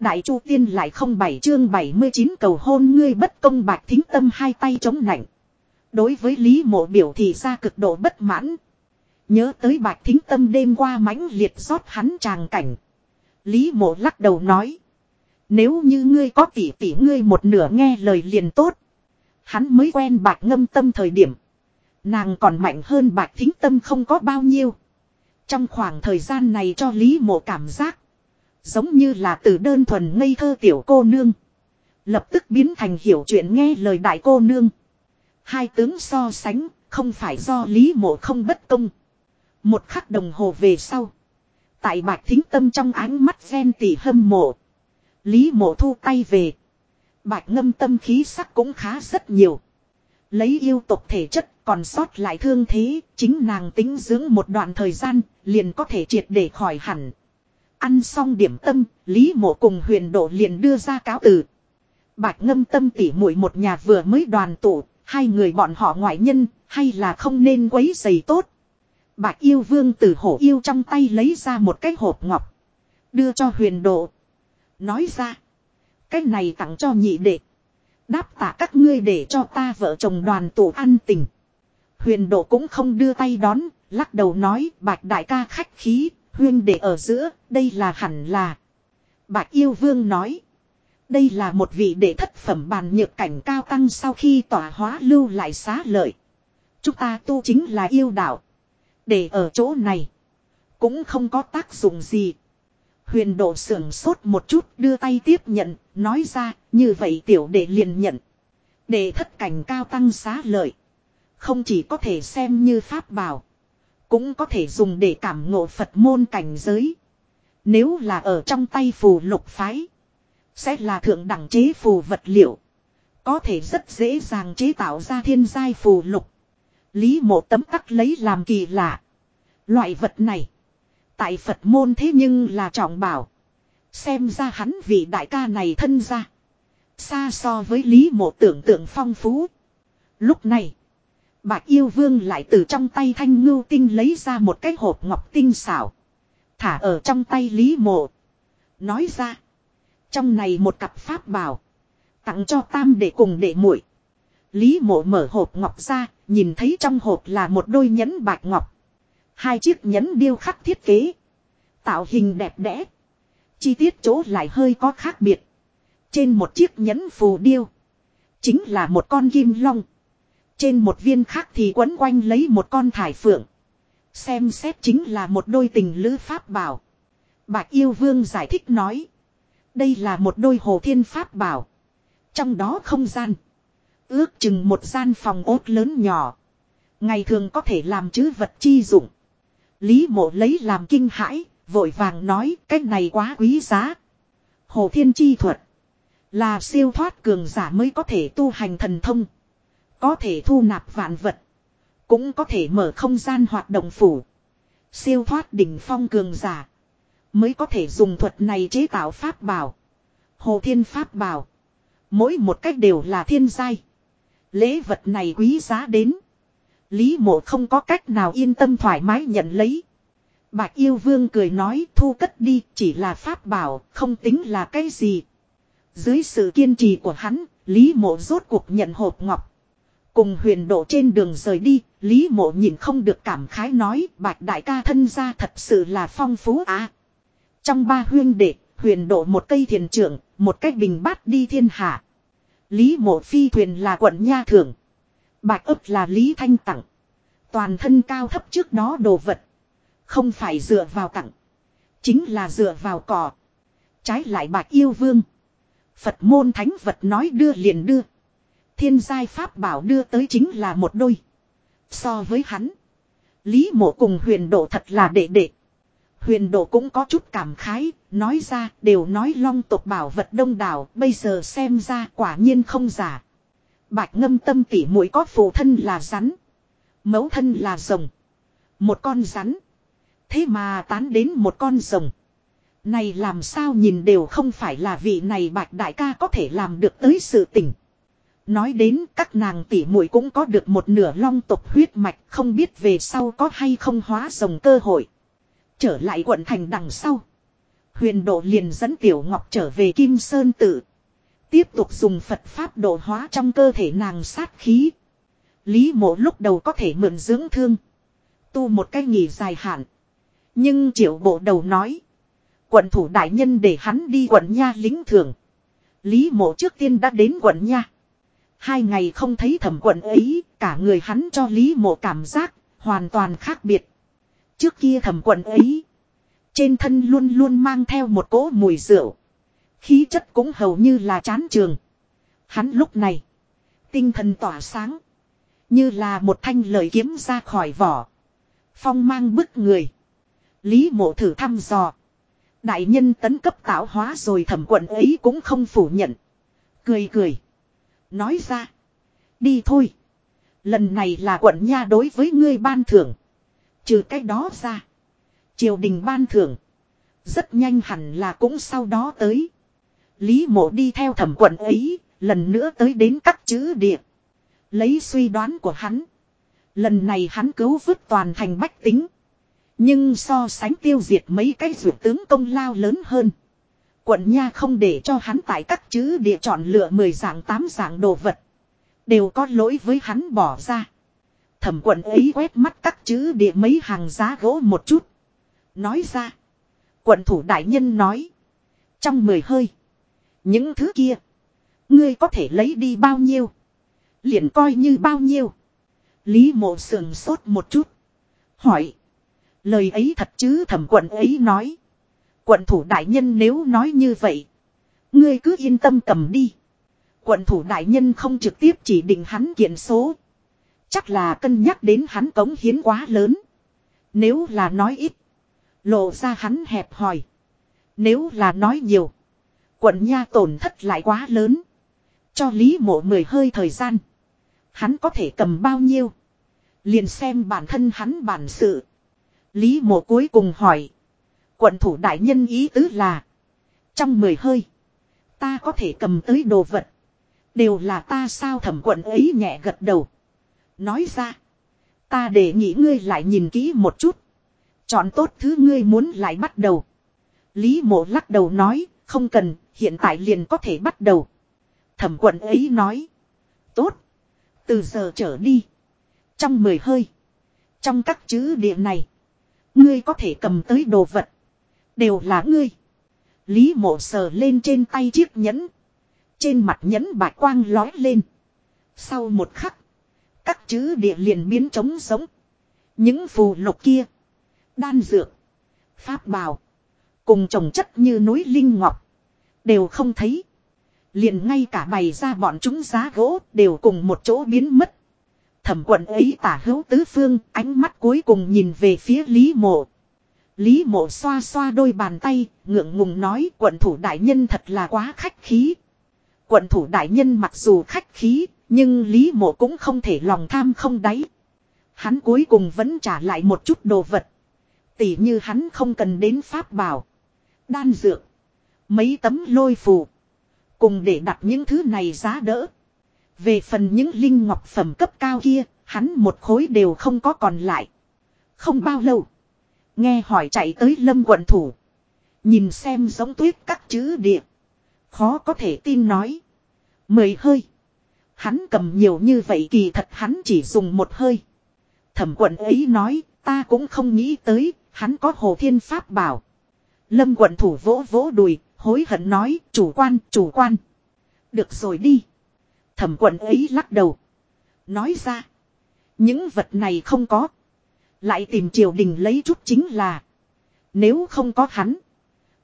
Đại Chu Tiên lại không bảy chương 79 cầu hôn ngươi bất công bạc thính tâm hai tay chống nạnh. Đối với Lý Mộ biểu thị ra cực độ bất mãn. Nhớ tới bạc thính tâm đêm qua mãnh liệt rót hắn tràng cảnh. Lý Mộ lắc đầu nói. Nếu như ngươi có tỷ tỷ ngươi một nửa nghe lời liền tốt. Hắn mới quen bạc ngâm tâm thời điểm. Nàng còn mạnh hơn bạc thính tâm không có bao nhiêu. Trong khoảng thời gian này cho Lý Mộ cảm giác. Giống như là từ đơn thuần ngây thơ tiểu cô nương. Lập tức biến thành hiểu chuyện nghe lời đại cô nương. Hai tướng so sánh, không phải do Lý Mộ không bất công. Một khắc đồng hồ về sau. Tại bạch thính tâm trong ánh mắt ghen tỉ hâm mộ. Lý mộ thu tay về. Bạch ngâm tâm khí sắc cũng khá rất nhiều. Lấy yêu tộc thể chất còn sót lại thương thế, chính nàng tính dưỡng một đoạn thời gian, liền có thể triệt để khỏi hẳn. Ăn xong điểm tâm, Lý mộ cùng huyền độ liền đưa ra cáo từ. Bạch ngâm tâm tỉ mũi một nhà vừa mới đoàn tụ, hai người bọn họ ngoại nhân, hay là không nên quấy giày tốt. Bạch yêu vương từ hổ yêu trong tay lấy ra một cái hộp ngọc. Đưa cho huyền độ. Nói ra. Cái này tặng cho nhị đệ. Đáp tạ các ngươi để cho ta vợ chồng đoàn tụ ăn tình. Huyền độ cũng không đưa tay đón, lắc đầu nói bạch đại ca khách khí, huyên để ở giữa, đây là hẳn là. Bạch yêu vương nói. Đây là một vị đệ thất phẩm bàn nhược cảnh cao tăng sau khi tỏa hóa lưu lại xá lợi. Chúng ta tu chính là yêu đạo. Để ở chỗ này. Cũng không có tác dụng gì. Huyền độ sưởng sốt một chút đưa tay tiếp nhận. Nói ra như vậy tiểu đệ liền nhận. Để thất cảnh cao tăng xá lợi. Không chỉ có thể xem như pháp bảo. Cũng có thể dùng để cảm ngộ Phật môn cảnh giới. Nếu là ở trong tay phù lục phái. Sẽ là thượng đẳng chế phù vật liệu. Có thể rất dễ dàng chế tạo ra thiên giai phù lục. Lý mộ tấm tắc lấy làm kỳ lạ. Loại vật này. Tại Phật môn thế nhưng là trọng bảo. Xem ra hắn vị đại ca này thân ra. Xa so với Lý mộ tưởng tượng phong phú. Lúc này. Bạch yêu vương lại từ trong tay thanh ngưu tinh lấy ra một cái hộp ngọc tinh xảo. Thả ở trong tay Lý mộ. Nói ra. Trong này một cặp pháp bảo. Tặng cho tam để cùng để muội Lý mộ mở hộp ngọc ra. Nhìn thấy trong hộp là một đôi nhẫn bạch ngọc. Hai chiếc nhẫn điêu khắc thiết kế. Tạo hình đẹp đẽ. Chi tiết chỗ lại hơi có khác biệt. Trên một chiếc nhẫn phù điêu. Chính là một con kim long. Trên một viên khác thì quấn quanh lấy một con thải phượng. Xem xét chính là một đôi tình lữ pháp bảo. Bạch yêu vương giải thích nói. Đây là một đôi hồ thiên pháp bảo. Trong đó không gian. Ước chừng một gian phòng ốt lớn nhỏ. Ngày thường có thể làm chứ vật chi dụng. Lý mộ lấy làm kinh hãi, vội vàng nói cái này quá quý giá. Hồ thiên chi thuật. Là siêu thoát cường giả mới có thể tu hành thần thông. Có thể thu nạp vạn vật. Cũng có thể mở không gian hoạt động phủ. Siêu thoát đỉnh phong cường giả. Mới có thể dùng thuật này chế tạo pháp bảo. Hồ thiên pháp bảo. Mỗi một cách đều là thiên giai. Lễ vật này quý giá đến. Lý mộ không có cách nào yên tâm thoải mái nhận lấy. Bạch yêu vương cười nói thu cất đi chỉ là pháp bảo không tính là cái gì. Dưới sự kiên trì của hắn, Lý mộ rốt cuộc nhận hộp ngọc. Cùng huyền độ trên đường rời đi, Lý mộ nhìn không được cảm khái nói bạch đại ca thân gia thật sự là phong phú á. trong ba huyên đệ, huyền độ một cây thiền trưởng, một cách bình bát đi thiên hạ. Lý mộ phi thuyền là quận nha thưởng. Bạch ấp là Lý Thanh tặng. Toàn thân cao thấp trước đó đồ vật. Không phải dựa vào tặng. Chính là dựa vào cỏ. Trái lại bạch yêu vương. Phật môn thánh vật nói đưa liền đưa. Thiên giai pháp bảo đưa tới chính là một đôi. So với hắn. Lý mộ cùng huyền độ thật là đệ đệ. Huyền độ cũng có chút cảm khái, nói ra đều nói long tộc bảo vật đông đảo, bây giờ xem ra quả nhiên không giả. Bạch ngâm tâm tỉ mũi có phụ thân là rắn. Mẫu thân là rồng. Một con rắn. Thế mà tán đến một con rồng. Này làm sao nhìn đều không phải là vị này bạch đại ca có thể làm được tới sự tỉnh. Nói đến các nàng tỉ muội cũng có được một nửa long tộc huyết mạch, không biết về sau có hay không hóa rồng cơ hội. Trở lại quận thành đằng sau. Huyền độ liền dẫn Tiểu Ngọc trở về Kim Sơn Tự. Tiếp tục dùng Phật Pháp độ hóa trong cơ thể nàng sát khí. Lý mộ lúc đầu có thể mượn dưỡng thương. Tu một cái nghỉ dài hạn. Nhưng triệu bộ đầu nói. Quận thủ đại nhân để hắn đi quận nha lính thường. Lý mộ trước tiên đã đến quận nha. Hai ngày không thấy thẩm quận ấy, cả người hắn cho Lý mộ cảm giác, hoàn toàn khác biệt. Trước kia thẩm quận ấy, trên thân luôn luôn mang theo một cỗ mùi rượu. Khí chất cũng hầu như là chán trường. Hắn lúc này, tinh thần tỏa sáng. Như là một thanh lời kiếm ra khỏi vỏ. Phong mang bức người. Lý mộ thử thăm dò. Đại nhân tấn cấp tạo hóa rồi thẩm quận ấy cũng không phủ nhận. Cười cười. Nói ra. Đi thôi. Lần này là quận nha đối với ngươi ban thưởng. Trừ cái đó ra. Triều đình ban thưởng. Rất nhanh hẳn là cũng sau đó tới. Lý mộ đi theo thẩm quận ấy. Lần nữa tới đến các chữ địa. Lấy suy đoán của hắn. Lần này hắn cứu vớt toàn thành bách tính. Nhưng so sánh tiêu diệt mấy cái dược tướng công lao lớn hơn. Quận Nha không để cho hắn tại các chữ địa chọn lựa 10 dạng 8 dạng đồ vật. Đều có lỗi với hắn bỏ ra. Thẩm quận ấy quét mắt các chữ địa mấy hàng giá gỗ một chút. Nói ra. Quận thủ đại nhân nói. Trong mười hơi. Những thứ kia. Ngươi có thể lấy đi bao nhiêu. Liền coi như bao nhiêu. Lý mộ sườn sốt một chút. Hỏi. Lời ấy thật chứ thẩm quận ấy nói. Quận thủ đại nhân nếu nói như vậy. Ngươi cứ yên tâm cầm đi. Quận thủ đại nhân không trực tiếp chỉ định hắn kiện số. Chắc là cân nhắc đến hắn cống hiến quá lớn. Nếu là nói ít. Lộ ra hắn hẹp hòi. Nếu là nói nhiều. Quận nha tổn thất lại quá lớn. Cho Lý mộ mười hơi thời gian. Hắn có thể cầm bao nhiêu. Liền xem bản thân hắn bản sự. Lý mộ cuối cùng hỏi. Quận thủ đại nhân ý tứ là. Trong mười hơi. Ta có thể cầm tới đồ vật. Đều là ta sao thẩm quận ấy nhẹ gật đầu. Nói ra. Ta để nghĩ ngươi lại nhìn kỹ một chút. Chọn tốt thứ ngươi muốn lại bắt đầu. Lý mộ lắc đầu nói. Không cần. Hiện tại liền có thể bắt đầu. Thẩm quận ấy nói. Tốt. Từ giờ trở đi. Trong mười hơi. Trong các chữ địa này. Ngươi có thể cầm tới đồ vật. Đều là ngươi. Lý mộ sờ lên trên tay chiếc nhẫn. Trên mặt nhẫn bạch quang lói lên. Sau một khắc. Các chữ địa liền biến trống sống. Những phù lục kia. Đan dược. Pháp bào. Cùng trồng chất như núi linh ngọc. Đều không thấy. Liền ngay cả bày ra bọn chúng giá gỗ đều cùng một chỗ biến mất. Thẩm quận ấy tả hữu tứ phương, ánh mắt cuối cùng nhìn về phía Lý Mộ. Lý Mộ xoa xoa đôi bàn tay, ngượng ngùng nói quận thủ đại nhân thật là quá khách khí. Quận thủ đại nhân mặc dù khách khí, nhưng Lý Mộ cũng không thể lòng tham không đáy. Hắn cuối cùng vẫn trả lại một chút đồ vật. Tỉ như hắn không cần đến pháp bảo. Đan dược. Mấy tấm lôi phù. Cùng để đặt những thứ này giá đỡ. Về phần những linh ngọc phẩm cấp cao kia, hắn một khối đều không có còn lại. Không bao lâu. Nghe hỏi chạy tới lâm quận thủ. Nhìn xem giống tuyết các chữ địa. Khó có thể tin nói. Mười hơi. Hắn cầm nhiều như vậy kỳ thật hắn chỉ dùng một hơi. Thẩm quận ấy nói, ta cũng không nghĩ tới, hắn có hồ thiên pháp bảo. Lâm quận thủ vỗ vỗ đùi, hối hận nói, chủ quan, chủ quan. Được rồi đi. Thẩm quận ấy lắc đầu. Nói ra. Những vật này không có. Lại tìm triều đình lấy chút chính là. Nếu không có hắn.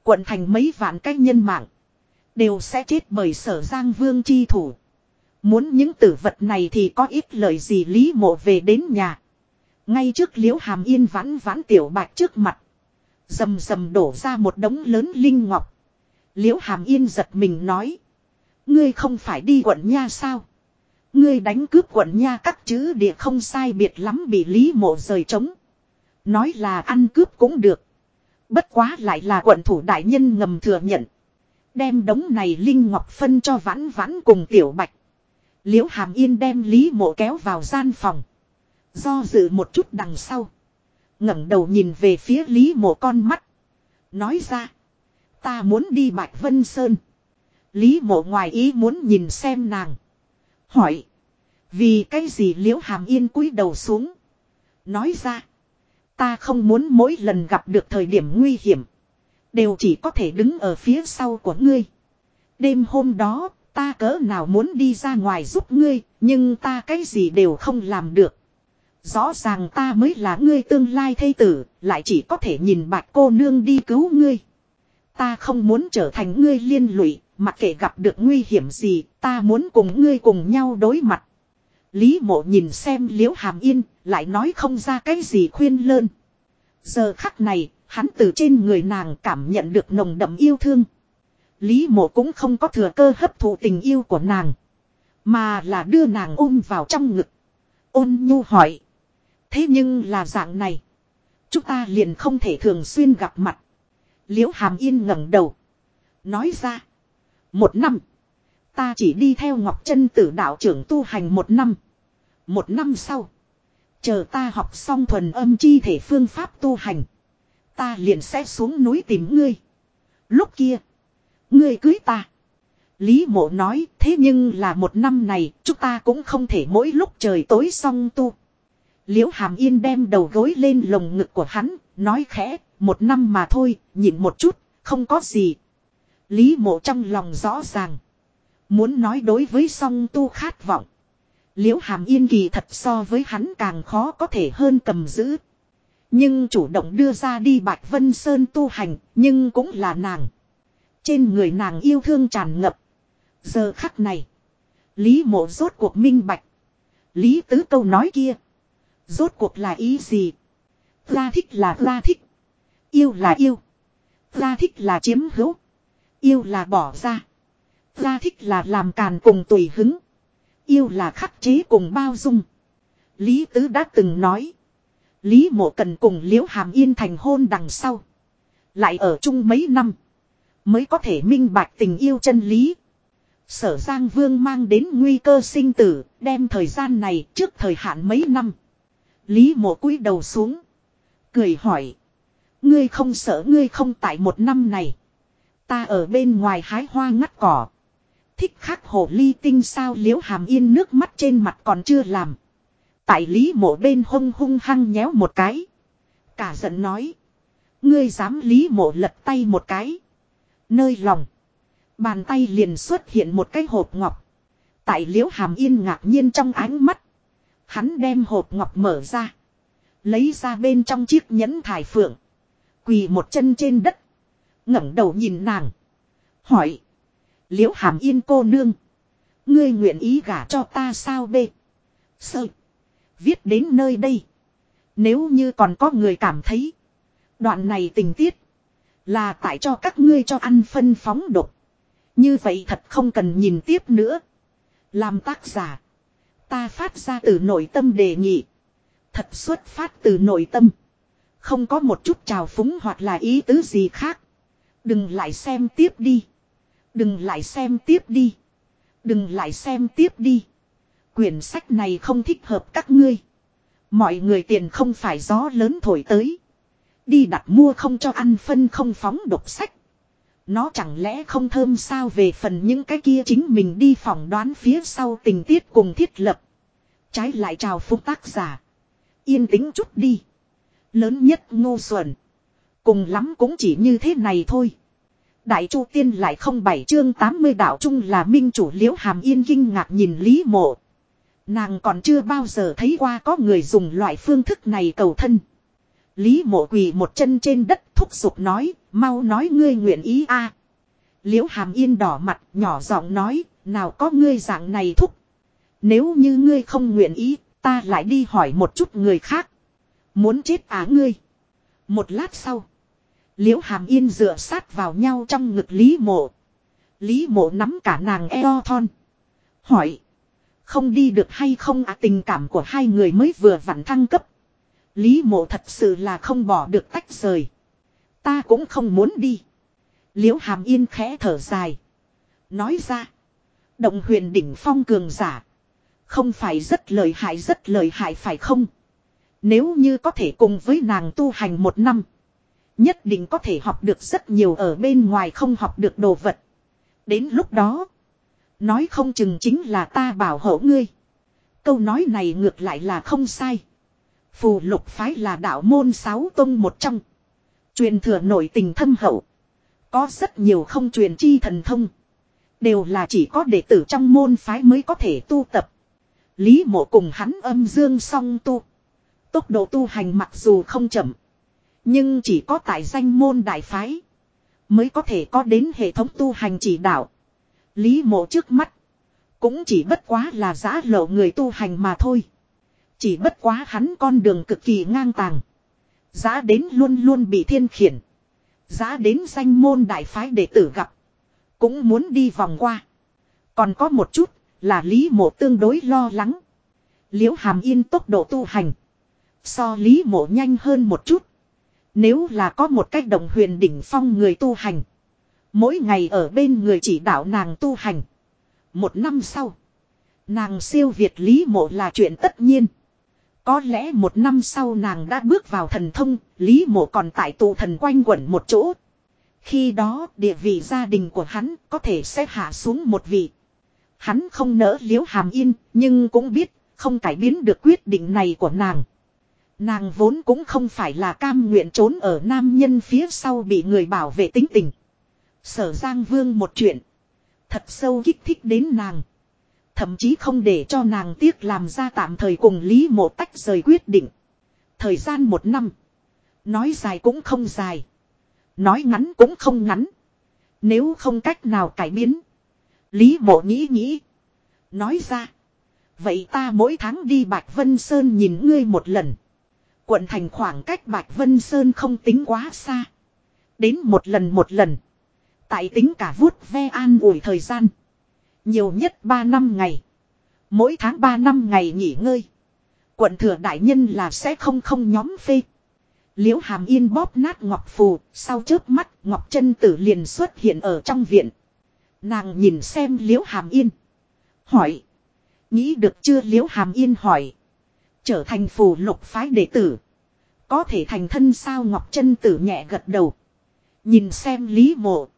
Quận thành mấy vạn cái nhân mạng. Đều sẽ chết bởi sở giang vương chi thủ. Muốn những tử vật này thì có ít lời gì lý mộ về đến nhà. Ngay trước liễu hàm yên vãn vãn tiểu bạch trước mặt. Dầm dầm đổ ra một đống lớn linh ngọc. Liễu hàm yên giật mình nói. Ngươi không phải đi quận nha sao? Ngươi đánh cướp quận nha, các chữ địa không sai biệt lắm bị Lý Mộ rời trống. Nói là ăn cướp cũng được. Bất quá lại là quận thủ đại nhân ngầm thừa nhận. Đem đống này Linh Ngọc phân cho vãn vãn cùng tiểu bạch. Liễu Hàm Yên đem Lý Mộ kéo vào gian phòng. Do dự một chút đằng sau. ngẩng đầu nhìn về phía Lý Mộ con mắt. Nói ra. Ta muốn đi Bạch Vân Sơn. Lý mộ ngoài ý muốn nhìn xem nàng. Hỏi. Vì cái gì liễu hàm yên cúi đầu xuống. Nói ra. Ta không muốn mỗi lần gặp được thời điểm nguy hiểm. Đều chỉ có thể đứng ở phía sau của ngươi. Đêm hôm đó, ta cỡ nào muốn đi ra ngoài giúp ngươi, nhưng ta cái gì đều không làm được. Rõ ràng ta mới là ngươi tương lai thây tử, lại chỉ có thể nhìn bạch cô nương đi cứu ngươi. Ta không muốn trở thành ngươi liên lụy, mặc kệ gặp được nguy hiểm gì, ta muốn cùng ngươi cùng nhau đối mặt. Lý mộ nhìn xem liễu hàm yên, lại nói không ra cái gì khuyên lơn. Giờ khắc này, hắn từ trên người nàng cảm nhận được nồng đậm yêu thương. Lý mộ cũng không có thừa cơ hấp thụ tình yêu của nàng. Mà là đưa nàng ôm vào trong ngực. Ôn nhu hỏi. Thế nhưng là dạng này. Chúng ta liền không thể thường xuyên gặp mặt. Liễu hàm yên ngẩng đầu. Nói ra. Một năm. Ta chỉ đi theo Ngọc chân tử đạo trưởng tu hành một năm. Một năm sau. Chờ ta học xong thuần âm chi thể phương pháp tu hành. Ta liền sẽ xuống núi tìm ngươi. Lúc kia. Ngươi cưới ta. Lý mộ nói thế nhưng là một năm này chúng ta cũng không thể mỗi lúc trời tối xong tu. Liễu hàm yên đem đầu gối lên lồng ngực của hắn, nói khẽ, một năm mà thôi, nhìn một chút, không có gì. Lý mộ trong lòng rõ ràng. Muốn nói đối với song tu khát vọng. Liễu hàm yên kỳ thật so với hắn càng khó có thể hơn cầm giữ. Nhưng chủ động đưa ra đi Bạch Vân Sơn tu hành, nhưng cũng là nàng. Trên người nàng yêu thương tràn ngập. Giờ khắc này. Lý mộ rốt cuộc minh bạch. Lý tứ câu nói kia. Rốt cuộc là ý gì? Ra thích là ra thích. Yêu là yêu. Ra thích là chiếm hữu. Yêu là bỏ ra. Ra thích là làm càn cùng tùy hứng. Yêu là khắc chế cùng bao dung. Lý Tứ đã từng nói. Lý mộ cần cùng liễu hàm yên thành hôn đằng sau. Lại ở chung mấy năm. Mới có thể minh bạch tình yêu chân lý. Sở Giang Vương mang đến nguy cơ sinh tử, đem thời gian này trước thời hạn mấy năm. Lý mộ cúi đầu xuống. Cười hỏi. Ngươi không sợ ngươi không tại một năm này. Ta ở bên ngoài hái hoa ngắt cỏ. Thích khắc hồ ly tinh sao liễu hàm yên nước mắt trên mặt còn chưa làm. Tại lý mộ bên hung hung hăng nhéo một cái. Cả giận nói. Ngươi dám lý mộ lật tay một cái. Nơi lòng. Bàn tay liền xuất hiện một cái hộp ngọc. Tại liễu hàm yên ngạc nhiên trong ánh mắt. Hắn đem hộp ngọc mở ra. Lấy ra bên trong chiếc nhẫn thải phượng. Quỳ một chân trên đất ngẩng đầu nhìn nàng. Hỏi. Liễu hàm yên cô nương. Ngươi nguyện ý gả cho ta sao bê. Sơ. Viết đến nơi đây. Nếu như còn có người cảm thấy. Đoạn này tình tiết. Là tại cho các ngươi cho ăn phân phóng độc. Như vậy thật không cần nhìn tiếp nữa. Làm tác giả. Ta phát ra từ nội tâm đề nghị. Thật xuất phát từ nội tâm. Không có một chút trào phúng hoặc là ý tứ gì khác. Đừng lại xem tiếp đi. Đừng lại xem tiếp đi. Đừng lại xem tiếp đi. Quyển sách này không thích hợp các ngươi. Mọi người tiền không phải gió lớn thổi tới. Đi đặt mua không cho ăn phân không phóng độc sách. Nó chẳng lẽ không thơm sao về phần những cái kia chính mình đi phỏng đoán phía sau tình tiết cùng thiết lập. Trái lại chào phúc tác giả. Yên tĩnh chút đi. Lớn nhất ngô xuẩn. Cùng lắm cũng chỉ như thế này thôi. Đại Chu Tiên lại không bảy chương 80 đạo trung là minh chủ liễu hàm yên kinh ngạc nhìn Lý Mộ. Nàng còn chưa bao giờ thấy qua có người dùng loại phương thức này cầu thân. Lý mộ quỳ một chân trên đất thúc giục nói, mau nói ngươi nguyện ý a. Liễu hàm yên đỏ mặt, nhỏ giọng nói, nào có ngươi dạng này thúc. Nếu như ngươi không nguyện ý, ta lại đi hỏi một chút người khác. Muốn chết á ngươi. Một lát sau. Liễu hàm yên dựa sát vào nhau trong ngực Lý mộ. Lý mộ nắm cả nàng eo thon. Hỏi. Không đi được hay không à tình cảm của hai người mới vừa vặn thăng cấp. Lý mộ thật sự là không bỏ được tách rời. Ta cũng không muốn đi. Liễu hàm yên khẽ thở dài. Nói ra. Động huyền đỉnh phong cường giả. Không phải rất lợi hại, rất lợi hại, phải không? Nếu như có thể cùng với nàng tu hành một năm. Nhất định có thể học được rất nhiều ở bên ngoài không học được đồ vật. Đến lúc đó. Nói không chừng chính là ta bảo hộ ngươi. Câu nói này ngược lại là không sai. Phù lục phái là đạo môn sáu tông một trong. Truyền thừa nổi tình thâm hậu. Có rất nhiều không truyền chi thần thông. Đều là chỉ có đệ tử trong môn phái mới có thể tu tập. Lý mộ cùng hắn âm dương song tu. Tốc độ tu hành mặc dù không chậm. Nhưng chỉ có tại danh môn đại phái. Mới có thể có đến hệ thống tu hành chỉ đạo. Lý mộ trước mắt. Cũng chỉ bất quá là giã lộ người tu hành mà thôi. Chỉ bất quá hắn con đường cực kỳ ngang tàng. Giá đến luôn luôn bị thiên khiển. Giá đến danh môn đại phái đệ tử gặp. Cũng muốn đi vòng qua. Còn có một chút là Lý Mộ tương đối lo lắng. Liễu Hàm Yên tốc độ tu hành. So Lý Mộ nhanh hơn một chút. Nếu là có một cách đồng huyền đỉnh phong người tu hành. Mỗi ngày ở bên người chỉ đạo nàng tu hành. Một năm sau. Nàng siêu việt Lý Mộ là chuyện tất nhiên. Có lẽ một năm sau nàng đã bước vào thần thông, Lý Mộ còn tại tụ thần quanh quẩn một chỗ. Khi đó địa vị gia đình của hắn có thể sẽ hạ xuống một vị. Hắn không nỡ liếu hàm yên, nhưng cũng biết không cải biến được quyết định này của nàng. Nàng vốn cũng không phải là cam nguyện trốn ở nam nhân phía sau bị người bảo vệ tính tình. Sở Giang Vương một chuyện. Thật sâu kích thích đến nàng. Thậm chí không để cho nàng tiếc làm ra tạm thời cùng Lý Mộ tách rời quyết định. Thời gian một năm. Nói dài cũng không dài. Nói ngắn cũng không ngắn. Nếu không cách nào cải biến. Lý Mộ nghĩ nghĩ. Nói ra. Vậy ta mỗi tháng đi Bạch Vân Sơn nhìn ngươi một lần. Quận thành khoảng cách Bạch Vân Sơn không tính quá xa. Đến một lần một lần. Tại tính cả vuốt ve an ủi thời gian. Nhiều nhất 3 năm ngày. Mỗi tháng 3 năm ngày nghỉ ngơi. Quận thừa đại nhân là sẽ không không nhóm phê. Liễu hàm yên bóp nát ngọc phù, sau chớp mắt ngọc chân tử liền xuất hiện ở trong viện. Nàng nhìn xem liễu hàm yên. Hỏi. Nghĩ được chưa liễu hàm yên hỏi. Trở thành phù lục phái đệ tử. Có thể thành thân sao ngọc chân tử nhẹ gật đầu. Nhìn xem lý mộ.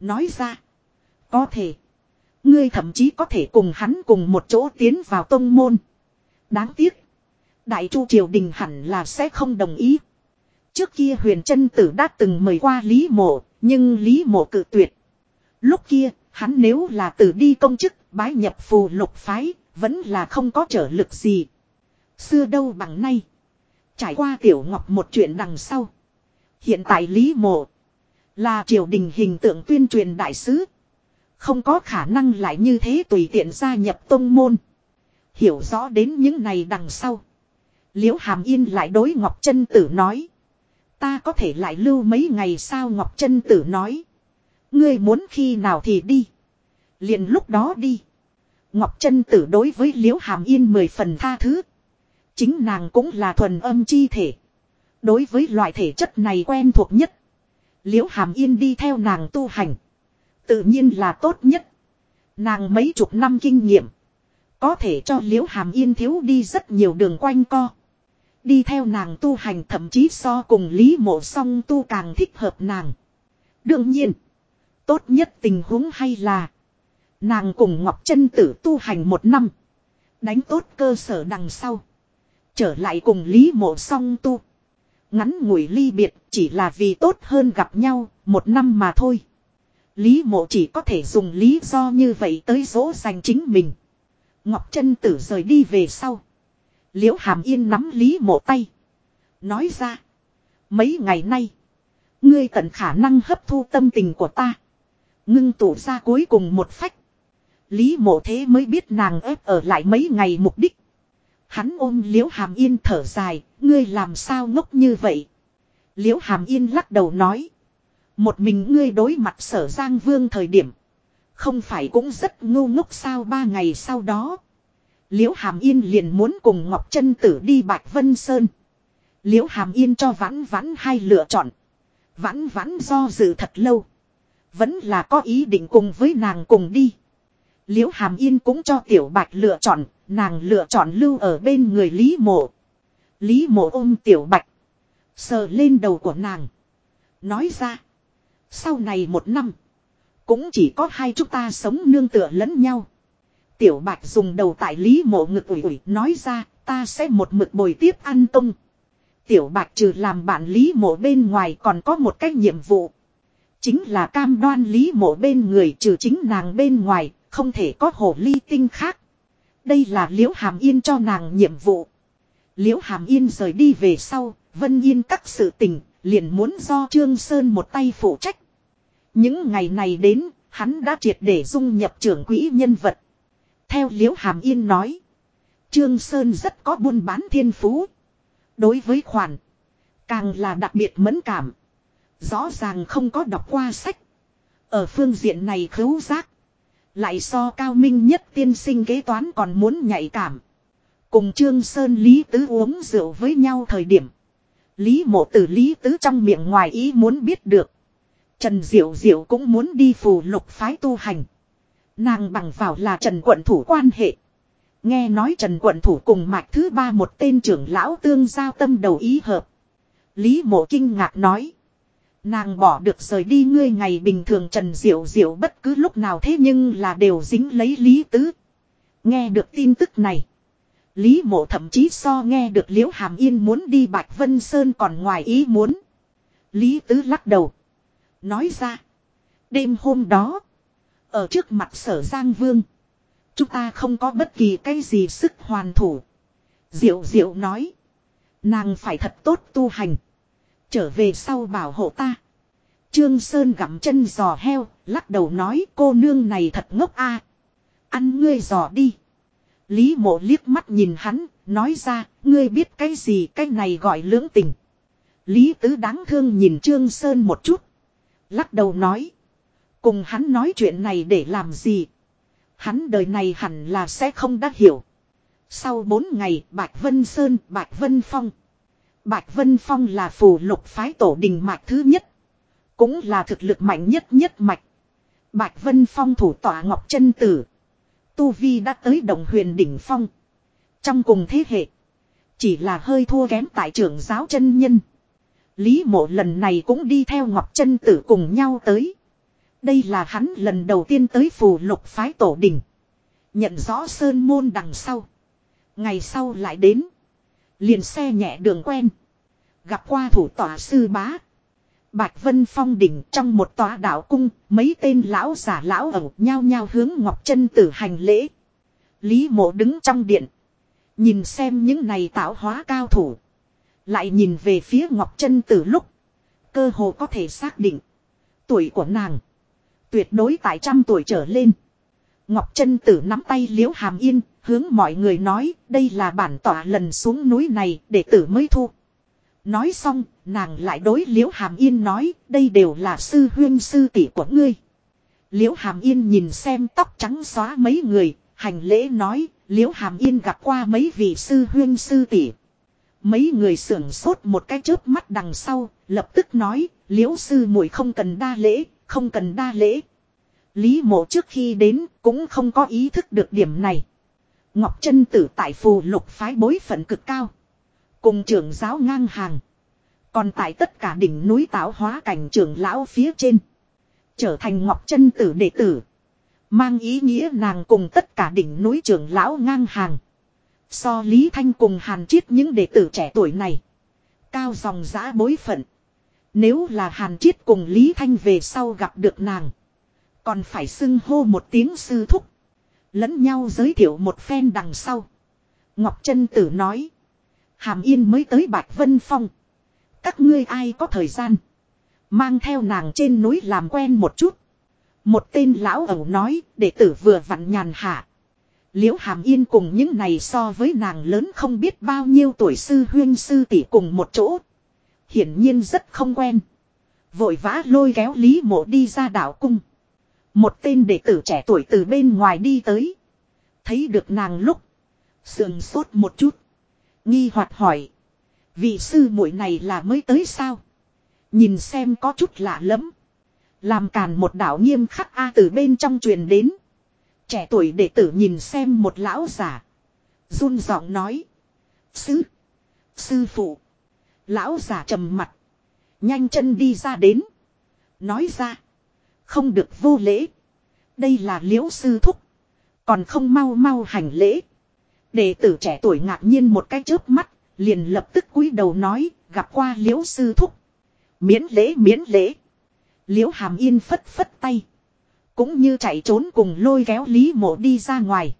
Nói ra. Có thể. Ngươi thậm chí có thể cùng hắn cùng một chỗ tiến vào tông môn. Đáng tiếc. Đại chu triều đình hẳn là sẽ không đồng ý. Trước kia huyền chân tử đã từng mời qua Lý Mộ, nhưng Lý Mộ cự tuyệt. Lúc kia, hắn nếu là tử đi công chức, bái nhập phù lục phái, vẫn là không có trở lực gì. Xưa đâu bằng nay. Trải qua tiểu ngọc một chuyện đằng sau. Hiện tại Lý Mộ là triều đình hình tượng tuyên truyền đại sứ. Không có khả năng lại như thế tùy tiện gia nhập tông môn. Hiểu rõ đến những này đằng sau. Liễu Hàm Yên lại đối Ngọc Trân Tử nói. Ta có thể lại lưu mấy ngày sao Ngọc Trân Tử nói. Ngươi muốn khi nào thì đi. liền lúc đó đi. Ngọc Trân Tử đối với Liễu Hàm Yên mười phần tha thứ. Chính nàng cũng là thuần âm chi thể. Đối với loại thể chất này quen thuộc nhất. Liễu Hàm Yên đi theo nàng tu hành. Tự nhiên là tốt nhất. Nàng mấy chục năm kinh nghiệm. Có thể cho liễu hàm yên thiếu đi rất nhiều đường quanh co. Đi theo nàng tu hành thậm chí so cùng lý mộ song tu càng thích hợp nàng. Đương nhiên. Tốt nhất tình huống hay là. Nàng cùng Ngọc chân Tử tu hành một năm. Đánh tốt cơ sở đằng sau. Trở lại cùng Lý Mộ song tu. Ngắn ngủi ly biệt, chỉ là vì tốt hơn gặp nhau, một năm mà thôi. Lý mộ chỉ có thể dùng lý do như vậy tới dỗ dành chính mình. Ngọc chân tử rời đi về sau. Liễu hàm yên nắm lý mộ tay. Nói ra. Mấy ngày nay. Ngươi tận khả năng hấp thu tâm tình của ta. Ngưng tụ ra cuối cùng một phách. Lý mộ thế mới biết nàng ép ở lại mấy ngày mục đích. Hắn ôm liễu hàm yên thở dài. Ngươi làm sao ngốc như vậy. Liễu hàm yên lắc đầu nói. Một mình ngươi đối mặt sở Giang Vương thời điểm. Không phải cũng rất ngu ngốc sao ba ngày sau đó. Liễu Hàm Yên liền muốn cùng Ngọc Trân Tử đi Bạch Vân Sơn. Liễu Hàm Yên cho vãn vãn hai lựa chọn. Vãn vãn do dự thật lâu. Vẫn là có ý định cùng với nàng cùng đi. Liễu Hàm Yên cũng cho Tiểu Bạch lựa chọn, nàng lựa chọn lưu ở bên người Lý Mộ. Lý Mộ ôm Tiểu Bạch. Sờ lên đầu của nàng. Nói ra. Sau này một năm. Cũng chỉ có hai chúng ta sống nương tựa lẫn nhau. Tiểu bạch dùng đầu tại lý mộ ngực ủi ủi nói ra ta sẽ một mực bồi tiếp ăn tung. Tiểu bạch trừ làm bạn lý mộ bên ngoài còn có một cái nhiệm vụ. Chính là cam đoan lý mộ bên người trừ chính nàng bên ngoài, không thể có hồ ly tinh khác. Đây là liễu hàm yên cho nàng nhiệm vụ. Liễu hàm yên rời đi về sau, vân yên các sự tình, liền muốn do Trương Sơn một tay phụ trách. Những ngày này đến, hắn đã triệt để dung nhập trưởng quỹ nhân vật. Theo liễu hàm yên nói, Trương Sơn rất có buôn bán thiên phú. Đối với khoản, càng là đặc biệt mẫn cảm. Rõ ràng không có đọc qua sách. Ở phương diện này khấu giác. Lại so cao minh nhất tiên sinh kế toán còn muốn nhạy cảm. Cùng Trương Sơn Lý Tứ uống rượu với nhau thời điểm. Lý mộ tử Lý Tứ trong miệng ngoài ý muốn biết được. Trần Diệu Diệu cũng muốn đi phù lục phái tu hành. Nàng bằng vào là Trần quận thủ quan hệ. Nghe nói Trần quận thủ cùng mạch thứ ba một tên trưởng lão tương giao tâm đầu ý hợp. Lý mộ kinh ngạc nói. Nàng bỏ được rời đi ngươi ngày bình thường Trần Diệu Diệu bất cứ lúc nào thế nhưng là đều dính lấy Lý Tứ. Nghe được tin tức này. Lý mộ thậm chí so nghe được Liễu Hàm Yên muốn đi Bạch Vân Sơn còn ngoài ý muốn. Lý Tứ lắc đầu. Nói ra. Đêm hôm đó. Ở trước mặt sở Giang Vương. Chúng ta không có bất kỳ cái gì sức hoàn thủ. Diệu Diệu nói. Nàng phải thật tốt tu hành. Trở về sau bảo hộ ta. Trương Sơn gặm chân giò heo, lắc đầu nói cô nương này thật ngốc a. Ăn ngươi giò đi. Lý mộ liếc mắt nhìn hắn, nói ra, ngươi biết cái gì cái này gọi lưỡng tình. Lý tứ đáng thương nhìn Trương Sơn một chút. Lắc đầu nói. Cùng hắn nói chuyện này để làm gì. Hắn đời này hẳn là sẽ không đắc hiểu. Sau bốn ngày Bạch Vân Sơn, Bạch Vân Phong. Bạch Vân Phong là phù lục phái tổ đình mạch thứ nhất. Cũng là thực lực mạnh nhất nhất mạch. Bạch Vân Phong thủ tỏa Ngọc chân Tử. Tu Vi đã tới đồng huyền đỉnh phong. Trong cùng thế hệ. Chỉ là hơi thua kém tại trưởng giáo chân nhân. Lý mộ lần này cũng đi theo Ngọc chân Tử cùng nhau tới. Đây là hắn lần đầu tiên tới phù lục phái tổ đình. Nhận rõ sơn môn đằng sau. Ngày sau lại đến. Liền xe nhẹ đường quen. Gặp qua thủ tòa sư bá. Bạch Vân Phong đỉnh trong một tòa đạo cung, mấy tên lão giả lão ẩu nhao nhao hướng Ngọc Chân Tử hành lễ. Lý mộ đứng trong điện. Nhìn xem những này tạo hóa cao thủ. Lại nhìn về phía Ngọc Chân Tử lúc. Cơ hồ có thể xác định. Tuổi của nàng. Tuyệt đối tại trăm tuổi trở lên. Ngọc Trân Tử nắm tay liễu hàm yên, hướng mọi người nói, đây là bản tỏa lần xuống núi này, để tử mới thu. Nói xong, nàng lại đối liễu hàm yên nói, đây đều là sư huyên sư tỷ của ngươi. Liễu hàm yên nhìn xem tóc trắng xóa mấy người, hành lễ nói, liễu hàm yên gặp qua mấy vị sư huyên sư tỷ. Mấy người sưởng sốt một cái chớp mắt đằng sau, lập tức nói, liễu sư muội không cần đa lễ, không cần đa lễ. Lý mộ trước khi đến cũng không có ý thức được điểm này. Ngọc chân tử tại phù lục phái bối phận cực cao. Cùng trưởng giáo ngang hàng. Còn tại tất cả đỉnh núi táo hóa cảnh trưởng lão phía trên. Trở thành ngọc chân tử đệ tử. Mang ý nghĩa nàng cùng tất cả đỉnh núi trưởng lão ngang hàng. So Lý Thanh cùng Hàn Chiết những đệ tử trẻ tuổi này. Cao dòng giã bối phận. Nếu là Hàn Chiết cùng Lý Thanh về sau gặp được nàng. Còn phải xưng hô một tiếng sư thúc. Lẫn nhau giới thiệu một phen đằng sau. Ngọc Trân Tử nói. Hàm Yên mới tới Bạch Vân Phong. Các ngươi ai có thời gian. Mang theo nàng trên núi làm quen một chút. Một tên lão ẩu nói, đệ tử vừa vặn nhàn hạ. Liễu Hàm Yên cùng những này so với nàng lớn không biết bao nhiêu tuổi sư huyên sư tỷ cùng một chỗ. Hiển nhiên rất không quen. Vội vã lôi kéo Lý Mộ đi ra đảo cung. Một tên đệ tử trẻ tuổi từ bên ngoài đi tới. Thấy được nàng lúc. Sườn sốt một chút. Nghi hoạt hỏi. Vị sư muội này là mới tới sao? Nhìn xem có chút lạ lắm. Làm càn một đạo nghiêm khắc A từ bên trong truyền đến. Trẻ tuổi đệ tử nhìn xem một lão giả. run giọng nói. Sư. Sư phụ. Lão giả trầm mặt. Nhanh chân đi ra đến. Nói ra. Không được vô lễ. Đây là liễu sư thúc. Còn không mau mau hành lễ. Đệ tử trẻ tuổi ngạc nhiên một cái chớp mắt. Liền lập tức cúi đầu nói. Gặp qua liễu sư thúc. Miễn lễ miễn lễ. Liễu hàm yên phất phất tay. Cũng như chạy trốn cùng lôi kéo Lý mộ đi ra ngoài.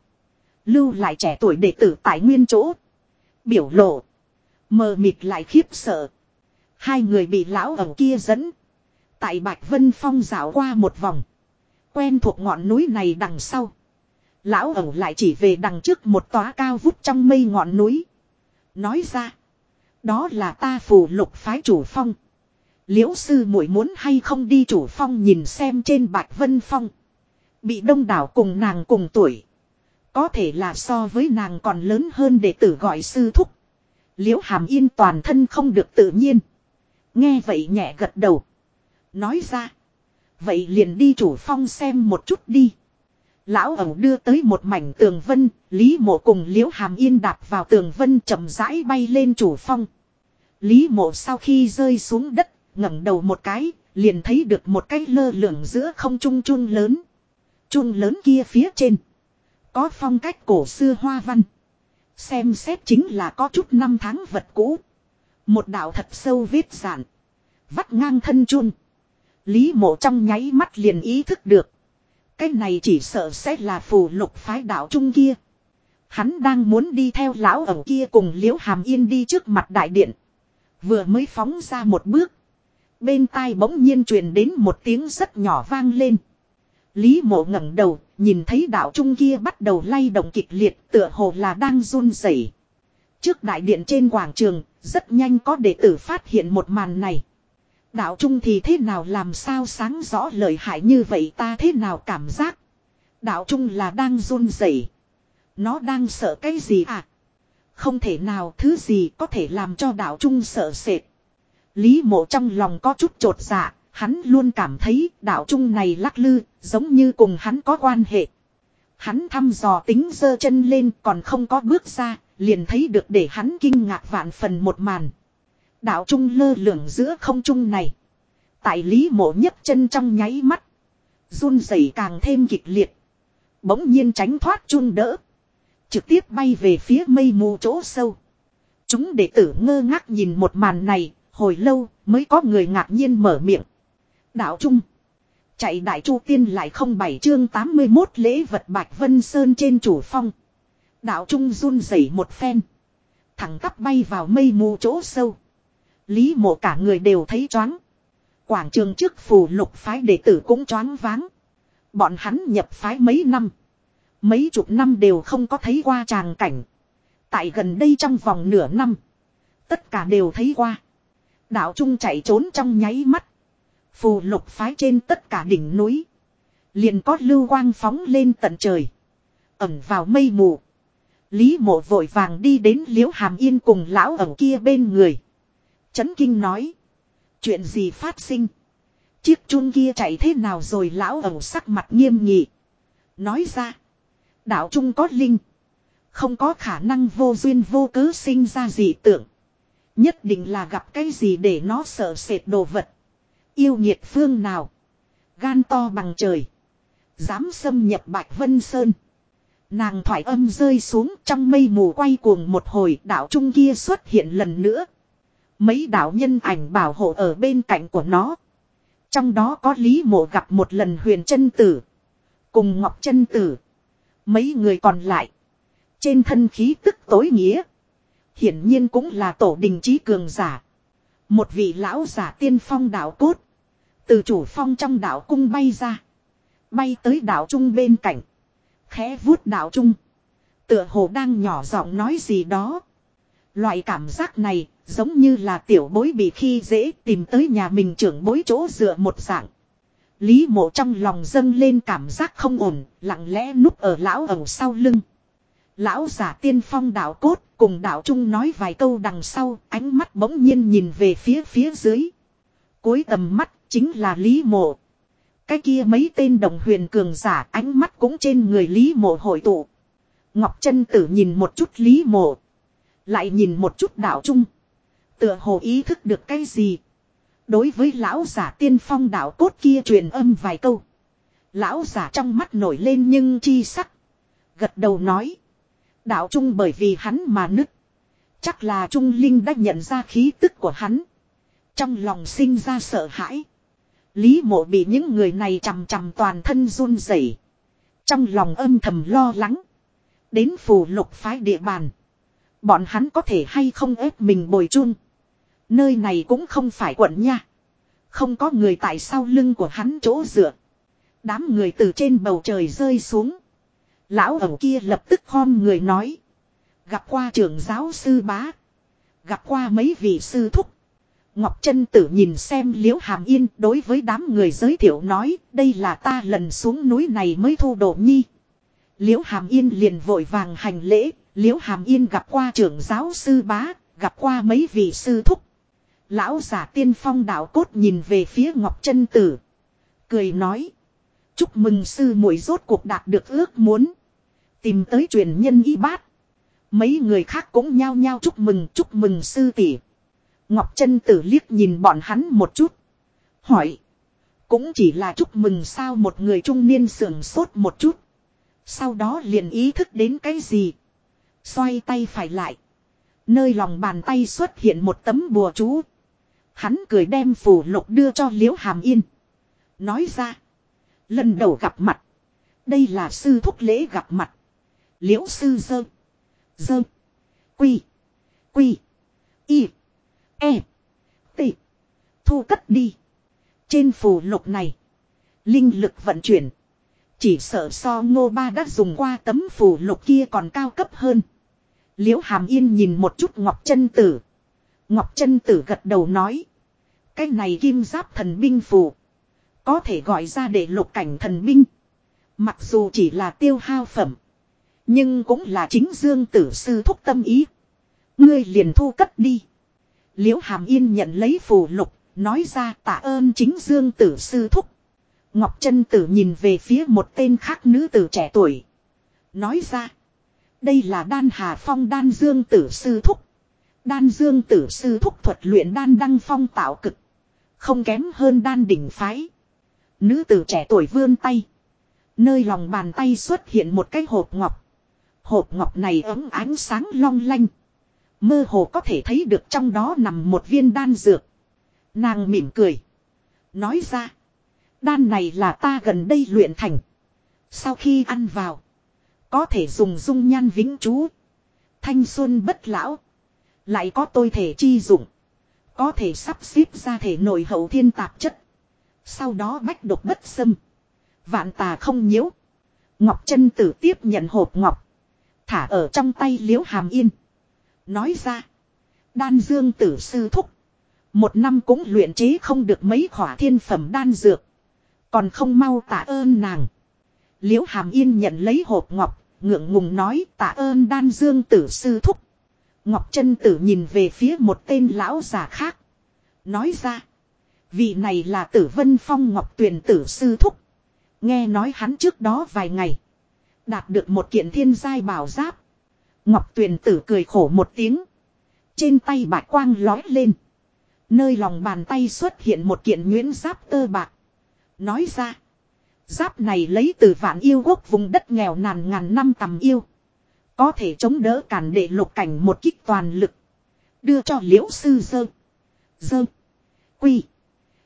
Lưu lại trẻ tuổi đệ tử tại nguyên chỗ. Biểu lộ. Mờ mịt lại khiếp sợ. Hai người bị lão ẩu kia dẫn. Tại Bạch Vân Phong dạo qua một vòng. Quen thuộc ngọn núi này đằng sau. Lão ẩu lại chỉ về đằng trước một tóa cao vút trong mây ngọn núi. Nói ra. Đó là ta phù lục phái chủ phong. Liễu sư muội muốn hay không đi chủ phong nhìn xem trên Bạch Vân Phong. Bị đông đảo cùng nàng cùng tuổi. Có thể là so với nàng còn lớn hơn đệ tử gọi sư thúc. Liễu hàm yên toàn thân không được tự nhiên. Nghe vậy nhẹ gật đầu. Nói ra. Vậy liền đi chủ phong xem một chút đi. Lão ẩu đưa tới một mảnh tường vân, Lý mộ cùng liễu hàm yên đạp vào tường vân chậm rãi bay lên chủ phong. Lý mộ sau khi rơi xuống đất, ngẩng đầu một cái, liền thấy được một cái lơ lửng giữa không trung chun lớn. Chun lớn kia phía trên. Có phong cách cổ xưa hoa văn. Xem xét chính là có chút năm tháng vật cũ. Một đạo thật sâu vết giản. Vắt ngang thân chun. Lý mộ trong nháy mắt liền ý thức được. Cái này chỉ sợ sẽ là phù lục phái đạo trung kia. Hắn đang muốn đi theo lão ẩu kia cùng liễu hàm yên đi trước mặt đại điện. Vừa mới phóng ra một bước. Bên tai bỗng nhiên truyền đến một tiếng rất nhỏ vang lên. Lý mộ ngẩng đầu, nhìn thấy đạo trung kia bắt đầu lay động kịch liệt tựa hồ là đang run rẩy. Trước đại điện trên quảng trường, rất nhanh có đệ tử phát hiện một màn này. Đạo trung thì thế nào làm sao sáng rõ lợi hại như vậy ta thế nào cảm giác. Đạo trung là đang run rẩy. Nó đang sợ cái gì à? Không thể nào thứ gì có thể làm cho đạo trung sợ sệt. Lý mộ trong lòng có chút trột dạ, hắn luôn cảm thấy đạo trung này lắc lư, giống như cùng hắn có quan hệ. Hắn thăm dò tính giơ chân lên còn không có bước ra, liền thấy được để hắn kinh ngạc vạn phần một màn. Đạo trung lơ lửng giữa không trung này. Tại lý mộ nhấc chân trong nháy mắt. run rẩy càng thêm kịch liệt. Bỗng nhiên tránh thoát trung đỡ. Trực tiếp bay về phía mây mù chỗ sâu. Chúng đệ tử ngơ ngác nhìn một màn này, hồi lâu mới có người ngạc nhiên mở miệng. Đạo Trung. Chạy đại chu tiên lại không bảy chương 81 lễ vật Bạch Vân Sơn trên chủ phong. Đạo Trung run rẩy một phen. Thẳng tắp bay vào mây mù chỗ sâu. Lý mộ cả người đều thấy choáng. Quảng trường trước phù lục phái đệ tử cũng choáng váng. Bọn hắn nhập phái mấy năm. Mấy chục năm đều không có thấy qua tràng cảnh. Tại gần đây trong vòng nửa năm. Tất cả đều thấy qua. Đạo Trung chạy trốn trong nháy mắt. Phù lục phái trên tất cả đỉnh núi. Liền có lưu quang phóng lên tận trời. Ẩm vào mây mù. Lý mộ vội vàng đi đến liễu hàm yên cùng lão ẩm kia bên người. Chấn kinh nói. Chuyện gì phát sinh? Chiếc chun kia chạy thế nào rồi lão ẩu sắc mặt nghiêm nghị. Nói ra. Đạo trung có linh. Không có khả năng vô duyên vô cớ sinh ra gì tưởng Nhất định là gặp cái gì để nó sợ sệt đồ vật. Yêu nhiệt phương nào. Gan to bằng trời. Dám xâm nhập Bạch Vân Sơn. Nàng thoải âm rơi xuống trong mây mù quay cuồng một hồi đạo trung kia xuất hiện lần nữa. Mấy đạo nhân ảnh bảo hộ ở bên cạnh của nó. Trong đó có Lý Mộ gặp một lần huyền chân tử. Cùng Ngọc chân tử. Mấy người còn lại. Trên thân khí tức tối nghĩa. Hiển nhiên cũng là tổ đình trí cường giả. Một vị lão giả tiên phong đạo cốt. Từ chủ phong trong đạo cung bay ra. Bay tới đạo trung bên cạnh. Khẽ vuốt đạo trung. Tựa hồ đang nhỏ giọng nói gì đó. Loại cảm giác này giống như là tiểu bối bị khi dễ tìm tới nhà mình trưởng bối chỗ dựa một dạng. Lý mộ trong lòng dâng lên cảm giác không ổn, lặng lẽ núp ở lão ẩu sau lưng. Lão giả tiên phong đạo cốt cùng đạo trung nói vài câu đằng sau, ánh mắt bỗng nhiên nhìn về phía phía dưới. Cuối tầm mắt chính là Lý Mộ. Cái kia mấy tên đồng huyền cường giả ánh mắt cũng trên người Lý Mộ hội tụ. Ngọc chân Tử nhìn một chút Lý Mộ. Lại nhìn một chút đạo trung. Tựa hồ ý thức được cái gì. Đối với lão giả tiên phong đạo cốt kia truyền âm vài câu. Lão giả trong mắt nổi lên nhưng chi sắc. Gật đầu nói. Đạo trung bởi vì hắn mà nứt. Chắc là Trung Linh đã nhận ra khí tức của hắn. Trong lòng sinh ra sợ hãi. Lý mộ bị những người này chằm chằm toàn thân run rẩy, Trong lòng âm thầm lo lắng. Đến phù lục phái địa bàn. Bọn hắn có thể hay không ép mình bồi chun. Nơi này cũng không phải quận nha. Không có người tại sau lưng của hắn chỗ dựa. Đám người từ trên bầu trời rơi xuống. Lão ẩu kia lập tức khom người nói. Gặp qua trưởng giáo sư bá. Gặp qua mấy vị sư thúc. Ngọc Trân Tử nhìn xem Liễu Hàm Yên đối với đám người giới thiệu nói đây là ta lần xuống núi này mới thu độ nhi. Liễu Hàm Yên liền vội vàng hành lễ, Liễu Hàm Yên gặp qua trưởng giáo sư bá, gặp qua mấy vị sư thúc. Lão giả tiên phong đạo cốt nhìn về phía Ngọc Trân Tử. Cười nói. Chúc mừng sư muội rốt cuộc đạt được ước muốn. Tìm tới truyền nhân y bát. Mấy người khác cũng nhao nhao chúc mừng chúc mừng sư tỷ. Ngọc Trân Tử liếc nhìn bọn hắn một chút. Hỏi. Cũng chỉ là chúc mừng sao một người trung niên sưởng sốt một chút. Sau đó liền ý thức đến cái gì. Xoay tay phải lại. Nơi lòng bàn tay xuất hiện một tấm bùa chú. Hắn cười đem phủ lục đưa cho Liễu Hàm Yên. Nói ra. Lần đầu gặp mặt. Đây là sư thúc lễ gặp mặt. Liễu sư dơ. Dơ. Quy. Quy. Y. E. T. Thu cất đi. Trên phù lục này. Linh lực vận chuyển. Chỉ sợ so ngô ba đã dùng qua tấm phù lục kia còn cao cấp hơn. Liễu hàm yên nhìn một chút ngọc Trân tử. Ngọc Trân tử gật đầu nói. Cái này kim giáp thần binh phù. Có thể gọi ra để lục cảnh thần binh. Mặc dù chỉ là tiêu hao phẩm. Nhưng cũng là chính dương tử sư thúc tâm ý. Ngươi liền thu cất đi. Liễu Hàm Yên nhận lấy phù lục, nói ra tạ ơn chính dương tử sư thúc. Ngọc Trân Tử nhìn về phía một tên khác nữ tử trẻ tuổi. Nói ra. Đây là đan hà phong đan dương tử sư thúc. Đan dương tử sư thúc thuật luyện đan đăng phong tạo cực. Không kém hơn đan đỉnh phái. Nữ tử trẻ tuổi vươn tay. Nơi lòng bàn tay xuất hiện một cái hộp ngọc. Hộp ngọc này ấm ánh sáng long lanh. Mơ hồ có thể thấy được trong đó nằm một viên đan dược. Nàng mỉm cười. Nói ra. Đan này là ta gần đây luyện thành. Sau khi ăn vào. Có thể dùng dung nhan vĩnh chú. Thanh xuân bất lão. Lại có tôi thể chi dụng. Có thể sắp xếp ra thể nội hậu thiên tạp chất. Sau đó bách độc bất xâm. Vạn tà không nhiễu. Ngọc chân tử tiếp nhận hộp ngọc. Thả ở trong tay liễu hàm yên. Nói ra. Đan dương tử sư thúc. Một năm cũng luyện chế không được mấy khỏa thiên phẩm đan dược. Còn không mau tạ ơn nàng. Liễu hàm yên nhận lấy hộp ngọc. Ngượng ngùng nói tạ ơn đan dương tử sư thúc. Ngọc chân tử nhìn về phía một tên lão già khác. Nói ra. Vị này là tử vân phong ngọc tuyền tử sư thúc. Nghe nói hắn trước đó vài ngày. Đạt được một kiện thiên giai bảo giáp. Ngọc tuyền tử cười khổ một tiếng. Trên tay bạc quang lói lên. Nơi lòng bàn tay xuất hiện một kiện nguyễn giáp tơ bạc. Nói ra. Giáp này lấy từ vạn yêu quốc vùng đất nghèo nàn ngàn năm tầm yêu. Có thể chống đỡ cản đệ lục cảnh một kích toàn lực. Đưa cho liễu sư dơ. Dơ. Quy.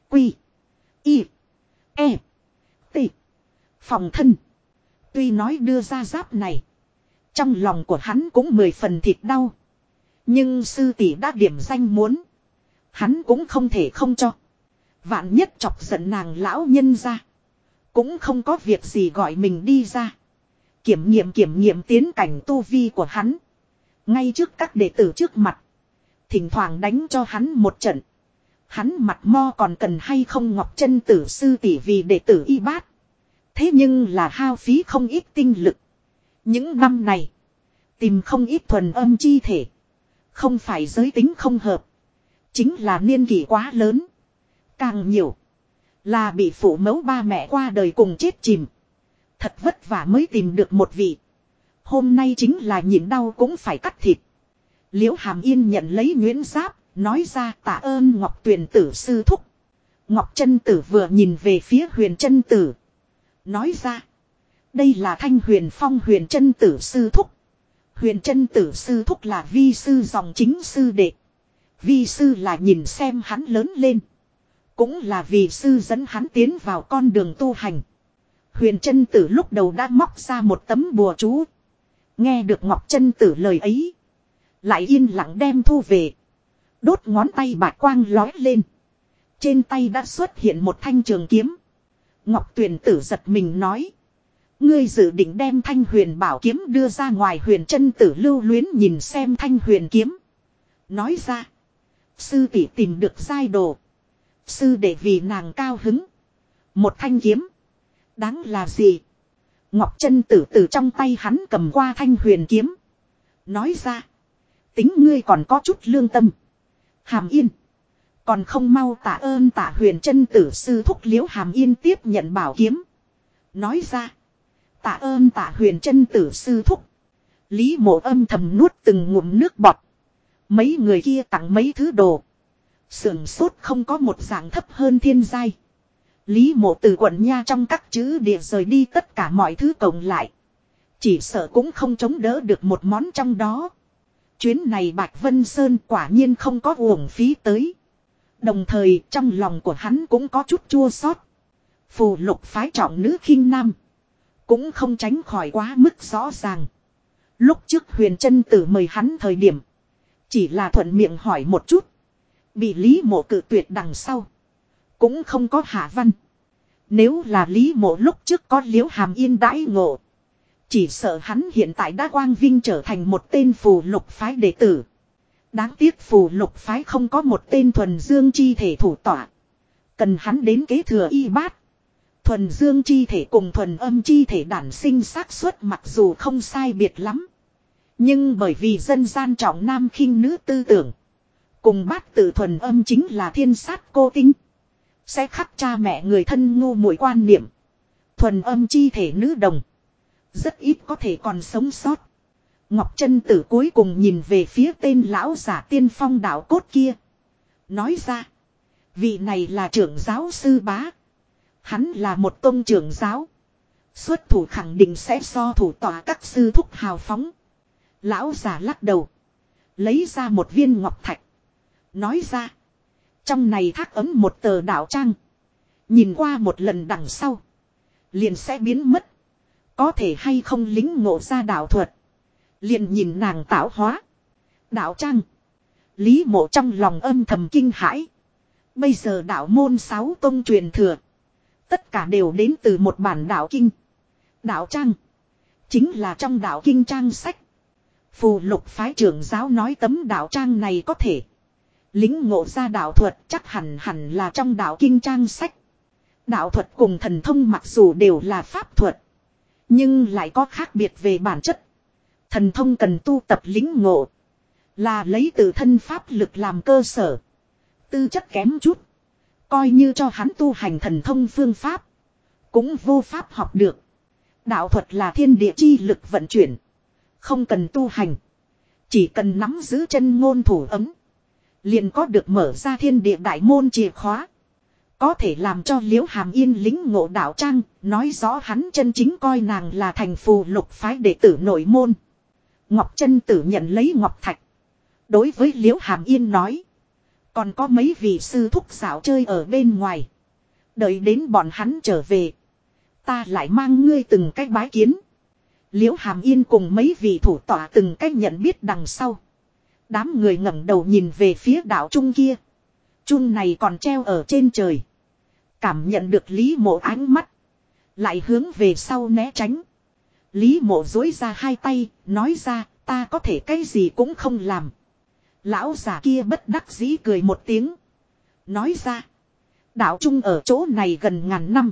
Quy. Y. E. T. Phòng thân. Tuy nói đưa ra giáp này. Trong lòng của hắn cũng mười phần thịt đau. Nhưng sư tỷ đã điểm danh muốn. Hắn cũng không thể không cho. Vạn nhất chọc giận nàng lão nhân ra. Cũng không có việc gì gọi mình đi ra. Kiểm nghiệm kiểm nghiệm tiến cảnh tu vi của hắn. Ngay trước các đệ tử trước mặt. Thỉnh thoảng đánh cho hắn một trận. Hắn mặt mo còn cần hay không ngọc chân tử sư tỷ vì đệ tử y bát. Thế nhưng là hao phí không ít tinh lực. Những năm này. Tìm không ít thuần âm chi thể. Không phải giới tính không hợp. Chính là niên kỷ quá lớn. Càng nhiều. Là bị phụ mẫu ba mẹ qua đời cùng chết chìm. Thật vất vả mới tìm được một vị. Hôm nay chính là nhịn đau cũng phải cắt thịt. Liễu Hàm Yên nhận lấy Nguyễn Giáp, nói ra tạ ơn Ngọc Tuyền tử sư thúc. Ngọc chân tử vừa nhìn về phía huyền chân tử. Nói ra. Đây là thanh huyền phong huyền chân tử sư thúc. Huyền chân tử sư thúc là vi sư dòng chính sư đệ. Vi sư là nhìn xem hắn lớn lên. Cũng là vì sư dẫn hắn tiến vào con đường tu hành. Huyền chân tử lúc đầu đã móc ra một tấm bùa chú. Nghe được Ngọc chân tử lời ấy. Lại yên lặng đem thu về. Đốt ngón tay bạc quang lói lên. Trên tay đã xuất hiện một thanh trường kiếm. Ngọc tuyền tử giật mình nói. Ngươi dự định đem thanh huyền bảo kiếm đưa ra ngoài huyền chân tử lưu luyến nhìn xem thanh huyền kiếm. Nói ra. Sư tỷ tìm được giai đồ. Sư để vì nàng cao hứng. Một thanh kiếm. Đáng là gì? Ngọc chân tử từ trong tay hắn cầm qua thanh huyền kiếm. Nói ra. Tính ngươi còn có chút lương tâm. Hàm yên. Còn không mau tạ ơn tạ huyền chân tử sư thúc liễu hàm yên tiếp nhận bảo kiếm. Nói ra. Tạ ơn tạ huyền chân tử sư thúc. Lý mộ âm thầm nuốt từng ngụm nước bọt. Mấy người kia tặng mấy thứ đồ. Sưởng sốt không có một dạng thấp hơn thiên giai. Lý mộ từ quận nha trong các chữ địa rời đi tất cả mọi thứ cộng lại. Chỉ sợ cũng không chống đỡ được một món trong đó. Chuyến này Bạch Vân Sơn quả nhiên không có uổng phí tới. Đồng thời, trong lòng của hắn cũng có chút chua xót. Phù lục phái trọng nữ khinh nam. Cũng không tránh khỏi quá mức rõ ràng. Lúc trước huyền chân tử mời hắn thời điểm. Chỉ là thuận miệng hỏi một chút. Bị Lý mộ cự tuyệt đằng sau. Cũng không có hạ văn. Nếu là Lý mộ lúc trước có liễu hàm yên đãi ngộ. Chỉ sợ hắn hiện tại đã quang vinh trở thành một tên phù lục phái đệ tử. Đáng tiếc phù lục phái không có một tên thuần dương chi thể thủ tỏa. Cần hắn đến kế thừa y bát. Thuần dương chi thể cùng thuần âm chi thể đản sinh xác suất mặc dù không sai biệt lắm. Nhưng bởi vì dân gian trọng nam khinh nữ tư tưởng. Cùng bát tự thuần âm chính là thiên sát cô tính. Sẽ khắc cha mẹ người thân ngu muội quan niệm. Thuần âm chi thể nữ đồng. Rất ít có thể còn sống sót. Ngọc chân tử cuối cùng nhìn về phía tên lão giả tiên phong đạo cốt kia. Nói ra. Vị này là trưởng giáo sư bá. Hắn là một tôn trưởng giáo. Xuất thủ khẳng định sẽ so thủ tỏa các sư thúc hào phóng. Lão giả lắc đầu. Lấy ra một viên ngọc thạch. Nói ra. Trong này thác ấm một tờ đạo trang. Nhìn qua một lần đằng sau. Liền sẽ biến mất. Có thể hay không lính ngộ ra đạo thuật. Liền nhìn nàng tạo hóa. Đạo trang. Lý mộ trong lòng âm thầm kinh hãi. Bây giờ đạo môn sáu tông truyền thừa. Tất cả đều đến từ một bản đạo kinh. Đạo trang. Chính là trong đạo kinh trang sách. Phù lục phái trưởng giáo nói tấm đạo trang này có thể. Lính ngộ ra đạo thuật chắc hẳn hẳn là trong đạo kinh trang sách. Đạo thuật cùng thần thông mặc dù đều là pháp thuật. Nhưng lại có khác biệt về bản chất. Thần thông cần tu tập lính ngộ. Là lấy từ thân pháp lực làm cơ sở. Tư chất kém chút. Coi như cho hắn tu hành thần thông phương pháp. Cũng vô pháp học được. Đạo thuật là thiên địa chi lực vận chuyển. Không cần tu hành. Chỉ cần nắm giữ chân ngôn thủ ấm. Liền có được mở ra thiên địa đại môn chìa khóa. Có thể làm cho liễu hàm yên lính ngộ đạo trang, nói rõ hắn chân chính coi nàng là thành phù lục phái đệ tử nội môn. Ngọc chân tử nhận lấy ngọc thạch. Đối với liễu hàm yên nói. Còn có mấy vị sư thúc xảo chơi ở bên ngoài. Đợi đến bọn hắn trở về. Ta lại mang ngươi từng cách bái kiến. Liễu hàm yên cùng mấy vị thủ tỏa từng cách nhận biết đằng sau. Đám người ngẩng đầu nhìn về phía đảo trung kia. Trung này còn treo ở trên trời. Cảm nhận được Lý mộ ánh mắt. Lại hướng về sau né tránh. Lý mộ dối ra hai tay, nói ra, ta có thể cái gì cũng không làm. Lão già kia bất đắc dĩ cười một tiếng. Nói ra, đạo trung ở chỗ này gần ngàn năm.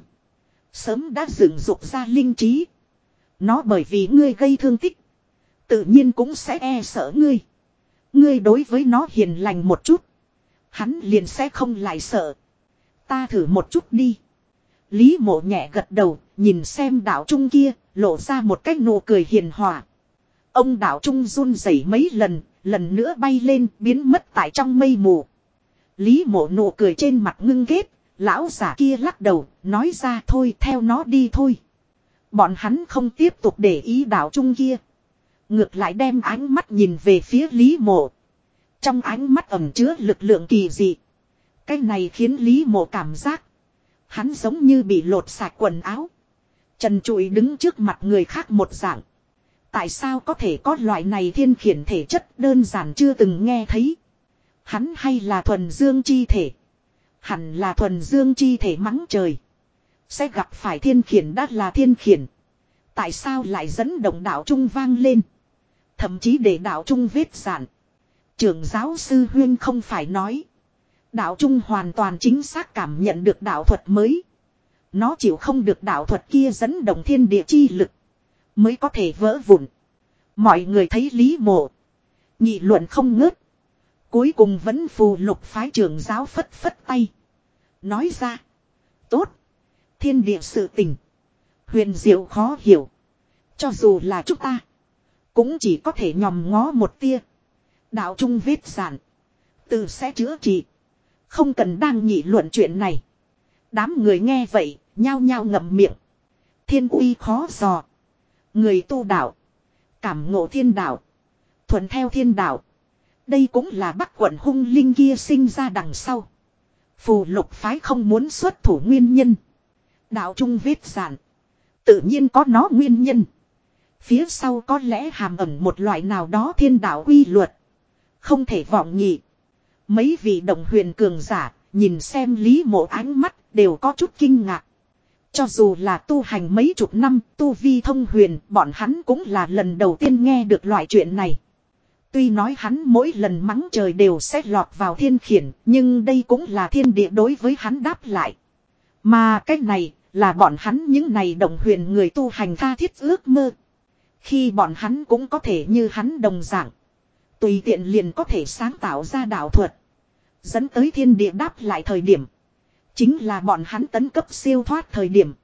Sớm đã dựng dục ra linh trí. Nó bởi vì ngươi gây thương tích. Tự nhiên cũng sẽ e sợ ngươi. Ngươi đối với nó hiền lành một chút. Hắn liền sẽ không lại sợ. Ta thử một chút đi. Lý mộ nhẹ gật đầu, nhìn xem đạo trung kia, lộ ra một cái nụ cười hiền hòa. Ông đạo trung run rẩy mấy lần, lần nữa bay lên, biến mất tại trong mây mù. Lý mộ nụ cười trên mặt ngưng ghét, Lão giả kia lắc đầu, nói ra thôi theo nó đi thôi. Bọn hắn không tiếp tục để ý đạo trung kia. Ngược lại đem ánh mắt nhìn về phía Lý Mộ. Trong ánh mắt ẩm chứa lực lượng kỳ dị. Cái này khiến Lý Mộ cảm giác. Hắn giống như bị lột sạch quần áo. Trần trụi đứng trước mặt người khác một dạng. Tại sao có thể có loại này thiên khiển thể chất đơn giản chưa từng nghe thấy. Hắn hay là thuần dương chi thể. Hẳn là thuần dương chi thể mắng trời. Sẽ gặp phải thiên khiển đã là thiên khiển. Tại sao lại dẫn động đạo trung vang lên. Thậm chí để đạo trung vết giản. Trưởng giáo sư Huyên không phải nói. Đạo trung hoàn toàn chính xác cảm nhận được đạo thuật mới. Nó chịu không được đạo thuật kia dẫn động thiên địa chi lực. Mới có thể vỡ vụn. Mọi người thấy lý mộ. nhị luận không ngớt. Cuối cùng vẫn phù lục phái trưởng giáo phất phất tay. Nói ra. Tốt. Thiên địa sự tình. Huyền diệu khó hiểu. Cho dù là chúng ta. Cũng chỉ có thể nhòm ngó một tia. Đạo trung vết giản. Từ sẽ chữa trị. Không cần đang nhị luận chuyện này. Đám người nghe vậy, nhao nhao ngậm miệng. Thiên uy khó dò. Người tu đạo. Cảm ngộ thiên đạo. Thuận theo thiên đạo. Đây cũng là bắc quận hung linh kia sinh ra đằng sau. Phù lục phái không muốn xuất thủ nguyên nhân. Đạo trung vết giản. Tự nhiên có nó nguyên nhân. Phía sau có lẽ hàm ẩn một loại nào đó thiên đạo quy luật. Không thể vọng nhị. Mấy vị đồng huyền cường giả, nhìn xem lý mộ ánh mắt, đều có chút kinh ngạc. Cho dù là tu hành mấy chục năm, tu vi thông huyền, bọn hắn cũng là lần đầu tiên nghe được loại chuyện này. Tuy nói hắn mỗi lần mắng trời đều sẽ lọt vào thiên khiển, nhưng đây cũng là thiên địa đối với hắn đáp lại. Mà cách này, là bọn hắn những này đồng huyền người tu hành tha thiết ước mơ. Khi bọn hắn cũng có thể như hắn đồng dạng. Tùy tiện liền có thể sáng tạo ra đạo thuật. Dẫn tới thiên địa đáp lại thời điểm. Chính là bọn hắn tấn cấp siêu thoát thời điểm.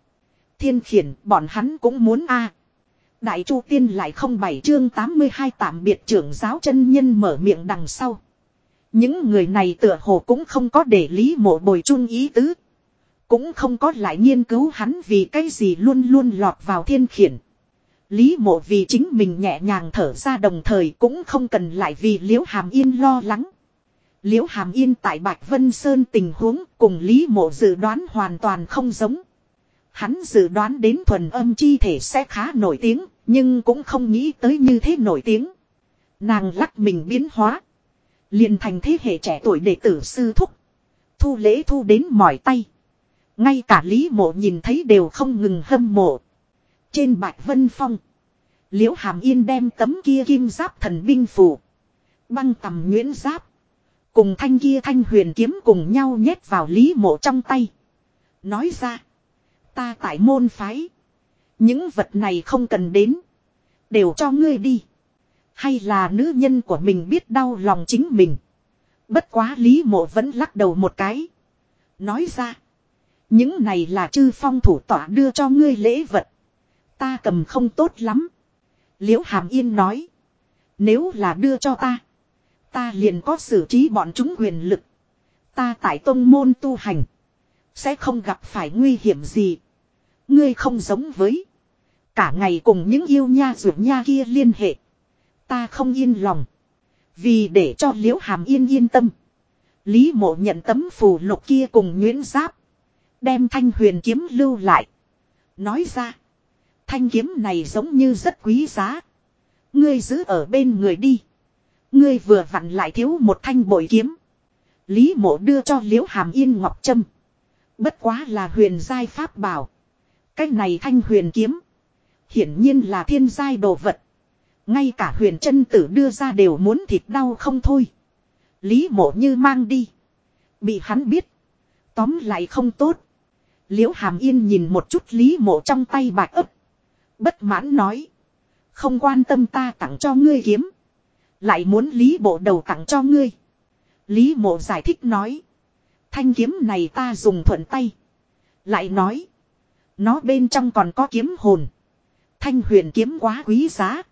Thiên khiển, bọn hắn cũng muốn a Đại Chu Tiên lại không bảy chương 82 tạm biệt trưởng giáo chân nhân mở miệng đằng sau. Những người này tựa hồ cũng không có để lý mộ bồi chung ý tứ. Cũng không có lại nghiên cứu hắn vì cái gì luôn luôn lọt vào thiên khiển. Lý mộ vì chính mình nhẹ nhàng thở ra đồng thời cũng không cần lại vì liễu hàm yên lo lắng. Liễu hàm yên tại Bạch Vân Sơn tình huống cùng Lý mộ dự đoán hoàn toàn không giống. Hắn dự đoán đến thuần âm chi thể sẽ khá nổi tiếng, nhưng cũng không nghĩ tới như thế nổi tiếng. Nàng lắc mình biến hóa. liền thành thế hệ trẻ tuổi đệ tử sư thúc. Thu lễ thu đến mỏi tay. Ngay cả Lý mộ nhìn thấy đều không ngừng hâm mộ. Trên Bạch Vân Phong. Liễu Hàm Yên đem tấm kia kim giáp thần binh phủ. Băng tầm nguyễn giáp. Cùng thanh kia thanh huyền kiếm cùng nhau nhét vào Lý mộ trong tay. Nói ra. Ta tại môn phái. Những vật này không cần đến. Đều cho ngươi đi. Hay là nữ nhân của mình biết đau lòng chính mình. Bất quá Lý mộ vẫn lắc đầu một cái. Nói ra. Những này là chư phong thủ tỏa đưa cho ngươi lễ vật. Ta cầm không tốt lắm. Liễu Hàm Yên nói. Nếu là đưa cho ta. Ta liền có xử trí bọn chúng quyền lực. Ta tại tông môn tu hành. Sẽ không gặp phải nguy hiểm gì. Ngươi không giống với. Cả ngày cùng những yêu nha ruột nha kia liên hệ. Ta không yên lòng. Vì để cho liễu hàm yên yên tâm. Lý mộ nhận tấm phù lục kia cùng Nguyễn Giáp. Đem thanh huyền kiếm lưu lại. Nói ra. Thanh kiếm này giống như rất quý giá. Ngươi giữ ở bên người đi. Ngươi vừa vặn lại thiếu một thanh bội kiếm. Lý mộ đưa cho liễu hàm yên ngọc trâm. Bất quá là huyền giai pháp bảo. Cái này thanh huyền kiếm. Hiển nhiên là thiên giai đồ vật. Ngay cả huyền chân tử đưa ra đều muốn thịt đau không thôi. Lý mộ như mang đi. Bị hắn biết. Tóm lại không tốt. Liễu hàm yên nhìn một chút lý mộ trong tay bạc ấp. Bất mãn nói. Không quan tâm ta tặng cho ngươi kiếm. Lại muốn lý bộ đầu tặng cho ngươi. Lý mộ giải thích nói. Thanh kiếm này ta dùng thuận tay. Lại nói. Nó bên trong còn có kiếm hồn. Thanh huyền kiếm quá quý giá.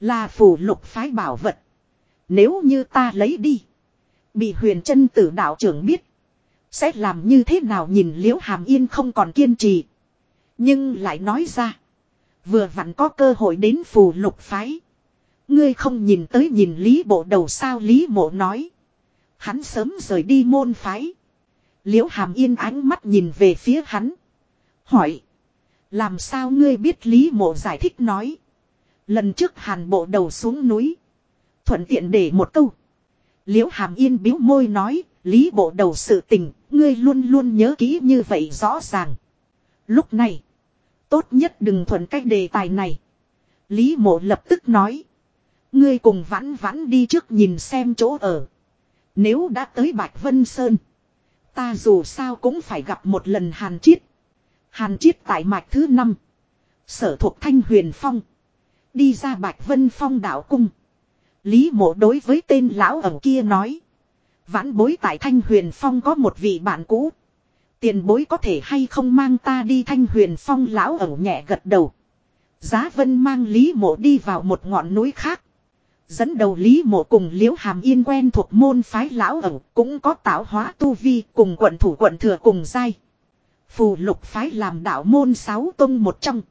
Là phủ lục phái bảo vật. Nếu như ta lấy đi. Bị huyền chân tử đạo trưởng biết. Sẽ làm như thế nào nhìn liễu hàm yên không còn kiên trì. Nhưng lại nói ra. Vừa vặn có cơ hội đến phù lục phái. Ngươi không nhìn tới nhìn lý bộ đầu sao lý mộ nói. Hắn sớm rời đi môn phái. Liễu hàm yên ánh mắt nhìn về phía hắn. Hỏi. Làm sao ngươi biết lý mộ giải thích nói. Lần trước hàn bộ đầu xuống núi. Thuận tiện để một câu. Liễu hàm yên biếu môi nói. Lý bộ đầu sự tình. Ngươi luôn luôn nhớ kỹ như vậy rõ ràng. Lúc này. Tốt nhất đừng thuận cách đề tài này. Lý mộ lập tức nói. Ngươi cùng vãn vãn đi trước nhìn xem chỗ ở. Nếu đã tới Bạch Vân Sơn. Ta dù sao cũng phải gặp một lần Hàn Chiết. Hàn Chiết tại mạch thứ năm, Sở thuộc Thanh Huyền Phong. Đi ra Bạch Vân Phong đạo cung. Lý mộ đối với tên lão ẩu kia nói. Vãn bối tại Thanh Huyền Phong có một vị bạn cũ. Tiền bối có thể hay không mang ta đi Thanh Huyền Phong lão ẩu nhẹ gật đầu. Giá vân mang Lý mộ đi vào một ngọn núi khác. Dẫn đầu Lý Mộ cùng Liễu Hàm Yên quen thuộc môn phái lão ẩu cũng có tạo hóa tu vi cùng quận thủ quận thừa cùng giai. Phù lục phái làm đạo môn sáu tông một trong.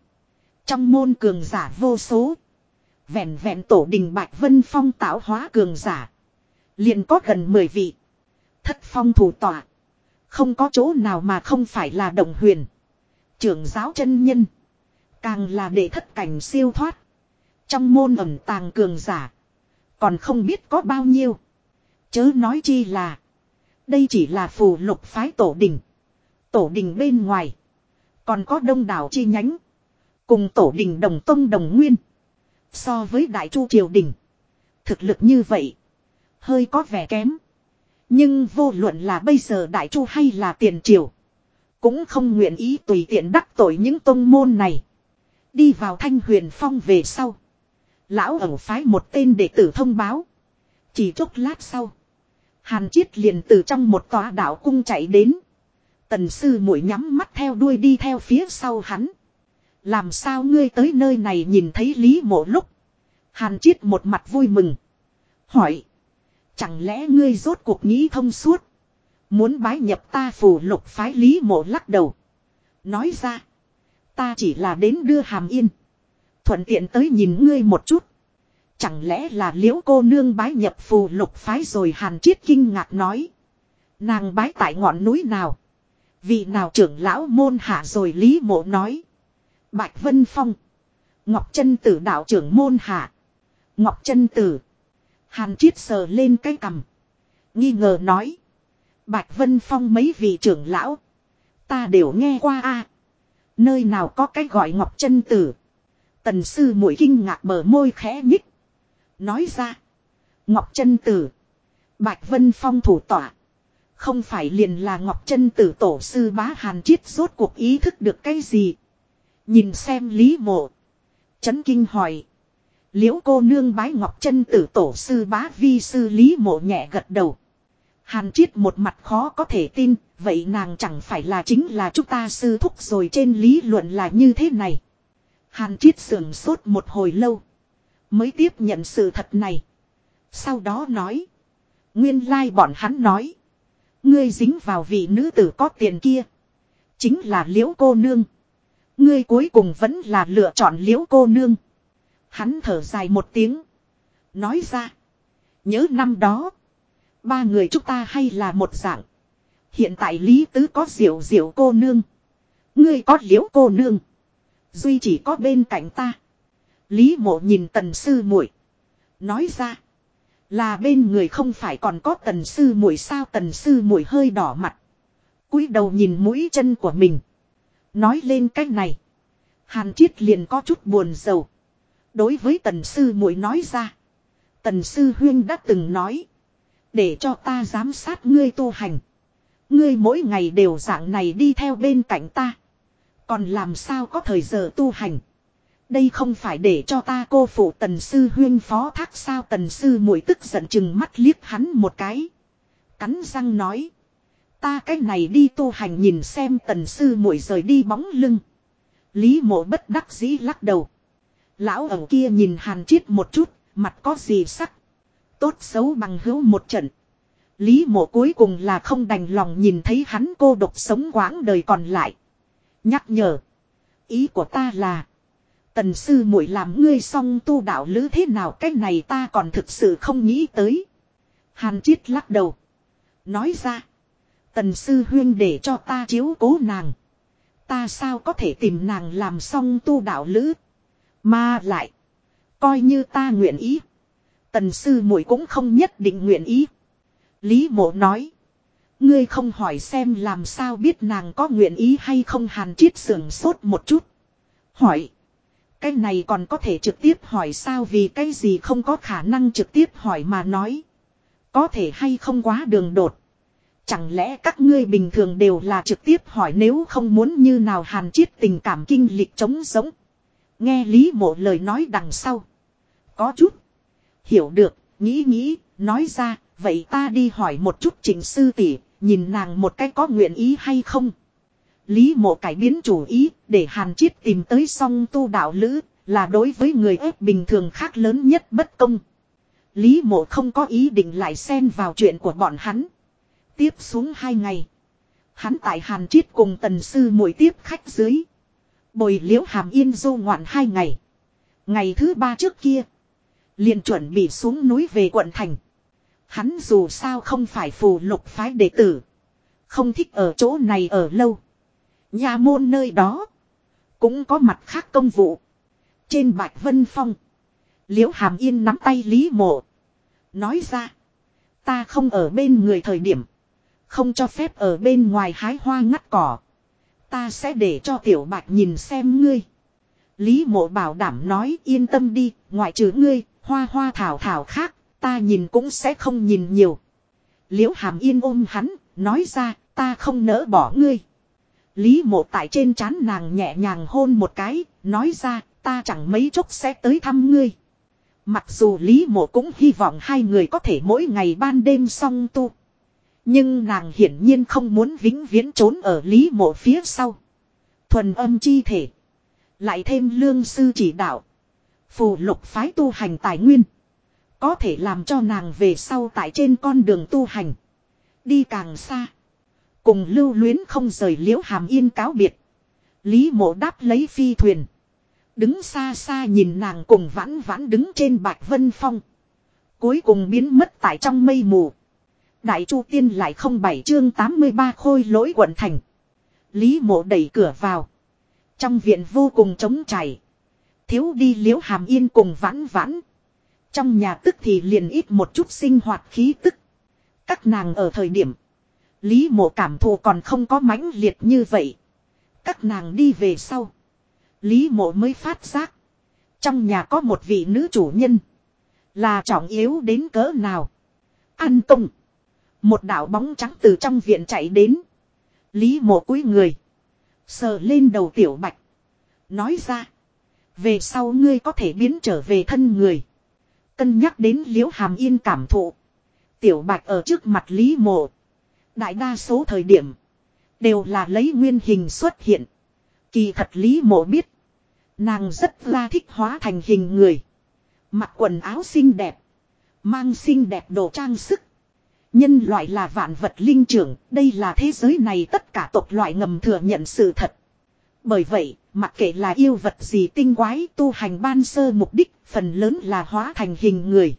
Trong môn cường giả vô số. Vẹn vẹn tổ đình Bạch Vân Phong tạo hóa cường giả. liền có gần 10 vị. Thất phong thủ tọa. Không có chỗ nào mà không phải là đồng huyền. Trưởng giáo chân nhân. Càng là để thất cảnh siêu thoát. Trong môn ẩm tàng cường giả. Còn không biết có bao nhiêu. Chớ nói chi là. Đây chỉ là phù lục phái tổ đình. Tổ đình bên ngoài. Còn có đông đảo chi nhánh. Cùng tổ đình đồng tông đồng nguyên. So với đại chu triều đình. Thực lực như vậy. Hơi có vẻ kém. Nhưng vô luận là bây giờ đại chu hay là tiền triều. Cũng không nguyện ý tùy tiện đắc tội những tông môn này. Đi vào thanh huyền phong về sau. Lão ẩu phái một tên đệ tử thông báo. Chỉ chốc lát sau. Hàn Chiết liền từ trong một tòa đảo cung chạy đến. Tần sư mũi nhắm mắt theo đuôi đi theo phía sau hắn. Làm sao ngươi tới nơi này nhìn thấy Lý mộ lúc. Hàn Chiết một mặt vui mừng. Hỏi. Chẳng lẽ ngươi rốt cuộc nghĩ thông suốt. Muốn bái nhập ta phù lục phái Lý mộ lắc đầu. Nói ra. Ta chỉ là đến đưa hàm yên. Thuận tiện tới nhìn ngươi một chút. Chẳng lẽ là liễu cô nương bái nhập phù lục phái rồi hàn triết kinh ngạc nói. Nàng bái tại ngọn núi nào. Vị nào trưởng lão môn hạ rồi Lý Mộ nói. Bạch Vân Phong. Ngọc chân Tử đạo trưởng môn hạ. Ngọc chân Tử. Hàn Chiết sờ lên cái cằm. Nghi ngờ nói. Bạch Vân Phong mấy vị trưởng lão. Ta đều nghe qua a Nơi nào có cái gọi Ngọc chân Tử. Tần sư mũi kinh ngạc bờ môi khẽ nhích. Nói ra. Ngọc chân Tử. Bạch Vân Phong thủ tỏa. Không phải liền là Ngọc chân Tử tổ sư bá hàn chiết rốt cuộc ý thức được cái gì. Nhìn xem Lý Mộ. Chấn kinh hỏi. Liễu cô nương bái Ngọc chân Tử tổ sư bá vi sư Lý Mộ nhẹ gật đầu. Hàn chiết một mặt khó có thể tin. Vậy nàng chẳng phải là chính là chúng ta sư thúc rồi trên lý luận là như thế này. Hàn Chiết sườn sốt một hồi lâu. Mới tiếp nhận sự thật này. Sau đó nói. Nguyên lai bọn hắn nói. Ngươi dính vào vị nữ tử có tiền kia. Chính là liễu cô nương. Ngươi cuối cùng vẫn là lựa chọn liễu cô nương. Hắn thở dài một tiếng. Nói ra. Nhớ năm đó. Ba người chúng ta hay là một dạng. Hiện tại Lý Tứ có diệu diệu cô nương. Ngươi có liễu cô nương. Duy chỉ có bên cạnh ta. Lý mộ nhìn tần sư muội Nói ra. Là bên người không phải còn có tần sư muội sao tần sư muội hơi đỏ mặt. cúi đầu nhìn mũi chân của mình. Nói lên cách này. Hàn Chiết liền có chút buồn rầu. Đối với tần sư muội nói ra. Tần sư huyên đã từng nói. Để cho ta giám sát ngươi tu hành. Ngươi mỗi ngày đều dạng này đi theo bên cạnh ta. Còn làm sao có thời giờ tu hành. Đây không phải để cho ta cô phụ tần sư huyên phó thác sao tần sư muội tức giận chừng mắt liếc hắn một cái. Cắn răng nói. Ta cái này đi tu hành nhìn xem tần sư muội rời đi bóng lưng. Lý mộ bất đắc dĩ lắc đầu. Lão ẩu kia nhìn hàn chiết một chút, mặt có gì sắc. Tốt xấu bằng hữu một trận. Lý mộ cuối cùng là không đành lòng nhìn thấy hắn cô độc sống quãng đời còn lại. Nhắc nhở. Ý của ta là. Tần sư muội làm ngươi xong tu đạo lữ thế nào cái này ta còn thực sự không nghĩ tới. Hàn Chiết lắc đầu. Nói ra. Tần sư huyên để cho ta chiếu cố nàng. Ta sao có thể tìm nàng làm xong tu đạo lữ. Mà lại. Coi như ta nguyện ý. Tần sư muội cũng không nhất định nguyện ý. Lý mộ nói. Ngươi không hỏi xem làm sao biết nàng có nguyện ý hay không hàn chiết sườn sốt một chút. Hỏi. Cái này còn có thể trực tiếp hỏi sao vì cái gì không có khả năng trực tiếp hỏi mà nói. Có thể hay không quá đường đột. Chẳng lẽ các ngươi bình thường đều là trực tiếp hỏi nếu không muốn như nào hàn chiết tình cảm kinh lịch trống giống. Nghe Lý mộ lời nói đằng sau. Có chút. Hiểu được, nghĩ nghĩ, nói ra, vậy ta đi hỏi một chút trình sư tỷ, nhìn nàng một cách có nguyện ý hay không. Lý mộ cải biến chủ ý, để hàn chiết tìm tới song tu đạo lữ, là đối với người ép bình thường khác lớn nhất bất công. Lý mộ không có ý định lại xen vào chuyện của bọn hắn. Tiếp xuống hai ngày. Hắn tại hàn chiết cùng tần sư mỗi tiếp khách dưới. Bồi liễu hàm yên du ngoạn hai ngày. Ngày thứ ba trước kia. liền chuẩn bị xuống núi về quận thành. Hắn dù sao không phải phù lục phái đệ tử. Không thích ở chỗ này ở lâu. Nhà môn nơi đó. Cũng có mặt khác công vụ. Trên Bạch Vân Phong. Liễu Hàm Yên nắm tay Lý Mộ. Nói ra. Ta không ở bên người thời điểm. Không cho phép ở bên ngoài hái hoa ngắt cỏ. Ta sẽ để cho Tiểu Bạch nhìn xem ngươi. Lý Mộ bảo đảm nói yên tâm đi. Ngoại trừ ngươi, hoa hoa thảo thảo khác. Ta nhìn cũng sẽ không nhìn nhiều. Liễu Hàm Yên ôm hắn. Nói ra ta không nỡ bỏ ngươi. Lý mộ tại trên trán nàng nhẹ nhàng hôn một cái, nói ra, ta chẳng mấy chốc sẽ tới thăm ngươi. Mặc dù Lý mộ cũng hy vọng hai người có thể mỗi ngày ban đêm song tu. Nhưng nàng hiển nhiên không muốn vĩnh viễn trốn ở Lý mộ phía sau. Thuần âm chi thể. Lại thêm lương sư chỉ đạo. Phù lục phái tu hành tài nguyên. Có thể làm cho nàng về sau tại trên con đường tu hành. Đi càng xa. Cùng lưu luyến không rời liễu hàm yên cáo biệt. Lý mộ đáp lấy phi thuyền. Đứng xa xa nhìn nàng cùng vãn vãn đứng trên bạch vân phong. Cuối cùng biến mất tại trong mây mù. Đại chu tiên lại không bảy chương 83 khôi lỗi quận thành. Lý mộ đẩy cửa vào. Trong viện vô cùng trống chảy. Thiếu đi liễu hàm yên cùng vãn vãn. Trong nhà tức thì liền ít một chút sinh hoạt khí tức. Các nàng ở thời điểm. Lý mộ cảm thù còn không có mãnh liệt như vậy. Các nàng đi về sau. Lý mộ mới phát giác. Trong nhà có một vị nữ chủ nhân. Là trọng yếu đến cỡ nào. An công. Một đạo bóng trắng từ trong viện chạy đến. Lý mộ cúi người. Sờ lên đầu tiểu bạch. Nói ra. Về sau ngươi có thể biến trở về thân người. Cân nhắc đến liễu hàm yên cảm thụ. Tiểu bạch ở trước mặt Lý mộ. Đại đa số thời điểm. Đều là lấy nguyên hình xuất hiện. Kỳ thật Lý mộ biết. Nàng rất là thích hóa thành hình người. Mặc quần áo xinh đẹp. Mang xinh đẹp đồ trang sức. Nhân loại là vạn vật linh trưởng. Đây là thế giới này tất cả tộc loại ngầm thừa nhận sự thật. Bởi vậy, mặc kệ là yêu vật gì tinh quái tu hành ban sơ mục đích, phần lớn là hóa thành hình người.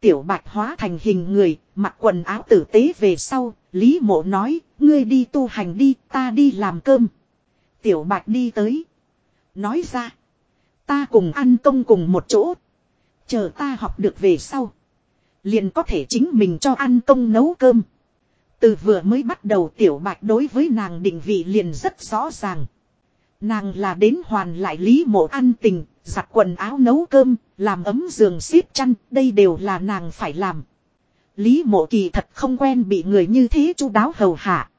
Tiểu bạch hóa thành hình người, mặc quần áo tử tế về sau, Lý mộ nói, ngươi đi tu hành đi, ta đi làm cơm. Tiểu bạch đi tới. Nói ra, ta cùng ăn công cùng một chỗ. Chờ ta học được về sau. Liền có thể chính mình cho ăn công nấu cơm. Từ vừa mới bắt đầu tiểu bạch đối với nàng định vị liền rất rõ ràng. Nàng là đến hoàn lại lý mộ ăn tình, giặt quần áo nấu cơm, làm ấm giường xếp chăn, đây đều là nàng phải làm. Lý mộ kỳ thật không quen bị người như thế chu đáo hầu hạ.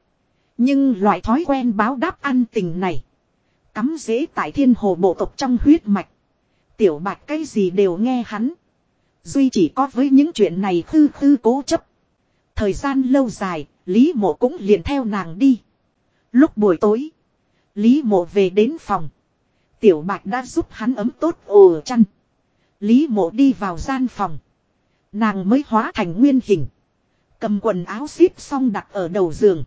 Nhưng loại thói quen báo đáp ăn tình này. Cắm dễ tại thiên hồ bộ tộc trong huyết mạch. Tiểu bạch cái gì đều nghe hắn. Duy chỉ có với những chuyện này khư khư cố chấp. Thời gian lâu dài, Lý mộ cũng liền theo nàng đi. Lúc buổi tối, Lý mộ về đến phòng. Tiểu bạch đã giúp hắn ấm tốt ồ chăn. Lý mộ đi vào gian phòng. Nàng mới hóa thành nguyên hình. Cầm quần áo xếp xong đặt ở đầu giường.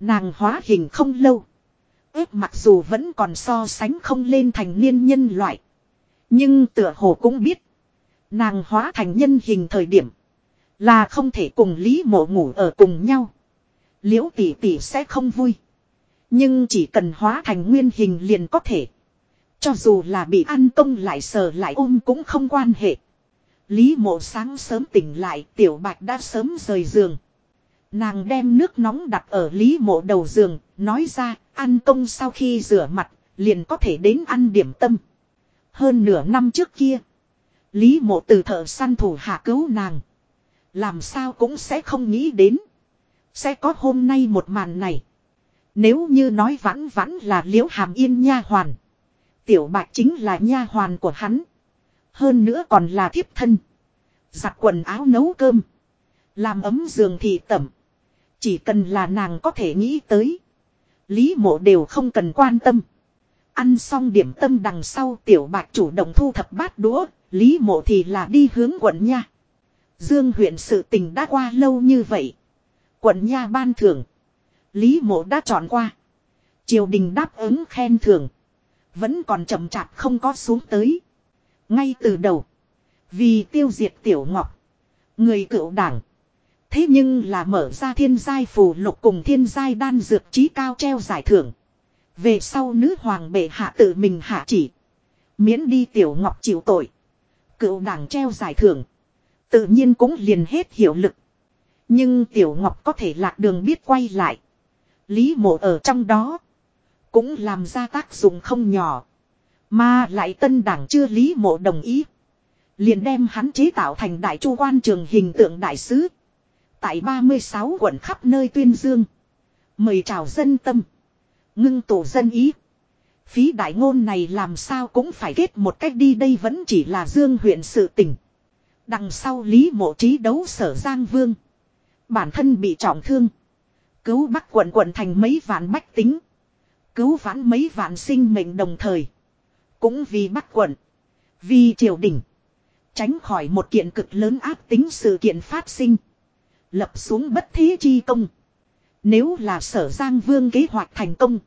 Nàng hóa hình không lâu. ước mặc dù vẫn còn so sánh không lên thành niên nhân loại. Nhưng tựa hồ cũng biết. Nàng hóa thành nhân hình thời điểm. Là không thể cùng Lý mộ ngủ ở cùng nhau. Liễu tỷ tỷ sẽ không vui. Nhưng chỉ cần hóa thành nguyên hình liền có thể. Cho dù là bị ăn công lại sờ lại ôm cũng không quan hệ. Lý mộ sáng sớm tỉnh lại tiểu bạch đã sớm rời giường. Nàng đem nước nóng đặt ở lý mộ đầu giường, nói ra, ăn công sau khi rửa mặt, liền có thể đến ăn điểm tâm. Hơn nửa năm trước kia, lý mộ từ thợ săn thủ hạ cứu nàng. Làm sao cũng sẽ không nghĩ đến. Sẽ có hôm nay một màn này. Nếu như nói vãn vãn là liễu hàm yên nha hoàn. Tiểu bạch chính là nha hoàn của hắn. Hơn nữa còn là thiếp thân. Giặt quần áo nấu cơm. Làm ấm giường thì tẩm. Chỉ cần là nàng có thể nghĩ tới. Lý mộ đều không cần quan tâm. Ăn xong điểm tâm đằng sau tiểu bạc chủ động thu thập bát đũa. Lý mộ thì là đi hướng quận nha. Dương huyện sự tình đã qua lâu như vậy. Quận nha ban thưởng. Lý mộ đã chọn qua. Triều đình đáp ứng khen thưởng. Vẫn còn chậm chạp không có xuống tới. Ngay từ đầu. Vì tiêu diệt tiểu ngọc. Người cựu đảng. Thế nhưng là mở ra thiên giai phù lục cùng thiên giai đan dược trí cao treo giải thưởng. Về sau nữ hoàng bệ hạ tự mình hạ chỉ. Miễn đi tiểu ngọc chịu tội. Cựu đảng treo giải thưởng. Tự nhiên cũng liền hết hiệu lực. Nhưng tiểu ngọc có thể lạc đường biết quay lại. Lý mộ ở trong đó. Cũng làm ra tác dụng không nhỏ. Mà lại tân đảng chưa lý mộ đồng ý. Liền đem hắn chế tạo thành đại chu quan trường hình tượng đại sứ. Tại 36 quận khắp nơi tuyên dương. Mời chào dân tâm. Ngưng tổ dân ý. Phí đại ngôn này làm sao cũng phải kết một cách đi, đây vẫn chỉ là dương huyện sự tình. Đằng sau lý mộ trí đấu sở Giang Vương. Bản thân bị trọng thương. Cứu bắc quận quận thành mấy vạn bách tính. Cứu vãn mấy vạn sinh mệnh đồng thời. Cũng vì bắc quận. Vì triều đình. Tránh khỏi một kiện cực lớn áp tính sự kiện phát sinh. Lập xuống bất thế chi công. Nếu là sở Giang Vương kế hoạch thành công.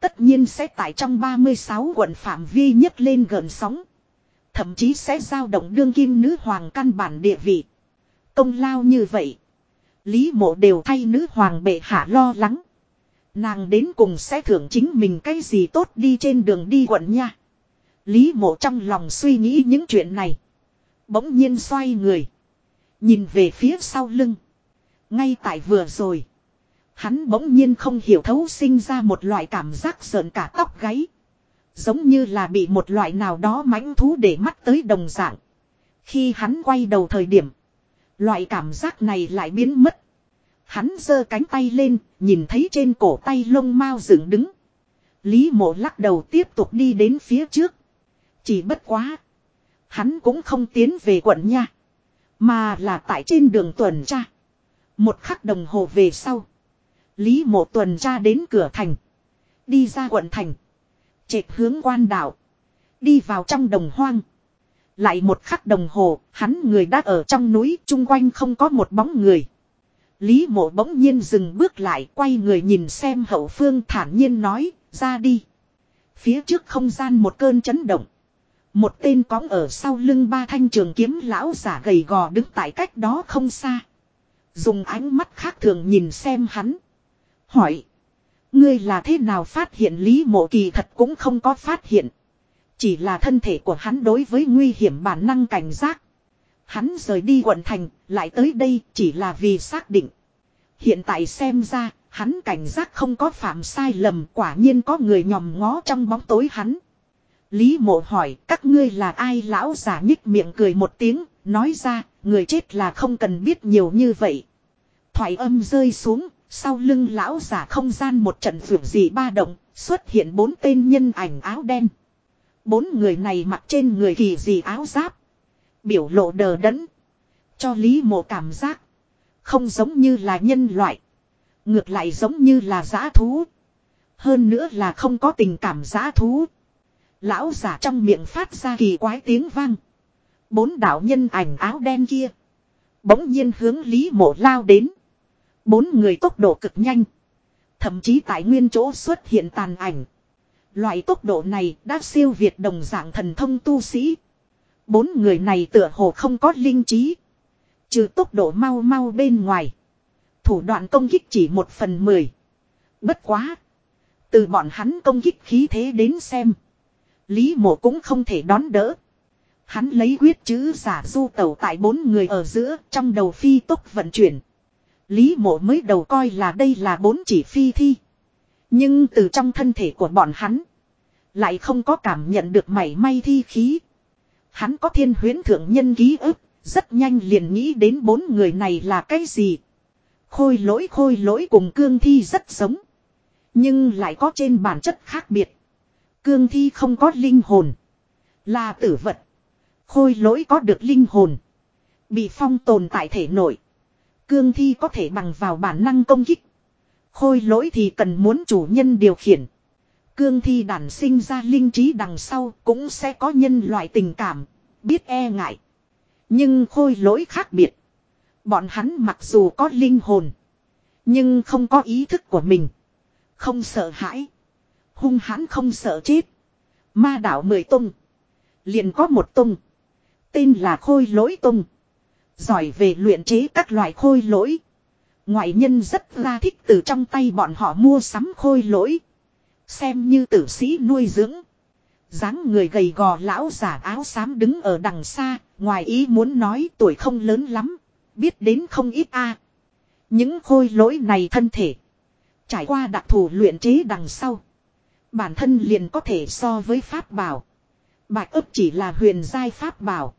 Tất nhiên sẽ tại trong 36 quận phạm vi nhất lên gần sóng. Thậm chí sẽ giao động đương kim nữ hoàng căn bản địa vị. Công lao như vậy. Lý mộ đều thay nữ hoàng bệ hạ lo lắng. Nàng đến cùng sẽ thưởng chính mình cái gì tốt đi trên đường đi quận nha. Lý mộ trong lòng suy nghĩ những chuyện này. Bỗng nhiên xoay người. Nhìn về phía sau lưng. Ngay tại vừa rồi. Hắn bỗng nhiên không hiểu thấu sinh ra một loại cảm giác sợn cả tóc gáy. Giống như là bị một loại nào đó mãnh thú để mắt tới đồng dạng. Khi hắn quay đầu thời điểm. Loại cảm giác này lại biến mất. Hắn giơ cánh tay lên, nhìn thấy trên cổ tay lông mao dựng đứng. Lý mộ lắc đầu tiếp tục đi đến phía trước. Chỉ bất quá. Hắn cũng không tiến về quận nha. Mà là tại trên đường tuần tra. Một khắc đồng hồ về sau. Lý mộ tuần tra đến cửa thành. Đi ra quận thành. trệt hướng quan đảo. Đi vào trong đồng hoang. Lại một khắc đồng hồ, hắn người đã ở trong núi, chung quanh không có một bóng người. Lý mộ bỗng nhiên dừng bước lại, quay người nhìn xem hậu phương thản nhiên nói, ra đi. Phía trước không gian một cơn chấn động. Một tên cóng ở sau lưng ba thanh trường kiếm lão giả gầy gò đứng tại cách đó không xa. Dùng ánh mắt khác thường nhìn xem hắn. Hỏi. Ngươi là thế nào phát hiện Lý Mộ Kỳ thật cũng không có phát hiện. Chỉ là thân thể của hắn đối với nguy hiểm bản năng cảnh giác. Hắn rời đi quận thành, lại tới đây chỉ là vì xác định. Hiện tại xem ra, hắn cảnh giác không có phạm sai lầm quả nhiên có người nhòm ngó trong bóng tối hắn. Lý mộ hỏi các ngươi là ai lão giả nhích miệng cười một tiếng, nói ra, người chết là không cần biết nhiều như vậy. Thoại âm rơi xuống, sau lưng lão giả không gian một trận vượt dị ba động, xuất hiện bốn tên nhân ảnh áo đen. Bốn người này mặc trên người kỳ dị áo giáp. Biểu lộ đờ đẫn. Cho Lý mộ cảm giác. Không giống như là nhân loại. Ngược lại giống như là giã thú. Hơn nữa là không có tình cảm giã thú. Lão giả trong miệng phát ra kỳ quái tiếng vang. Bốn đạo nhân ảnh áo đen kia. Bỗng nhiên hướng Lý mộ lao đến. Bốn người tốc độ cực nhanh. Thậm chí tại nguyên chỗ xuất hiện tàn ảnh. Loại tốc độ này đã siêu việt đồng dạng thần thông tu sĩ. Bốn người này tựa hồ không có linh trí. Trừ tốc độ mau mau bên ngoài. Thủ đoạn công kích chỉ một phần mười. Bất quá. Từ bọn hắn công kích khí thế đến xem. Lý mộ cũng không thể đón đỡ. Hắn lấy quyết chữ giả du tẩu tại bốn người ở giữa trong đầu phi tốc vận chuyển. Lý mộ mới đầu coi là đây là bốn chỉ phi thi. Nhưng từ trong thân thể của bọn hắn. Lại không có cảm nhận được mảy may thi khí. Hắn có thiên huyến thượng nhân ký ức. Rất nhanh liền nghĩ đến bốn người này là cái gì. Khôi lỗi khôi lỗi cùng cương thi rất giống. Nhưng lại có trên bản chất khác biệt. Cương thi không có linh hồn. Là tử vật. Khôi lỗi có được linh hồn. Bị phong tồn tại thể nội. Cương thi có thể bằng vào bản năng công kích. Khôi lỗi thì cần muốn chủ nhân điều khiển. Cương thi đản sinh ra linh trí đằng sau cũng sẽ có nhân loại tình cảm, biết e ngại. Nhưng khôi lỗi khác biệt. Bọn hắn mặc dù có linh hồn, nhưng không có ý thức của mình. Không sợ hãi. Hung hãn không sợ chết. Ma đảo mười tung. Liền có một tung. Tên là khôi lỗi tung. Giỏi về luyện chế các loại khôi lỗi. Ngoại nhân rất ra thích từ trong tay bọn họ mua sắm khôi lỗi. Xem như tử sĩ nuôi dưỡng. dáng người gầy gò lão giả áo xám đứng ở đằng xa. Ngoài ý muốn nói tuổi không lớn lắm. Biết đến không ít a Những khôi lỗi này thân thể. Trải qua đặc thù luyện chế đằng sau. Bản thân liền có thể so với pháp bảo. Bạch ấp chỉ là huyền giai pháp bảo.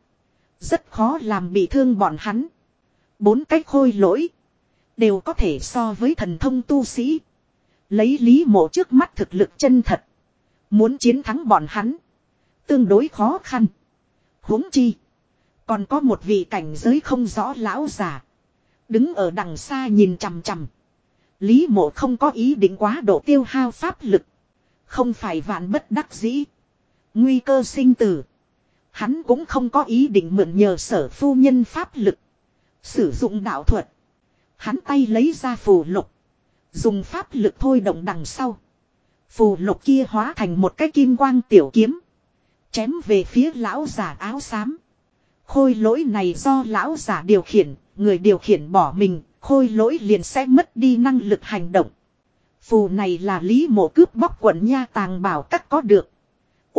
Rất khó làm bị thương bọn hắn. Bốn cách khôi lỗi. Đều có thể so với thần thông tu sĩ. Lấy lý mộ trước mắt thực lực chân thật. Muốn chiến thắng bọn hắn. Tương đối khó khăn. huống chi. Còn có một vị cảnh giới không rõ lão giả. Đứng ở đằng xa nhìn chằm chằm. Lý mộ không có ý định quá độ tiêu hao pháp lực. Không phải vạn bất đắc dĩ. Nguy cơ sinh tử. Hắn cũng không có ý định mượn nhờ sở phu nhân pháp lực. Sử dụng đạo thuật. Hắn tay lấy ra phù lục. Dùng pháp lực thôi động đằng sau. Phù lục kia hóa thành một cái kim quang tiểu kiếm. Chém về phía lão giả áo xám. Khôi lỗi này do lão giả điều khiển, người điều khiển bỏ mình, khôi lỗi liền sẽ mất đi năng lực hành động. Phù này là lý mộ cướp bóc quận nha tàng bảo các có được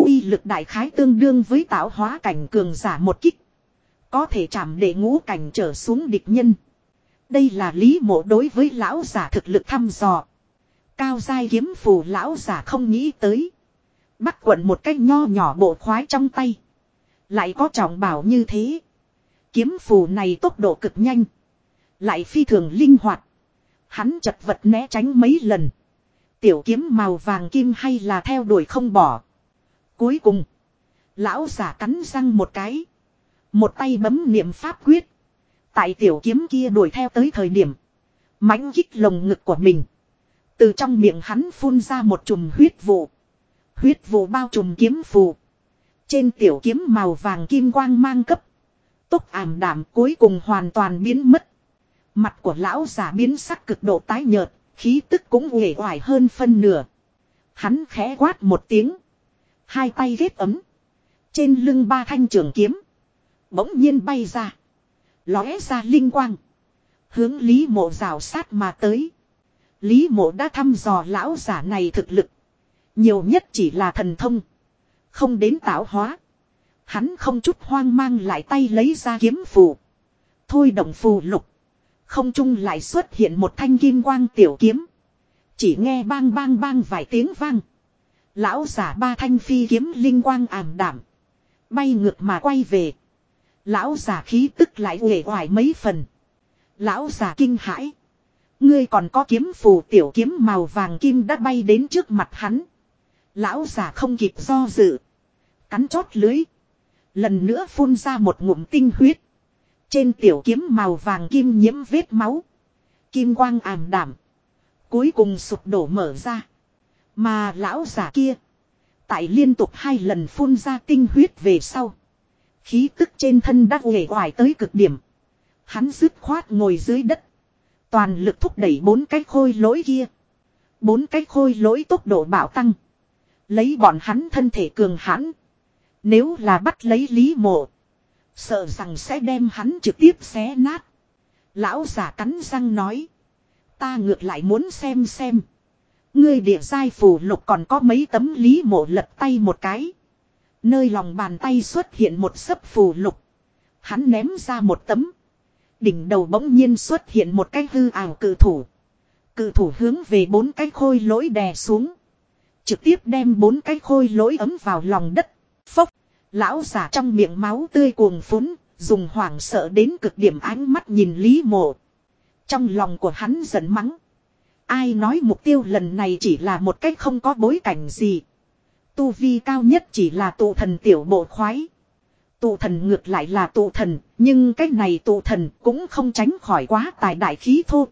uy lực đại khái tương đương với tạo hóa cảnh cường giả một kích. Có thể chạm để ngũ cảnh trở xuống địch nhân. Đây là lý mộ đối với lão giả thực lực thăm dò. Cao giai kiếm phù lão giả không nghĩ tới. Bắt quận một cách nho nhỏ bộ khoái trong tay. Lại có trọng bảo như thế. Kiếm phù này tốc độ cực nhanh. Lại phi thường linh hoạt. Hắn chật vật né tránh mấy lần. Tiểu kiếm màu vàng kim hay là theo đuổi không bỏ. Cuối cùng. Lão giả cắn răng một cái. Một tay bấm niệm pháp quyết. Tại tiểu kiếm kia đuổi theo tới thời điểm. mãnh kích lồng ngực của mình. Từ trong miệng hắn phun ra một chùm huyết vụ. Huyết vụ bao trùm kiếm phù. Trên tiểu kiếm màu vàng kim quang mang cấp. Tốc ảm đảm cuối cùng hoàn toàn biến mất. Mặt của lão giả biến sắc cực độ tái nhợt. Khí tức cũng uể oải hơn phân nửa. Hắn khẽ quát một tiếng. Hai tay ghét ấm. Trên lưng ba thanh trường kiếm. Bỗng nhiên bay ra. Lóe ra linh quang. Hướng Lý mộ rào sát mà tới. Lý mộ đã thăm dò lão giả này thực lực. Nhiều nhất chỉ là thần thông. Không đến tạo hóa. Hắn không chút hoang mang lại tay lấy ra kiếm phù. Thôi động phù lục. Không trung lại xuất hiện một thanh kim quang tiểu kiếm. Chỉ nghe bang bang bang vài tiếng vang. Lão giả ba thanh phi kiếm linh quang ảm đảm. Bay ngược mà quay về. Lão giả khí tức lại uể oải mấy phần. Lão giả kinh hãi. Ngươi còn có kiếm phù tiểu kiếm màu vàng kim đã bay đến trước mặt hắn. Lão giả không kịp do dự. Cắn chót lưới. Lần nữa phun ra một ngụm tinh huyết. Trên tiểu kiếm màu vàng kim nhiễm vết máu. Kim quang ảm đảm. Cuối cùng sụp đổ mở ra. Mà lão giả kia. Tại liên tục hai lần phun ra tinh huyết về sau. Khí tức trên thân đã nghề hoài tới cực điểm. Hắn dứt khoát ngồi dưới đất. Toàn lực thúc đẩy bốn cái khôi lỗi kia. Bốn cái khôi lỗi tốc độ bạo tăng. Lấy bọn hắn thân thể cường hãn. Nếu là bắt lấy Lý Mộ. Sợ rằng sẽ đem hắn trực tiếp xé nát. Lão giả cắn răng nói. Ta ngược lại muốn xem xem. Ngươi địa giai phù lục còn có mấy tấm Lý Mộ lật tay một cái. Nơi lòng bàn tay xuất hiện một sấp phù lục. Hắn ném ra một tấm. Đỉnh đầu bỗng nhiên xuất hiện một cái hư ảo cự thủ. Cự thủ hướng về bốn cái khôi lỗi đè xuống. Trực tiếp đem bốn cái khôi lỗi ấm vào lòng đất. Phốc. Lão giả trong miệng máu tươi cuồng phún. Dùng hoảng sợ đến cực điểm ánh mắt nhìn Lý Mộ. Trong lòng của hắn giận mắng. Ai nói mục tiêu lần này chỉ là một cách không có bối cảnh gì. Tu vi cao nhất chỉ là tụ thần tiểu bộ khoái. Tụ thần ngược lại là tụ thần, nhưng cái này tụ thần cũng không tránh khỏi quá tài đại khí thô.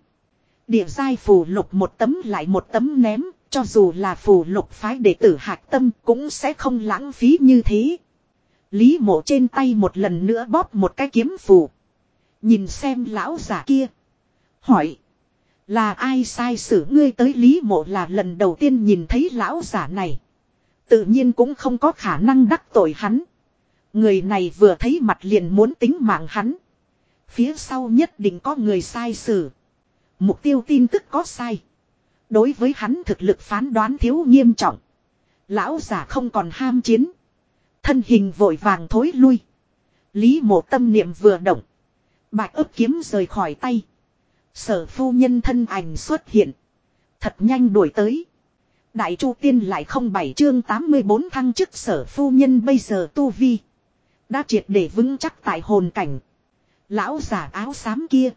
Địa giai phù lục một tấm lại một tấm ném, cho dù là phù lục phái đệ tử hạc tâm cũng sẽ không lãng phí như thế. Lý mộ trên tay một lần nữa bóp một cái kiếm phù. Nhìn xem lão giả kia. Hỏi. Là ai sai xử ngươi tới Lý mộ là lần đầu tiên nhìn thấy lão giả này. Tự nhiên cũng không có khả năng đắc tội hắn. Người này vừa thấy mặt liền muốn tính mạng hắn. Phía sau nhất định có người sai xử. Mục tiêu tin tức có sai. Đối với hắn thực lực phán đoán thiếu nghiêm trọng. Lão giả không còn ham chiến. Thân hình vội vàng thối lui. Lý mộ tâm niệm vừa động. Bạch ấp kiếm rời khỏi tay. Sở phu nhân thân ảnh xuất hiện. Thật nhanh đuổi tới. Đại Chu Tiên lại không bảy chương 84 thăng chức sở phu nhân bây giờ tu vi. Đã triệt để vững chắc tại hồn cảnh. Lão giả áo xám kia.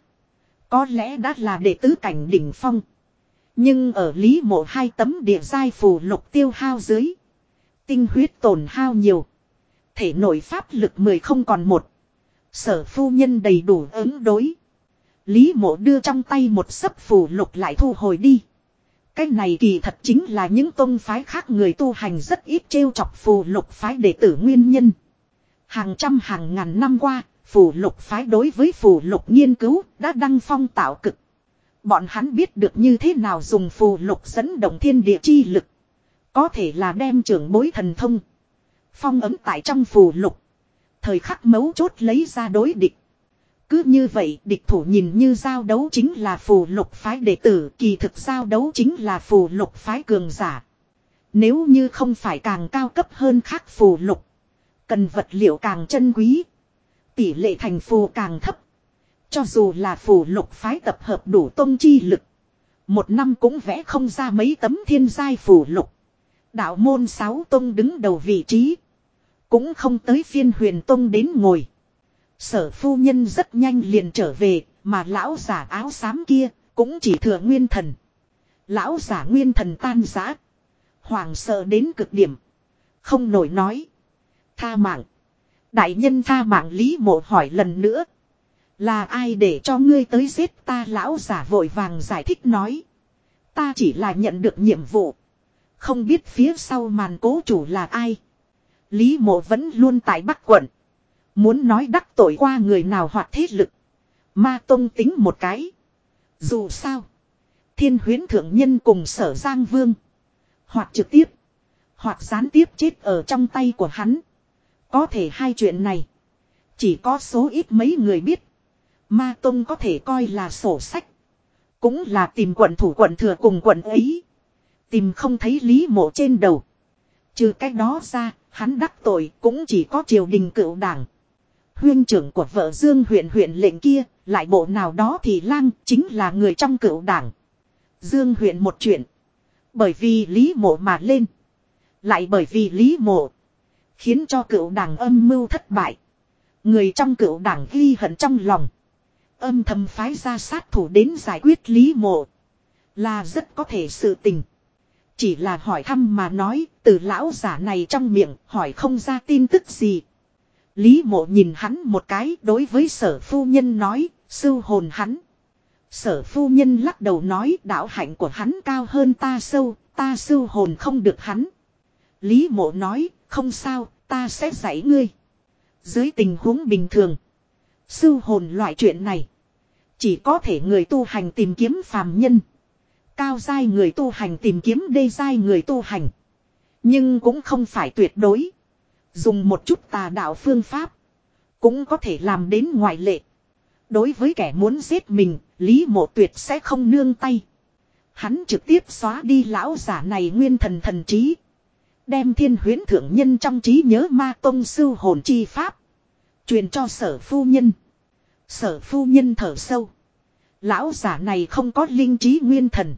Có lẽ đã là đệ tứ cảnh đỉnh phong. Nhưng ở lý mộ hai tấm địa giai phù lục tiêu hao dưới. Tinh huyết tổn hao nhiều. Thể nội pháp lực mười không còn một. Sở phu nhân đầy đủ ứng đối. Lý mộ đưa trong tay một sấp phù lục lại thu hồi đi. Cái này kỳ thật chính là những tôn phái khác người tu hành rất ít trêu chọc phù lục phái đệ tử nguyên nhân. Hàng trăm hàng ngàn năm qua, phù lục phái đối với phù lục nghiên cứu đã đăng phong tạo cực. Bọn hắn biết được như thế nào dùng phù lục dẫn động thiên địa chi lực. Có thể là đem trưởng bối thần thông. Phong ấm tại trong phù lục. Thời khắc mấu chốt lấy ra đối địch. Cứ như vậy, địch thủ nhìn như giao đấu chính là phù lục phái đệ tử, kỳ thực giao đấu chính là phù lục phái cường giả. Nếu như không phải càng cao cấp hơn khác phù lục. Cần vật liệu càng chân quý. Tỷ lệ thành phù càng thấp. Cho dù là phù lục phái tập hợp đủ tông chi lực. Một năm cũng vẽ không ra mấy tấm thiên giai phù lục. Đạo môn sáu tông đứng đầu vị trí. Cũng không tới phiên huyền tông đến ngồi. Sở phu nhân rất nhanh liền trở về, mà lão giả áo xám kia, cũng chỉ thừa nguyên thần. Lão giả nguyên thần tan giã. Hoàng sợ đến cực điểm. Không nổi nói. Tha mạng. Đại nhân tha mạng Lý mộ hỏi lần nữa. Là ai để cho ngươi tới giết ta lão giả vội vàng giải thích nói. Ta chỉ là nhận được nhiệm vụ. Không biết phía sau màn cố chủ là ai. Lý mộ vẫn luôn tại Bắc quận. Muốn nói đắc tội qua người nào hoặc thế lực. Ma tông tính một cái. Dù sao. Thiên huyến thượng nhân cùng sở Giang Vương. Hoặc trực tiếp. Hoặc gián tiếp chết ở trong tay của hắn. Có thể hai chuyện này. Chỉ có số ít mấy người biết. Ma Tông có thể coi là sổ sách. Cũng là tìm quận thủ quận thừa cùng quận ấy. Tìm không thấy lý mộ trên đầu. Trừ cách đó ra, hắn đắc tội cũng chỉ có triều đình cựu đảng. Huyên trưởng của vợ Dương huyện huyện lệnh kia, lại bộ nào đó thì lang chính là người trong cựu đảng. Dương huyện một chuyện. Bởi vì lý mộ mà lên. Lại bởi vì lý mộ. Khiến cho cựu đảng âm mưu thất bại. Người trong cựu đảng ghi hận trong lòng. Âm thầm phái ra sát thủ đến giải quyết lý mộ. Là rất có thể sự tình. Chỉ là hỏi thăm mà nói, từ lão giả này trong miệng, hỏi không ra tin tức gì. Lý mộ nhìn hắn một cái đối với sở phu nhân nói, sưu hồn hắn. Sở phu nhân lắc đầu nói đạo hạnh của hắn cao hơn ta sâu, ta sưu hồn không được hắn. Lý mộ nói, không sao, ta sẽ dạy ngươi. Dưới tình huống bình thường, sưu hồn loại chuyện này, Chỉ có thể người tu hành tìm kiếm phàm nhân. Cao dai người tu hành tìm kiếm đê dai người tu hành. Nhưng cũng không phải tuyệt đối. Dùng một chút tà đạo phương pháp. Cũng có thể làm đến ngoại lệ. Đối với kẻ muốn giết mình, Lý Mộ Tuyệt sẽ không nương tay. Hắn trực tiếp xóa đi lão giả này nguyên thần thần trí. Đem thiên huyến thượng nhân trong trí nhớ ma tông sư hồn chi pháp. Truyền cho sở phu nhân. Sở phu nhân thở sâu. Lão giả này không có linh trí nguyên thần.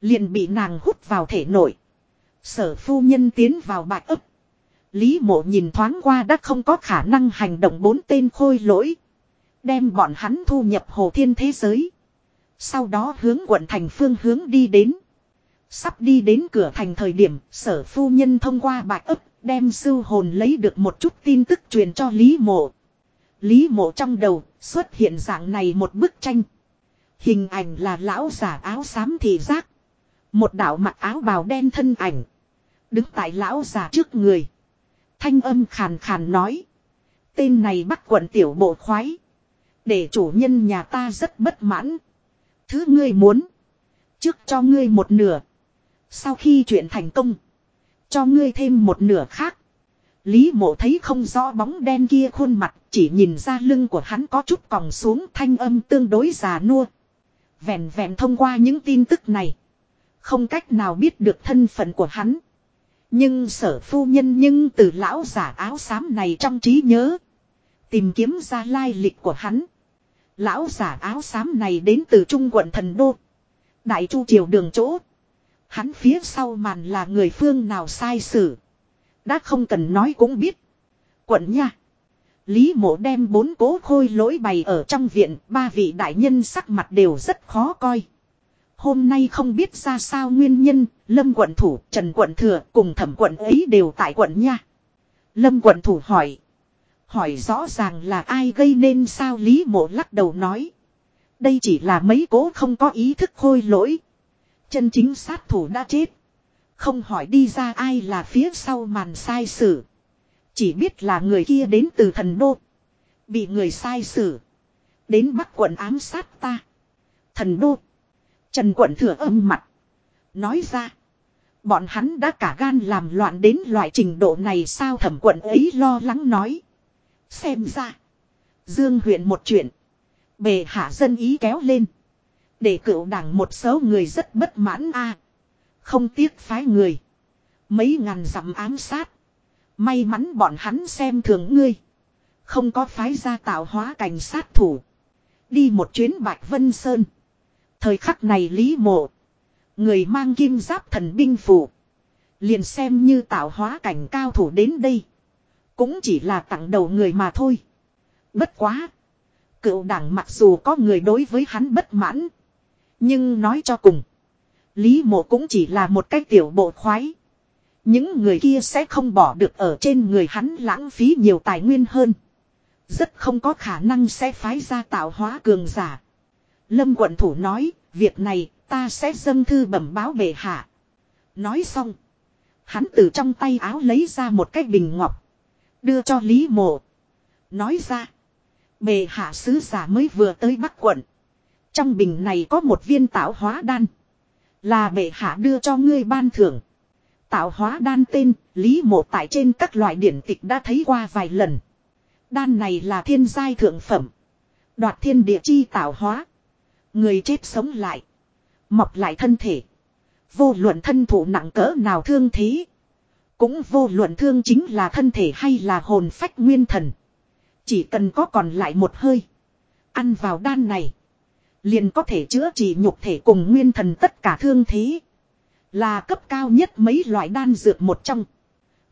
Liền bị nàng hút vào thể nội. Sở phu nhân tiến vào bạch ấp. Lý mộ nhìn thoáng qua đã không có khả năng hành động bốn tên khôi lỗi. Đem bọn hắn thu nhập hồ thiên thế giới. Sau đó hướng quận thành phương hướng đi đến. Sắp đi đến cửa thành thời điểm, sở phu nhân thông qua bạc ấp, đem sư hồn lấy được một chút tin tức truyền cho Lý mộ. Lý mộ trong đầu xuất hiện dạng này một bức tranh. Hình ảnh là lão giả áo xám thị giác. Một đạo mặc áo bào đen thân ảnh. Đứng tại lão giả trước người. Thanh âm khàn khàn nói. Tên này bắt quận tiểu bộ khoái. Để chủ nhân nhà ta rất bất mãn. Thứ ngươi muốn. Trước cho ngươi một nửa. Sau khi chuyện thành công. Cho ngươi thêm một nửa khác. Lý mộ thấy không rõ bóng đen kia khuôn mặt. Chỉ nhìn ra lưng của hắn có chút còng xuống thanh âm tương đối già nua. Vẹn vẹn thông qua những tin tức này. Không cách nào biết được thân phận của hắn. Nhưng sở phu nhân nhưng từ lão giả áo xám này trong trí nhớ. Tìm kiếm ra lai lịch của hắn. Lão giả áo xám này đến từ trung quận thần đô. Đại chu triều đường chỗ. Hắn phía sau màn là người phương nào sai sử. Đã không cần nói cũng biết. Quận nha. Lý mộ đem bốn cố khôi lỗi bày ở trong viện. Ba vị đại nhân sắc mặt đều rất khó coi. Hôm nay không biết ra sao nguyên nhân, Lâm quận thủ, Trần quận thừa cùng thẩm quận ấy đều tại quận nha. Lâm quận thủ hỏi. Hỏi rõ ràng là ai gây nên sao Lý mộ lắc đầu nói. Đây chỉ là mấy cố không có ý thức khôi lỗi. Chân chính sát thủ đã chết. Không hỏi đi ra ai là phía sau màn sai sử. Chỉ biết là người kia đến từ thần đô. Bị người sai sử. Đến bắt quận ám sát ta. Thần đô. Trần quận thừa âm mặt. Nói ra. Bọn hắn đã cả gan làm loạn đến loại trình độ này sao thẩm quận ấy lo lắng nói. Xem ra. Dương huyện một chuyện. Bề hạ dân ý kéo lên. Để cựu đảng một số người rất bất mãn a Không tiếc phái người. Mấy ngàn dặm ám sát. May mắn bọn hắn xem thường ngươi. Không có phái ra tạo hóa cảnh sát thủ. Đi một chuyến Bạch Vân Sơn. Thời khắc này Lý Mộ. Người mang kim giáp thần binh phủ. Liền xem như tạo hóa cảnh cao thủ đến đây. Cũng chỉ là tặng đầu người mà thôi. Bất quá. Cựu đảng mặc dù có người đối với hắn bất mãn. Nhưng nói cho cùng. Lý mộ cũng chỉ là một cái tiểu bộ khoái. Những người kia sẽ không bỏ được ở trên người hắn lãng phí nhiều tài nguyên hơn. Rất không có khả năng sẽ phái ra tạo hóa cường giả. Lâm quận thủ nói, việc này ta sẽ dâng thư bẩm báo bệ hạ. Nói xong. Hắn từ trong tay áo lấy ra một cái bình ngọc. Đưa cho Lý Mộ. Nói ra. Bệ hạ sứ giả mới vừa tới Bắc quận. Trong bình này có một viên tạo hóa đan. Là bệ hạ đưa cho ngươi ban thưởng. Tạo hóa đan tên, Lý Mộ tại trên các loại điển tịch đã thấy qua vài lần. Đan này là thiên giai thượng phẩm. Đoạt thiên địa chi tạo hóa. Người chết sống lại. Mọc lại thân thể. Vô luận thân thủ nặng cỡ nào thương thế. Cũng vô luận thương chính là thân thể hay là hồn phách nguyên thần. Chỉ cần có còn lại một hơi. Ăn vào đan này. Liền có thể chữa trị nhục thể cùng nguyên thần tất cả thương thế. Là cấp cao nhất mấy loại đan dược một trong.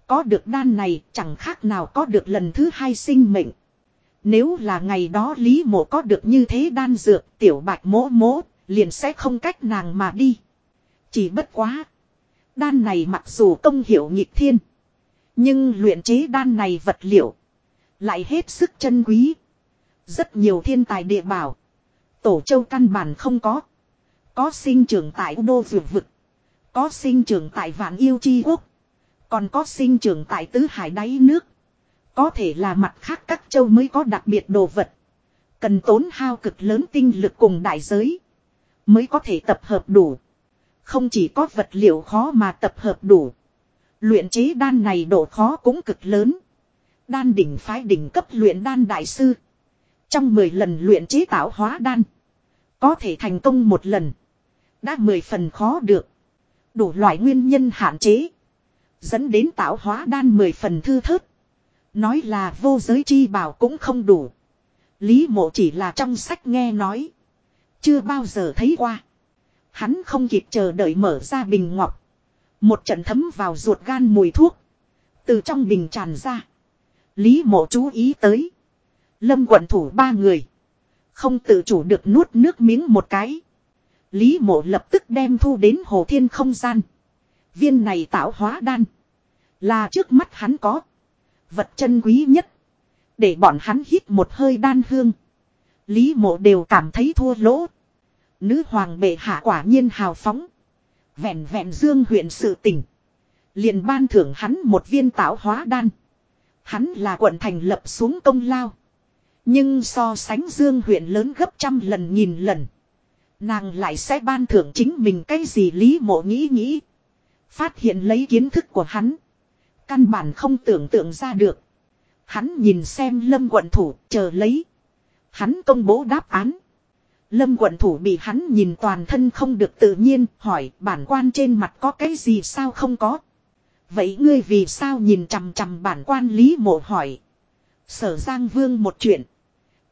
Có được đan này chẳng khác nào có được lần thứ hai sinh mệnh. Nếu là ngày đó Lý Mộ có được như thế đan dược, tiểu bạch mỗ mỗ, liền sẽ không cách nàng mà đi. Chỉ bất quá. Đan này mặc dù công hiệu nghịch thiên. Nhưng luyện chế đan này vật liệu. Lại hết sức chân quý. Rất nhiều thiên tài địa bảo. Tổ châu căn bản không có. Có sinh trưởng tại đô vượt vực. Có sinh trưởng tại vạn yêu chi quốc. Còn có sinh trưởng tại tứ hải đáy nước. Có thể là mặt khác các châu mới có đặc biệt đồ vật. Cần tốn hao cực lớn tinh lực cùng đại giới. Mới có thể tập hợp đủ. Không chỉ có vật liệu khó mà tập hợp đủ. Luyện chế đan này độ khó cũng cực lớn. Đan đỉnh phái đỉnh cấp luyện đan đại sư. Trong 10 lần luyện chế tạo hóa đan. Có thể thành công một lần. Đã 10 phần khó được. Đủ loại nguyên nhân hạn chế. Dẫn đến tạo hóa đan 10 phần thư thớt. Nói là vô giới chi bảo cũng không đủ. Lý mộ chỉ là trong sách nghe nói. Chưa bao giờ thấy qua. Hắn không kịp chờ đợi mở ra bình ngọc. Một trận thấm vào ruột gan mùi thuốc. Từ trong bình tràn ra. Lý mộ chú ý tới. Lâm quận thủ ba người. Không tự chủ được nuốt nước miếng một cái. Lý mộ lập tức đem thu đến hồ thiên không gian. Viên này tạo hóa đan. Là trước mắt hắn có. Vật chân quý nhất. Để bọn hắn hít một hơi đan hương. Lý mộ đều cảm thấy thua lỗ. Nữ hoàng bệ hạ quả nhiên hào phóng. Vẹn vẹn dương huyện sự tỉnh. liền ban thưởng hắn một viên tạo hóa đan. Hắn là quận thành lập xuống công lao. Nhưng so sánh dương huyện lớn gấp trăm lần nghìn lần. Nàng lại sẽ ban thưởng chính mình cái gì lý mộ nghĩ nghĩ. Phát hiện lấy kiến thức của hắn. Căn bản không tưởng tượng ra được. Hắn nhìn xem lâm quận thủ, chờ lấy. Hắn công bố đáp án. Lâm quận thủ bị hắn nhìn toàn thân không được tự nhiên, hỏi, bản quan trên mặt có cái gì sao không có. Vậy ngươi vì sao nhìn chằm chằm bản quan lý mộ hỏi. Sở Giang Vương một chuyện.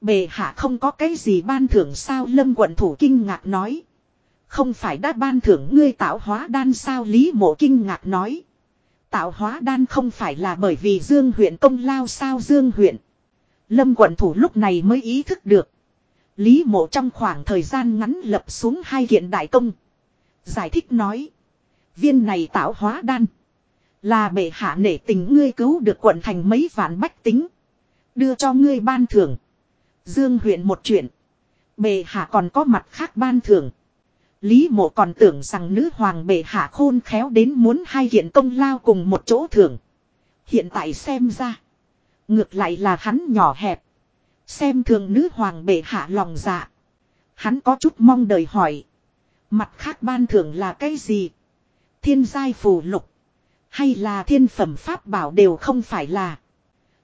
Bề hạ không có cái gì ban thưởng sao lâm quận thủ kinh ngạc nói. Không phải đã ban thưởng ngươi tạo hóa đan sao lý mộ kinh ngạc nói. Tạo hóa đan không phải là bởi vì Dương huyện công lao sao Dương huyện. Lâm quận thủ lúc này mới ý thức được. Lý mộ trong khoảng thời gian ngắn lập xuống hai kiện đại công. Giải thích nói. Viên này tạo hóa đan. Là bệ hạ nể tình ngươi cứu được quận thành mấy vạn bách tính. Đưa cho ngươi ban thưởng. Dương huyện một chuyện. Bệ hạ còn có mặt khác ban thưởng. Lý mộ còn tưởng rằng nữ hoàng bệ hạ khôn khéo đến muốn hai hiện công lao cùng một chỗ thưởng. Hiện tại xem ra. Ngược lại là hắn nhỏ hẹp. Xem thường nữ hoàng bệ hạ lòng dạ. Hắn có chút mong đời hỏi. Mặt khác ban thưởng là cái gì? Thiên giai phù lục. Hay là thiên phẩm pháp bảo đều không phải là.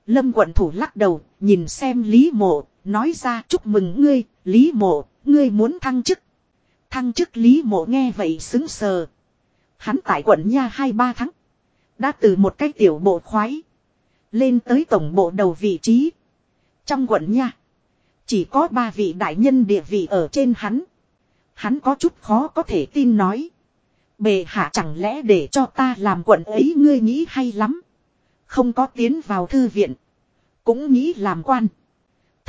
Lâm quận thủ lắc đầu, nhìn xem Lý Mộ, nói ra chúc mừng ngươi, Lý Mộ, ngươi muốn thăng chức. Thăng chức Lý Mộ nghe vậy xứng sờ. Hắn tại quận Nha hai ba tháng. Đã từ một cái tiểu bộ khoái. Lên tới tổng bộ đầu vị trí. Trong quận Nha. Chỉ có ba vị đại nhân địa vị ở trên hắn. Hắn có chút khó có thể tin nói. Bề hạ chẳng lẽ để cho ta làm quận ấy ngươi nghĩ hay lắm. Không có tiến vào thư viện. Cũng nghĩ làm quan.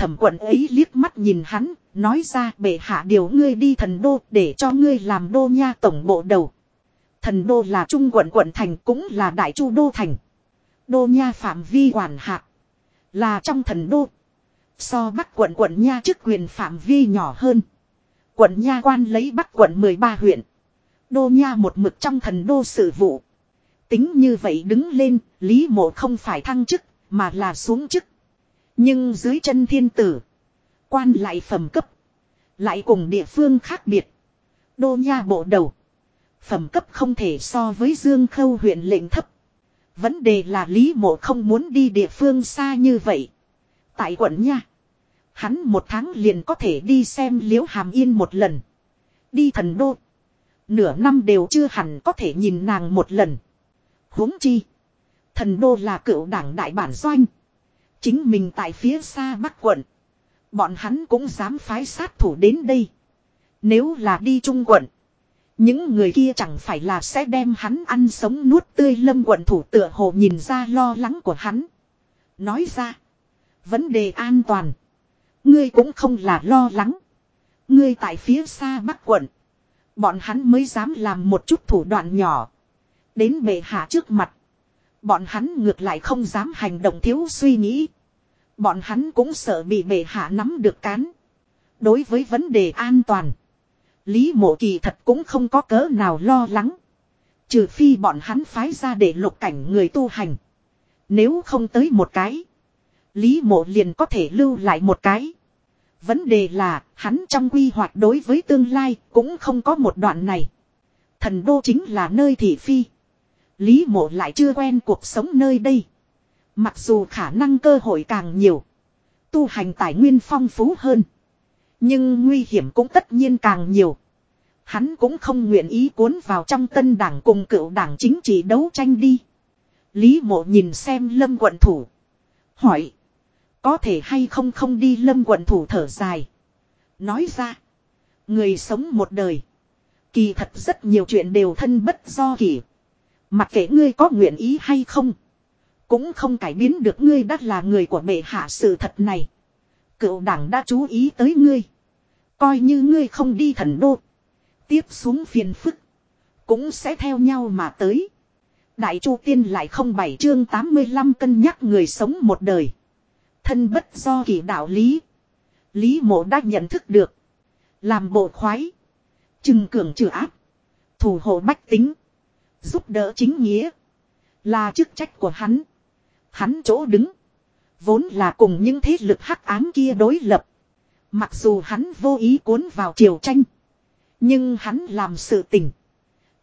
Thẩm quận ấy liếc mắt nhìn hắn, nói ra bệ hạ điều ngươi đi thần đô để cho ngươi làm đô nha tổng bộ đầu. Thần đô là trung quận quận thành cũng là đại chu đô thành. Đô nha phạm vi quản hạt. Là trong thần đô. So bắc quận quận nha chức quyền phạm vi nhỏ hơn. Quận nha quan lấy bắc quận 13 huyện. Đô nha một mực trong thần đô sự vụ. Tính như vậy đứng lên, Lý mộ không phải thăng chức, mà là xuống chức. Nhưng dưới chân thiên tử. Quan lại phẩm cấp. Lại cùng địa phương khác biệt. Đô nha bộ đầu. Phẩm cấp không thể so với Dương Khâu huyện lệnh thấp. Vấn đề là Lý Mộ không muốn đi địa phương xa như vậy. Tại quận nha. Hắn một tháng liền có thể đi xem liễu hàm yên một lần. Đi thần đô. Nửa năm đều chưa hẳn có thể nhìn nàng một lần. huống chi. Thần đô là cựu đảng đại bản doanh. Chính mình tại phía xa bắc quận. Bọn hắn cũng dám phái sát thủ đến đây. Nếu là đi trung quận. Những người kia chẳng phải là sẽ đem hắn ăn sống nuốt tươi lâm quận thủ tựa hồ nhìn ra lo lắng của hắn. Nói ra. Vấn đề an toàn. Ngươi cũng không là lo lắng. Ngươi tại phía xa bắc quận. Bọn hắn mới dám làm một chút thủ đoạn nhỏ. Đến bệ hạ trước mặt. Bọn hắn ngược lại không dám hành động thiếu suy nghĩ. Bọn hắn cũng sợ bị bệ hạ nắm được cán. Đối với vấn đề an toàn. Lý mộ kỳ thật cũng không có cớ nào lo lắng. Trừ phi bọn hắn phái ra để lục cảnh người tu hành. Nếu không tới một cái. Lý mộ liền có thể lưu lại một cái. Vấn đề là, hắn trong quy hoạch đối với tương lai cũng không có một đoạn này. Thần đô chính là nơi thị phi. Lý mộ lại chưa quen cuộc sống nơi đây. Mặc dù khả năng cơ hội càng nhiều. Tu hành tài nguyên phong phú hơn. Nhưng nguy hiểm cũng tất nhiên càng nhiều. Hắn cũng không nguyện ý cuốn vào trong tân đảng cùng cựu đảng chính trị đấu tranh đi. Lý mộ nhìn xem lâm quận thủ. Hỏi. Có thể hay không không đi lâm quận thủ thở dài. Nói ra. Người sống một đời. Kỳ thật rất nhiều chuyện đều thân bất do kỳ. Mặc kệ ngươi có nguyện ý hay không. Cũng không cải biến được ngươi đã là người của bệ hạ sự thật này. Cựu đảng đã chú ý tới ngươi. Coi như ngươi không đi thần đô. Tiếp xuống phiền phức. Cũng sẽ theo nhau mà tới. Đại Chu Tiên lại không bảy chương 85 cân nhắc người sống một đời. Thân bất do kỳ đạo lý. Lý mộ đã nhận thức được. Làm bộ khoái. Trừng cường trừ áp. Thủ hộ bách tính. Giúp đỡ chính nghĩa. Là chức trách của hắn. Hắn chỗ đứng. Vốn là cùng những thế lực hắc ám kia đối lập. Mặc dù hắn vô ý cuốn vào triều tranh. Nhưng hắn làm sự tình.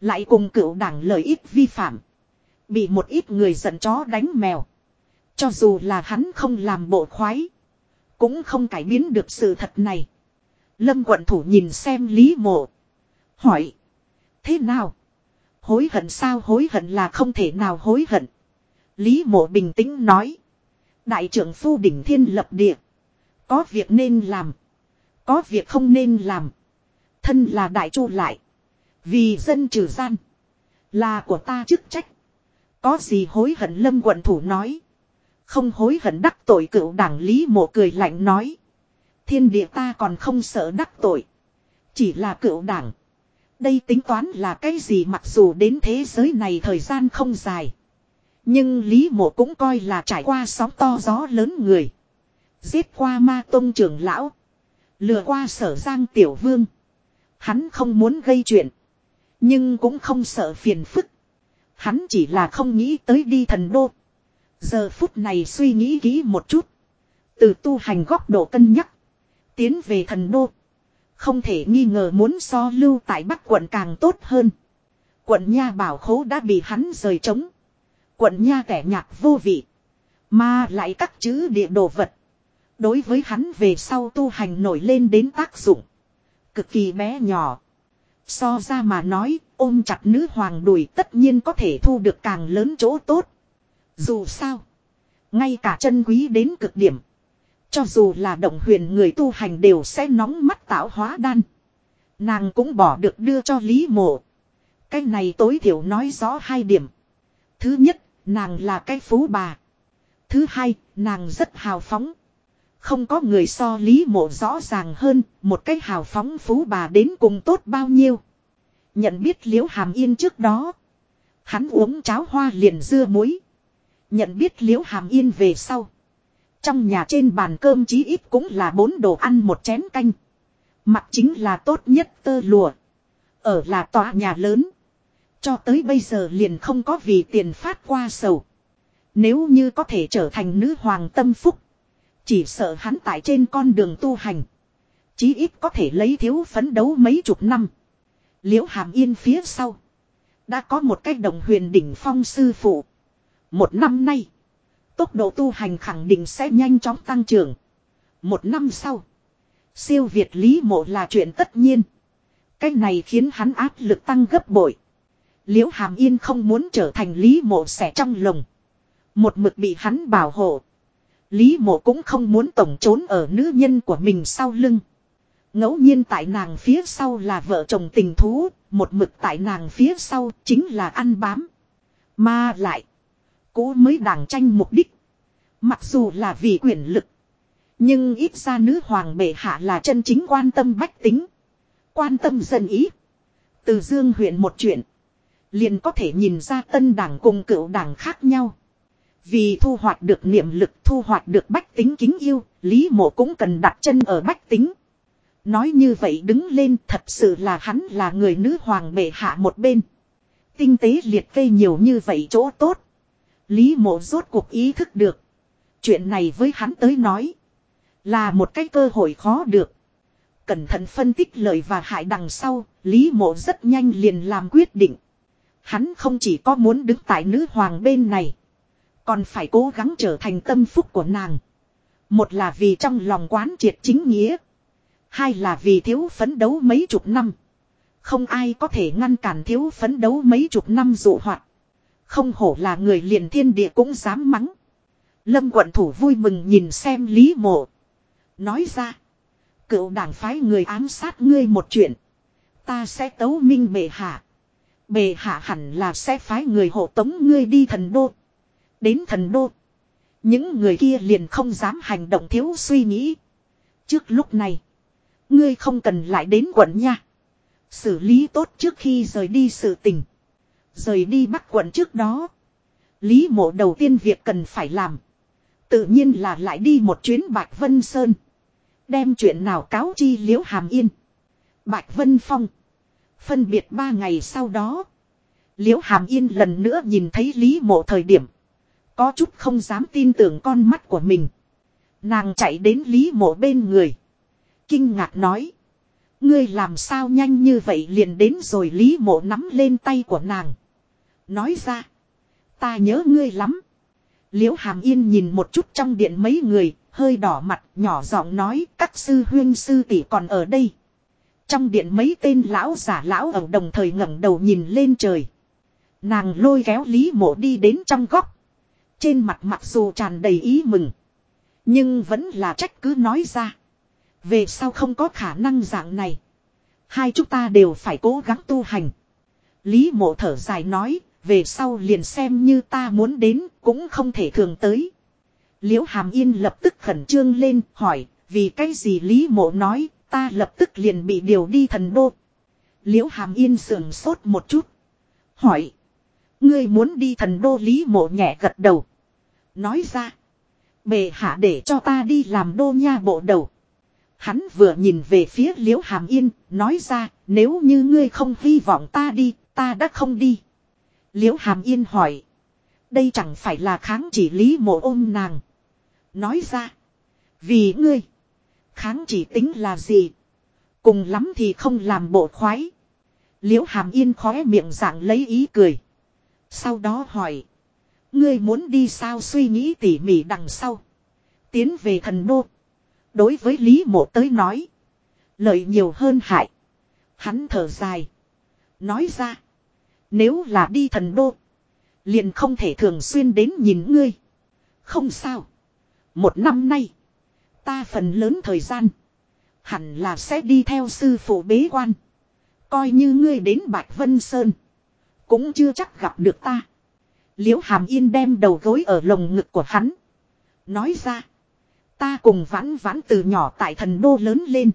Lại cùng cựu đảng lợi ích vi phạm. Bị một ít người giận chó đánh mèo. Cho dù là hắn không làm bộ khoái. Cũng không cải biến được sự thật này. Lâm quận thủ nhìn xem Lý mộ. Hỏi. Thế nào? Hối hận sao hối hận là không thể nào hối hận. Lý mộ bình tĩnh nói. Đại trưởng phu đỉnh thiên lập địa. Có việc nên làm. Có việc không nên làm. Thân là đại chu lại. Vì dân trừ gian. Là của ta chức trách. Có gì hối hận lâm quận thủ nói. Không hối hận đắc tội cựu đảng Lý mộ cười lạnh nói. Thiên địa ta còn không sợ đắc tội. Chỉ là cựu đảng. Đây tính toán là cái gì mặc dù đến thế giới này thời gian không dài. Nhưng Lý Mộ cũng coi là trải qua sóng to gió lớn người. Giết qua ma tông trưởng lão. Lừa qua sở giang tiểu vương. Hắn không muốn gây chuyện. Nhưng cũng không sợ phiền phức. Hắn chỉ là không nghĩ tới đi thần đô. Giờ phút này suy nghĩ kỹ một chút. Từ tu hành góc độ cân nhắc. Tiến về thần đô. Không thể nghi ngờ muốn so lưu tại Bắc quận càng tốt hơn. Quận Nha bảo khố đã bị hắn rời trống. Quận Nha kẻ nhạc vô vị. Mà lại các chữ địa đồ vật. Đối với hắn về sau tu hành nổi lên đến tác dụng. Cực kỳ bé nhỏ. So ra mà nói, ôm chặt nữ hoàng đùi tất nhiên có thể thu được càng lớn chỗ tốt. Dù sao, ngay cả chân quý đến cực điểm. Cho dù là động huyền người tu hành đều sẽ nóng mắt tạo hóa đan. Nàng cũng bỏ được đưa cho Lý Mộ. Cái này tối thiểu nói rõ hai điểm. Thứ nhất, nàng là cái phú bà. Thứ hai, nàng rất hào phóng. Không có người so Lý Mộ rõ ràng hơn, một cái hào phóng phú bà đến cùng tốt bao nhiêu. Nhận biết liễu hàm yên trước đó. Hắn uống cháo hoa liền dưa muối. Nhận biết liễu hàm yên về sau. Trong nhà trên bàn cơm chí ít cũng là bốn đồ ăn một chén canh. Mặt chính là tốt nhất tơ lùa. Ở là tòa nhà lớn. Cho tới bây giờ liền không có vì tiền phát qua sầu. Nếu như có thể trở thành nữ hoàng tâm phúc. Chỉ sợ hắn tại trên con đường tu hành. Chí ít có thể lấy thiếu phấn đấu mấy chục năm. Liễu hàm yên phía sau. Đã có một cách đồng huyền đỉnh phong sư phụ. Một năm nay. Tốc độ tu hành khẳng định sẽ nhanh chóng tăng trưởng. Một năm sau. Siêu Việt Lý Mộ là chuyện tất nhiên. Cách này khiến hắn áp lực tăng gấp bội. Liễu Hàm Yên không muốn trở thành Lý Mộ xẻ trong lồng. Một mực bị hắn bảo hộ. Lý Mộ cũng không muốn tổng trốn ở nữ nhân của mình sau lưng. ngẫu nhiên tại nàng phía sau là vợ chồng tình thú, một mực tại nàng phía sau chính là ăn bám. Mà lại, cố mới đảng tranh mục đích. Mặc dù là vì quyền lực. Nhưng ít ra nữ hoàng bệ hạ là chân chính quan tâm bách tính. Quan tâm dân ý. Từ dương huyện một chuyện. Liền có thể nhìn ra tân đảng cùng cựu đảng khác nhau. Vì thu hoạch được niệm lực thu hoạch được bách tính kính yêu, Lý mộ cũng cần đặt chân ở bách tính. Nói như vậy đứng lên thật sự là hắn là người nữ hoàng bệ hạ một bên. Tinh tế liệt kê nhiều như vậy chỗ tốt. Lý mộ rốt cuộc ý thức được. Chuyện này với hắn tới nói. Là một cái cơ hội khó được. Cẩn thận phân tích lợi và hại đằng sau, Lý Mộ rất nhanh liền làm quyết định. Hắn không chỉ có muốn đứng tại nữ hoàng bên này. Còn phải cố gắng trở thành tâm phúc của nàng. Một là vì trong lòng quán triệt chính nghĩa. Hai là vì thiếu phấn đấu mấy chục năm. Không ai có thể ngăn cản thiếu phấn đấu mấy chục năm dụ hoạt. Không hổ là người liền thiên địa cũng dám mắng. Lâm quận thủ vui mừng nhìn xem Lý Mộ. Nói ra. Cựu đảng phái người ám sát ngươi một chuyện. Ta sẽ tấu minh bệ hạ. Bệ hạ hẳn là sẽ phái người hộ tống ngươi đi thần đô. Đến thần đô. Những người kia liền không dám hành động thiếu suy nghĩ. Trước lúc này. Ngươi không cần lại đến quận nha. Xử lý tốt trước khi rời đi sự tình. Rời đi bắc quận trước đó. Lý mộ đầu tiên việc cần phải làm. Tự nhiên là lại đi một chuyến Bạch Vân Sơn. Đem chuyện nào cáo chi liễu hàm yên. Bạch Vân Phong. Phân biệt ba ngày sau đó. Liễu hàm yên lần nữa nhìn thấy Lý mộ thời điểm. Có chút không dám tin tưởng con mắt của mình. Nàng chạy đến Lý mộ bên người. Kinh ngạc nói. Ngươi làm sao nhanh như vậy liền đến rồi Lý mộ nắm lên tay của nàng. Nói ra. Ta nhớ ngươi lắm. Liễu hàm yên nhìn một chút trong điện mấy người. Hơi đỏ mặt, nhỏ giọng nói, các sư huyên sư tỷ còn ở đây. Trong điện mấy tên lão giả lão ở đồng thời ngẩng đầu nhìn lên trời. Nàng lôi kéo Lý mộ đi đến trong góc. Trên mặt mặc dù tràn đầy ý mừng. Nhưng vẫn là trách cứ nói ra. Về sau không có khả năng dạng này. Hai chúng ta đều phải cố gắng tu hành. Lý mộ thở dài nói. Về sau liền xem như ta muốn đến cũng không thể thường tới. Liễu hàm yên lập tức khẩn trương lên, hỏi. Vì cái gì Lý mộ nói, ta lập tức liền bị điều đi thần đô. Liễu hàm yên sườn sốt một chút. Hỏi. Ngươi muốn đi thần đô Lý mộ nhẹ gật đầu. Nói ra. bệ hạ để cho ta đi làm đô nha bộ đầu. Hắn vừa nhìn về phía liễu hàm yên, nói ra, nếu như ngươi không hy vọng ta đi, ta đã không đi. Liễu hàm yên hỏi. Đây chẳng phải là kháng chỉ lý mộ ôm nàng. Nói ra. Vì ngươi. Kháng chỉ tính là gì? Cùng lắm thì không làm bộ khoái. Liễu hàm yên khóe miệng dạng lấy ý cười. Sau đó hỏi. Ngươi muốn đi sao suy nghĩ tỉ mỉ đằng sau. Tiến về thần đô. Đối với Lý Mộ tới nói. Lợi nhiều hơn hại. Hắn thở dài. Nói ra. Nếu là đi thần đô. Liền không thể thường xuyên đến nhìn ngươi. Không sao. Một năm nay. Ta phần lớn thời gian. Hẳn là sẽ đi theo sư phụ bế quan. Coi như ngươi đến Bạch Vân Sơn. Cũng chưa chắc gặp được ta. Liễu Hàm Yên đem đầu gối ở lồng ngực của hắn. Nói ra. Ta cùng vãn vãn từ nhỏ tại thần đô lớn lên.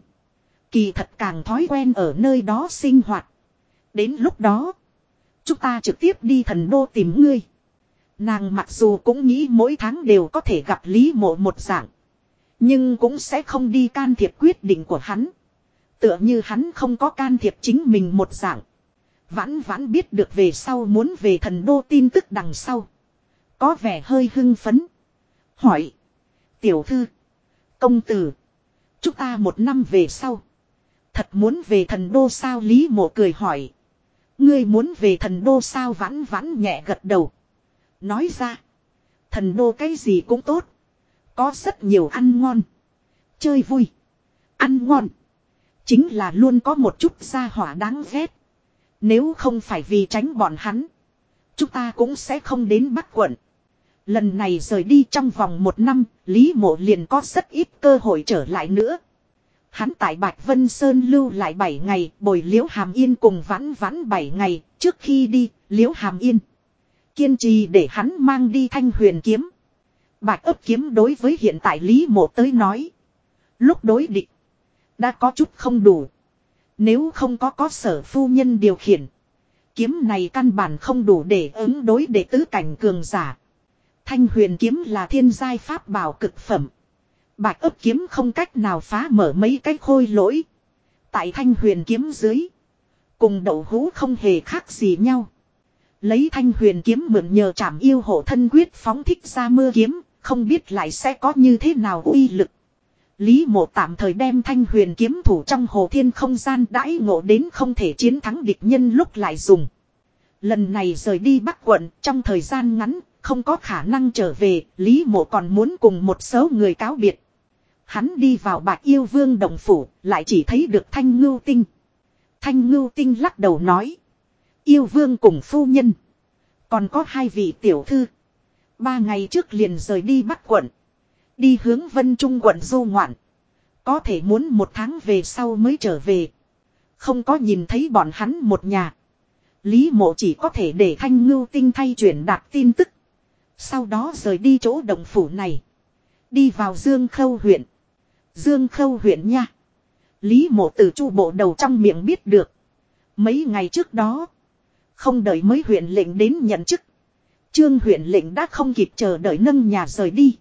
Kỳ thật càng thói quen ở nơi đó sinh hoạt. Đến lúc đó. Chúng ta trực tiếp đi thần đô tìm ngươi. Nàng mặc dù cũng nghĩ mỗi tháng đều có thể gặp Lý Mộ một dạng. Nhưng cũng sẽ không đi can thiệp quyết định của hắn. Tựa như hắn không có can thiệp chính mình một dạng. Vãn vãn biết được về sau muốn về thần đô tin tức đằng sau. Có vẻ hơi hưng phấn. Hỏi. Tiểu thư. Công tử. Chúng ta một năm về sau. Thật muốn về thần đô sao Lý mộ cười hỏi. Ngươi muốn về thần đô sao vãn vãn nhẹ gật đầu. Nói ra. Thần đô cái gì cũng tốt. Có rất nhiều ăn ngon. Chơi vui. Ăn ngon. Chính là luôn có một chút gia hỏa đáng ghét. Nếu không phải vì tránh bọn hắn. Chúng ta cũng sẽ không đến bắt quận. Lần này rời đi trong vòng một năm, Lý Mộ liền có rất ít cơ hội trở lại nữa. Hắn tại Bạch Vân Sơn lưu lại 7 ngày, bồi Liễu Hàm Yên cùng vãn vãn 7 ngày, trước khi đi, Liễu Hàm Yên. Kiên trì để hắn mang đi thanh huyền kiếm. Bạch ấp kiếm đối với hiện tại Lý Mộ tới nói. Lúc đối địch, đã có chút không đủ. Nếu không có có sở phu nhân điều khiển. Kiếm này căn bản không đủ để ứng đối để tứ cảnh cường giả. Thanh huyền kiếm là thiên giai pháp bảo cực phẩm. Bạch ấp kiếm không cách nào phá mở mấy cái khôi lỗi. Tại thanh huyền kiếm dưới. Cùng đậu hũ không hề khác gì nhau. Lấy thanh huyền kiếm mượn nhờ chảm yêu hộ thân quyết phóng thích ra mưa kiếm. Không biết lại sẽ có như thế nào uy lực. Lý mộ tạm thời đem thanh huyền kiếm thủ trong hồ thiên không gian đãi ngộ đến không thể chiến thắng địch nhân lúc lại dùng. Lần này rời đi Bắc quận trong thời gian ngắn, không có khả năng trở về, Lý mộ còn muốn cùng một số người cáo biệt. Hắn đi vào bạc yêu vương đồng phủ, lại chỉ thấy được thanh ngưu tinh. Thanh ngưu tinh lắc đầu nói. Yêu vương cùng phu nhân. Còn có hai vị tiểu thư. Ba ngày trước liền rời đi Bắc quận. Đi hướng Vân Trung quận du ngoạn. Có thể muốn một tháng về sau mới trở về. Không có nhìn thấy bọn hắn một nhà. Lý mộ chỉ có thể để thanh ngưu tinh thay chuyển đạt tin tức. Sau đó rời đi chỗ động phủ này. Đi vào Dương Khâu huyện. Dương Khâu huyện nha. Lý mộ từ chu bộ đầu trong miệng biết được. Mấy ngày trước đó. Không đợi mới huyện lệnh đến nhận chức. Trương huyện lệnh đã không kịp chờ đợi nâng nhà rời đi.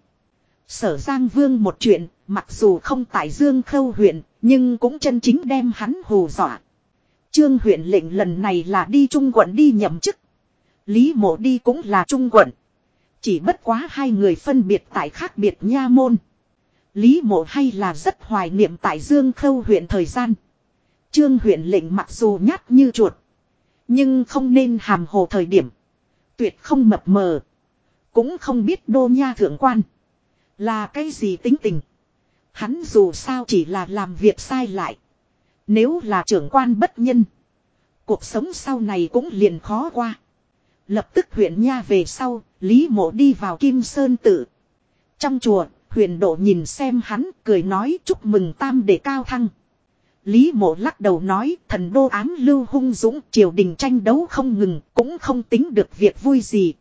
Sở Giang Vương một chuyện, mặc dù không tại Dương Khâu huyện, nhưng cũng chân chính đem hắn hù dọa. Trương huyện lệnh lần này là đi trung quận đi nhậm chức. Lý mộ đi cũng là trung quận. Chỉ bất quá hai người phân biệt tại khác biệt nha môn. Lý mộ hay là rất hoài niệm tại Dương Khâu huyện thời gian. Trương huyện lệnh mặc dù nhát như chuột. Nhưng không nên hàm hồ thời điểm. Tuyệt không mập mờ. Cũng không biết đô nha thượng quan. Là cái gì tính tình. Hắn dù sao chỉ là làm việc sai lại. Nếu là trưởng quan bất nhân. Cuộc sống sau này cũng liền khó qua. Lập tức huyện nha về sau, Lý mộ đi vào Kim Sơn tự. Trong chùa, huyền độ nhìn xem hắn, cười nói chúc mừng tam để cao thăng. Lý mộ lắc đầu nói thần đô ám lưu hung dũng triều đình tranh đấu không ngừng cũng không tính được việc vui gì.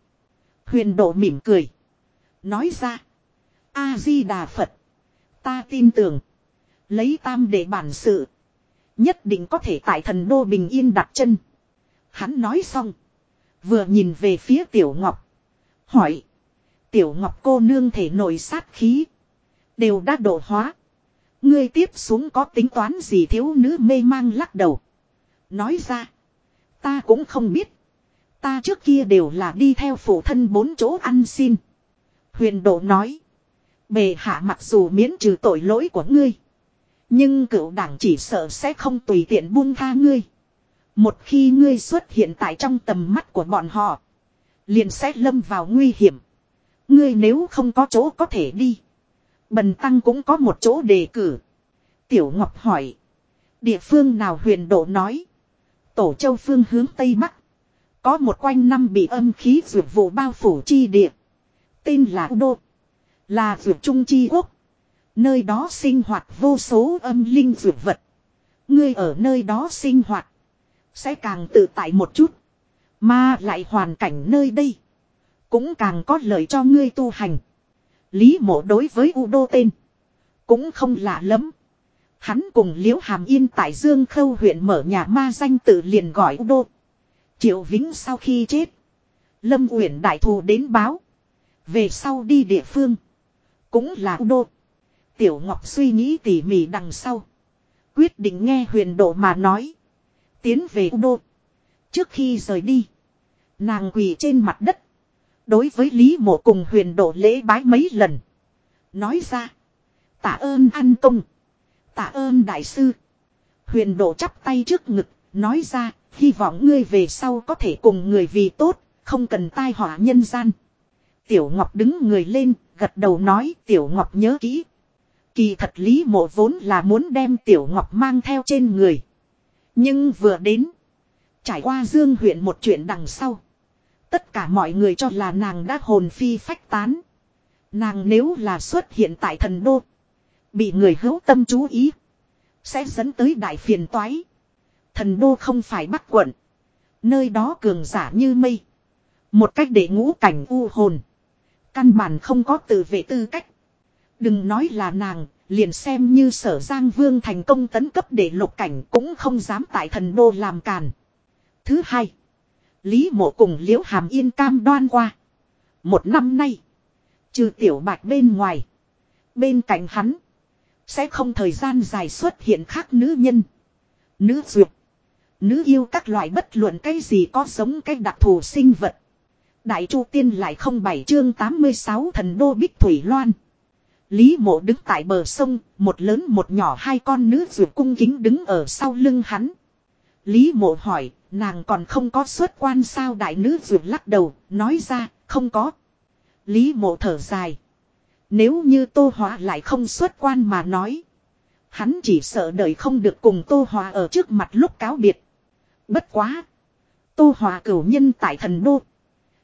Huyền độ mỉm cười. Nói ra. A-di-đà Phật. Ta tin tưởng. Lấy tam để bản sự. Nhất định có thể tại thần đô bình yên đặt chân. Hắn nói xong. Vừa nhìn về phía tiểu ngọc. Hỏi. Tiểu ngọc cô nương thể nổi sát khí. Đều đã độ hóa. Ngươi tiếp xuống có tính toán gì thiếu nữ mê mang lắc đầu. Nói ra. Ta cũng không biết. Ta trước kia đều là đi theo phụ thân bốn chỗ ăn xin. Huyền độ nói. Bề hạ mặc dù miễn trừ tội lỗi của ngươi. Nhưng cựu đảng chỉ sợ sẽ không tùy tiện buông tha ngươi. Một khi ngươi xuất hiện tại trong tầm mắt của bọn họ. Liền sẽ lâm vào nguy hiểm. Ngươi nếu không có chỗ có thể đi. Bần tăng cũng có một chỗ đề cử. Tiểu Ngọc hỏi. Địa phương nào huyền độ nói. Tổ châu phương hướng Tây Bắc. Có một quanh năm bị âm khí dược vụ bao phủ chi địa. Tên là Đô. Là dược trung chi quốc. Nơi đó sinh hoạt vô số âm linh dược vật. Ngươi ở nơi đó sinh hoạt. Sẽ càng tự tại một chút. Mà lại hoàn cảnh nơi đây. Cũng càng có lợi cho ngươi tu hành. Lý mộ đối với U Đô tên. Cũng không lạ lắm. Hắn cùng Liễu Hàm Yên tại Dương Khâu huyện mở nhà ma danh tự liền gọi U Đô. Triệu Vĩnh sau khi chết. Lâm Uyển đại thù đến báo. Về sau đi địa phương. Cũng là U Đô. Tiểu Ngọc suy nghĩ tỉ mỉ đằng sau. Quyết định nghe huyền độ mà nói. Tiến về U Đô. Trước khi rời đi. Nàng quỳ trên mặt đất. Đối với Lý Mộ cùng huyền độ lễ bái mấy lần. Nói ra. Tạ ơn an công. Tạ ơn đại sư. Huyền độ chắp tay trước ngực. Nói ra. Hy vọng ngươi về sau có thể cùng người vì tốt. Không cần tai họa nhân gian. Tiểu Ngọc đứng người lên. Gật đầu nói. Tiểu Ngọc nhớ kỹ. Kỳ thật Lý Mộ vốn là muốn đem Tiểu Ngọc mang theo trên người. Nhưng vừa đến. Trải qua Dương huyện một chuyện đằng sau. Tất cả mọi người cho là nàng đã hồn phi phách tán. Nàng nếu là xuất hiện tại thần đô. Bị người hữu tâm chú ý. Sẽ dẫn tới đại phiền toái. Thần đô không phải bắc quận. Nơi đó cường giả như mây. Một cách để ngũ cảnh u hồn. Căn bản không có tự vệ tư cách. Đừng nói là nàng, liền xem như sở Giang Vương thành công tấn cấp để lục cảnh cũng không dám tại thần đô làm càn. Thứ hai, Lý mộ cùng Liễu Hàm Yên cam đoan qua. Một năm nay, trừ tiểu bạch bên ngoài, bên cạnh hắn, sẽ không thời gian dài xuất hiện khác nữ nhân, nữ duyệt, nữ yêu các loại bất luận cái gì có giống cái đặc thù sinh vật. Đại Chu Tiên lại không bảy chương 86 thần đô Bích Thủy Loan. Lý mộ đứng tại bờ sông, một lớn một nhỏ hai con nữ rượu cung kính đứng ở sau lưng hắn. Lý mộ hỏi, nàng còn không có xuất quan sao đại nữ rượu lắc đầu, nói ra, không có. Lý mộ thở dài. Nếu như Tô hóa lại không xuất quan mà nói. Hắn chỉ sợ đợi không được cùng Tô hóa ở trước mặt lúc cáo biệt. Bất quá. Tô hóa cửu nhân tại thần đô.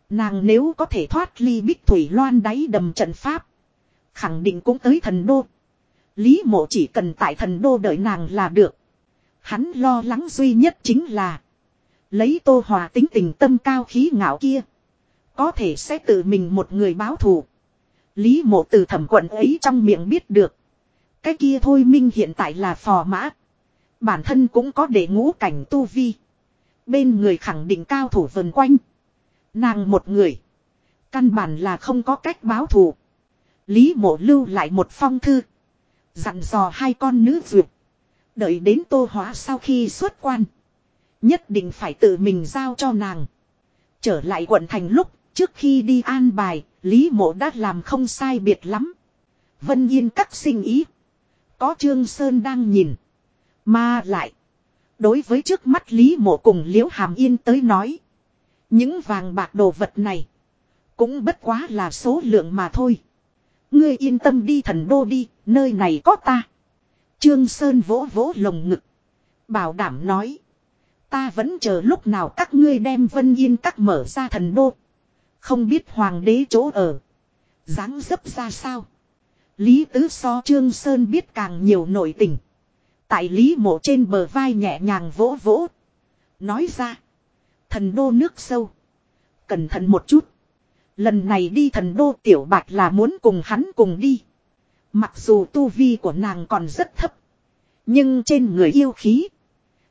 Nàng nếu có thể thoát ly bích thủy loan đáy đầm trận pháp. Khẳng định cũng tới thần đô. Lý mộ chỉ cần tại thần đô đợi nàng là được. Hắn lo lắng duy nhất chính là. Lấy tô hòa tính tình tâm cao khí ngạo kia. Có thể sẽ tự mình một người báo thù. Lý mộ từ thẩm quận ấy trong miệng biết được. Cái kia thôi minh hiện tại là phò mã. Bản thân cũng có để ngũ cảnh tu vi. Bên người khẳng định cao thủ vần quanh. Nàng một người. Căn bản là không có cách báo thù. Lý mộ lưu lại một phong thư. Dặn dò hai con nữ duyệt. Đợi đến tô hóa sau khi xuất quan. Nhất định phải tự mình giao cho nàng. Trở lại quận thành lúc, trước khi đi an bài, Lý mộ đã làm không sai biệt lắm. Vân Yên các sinh ý. Có Trương Sơn đang nhìn. Mà lại. Đối với trước mắt Lý mộ cùng Liễu Hàm Yên tới nói. Những vàng bạc đồ vật này. Cũng bất quá là số lượng mà thôi. Ngươi yên tâm đi thần đô đi, nơi này có ta. Trương Sơn vỗ vỗ lồng ngực. Bảo đảm nói. Ta vẫn chờ lúc nào các ngươi đem vân yên các mở ra thần đô. Không biết hoàng đế chỗ ở. dáng dấp ra sao. Lý tứ so Trương Sơn biết càng nhiều nội tình. Tại Lý mộ trên bờ vai nhẹ nhàng vỗ vỗ. Nói ra. Thần đô nước sâu. Cẩn thận một chút. Lần này đi thần đô tiểu bạch là muốn cùng hắn cùng đi. Mặc dù tu vi của nàng còn rất thấp. Nhưng trên người yêu khí.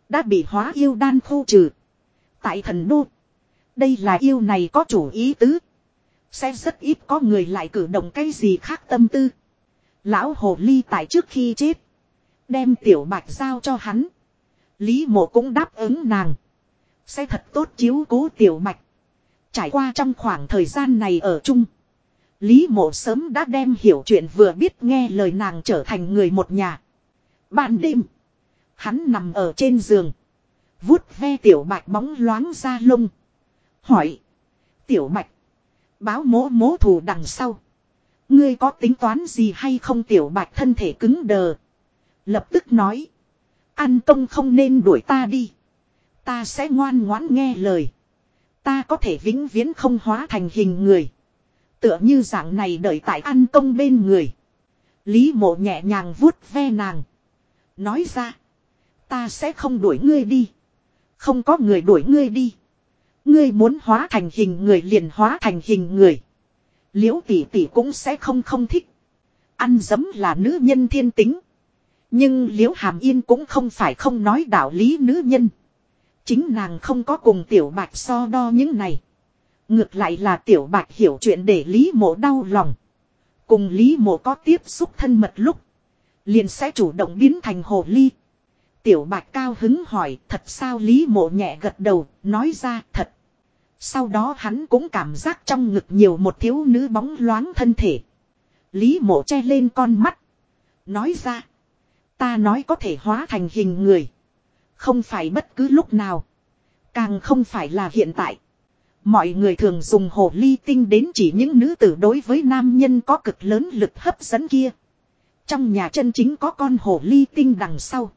Đã bị hóa yêu đan khu trừ. Tại thần đô. Đây là yêu này có chủ ý tứ. Sẽ rất ít có người lại cử động cái gì khác tâm tư. Lão hồ ly tại trước khi chết. Đem tiểu bạch giao cho hắn. Lý mộ cũng đáp ứng nàng. Sẽ thật tốt chiếu cố tiểu bạch. Trải qua trong khoảng thời gian này ở chung. Lý mộ sớm đã đem hiểu chuyện vừa biết nghe lời nàng trở thành người một nhà. Ban đêm. Hắn nằm ở trên giường. vuốt ve tiểu bạch bóng loáng ra lông. Hỏi. Tiểu bạch. Báo mố mố thù đằng sau. Ngươi có tính toán gì hay không tiểu bạch thân thể cứng đờ. Lập tức nói. Ăn công không nên đuổi ta đi. Ta sẽ ngoan ngoãn nghe lời. Ta có thể vĩnh viễn không hóa thành hình người. Tựa như dạng này đợi tại ăn công bên người. Lý mộ nhẹ nhàng vuốt ve nàng. Nói ra. Ta sẽ không đuổi ngươi đi. Không có người đuổi ngươi đi. Ngươi muốn hóa thành hình người liền hóa thành hình người. Liễu tỷ tỷ cũng sẽ không không thích. Ăn dấm là nữ nhân thiên tính. Nhưng liễu hàm yên cũng không phải không nói đạo lý nữ nhân. Chính nàng không có cùng tiểu bạch so đo những này. Ngược lại là tiểu bạch hiểu chuyện để Lý mộ đau lòng. Cùng Lý mộ có tiếp xúc thân mật lúc. Liền sẽ chủ động biến thành hồ ly. Tiểu bạch cao hứng hỏi thật sao Lý mộ nhẹ gật đầu, nói ra thật. Sau đó hắn cũng cảm giác trong ngực nhiều một thiếu nữ bóng loáng thân thể. Lý mộ che lên con mắt. Nói ra. Ta nói có thể hóa thành hình người. Không phải bất cứ lúc nào. Càng không phải là hiện tại. Mọi người thường dùng hồ ly tinh đến chỉ những nữ tử đối với nam nhân có cực lớn lực hấp dẫn kia. Trong nhà chân chính có con hồ ly tinh đằng sau.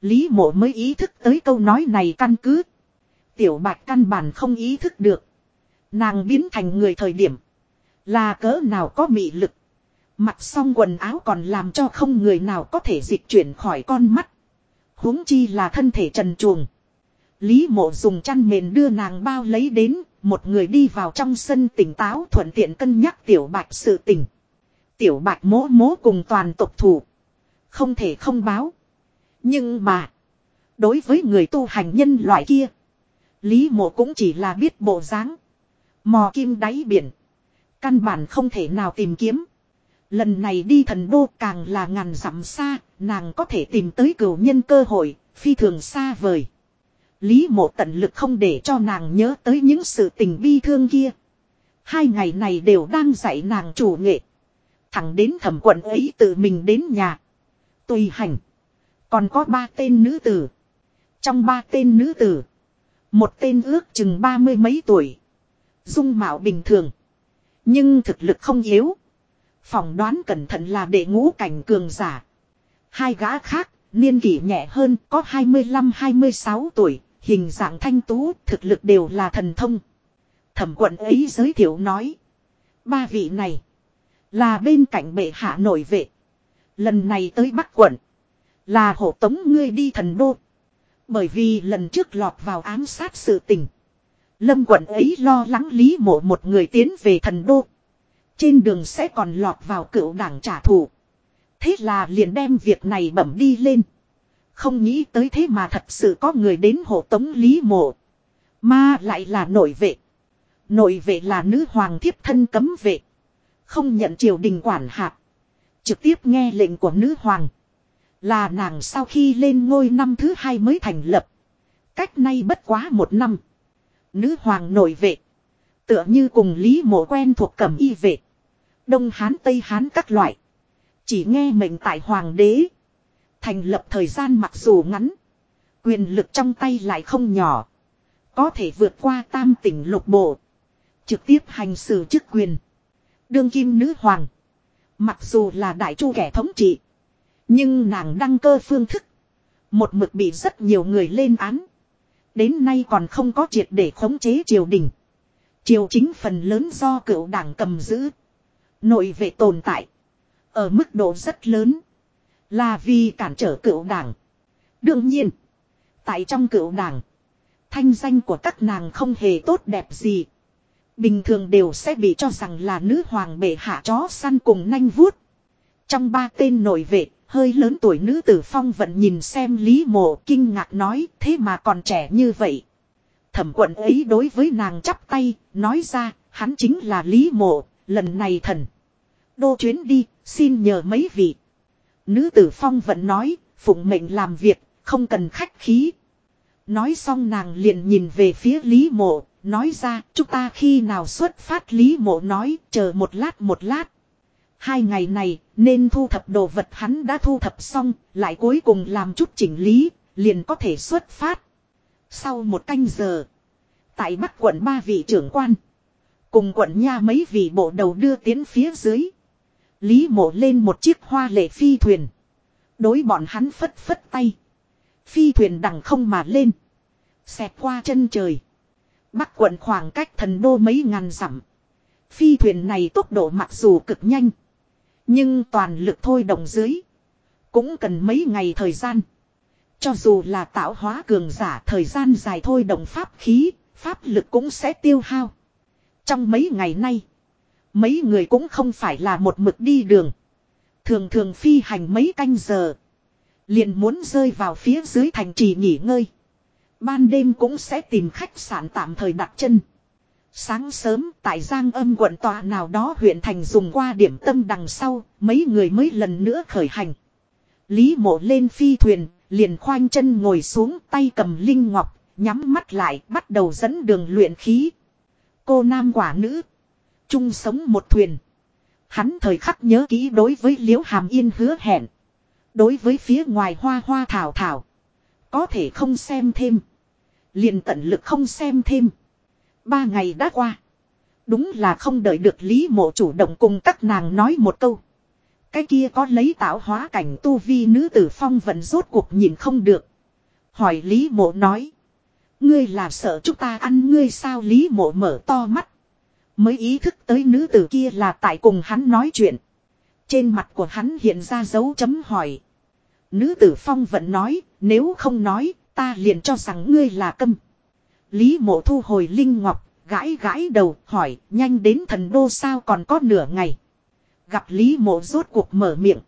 Lý mộ mới ý thức tới câu nói này căn cứ. Tiểu bạch căn bản không ý thức được. Nàng biến thành người thời điểm. Là cỡ nào có mị lực. Mặc xong quần áo còn làm cho không người nào có thể dịch chuyển khỏi con mắt huống chi là thân thể trần chuồng. Lý mộ dùng chăn mền đưa nàng bao lấy đến, một người đi vào trong sân tỉnh táo thuận tiện cân nhắc tiểu bạch sự tình. Tiểu bạch mố mố cùng toàn tộc thủ. Không thể không báo. Nhưng mà, đối với người tu hành nhân loại kia, Lý mộ cũng chỉ là biết bộ dáng. Mò kim đáy biển. Căn bản không thể nào tìm kiếm. Lần này đi thần đô càng là ngàn dặm xa, nàng có thể tìm tới cửu nhân cơ hội, phi thường xa vời. Lý mộ tận lực không để cho nàng nhớ tới những sự tình bi thương kia. Hai ngày này đều đang dạy nàng chủ nghệ. Thẳng đến thẩm quận ấy tự mình đến nhà. Tùy hành. Còn có ba tên nữ tử. Trong ba tên nữ tử. Một tên ước chừng ba mươi mấy tuổi. Dung mạo bình thường. Nhưng thực lực không yếu. Phỏng đoán cẩn thận là đệ ngũ cảnh cường giả. Hai gã khác, niên kỷ nhẹ hơn, có 25-26 tuổi, hình dạng thanh tú, thực lực đều là thần thông. Thẩm quận ấy giới thiệu nói. Ba vị này, là bên cạnh bệ hạ nội vệ. Lần này tới Bắc quận, là hộ tống ngươi đi thần đô. Bởi vì lần trước lọt vào ám sát sự tình. Lâm quận ấy lo lắng lý mộ một người tiến về thần đô. Trên đường sẽ còn lọt vào cựu đảng trả thù. Thế là liền đem việc này bẩm đi lên. Không nghĩ tới thế mà thật sự có người đến hộ tống lý mộ. Mà lại là nội vệ. Nội vệ là nữ hoàng thiếp thân cấm vệ. Không nhận triều đình quản hạt. Trực tiếp nghe lệnh của nữ hoàng. Là nàng sau khi lên ngôi năm thứ hai mới thành lập. Cách nay bất quá một năm. Nữ hoàng nội vệ. Tựa như cùng Lý Mộ quen thuộc cẩm y vệ. Đông Hán, Tây Hán các loại. Chỉ nghe mệnh tại hoàng đế. Thành lập thời gian mặc dù ngắn. Quyền lực trong tay lại không nhỏ. Có thể vượt qua tam tỉnh lục bộ. Trực tiếp hành xử chức quyền. Đương kim nữ hoàng. Mặc dù là đại chu kẻ thống trị. Nhưng nàng đăng cơ phương thức. Một mực bị rất nhiều người lên án. Đến nay còn không có triệt để khống chế triều đình. Triều chính phần lớn do cựu đảng cầm giữ. Nội vệ tồn tại. Ở mức độ rất lớn. Là vì cản trở cựu đảng. Đương nhiên. Tại trong cựu đảng. Thanh danh của các nàng không hề tốt đẹp gì. Bình thường đều sẽ bị cho rằng là nữ hoàng bệ hạ chó săn cùng nanh vuốt. Trong ba tên nội vệ, hơi lớn tuổi nữ tử phong vẫn nhìn xem Lý Mộ kinh ngạc nói thế mà còn trẻ như vậy. Thẩm quận ấy đối với nàng chắp tay, nói ra, hắn chính là Lý Mộ, lần này thần. Đô chuyến đi, xin nhờ mấy vị. Nữ tử phong vẫn nói, phụng mệnh làm việc, không cần khách khí. Nói xong nàng liền nhìn về phía Lý Mộ, nói ra, chúng ta khi nào xuất phát Lý Mộ nói, chờ một lát một lát. Hai ngày này, nên thu thập đồ vật hắn đã thu thập xong, lại cuối cùng làm chút chỉnh lý, liền có thể xuất phát. Sau một canh giờ, tại Bắc quận ba vị trưởng quan, cùng quận nha mấy vị bộ đầu đưa tiến phía dưới. Lý mộ lên một chiếc hoa lệ phi thuyền. Đối bọn hắn phất phất tay. Phi thuyền đằng không mà lên. Xẹt qua chân trời. Bắc quận khoảng cách thần đô mấy ngàn dặm. Phi thuyền này tốc độ mặc dù cực nhanh. Nhưng toàn lực thôi động dưới. Cũng cần mấy ngày thời gian. Cho dù là tạo hóa cường giả thời gian dài thôi động pháp khí, pháp lực cũng sẽ tiêu hao. Trong mấy ngày nay, mấy người cũng không phải là một mực đi đường. Thường thường phi hành mấy canh giờ. Liền muốn rơi vào phía dưới thành trì nghỉ ngơi. Ban đêm cũng sẽ tìm khách sạn tạm thời đặt chân. Sáng sớm tại Giang âm quận tòa nào đó huyện thành dùng qua điểm tâm đằng sau, mấy người mới lần nữa khởi hành. Lý mộ lên phi thuyền, liền khoanh chân ngồi xuống tay cầm linh ngọc, nhắm mắt lại bắt đầu dẫn đường luyện khí. Cô nam quả nữ, chung sống một thuyền. Hắn thời khắc nhớ kỹ đối với liễu hàm yên hứa hẹn. Đối với phía ngoài hoa hoa thảo thảo. Có thể không xem thêm. Liền tận lực không xem thêm. Ba ngày đã qua. Đúng là không đợi được Lý Mộ chủ động cùng các nàng nói một câu. Cái kia có lấy tạo hóa cảnh tu vi nữ tử phong vẫn rốt cuộc nhìn không được. Hỏi Lý Mộ nói. Ngươi là sợ chúng ta ăn, ngươi sao Lý Mộ mở to mắt. Mới ý thức tới nữ tử kia là tại cùng hắn nói chuyện. Trên mặt của hắn hiện ra dấu chấm hỏi. Nữ tử phong vẫn nói, nếu không nói, ta liền cho rằng ngươi là câm. Lý mộ thu hồi Linh Ngọc, gãi gãi đầu, hỏi, nhanh đến thần đô sao còn có nửa ngày. Gặp Lý mộ rốt cuộc mở miệng.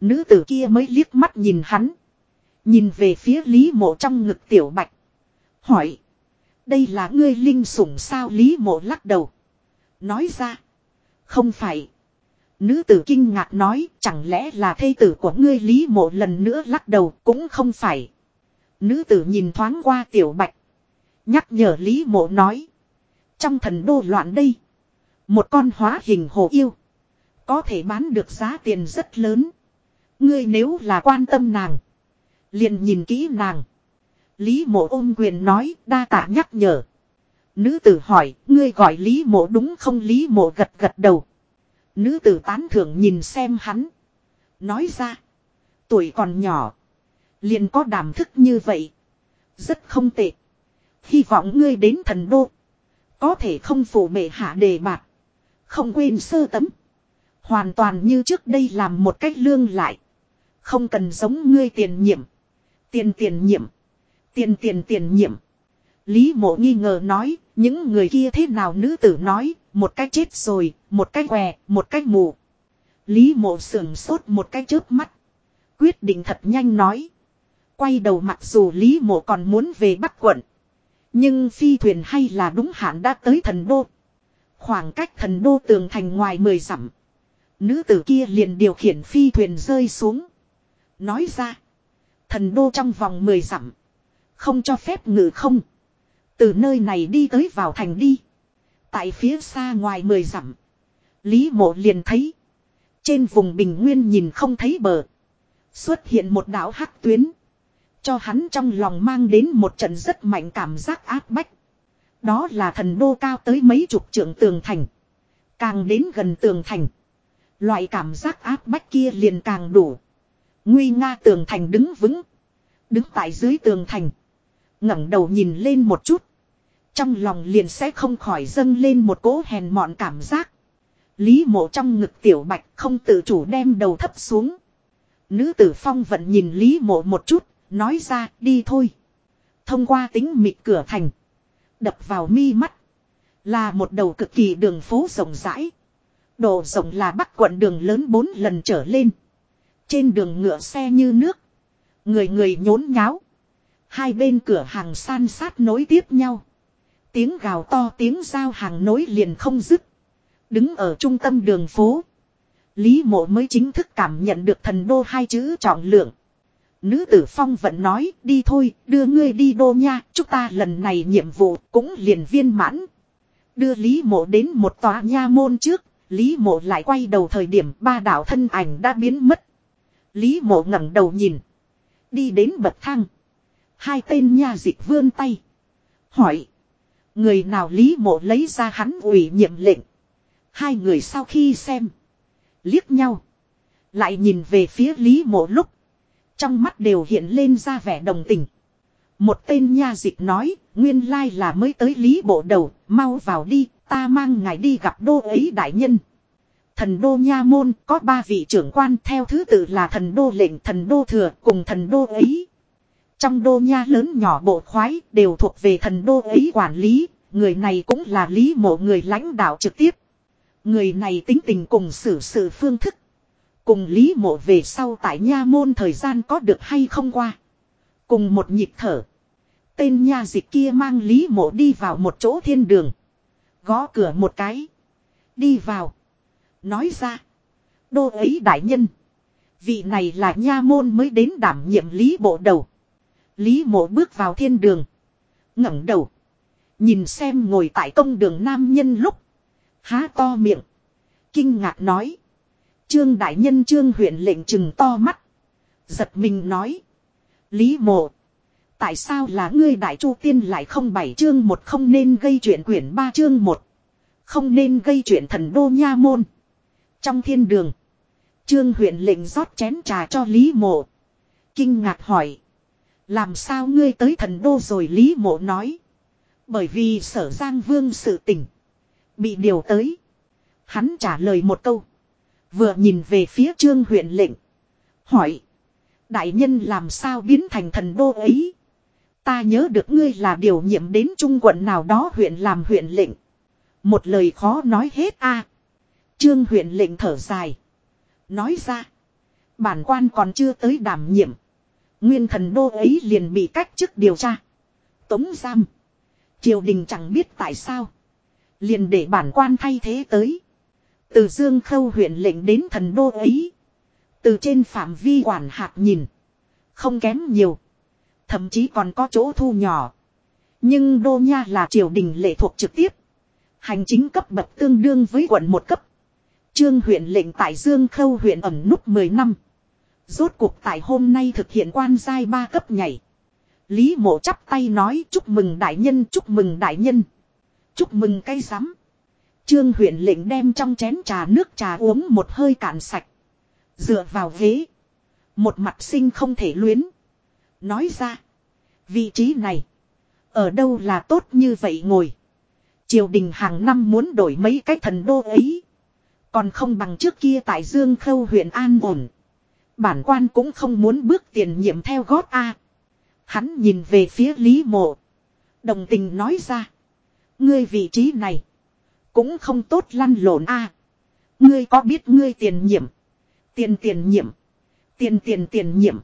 Nữ tử kia mới liếc mắt nhìn hắn. Nhìn về phía Lý mộ trong ngực tiểu bạch. Hỏi. Đây là ngươi linh sủng sao Lý mộ lắc đầu. Nói ra. Không phải. Nữ tử kinh ngạc nói, chẳng lẽ là thê tử của ngươi Lý mộ lần nữa lắc đầu, cũng không phải. Nữ tử nhìn thoáng qua tiểu bạch. Nhắc nhở Lý mộ nói. Trong thần đô loạn đây. Một con hóa hình hồ yêu. Có thể bán được giá tiền rất lớn. Ngươi nếu là quan tâm nàng. Liền nhìn kỹ nàng. Lý mộ ôm quyền nói, đa tạ nhắc nhở. Nữ tử hỏi ngươi gọi Lý mộ đúng không Lý mộ gật gật đầu. Nữ tử tán thưởng nhìn xem hắn. Nói ra. Tuổi còn nhỏ. Liền có đảm thức như vậy. Rất không tệ. Hy vọng ngươi đến thần đô. Có thể không phủ mệ hạ đề bạc. Không quên sơ tấm. Hoàn toàn như trước đây làm một cách lương lại. Không cần giống ngươi tiền nhiệm. Tiền tiền nhiệm. Tiền tiền tiền nhiệm. Lý mộ nghi ngờ nói, những người kia thế nào nữ tử nói, một cái chết rồi, một cái què, một cái mù. Lý mộ sưởng sốt một cái chớp mắt. Quyết định thật nhanh nói. Quay đầu mặc dù Lý mộ còn muốn về Bắc quận. Nhưng phi thuyền hay là đúng hạn đã tới thần đô. Khoảng cách thần đô tường thành ngoài mười dặm. Nữ tử kia liền điều khiển phi thuyền rơi xuống. Nói ra. Thần đô trong vòng mười dặm. Không cho phép ngự không. Từ nơi này đi tới vào thành đi. Tại phía xa ngoài mười dặm. Lý mộ liền thấy. Trên vùng bình nguyên nhìn không thấy bờ. Xuất hiện một đảo hắc tuyến. Cho hắn trong lòng mang đến một trận rất mạnh cảm giác áp bách. Đó là thần đô cao tới mấy chục trượng tường thành. Càng đến gần tường thành. Loại cảm giác áp bách kia liền càng đủ. Nguy nga tường thành đứng vững. Đứng tại dưới tường thành ngẩng đầu nhìn lên một chút. Trong lòng liền sẽ không khỏi dâng lên một cỗ hèn mọn cảm giác. Lý mộ trong ngực tiểu bạch không tự chủ đem đầu thấp xuống. Nữ tử phong vẫn nhìn Lý mộ một chút, nói ra đi thôi. Thông qua tính mịt cửa thành. Đập vào mi mắt. Là một đầu cực kỳ đường phố rộng rãi. Độ rộng là bắc quận đường lớn bốn lần trở lên. Trên đường ngựa xe như nước. Người người nhốn nháo. Hai bên cửa hàng san sát nối tiếp nhau. Tiếng gào to, tiếng giao hàng nối liền không dứt. Đứng ở trung tâm đường phố. Lý mộ mới chính thức cảm nhận được thần đô hai chữ trọng lượng. Nữ tử phong vẫn nói, đi thôi, đưa ngươi đi đô nha, chúng ta lần này nhiệm vụ cũng liền viên mãn. Đưa Lý mộ đến một tòa nha môn trước. Lý mộ lại quay đầu thời điểm ba đạo thân ảnh đã biến mất. Lý mộ ngẩng đầu nhìn. Đi đến bậc thang. Hai tên nha dịch vươn tay. Hỏi. Người nào Lý mộ lấy ra hắn ủy nhiệm lệnh. Hai người sau khi xem. Liếc nhau. Lại nhìn về phía Lý mộ lúc. Trong mắt đều hiện lên ra vẻ đồng tình. Một tên nha dịch nói, nguyên lai là mới tới Lý bộ đầu, mau vào đi, ta mang ngài đi gặp đô ấy đại nhân. Thần đô nha môn có ba vị trưởng quan theo thứ tự là thần đô lệnh thần đô thừa cùng thần đô ấy. Trong đô nha lớn nhỏ bộ khoái đều thuộc về thần đô ấy quản lý, người này cũng là lý mộ người lãnh đạo trực tiếp. Người này tính tình cùng xử sự phương thức. Cùng lý mộ về sau tại nha môn thời gian có được hay không qua. Cùng một nhịp thở. Tên nha dịch kia mang lý mộ đi vào một chỗ thiên đường. Gõ cửa một cái. Đi vào. Nói ra. Đô ấy đại nhân. Vị này là nha môn mới đến đảm nhiệm lý bộ đầu. Lý mộ bước vào thiên đường. ngẩng đầu. Nhìn xem ngồi tại công đường nam nhân lúc. Há to miệng. Kinh ngạc nói. Trương đại nhân trương huyện lệnh chừng to mắt. Giật mình nói. Lý mộ. Tại sao là ngươi đại chu tiên lại không bảy chương một không nên gây chuyện quyển ba chương một Không nên gây chuyện thần đô nha môn. Trong thiên đường. Trương huyện lệnh rót chén trà cho Lý mộ. Kinh ngạc hỏi. Làm sao ngươi tới thần đô rồi Lý mộ nói. Bởi vì sở giang vương sự tỉnh. Bị điều tới. Hắn trả lời một câu. Vừa nhìn về phía trương huyện lệnh. Hỏi. Đại nhân làm sao biến thành thần đô ấy. Ta nhớ được ngươi là điều nhiệm đến trung quận nào đó huyện làm huyện lệnh. Một lời khó nói hết a. Trương huyện lệnh thở dài. Nói ra. Bản quan còn chưa tới đảm nhiệm. Nguyên thần đô ấy liền bị cách chức điều tra. Tống giam. Triều đình chẳng biết tại sao. Liền để bản quan thay thế tới. Từ Dương Khâu huyện lệnh đến thần đô ấy. Từ trên phạm vi quản hạt nhìn. Không kém nhiều. Thậm chí còn có chỗ thu nhỏ. Nhưng đô nha là triều đình lệ thuộc trực tiếp. Hành chính cấp bậc tương đương với quận một cấp. Trương huyện lệnh tại Dương Khâu huyện ẩn nút 10 năm. Rốt cuộc tại hôm nay thực hiện quan giai ba cấp nhảy. Lý mộ chắp tay nói, chúc mừng đại nhân, chúc mừng đại nhân. Chúc mừng cây rắm. Trương huyện lệnh đem trong chén trà nước trà uống một hơi cạn sạch. Dựa vào ghế. Một mặt sinh không thể luyến. Nói ra. Vị trí này. Ở đâu là tốt như vậy ngồi. Triều đình hàng năm muốn đổi mấy cái thần đô ấy. Còn không bằng trước kia tại Dương Khâu huyện An ổn. Bản quan cũng không muốn bước tiền nhiệm theo gót A. Hắn nhìn về phía Lý Mộ. Đồng tình nói ra. Ngươi vị trí này. Cũng không tốt lăn lộn A. Ngươi có biết ngươi tiền nhiệm. Tiền tiền nhiệm. Tiền tiền tiền nhiệm.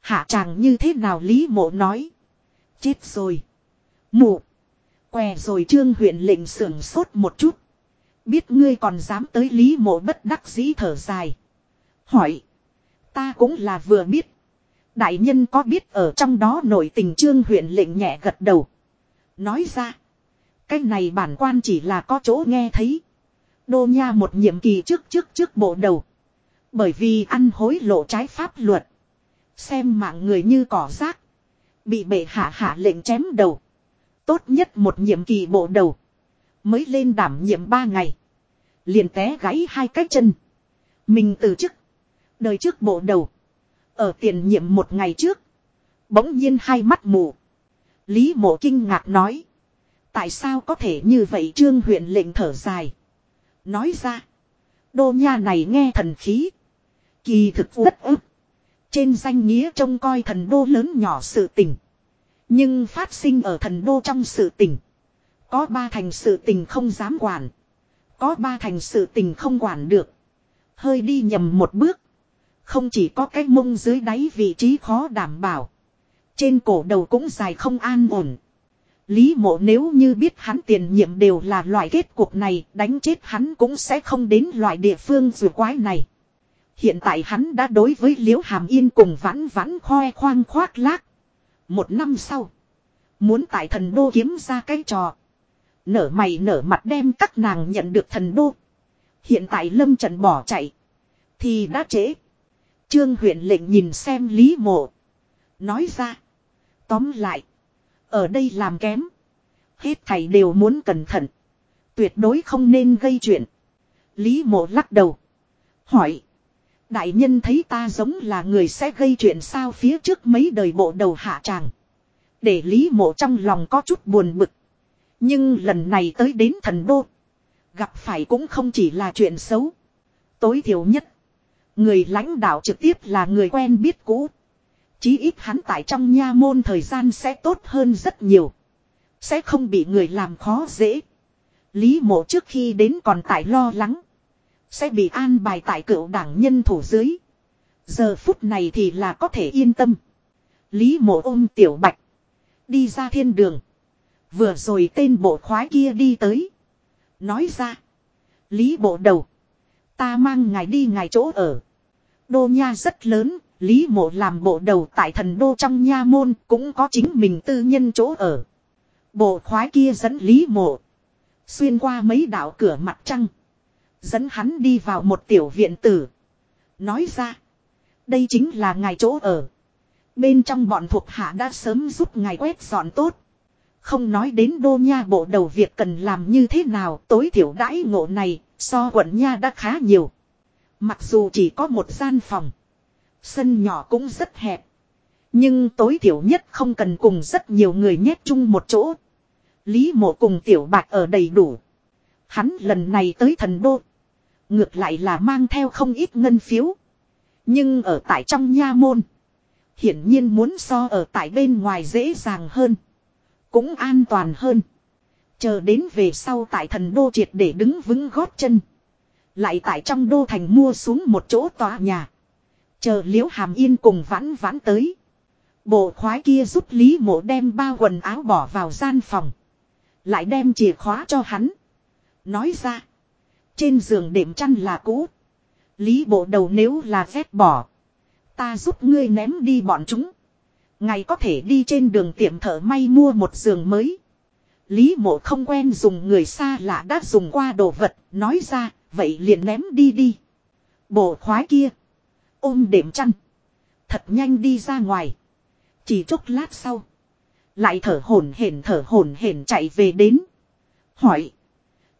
Hạ chàng như thế nào Lý Mộ nói. Chết rồi. Mụ. Què rồi trương huyện lệnh sưởng sốt một chút. Biết ngươi còn dám tới Lý Mộ bất đắc dĩ thở dài. Hỏi. Ta cũng là vừa biết. Đại nhân có biết ở trong đó nội tình trương huyện lệnh nhẹ gật đầu. Nói ra. Cái này bản quan chỉ là có chỗ nghe thấy. Đô nha một nhiệm kỳ trước trước trước bộ đầu. Bởi vì ăn hối lộ trái pháp luật. Xem mạng người như cỏ rác. Bị bệ hạ hạ lệnh chém đầu. Tốt nhất một nhiệm kỳ bộ đầu. Mới lên đảm nhiệm ba ngày. Liền té gãy hai cái chân. Mình từ chức. Đời trước bộ đầu. Ở tiền nhiệm một ngày trước. Bỗng nhiên hai mắt mù. Lý mộ kinh ngạc nói. Tại sao có thể như vậy trương huyện lệnh thở dài. Nói ra. Đô nha này nghe thần khí. Kỳ thực rất ức. Trên danh nghĩa trông coi thần đô lớn nhỏ sự tình. Nhưng phát sinh ở thần đô trong sự tình. Có ba thành sự tình không dám quản. Có ba thành sự tình không quản được. Hơi đi nhầm một bước. Không chỉ có cái mông dưới đáy vị trí khó đảm bảo. Trên cổ đầu cũng dài không an ổn. Lý mộ nếu như biết hắn tiền nhiệm đều là loại kết cục này, đánh chết hắn cũng sẽ không đến loại địa phương rùa quái này. Hiện tại hắn đã đối với Liễu Hàm Yên cùng vãn vãn khoe khoang khoác lác. Một năm sau, muốn tại thần đô kiếm ra cái trò. Nở mày nở mặt đem các nàng nhận được thần đô. Hiện tại lâm trận bỏ chạy. Thì đã trễ. Trương huyện lệnh nhìn xem Lý Mộ. Nói ra. Tóm lại. Ở đây làm kém. Hết thầy đều muốn cẩn thận. Tuyệt đối không nên gây chuyện. Lý Mộ lắc đầu. Hỏi. Đại nhân thấy ta giống là người sẽ gây chuyện sao phía trước mấy đời bộ đầu hạ tràng. Để Lý Mộ trong lòng có chút buồn bực. Nhưng lần này tới đến thần đô. Gặp phải cũng không chỉ là chuyện xấu. Tối thiểu nhất. Người lãnh đạo trực tiếp là người quen biết cũ. Chí ít hắn tại trong nha môn thời gian sẽ tốt hơn rất nhiều. Sẽ không bị người làm khó dễ. Lý mộ trước khi đến còn tại lo lắng. Sẽ bị an bài tại cựu đảng nhân thủ dưới. Giờ phút này thì là có thể yên tâm. Lý mộ ôm tiểu bạch. Đi ra thiên đường. Vừa rồi tên bộ khoái kia đi tới. Nói ra. Lý bộ đầu. Ta mang ngài đi ngài chỗ ở. Đô nha rất lớn. Lý mộ làm bộ đầu tại thần đô trong nha môn cũng có chính mình tư nhân chỗ ở. Bộ khoái kia dẫn Lý mộ. Xuyên qua mấy đạo cửa mặt trăng. Dẫn hắn đi vào một tiểu viện tử. Nói ra. Đây chính là ngài chỗ ở. Bên trong bọn thuộc hạ đã sớm giúp ngài quét dọn tốt. Không nói đến đô nha bộ đầu việc cần làm như thế nào, tối thiểu đãi ngộ này, so quận nha đã khá nhiều. Mặc dù chỉ có một gian phòng. Sân nhỏ cũng rất hẹp. Nhưng tối thiểu nhất không cần cùng rất nhiều người nhét chung một chỗ. Lý mộ cùng tiểu bạc ở đầy đủ. Hắn lần này tới thần đô. Ngược lại là mang theo không ít ngân phiếu. Nhưng ở tại trong nha môn. Hiển nhiên muốn so ở tại bên ngoài dễ dàng hơn. Cũng an toàn hơn. Chờ đến về sau tại thần đô triệt để đứng vững gót chân. Lại tại trong đô thành mua xuống một chỗ tòa nhà. Chờ liễu hàm yên cùng vãn vãn tới. Bộ khoái kia giúp Lý mộ đem bao quần áo bỏ vào gian phòng. Lại đem chìa khóa cho hắn. Nói ra. Trên giường đệm chăn là cũ. Lý bộ đầu nếu là ghét bỏ. Ta giúp ngươi ném đi bọn chúng. Ngày có thể đi trên đường tiệm thợ may mua một giường mới. Lý mộ không quen dùng người xa lạ đã dùng qua đồ vật, nói ra, vậy liền ném đi đi. Bộ khoái kia. Ôm đệm chăn. Thật nhanh đi ra ngoài. Chỉ chốc lát sau. Lại thở hổn hển, thở hổn hển chạy về đến. Hỏi.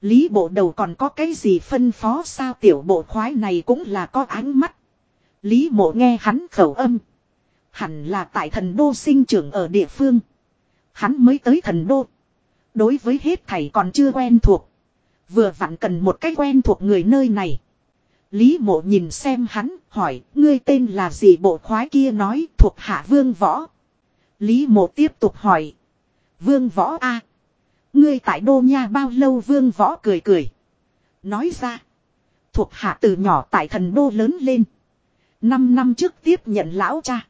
Lý bộ đầu còn có cái gì phân phó sao tiểu bộ khoái này cũng là có ánh mắt. Lý mộ nghe hắn khẩu âm. Hẳn là tại thần đô sinh trưởng ở địa phương. Hắn mới tới thần đô. Đối với hết thầy còn chưa quen thuộc. Vừa vặn cần một cái quen thuộc người nơi này. Lý mộ nhìn xem hắn, hỏi, ngươi tên là gì bộ khoái kia nói thuộc hạ vương võ. Lý mộ tiếp tục hỏi. Vương võ a Ngươi tại đô nha bao lâu vương võ cười cười. Nói ra. Thuộc hạ từ nhỏ tại thần đô lớn lên. Năm năm trước tiếp nhận lão cha.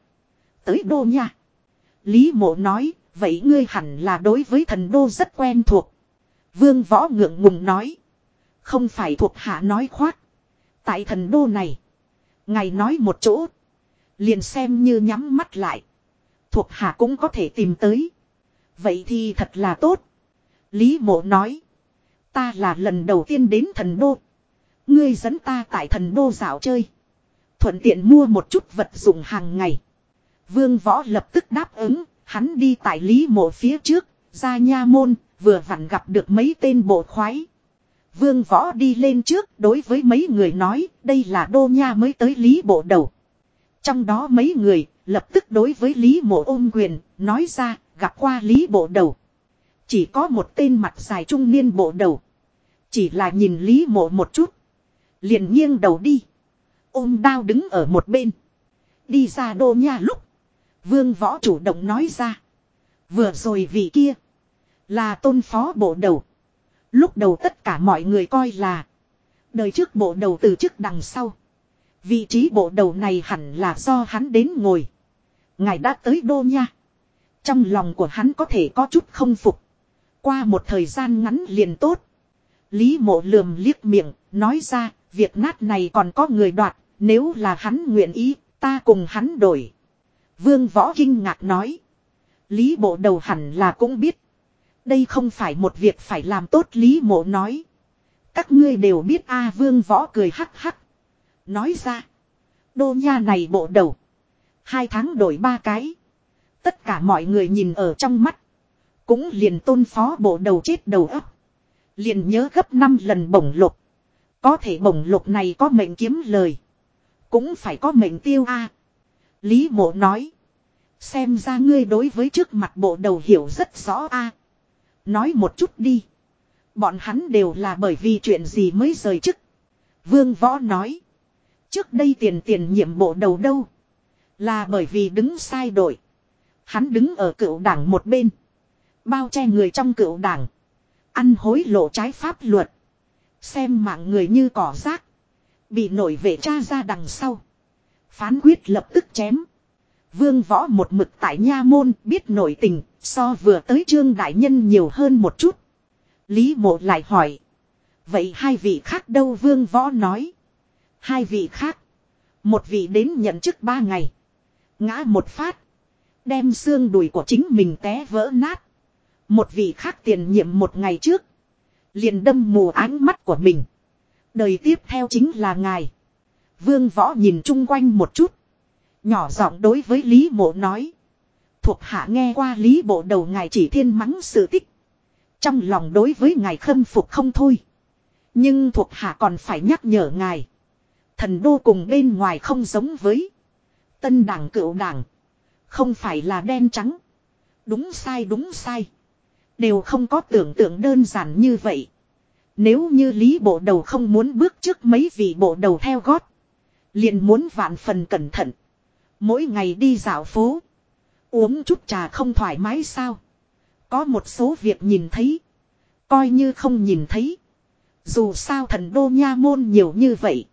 Tới đô nha. Lý mộ nói, vậy ngươi hẳn là đối với thần đô rất quen thuộc. Vương võ ngượng ngùng nói. Không phải thuộc hạ nói khoác. Tại thần đô này. Ngài nói một chỗ. Liền xem như nhắm mắt lại. Thuộc hạ cũng có thể tìm tới. Vậy thì thật là tốt. Lý mộ nói. Ta là lần đầu tiên đến thần đô. Ngươi dẫn ta tại thần đô dạo chơi. Thuận tiện mua một chút vật dụng hàng ngày. Vương võ lập tức đáp ứng. Hắn đi tại Lý mộ phía trước. Ra nha môn. Vừa vặn gặp được mấy tên bộ khoái. Vương võ đi lên trước, đối với mấy người nói, đây là đô nha mới tới Lý bộ đầu. Trong đó mấy người, lập tức đối với Lý mộ ôm quyền, nói ra, gặp qua Lý bộ đầu. Chỉ có một tên mặt dài trung niên bộ đầu. Chỉ là nhìn Lý mộ một chút. Liền nghiêng đầu đi. Ôm đao đứng ở một bên. Đi ra đô nha lúc. Vương võ chủ động nói ra. Vừa rồi vị kia. Là tôn phó bộ đầu. Lúc đầu tất cả mọi người coi là. Đời trước bộ đầu từ trước đằng sau. Vị trí bộ đầu này hẳn là do hắn đến ngồi. Ngài đã tới đô nha. Trong lòng của hắn có thể có chút không phục. Qua một thời gian ngắn liền tốt. Lý mộ lườm liếc miệng, nói ra, việc nát này còn có người đoạt, nếu là hắn nguyện ý, ta cùng hắn đổi. Vương Võ kinh ngạc nói. Lý bộ đầu hẳn là cũng biết. Đây không phải một việc phải làm tốt Lý mộ nói. Các ngươi đều biết a Vương Võ cười hắc hắc. Nói ra. Đô nha này bộ đầu. Hai tháng đổi ba cái. Tất cả mọi người nhìn ở trong mắt. Cũng liền tôn phó bộ đầu chết đầu ấp. Liền nhớ gấp 5 lần bổng lục. Có thể bổng lục này có mệnh kiếm lời. Cũng phải có mệnh tiêu a Lý mộ nói. Xem ra ngươi đối với trước mặt bộ đầu hiểu rất rõ a Nói một chút đi. Bọn hắn đều là bởi vì chuyện gì mới rời chức. Vương Võ nói. Trước đây tiền tiền nhiệm bộ đầu đâu. Là bởi vì đứng sai đội. Hắn đứng ở cựu đảng một bên. Bao che người trong cựu đảng. Ăn hối lộ trái pháp luật. Xem mạng người như cỏ rác. Bị nổi vệ cha ra đằng sau. Phán quyết lập tức chém. Vương võ một mực tại nha môn biết nổi tình. So vừa tới trương đại nhân nhiều hơn một chút. Lý mộ lại hỏi. Vậy hai vị khác đâu vương võ nói. Hai vị khác. Một vị đến nhận chức ba ngày. Ngã một phát. Đem xương đùi của chính mình té vỡ nát. Một vị khác tiền nhiệm một ngày trước. Liền đâm mù ánh mắt của mình. Đời tiếp theo chính là ngài. Vương võ nhìn chung quanh một chút. Nhỏ giọng đối với Lý mộ nói. Thuộc hạ nghe qua Lý bộ đầu ngài chỉ thiên mắng sự tích. Trong lòng đối với ngài khâm phục không thôi. Nhưng thuộc hạ còn phải nhắc nhở ngài. Thần đô cùng bên ngoài không giống với. Tân đảng cựu đảng. Không phải là đen trắng. Đúng sai đúng sai. Đều không có tưởng tượng đơn giản như vậy. Nếu như lý bộ đầu không muốn bước trước mấy vị bộ đầu theo gót. Liền muốn vạn phần cẩn thận. Mỗi ngày đi dạo phố. Uống chút trà không thoải mái sao. Có một số việc nhìn thấy. Coi như không nhìn thấy. Dù sao thần đô nha môn nhiều như vậy.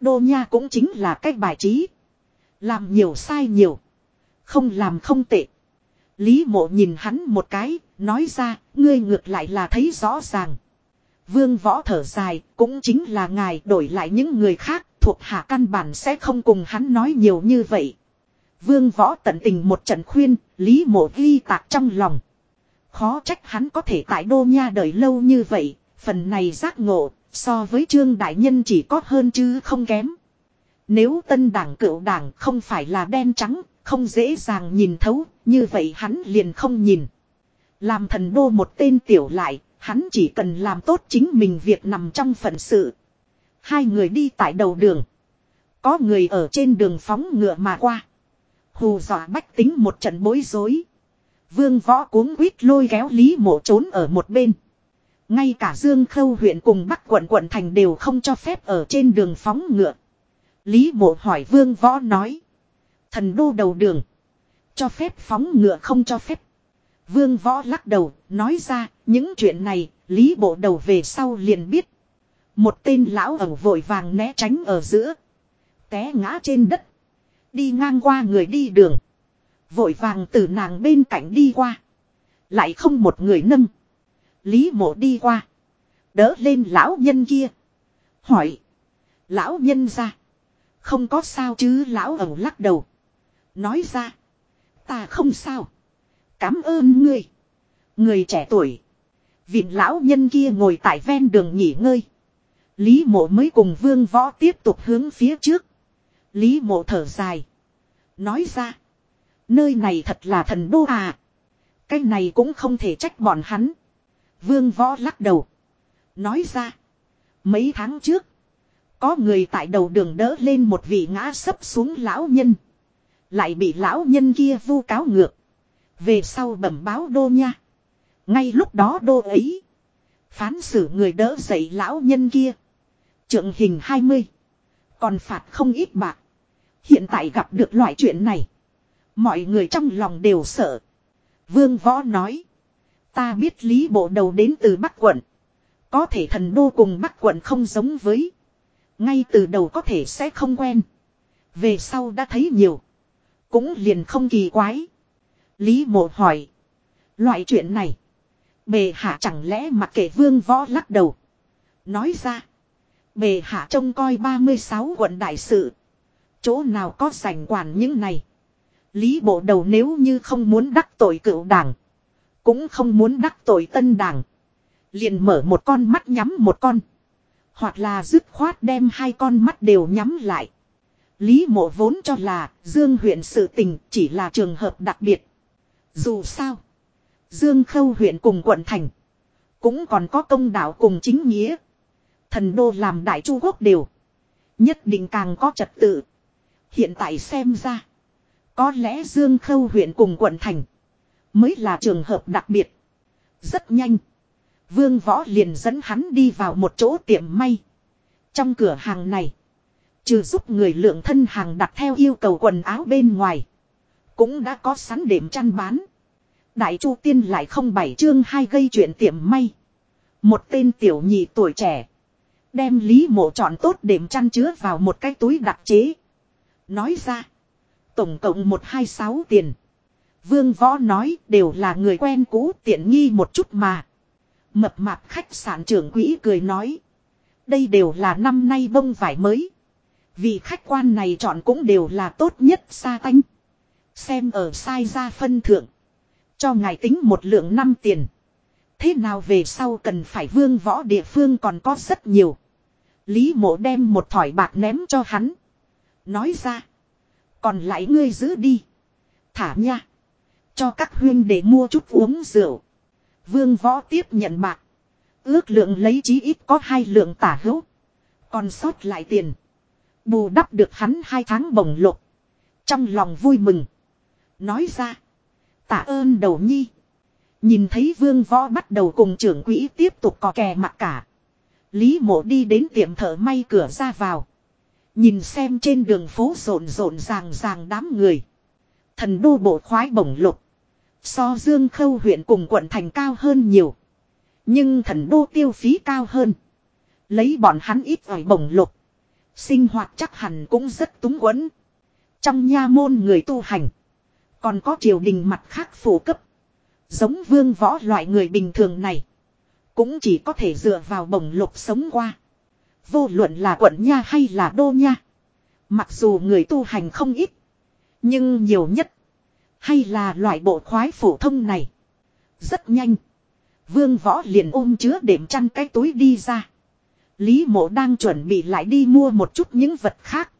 Đô nha cũng chính là cách bài trí. Làm nhiều sai nhiều. Không làm không tệ. Lý mộ nhìn hắn một cái, nói ra, ngươi ngược lại là thấy rõ ràng. Vương võ thở dài, cũng chính là ngài đổi lại những người khác, thuộc hạ căn bản sẽ không cùng hắn nói nhiều như vậy. Vương võ tận tình một trận khuyên, Lý mộ ghi tạc trong lòng. Khó trách hắn có thể tại đô nha đợi lâu như vậy, phần này giác ngộ, So với trương đại nhân chỉ có hơn chứ không kém. Nếu tân đảng cựu đảng không phải là đen trắng, không dễ dàng nhìn thấu, như vậy hắn liền không nhìn. Làm thần đô một tên tiểu lại, hắn chỉ cần làm tốt chính mình việc nằm trong phận sự. Hai người đi tại đầu đường. Có người ở trên đường phóng ngựa mà qua. Hù dọa bách tính một trận bối rối. Vương võ cuống quýt lôi kéo Lý mộ trốn ở một bên. Ngay cả Dương Khâu huyện cùng Bắc quận quận thành đều không cho phép ở trên đường phóng ngựa. Lý mộ hỏi Vương võ nói. Thần đô đầu đường. Cho phép phóng ngựa không cho phép. Vương võ lắc đầu, nói ra, những chuyện này, Lý bộ đầu về sau liền biết. Một tên lão ẩu vội vàng né tránh ở giữa. Té ngã trên đất. Đi ngang qua người đi đường. Vội vàng từ nàng bên cạnh đi qua. Lại không một người nâng. Lý mộ đi qua. Đỡ lên lão nhân kia. Hỏi. Lão nhân ra. Không có sao chứ lão ẩu lắc đầu. Nói ra. Ta không sao. Cảm ơn ngươi. Người trẻ tuổi. Vịn lão nhân kia ngồi tại ven đường nghỉ ngơi. Lý mộ mới cùng vương võ tiếp tục hướng phía trước. Lý mộ thở dài. Nói ra. Nơi này thật là thần đô à. Cái này cũng không thể trách bọn hắn. Vương võ lắc đầu. Nói ra. Mấy tháng trước. Có người tại đầu đường đỡ lên một vị ngã sấp xuống lão nhân. Lại bị lão nhân kia vu cáo ngược. Về sau bẩm báo đô nha. Ngay lúc đó đô ấy. Phán xử người đỡ dậy lão nhân kia. Trượng hình 20. Còn phạt không ít bạc. Hiện tại gặp được loại chuyện này. Mọi người trong lòng đều sợ. Vương Võ nói. Ta biết lý bộ đầu đến từ Bắc quận. Có thể thần đô cùng Bắc quận không giống với. Ngay từ đầu có thể sẽ không quen. Về sau đã thấy nhiều. Cũng liền không kỳ quái. Lý mộ hỏi. Loại chuyện này. Bề hạ chẳng lẽ mặc kệ vương võ lắc đầu. Nói ra. Bề hạ trông coi 36 quận đại sự. Chỗ nào có sành quản những này. Lý bộ đầu nếu như không muốn đắc tội cựu đảng. Cũng không muốn đắc tội tân đảng. Liền mở một con mắt nhắm một con. Hoặc là dứt khoát đem hai con mắt đều nhắm lại. Lý mộ vốn cho là Dương huyện sự tình chỉ là trường hợp đặc biệt. Dù sao. Dương khâu huyện cùng quận thành. Cũng còn có công đạo cùng chính nghĩa. Thần đô làm đại chu quốc đều. Nhất định càng có trật tự. Hiện tại xem ra. Có lẽ Dương khâu huyện cùng quận thành. Mới là trường hợp đặc biệt. Rất nhanh. Vương Võ liền dẫn hắn đi vào một chỗ tiệm may. Trong cửa hàng này. Trừ giúp người lượng thân hàng đặt theo yêu cầu quần áo bên ngoài. Cũng đã có sẵn đệm chăn bán. Đại Chu Tiên lại không bảy chương hai gây chuyện tiệm may. Một tên tiểu nhị tuổi trẻ. Đem Lý Mộ chọn tốt đệm chăn chứa vào một cái túi đặc chế. Nói ra. Tổng cộng một hai sáu tiền. Vương Võ nói đều là người quen cũ tiện nghi một chút mà. Mập mạp khách sạn trưởng quỹ cười nói. Đây đều là năm nay bông vải mới. Vì khách quan này chọn cũng đều là tốt nhất xa tanh. Xem ở sai ra phân thượng. Cho ngài tính một lượng năm tiền. Thế nào về sau cần phải vương võ địa phương còn có rất nhiều. Lý mộ đem một thỏi bạc ném cho hắn. Nói ra. Còn lại ngươi giữ đi. Thả nha. Cho các huyên để mua chút uống rượu. Vương võ tiếp nhận bạc. Ước lượng lấy chí ít có hai lượng tả hữu. Còn sót lại tiền. Bù đắp được hắn hai tháng bổng lộc. Trong lòng vui mừng. Nói ra. Tạ ơn đầu nhi. Nhìn thấy vương võ bắt đầu cùng trưởng quỹ tiếp tục có kè mặt cả. Lý mộ đi đến tiệm thợ may cửa ra vào. Nhìn xem trên đường phố rộn rộn ràng ràng đám người. Thần đô bộ khoái bổng lục. So dương khâu huyện cùng quận thành cao hơn nhiều. Nhưng thần đô tiêu phí cao hơn. Lấy bọn hắn ít ỏi bổng lục. Sinh hoạt chắc hẳn cũng rất túng quẫn. Trong nha môn người tu hành. Còn có triều đình mặt khác phổ cấp. Giống vương võ loại người bình thường này. Cũng chỉ có thể dựa vào bổng lục sống qua. Vô luận là quận nha hay là đô nha. Mặc dù người tu hành không ít. Nhưng nhiều nhất. Hay là loại bộ khoái phổ thông này. Rất nhanh. Vương võ liền ôm chứa đệm chăn cái túi đi ra. Lý mộ đang chuẩn bị lại đi mua một chút những vật khác.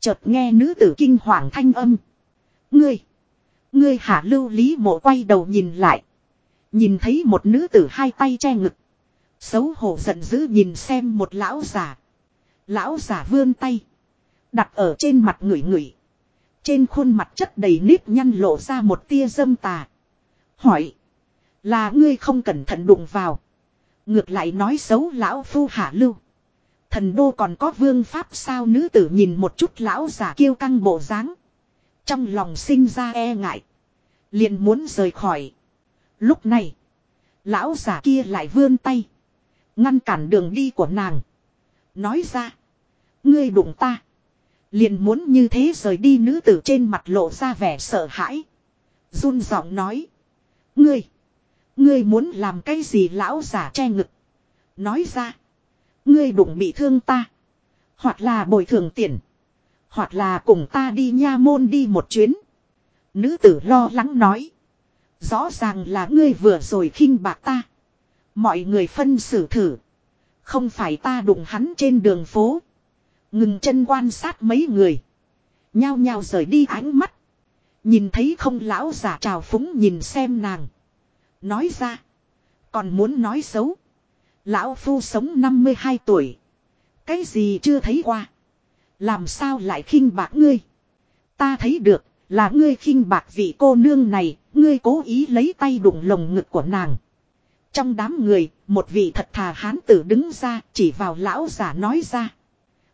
Chợt nghe nữ tử kinh hoàng thanh âm. Ngươi! Ngươi hạ lưu lý mộ quay đầu nhìn lại. Nhìn thấy một nữ tử hai tay che ngực. Xấu hổ giận dữ nhìn xem một lão giả. Lão giả vươn tay. Đặt ở trên mặt người người. Trên khuôn mặt chất đầy nếp nhăn lộ ra một tia dâm tà. Hỏi. Là ngươi không cẩn thận đụng vào. Ngược lại nói xấu lão phu hạ lưu. Thần đô còn có vương pháp sao nữ tử nhìn một chút lão giả kiêu căng bộ dáng Trong lòng sinh ra e ngại. liền muốn rời khỏi. Lúc này. Lão giả kia lại vươn tay. Ngăn cản đường đi của nàng. Nói ra. Ngươi đụng ta. Liền muốn như thế rời đi nữ tử trên mặt lộ ra vẻ sợ hãi. run giọng nói. Ngươi. Ngươi muốn làm cái gì lão giả che ngực. Nói ra. Ngươi đụng bị thương ta. Hoặc là bồi thường tiền. Hoặc là cùng ta đi nha môn đi một chuyến. Nữ tử lo lắng nói. Rõ ràng là ngươi vừa rồi khinh bạc ta. Mọi người phân xử thử. Không phải ta đụng hắn trên đường phố. Ngừng chân quan sát mấy người. Nhao nhao rời đi ánh mắt. Nhìn thấy không lão giả trào phúng nhìn xem nàng. Nói ra. Còn muốn nói xấu. Lão phu sống 52 tuổi. Cái gì chưa thấy qua. Làm sao lại khinh bạc ngươi. Ta thấy được, là ngươi khinh bạc vị cô nương này. Ngươi cố ý lấy tay đụng lồng ngực của nàng. Trong đám người, một vị thật thà hán tử đứng ra, chỉ vào lão giả nói ra.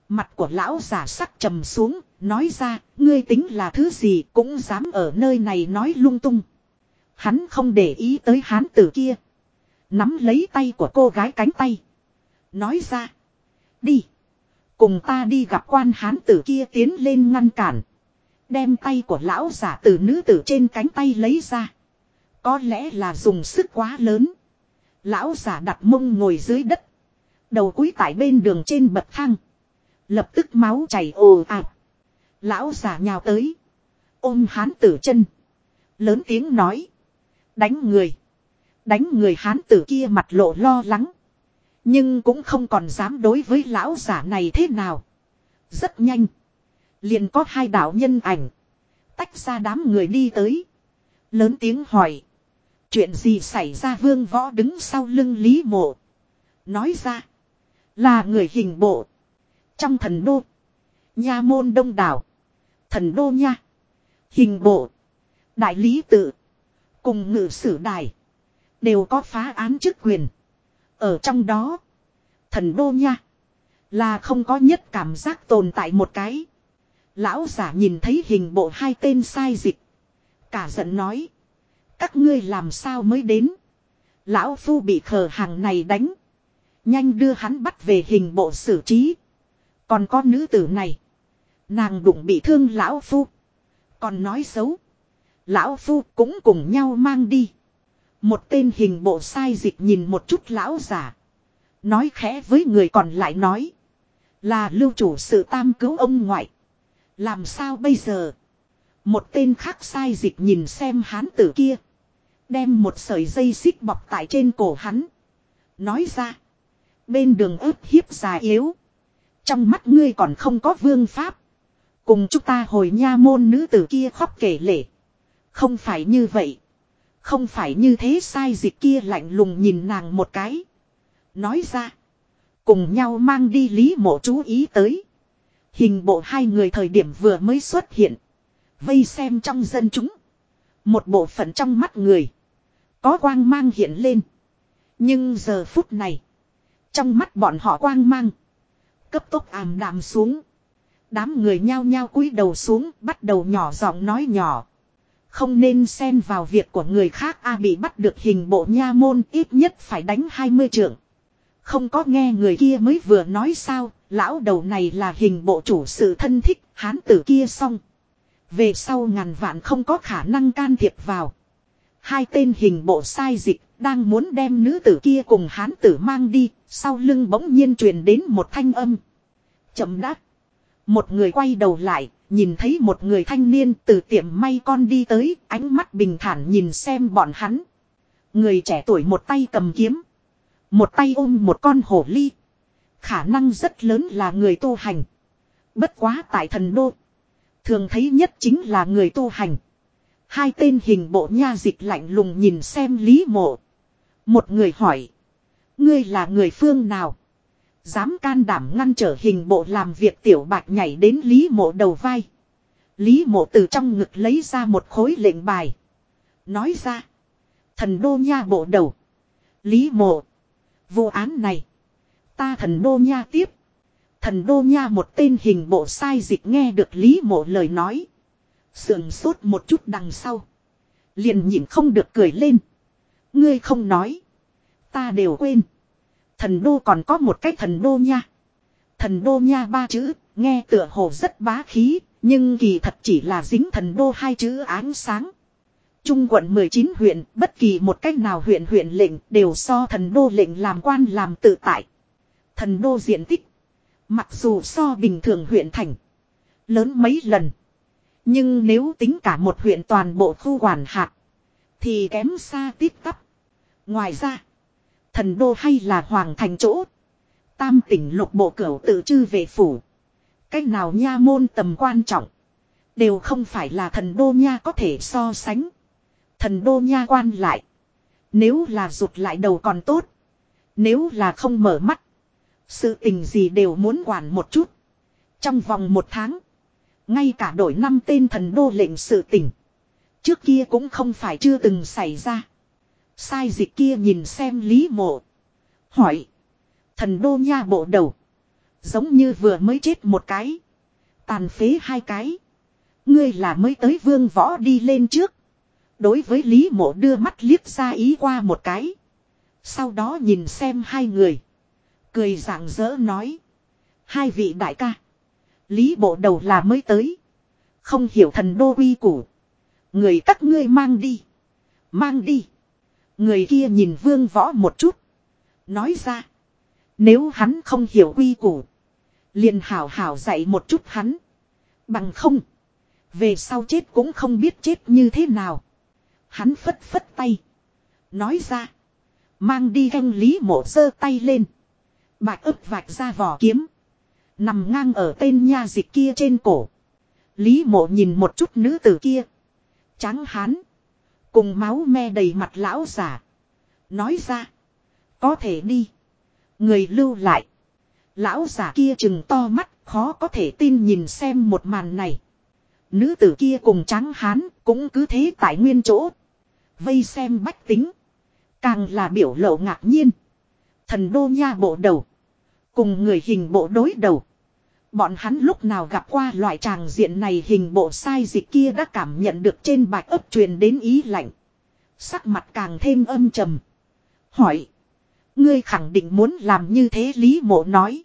Mặt của lão giả sắc trầm xuống, nói ra, ngươi tính là thứ gì cũng dám ở nơi này nói lung tung. Hắn không để ý tới hán tử kia. Nắm lấy tay của cô gái cánh tay. Nói ra. Đi. Cùng ta đi gặp quan hán tử kia tiến lên ngăn cản. Đem tay của lão giả từ nữ tử trên cánh tay lấy ra. Có lẽ là dùng sức quá lớn. Lão giả đặt mông ngồi dưới đất. Đầu cúi tại bên đường trên bậc thang. Lập tức máu chảy ồ ạt. Lão giả nhào tới. Ôm hán tử chân. Lớn tiếng nói. Đánh người. Đánh người hán tử kia mặt lộ lo lắng. Nhưng cũng không còn dám đối với lão giả này thế nào. Rất nhanh. Liền có hai đạo nhân ảnh. Tách ra đám người đi tới. Lớn tiếng hỏi. Chuyện gì xảy ra vương võ đứng sau lưng Lý Mộ. Nói ra. Là người hình bộ. Trong thần đô. Nha môn đông đảo. Thần đô nha. Hình bộ. Đại lý tự. Cùng ngự sử đài. Đều có phá án chức quyền. Ở trong đó. Thần đô nha. Là không có nhất cảm giác tồn tại một cái. Lão giả nhìn thấy hình bộ hai tên sai dịch. Cả giận nói. Các ngươi làm sao mới đến. Lão phu bị khờ hàng này đánh. Nhanh đưa hắn bắt về hình bộ xử trí. Còn con nữ tử này. Nàng đụng bị thương lão phu. Còn nói xấu. Lão phu cũng cùng nhau mang đi. Một tên hình bộ sai dịch nhìn một chút lão giả. Nói khẽ với người còn lại nói. Là lưu chủ sự tam cứu ông ngoại. Làm sao bây giờ? Một tên khác sai dịch nhìn xem hán tử kia. Đem một sợi dây xích bọc tại trên cổ hắn. Nói ra. Bên đường ướp hiếp già yếu. Trong mắt ngươi còn không có vương pháp. Cùng chúng ta hồi nha môn nữ tử kia khóc kể lể. Không phải như vậy. Không phải như thế sai dịch kia lạnh lùng nhìn nàng một cái. Nói ra. Cùng nhau mang đi lý mộ chú ý tới. Hình bộ hai người thời điểm vừa mới xuất hiện. Vây xem trong dân chúng. Một bộ phận trong mắt người. Có quang mang hiện lên. Nhưng giờ phút này. Trong mắt bọn họ quang mang. Cấp tốc ảm đạm xuống. Đám người nhao nhao cúi đầu xuống bắt đầu nhỏ giọng nói nhỏ. Không nên xen vào việc của người khác a bị bắt được hình bộ nha môn ít nhất phải đánh 20 trượng. Không có nghe người kia mới vừa nói sao, lão đầu này là hình bộ chủ sự thân thích, hán tử kia xong. Về sau ngàn vạn không có khả năng can thiệp vào. Hai tên hình bộ sai dịch, đang muốn đem nữ tử kia cùng hán tử mang đi, sau lưng bỗng nhiên truyền đến một thanh âm. Chậm đáp. Một người quay đầu lại, nhìn thấy một người thanh niên từ tiệm may con đi tới, ánh mắt bình thản nhìn xem bọn hắn. Người trẻ tuổi một tay cầm kiếm. Một tay ôm một con hổ ly. Khả năng rất lớn là người tu hành. Bất quá tại thần đô. Thường thấy nhất chính là người tu hành. Hai tên hình bộ nha dịch lạnh lùng nhìn xem Lý Mộ. Một người hỏi. Ngươi là người phương nào? Dám can đảm ngăn trở hình bộ làm việc tiểu bạch nhảy đến Lý Mộ đầu vai. Lý Mộ từ trong ngực lấy ra một khối lệnh bài. Nói ra. Thần đô nha bộ đầu. Lý Mộ. Vụ án này. Ta thần đô nha tiếp. Thần đô nha một tên hình bộ sai dịch nghe được Lý Mộ lời nói. Sườn sốt một chút đằng sau. Liền nhìn không được cười lên. Ngươi không nói. Ta đều quên. Thần đô còn có một cái thần đô nha. Thần đô nha ba chữ, nghe tựa hồ rất bá khí, nhưng kỳ thật chỉ là dính thần đô hai chữ ánh sáng. Trung quận 19 huyện, bất kỳ một cách nào huyện huyện lệnh đều so thần đô lệnh làm quan làm tự tại. Thần đô diện tích. Mặc dù so bình thường huyện thành. Lớn mấy lần. Nhưng nếu tính cả một huyện toàn bộ khu quản hạt. Thì kém xa tít tắp. Ngoài ra. Thần đô hay là hoàng thành chỗ. Tam tỉnh lục bộ cửu tự chư về phủ. Cách nào nha môn tầm quan trọng. Đều không phải là thần đô nha có thể so sánh. Thần đô nha quan lại. Nếu là rụt lại đầu còn tốt. Nếu là không mở mắt. Sự tình gì đều muốn quản một chút. Trong vòng một tháng. Ngay cả đổi năm tên thần đô lệnh sự tình. Trước kia cũng không phải chưa từng xảy ra. Sai dịch kia nhìn xem Lý Mộ. Hỏi. Thần đô nha bộ đầu. Giống như vừa mới chết một cái. Tàn phế hai cái. Ngươi là mới tới vương võ đi lên trước. Đối với Lý Mộ đưa mắt liếc ra ý qua một cái. Sau đó nhìn xem hai người. Cười rạng rỡ nói. Hai vị đại ca. Lý bộ đầu là mới tới. Không hiểu thần đô uy củ. Người các ngươi mang đi. Mang đi. Người kia nhìn vương võ một chút. Nói ra. Nếu hắn không hiểu quy củ. Liền hảo hảo dạy một chút hắn. Bằng không. Về sau chết cũng không biết chết như thế nào. Hắn phất phất tay. Nói ra. Mang đi ganh lý mộ sơ tay lên. Bạch ấp vạch ra vỏ kiếm. Nằm ngang ở tên nha dịch kia trên cổ. Lý mộ nhìn một chút nữ tử kia. Trắng hán. Cùng máu me đầy mặt lão giả. Nói ra. Có thể đi. Người lưu lại. Lão giả kia chừng to mắt, khó có thể tin nhìn xem một màn này. Nữ tử kia cùng trắng hán cũng cứ thế tại nguyên chỗ. Vây xem bách tính. Càng là biểu lộ ngạc nhiên. Thần đô nha bộ đầu. Cùng người hình bộ đối đầu. Bọn hắn lúc nào gặp qua loại tràng diện này hình bộ sai dịch kia đã cảm nhận được trên bạch ấp truyền đến ý lạnh. Sắc mặt càng thêm âm trầm. Hỏi. Ngươi khẳng định muốn làm như thế Lý Mộ nói.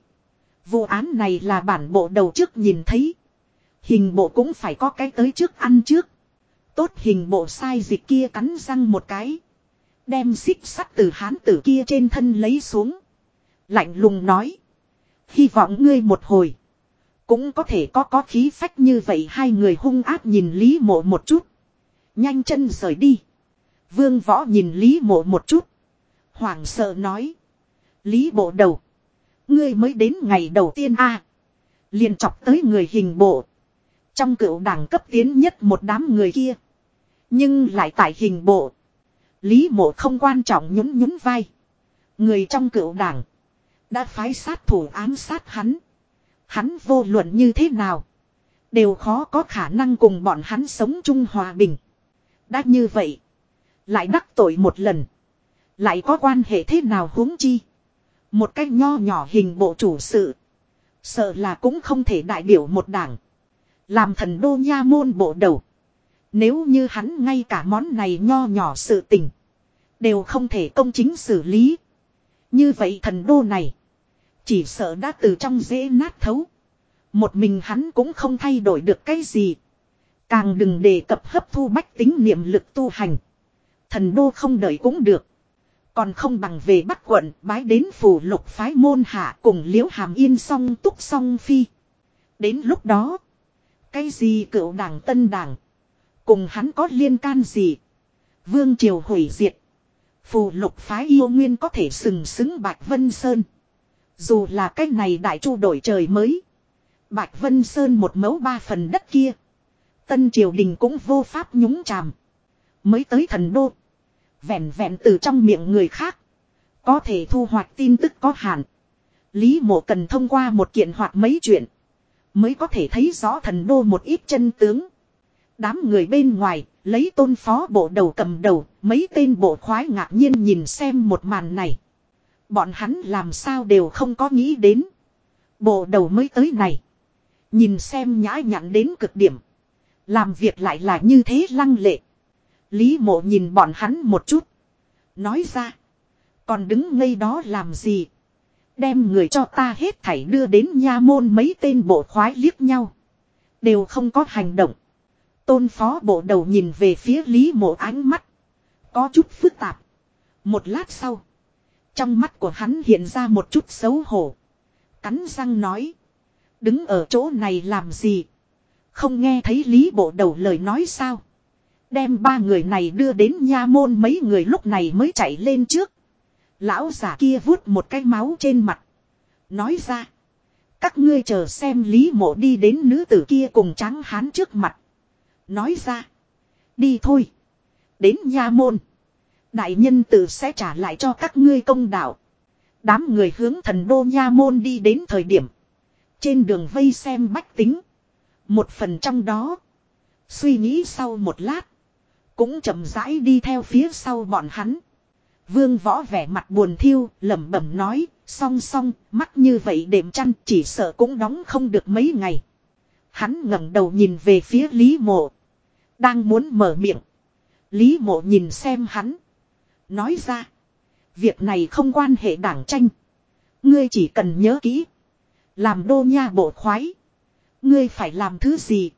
Vụ án này là bản bộ đầu trước nhìn thấy. Hình bộ cũng phải có cái tới trước ăn trước. Tốt hình bộ sai dịch kia cắn răng một cái. Đem xích sắt từ hán tử kia trên thân lấy xuống. Lạnh lùng nói. Hy vọng ngươi một hồi. Cũng có thể có có khí phách như vậy hai người hung ác nhìn Lý mộ một chút. Nhanh chân rời đi. Vương võ nhìn Lý mộ một chút. Hoảng sợ nói. Lý bộ đầu. Ngươi mới đến ngày đầu tiên a liền chọc tới người hình bộ. Trong cựu đảng cấp tiến nhất một đám người kia. Nhưng lại tại hình bộ. Lý mộ không quan trọng nhún nhún vai. Người trong cựu đảng. Đã phái sát thủ ám sát hắn. Hắn vô luận như thế nào. Đều khó có khả năng cùng bọn hắn sống chung hòa bình. Đã như vậy. Lại đắc tội một lần. Lại có quan hệ thế nào huống chi. Một cách nho nhỏ hình bộ chủ sự. Sợ là cũng không thể đại biểu một đảng. Làm thần đô nha môn bộ đầu. Nếu như hắn ngay cả món này nho nhỏ sự tình. Đều không thể công chính xử lý. Như vậy thần đô này. Chỉ sợ đã từ trong dễ nát thấu. Một mình hắn cũng không thay đổi được cái gì. Càng đừng đề cập hấp thu bách tính niệm lực tu hành. Thần đô không đợi cũng được. Còn không bằng về Bắc quận, bái đến phủ lục phái môn hạ cùng liễu hàm yên song túc song phi. Đến lúc đó. Cái gì cựu đảng tân đảng. Cùng hắn có liên can gì. Vương triều hủy diệt. Phù lục phái yêu nguyên có thể sừng sững Bạch Vân Sơn. Dù là cái này đại chu đổi trời mới. Bạch Vân Sơn một mẫu ba phần đất kia. Tân triều đình cũng vô pháp nhúng chàm. Mới tới thần đô. Vẹn vẹn từ trong miệng người khác. Có thể thu hoạch tin tức có hạn. Lý mộ cần thông qua một kiện hoặc mấy chuyện. Mới có thể thấy rõ thần đô một ít chân tướng. Đám người bên ngoài, lấy tôn phó bộ đầu cầm đầu, mấy tên bộ khoái ngạc nhiên nhìn xem một màn này. Bọn hắn làm sao đều không có nghĩ đến. Bộ đầu mới tới này. Nhìn xem nhã nhặn đến cực điểm. Làm việc lại là như thế lăng lệ. Lý mộ nhìn bọn hắn một chút. Nói ra. Còn đứng ngây đó làm gì. Đem người cho ta hết thảy đưa đến nha môn mấy tên bộ khoái liếc nhau. Đều không có hành động. Tôn phó bộ đầu nhìn về phía Lý mộ ánh mắt. Có chút phức tạp. Một lát sau. Trong mắt của hắn hiện ra một chút xấu hổ. Cắn răng nói. Đứng ở chỗ này làm gì? Không nghe thấy Lý bộ đầu lời nói sao? Đem ba người này đưa đến nha môn mấy người lúc này mới chạy lên trước. Lão giả kia vuốt một cái máu trên mặt. Nói ra. Các ngươi chờ xem Lý mộ đi đến nữ tử kia cùng trắng hán trước mặt. Nói ra. Đi thôi. Đến nha môn. Đại nhân tử sẽ trả lại cho các ngươi công đạo. Đám người hướng thần đô nha môn đi đến thời điểm. Trên đường vây xem bách tính. Một phần trong đó. Suy nghĩ sau một lát. Cũng chậm rãi đi theo phía sau bọn hắn. Vương võ vẻ mặt buồn thiêu, lẩm bẩm nói, song song, mắt như vậy đệm chăn chỉ sợ cũng đóng không được mấy ngày. Hắn ngẩng đầu nhìn về phía Lý Mộ. Đang muốn mở miệng. Lý Mộ nhìn xem hắn. Nói ra. Việc này không quan hệ đảng tranh. Ngươi chỉ cần nhớ kỹ. Làm đô nha bộ khoái. Ngươi phải làm thứ gì?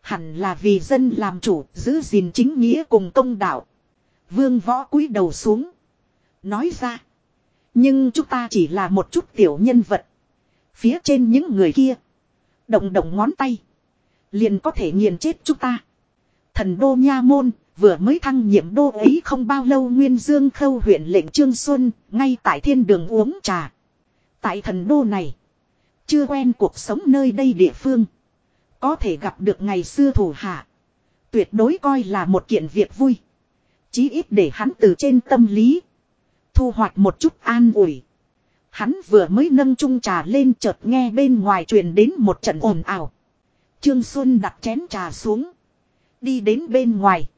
Hẳn là vì dân làm chủ, giữ gìn chính nghĩa cùng công đạo. Vương võ cúi đầu xuống. Nói ra. Nhưng chúng ta chỉ là một chút tiểu nhân vật. Phía trên những người kia. Động động ngón tay. Liền có thể nghiền chết chúng ta. Thần đô nha môn, vừa mới thăng nhiệm đô ấy không bao lâu Nguyên Dương khâu huyện lệnh Trương Xuân, ngay tại thiên đường uống trà. Tại thần đô này, chưa quen cuộc sống nơi đây địa phương. Có thể gặp được ngày xưa thủ hạ. Tuyệt đối coi là một kiện việc vui. Chí ít để hắn từ trên tâm lý. Thu hoạch một chút an ủi. Hắn vừa mới nâng chung trà lên chợt nghe bên ngoài truyền đến một trận ồn ào. Trương Xuân đặt chén trà xuống. Đi đến bên ngoài.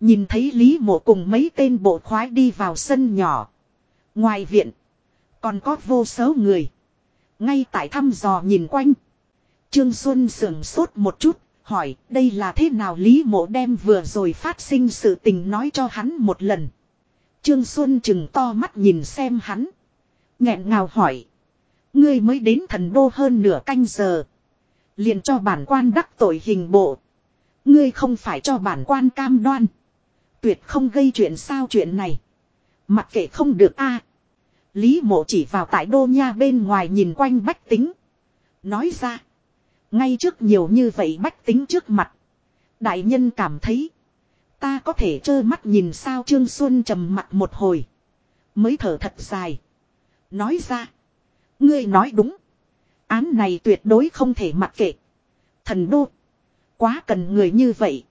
Nhìn thấy Lý Mộ cùng mấy tên bộ khoái đi vào sân nhỏ. Ngoài viện. Còn có vô số người. Ngay tại thăm dò nhìn quanh. Trương Xuân sưởng sốt một chút. Hỏi, đây là thế nào Lý Mộ đem vừa rồi phát sinh sự tình nói cho hắn một lần. Trương Xuân chừng to mắt nhìn xem hắn. nghẹn ngào hỏi. Ngươi mới đến thần đô hơn nửa canh giờ. Liền cho bản quan đắc tội hình bộ. Ngươi không phải cho bản quan cam đoan. Tuyệt không gây chuyện sao chuyện này. Mặc kệ không được a. Lý mộ chỉ vào tại đô nha bên ngoài nhìn quanh bách tính. Nói ra. Ngay trước nhiều như vậy bách tính trước mặt. Đại nhân cảm thấy. Ta có thể trơ mắt nhìn sao Trương Xuân trầm mặt một hồi. Mới thở thật dài. Nói ra. Ngươi nói đúng. Án này tuyệt đối không thể mặc kệ. Thần đô. Quá cần người như vậy.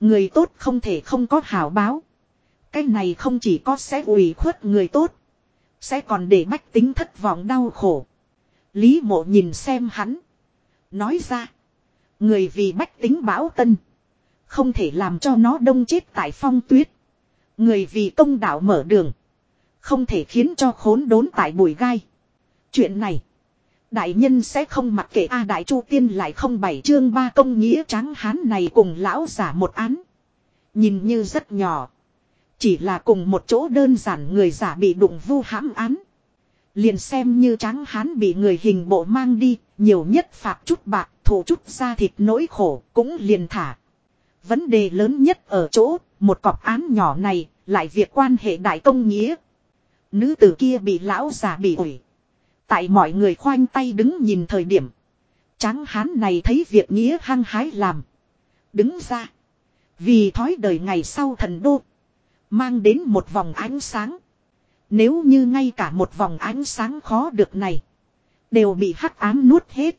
Người tốt không thể không có hảo báo. Cái này không chỉ có sẽ ủy khuất người tốt. Sẽ còn để bách tính thất vọng đau khổ. Lý mộ nhìn xem hắn. Nói ra. Người vì bách tính bão tân. Không thể làm cho nó đông chết tại phong tuyết. Người vì công đạo mở đường. Không thể khiến cho khốn đốn tại bụi gai. Chuyện này. Đại nhân sẽ không mặc kệ A à, Đại Chu Tiên lại không bảy chương ba công nghĩa trắng hán này cùng lão giả một án. Nhìn như rất nhỏ. Chỉ là cùng một chỗ đơn giản người giả bị đụng vu hãm án. Liền xem như trắng hán bị người hình bộ mang đi, nhiều nhất phạt chút bạc, thủ chút ra thịt nỗi khổ, cũng liền thả. Vấn đề lớn nhất ở chỗ, một cọc án nhỏ này, lại việc quan hệ đại công nghĩa. Nữ tử kia bị lão giả bị ủi. Tại mọi người khoanh tay đứng nhìn thời điểm. Tráng hán này thấy việc nghĩa hăng hái làm. Đứng ra. Vì thói đời ngày sau thần đô. Mang đến một vòng ánh sáng. Nếu như ngay cả một vòng ánh sáng khó được này. Đều bị hắc ám nuốt hết.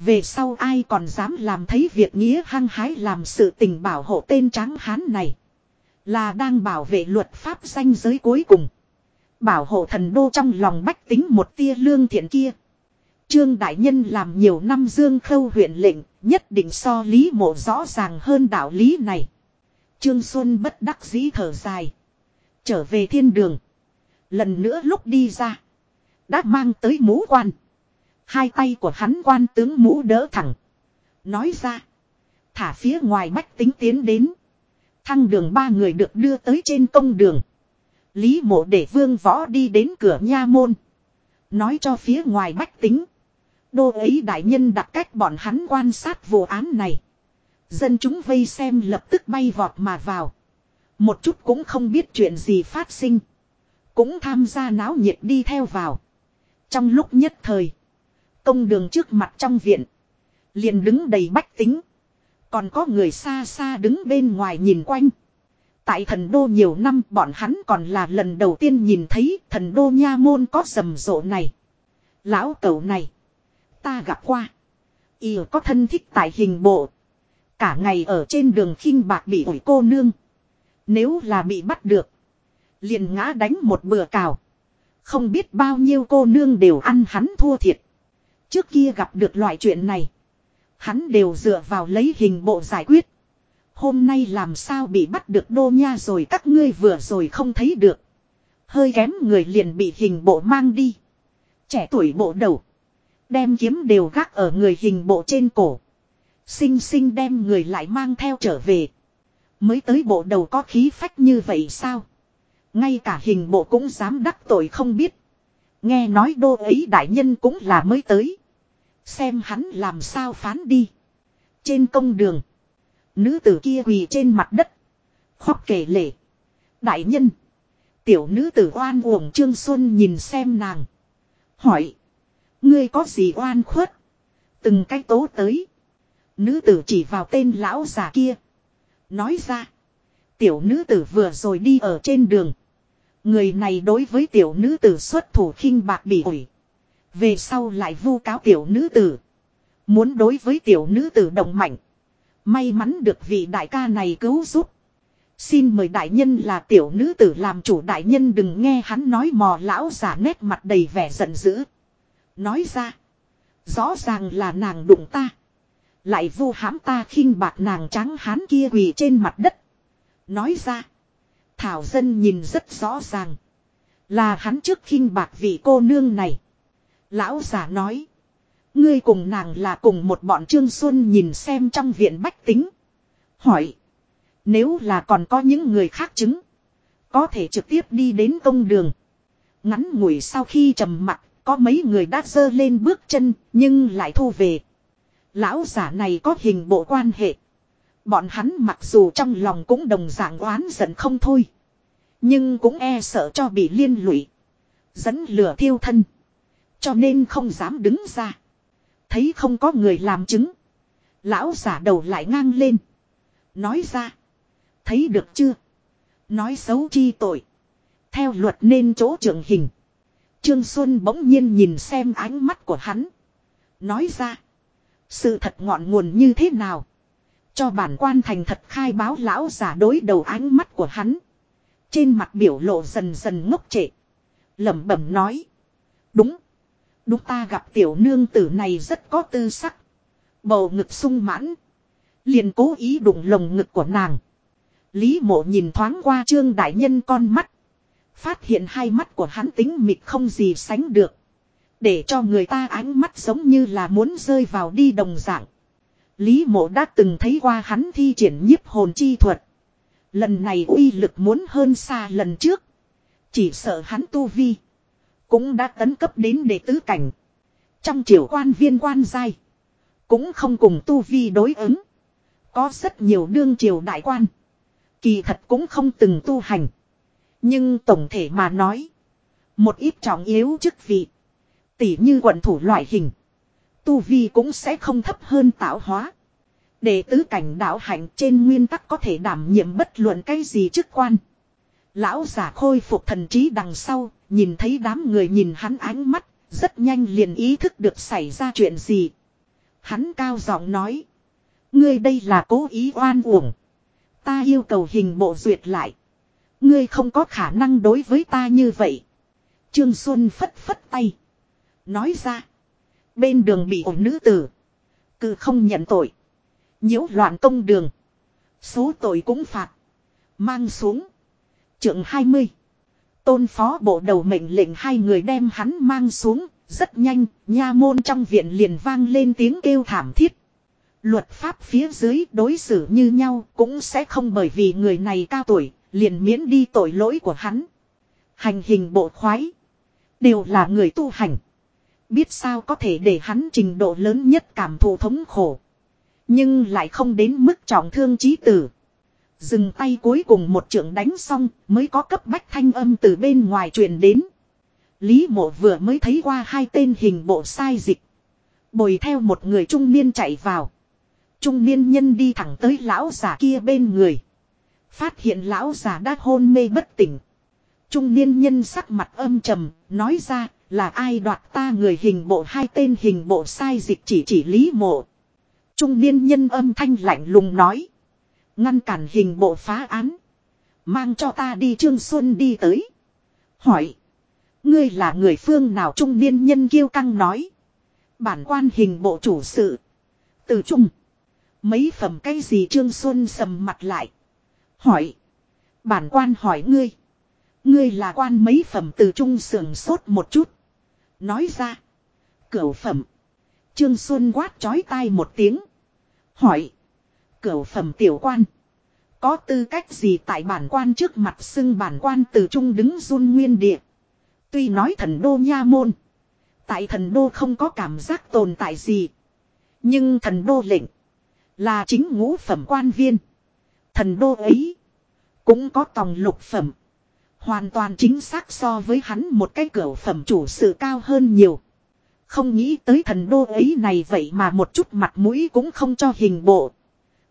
Về sau ai còn dám làm thấy việc nghĩa hăng hái làm sự tình bảo hộ tên tráng hán này. Là đang bảo vệ luật pháp danh giới cuối cùng. Bảo hộ thần đô trong lòng bách tính một tia lương thiện kia. Trương Đại Nhân làm nhiều năm dương khâu huyện lệnh, nhất định so lý mộ rõ ràng hơn đạo lý này. Trương Xuân bất đắc dĩ thở dài. Trở về thiên đường. Lần nữa lúc đi ra. Đã mang tới mũ quan. Hai tay của hắn quan tướng mũ đỡ thẳng. Nói ra. Thả phía ngoài bách tính tiến đến. Thăng đường ba người được đưa tới trên công đường. Lý mộ để vương võ đi đến cửa nha môn. Nói cho phía ngoài bách tính. Đô ấy đại nhân đặt cách bọn hắn quan sát vụ án này. Dân chúng vây xem lập tức bay vọt mà vào. Một chút cũng không biết chuyện gì phát sinh. Cũng tham gia náo nhiệt đi theo vào. Trong lúc nhất thời. Công đường trước mặt trong viện. Liền đứng đầy bách tính. Còn có người xa xa đứng bên ngoài nhìn quanh. Tại thần đô nhiều năm bọn hắn còn là lần đầu tiên nhìn thấy thần đô nha môn có rầm rộ này. Lão cẩu này. Ta gặp qua. Y có thân thích tại hình bộ. Cả ngày ở trên đường khinh bạc bị ủi cô nương. Nếu là bị bắt được. Liền ngã đánh một bữa cào. Không biết bao nhiêu cô nương đều ăn hắn thua thiệt. Trước kia gặp được loại chuyện này. Hắn đều dựa vào lấy hình bộ giải quyết. Hôm nay làm sao bị bắt được đô nha rồi các ngươi vừa rồi không thấy được. Hơi kém người liền bị hình bộ mang đi. Trẻ tuổi bộ đầu. Đem kiếm đều gác ở người hình bộ trên cổ. Xinh xinh đem người lại mang theo trở về. Mới tới bộ đầu có khí phách như vậy sao? Ngay cả hình bộ cũng dám đắc tội không biết. Nghe nói đô ấy đại nhân cũng là mới tới. Xem hắn làm sao phán đi. Trên công đường. Nữ tử kia quỳ trên mặt đất. Khóc kể lể. Đại nhân. Tiểu nữ tử oan uổng Trương Xuân nhìn xem nàng. Hỏi. Ngươi có gì oan khuất? Từng cái tố tới. Nữ tử chỉ vào tên lão già kia. Nói ra. Tiểu nữ tử vừa rồi đi ở trên đường. Người này đối với tiểu nữ tử xuất thủ khinh bạc bị ủi. Về sau lại vu cáo tiểu nữ tử. Muốn đối với tiểu nữ tử động mạnh. May mắn được vị đại ca này cứu giúp. Xin mời đại nhân là tiểu nữ tử làm chủ đại nhân đừng nghe hắn nói mò lão giả nét mặt đầy vẻ giận dữ. Nói ra. Rõ ràng là nàng đụng ta. Lại vu hãm ta khinh bạc nàng trắng hán kia quỳ trên mặt đất. Nói ra. Thảo dân nhìn rất rõ ràng. Là hắn trước khinh bạc vị cô nương này. Lão giả nói. Ngươi cùng nàng là cùng một bọn Trương Xuân nhìn xem trong viện bách tính. Hỏi. Nếu là còn có những người khác chứng. Có thể trực tiếp đi đến công đường. Ngắn ngủi sau khi trầm mặt. Có mấy người đã dơ lên bước chân. Nhưng lại thu về. Lão giả này có hình bộ quan hệ. Bọn hắn mặc dù trong lòng cũng đồng dạng oán giận không thôi. Nhưng cũng e sợ cho bị liên lụy. Dẫn lửa thiêu thân. Cho nên không dám đứng ra. Thấy không có người làm chứng. Lão giả đầu lại ngang lên. Nói ra. Thấy được chưa? Nói xấu chi tội. Theo luật nên chỗ trưởng hình. Trương Xuân bỗng nhiên nhìn xem ánh mắt của hắn. Nói ra. Sự thật ngọn nguồn như thế nào? Cho bản quan thành thật khai báo lão giả đối đầu ánh mắt của hắn. Trên mặt biểu lộ dần dần ngốc trệ. lẩm bẩm nói. Đúng. Đúng ta gặp tiểu nương tử này rất có tư sắc. Bầu ngực sung mãn. Liền cố ý đụng lồng ngực của nàng. Lý mộ nhìn thoáng qua trương đại nhân con mắt. Phát hiện hai mắt của hắn tính mịt không gì sánh được. Để cho người ta ánh mắt giống như là muốn rơi vào đi đồng dạng. Lý mộ đã từng thấy qua hắn thi triển nhiếp hồn chi thuật. Lần này uy lực muốn hơn xa lần trước. Chỉ sợ hắn tu vi. Cũng đã tấn cấp đến đệ tứ cảnh. Trong triều quan viên quan giai. Cũng không cùng tu vi đối ứng. Có rất nhiều đương triều đại quan. Kỳ thật cũng không từng tu hành. Nhưng tổng thể mà nói. Một ít trọng yếu chức vị. Tỉ như quận thủ loại hình. Tu vi cũng sẽ không thấp hơn tạo hóa. Đệ tứ cảnh đạo hạnh trên nguyên tắc có thể đảm nhiệm bất luận cái gì chức quan. Lão giả khôi phục thần trí đằng sau, nhìn thấy đám người nhìn hắn ánh mắt, rất nhanh liền ý thức được xảy ra chuyện gì. Hắn cao giọng nói. Ngươi đây là cố ý oan uổng. Ta yêu cầu hình bộ duyệt lại. Ngươi không có khả năng đối với ta như vậy. Trương Xuân phất phất tay. Nói ra. Bên đường bị ổn nữ tử. Cự không nhận tội. nhiễu loạn công đường. Số tội cũng phạt. Mang xuống. Trượng 20. Tôn phó bộ đầu mệnh lệnh hai người đem hắn mang xuống. Rất nhanh, nha môn trong viện liền vang lên tiếng kêu thảm thiết. Luật pháp phía dưới đối xử như nhau cũng sẽ không bởi vì người này cao tuổi, liền miễn đi tội lỗi của hắn. Hành hình bộ khoái. Đều là người tu hành. Biết sao có thể để hắn trình độ lớn nhất cảm thụ thống khổ. Nhưng lại không đến mức trọng thương trí tử. Dừng tay cuối cùng một trưởng đánh xong mới có cấp bách thanh âm từ bên ngoài truyền đến. Lý mộ vừa mới thấy qua hai tên hình bộ sai dịch. Bồi theo một người trung niên chạy vào. Trung niên nhân đi thẳng tới lão giả kia bên người. Phát hiện lão già đã hôn mê bất tỉnh. Trung niên nhân sắc mặt âm trầm, nói ra, là ai đoạt ta người hình bộ hai tên hình bộ sai dịch chỉ chỉ lý mộ. Trung niên nhân âm thanh lạnh lùng nói. Ngăn cản hình bộ phá án. Mang cho ta đi Trương Xuân đi tới. Hỏi. Ngươi là người phương nào trung niên nhân kiêu căng nói. Bản quan hình bộ chủ sự. Từ trung. Mấy phẩm cái gì Trương Xuân sầm mặt lại. Hỏi. Bản quan hỏi ngươi. Ngươi là quan mấy phẩm từ trung sườn sốt một chút. Nói ra. Cửu phẩm. Trương Xuân quát chói tai một tiếng. Hỏi. Cửu phẩm tiểu quan. Có tư cách gì tại bản quan trước mặt xưng bản quan từ trung đứng run nguyên địa. Tuy nói thần đô nha môn. Tại thần đô không có cảm giác tồn tại gì. Nhưng thần đô lệnh. Là chính ngũ phẩm quan viên. Thần đô ấy. Cũng có tòng lục phẩm. Hoàn toàn chính xác so với hắn một cái cửa phẩm chủ sự cao hơn nhiều. Không nghĩ tới thần đô ấy này vậy mà một chút mặt mũi cũng không cho hình bộ.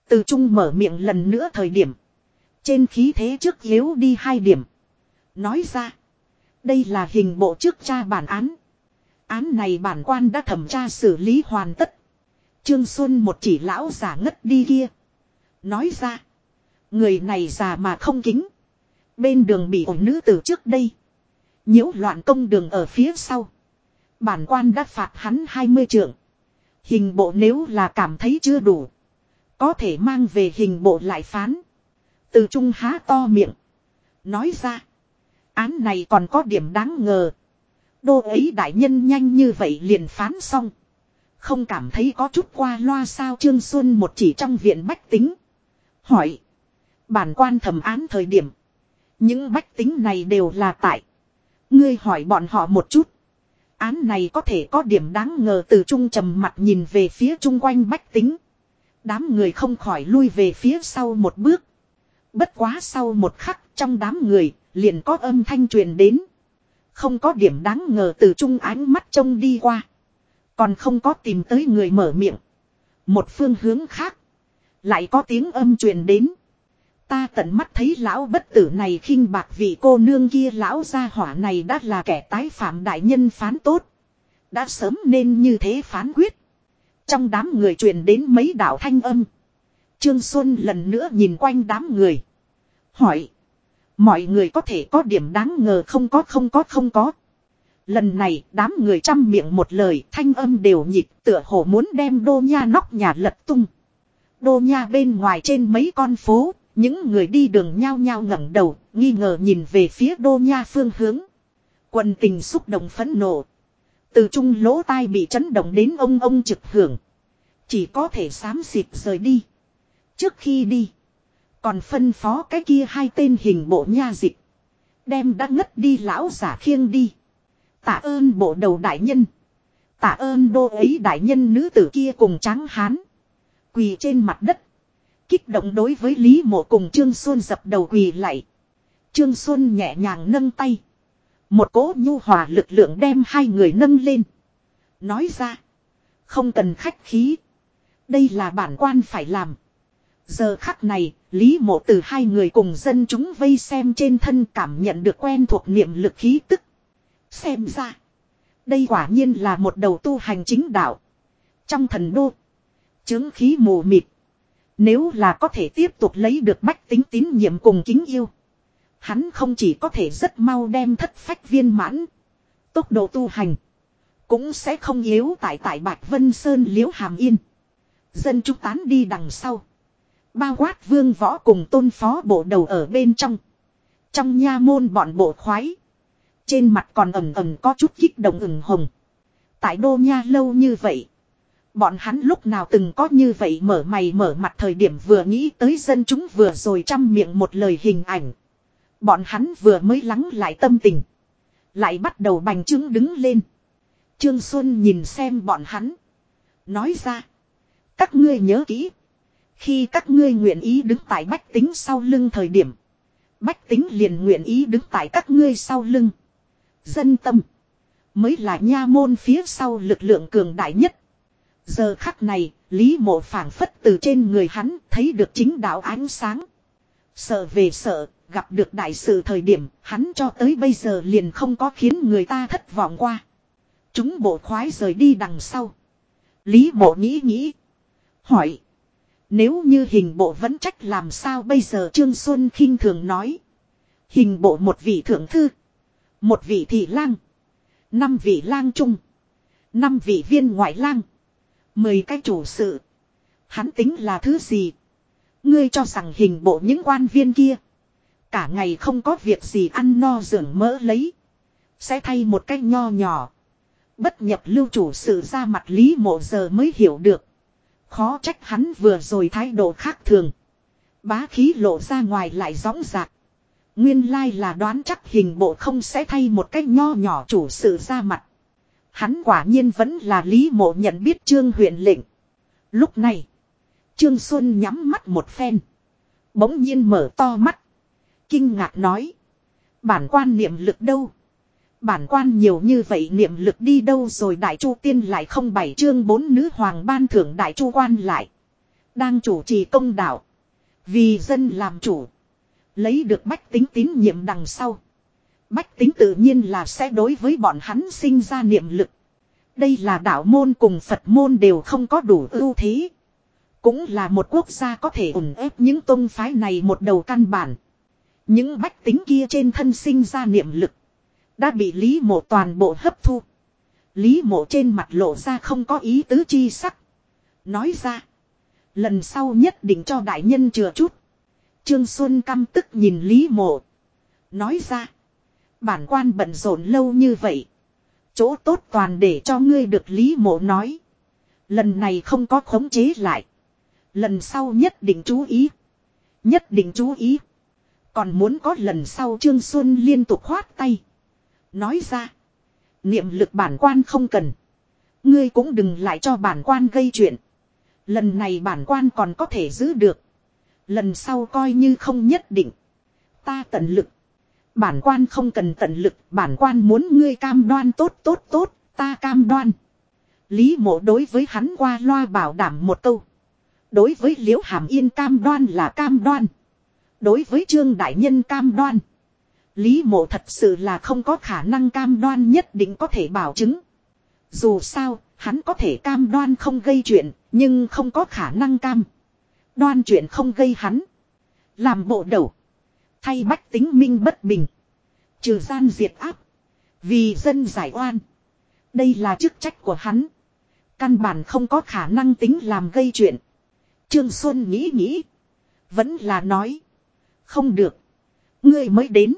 Từ trung mở miệng lần nữa thời điểm. Trên khí thế trước yếu đi hai điểm. Nói ra. Đây là hình bộ trước tra bản án. Án này bản quan đã thẩm tra xử lý hoàn tất. Trương Xuân một chỉ lão giả ngất đi kia. Nói ra. Người này già mà không kính. Bên đường bị ổn nữ từ trước đây. nhiễu loạn công đường ở phía sau. Bản quan đã phạt hắn 20 trượng. Hình bộ nếu là cảm thấy chưa đủ. Có thể mang về hình bộ lại phán. Từ trung há to miệng. Nói ra. Án này còn có điểm đáng ngờ. Đô ấy đại nhân nhanh như vậy liền phán xong. Không cảm thấy có chút qua loa sao Trương Xuân một chỉ trong viện bách tính. Hỏi. Bản quan thẩm án thời điểm. Những bách tính này đều là tại. Ngươi hỏi bọn họ một chút. Án này có thể có điểm đáng ngờ từ trung trầm mặt nhìn về phía chung quanh bách tính. Đám người không khỏi lui về phía sau một bước. Bất quá sau một khắc, trong đám người, liền có âm thanh truyền đến. Không có điểm đáng ngờ từ trung ánh mắt trông đi qua. Còn không có tìm tới người mở miệng. Một phương hướng khác. Lại có tiếng âm truyền đến. Ta tận mắt thấy lão bất tử này khinh bạc vị cô nương kia, lão gia hỏa này đã là kẻ tái phạm đại nhân phán tốt. Đã sớm nên như thế phán quyết. Trong đám người truyền đến mấy đạo thanh âm. Trương Xuân lần nữa nhìn quanh đám người. Hỏi. Mọi người có thể có điểm đáng ngờ không có không có không có. Lần này đám người chăm miệng một lời thanh âm đều nhịp tựa hồ muốn đem đô nha nóc nhà lật tung. Đô nha bên ngoài trên mấy con phố, những người đi đường nhao nhao ngẩng đầu, nghi ngờ nhìn về phía đô nha phương hướng. Quần tình xúc động phẫn nộ. Từ trung lỗ tai bị chấn động đến ông ông trực hưởng. Chỉ có thể xám xịt rời đi. Trước khi đi. Còn phân phó cái kia hai tên hình bộ nha dịch. Đem đã ngất đi lão giả khiêng đi. Tạ ơn bộ đầu đại nhân. Tạ ơn đô ấy đại nhân nữ tử kia cùng trắng hán. Quỳ trên mặt đất. Kích động đối với Lý mộ cùng Trương Xuân dập đầu quỳ lại. Trương Xuân nhẹ nhàng nâng tay. Một cỗ nhu hòa lực lượng đem hai người nâng lên. Nói ra. Không cần khách khí. Đây là bản quan phải làm. Giờ khắc này, Lý mộ từ hai người cùng dân chúng vây xem trên thân cảm nhận được quen thuộc niệm lực khí tức. Xem ra, đây quả nhiên là một đầu tu hành chính đạo. Trong thần đô, chứng khí mù mịt. Nếu là có thể tiếp tục lấy được bách tính tín nhiệm cùng kính yêu. Hắn không chỉ có thể rất mau đem thất phách viên mãn. Tốc độ tu hành. Cũng sẽ không yếu tại tại Bạch Vân Sơn liễu hàm yên. Dân chúng tán đi đằng sau. Bao quát vương võ cùng tôn phó bộ đầu ở bên trong. Trong nha môn bọn bộ khoái. Trên mặt còn ẩm ẩm có chút kích động ửng hồng. Tại đô nha lâu như vậy. Bọn hắn lúc nào từng có như vậy mở mày mở mặt thời điểm vừa nghĩ tới dân chúng vừa rồi chăm miệng một lời hình ảnh. Bọn hắn vừa mới lắng lại tâm tình. Lại bắt đầu bành trướng đứng lên. Trương Xuân nhìn xem bọn hắn. Nói ra. Các ngươi nhớ kỹ. Khi các ngươi nguyện ý đứng tại bách tính sau lưng thời điểm. Bách tính liền nguyện ý đứng tại các ngươi sau lưng. Dân tâm. Mới là nha môn phía sau lực lượng cường đại nhất. Giờ khắc này, Lý mộ phảng phất từ trên người hắn thấy được chính đạo ánh sáng. Sợ về sợ, gặp được đại sự thời điểm, hắn cho tới bây giờ liền không có khiến người ta thất vọng qua. Chúng bộ khoái rời đi đằng sau. Lý bộ nghĩ nghĩ. Hỏi. Nếu như hình bộ vẫn trách làm sao bây giờ Trương Xuân khinh thường nói. Hình bộ một vị thượng thư. Một vị thị lang. Năm vị lang trung. Năm vị viên ngoại lang. Mười cái chủ sự. Hắn tính là thứ gì? Ngươi cho rằng hình bộ những quan viên kia. Cả ngày không có việc gì ăn no dưỡng mỡ lấy. Sẽ thay một cách nho nhỏ. Bất nhập lưu chủ sự ra mặt lý mộ giờ mới hiểu được. Khó trách hắn vừa rồi thái độ khác thường. Bá khí lộ ra ngoài lại gióng giạc. Nguyên lai là đoán chắc hình bộ không sẽ thay một cách nho nhỏ chủ sự ra mặt. Hắn quả nhiên vẫn là lý mộ nhận biết trương huyện lệnh. Lúc này, trương Xuân nhắm mắt một phen. Bỗng nhiên mở to mắt. Kinh ngạc nói. Bản quan niệm lực đâu? Bản quan nhiều như vậy niệm lực đi đâu rồi đại chu tiên lại không bảy chương bốn nữ hoàng ban thưởng đại chu quan lại. Đang chủ trì công đạo. Vì dân làm chủ. Lấy được bách tính tín nhiệm đằng sau. Bách tính tự nhiên là sẽ đối với bọn hắn sinh ra niệm lực. Đây là đạo môn cùng Phật môn đều không có đủ ưu thế. Cũng là một quốc gia có thể ủng ép những tôn phái này một đầu căn bản. Những bách tính kia trên thân sinh ra niệm lực. Đã bị Lý mộ toàn bộ hấp thu. Lý mộ trên mặt lộ ra không có ý tứ chi sắc. Nói ra. Lần sau nhất định cho đại nhân chừa chút. Trương Xuân căm tức nhìn Lý mộ. Nói ra. Bản quan bận rộn lâu như vậy. Chỗ tốt toàn để cho ngươi được Lý mộ nói. Lần này không có khống chế lại. Lần sau nhất định chú ý. Nhất định chú ý. Còn muốn có lần sau Trương Xuân liên tục khoát tay. Nói ra. Niệm lực bản quan không cần. Ngươi cũng đừng lại cho bản quan gây chuyện. Lần này bản quan còn có thể giữ được. Lần sau coi như không nhất định. Ta tận lực. Bản quan không cần tận lực. Bản quan muốn ngươi cam đoan tốt tốt tốt. Ta cam đoan. Lý mộ đối với hắn qua loa bảo đảm một câu. Đối với liễu hàm yên cam đoan là cam đoan. Đối với trương đại nhân cam đoan. Lý mộ thật sự là không có khả năng cam đoan nhất định có thể bảo chứng. Dù sao, hắn có thể cam đoan không gây chuyện, nhưng không có khả năng cam. Đoan chuyện không gây hắn. Làm bộ đầu. Thay bách tính minh bất bình. Trừ gian diệt áp. Vì dân giải oan. Đây là chức trách của hắn. Căn bản không có khả năng tính làm gây chuyện. Trương Xuân nghĩ nghĩ. Vẫn là nói. Không được. Ngươi mới đến.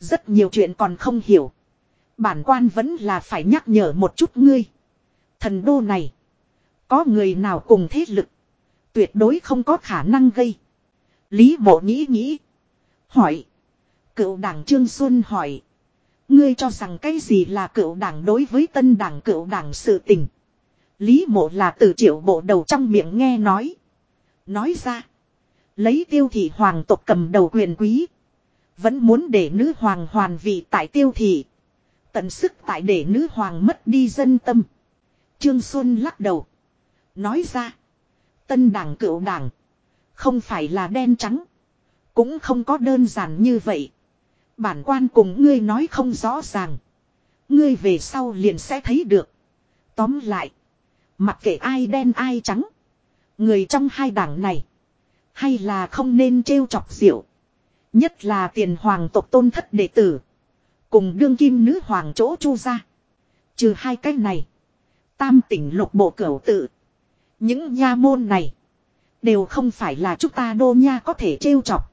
Rất nhiều chuyện còn không hiểu. Bản quan vẫn là phải nhắc nhở một chút ngươi. Thần đô này. Có người nào cùng thế lực. Tuyệt đối không có khả năng gây. Lý mộ nghĩ nghĩ. Hỏi. Cựu đảng Trương Xuân hỏi. Ngươi cho rằng cái gì là cựu đảng đối với tân đảng cựu đảng sự tình. Lý mộ là từ triệu bộ đầu trong miệng nghe nói. Nói ra. Lấy tiêu thị hoàng tộc cầm đầu quyền quý. Vẫn muốn để nữ hoàng hoàn vị tại tiêu thị. Tận sức tại để nữ hoàng mất đi dân tâm. Trương Xuân lắc đầu. Nói ra. Tân đảng cựu đảng. Không phải là đen trắng. Cũng không có đơn giản như vậy. Bản quan cùng ngươi nói không rõ ràng. Ngươi về sau liền sẽ thấy được. Tóm lại. Mặc kệ ai đen ai trắng. Người trong hai đảng này. Hay là không nên trêu chọc diệu. Nhất là tiền hoàng tộc tôn thất đệ tử. Cùng đương kim nữ hoàng chỗ chu ra. Trừ hai cái này. Tam tỉnh lục bộ cửu tự. Những nha môn này. Đều không phải là chúng ta đô nha có thể trêu chọc.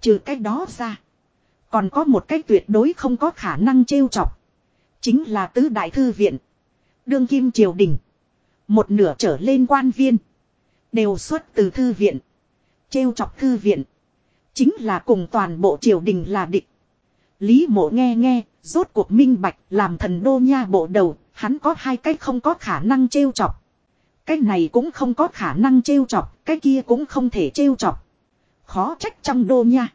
Trừ cái đó ra. Còn có một cái tuyệt đối không có khả năng trêu chọc. Chính là tứ đại thư viện. Đương kim triều đình. Một nửa trở lên quan viên. Đều xuất từ thư viện. Trêu chọc thư viện. Chính là cùng toàn bộ triều đình là địch. Lý mộ nghe nghe, rốt cuộc minh bạch làm thần đô nha bộ đầu, hắn có hai cái không có khả năng trêu chọc. Cái này cũng không có khả năng trêu chọc, cái kia cũng không thể trêu chọc. Khó trách trong đô nha.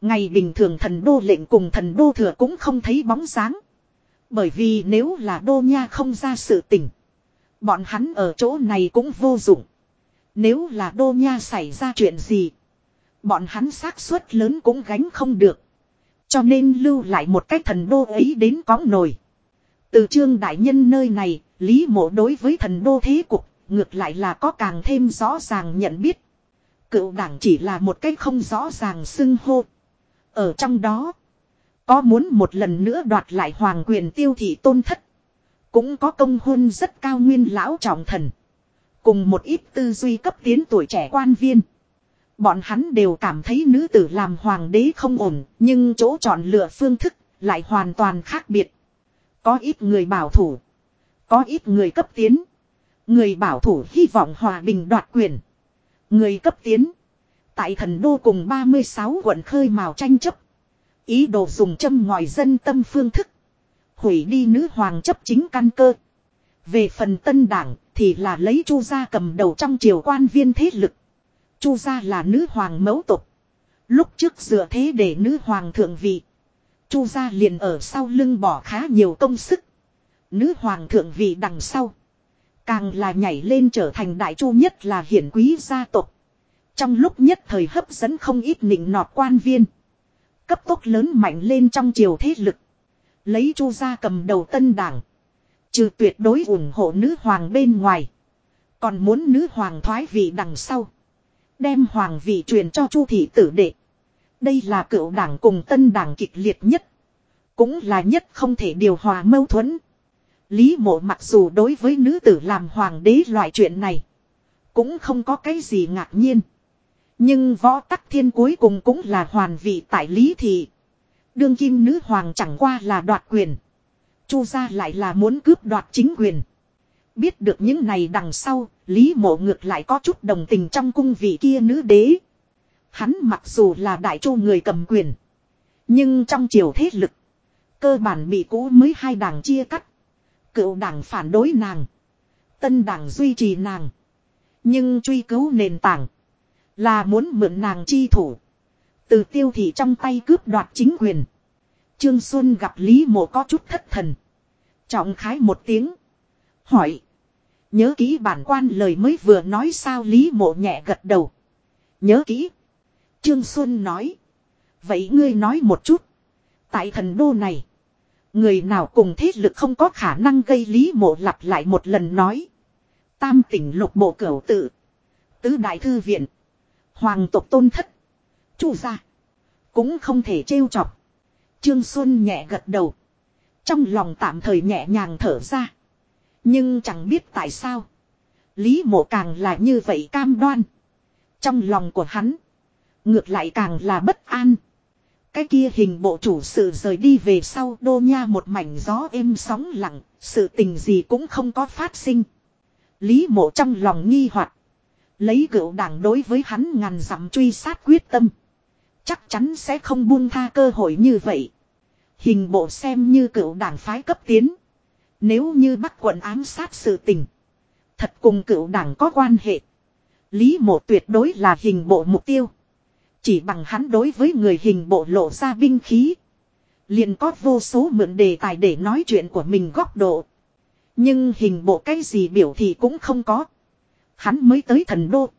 Ngày bình thường thần đô lệnh cùng thần đô thừa cũng không thấy bóng dáng. Bởi vì nếu là đô nha không ra sự tình Bọn hắn ở chỗ này cũng vô dụng. Nếu là đô nha xảy ra chuyện gì. Bọn hắn xác suất lớn cũng gánh không được. Cho nên lưu lại một cách thần đô ấy đến có nổi. Từ trương đại nhân nơi này, Lý mộ đối với thần đô thế cục, ngược lại là có càng thêm rõ ràng nhận biết. Cựu đảng chỉ là một cách không rõ ràng xưng hô. Ở trong đó, có muốn một lần nữa đoạt lại hoàng quyền tiêu thị tôn thất. Cũng có công hôn rất cao nguyên lão trọng thần. Cùng một ít tư duy cấp tiến tuổi trẻ quan viên. Bọn hắn đều cảm thấy nữ tử làm hoàng đế không ổn, nhưng chỗ chọn lựa phương thức lại hoàn toàn khác biệt. Có ít người bảo thủ, có ít người cấp tiến. Người bảo thủ hy vọng hòa bình đoạt quyền. Người cấp tiến. Tại thần đô cùng 36 quận khơi màu tranh chấp. Ý đồ dùng châm ngòi dân tâm phương thức. Hủy đi nữ hoàng chấp chính căn cơ. Về phần tân đảng thì là lấy chu gia cầm đầu trong triều quan viên thế lực. Chu gia là nữ hoàng mẫu tục. Lúc trước dựa thế để nữ hoàng thượng vị. Chu gia liền ở sau lưng bỏ khá nhiều công sức. Nữ hoàng thượng vị đằng sau. Càng là nhảy lên trở thành đại chu nhất là hiển quý gia tộc. Trong lúc nhất thời hấp dẫn không ít nịnh nọt quan viên. Cấp tốc lớn mạnh lên trong triều thế lực. Lấy chu gia cầm đầu tân đảng. Trừ tuyệt đối ủng hộ nữ hoàng bên ngoài. Còn muốn nữ hoàng thoái vị đằng sau. Đem hoàng vị truyền cho chu thị tử đệ. Đây là cựu đảng cùng tân đảng kịch liệt nhất. Cũng là nhất không thể điều hòa mâu thuẫn. Lý mộ mặc dù đối với nữ tử làm hoàng đế loại chuyện này. Cũng không có cái gì ngạc nhiên. Nhưng võ tắc thiên cuối cùng cũng là hoàn vị tại Lý Thị. Đương kim nữ hoàng chẳng qua là đoạt quyền. Chu gia lại là muốn cướp đoạt chính quyền. Biết được những này đằng sau, Lý mộ ngược lại có chút đồng tình trong cung vị kia nữ đế. Hắn mặc dù là đại chu người cầm quyền. Nhưng trong triều thế lực, cơ bản bị cũ mới hai đảng chia cắt. Cựu đảng phản đối nàng. Tân đảng duy trì nàng. Nhưng truy cứu nền tảng. Là muốn mượn nàng chi thủ. Từ tiêu thị trong tay cướp đoạt chính quyền. Trương Xuân gặp Lý Mộ có chút thất thần. Trọng khái một tiếng. Hỏi. Nhớ kỹ bản quan lời mới vừa nói sao Lý Mộ nhẹ gật đầu. Nhớ kỹ. Trương Xuân nói. Vậy ngươi nói một chút. Tại thần đô này. Người nào cùng thế lực không có khả năng gây Lý Mộ lặp lại một lần nói. Tam tỉnh lục bộ cửu tự. Tứ đại thư viện. Hoàng tộc tôn thất. Chu gia. Cũng không thể trêu chọc. Trương Xuân nhẹ gật đầu. Trong lòng tạm thời nhẹ nhàng thở ra. Nhưng chẳng biết tại sao. Lý mộ càng là như vậy cam đoan. Trong lòng của hắn. Ngược lại càng là bất an. Cái kia hình bộ chủ sự rời đi về sau đô nha một mảnh gió êm sóng lặng. Sự tình gì cũng không có phát sinh. Lý mộ trong lòng nghi hoặc, Lấy cựu đảng đối với hắn ngàn dặm truy sát quyết tâm. Chắc chắn sẽ không buông tha cơ hội như vậy. Hình bộ xem như cựu đảng phái cấp tiến. Nếu như bắt quận ám sát sự tình. Thật cùng cựu đảng có quan hệ. Lý mộ tuyệt đối là hình bộ mục tiêu. Chỉ bằng hắn đối với người hình bộ lộ ra binh khí. Liền có vô số mượn đề tài để nói chuyện của mình góc độ. Nhưng hình bộ cái gì biểu thì cũng không có. Hắn mới tới thần đô.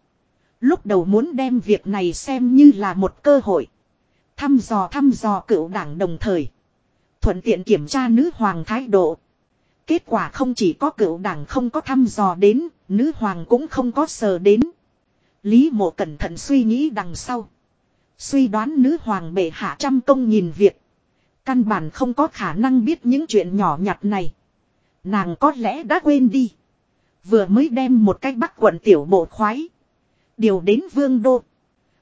Lúc đầu muốn đem việc này xem như là một cơ hội. Thăm dò thăm dò cựu đảng đồng thời. Thuận tiện kiểm tra nữ hoàng thái độ. Kết quả không chỉ có cựu đảng không có thăm dò đến, nữ hoàng cũng không có sờ đến. Lý mộ cẩn thận suy nghĩ đằng sau. Suy đoán nữ hoàng bệ hạ trăm công nhìn việc. Căn bản không có khả năng biết những chuyện nhỏ nhặt này. Nàng có lẽ đã quên đi. Vừa mới đem một cái bắt quận tiểu bộ khoái. Điều đến vương đô.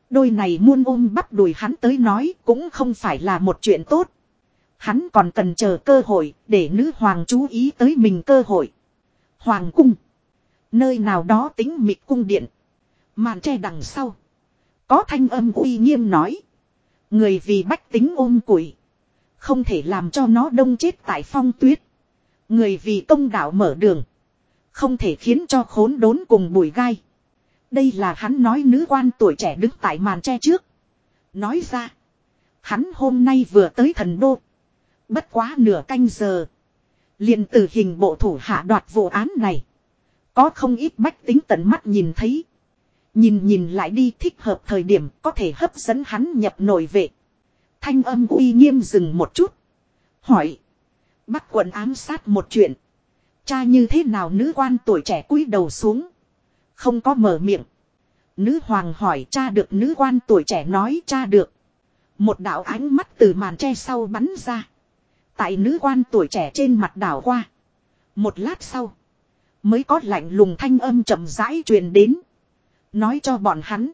Đôi này muôn ôm bắt đùi hắn tới nói cũng không phải là một chuyện tốt. Hắn còn cần chờ cơ hội để nữ hoàng chú ý tới mình cơ hội. Hoàng cung. Nơi nào đó tính mịt cung điện. Màn tre đằng sau. Có thanh âm uy nghiêm nói. Người vì bách tính ôm củi. Không thể làm cho nó đông chết tại phong tuyết. Người vì công đạo mở đường. Không thể khiến cho khốn đốn cùng bụi gai. Đây là hắn nói nữ quan tuổi trẻ đứng tại màn tre trước. Nói ra. Hắn hôm nay vừa tới thần đô. Bất quá nửa canh giờ. liền tử hình bộ thủ hạ đoạt vụ án này. Có không ít bách tính tận mắt nhìn thấy. Nhìn nhìn lại đi thích hợp thời điểm có thể hấp dẫn hắn nhập nội vệ. Thanh âm uy nghiêm dừng một chút. Hỏi. Bắc quận ám sát một chuyện. Cha như thế nào nữ quan tuổi trẻ cúi đầu xuống. Không có mở miệng. Nữ hoàng hỏi cha được nữ quan tuổi trẻ nói cha được. Một đạo ánh mắt từ màn tre sau bắn ra. Tại nữ quan tuổi trẻ trên mặt đảo qua. Một lát sau. Mới có lạnh lùng thanh âm chậm rãi truyền đến. Nói cho bọn hắn.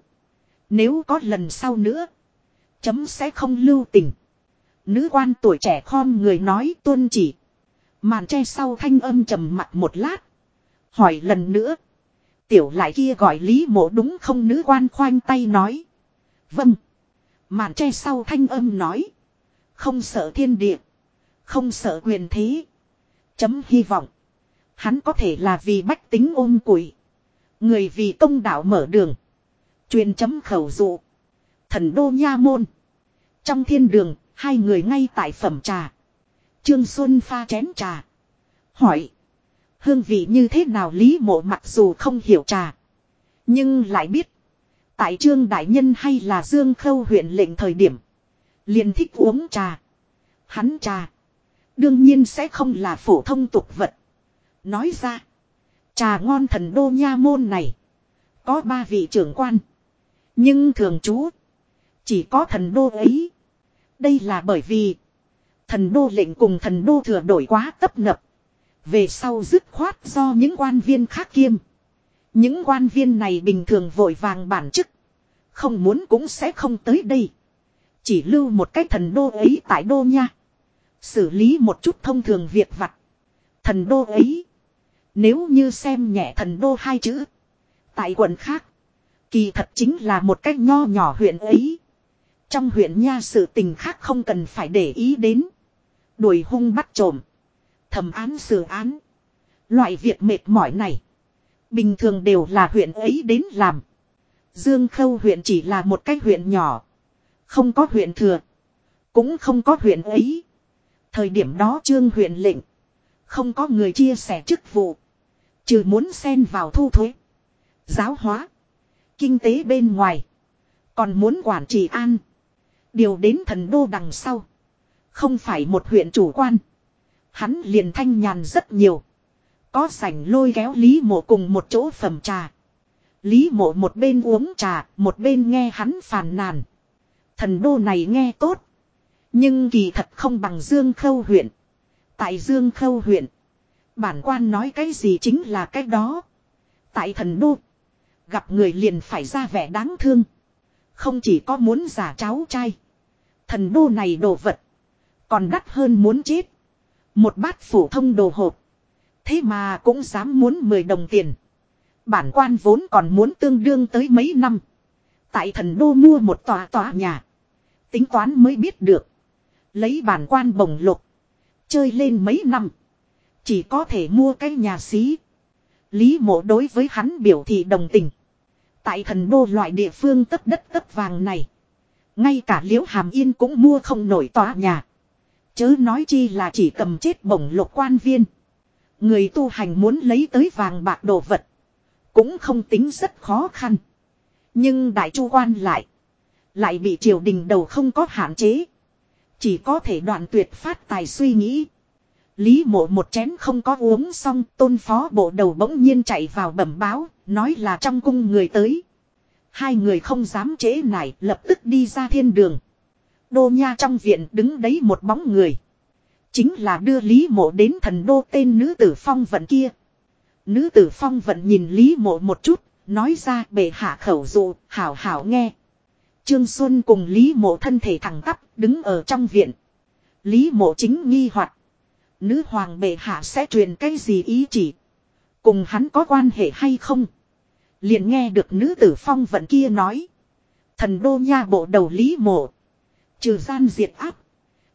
Nếu có lần sau nữa. Chấm sẽ không lưu tình. Nữ quan tuổi trẻ khom người nói tuân chỉ. Màn tre sau thanh âm trầm mặt một lát. Hỏi lần nữa. Tiểu lại kia gọi lý mộ đúng không nữ quan khoanh tay nói. Vâng. Màn che sau thanh âm nói. Không sợ thiên địa. Không sợ quyền thế. Chấm hy vọng. Hắn có thể là vì bách tính ôm củi. Người vì công đạo mở đường. Truyền chấm khẩu dụ. Thần đô nha môn. Trong thiên đường, hai người ngay tại phẩm trà. Trương Xuân pha chén trà. Hỏi. Hương vị như thế nào Lý mộ mặc dù không hiểu trà. Nhưng lại biết. Tại Trương Đại Nhân hay là Dương Khâu huyện lệnh thời điểm. liền thích uống trà. Hắn trà. Đương nhiên sẽ không là phổ thông tục vật. Nói ra. Trà ngon thần đô nha môn này. Có ba vị trưởng quan. Nhưng thường trú. Chỉ có thần đô ấy. Đây là bởi vì. Thần đô lệnh cùng thần đô thừa đổi quá tấp nập. Về sau dứt khoát do những quan viên khác kiêm. Những quan viên này bình thường vội vàng bản chức. Không muốn cũng sẽ không tới đây. Chỉ lưu một cái thần đô ấy tại đô nha. Xử lý một chút thông thường việc vặt. Thần đô ấy. Nếu như xem nhẹ thần đô hai chữ. Tại quận khác. Kỳ thật chính là một cách nho nhỏ huyện ấy. Trong huyện nha sự tình khác không cần phải để ý đến. Đuổi hung bắt trộm. Thẩm án xử án. Loại việc mệt mỏi này. Bình thường đều là huyện ấy đến làm. Dương Khâu huyện chỉ là một cái huyện nhỏ. Không có huyện thừa. Cũng không có huyện ấy. Thời điểm đó trương huyện lệnh. Không có người chia sẻ chức vụ. Trừ muốn xen vào thu thuế. Giáo hóa. Kinh tế bên ngoài. Còn muốn quản trị an. Điều đến thần đô đằng sau. Không phải một huyện chủ quan. Hắn liền thanh nhàn rất nhiều. Có sảnh lôi kéo Lý mộ cùng một chỗ phẩm trà. Lý mộ một bên uống trà, một bên nghe hắn phàn nàn. Thần đô này nghe tốt. Nhưng kỳ thật không bằng Dương Khâu huyện. Tại Dương Khâu huyện. Bản quan nói cái gì chính là cái đó. Tại thần đô. Gặp người liền phải ra vẻ đáng thương. Không chỉ có muốn giả cháu trai. Thần đô này đồ vật. Còn đắt hơn muốn chết. Một bát phổ thông đồ hộp. Thế mà cũng dám muốn 10 đồng tiền. Bản quan vốn còn muốn tương đương tới mấy năm. Tại thần đô mua một tòa tòa nhà. Tính toán mới biết được. Lấy bản quan bồng lục. Chơi lên mấy năm. Chỉ có thể mua cái nhà xí. Lý mộ đối với hắn biểu thị đồng tình. Tại thần đô loại địa phương tất đất tất vàng này. Ngay cả liễu hàm yên cũng mua không nổi tòa nhà. Chớ nói chi là chỉ cầm chết bổng lục quan viên. Người tu hành muốn lấy tới vàng bạc đồ vật. Cũng không tính rất khó khăn. Nhưng đại chu quan lại. Lại bị triều đình đầu không có hạn chế. Chỉ có thể đoạn tuyệt phát tài suy nghĩ. Lý mộ một chén không có uống xong tôn phó bộ đầu bỗng nhiên chạy vào bẩm báo, nói là trong cung người tới. Hai người không dám chế nải lập tức đi ra thiên đường. Đô nha trong viện đứng đấy một bóng người. Chính là đưa Lý mộ đến thần đô tên nữ tử phong vận kia. Nữ tử phong vận nhìn Lý mộ một chút, nói ra bệ hạ khẩu dụ, hảo hảo nghe. Trương Xuân cùng Lý mộ thân thể thẳng tắp, đứng ở trong viện. Lý mộ chính nghi hoặc Nữ hoàng bệ hạ sẽ truyền cái gì ý chỉ. Cùng hắn có quan hệ hay không. Liền nghe được nữ tử phong vận kia nói. Thần đô nha bộ đầu Lý mộ. Trừ gian diệt áp.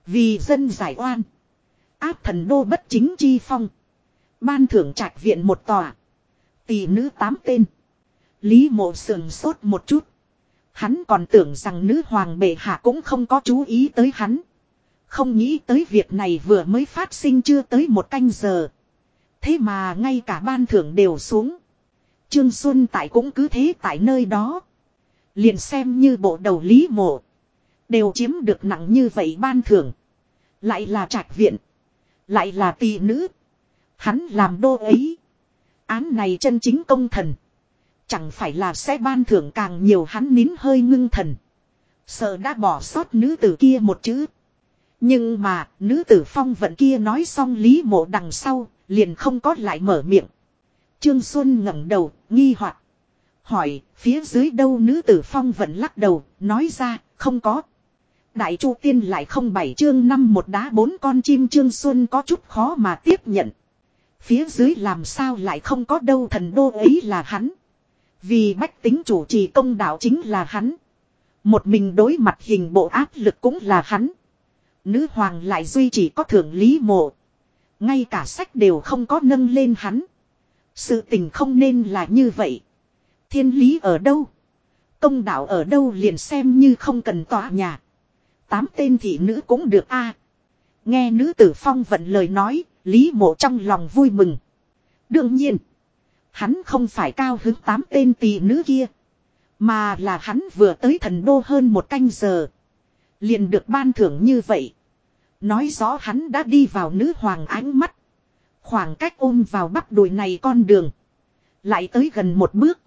Vì dân giải oan. Áp thần đô bất chính chi phong. Ban thưởng trạch viện một tòa. Tỷ nữ tám tên. Lý mộ sườn sốt một chút. Hắn còn tưởng rằng nữ hoàng bệ hạ cũng không có chú ý tới hắn. Không nghĩ tới việc này vừa mới phát sinh chưa tới một canh giờ. Thế mà ngay cả ban thưởng đều xuống. Trương Xuân Tại cũng cứ thế tại nơi đó. Liền xem như bộ đầu lý mộ. Đều chiếm được nặng như vậy ban thưởng. Lại là trạch viện. Lại là tỷ nữ. Hắn làm đô ấy. Án này chân chính công thần. Chẳng phải là sẽ ban thưởng càng nhiều hắn nín hơi ngưng thần. Sợ đã bỏ sót nữ tử kia một chữ. Nhưng mà, nữ tử phong vận kia nói xong lý mộ đằng sau, liền không có lại mở miệng. Trương Xuân ngẩng đầu, nghi hoặc Hỏi, phía dưới đâu nữ tử phong vận lắc đầu, nói ra, không có. Đại Chu Tiên lại không bảy chương năm một đá bốn con chim Trương Xuân có chút khó mà tiếp nhận. Phía dưới làm sao lại không có đâu thần đô ấy là hắn. Vì bách tính chủ trì công đạo chính là hắn. Một mình đối mặt hình bộ áp lực cũng là hắn. Nữ hoàng lại duy chỉ có thưởng lý mộ. Ngay cả sách đều không có nâng lên hắn. Sự tình không nên là như vậy. Thiên lý ở đâu? Công đạo ở đâu liền xem như không cần tỏa nhà. Tám tên thị nữ cũng được a. Nghe nữ tử phong vận lời nói, Lý mộ trong lòng vui mừng. Đương nhiên, hắn không phải cao hứng tám tên tỷ nữ kia. Mà là hắn vừa tới thần đô hơn một canh giờ. Liền được ban thưởng như vậy. Nói rõ hắn đã đi vào nữ hoàng ánh mắt. Khoảng cách ôm vào bắp đùi này con đường. Lại tới gần một bước.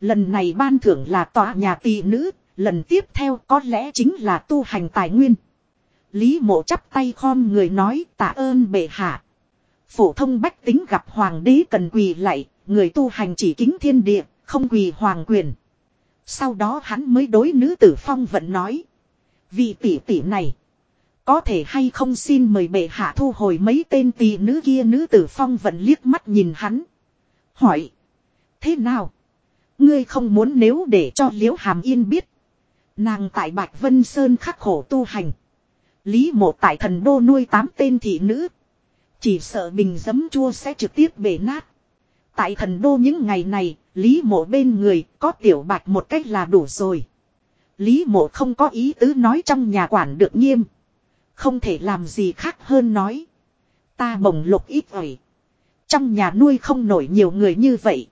Lần này ban thưởng là tòa nhà tỷ nữ. Lần tiếp theo có lẽ chính là tu hành tài nguyên. Lý mộ chắp tay khom người nói tạ ơn bệ hạ. Phổ thông bách tính gặp hoàng đế cần quỳ lạy, người tu hành chỉ kính thiên địa, không quỳ hoàng quyền. Sau đó hắn mới đối nữ tử phong vận nói. vì tỷ tỷ này. Có thể hay không xin mời bệ hạ thu hồi mấy tên tỷ nữ kia nữ tử phong vận liếc mắt nhìn hắn. Hỏi. Thế nào? Ngươi không muốn nếu để cho liễu hàm yên biết. Nàng tại Bạch Vân Sơn khắc khổ tu hành. Lý mộ tại thần đô nuôi tám tên thị nữ. Chỉ sợ bình giấm chua sẽ trực tiếp bể nát. Tại thần đô những ngày này, Lý mộ bên người có tiểu bạch một cách là đủ rồi. Lý mộ không có ý tứ nói trong nhà quản được nghiêm. Không thể làm gì khác hơn nói. Ta bồng lục ít ỏi. Trong nhà nuôi không nổi nhiều người như vậy.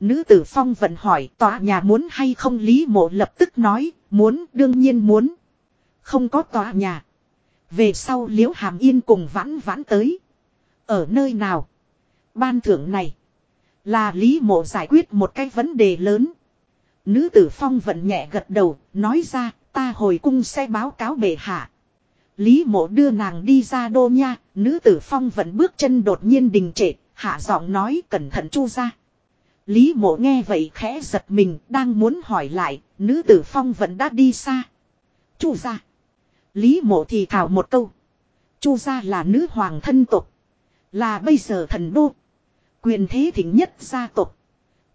Nữ tử phong vận hỏi tòa nhà muốn hay không Lý mộ lập tức nói, muốn, đương nhiên muốn. Không có tòa nhà. Về sau liễu hàm yên cùng vãn vãn tới. Ở nơi nào? Ban thưởng này. Là Lý mộ giải quyết một cái vấn đề lớn. Nữ tử phong vận nhẹ gật đầu, nói ra, ta hồi cung sẽ báo cáo bệ hạ. Lý mộ đưa nàng đi ra đô nha, nữ tử phong vận bước chân đột nhiên đình trệ, hạ giọng nói cẩn thận chu ra. Lý mộ nghe vậy khẽ giật mình, đang muốn hỏi lại, nữ tử phong vẫn đã đi xa. Chu ra. Lý mộ thì thảo một câu. Chu gia là nữ hoàng thân tộc. Là bây giờ thần đô. Quyền thế thịnh nhất gia tộc.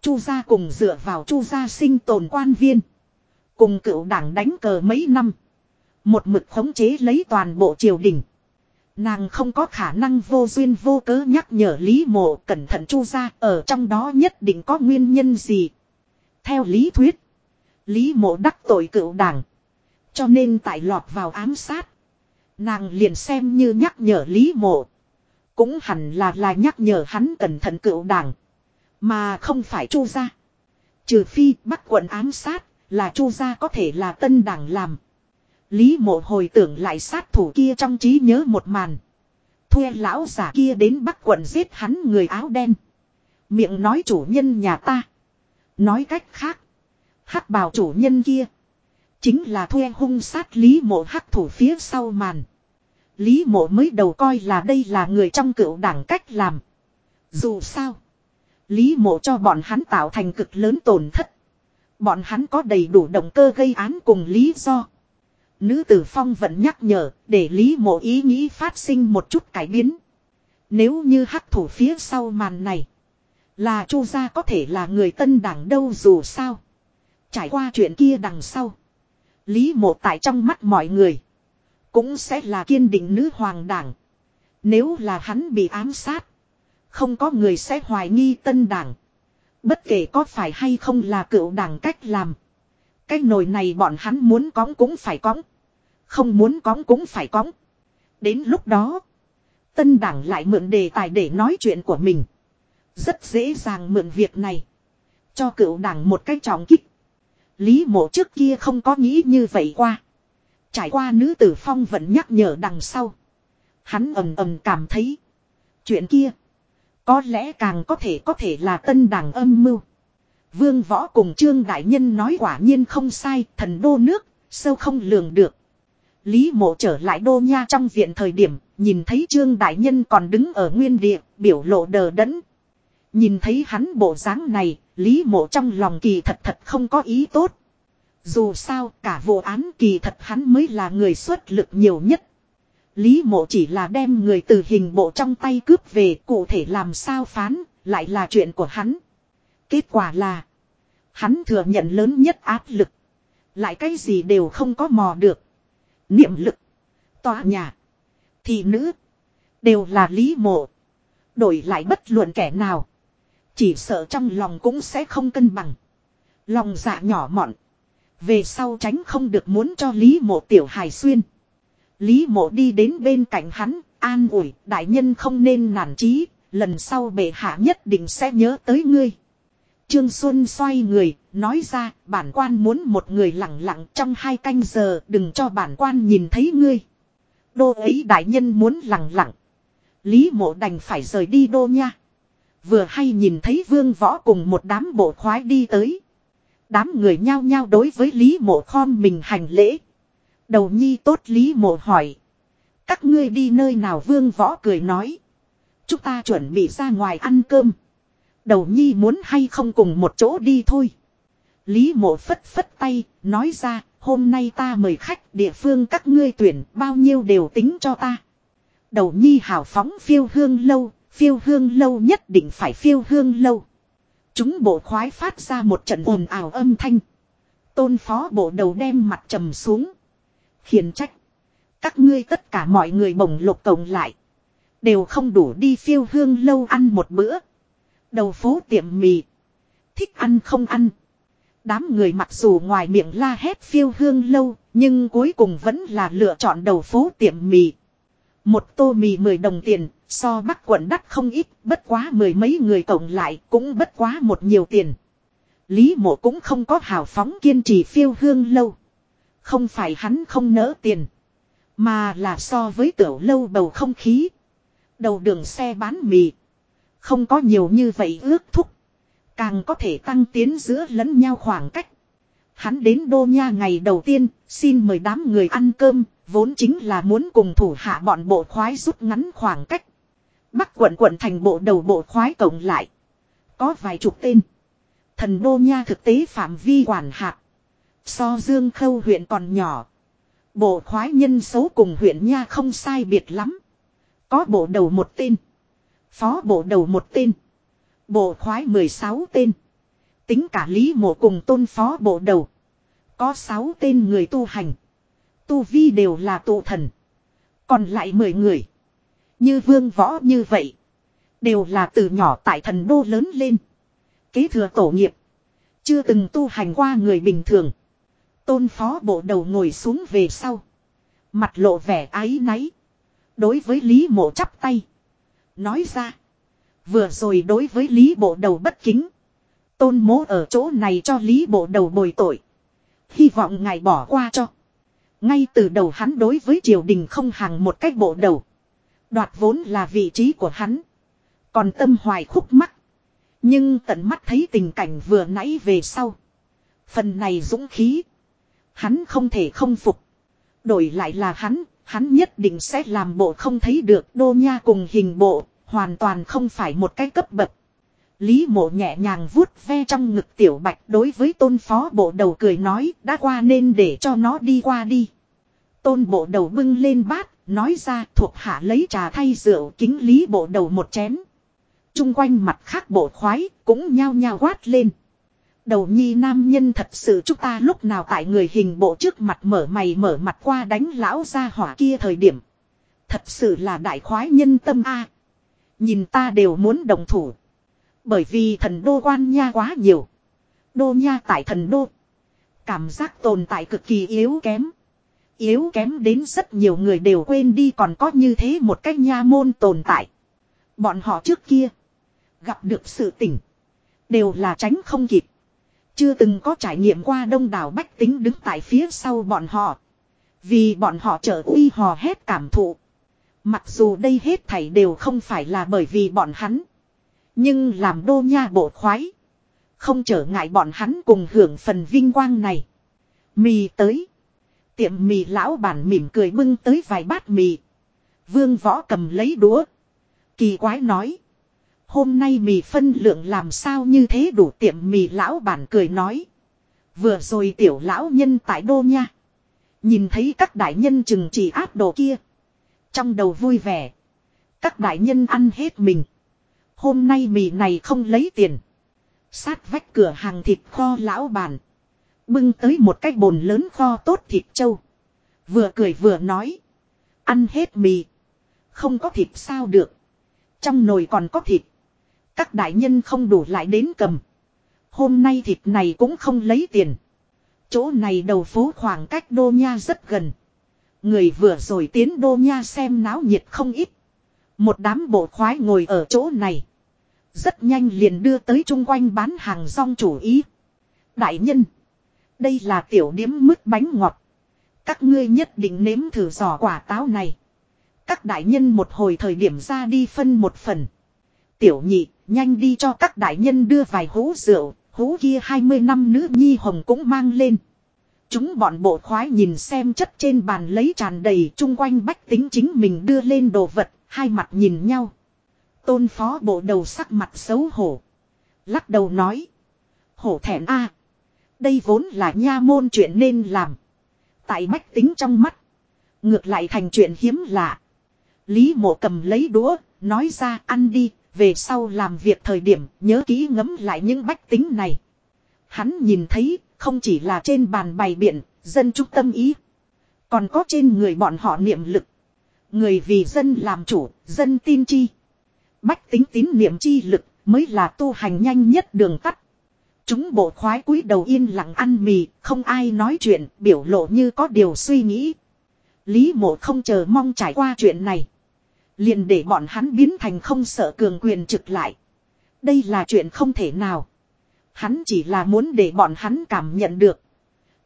Chu gia cùng dựa vào chu gia sinh tồn quan viên. Cùng cựu đảng đánh cờ mấy năm. Một mực khống chế lấy toàn bộ triều đình. Nàng không có khả năng vô duyên vô cớ nhắc nhở Lý Mộ cẩn thận chu gia ở trong đó nhất định có nguyên nhân gì. Theo lý thuyết. Lý Mộ đắc tội cựu đảng. Cho nên tại lọt vào ám sát. Nàng liền xem như nhắc nhở Lý Mộ. Cũng hẳn là là nhắc nhở hắn cẩn thận cựu đảng. Mà không phải chu ra. Trừ phi bắt quận ám sát, là chu gia có thể là tân đảng làm. Lý mộ hồi tưởng lại sát thủ kia trong trí nhớ một màn. Thuê lão giả kia đến bắc quận giết hắn người áo đen. Miệng nói chủ nhân nhà ta. Nói cách khác. hắc bào chủ nhân kia. Chính là thuê hung sát Lý mộ hắc thủ phía sau màn. Lý mộ mới đầu coi là đây là người trong cựu đảng cách làm. Dù sao. Lý mộ cho bọn hắn tạo thành cực lớn tổn thất. Bọn hắn có đầy đủ động cơ gây án cùng lý do. Nữ tử phong vẫn nhắc nhở, để Lý mộ ý nghĩ phát sinh một chút cải biến. Nếu như hắc thủ phía sau màn này. Là chu gia có thể là người tân đảng đâu dù sao. Trải qua chuyện kia đằng sau. Lý mộ tại trong mắt mọi người. Cũng sẽ là kiên định nữ hoàng đảng. Nếu là hắn bị ám sát. Không có người sẽ hoài nghi tân đảng. Bất kể có phải hay không là cựu đảng cách làm. Cái nồi này bọn hắn muốn cõng cũng phải cõng. Không muốn cõng cũng phải cõng. Đến lúc đó. Tân đảng lại mượn đề tài để nói chuyện của mình. Rất dễ dàng mượn việc này. Cho cựu đảng một cách trọng kích. Lý mộ trước kia không có nghĩ như vậy qua. Trải qua nữ tử phong vẫn nhắc nhở đằng sau. Hắn ầm ầm cảm thấy. Chuyện kia. Có lẽ càng có thể có thể là tân đảng âm mưu. Vương võ cùng trương đại nhân nói quả nhiên không sai. Thần đô nước. Sâu không lường được. Lý mộ trở lại đô nha trong viện thời điểm. Nhìn thấy trương đại nhân còn đứng ở nguyên địa. Biểu lộ đờ đẫn. Nhìn thấy hắn bộ dáng này. Lý mộ trong lòng kỳ thật thật không có ý tốt. Dù sao cả vụ án kỳ thật hắn mới là người xuất lực nhiều nhất. Lý mộ chỉ là đem người từ hình bộ trong tay cướp về cụ thể làm sao phán, lại là chuyện của hắn. Kết quả là, hắn thừa nhận lớn nhất áp lực. Lại cái gì đều không có mò được. Niệm lực, tòa nhà, thị nữ, đều là lý mộ. Đổi lại bất luận kẻ nào. Chỉ sợ trong lòng cũng sẽ không cân bằng. Lòng dạ nhỏ mọn. Về sau tránh không được muốn cho Lý mộ tiểu hài xuyên. Lý mộ đi đến bên cạnh hắn, an ủi, đại nhân không nên nản trí, lần sau bệ hạ nhất định sẽ nhớ tới ngươi. Trương Xuân xoay người, nói ra, bản quan muốn một người lặng lặng trong hai canh giờ, đừng cho bản quan nhìn thấy ngươi. Đô ấy đại nhân muốn lặng lặng. Lý mộ đành phải rời đi đô nha. Vừa hay nhìn thấy vương võ cùng một đám bộ khoái đi tới. Đám người nhao nhao đối với Lý mộ khom mình hành lễ. Đầu nhi tốt Lý mộ hỏi. Các ngươi đi nơi nào vương võ cười nói. Chúng ta chuẩn bị ra ngoài ăn cơm. Đầu nhi muốn hay không cùng một chỗ đi thôi. Lý mộ phất phất tay, nói ra, hôm nay ta mời khách địa phương các ngươi tuyển bao nhiêu đều tính cho ta. Đầu nhi hào phóng phiêu hương lâu, phiêu hương lâu nhất định phải phiêu hương lâu. Chúng bộ khoái phát ra một trận ồn ào âm thanh. Tôn phó bộ đầu đem mặt trầm xuống. Khiển trách. Các ngươi tất cả mọi người bồng lục cộng lại. Đều không đủ đi phiêu hương lâu ăn một bữa. Đầu phố tiệm mì. Thích ăn không ăn. Đám người mặc dù ngoài miệng la hét phiêu hương lâu. Nhưng cuối cùng vẫn là lựa chọn đầu phố tiệm mì. Một tô mì 10 đồng tiền, so bắc quận đắt không ít, bất quá mười mấy người cộng lại cũng bất quá một nhiều tiền. Lý mộ cũng không có hào phóng kiên trì phiêu hương lâu. Không phải hắn không nỡ tiền. Mà là so với tiểu lâu bầu không khí. Đầu đường xe bán mì. Không có nhiều như vậy ước thúc. Càng có thể tăng tiến giữa lẫn nhau khoảng cách. Hắn đến đô nha ngày đầu tiên, xin mời đám người ăn cơm, vốn chính là muốn cùng thủ hạ bọn bộ khoái rút ngắn khoảng cách. Bắc quận quận thành bộ đầu bộ khoái cộng lại. Có vài chục tên. Thần đô nha thực tế phạm vi quản hạt. So dương khâu huyện còn nhỏ. Bộ khoái nhân số cùng huyện nha không sai biệt lắm. Có bộ đầu một tên. Phó bộ đầu một tên. Bộ khoái 16 tên. Tính cả lý mộ cùng tôn phó bộ đầu. Có 6 tên người tu hành. Tu vi đều là tụ thần. Còn lại 10 người. Như vương võ như vậy. Đều là từ nhỏ tại thần đô lớn lên. Kế thừa tổ nghiệp. Chưa từng tu hành qua người bình thường. Tôn phó bộ đầu ngồi xuống về sau. Mặt lộ vẻ ái náy. Đối với Lý mộ chắp tay. Nói ra. Vừa rồi đối với Lý bộ đầu bất kính. Tôn mố ở chỗ này cho lý bộ đầu bồi tội. Hy vọng ngài bỏ qua cho. Ngay từ đầu hắn đối với triều đình không hàng một cách bộ đầu. Đoạt vốn là vị trí của hắn. Còn tâm hoài khúc mắc. Nhưng tận mắt thấy tình cảnh vừa nãy về sau. Phần này dũng khí. Hắn không thể không phục. Đổi lại là hắn, hắn nhất định sẽ làm bộ không thấy được đô nha cùng hình bộ, hoàn toàn không phải một cái cấp bậc. Lý mộ nhẹ nhàng vuốt ve trong ngực tiểu bạch đối với tôn phó bộ đầu cười nói đã qua nên để cho nó đi qua đi. Tôn bộ đầu bưng lên bát, nói ra thuộc hạ lấy trà thay rượu kính lý bộ đầu một chén. Trung quanh mặt khác bộ khoái cũng nhao nhao quát lên. Đầu nhi nam nhân thật sự chúng ta lúc nào tại người hình bộ trước mặt mở mày mở mặt qua đánh lão ra hỏa kia thời điểm. Thật sự là đại khoái nhân tâm a Nhìn ta đều muốn đồng thủ. Bởi vì thần đô quan nha quá nhiều. Đô nha tại thần đô. Cảm giác tồn tại cực kỳ yếu kém. Yếu kém đến rất nhiều người đều quên đi còn có như thế một cách nha môn tồn tại. Bọn họ trước kia. Gặp được sự tỉnh. Đều là tránh không kịp. Chưa từng có trải nghiệm qua đông đảo bách tính đứng tại phía sau bọn họ. Vì bọn họ trở uy hò hét cảm thụ. Mặc dù đây hết thảy đều không phải là bởi vì bọn hắn. Nhưng làm đô nha bộ khoái. Không trở ngại bọn hắn cùng hưởng phần vinh quang này. Mì tới. Tiệm mì lão bản mỉm cười bưng tới vài bát mì. Vương võ cầm lấy đũa. Kỳ quái nói. Hôm nay mì phân lượng làm sao như thế đủ tiệm mì lão bản cười nói. Vừa rồi tiểu lão nhân tại đô nha. Nhìn thấy các đại nhân chừng chỉ áp đồ kia. Trong đầu vui vẻ. Các đại nhân ăn hết mình. Hôm nay mì này không lấy tiền. Sát vách cửa hàng thịt kho lão bản. Bưng tới một cái bồn lớn kho tốt thịt trâu. Vừa cười vừa nói. Ăn hết mì. Không có thịt sao được. Trong nồi còn có thịt. Các đại nhân không đủ lại đến cầm. Hôm nay thịt này cũng không lấy tiền. Chỗ này đầu phố khoảng cách đô nha rất gần. Người vừa rồi tiến đô nha xem náo nhiệt không ít. Một đám bộ khoái ngồi ở chỗ này. Rất nhanh liền đưa tới chung quanh bán hàng rong chủ ý. Đại nhân. Đây là tiểu điếm mứt bánh ngọt. Các ngươi nhất định nếm thử giò quả táo này. Các đại nhân một hồi thời điểm ra đi phân một phần. Tiểu nhị, nhanh đi cho các đại nhân đưa vài hũ rượu, hũ kia 20 năm nữ nhi hồng cũng mang lên. Chúng bọn bộ khoái nhìn xem chất trên bàn lấy tràn đầy chung quanh bách tính chính mình đưa lên đồ vật, hai mặt nhìn nhau. Tôn phó bộ đầu sắc mặt xấu hổ. Lắc đầu nói. Hổ thẹn a Đây vốn là nha môn chuyện nên làm. Tại bách tính trong mắt. Ngược lại thành chuyện hiếm lạ. Lý mộ cầm lấy đũa, nói ra ăn đi, về sau làm việc thời điểm nhớ kỹ ngấm lại những bách tính này. Hắn nhìn thấy, không chỉ là trên bàn bày biện, dân trung tâm ý. Còn có trên người bọn họ niệm lực. Người vì dân làm chủ, dân tin chi. Bách tính tín niệm chi lực mới là tu hành nhanh nhất đường tắt. Chúng bộ khoái cúi đầu yên lặng ăn mì, không ai nói chuyện, biểu lộ như có điều suy nghĩ. Lý mộ không chờ mong trải qua chuyện này. Liền để bọn hắn biến thành không sợ cường quyền trực lại. Đây là chuyện không thể nào. Hắn chỉ là muốn để bọn hắn cảm nhận được.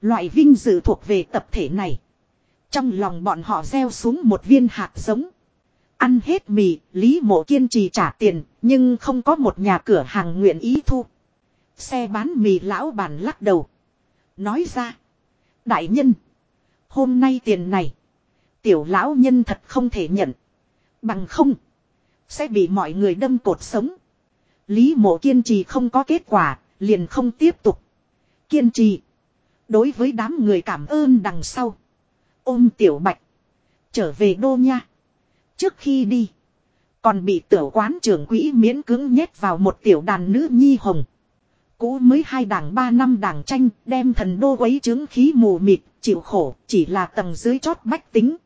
Loại vinh dự thuộc về tập thể này. Trong lòng bọn họ gieo xuống một viên hạt giống. Ăn hết mì, Lý Mộ kiên trì trả tiền, nhưng không có một nhà cửa hàng nguyện ý thu. Xe bán mì lão bản lắc đầu. Nói ra. Đại nhân. Hôm nay tiền này. Tiểu lão nhân thật không thể nhận. Bằng không. Sẽ bị mọi người đâm cột sống. Lý mộ kiên trì không có kết quả. Liền không tiếp tục. Kiên trì. Đối với đám người cảm ơn đằng sau. Ôm tiểu bạch. Trở về đô nha. Trước khi đi. Còn bị tiểu quán trưởng quỹ miễn cưỡng nhét vào một tiểu đàn nữ nhi hồng. Cũ mới hai đảng ba năm đảng tranh đem thần đô quấy chứng khí mù mịt, chịu khổ, chỉ là tầng dưới chót bách tính.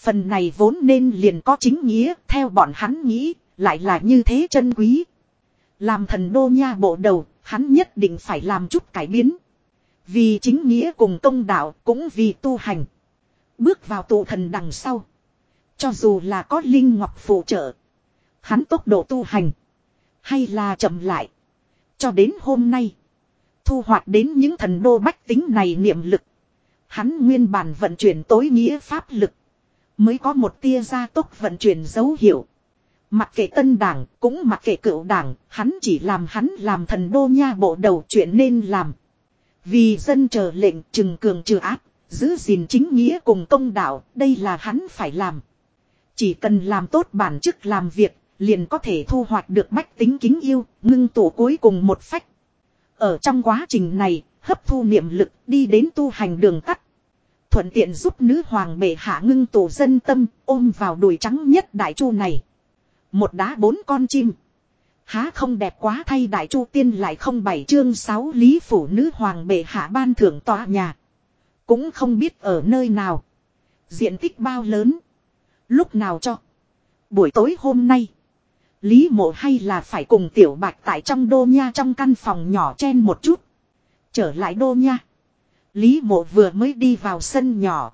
Phần này vốn nên liền có chính nghĩa, theo bọn hắn nghĩ, lại là như thế chân quý. Làm thần đô nha bộ đầu, hắn nhất định phải làm chút cải biến. Vì chính nghĩa cùng công đạo, cũng vì tu hành. Bước vào tụ thần đằng sau. Cho dù là có Linh Ngọc phụ trợ. Hắn tốc độ tu hành. Hay là chậm lại. Cho đến hôm nay. Thu hoạch đến những thần đô bách tính này niệm lực. Hắn nguyên bản vận chuyển tối nghĩa pháp lực. Mới có một tia gia tốc vận chuyển dấu hiệu. Mặc kệ tân đảng, cũng mặc kệ cựu đảng, hắn chỉ làm hắn làm thần đô nha bộ đầu chuyện nên làm. Vì dân chờ lệnh trừng cường trừ áp, giữ gìn chính nghĩa cùng công đạo, đây là hắn phải làm. Chỉ cần làm tốt bản chức làm việc, liền có thể thu hoạch được bách tính kính yêu, ngưng tụ cuối cùng một phách. Ở trong quá trình này, hấp thu niệm lực đi đến tu hành đường tắt. Thuận tiện giúp nữ hoàng bệ hạ ngưng tổ dân tâm, ôm vào đùi trắng nhất đại chu này. Một đá bốn con chim. Há không đẹp quá thay đại chu tiên lại không bảy chương sáu lý phủ nữ hoàng bệ hạ ban thưởng tòa nhà. Cũng không biết ở nơi nào. Diện tích bao lớn. Lúc nào cho. Buổi tối hôm nay. Lý mộ hay là phải cùng tiểu bạch tại trong đô nha trong căn phòng nhỏ chen một chút. Trở lại đô nha. Lý mộ vừa mới đi vào sân nhỏ.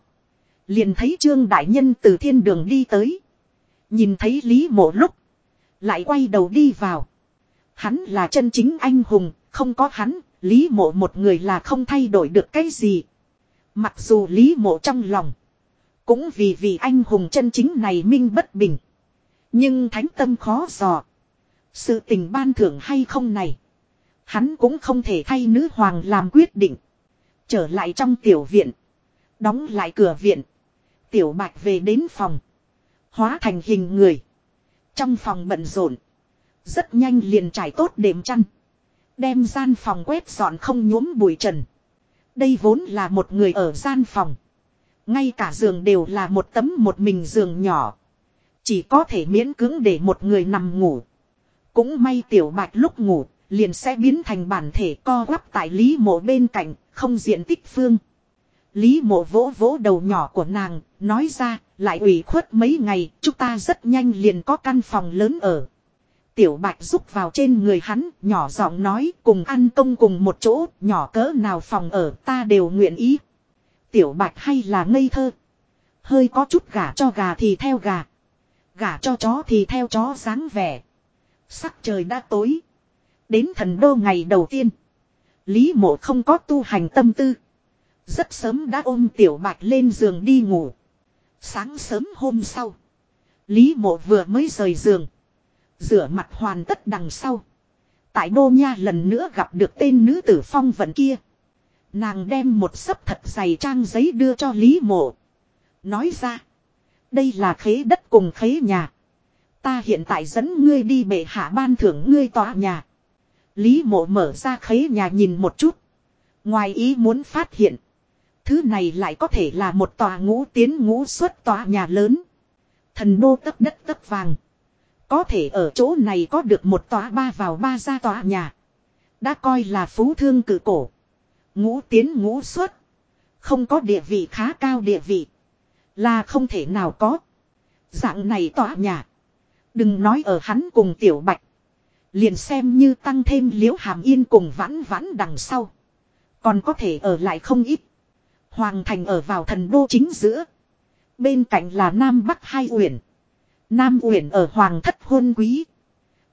Liền thấy trương đại nhân từ thiên đường đi tới. Nhìn thấy Lý mộ lúc. Lại quay đầu đi vào. Hắn là chân chính anh hùng, không có hắn, Lý mộ một người là không thay đổi được cái gì. Mặc dù Lý mộ trong lòng. Cũng vì vì anh hùng chân chính này minh bất bình. Nhưng thánh tâm khó dò. Sự tình ban thưởng hay không này. Hắn cũng không thể thay nữ hoàng làm quyết định. Trở lại trong tiểu viện. Đóng lại cửa viện. Tiểu bạch về đến phòng. Hóa thành hình người. Trong phòng bận rộn. Rất nhanh liền trải tốt đệm chăn. Đem gian phòng quét dọn không nhuốm bụi trần. Đây vốn là một người ở gian phòng. Ngay cả giường đều là một tấm một mình giường nhỏ. Chỉ có thể miễn cưỡng để một người nằm ngủ. Cũng may tiểu bạch lúc ngủ, liền sẽ biến thành bản thể co quắp tại lý mộ bên cạnh, không diện tích phương. Lý mộ vỗ vỗ đầu nhỏ của nàng, nói ra, lại ủy khuất mấy ngày, chúng ta rất nhanh liền có căn phòng lớn ở. Tiểu bạch rúc vào trên người hắn, nhỏ giọng nói, cùng ăn công cùng một chỗ, nhỏ cỡ nào phòng ở, ta đều nguyện ý. Tiểu bạch hay là ngây thơ. Hơi có chút gà cho gà thì theo gà. Gà cho chó thì theo chó dáng vẻ. Sắc trời đã tối. Đến thần đô ngày đầu tiên. Lý mộ không có tu hành tâm tư. Rất sớm đã ôm tiểu bạch lên giường đi ngủ. Sáng sớm hôm sau. Lý mộ vừa mới rời giường. Rửa mặt hoàn tất đằng sau. Tại đô nha lần nữa gặp được tên nữ tử phong vận kia. Nàng đem một sấp thật dày trang giấy đưa cho Lý mộ. Nói ra. Đây là khế đất cùng khế nhà. Ta hiện tại dẫn ngươi đi bệ hạ ban thưởng ngươi tòa nhà. Lý mộ mở ra khế nhà nhìn một chút. Ngoài ý muốn phát hiện. Thứ này lại có thể là một tòa ngũ tiến ngũ xuất tòa nhà lớn. Thần đô tấp đất tấp vàng. Có thể ở chỗ này có được một tòa ba vào ba ra tòa nhà. Đã coi là phú thương cử cổ. Ngũ tiến ngũ xuất. Không có địa vị khá cao địa vị. Là không thể nào có. Dạng này tòa nhà. Đừng nói ở hắn cùng tiểu bạch. Liền xem như tăng thêm liễu hàm yên cùng vãn vãn đằng sau. Còn có thể ở lại không ít. Hoàng thành ở vào thần đô chính giữa. Bên cạnh là Nam Bắc hai uyển. Nam uyển ở Hoàng thất hôn quý.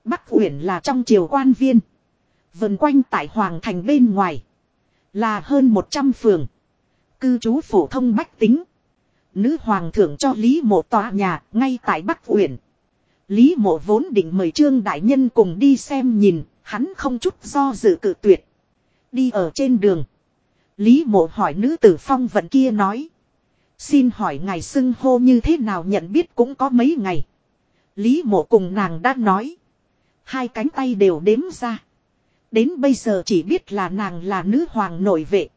Bắc uyển là trong triều quan viên. Vần quanh tại Hoàng thành bên ngoài. Là hơn 100 phường. Cư trú phổ thông bách tính. Nữ hoàng thưởng cho Lý mộ tòa nhà ngay tại Bắc uyển. Lý mộ vốn định mời trương đại nhân cùng đi xem nhìn, hắn không chút do dự cự tuyệt. Đi ở trên đường. Lý mộ hỏi nữ tử phong vận kia nói. Xin hỏi ngài xưng hô như thế nào nhận biết cũng có mấy ngày. Lý mộ cùng nàng đã nói. Hai cánh tay đều đếm ra. Đến bây giờ chỉ biết là nàng là nữ hoàng nội vệ.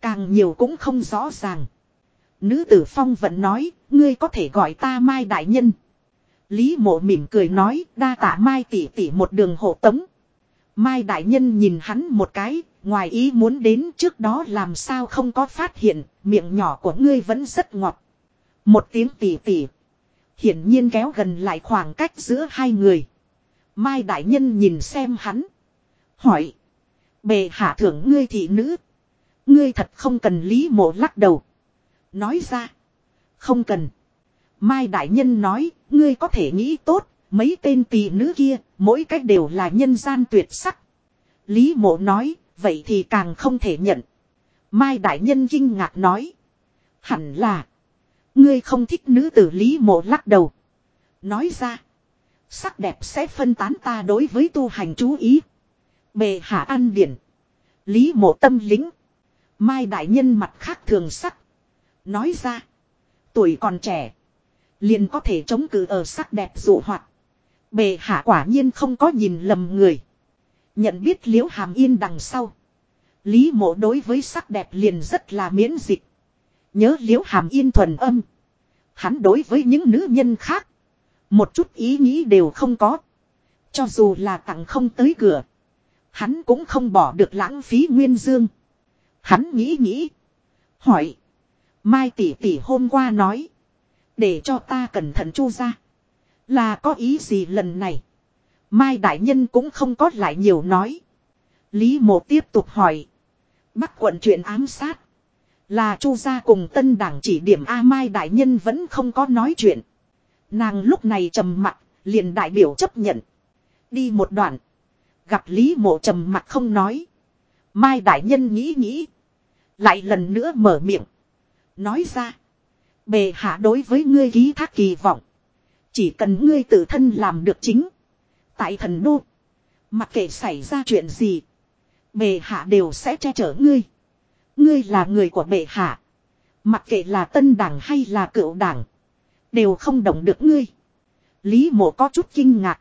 Càng nhiều cũng không rõ ràng. Nữ tử phong vận nói, ngươi có thể gọi ta Mai Đại Nhân. Lý mộ mỉm cười nói, đa tạ Mai tỷ tỷ một đường hộ tống. Mai Đại Nhân nhìn hắn một cái, ngoài ý muốn đến trước đó làm sao không có phát hiện, miệng nhỏ của ngươi vẫn rất ngọt. Một tiếng tỷ tỷ. Hiển nhiên kéo gần lại khoảng cách giữa hai người. Mai Đại Nhân nhìn xem hắn. Hỏi. Bề hạ thưởng ngươi thị nữ. Ngươi thật không cần lý mộ lắc đầu. Nói ra. Không cần. Mai Đại Nhân nói, ngươi có thể nghĩ tốt, mấy tên tỷ nữ kia, mỗi cách đều là nhân gian tuyệt sắc. Lý mộ nói, vậy thì càng không thể nhận. Mai Đại Nhân kinh ngạc nói. Hẳn là. Ngươi không thích nữ tử Lý mộ lắc đầu. Nói ra. Sắc đẹp sẽ phân tán ta đối với tu hành chú ý. Bề hạ an điển. Lý mộ tâm lính. Mai Đại Nhân mặt khác thường sắc. Nói ra. Tuổi còn trẻ. Liền có thể chống cự ở sắc đẹp dụ hoạt. Bề hạ quả nhiên không có nhìn lầm người. Nhận biết liễu hàm yên đằng sau. Lý mộ đối với sắc đẹp liền rất là miễn dịch. Nhớ liễu hàm yên thuần âm. Hắn đối với những nữ nhân khác. Một chút ý nghĩ đều không có. Cho dù là tặng không tới cửa. Hắn cũng không bỏ được lãng phí nguyên dương. Hắn nghĩ nghĩ. Hỏi. Mai tỷ tỷ hôm qua nói. Để cho ta cẩn thận chu ra. Là có ý gì lần này? Mai đại nhân cũng không có lại nhiều nói. Lý mộ tiếp tục hỏi. Bắc quận chuyện ám sát. Là chu gia cùng tân đảng chỉ điểm A Mai đại nhân vẫn không có nói chuyện. Nàng lúc này trầm mặt, liền đại biểu chấp nhận. Đi một đoạn. Gặp Lý mộ trầm mặt không nói. Mai đại nhân nghĩ nghĩ. Lại lần nữa mở miệng. Nói ra. Bề hạ đối với ngươi ký thác kỳ vọng. Chỉ cần ngươi tự thân làm được chính. Tại thần đô. Mặc kệ xảy ra chuyện gì. Bề hạ đều sẽ che chở ngươi. Ngươi là người của bệ hạ. Mặc kệ là tân đảng hay là cựu đảng. Đều không động được ngươi. Lý mộ có chút kinh ngạc.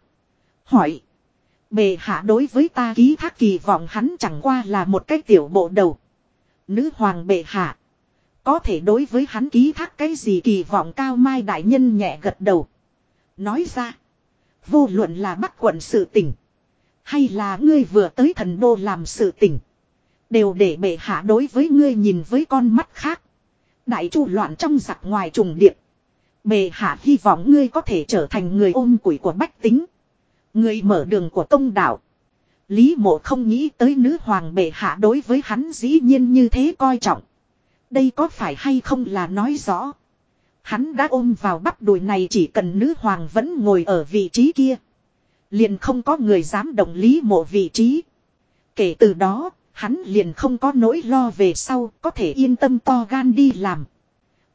Hỏi. Bệ hạ đối với ta ký thác kỳ vọng hắn chẳng qua là một cái tiểu bộ đầu. Nữ hoàng bệ hạ. Có thể đối với hắn ký thác cái gì kỳ vọng cao mai đại nhân nhẹ gật đầu. Nói ra. Vô luận là bắt quận sự tình. Hay là ngươi vừa tới thần đô làm sự tình. Đều để bệ hạ đối với ngươi nhìn với con mắt khác. Đại chu loạn trong giặc ngoài trùng điệp. Bệ hạ hy vọng ngươi có thể trở thành người ôm củi của bách tính. Người mở đường của công đạo. Lý mộ không nghĩ tới nữ hoàng bệ hạ đối với hắn dĩ nhiên như thế coi trọng. Đây có phải hay không là nói rõ. Hắn đã ôm vào bắp đùi này chỉ cần nữ hoàng vẫn ngồi ở vị trí kia. Liền không có người dám đồng lý mộ vị trí. Kể từ đó, hắn liền không có nỗi lo về sau, có thể yên tâm to gan đi làm.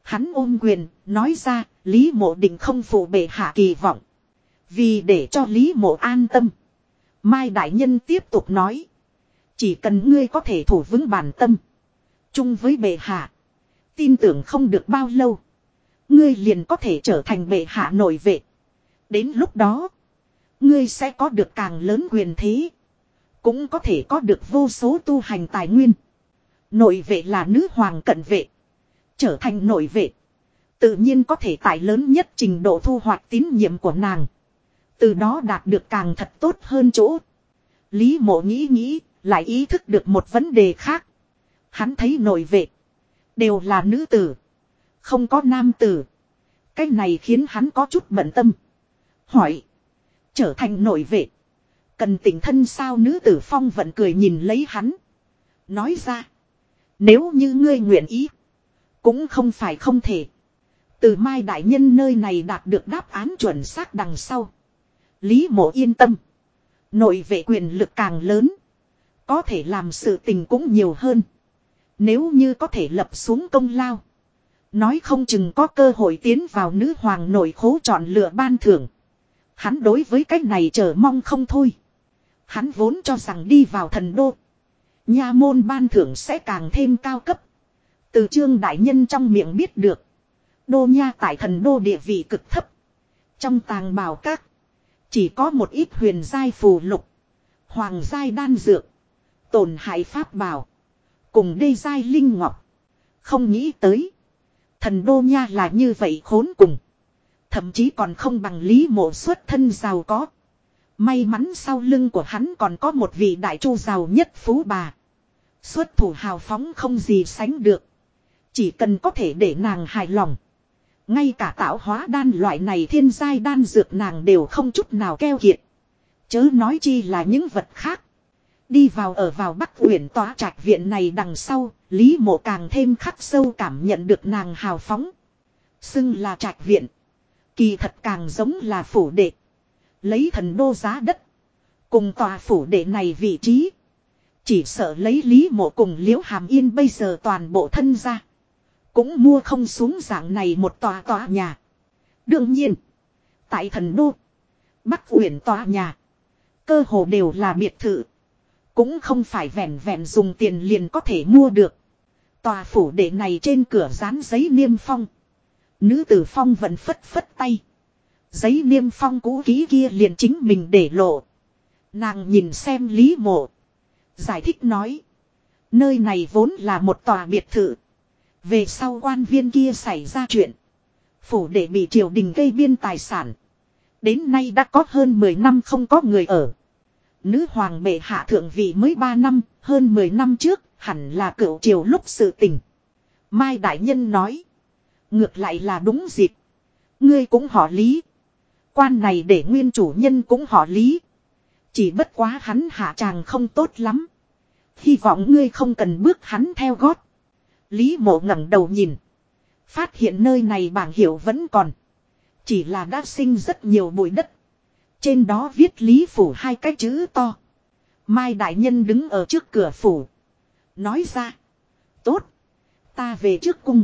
Hắn ôm quyền, nói ra, Lý mộ định không phụ bệ hạ kỳ vọng. Vì để cho Lý mộ an tâm. Mai Đại Nhân tiếp tục nói. Chỉ cần ngươi có thể thủ vững bản tâm. Chung với bệ hạ. Tin tưởng không được bao lâu. Ngươi liền có thể trở thành bệ hạ nội vệ. Đến lúc đó. Ngươi sẽ có được càng lớn quyền thế. Cũng có thể có được vô số tu hành tài nguyên. Nội vệ là nữ hoàng cận vệ. Trở thành nội vệ. Tự nhiên có thể tại lớn nhất trình độ thu hoạch tín nhiệm của nàng. Từ đó đạt được càng thật tốt hơn chỗ. Lý mộ nghĩ nghĩ, lại ý thức được một vấn đề khác. Hắn thấy nội vệ. Đều là nữ tử. Không có nam tử. Cái này khiến hắn có chút bận tâm. Hỏi. Trở thành nội vệ. Cần tỉnh thân sao nữ tử phong vẫn cười nhìn lấy hắn. Nói ra. Nếu như ngươi nguyện ý. Cũng không phải không thể. Từ mai đại nhân nơi này đạt được đáp án chuẩn xác đằng sau. Lý mộ yên tâm. Nội vệ quyền lực càng lớn. Có thể làm sự tình cũng nhiều hơn. Nếu như có thể lập xuống công lao. Nói không chừng có cơ hội tiến vào nữ hoàng nội khố chọn lựa ban thưởng. Hắn đối với cách này chờ mong không thôi. Hắn vốn cho rằng đi vào thần đô. Nha môn ban thưởng sẽ càng thêm cao cấp. Từ trương đại nhân trong miệng biết được. Đô nha tại thần đô địa vị cực thấp. Trong tàng bào các. Chỉ có một ít huyền giai phù lục. Hoàng giai đan dược. Tổn hại pháp bảo. Cùng đê giai linh ngọc. Không nghĩ tới. Thần đô nha là như vậy khốn cùng. Thậm chí còn không bằng lý mộ xuất thân giàu có. May mắn sau lưng của hắn còn có một vị đại chu giàu nhất phú bà. Xuất thủ hào phóng không gì sánh được. Chỉ cần có thể để nàng hài lòng. Ngay cả tạo hóa đan loại này thiên giai đan dược nàng đều không chút nào keo kiệt. Chớ nói chi là những vật khác. Đi vào ở vào Bắc Uyển tòa trạch viện này đằng sau, Lý Mộ càng thêm khắc sâu cảm nhận được nàng hào phóng. Xưng là trạch viện. Kỳ thật càng giống là phủ đệ. Lấy thần đô giá đất. Cùng tòa phủ đệ này vị trí. Chỉ sợ lấy Lý Mộ cùng Liễu Hàm Yên bây giờ toàn bộ thân ra. Cũng mua không xuống dạng này một tòa tòa nhà. Đương nhiên. Tại thần đô. Bắc uyển tòa nhà. Cơ hồ đều là biệt thự. Cũng không phải vẹn vẹn dùng tiền liền có thể mua được. Tòa phủ đệ này trên cửa dán giấy niêm phong. Nữ tử phong vẫn phất phất tay. Giấy niêm phong cũ ký kia liền chính mình để lộ. Nàng nhìn xem Lý Mộ. Giải thích nói. Nơi này vốn là một tòa biệt thự. Về sau quan viên kia xảy ra chuyện. Phủ đệ bị triều đình gây biên tài sản. Đến nay đã có hơn 10 năm không có người ở. Nữ hoàng bệ hạ thượng vị mới 3 năm, hơn 10 năm trước, hẳn là cựu triều lúc sự tình. Mai Đại Nhân nói. Ngược lại là đúng dịp. Ngươi cũng họ lý. Quan này để nguyên chủ nhân cũng họ lý. Chỉ bất quá hắn hạ tràng không tốt lắm. Hy vọng ngươi không cần bước hắn theo gót. Lý mộ ngẩng đầu nhìn. Phát hiện nơi này bảng hiệu vẫn còn. Chỉ là đã sinh rất nhiều bụi đất. Trên đó viết Lý Phủ hai cái chữ to. Mai Đại Nhân đứng ở trước cửa phủ. Nói ra. Tốt. Ta về trước cung.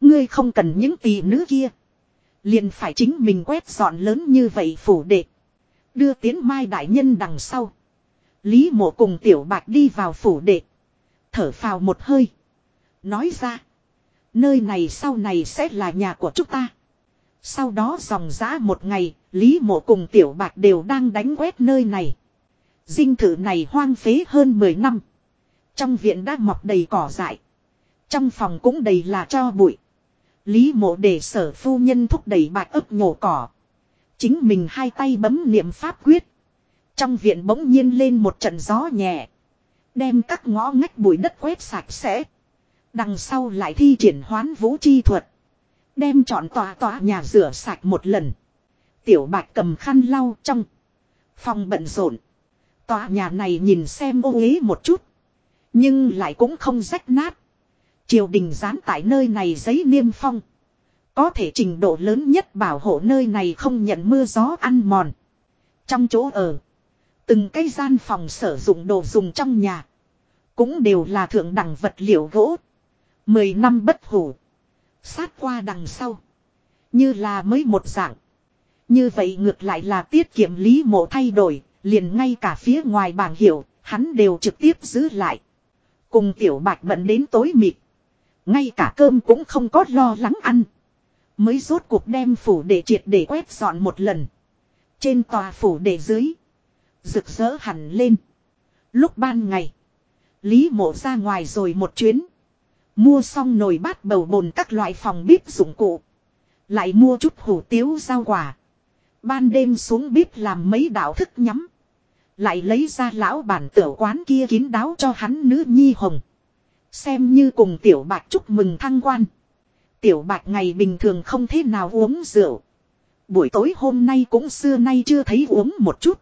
Ngươi không cần những tỷ nữ kia. Liền phải chính mình quét dọn lớn như vậy phủ đệ. Đưa tiến Mai Đại Nhân đằng sau. Lý mộ cùng tiểu bạch đi vào phủ đệ. Thở phào một hơi. Nói ra. Nơi này sau này sẽ là nhà của chúng ta. Sau đó dòng giã một ngày, Lý mộ cùng tiểu Bạc đều đang đánh quét nơi này. Dinh thự này hoang phế hơn 10 năm. Trong viện đã mọc đầy cỏ dại. Trong phòng cũng đầy là cho bụi. Lý mộ để sở phu nhân thúc đẩy bạc ấp nhổ cỏ. Chính mình hai tay bấm niệm pháp quyết. Trong viện bỗng nhiên lên một trận gió nhẹ. Đem các ngõ ngách bụi đất quét sạch sẽ. Đằng sau lại thi triển hoán vũ chi thuật. Đem chọn tòa tòa nhà rửa sạch một lần. Tiểu bạch cầm khăn lau trong. Phòng bận rộn. Tòa nhà này nhìn xem ô uế một chút. Nhưng lại cũng không rách nát. Triều đình dán tại nơi này giấy niêm phong. Có thể trình độ lớn nhất bảo hộ nơi này không nhận mưa gió ăn mòn. Trong chỗ ở. Từng cái gian phòng sử dụng đồ dùng trong nhà. Cũng đều là thượng đẳng vật liệu gỗ. Mười năm bất hủ. Sát qua đằng sau. Như là mới một dạng. Như vậy ngược lại là tiết kiệm lý mộ thay đổi. Liền ngay cả phía ngoài bảng hiệu. Hắn đều trực tiếp giữ lại. Cùng tiểu bạch bận đến tối mịt. Ngay cả cơm cũng không có lo lắng ăn. Mới rốt cuộc đem phủ để triệt để quét dọn một lần. Trên tòa phủ để dưới. Rực rỡ hẳn lên. Lúc ban ngày. Lý mộ ra ngoài rồi một chuyến. Mua xong nồi bát bầu bồn các loại phòng bếp dụng cụ. Lại mua chút hủ tiếu rau quả. Ban đêm xuống bếp làm mấy đạo thức nhắm. Lại lấy ra lão bản tiểu quán kia kín đáo cho hắn nữ nhi hồng. Xem như cùng tiểu bạch chúc mừng thăng quan. Tiểu bạch ngày bình thường không thế nào uống rượu. Buổi tối hôm nay cũng xưa nay chưa thấy uống một chút.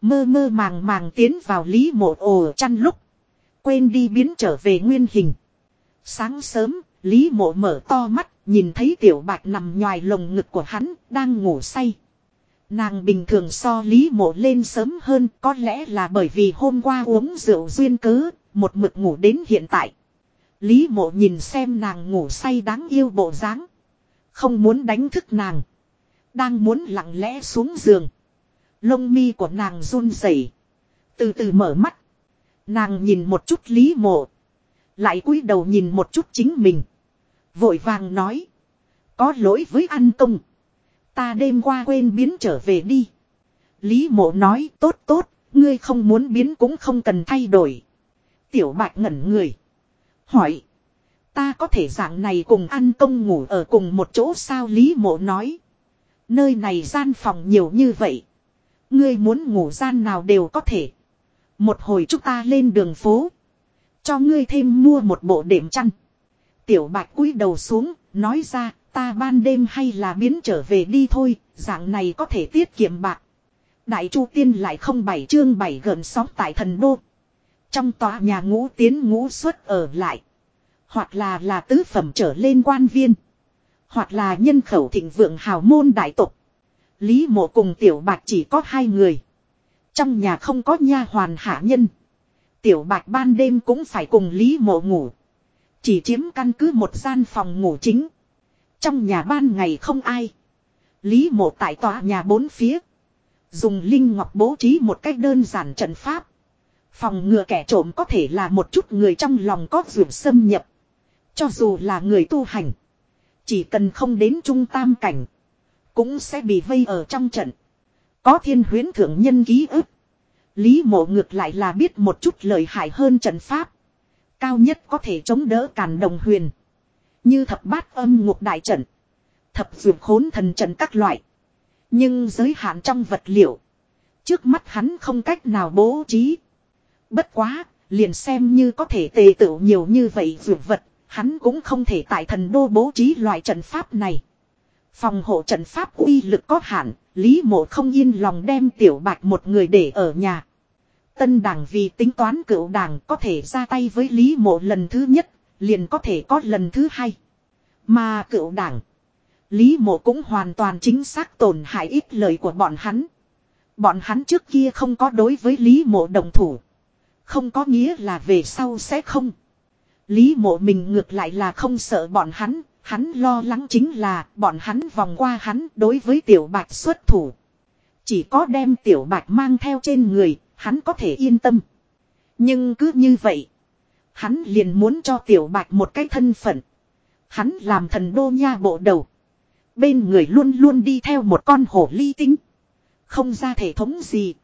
Mơ mơ màng màng tiến vào lý mộ ồ chăn lúc. Quên đi biến trở về nguyên hình. Sáng sớm, Lý mộ mở to mắt, nhìn thấy tiểu bạch nằm ngoài lồng ngực của hắn, đang ngủ say. Nàng bình thường so Lý mộ lên sớm hơn, có lẽ là bởi vì hôm qua uống rượu duyên cớ, một mực ngủ đến hiện tại. Lý mộ nhìn xem nàng ngủ say đáng yêu bộ dáng Không muốn đánh thức nàng. Đang muốn lặng lẽ xuống giường. Lông mi của nàng run rẩy, Từ từ mở mắt. Nàng nhìn một chút Lý mộ. Lại cúi đầu nhìn một chút chính mình. Vội vàng nói. Có lỗi với ăn công. Ta đêm qua quên biến trở về đi. Lý mộ nói, tốt tốt. Ngươi không muốn biến cũng không cần thay đổi. Tiểu bạch ngẩn người. Hỏi. Ta có thể dạng này cùng ăn công ngủ ở cùng một chỗ sao Lý mộ nói. Nơi này gian phòng nhiều như vậy. Ngươi muốn ngủ gian nào đều có thể. Một hồi chúng ta lên đường phố. Cho ngươi thêm mua một bộ đệm chăn. Tiểu bạch cúi đầu xuống, nói ra, ta ban đêm hay là biến trở về đi thôi, dạng này có thể tiết kiệm bạc. Đại Chu Tiên lại không bảy chương bảy gần sóng tại thần đô. Trong tòa nhà ngũ tiến ngũ xuất ở lại. Hoặc là là tứ phẩm trở lên quan viên. Hoặc là nhân khẩu thịnh vượng hào môn đại tục. Lý mộ cùng tiểu bạch chỉ có hai người. Trong nhà không có nha hoàn hạ nhân tiểu bạch ban đêm cũng phải cùng Lý mộ ngủ. Chỉ chiếm căn cứ một gian phòng ngủ chính. Trong nhà ban ngày không ai. Lý mộ tại tòa nhà bốn phía. Dùng linh ngọc bố trí một cách đơn giản trận pháp. Phòng ngừa kẻ trộm có thể là một chút người trong lòng có vượt xâm nhập. Cho dù là người tu hành. Chỉ cần không đến trung tam cảnh. Cũng sẽ bị vây ở trong trận. Có thiên huyến thượng nhân ký ức. Lý mộ ngược lại là biết một chút lợi hại hơn trận pháp. Cao nhất có thể chống đỡ càn đồng huyền. Như thập bát âm ngục đại trận. Thập dược khốn thần trận các loại. Nhưng giới hạn trong vật liệu. Trước mắt hắn không cách nào bố trí. Bất quá, liền xem như có thể tề tựu nhiều như vậy dược vật. Hắn cũng không thể tại thần đô bố trí loại trận pháp này. Phòng hộ trận pháp uy lực có hạn, Lý mộ không yên lòng đem tiểu bạch một người để ở nhà. Tân đảng vì tính toán cựu đảng có thể ra tay với Lý mộ lần thứ nhất, liền có thể có lần thứ hai. Mà cựu đảng, Lý mộ cũng hoàn toàn chính xác tổn hại ít lời của bọn hắn. Bọn hắn trước kia không có đối với Lý mộ đồng thủ. Không có nghĩa là về sau sẽ không. Lý mộ mình ngược lại là không sợ bọn hắn, hắn lo lắng chính là bọn hắn vòng qua hắn đối với tiểu bạch xuất thủ. Chỉ có đem tiểu bạch mang theo trên người, hắn có thể yên tâm. Nhưng cứ như vậy, hắn liền muốn cho tiểu bạch một cái thân phận. Hắn làm thần đô nha bộ đầu. Bên người luôn luôn đi theo một con hổ ly tinh. Không ra thể thống gì.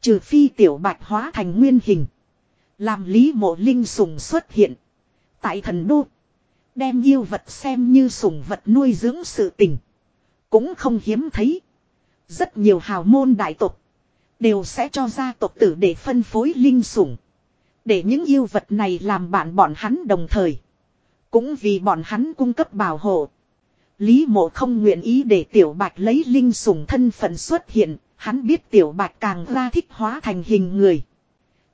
Trừ phi tiểu bạch hóa thành nguyên hình. Làm lý mộ linh sùng xuất hiện. Tại thần đô. Đem yêu vật xem như sùng vật nuôi dưỡng sự tình. Cũng không hiếm thấy. Rất nhiều hào môn đại tộc. Đều sẽ cho gia tộc tử để phân phối linh sủng. Để những yêu vật này làm bạn bọn hắn đồng thời. Cũng vì bọn hắn cung cấp bảo hộ. Lý mộ không nguyện ý để tiểu bạch lấy linh sủng thân phận xuất hiện. Hắn biết tiểu bạch càng ra thích hóa thành hình người.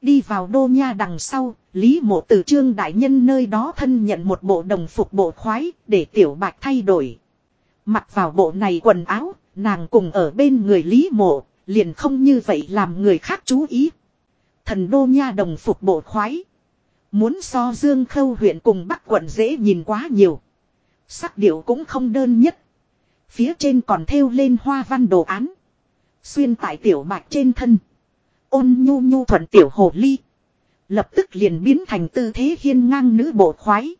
Đi vào đô nha đằng sau, Lý mộ từ trương đại nhân nơi đó thân nhận một bộ đồng phục bộ khoái để tiểu bạch thay đổi. Mặc vào bộ này quần áo, nàng cùng ở bên người Lý mộ, liền không như vậy làm người khác chú ý. Thần đô nha đồng phục bộ khoái. Muốn so dương khâu huyện cùng bắc quận dễ nhìn quá nhiều. Sắc điệu cũng không đơn nhất. Phía trên còn thêu lên hoa văn đồ án. Xuyên tại tiểu bạch trên thân. Ôn nhu nhu thuận tiểu hồ ly. Lập tức liền biến thành tư thế hiên ngang nữ bộ khoái.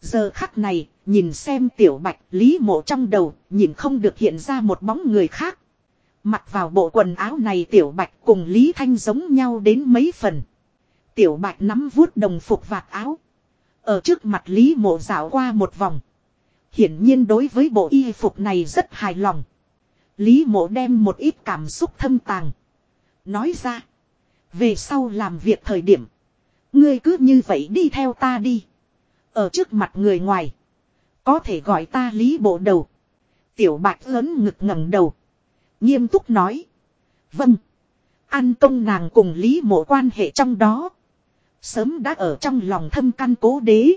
Giờ khắc này, nhìn xem tiểu bạch lý mộ trong đầu, nhìn không được hiện ra một bóng người khác. Mặc vào bộ quần áo này tiểu bạch cùng Lý Thanh giống nhau đến mấy phần. Tiểu bạch nắm vuốt đồng phục vạt áo. Ở trước mặt Lý mộ dạo qua một vòng. Hiển nhiên đối với bộ y phục này rất hài lòng. Lý mộ đem một ít cảm xúc thâm tàng. Nói ra. Về sau làm việc thời điểm. Ngươi cứ như vậy đi theo ta đi. Ở trước mặt người ngoài. Có thể gọi ta lý bộ đầu. Tiểu bạch lớn ngực ngẩng đầu. Nghiêm túc nói. Vâng. An công nàng cùng lý mộ quan hệ trong đó. Sớm đã ở trong lòng thâm căn cố đế.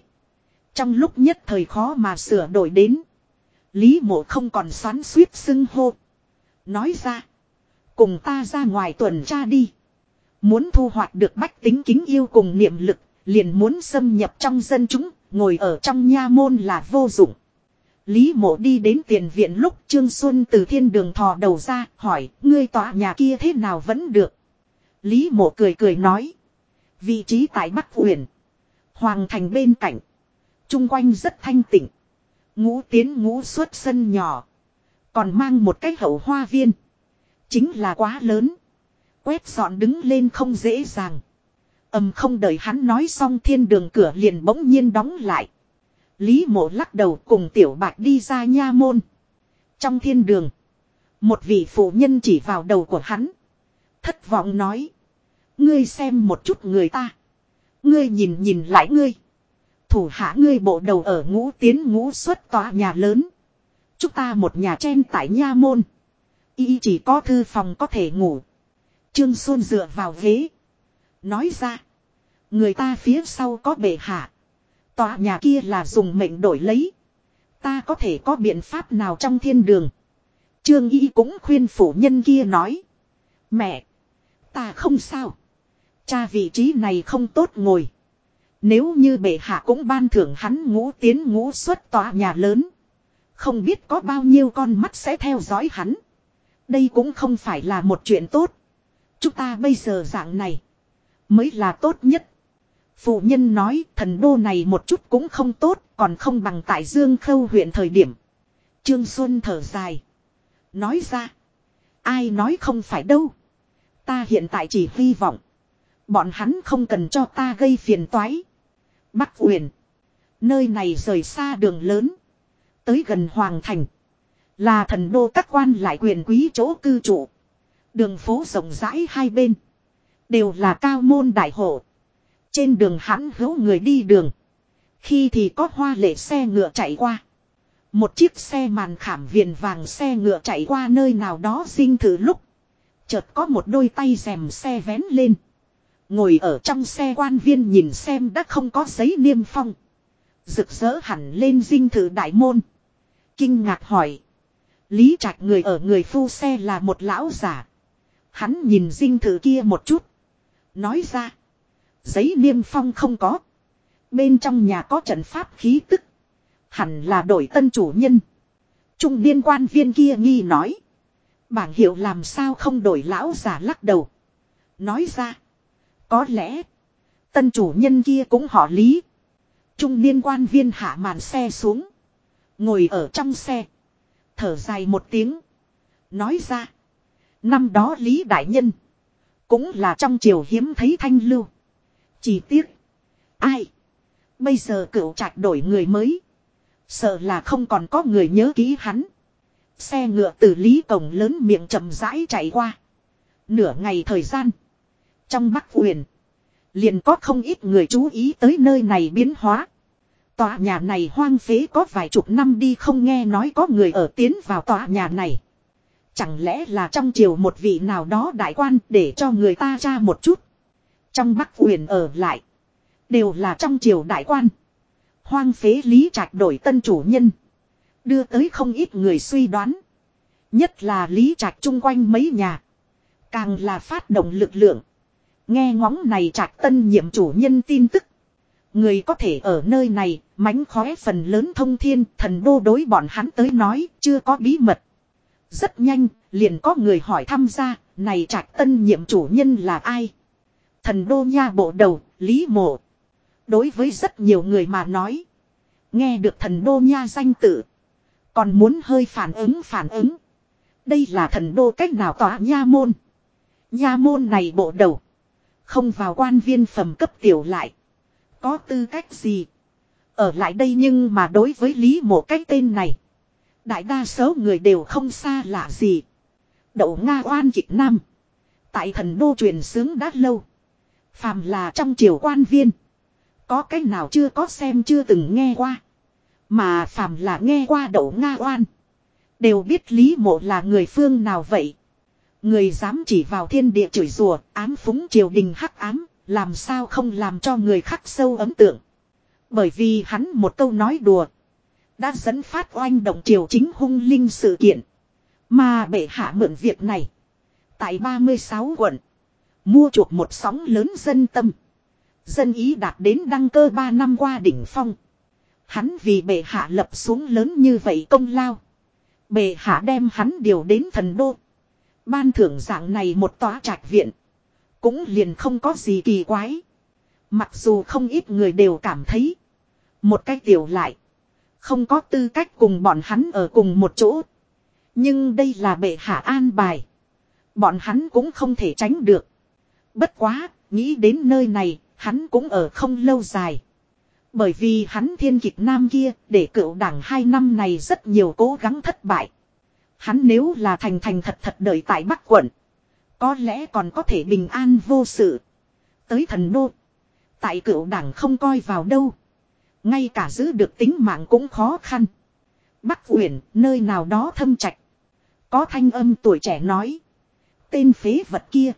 Trong lúc nhất thời khó mà sửa đổi đến. Lý mộ không còn xoắn suýt xưng hô. Nói ra. Cùng ta ra ngoài tuần tra đi. Muốn thu hoạch được bách tính kính yêu cùng niệm lực. Liền muốn xâm nhập trong dân chúng. Ngồi ở trong nha môn là vô dụng. Lý mộ đi đến tiền viện lúc Trương Xuân từ thiên đường thò đầu ra, hỏi, ngươi tòa nhà kia thế nào vẫn được. Lý mộ cười cười nói. Vị trí tại Bắc Huyền. Hoàng thành bên cạnh. Trung quanh rất thanh tịnh. Ngũ tiến ngũ xuất sân nhỏ. Còn mang một cái hậu hoa viên. Chính là quá lớn. Quét dọn đứng lên không dễ dàng. ầm không đợi hắn nói xong thiên đường cửa liền bỗng nhiên đóng lại. Lý mộ lắc đầu cùng tiểu bạch đi ra nha môn. Trong thiên đường. Một vị phụ nhân chỉ vào đầu của hắn. Thất vọng nói. Ngươi xem một chút người ta. Ngươi nhìn nhìn lại ngươi. Thủ hạ ngươi bộ đầu ở ngũ tiến ngũ xuất tòa nhà lớn. Chúng ta một nhà chen tại nha môn. Y chỉ có thư phòng có thể ngủ. Trương Xuân dựa vào ghế. Nói ra. Người ta phía sau có bệ hạ. Tòa nhà kia là dùng mệnh đổi lấy. Ta có thể có biện pháp nào trong thiên đường. Trương Y cũng khuyên phủ nhân kia nói. Mẹ. Ta không sao. Cha vị trí này không tốt ngồi. Nếu như bệ hạ cũng ban thưởng hắn ngũ tiến ngũ xuất tòa nhà lớn. Không biết có bao nhiêu con mắt sẽ theo dõi hắn. Đây cũng không phải là một chuyện tốt. Chúng ta bây giờ dạng này. Mới là tốt nhất. Phụ nhân nói, thần đô này một chút cũng không tốt. Còn không bằng tại Dương Khâu huyện thời điểm. Trương Xuân thở dài. Nói ra. Ai nói không phải đâu. Ta hiện tại chỉ hy vọng. Bọn hắn không cần cho ta gây phiền toái. Bắc Uyển. Nơi này rời xa đường lớn. Tới gần Hoàng Thành. Là thần đô các quan lại quyền quý chỗ cư trụ. Đường phố rộng rãi hai bên. Đều là cao môn đại hộ. Trên đường hắn hữu người đi đường. Khi thì có hoa lệ xe ngựa chạy qua. Một chiếc xe màn khảm viền vàng xe ngựa chạy qua nơi nào đó sinh thử lúc. Chợt có một đôi tay rèm xe vén lên. Ngồi ở trong xe quan viên nhìn xem đã không có giấy niêm phong. Rực rỡ hẳn lên dinh thự đại môn. Kinh ngạc hỏi. Lý trạch người ở người phu xe là một lão giả. Hắn nhìn dinh thự kia một chút. Nói ra. Giấy niêm phong không có. Bên trong nhà có trận pháp khí tức. Hẳn là đổi tân chủ nhân. Trung liên quan viên kia nghi nói. Bảng hiệu làm sao không đổi lão già lắc đầu. Nói ra. Có lẽ. Tân chủ nhân kia cũng họ lý. Trung liên quan viên hạ màn xe xuống. Ngồi ở trong xe. Thở dài một tiếng. Nói ra. Năm đó Lý Đại Nhân. Cũng là trong triều hiếm thấy thanh lưu. Chỉ tiếc. Ai. Bây giờ cựu trạch đổi người mới. Sợ là không còn có người nhớ ký hắn. Xe ngựa từ Lý Cổng lớn miệng chậm rãi chạy qua. Nửa ngày thời gian. Trong Bắc Uyển. Liền có không ít người chú ý tới nơi này biến hóa. Tòa nhà này hoang phế có vài chục năm đi không nghe nói có người ở tiến vào tòa nhà này. Chẳng lẽ là trong triều một vị nào đó đại quan để cho người ta tra một chút. Trong Bắc Uyển ở lại. Đều là trong triều đại quan. Hoang phế lý trạch đổi tân chủ nhân. Đưa tới không ít người suy đoán. Nhất là lý trạch chung quanh mấy nhà. Càng là phát động lực lượng. Nghe ngóng này trạch tân nhiệm chủ nhân tin tức. Người có thể ở nơi này, mánh khóe phần lớn thông thiên, thần đô đối bọn hắn tới nói, chưa có bí mật. Rất nhanh, liền có người hỏi thăm ra, này trạch tân nhiệm chủ nhân là ai? Thần đô nha bộ đầu, Lý Mộ. Đối với rất nhiều người mà nói, nghe được thần đô nha danh tự, còn muốn hơi phản ứng phản ứng. Đây là thần đô cách nào tỏa nha môn. Nha môn này bộ đầu. Không vào quan viên phẩm cấp tiểu lại. Có tư cách gì? Ở lại đây nhưng mà đối với Lý Mộ cái tên này. Đại đa số người đều không xa lạ gì. Đậu Nga oan kịch nam. Tại thần đô truyền sướng đã lâu. Phàm là trong triều quan viên. Có cái nào chưa có xem chưa từng nghe qua. Mà phàm là nghe qua đậu Nga oan. Đều biết Lý Mộ là người phương nào vậy. Người dám chỉ vào thiên địa chửi rùa, ám phúng triều đình hắc ám, làm sao không làm cho người khắc sâu ấn tượng. Bởi vì hắn một câu nói đùa. Đã dẫn phát oanh động triều chính hung linh sự kiện. Mà bệ hạ mượn việc này. Tại 36 quận. Mua chuộc một sóng lớn dân tâm. Dân ý đạt đến đăng cơ 3 năm qua đỉnh phong. Hắn vì bệ hạ lập xuống lớn như vậy công lao. Bệ hạ đem hắn điều đến thần đô. Ban thưởng dạng này một tòa trạch viện. Cũng liền không có gì kỳ quái. Mặc dù không ít người đều cảm thấy. Một cách tiểu lại. Không có tư cách cùng bọn hắn ở cùng một chỗ. Nhưng đây là bệ hạ an bài. Bọn hắn cũng không thể tránh được. Bất quá, nghĩ đến nơi này, hắn cũng ở không lâu dài. Bởi vì hắn thiên kịch nam kia, để cựu đảng hai năm này rất nhiều cố gắng thất bại. Hắn nếu là thành thành thật thật đợi tại Bắc quận. Có lẽ còn có thể bình an vô sự. Tới thần đô. Tại cựu đảng không coi vào đâu. Ngay cả giữ được tính mạng cũng khó khăn. Bắc Uyển, nơi nào đó thâm trạch. Có thanh âm tuổi trẻ nói. Tên phế vật kia.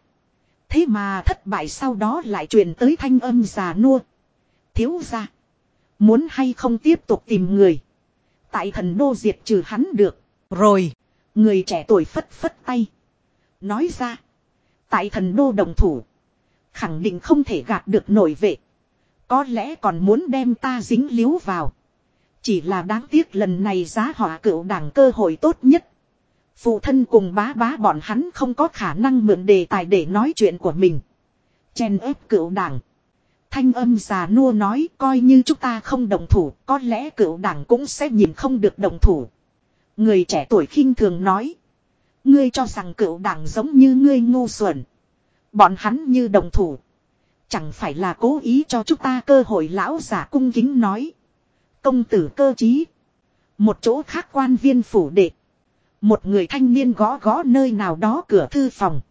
Thế mà thất bại sau đó lại truyền tới thanh âm già nua. Thiếu ra. Muốn hay không tiếp tục tìm người. Tại thần đô diệt trừ hắn được. Rồi. Người trẻ tuổi phất phất tay. Nói ra. Tại thần đô đồng thủ. Khẳng định không thể gạt được nổi vệ. Có lẽ còn muốn đem ta dính líu vào. Chỉ là đáng tiếc lần này giá họa cựu đảng cơ hội tốt nhất. Phụ thân cùng bá bá bọn hắn không có khả năng mượn đề tài để nói chuyện của mình. Chèn ép cựu đảng. Thanh âm già nua nói coi như chúng ta không đồng thủ, có lẽ cựu đảng cũng sẽ nhìn không được đồng thủ. Người trẻ tuổi khinh thường nói. Ngươi cho rằng cựu đảng giống như ngươi ngu xuẩn. Bọn hắn như đồng thủ. Chẳng phải là cố ý cho chúng ta cơ hội lão giả cung kính nói. Công tử cơ chí. Một chỗ khác quan viên phủ đệ. Một người thanh niên gõ gõ nơi nào đó cửa thư phòng.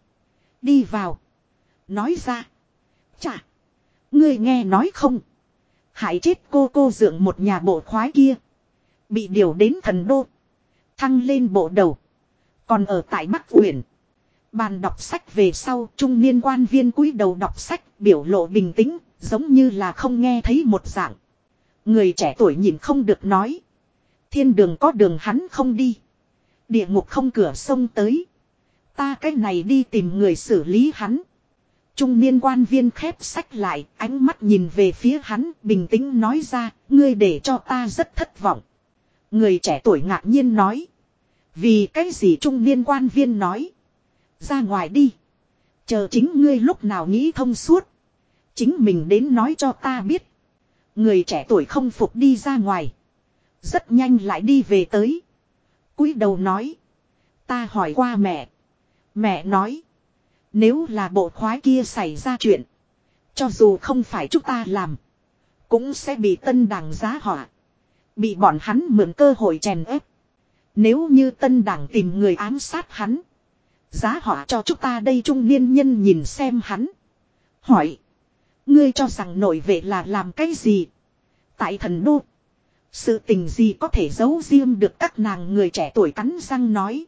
Đi vào. Nói ra. Chà. Ngươi nghe nói không. Hại chết cô cô dưỡng một nhà bộ khoái kia. Bị điều đến thần đô. Thăng lên bộ đầu. Còn ở tại Bắc Uyển. Bàn đọc sách về sau, trung niên quan viên cúi đầu đọc sách, biểu lộ bình tĩnh, giống như là không nghe thấy một dạng. Người trẻ tuổi nhìn không được nói. Thiên đường có đường hắn không đi. Địa ngục không cửa sông tới. Ta cái này đi tìm người xử lý hắn. Trung niên quan viên khép sách lại, ánh mắt nhìn về phía hắn, bình tĩnh nói ra, ngươi để cho ta rất thất vọng. Người trẻ tuổi ngạc nhiên nói. Vì cái gì trung niên quan viên nói. Ra ngoài đi. Chờ chính ngươi lúc nào nghĩ thông suốt. Chính mình đến nói cho ta biết. Người trẻ tuổi không phục đi ra ngoài. Rất nhanh lại đi về tới cúi đầu nói. Ta hỏi qua mẹ. Mẹ nói. Nếu là bộ khoái kia xảy ra chuyện. Cho dù không phải chúng ta làm. Cũng sẽ bị tân đảng giá họa. Bị bọn hắn mượn cơ hội chèn ép. Nếu như tân đảng tìm người ám sát hắn. Giá họa cho chúng ta đây trung niên nhân nhìn xem hắn. Hỏi. Ngươi cho rằng nội vệ là làm cái gì? Tại thần đô. Sự tình gì có thể giấu riêng được các nàng người trẻ tuổi cắn răng nói.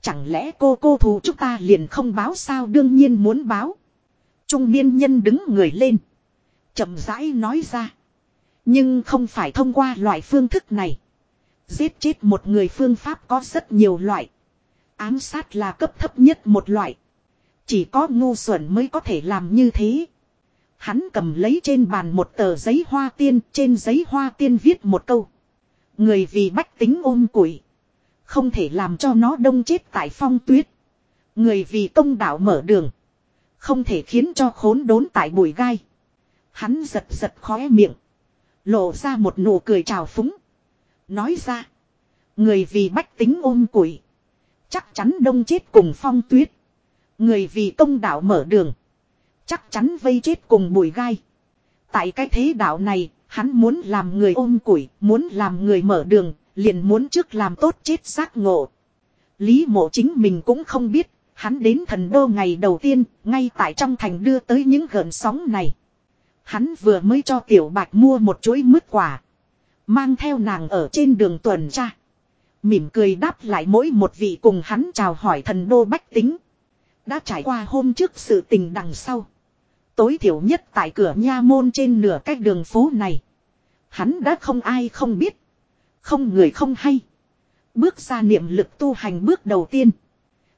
Chẳng lẽ cô cô thù chúng ta liền không báo sao đương nhiên muốn báo. Trung niên nhân đứng người lên. chậm rãi nói ra. Nhưng không phải thông qua loại phương thức này. Giết chết một người phương pháp có rất nhiều loại. Ám sát là cấp thấp nhất một loại. Chỉ có ngu xuẩn mới có thể làm như thế. Hắn cầm lấy trên bàn một tờ giấy hoa tiên, trên giấy hoa tiên viết một câu. Người vì bách tính ôm củi. Không thể làm cho nó đông chết tại phong tuyết. Người vì công đạo mở đường. Không thể khiến cho khốn đốn tại bụi gai. Hắn giật giật khóe miệng. Lộ ra một nụ cười trào phúng. Nói ra. Người vì bách tính ôm củi. Chắc chắn đông chết cùng phong tuyết. Người vì công đạo mở đường. Chắc chắn vây chết cùng bụi gai. Tại cái thế đạo này, hắn muốn làm người ôm củi, muốn làm người mở đường, liền muốn trước làm tốt chết giác ngộ. Lý mộ chính mình cũng không biết, hắn đến thần đô ngày đầu tiên, ngay tại trong thành đưa tới những gợn sóng này. Hắn vừa mới cho tiểu bạch mua một chuỗi mứt quả. Mang theo nàng ở trên đường tuần tra. Mỉm cười đáp lại mỗi một vị cùng hắn chào hỏi thần đô bách tính. Đã trải qua hôm trước sự tình đằng sau. Tối thiểu nhất tại cửa nha môn trên nửa cách đường phố này. Hắn đã không ai không biết. Không người không hay. Bước ra niệm lực tu hành bước đầu tiên.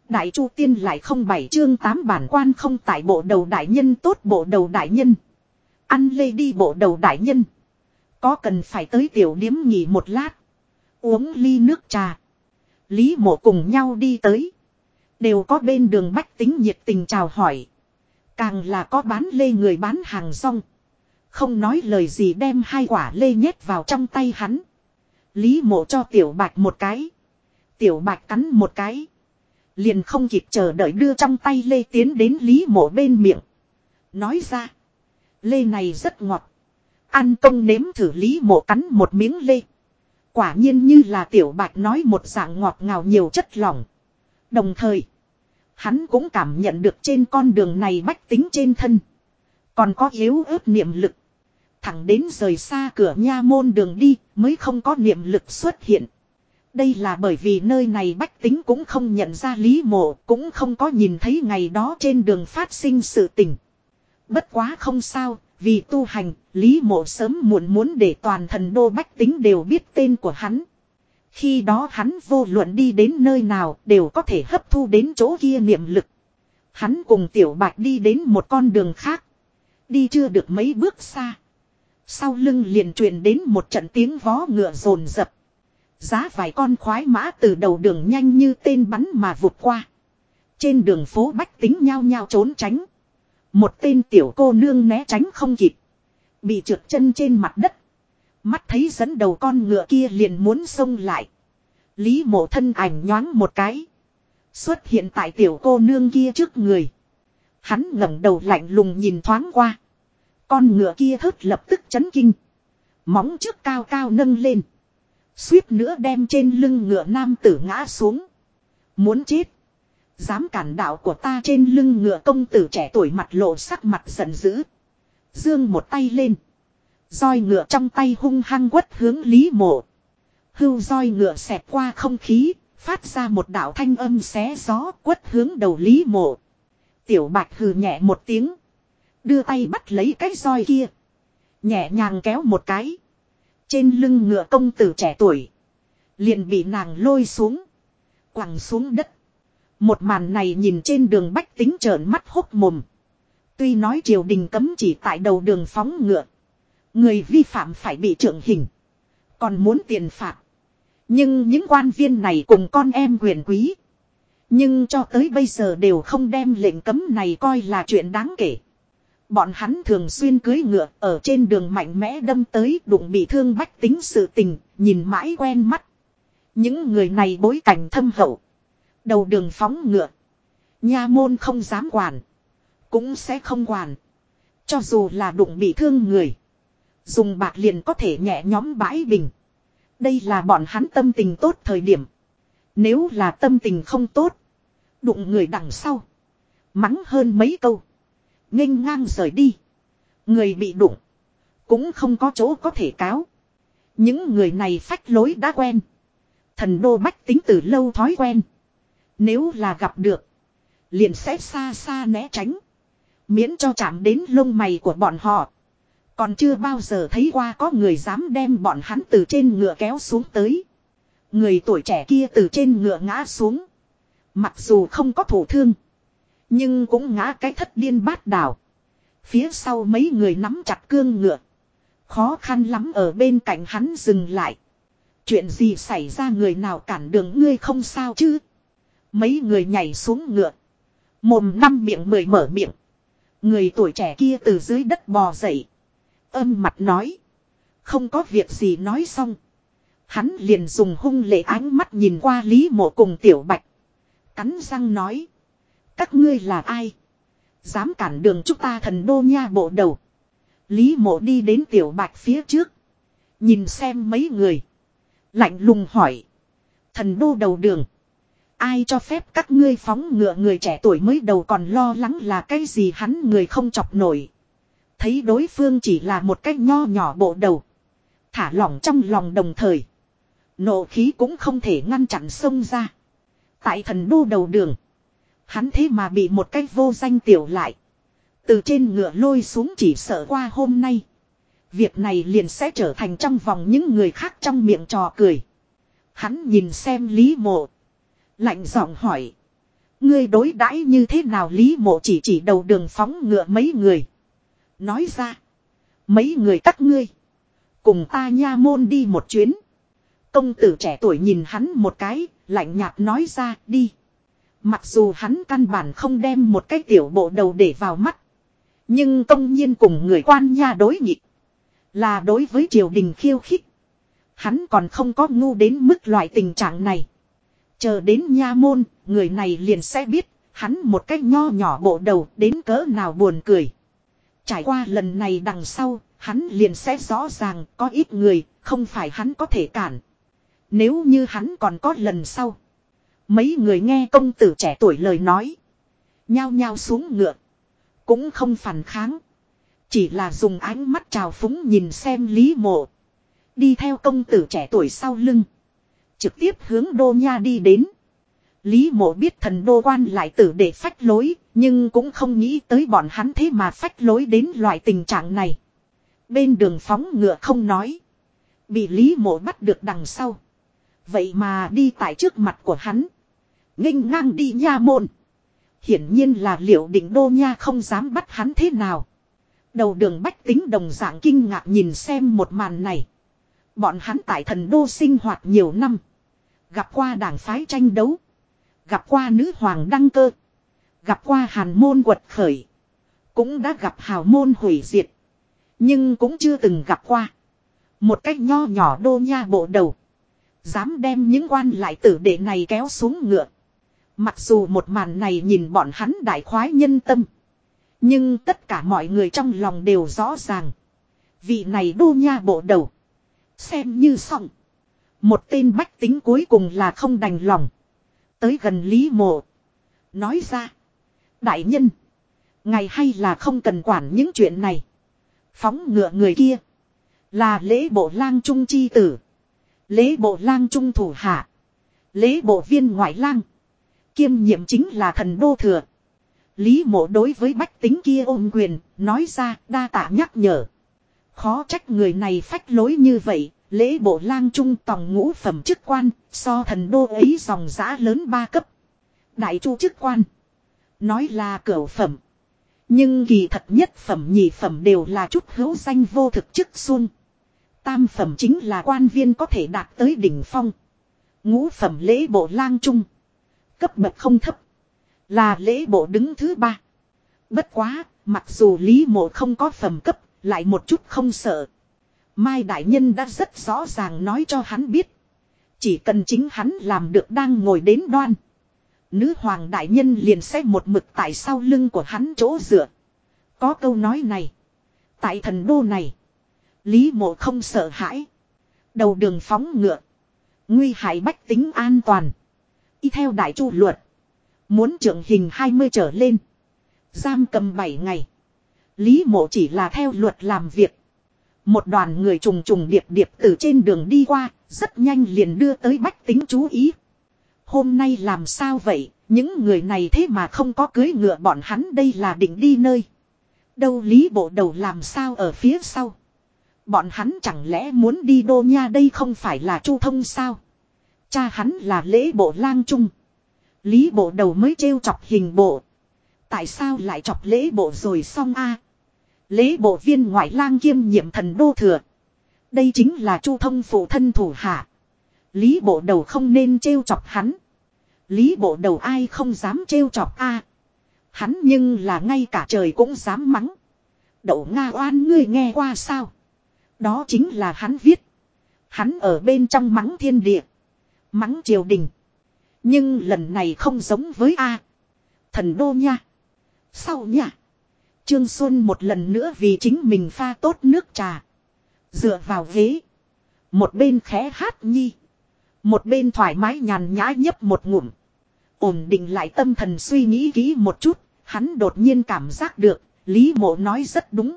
Đại Chu Tiên lại không bảy chương tám bản quan không tại bộ đầu đại nhân tốt bộ đầu đại nhân. Ăn lê đi bộ đầu đại nhân. Có cần phải tới tiểu điếm nghỉ một lát. Uống ly nước trà. Lý mộ cùng nhau đi tới. Đều có bên đường bách tính nhiệt tình chào hỏi. Càng là có bán lê người bán hàng rong. Không nói lời gì đem hai quả lê nhét vào trong tay hắn. Lý mộ cho tiểu bạch một cái. Tiểu bạch cắn một cái. Liền không kịp chờ đợi đưa trong tay lê tiến đến lý mộ bên miệng. Nói ra. Lê này rất ngọt. Ăn công nếm thử lý mộ cắn một miếng lê. Quả nhiên như là tiểu bạch nói một dạng ngọt ngào nhiều chất lỏng. Đồng thời. Hắn cũng cảm nhận được trên con đường này bách tính trên thân. Còn có yếu ớt niệm lực. Thẳng đến rời xa cửa nha môn đường đi mới không có niệm lực xuất hiện. Đây là bởi vì nơi này bách tính cũng không nhận ra lý mộ, cũng không có nhìn thấy ngày đó trên đường phát sinh sự tình. Bất quá không sao, vì tu hành, lý mộ sớm muộn muốn để toàn thần đô bách tính đều biết tên của hắn. Khi đó hắn vô luận đi đến nơi nào đều có thể hấp thu đến chỗ kia niệm lực. Hắn cùng tiểu bạch đi đến một con đường khác. Đi chưa được mấy bước xa. Sau lưng liền truyền đến một trận tiếng vó ngựa rồn rập. Giá vài con khoái mã từ đầu đường nhanh như tên bắn mà vụt qua. Trên đường phố bách tính nhao nhao trốn tránh. Một tên tiểu cô nương né tránh không kịp. Bị trượt chân trên mặt đất. Mắt thấy dẫn đầu con ngựa kia liền muốn xông lại. Lý mộ thân ảnh nhoáng một cái. Xuất hiện tại tiểu cô nương kia trước người. Hắn ngẩng đầu lạnh lùng nhìn thoáng qua. Con ngựa kia hớt lập tức chấn kinh. Móng trước cao cao nâng lên. Suýt nữa đem trên lưng ngựa nam tử ngã xuống. Muốn chết. Dám cản đạo của ta trên lưng ngựa công tử trẻ tuổi mặt lộ sắc mặt giận dữ. Dương một tay lên roi ngựa trong tay hung hăng quất hướng Lý mộ. Hưu roi ngựa xẹt qua không khí, phát ra một đạo thanh âm xé gió quất hướng đầu Lý mộ. Tiểu bạch hừ nhẹ một tiếng. Đưa tay bắt lấy cái roi kia. Nhẹ nhàng kéo một cái. Trên lưng ngựa công tử trẻ tuổi. Liền bị nàng lôi xuống. Quẳng xuống đất. Một màn này nhìn trên đường bách tính trợn mắt hốc mồm. Tuy nói triều đình cấm chỉ tại đầu đường phóng ngựa. Người vi phạm phải bị trưởng hình. Còn muốn tiền phạt. Nhưng những quan viên này cùng con em quyền quý. Nhưng cho tới bây giờ đều không đem lệnh cấm này coi là chuyện đáng kể. Bọn hắn thường xuyên cưới ngựa ở trên đường mạnh mẽ đâm tới đụng bị thương bách tính sự tình, nhìn mãi quen mắt. Những người này bối cảnh thâm hậu. Đầu đường phóng ngựa. Nha môn không dám quản. Cũng sẽ không quản. Cho dù là đụng bị thương người. Dùng bạc liền có thể nhẹ nhóm bãi bình. Đây là bọn hắn tâm tình tốt thời điểm. Nếu là tâm tình không tốt. Đụng người đằng sau. Mắng hơn mấy câu. nghênh ngang rời đi. Người bị đụng. Cũng không có chỗ có thể cáo. Những người này phách lối đã quen. Thần đô bách tính từ lâu thói quen. Nếu là gặp được. Liền sẽ xa xa né tránh. Miễn cho chạm đến lông mày của bọn họ. Còn chưa bao giờ thấy qua có người dám đem bọn hắn từ trên ngựa kéo xuống tới. Người tuổi trẻ kia từ trên ngựa ngã xuống. Mặc dù không có thổ thương. Nhưng cũng ngã cái thất điên bát đảo. Phía sau mấy người nắm chặt cương ngựa. Khó khăn lắm ở bên cạnh hắn dừng lại. Chuyện gì xảy ra người nào cản đường ngươi không sao chứ. Mấy người nhảy xuống ngựa. Mồm năm miệng mười mở miệng. Người tuổi trẻ kia từ dưới đất bò dậy. Âm mặt nói. Không có việc gì nói xong. Hắn liền dùng hung lệ ánh mắt nhìn qua Lý Mộ cùng Tiểu Bạch. Cắn răng nói. Các ngươi là ai? Dám cản đường chúng ta thần đô nha bộ đầu. Lý Mộ đi đến Tiểu Bạch phía trước. Nhìn xem mấy người. Lạnh lùng hỏi. Thần đô đầu đường. Ai cho phép các ngươi phóng ngựa người trẻ tuổi mới đầu còn lo lắng là cái gì hắn người không chọc nổi. Thấy đối phương chỉ là một cách nho nhỏ bộ đầu. Thả lỏng trong lòng đồng thời. Nộ khí cũng không thể ngăn chặn sông ra. Tại thần đô đầu đường. Hắn thế mà bị một cách vô danh tiểu lại. Từ trên ngựa lôi xuống chỉ sợ qua hôm nay. Việc này liền sẽ trở thành trong vòng những người khác trong miệng trò cười. Hắn nhìn xem Lý Mộ. Lạnh giọng hỏi. Ngươi đối đãi như thế nào Lý Mộ chỉ chỉ đầu đường phóng ngựa mấy người. Nói ra. Mấy người các ngươi. Cùng ta nha môn đi một chuyến. Công tử trẻ tuổi nhìn hắn một cái. Lạnh nhạt nói ra đi. Mặc dù hắn căn bản không đem một cái tiểu bộ đầu để vào mắt. Nhưng công nhiên cùng người quan nha đối nghịch. Là đối với triều đình khiêu khích. Hắn còn không có ngu đến mức loại tình trạng này. Chờ đến nha môn, người này liền sẽ biết, hắn một cách nho nhỏ bộ đầu đến cỡ nào buồn cười. Trải qua lần này đằng sau, hắn liền sẽ rõ ràng có ít người, không phải hắn có thể cản. Nếu như hắn còn có lần sau. Mấy người nghe công tử trẻ tuổi lời nói. Nhao nhao xuống ngựa. Cũng không phản kháng. Chỉ là dùng ánh mắt trào phúng nhìn xem Lý Mộ. Đi theo công tử trẻ tuổi sau lưng. Trực tiếp hướng đô nha đi đến. Lý mộ biết thần đô quan lại tử để phách lối, nhưng cũng không nghĩ tới bọn hắn thế mà phách lối đến loại tình trạng này. Bên đường phóng ngựa không nói. Bị Lý mộ bắt được đằng sau. Vậy mà đi tại trước mặt của hắn. nghênh ngang đi nha môn. Hiển nhiên là liệu định đô nha không dám bắt hắn thế nào. Đầu đường bách tính đồng dạng kinh ngạc nhìn xem một màn này. Bọn hắn tại thần đô sinh hoạt nhiều năm. Gặp qua đảng phái tranh đấu. Gặp qua nữ hoàng đăng cơ. Gặp qua hàn môn quật khởi. Cũng đã gặp hào môn hủy diệt. Nhưng cũng chưa từng gặp qua. Một cách nho nhỏ đô nha bộ đầu. Dám đem những quan lại tử đệ này kéo xuống ngựa. Mặc dù một màn này nhìn bọn hắn đại khoái nhân tâm. Nhưng tất cả mọi người trong lòng đều rõ ràng. Vị này đô nha bộ đầu. Xem như xong. Một tên bách tính cuối cùng là không đành lòng. Tới gần Lý Mộ. Nói ra. Đại nhân. Ngày hay là không cần quản những chuyện này. Phóng ngựa người kia. Là lễ bộ lang trung chi tử. Lễ bộ lang trung thủ hạ. Lễ bộ viên ngoại lang. Kiêm nhiệm chính là thần đô thừa. Lý mộ đối với bách tính kia ôm quyền, nói ra đa tạ nhắc nhở. Khó trách người này phách lối như vậy, lễ bộ lang trung tòng ngũ phẩm chức quan, so thần đô ấy dòng giã lớn ba cấp. Đại chu chức quan. Nói là cửu phẩm. Nhưng kỳ thật nhất phẩm nhị phẩm đều là chút hữu danh vô thực chức xuân. Tam phẩm chính là quan viên có thể đạt tới đỉnh phong. Ngũ phẩm lễ bộ lang trung. Cấp bậc không thấp. Là lễ bộ đứng thứ ba. Bất quá, mặc dù Lý Mộ không có phẩm cấp, lại một chút không sợ. Mai Đại Nhân đã rất rõ ràng nói cho hắn biết. Chỉ cần chính hắn làm được đang ngồi đến đoan. Nữ Hoàng Đại Nhân liền sẽ một mực tại sau lưng của hắn chỗ dựa. Có câu nói này. Tại thần đô này. Lý mộ không sợ hãi. Đầu đường phóng ngựa. Nguy hại bách tính an toàn. Y theo đại chu luật. Muốn trưởng hình 20 trở lên. Giam cầm 7 ngày. Lý mộ chỉ là theo luật làm việc. Một đoàn người trùng trùng điệp điệp từ trên đường đi qua, rất nhanh liền đưa tới bách tính chú ý. Hôm nay làm sao vậy, những người này thế mà không có cưới ngựa bọn hắn đây là định đi nơi. Đâu lý bộ đầu làm sao ở phía sau. Bọn hắn chẳng lẽ muốn đi đô nha đây không phải là chu thông sao. Cha hắn là lễ bộ lang trung. Lý bộ đầu mới trêu chọc hình bộ. Tại sao lại chọc lễ bộ rồi xong a? Lễ bộ viên ngoại lang kiêm nhiệm thần đô thừa. Đây chính là chu thông phụ thân thủ hạ. Lý bộ đầu không nên trêu chọc hắn. Lý bộ đầu ai không dám trêu chọc a? Hắn nhưng là ngay cả trời cũng dám mắng. Đậu Nga oan ngươi nghe qua sao? Đó chính là hắn viết. Hắn ở bên trong mắng thiên địa. Mắng triều đình. Nhưng lần này không giống với A. Thần đô nha. Sau nha. Trương Xuân một lần nữa vì chính mình pha tốt nước trà. Dựa vào ghế. Một bên khẽ hát nhi. Một bên thoải mái nhàn nhã nhấp một ngụm. Ổn định lại tâm thần suy nghĩ kỹ một chút. Hắn đột nhiên cảm giác được. Lý mộ nói rất đúng.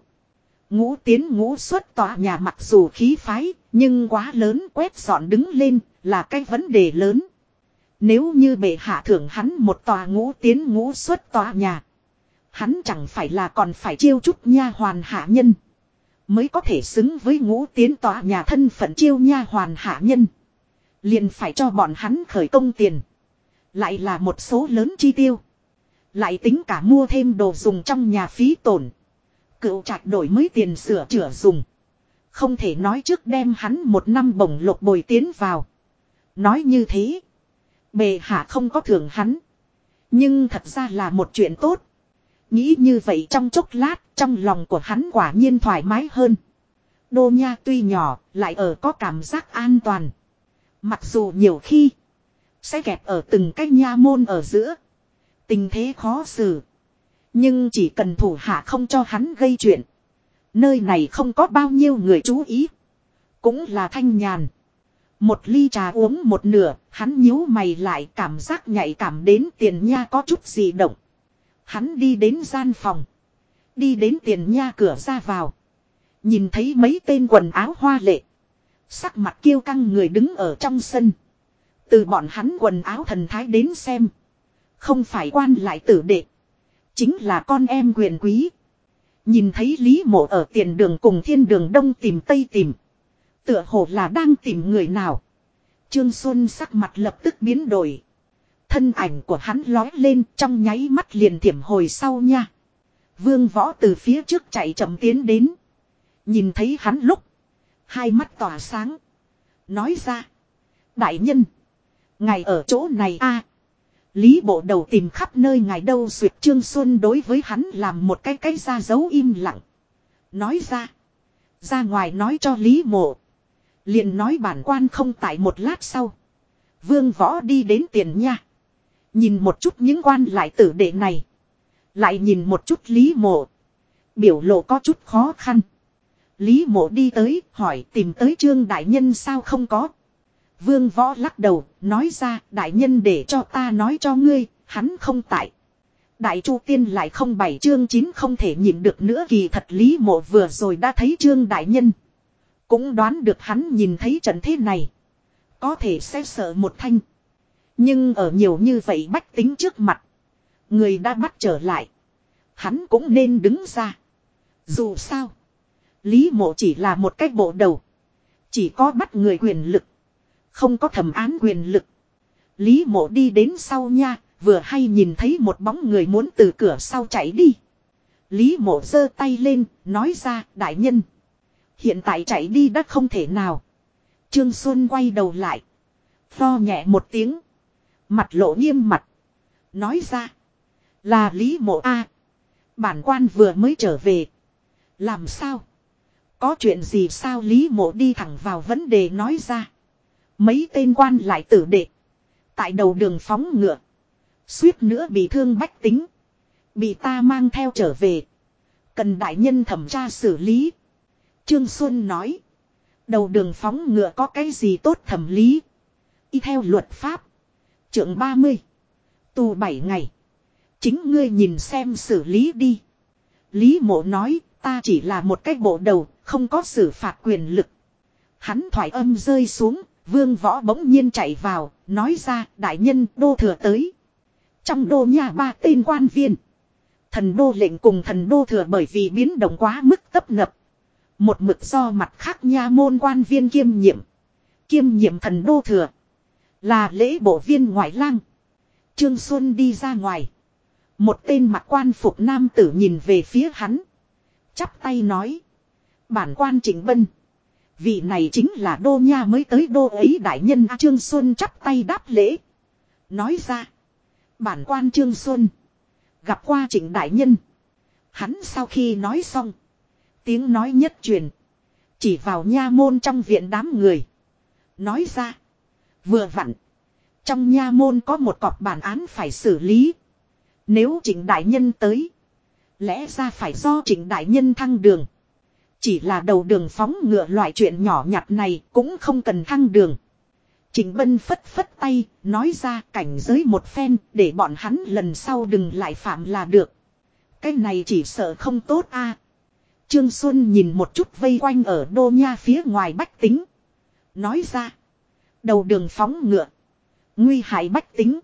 Ngũ tiến ngũ xuất tòa nhà mặc dù khí phái. Nhưng quá lớn quét dọn đứng lên. Là cái vấn đề lớn. Nếu như bệ hạ thưởng hắn một tòa ngũ tiến ngũ xuất tòa nhà. Hắn chẳng phải là còn phải chiêu chút nha hoàn hạ nhân. Mới có thể xứng với ngũ tiến tòa nhà thân phận chiêu nha hoàn hạ nhân. Liền phải cho bọn hắn khởi công tiền. Lại là một số lớn chi tiêu. Lại tính cả mua thêm đồ dùng trong nhà phí tổn. Cựu trạch đổi mới tiền sửa chữa dùng. Không thể nói trước đem hắn một năm bổng lộc bồi tiến vào. Nói như thế. Bề hạ không có thưởng hắn. Nhưng thật ra là một chuyện tốt. Nghĩ như vậy trong chốc lát, trong lòng của hắn quả nhiên thoải mái hơn. Đô nha tuy nhỏ, lại ở có cảm giác an toàn. Mặc dù nhiều khi, sẽ kẹp ở từng cái nha môn ở giữa. Tình thế khó xử. Nhưng chỉ cần thủ hạ không cho hắn gây chuyện. Nơi này không có bao nhiêu người chú ý. Cũng là thanh nhàn. Một ly trà uống một nửa, hắn nhíu mày lại cảm giác nhạy cảm đến tiền nha có chút gì động. Hắn đi đến gian phòng. Đi đến tiền nha cửa ra vào. Nhìn thấy mấy tên quần áo hoa lệ. Sắc mặt kiêu căng người đứng ở trong sân. Từ bọn hắn quần áo thần thái đến xem. Không phải quan lại tử đệ. Chính là con em quyền quý. Nhìn thấy Lý Mộ ở tiền đường cùng thiên đường đông tìm tây tìm. Tựa hồ là đang tìm người nào. Trương Xuân sắc mặt lập tức biến đổi. Thân ảnh của hắn lói lên trong nháy mắt liền thiểm hồi sau nha. Vương võ từ phía trước chạy chậm tiến đến. Nhìn thấy hắn lúc. Hai mắt tỏa sáng. Nói ra. Đại nhân. Ngài ở chỗ này a Lý bộ đầu tìm khắp nơi ngài đâu suyệt Trương Xuân đối với hắn làm một cái cái ra dấu im lặng. Nói ra. Ra ngoài nói cho Lý mộ. liền nói bản quan không tại một lát sau. Vương võ đi đến tiền nha. Nhìn một chút những quan lại tử đệ này. Lại nhìn một chút Lý mộ. Biểu lộ có chút khó khăn. Lý mộ đi tới, hỏi tìm tới trương đại nhân sao không có. Vương võ lắc đầu, nói ra, đại nhân để cho ta nói cho ngươi, hắn không tại. Đại chu tiên lại không bảy chương chín không thể nhìn được nữa, kỳ thật lý mộ vừa rồi đã thấy trương đại nhân. Cũng đoán được hắn nhìn thấy trận thế này. Có thể sẽ sợ một thanh. Nhưng ở nhiều như vậy bách tính trước mặt. Người đã bắt trở lại. Hắn cũng nên đứng ra. Dù sao. Lý mộ chỉ là một cách bộ đầu. Chỉ có bắt người quyền lực. Không có thẩm án quyền lực. Lý mộ đi đến sau nha. Vừa hay nhìn thấy một bóng người muốn từ cửa sau chạy đi. Lý mộ giơ tay lên. Nói ra, đại nhân. Hiện tại chạy đi đã không thể nào. Trương Xuân quay đầu lại. Tho nhẹ một tiếng. Mặt lộ nghiêm mặt. Nói ra. Là Lý Mộ A. Bản quan vừa mới trở về. Làm sao? Có chuyện gì sao Lý Mộ đi thẳng vào vấn đề nói ra. Mấy tên quan lại tử đệ. Tại đầu đường phóng ngựa. Suýt nữa bị thương bách tính. Bị ta mang theo trở về. Cần đại nhân thẩm tra xử lý. Trương Xuân nói. Đầu đường phóng ngựa có cái gì tốt thẩm lý. Y theo luật pháp. Trượng 30. Tù 7 ngày. Chính ngươi nhìn xem xử lý đi. Lý mộ nói, ta chỉ là một cái bộ đầu. Không có xử phạt quyền lực. Hắn thoải âm rơi xuống. Vương võ bỗng nhiên chạy vào. Nói ra, đại nhân, đô thừa tới. Trong đô nhà ba tên quan viên. Thần đô lệnh cùng thần đô thừa bởi vì biến động quá mức tấp nập. Một mực do mặt khác nha môn quan viên kiêm nhiệm. Kiêm nhiệm thần đô thừa. Là lễ bộ viên ngoại lang. Trương Xuân đi ra ngoài. Một tên mặc quan phục nam tử nhìn về phía hắn. Chắp tay nói. Bản quan chỉnh bân. Vị này chính là đô nha mới tới đô ấy đại nhân Trương Xuân chắp tay đáp lễ. Nói ra. Bản quan Trương Xuân. Gặp qua trịnh đại nhân. Hắn sau khi nói xong. Tiếng nói nhất truyền. Chỉ vào nha môn trong viện đám người. Nói ra. Vừa vặn. Trong nha môn có một cọp bản án phải xử lý. Nếu trịnh đại nhân tới. Lẽ ra phải do trịnh đại nhân thăng đường. Chỉ là đầu đường phóng ngựa loại chuyện nhỏ nhặt này cũng không cần thăng đường. Trình Bân phất phất tay, nói ra cảnh giới một phen, để bọn hắn lần sau đừng lại phạm là được. Cái này chỉ sợ không tốt a. Trương Xuân nhìn một chút vây quanh ở đô nha phía ngoài bách tính. Nói ra. Đầu đường phóng ngựa. Nguy hại bách tính.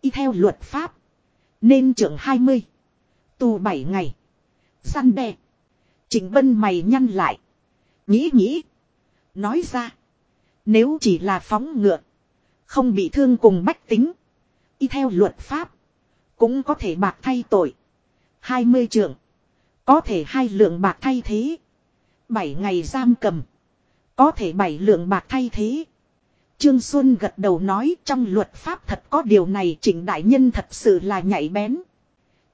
Y theo luật pháp. Nên trưởng 20. Tù 7 ngày. Săn đẹp. Trịnh Bân mày nhăn lại. Nghĩ nghĩ. Nói ra. Nếu chỉ là phóng ngựa. Không bị thương cùng bách tính. Y theo luật pháp. Cũng có thể bạc thay tội. 20 trưởng. Có thể hai lượng bạc thay thế. Bảy ngày giam cầm. Có thể bảy lượng bạc thay thế. Trương Xuân gật đầu nói trong luật pháp thật có điều này trịnh đại nhân thật sự là nhạy bén.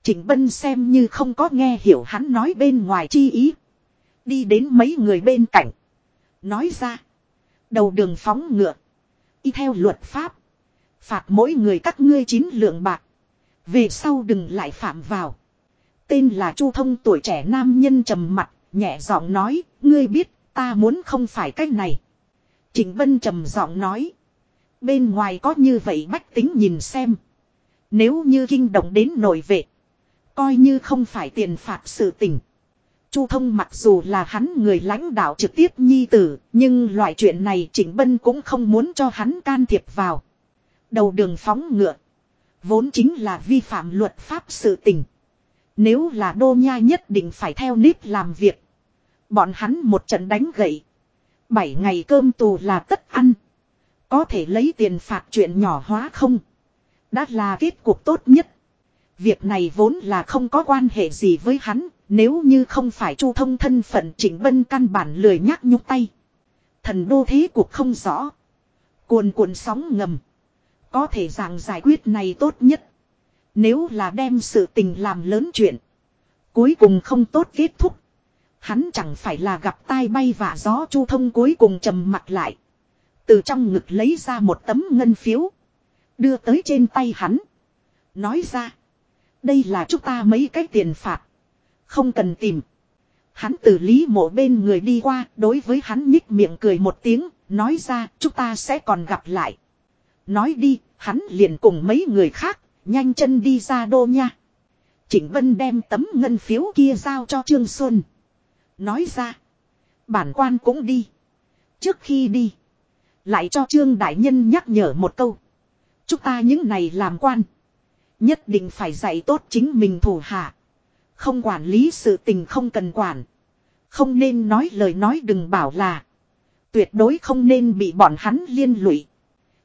Trịnh Bân xem như không có nghe hiểu hắn nói bên ngoài chi ý. Đi đến mấy người bên cạnh. Nói ra. Đầu đường phóng ngựa. Y theo luật pháp. Phạt mỗi người các ngươi chín lượng bạc. Về sau đừng lại phạm vào. Tên là Chu Thông tuổi trẻ nam nhân trầm mặt, nhẹ giọng nói, ngươi biết, ta muốn không phải cách này. Trịnh Bân trầm giọng nói. Bên ngoài có như vậy bách tính nhìn xem. Nếu như kinh động đến nội vệ. Coi như không phải tiền phạt sự tình. Chu thông mặc dù là hắn người lãnh đạo trực tiếp nhi tử. Nhưng loại chuyện này Trịnh Bân cũng không muốn cho hắn can thiệp vào. Đầu đường phóng ngựa. Vốn chính là vi phạm luật pháp sự tình. Nếu là đô nha nhất định phải theo nếp làm việc. Bọn hắn một trận đánh gậy. Bảy ngày cơm tù là tất ăn. Có thể lấy tiền phạt chuyện nhỏ hóa không. Đã là kết cuộc tốt nhất. Việc này vốn là không có quan hệ gì với hắn, nếu như không phải chu thông thân phận chỉnh bân căn bản lười nhắc nhúc tay. Thần đô thế cuộc không rõ. Cuồn cuộn sóng ngầm. Có thể rằng giải quyết này tốt nhất. Nếu là đem sự tình làm lớn chuyện. Cuối cùng không tốt kết thúc. Hắn chẳng phải là gặp tai bay vạ gió chu thông cuối cùng trầm mặt lại. Từ trong ngực lấy ra một tấm ngân phiếu. Đưa tới trên tay hắn. Nói ra. Đây là chúng ta mấy cái tiền phạt. Không cần tìm. Hắn từ lý mộ bên người đi qua, đối với hắn nhích miệng cười một tiếng, nói ra chúng ta sẽ còn gặp lại. Nói đi, hắn liền cùng mấy người khác, nhanh chân đi ra đô nha. Trịnh Vân đem tấm ngân phiếu kia giao cho Trương Xuân. Nói ra, bản quan cũng đi. Trước khi đi, lại cho Trương Đại Nhân nhắc nhở một câu. Chúng ta những này làm quan. Nhất định phải dạy tốt chính mình thủ hạ. Không quản lý sự tình không cần quản. Không nên nói lời nói đừng bảo là. Tuyệt đối không nên bị bọn hắn liên lụy.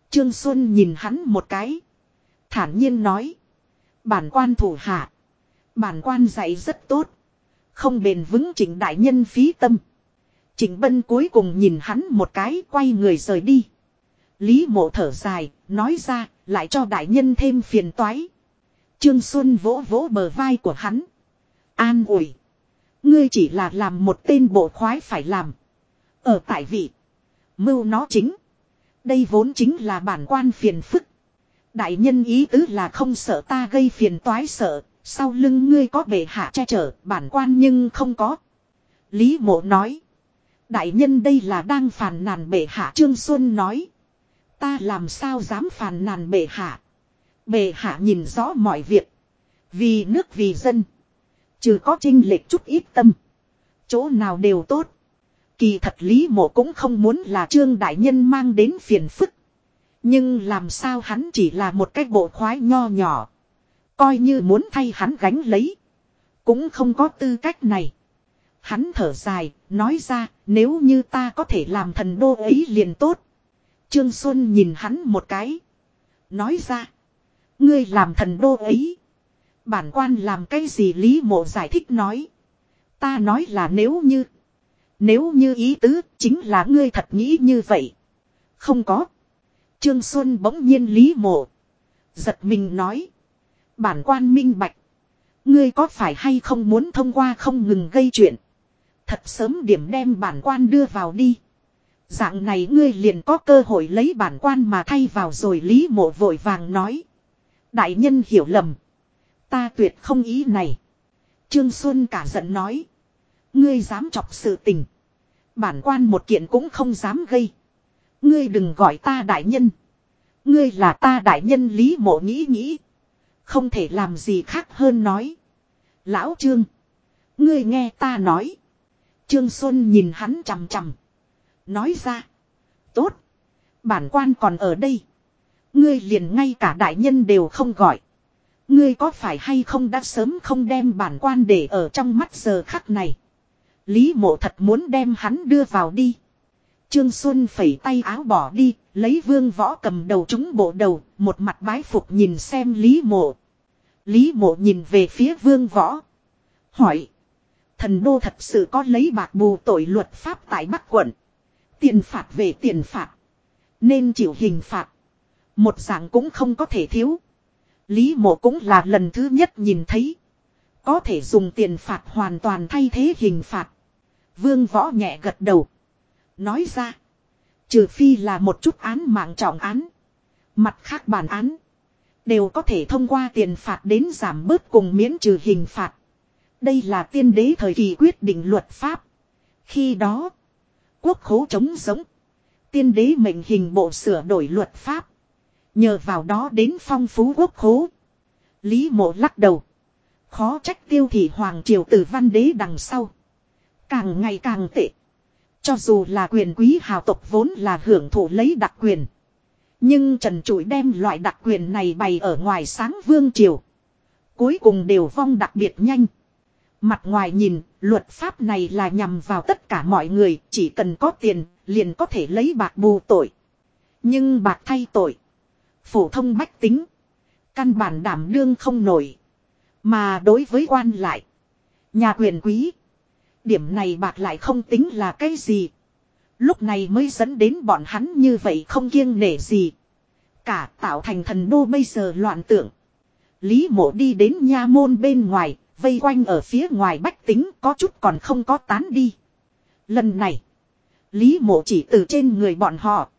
Trương Xuân nhìn hắn một cái. Thản nhiên nói. Bản quan thủ hạ. Bản quan dạy rất tốt. Không bền vững chỉnh đại nhân phí tâm. Trịnh Bân cuối cùng nhìn hắn một cái quay người rời đi. Lý mộ thở dài, nói ra, lại cho đại nhân thêm phiền toái. Trương Xuân vỗ vỗ bờ vai của hắn. An ủi. Ngươi chỉ là làm một tên bộ khoái phải làm. Ở tại vị. Mưu nó chính. Đây vốn chính là bản quan phiền phức. Đại nhân ý tứ là không sợ ta gây phiền toái sợ. Sau lưng ngươi có bệ hạ che chở, bản quan nhưng không có. Lý mộ nói. Đại nhân đây là đang phàn nàn bệ hạ Trương Xuân nói. Ta làm sao dám phàn nàn bệ hạ bề hạ nhìn rõ mọi việc. Vì nước vì dân. Trừ có trinh lệch chút ít tâm. Chỗ nào đều tốt. Kỳ thật Lý Mộ cũng không muốn là Trương Đại Nhân mang đến phiền phức. Nhưng làm sao hắn chỉ là một cái bộ khoái nho nhỏ. Coi như muốn thay hắn gánh lấy. Cũng không có tư cách này. Hắn thở dài, nói ra, nếu như ta có thể làm thần đô ấy liền tốt. Trương Xuân nhìn hắn một cái. Nói ra, ngươi làm thần đô ấy. Bản quan làm cái gì Lý Mộ giải thích nói. Ta nói là nếu như. Nếu như ý tứ chính là ngươi thật nghĩ như vậy. Không có. Trương Xuân bỗng nhiên Lý Mộ. Giật mình nói. Bản quan minh bạch. Ngươi có phải hay không muốn thông qua không ngừng gây chuyện. Thật sớm điểm đem bản quan đưa vào đi. Dạng này ngươi liền có cơ hội lấy bản quan mà thay vào rồi Lý Mộ vội vàng nói. Đại nhân hiểu lầm. Ta tuyệt không ý này. Trương Xuân cả giận nói. Ngươi dám chọc sự tình. Bản quan một kiện cũng không dám gây. Ngươi đừng gọi ta đại nhân. Ngươi là ta đại nhân Lý Mộ nghĩ nghĩ. Không thể làm gì khác hơn nói. Lão Trương. Ngươi nghe ta nói. Trương Xuân nhìn hắn chằm chằm. Nói ra. Tốt. Bản quan còn ở đây. Ngươi liền ngay cả đại nhân đều không gọi. Ngươi có phải hay không đã sớm không đem bản quan để ở trong mắt giờ khắc này. Lý mộ thật muốn đem hắn đưa vào đi. Trương Xuân phẩy tay áo bỏ đi, lấy vương võ cầm đầu chúng bộ đầu, một mặt bái phục nhìn xem Lý mộ. Lý mộ nhìn về phía vương võ. Hỏi. Thần đô thật sự có lấy bạc bù tội luật pháp tại Bắc quận. Tiền phạt về tiền phạt. Nên chịu hình phạt. Một dạng cũng không có thể thiếu. Lý mộ cũng là lần thứ nhất nhìn thấy. Có thể dùng tiền phạt hoàn toàn thay thế hình phạt. Vương võ nhẹ gật đầu. Nói ra. Trừ phi là một chút án mạng trọng án. Mặt khác bản án. Đều có thể thông qua tiền phạt đến giảm bớt cùng miễn trừ hình phạt. Đây là tiên đế thời kỳ quyết định luật pháp. Khi đó. Quốc khố chống giống. Tiên đế mệnh hình bộ sửa đổi luật pháp. Nhờ vào đó đến phong phú quốc khố. Lý mộ lắc đầu. Khó trách tiêu thị hoàng triều tử văn đế đằng sau. Càng ngày càng tệ. Cho dù là quyền quý hào tộc vốn là hưởng thụ lấy đặc quyền. Nhưng Trần Trụi đem loại đặc quyền này bày ở ngoài sáng vương triều. Cuối cùng đều vong đặc biệt nhanh. Mặt ngoài nhìn, luật pháp này là nhằm vào tất cả mọi người, chỉ cần có tiền, liền có thể lấy bạc bù tội. Nhưng bạc thay tội. Phổ thông bách tính. Căn bản đảm đương không nổi. Mà đối với quan lại. Nhà quyền quý. Điểm này bạc lại không tính là cái gì. Lúc này mới dẫn đến bọn hắn như vậy không kiêng nể gì. Cả tạo thành thần đô bây giờ loạn tượng. Lý mộ đi đến nha môn bên ngoài, vây quanh ở phía ngoài bách tính có chút còn không có tán đi. Lần này, Lý mộ chỉ từ trên người bọn họ.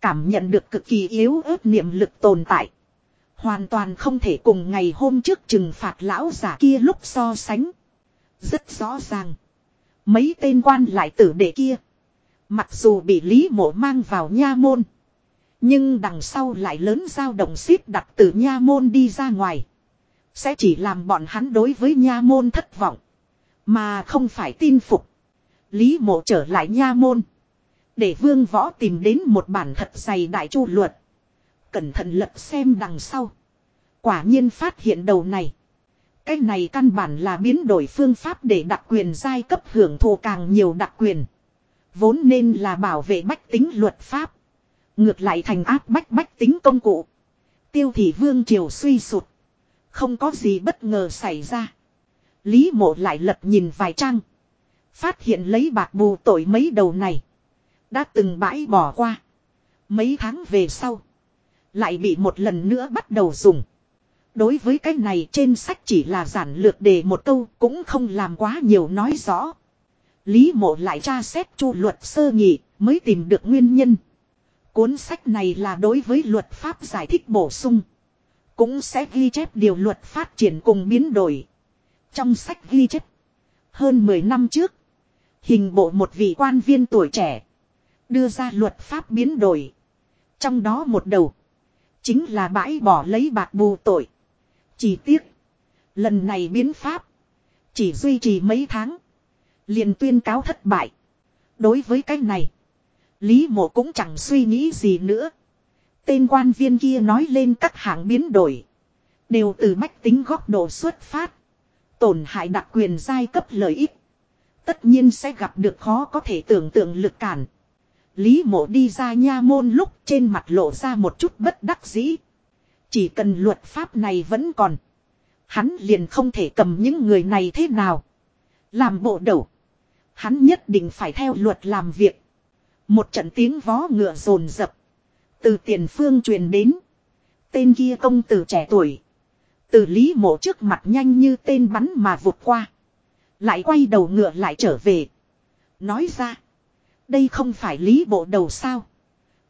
Cảm nhận được cực kỳ yếu ớt niệm lực tồn tại. Hoàn toàn không thể cùng ngày hôm trước trừng phạt lão giả kia lúc so sánh. Rất rõ ràng. Mấy tên quan lại tử đệ kia. Mặc dù bị Lý mộ mang vào nha môn. Nhưng đằng sau lại lớn dao động xếp đặt từ nha môn đi ra ngoài. Sẽ chỉ làm bọn hắn đối với nha môn thất vọng. Mà không phải tin phục. Lý mộ trở lại nha môn. Để vương võ tìm đến một bản thật dày đại chu luật. Cẩn thận lật xem đằng sau. Quả nhiên phát hiện đầu này. Cái này căn bản là biến đổi phương pháp để đặc quyền giai cấp hưởng thụ càng nhiều đặc quyền. Vốn nên là bảo vệ bách tính luật pháp. Ngược lại thành áp bách bách tính công cụ. Tiêu thị vương triều suy sụt. Không có gì bất ngờ xảy ra. Lý mộ lại lật nhìn vài trang. Phát hiện lấy bạc bù tội mấy đầu này. Đã từng bãi bỏ qua. Mấy tháng về sau. Lại bị một lần nữa bắt đầu dùng. Đối với cái này trên sách chỉ là giản lược đề một câu cũng không làm quá nhiều nói rõ. Lý mộ lại tra xét chu luật sơ nhị mới tìm được nguyên nhân. Cuốn sách này là đối với luật pháp giải thích bổ sung. Cũng sẽ ghi chép điều luật phát triển cùng biến đổi. Trong sách ghi chép. Hơn 10 năm trước. Hình bộ một vị quan viên tuổi trẻ. Đưa ra luật pháp biến đổi. Trong đó một đầu. Chính là bãi bỏ lấy bạc bù tội. Chỉ tiếc. Lần này biến pháp. Chỉ duy trì mấy tháng. liền tuyên cáo thất bại. Đối với cái này. Lý mộ cũng chẳng suy nghĩ gì nữa. Tên quan viên kia nói lên các hạng biến đổi. Đều từ mách tính góc độ xuất phát. Tổn hại đặc quyền giai cấp lợi ích. Tất nhiên sẽ gặp được khó có thể tưởng tượng lực cản. Lý mộ đi ra nha môn lúc trên mặt lộ ra một chút bất đắc dĩ. Chỉ cần luật pháp này vẫn còn. Hắn liền không thể cầm những người này thế nào. Làm bộ đầu. Hắn nhất định phải theo luật làm việc. Một trận tiếng vó ngựa rồn rập. Từ tiền phương truyền đến. Tên kia công tử trẻ tuổi. Từ lý mộ trước mặt nhanh như tên bắn mà vụt qua. Lại quay đầu ngựa lại trở về. Nói ra. Đây không phải lý bộ đầu sao.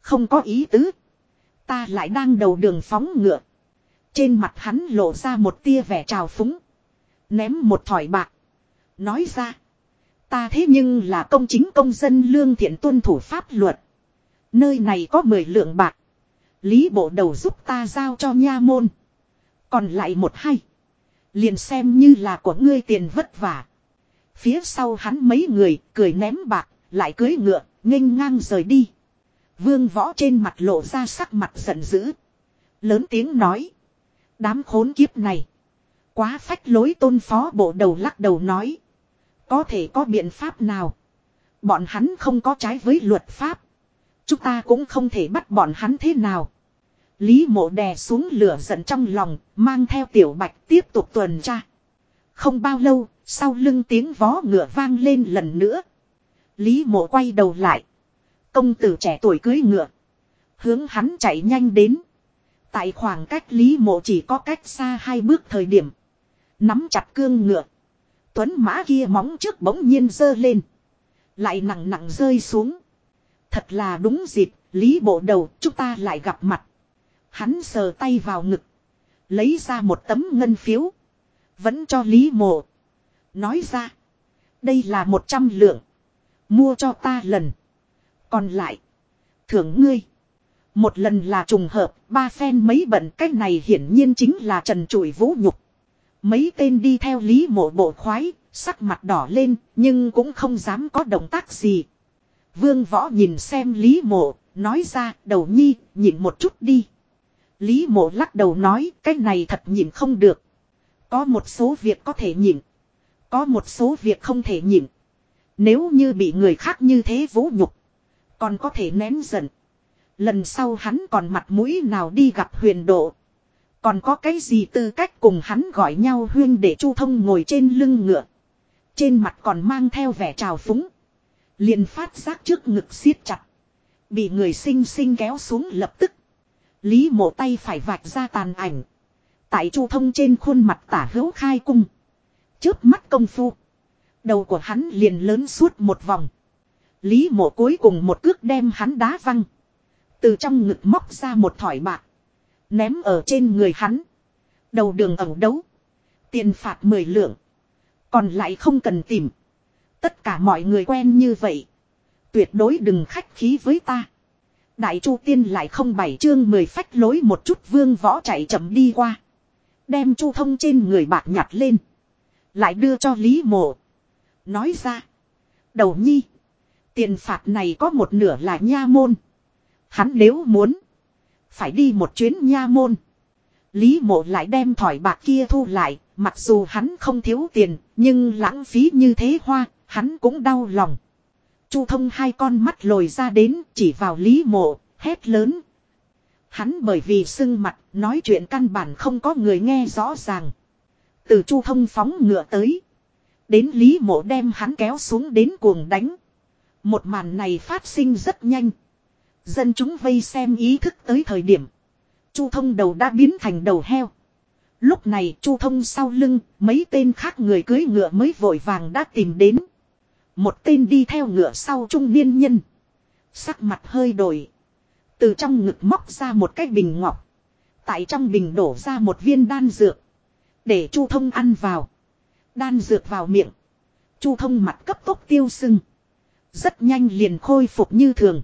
Không có ý tứ. Ta lại đang đầu đường phóng ngựa. Trên mặt hắn lộ ra một tia vẻ trào phúng. Ném một thỏi bạc. Nói ra. Ta thế nhưng là công chính công dân lương thiện tuân thủ pháp luật. Nơi này có 10 lượng bạc. Lý bộ đầu giúp ta giao cho nha môn. Còn lại một hay. Liền xem như là của ngươi tiền vất vả. Phía sau hắn mấy người cười ném bạc, lại cưới ngựa, nghênh ngang rời đi. Vương võ trên mặt lộ ra sắc mặt giận dữ. Lớn tiếng nói. Đám khốn kiếp này. Quá phách lối tôn phó bộ đầu lắc đầu nói. Có thể có biện pháp nào. Bọn hắn không có trái với luật pháp. Chúng ta cũng không thể bắt bọn hắn thế nào. Lý mộ đè xuống lửa giận trong lòng, mang theo tiểu bạch tiếp tục tuần tra. Không bao lâu, sau lưng tiếng vó ngựa vang lên lần nữa. Lý mộ quay đầu lại. Công tử trẻ tuổi cưới ngựa. Hướng hắn chạy nhanh đến. Tại khoảng cách Lý mộ chỉ có cách xa hai bước thời điểm. Nắm chặt cương ngựa. Tuấn mã kia móng trước bỗng nhiên dơ lên. Lại nặng nặng rơi xuống. Thật là đúng dịp, Lý bộ đầu chúng ta lại gặp mặt. Hắn sờ tay vào ngực. Lấy ra một tấm ngân phiếu. Vẫn cho Lý mộ. Nói ra. Đây là một trăm lượng. Mua cho ta lần. Còn lại. Thưởng ngươi. Một lần là trùng hợp, ba phen mấy bận cách này hiển nhiên chính là trần trụi vũ nhục. Mấy tên đi theo lý mộ bộ khoái, sắc mặt đỏ lên, nhưng cũng không dám có động tác gì. Vương võ nhìn xem lý mộ, nói ra, đầu nhi, nhịn một chút đi. Lý mộ lắc đầu nói, cái này thật nhịn không được. Có một số việc có thể nhịn. Có một số việc không thể nhịn. Nếu như bị người khác như thế vũ nhục. Còn có thể nén giận. Lần sau hắn còn mặt mũi nào đi gặp huyền độ. Còn có cái gì tư cách cùng hắn gọi nhau huyên để Chu Thông ngồi trên lưng ngựa. Trên mặt còn mang theo vẻ trào phúng. liền phát giác trước ngực siết chặt. Bị người sinh sinh kéo xuống lập tức. Lý mộ tay phải vạch ra tàn ảnh. Tại Chu Thông trên khuôn mặt tả hữu khai cung. Chớp mắt công phu. Đầu của hắn liền lớn suốt một vòng. Lý mộ cuối cùng một cước đem hắn đá văng. Từ trong ngực móc ra một thỏi bạc. Ném ở trên người hắn. Đầu đường ẩu đấu. Tiền phạt mười lượng. Còn lại không cần tìm. Tất cả mọi người quen như vậy. Tuyệt đối đừng khách khí với ta. Đại Chu Tiên lại không bảy chương mười phách lối một chút vương võ chạy chậm đi qua. Đem Chu Thông trên người bạc nhặt lên. Lại đưa cho Lý Mộ. Nói ra. Đầu nhi. Tiền phạt này có một nửa là nha môn. Hắn nếu muốn. Phải đi một chuyến nha môn. Lý mộ lại đem thỏi bạc kia thu lại. Mặc dù hắn không thiếu tiền. Nhưng lãng phí như thế hoa. Hắn cũng đau lòng. Chu thông hai con mắt lồi ra đến. Chỉ vào lý mộ. Hét lớn. Hắn bởi vì sưng mặt. Nói chuyện căn bản không có người nghe rõ ràng. Từ chu thông phóng ngựa tới. Đến Lý Mộ đem hắn kéo xuống đến cuồng đánh. Một màn này phát sinh rất nhanh. Dân chúng vây xem ý thức tới thời điểm. Chu thông đầu đã biến thành đầu heo. Lúc này chu thông sau lưng, mấy tên khác người cưới ngựa mới vội vàng đã tìm đến. Một tên đi theo ngựa sau trung niên nhân. Sắc mặt hơi đổi. Từ trong ngực móc ra một cái bình ngọc. Tại trong bình đổ ra một viên đan dược. Để chu thông ăn vào. Đan dược vào miệng. Chu thông mặt cấp tốc tiêu sưng. Rất nhanh liền khôi phục như thường.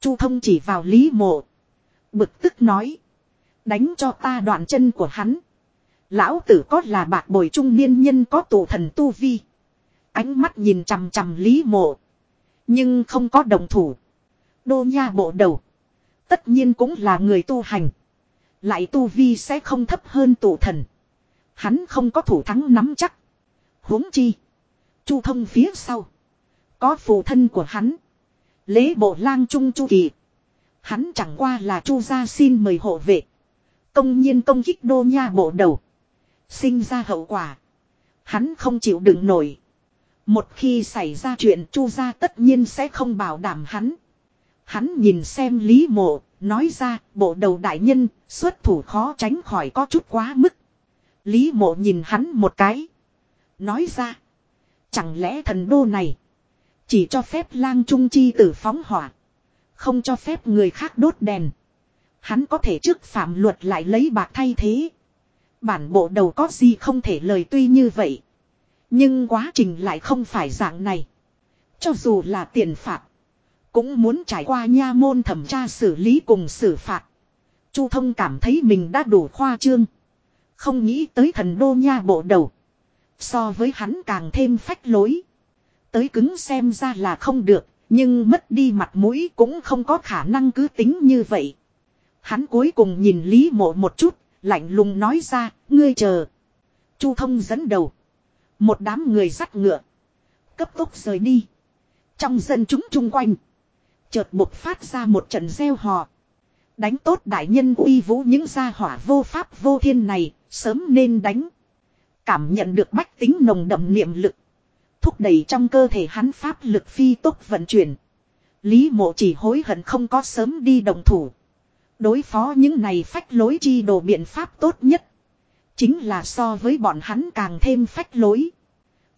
Chu thông chỉ vào Lý Mộ. Bực tức nói. Đánh cho ta đoạn chân của hắn. Lão tử có là bạc bồi trung niên nhân có tụ thần tu vi. Ánh mắt nhìn chằm chằm Lý Mộ. Nhưng không có đồng thủ. Đô nha bộ đầu. Tất nhiên cũng là người tu hành. Lại tu vi sẽ không thấp hơn tụ thần. Hắn không có thủ thắng nắm chắc huống chi. Chu thông phía sau. Có phụ thân của hắn. Lễ bộ lang trung chu kỳ. Hắn chẳng qua là chu gia xin mời hộ vệ. Công nhiên công kích đô nha bộ đầu. Sinh ra hậu quả. Hắn không chịu đựng nổi. Một khi xảy ra chuyện chu gia tất nhiên sẽ không bảo đảm hắn. Hắn nhìn xem lý mộ, nói ra bộ đầu đại nhân, xuất thủ khó tránh khỏi có chút quá mức. Lý mộ nhìn hắn một cái. Nói ra. Chẳng lẽ thần đô này. Chỉ cho phép lang trung chi tử phóng hỏa. Không cho phép người khác đốt đèn. Hắn có thể trước phạm luật lại lấy bạc thay thế. Bản bộ đầu có gì không thể lời tuy như vậy. Nhưng quá trình lại không phải dạng này. Cho dù là tiền phạt. Cũng muốn trải qua nha môn thẩm tra xử lý cùng xử phạt. Chu thông cảm thấy mình đã đủ khoa trương. Không nghĩ tới thần đô nha bộ đầu. So với hắn càng thêm phách lối. Tới cứng xem ra là không được, nhưng mất đi mặt mũi cũng không có khả năng cứ tính như vậy. Hắn cuối cùng nhìn Lý Mộ một chút, lạnh lùng nói ra, ngươi chờ. Chu thông dẫn đầu. Một đám người dắt ngựa. Cấp tốc rời đi. Trong dân chúng chung quanh. Chợt bộc phát ra một trận gieo hò. Đánh tốt đại nhân uy vũ những gia hỏa vô pháp vô thiên này, sớm nên đánh. Cảm nhận được bách tính nồng đậm niệm lực. Thúc đẩy trong cơ thể hắn pháp lực phi tốc vận chuyển. Lý mộ chỉ hối hận không có sớm đi đồng thủ. Đối phó những này phách lối chi đồ biện pháp tốt nhất. Chính là so với bọn hắn càng thêm phách lối.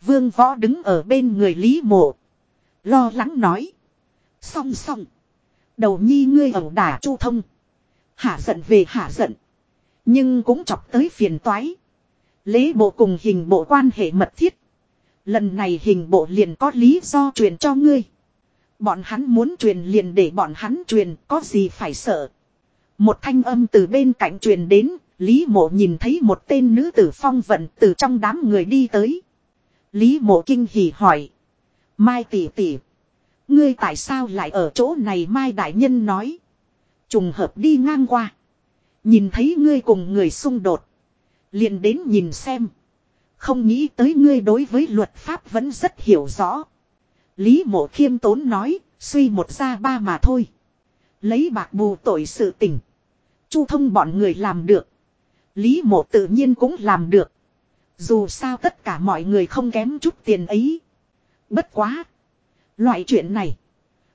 Vương võ đứng ở bên người Lý mộ. Lo lắng nói. Song song. Đầu nhi ngươi ẩu đả chu thông. Hạ giận về hạ giận. Nhưng cũng chọc tới phiền toái. Lễ bộ cùng hình bộ quan hệ mật thiết. Lần này hình bộ liền có lý do truyền cho ngươi. Bọn hắn muốn truyền liền để bọn hắn truyền, có gì phải sợ. Một thanh âm từ bên cạnh truyền đến, Lý mộ nhìn thấy một tên nữ tử phong vận từ trong đám người đi tới. Lý mộ kinh hỉ hỏi. Mai tỷ tỷ. Ngươi tại sao lại ở chỗ này Mai đại nhân nói. Trùng hợp đi ngang qua. Nhìn thấy ngươi cùng người xung đột liền đến nhìn xem. Không nghĩ tới ngươi đối với luật pháp vẫn rất hiểu rõ. Lý mộ khiêm tốn nói, suy một ra ba mà thôi. Lấy bạc bù tội sự tình. Chu thông bọn người làm được. Lý mộ tự nhiên cũng làm được. Dù sao tất cả mọi người không kém chút tiền ấy. Bất quá. Loại chuyện này.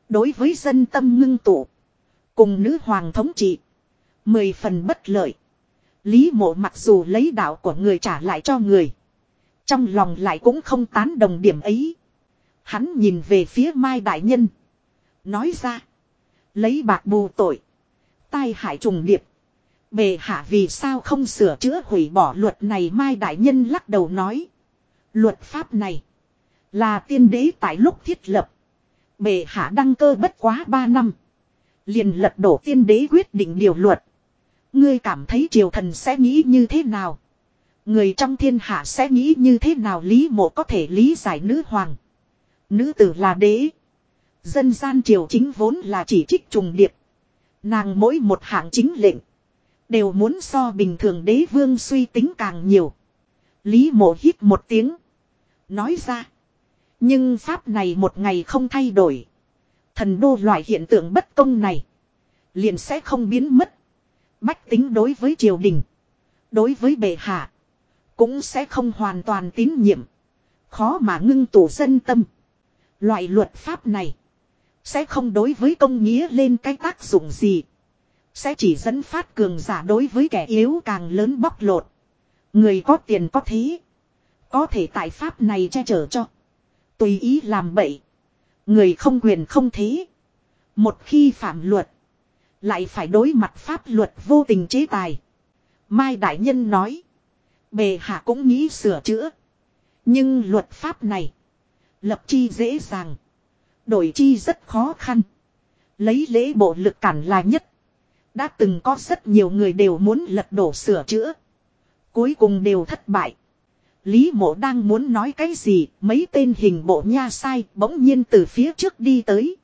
Đối với dân tâm ngưng tụ. Cùng nữ hoàng thống trị. Mười phần bất lợi. Lý mộ mặc dù lấy đạo của người trả lại cho người. Trong lòng lại cũng không tán đồng điểm ấy. Hắn nhìn về phía Mai Đại Nhân. Nói ra. Lấy bạc bù tội. Tai hại trùng điệp. Bề hạ vì sao không sửa chữa hủy bỏ luật này Mai Đại Nhân lắc đầu nói. Luật pháp này. Là tiên đế tại lúc thiết lập. Bề hạ đăng cơ bất quá 3 năm. Liền lật đổ tiên đế quyết định điều luật. Ngươi cảm thấy triều thần sẽ nghĩ như thế nào? Người trong thiên hạ sẽ nghĩ như thế nào Lý mộ có thể lý giải nữ hoàng. Nữ tử là đế. Dân gian triều chính vốn là chỉ trích trùng điệp. Nàng mỗi một hạng chính lệnh. Đều muốn so bình thường đế vương suy tính càng nhiều. Lý mộ hít một tiếng. Nói ra. Nhưng pháp này một ngày không thay đổi. Thần đô loại hiện tượng bất công này. Liền sẽ không biến mất. Bách tính đối với triều đình. Đối với bệ hạ. Cũng sẽ không hoàn toàn tín nhiệm. Khó mà ngưng tụ dân tâm. Loại luật pháp này. Sẽ không đối với công nghĩa lên cái tác dụng gì. Sẽ chỉ dẫn phát cường giả đối với kẻ yếu càng lớn bóc lột. Người có tiền có thế. Có thể tại pháp này che chở cho. Tùy ý làm bậy. Người không quyền không thế. Một khi phạm luật. Lại phải đối mặt pháp luật vô tình chế tài. Mai Đại Nhân nói. Bề hạ cũng nghĩ sửa chữa. Nhưng luật pháp này. Lập chi dễ dàng. Đổi chi rất khó khăn. Lấy lễ bộ lực cản là nhất. Đã từng có rất nhiều người đều muốn lật đổ sửa chữa. Cuối cùng đều thất bại. Lý mộ đang muốn nói cái gì, mấy tên hình bộ nha sai bỗng nhiên từ phía trước đi tới.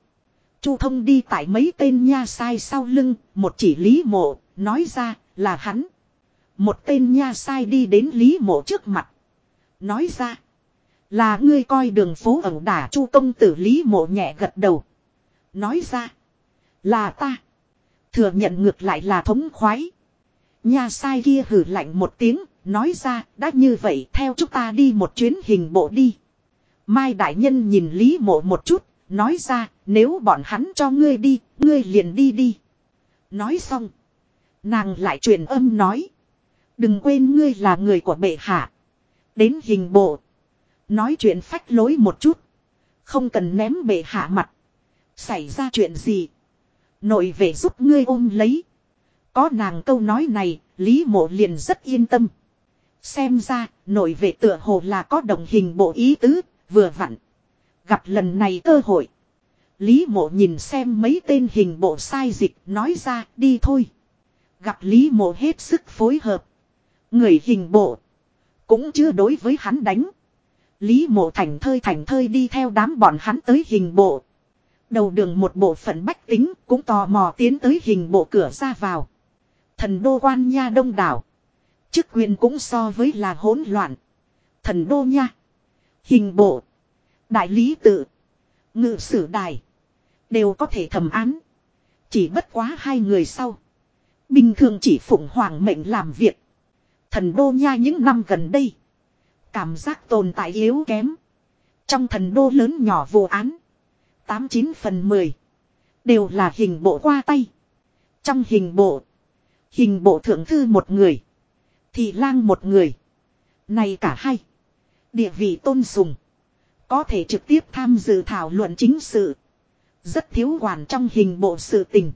Chu thông đi tại mấy tên nha sai sau lưng, một chỉ lý mộ, nói ra, là hắn. Một tên nha sai đi đến lý mộ trước mặt. Nói ra, là ngươi coi đường phố ẩu đả chu công tử lý mộ nhẹ gật đầu. Nói ra, là ta. Thừa nhận ngược lại là thống khoái. Nha sai kia hử lạnh một tiếng, nói ra, đã như vậy theo chúng ta đi một chuyến hình bộ đi. Mai đại nhân nhìn Lý mộ một chút, nói ra, nếu bọn hắn cho ngươi đi, ngươi liền đi đi. Nói xong, nàng lại truyền âm nói. Đừng quên ngươi là người của bệ hạ. Đến hình bộ. Nói chuyện phách lối một chút. Không cần ném bệ hạ mặt. Xảy ra chuyện gì. Nội về giúp ngươi ôm lấy. Có nàng câu nói này, Lý mộ liền rất yên tâm. Xem ra, nội vệ tựa hồ là có đồng hình bộ ý tứ, vừa vặn. Gặp lần này cơ hội. Lý mộ nhìn xem mấy tên hình bộ sai dịch, nói ra, đi thôi. Gặp Lý mộ hết sức phối hợp. Người hình bộ. Cũng chưa đối với hắn đánh. Lý mộ thành thơi thành thơi đi theo đám bọn hắn tới hình bộ. Đầu đường một bộ phận bách tính cũng tò mò tiến tới hình bộ cửa ra vào. Thần đô quan nha đông đảo. Chức quyền cũng so với là hỗn loạn. Thần đô nha. Hình bộ. Đại lý tự. Ngự sử đài. Đều có thể thẩm án. Chỉ bất quá hai người sau. Bình thường chỉ phụng hoàng mệnh làm việc. Thần đô nha những năm gần đây. Cảm giác tồn tại yếu kém. Trong thần đô lớn nhỏ vô án. 89 phần 10. Đều là hình bộ qua tay. Trong hình bộ. Hình bộ thượng thư một người. Thị lang một người. Này cả hai. Địa vị tôn sùng. Có thể trực tiếp tham dự thảo luận chính sự. Rất thiếu quản trong hình bộ sự tình.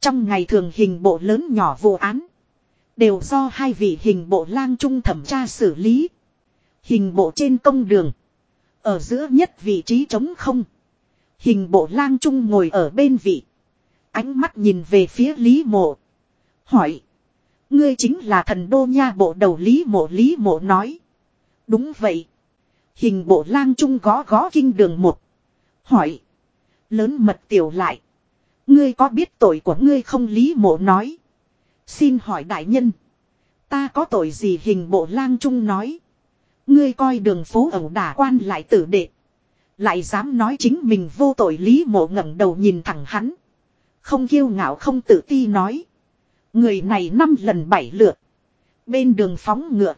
Trong ngày thường hình bộ lớn nhỏ vụ án. Đều do hai vị hình bộ lang trung thẩm tra xử lý. Hình bộ trên công đường. Ở giữa nhất vị trí trống không. Hình bộ lang trung ngồi ở bên vị. Ánh mắt nhìn về phía Lý Mộ. Hỏi. Ngươi chính là thần đô nha bộ đầu Lý Mộ Lý Mộ nói. Đúng vậy. Hình bộ lang trung gó gó kinh đường một. Hỏi. Lớn mật tiểu lại. Ngươi có biết tội của ngươi không Lý Mộ nói. Xin hỏi đại nhân. Ta có tội gì hình bộ lang trung nói. Ngươi coi đường phố ẩu đả quan lại tử đệ. Lại dám nói chính mình vô tội Lý Mộ ngẩng đầu nhìn thẳng hắn. Không kiêu ngạo không tự ti nói. Người này năm lần bảy lượt. Bên đường phóng ngựa.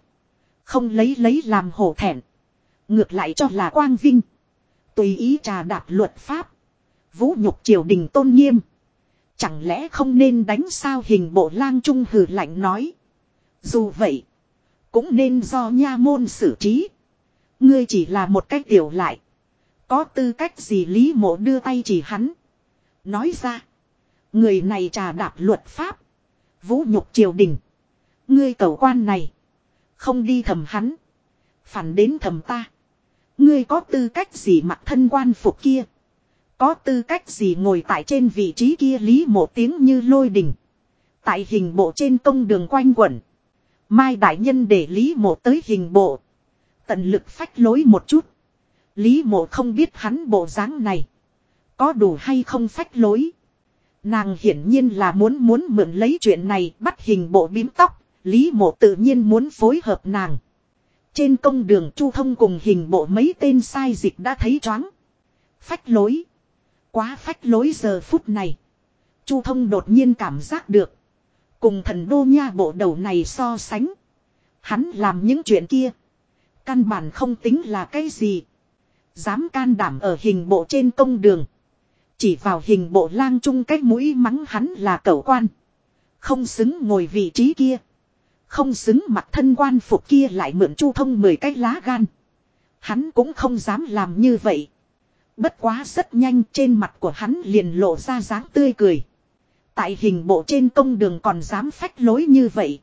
Không lấy lấy làm hổ thẹn. Ngược lại cho là quang vinh. Tùy ý trà đạp luật pháp. Vũ nhục triều đình tôn nghiêm. Chẳng lẽ không nên đánh sao hình bộ lang trung hừ lạnh nói. Dù vậy. Cũng nên do nha môn xử trí. Ngươi chỉ là một cách tiểu lại. Có tư cách gì lý mộ đưa tay chỉ hắn. Nói ra. Người này trà đạp luật pháp. Vũ nhục triều đình. Ngươi cầu quan này. Không đi thầm hắn. Phản đến thầm ta. Ngươi có tư cách gì mặc thân quan phục kia. Có tư cách gì ngồi tại trên vị trí kia lý mộ tiếng như lôi đình. Tại hình bộ trên công đường quanh quẩn. Mai đại nhân để lý mộ tới hình bộ. Tận lực phách lối một chút. Lý mộ không biết hắn bộ dáng này. Có đủ hay không phách lối. Nàng hiển nhiên là muốn muốn mượn lấy chuyện này bắt hình bộ bím tóc. Lý mộ tự nhiên muốn phối hợp nàng. Trên công đường chu thông cùng hình bộ mấy tên sai dịch đã thấy choáng. Phách lối. Quá phách lối giờ phút này. Chu thông đột nhiên cảm giác được. Cùng thần đô nha bộ đầu này so sánh. Hắn làm những chuyện kia. Căn bản không tính là cái gì. Dám can đảm ở hình bộ trên công đường. Chỉ vào hình bộ lang trung cách mũi mắng hắn là cẩu quan. Không xứng ngồi vị trí kia. Không xứng mặt thân quan phục kia lại mượn chu thông mười cái lá gan. Hắn cũng không dám làm như vậy. Bất quá rất nhanh trên mặt của hắn liền lộ ra dáng tươi cười. Tại hình bộ trên công đường còn dám phách lối như vậy.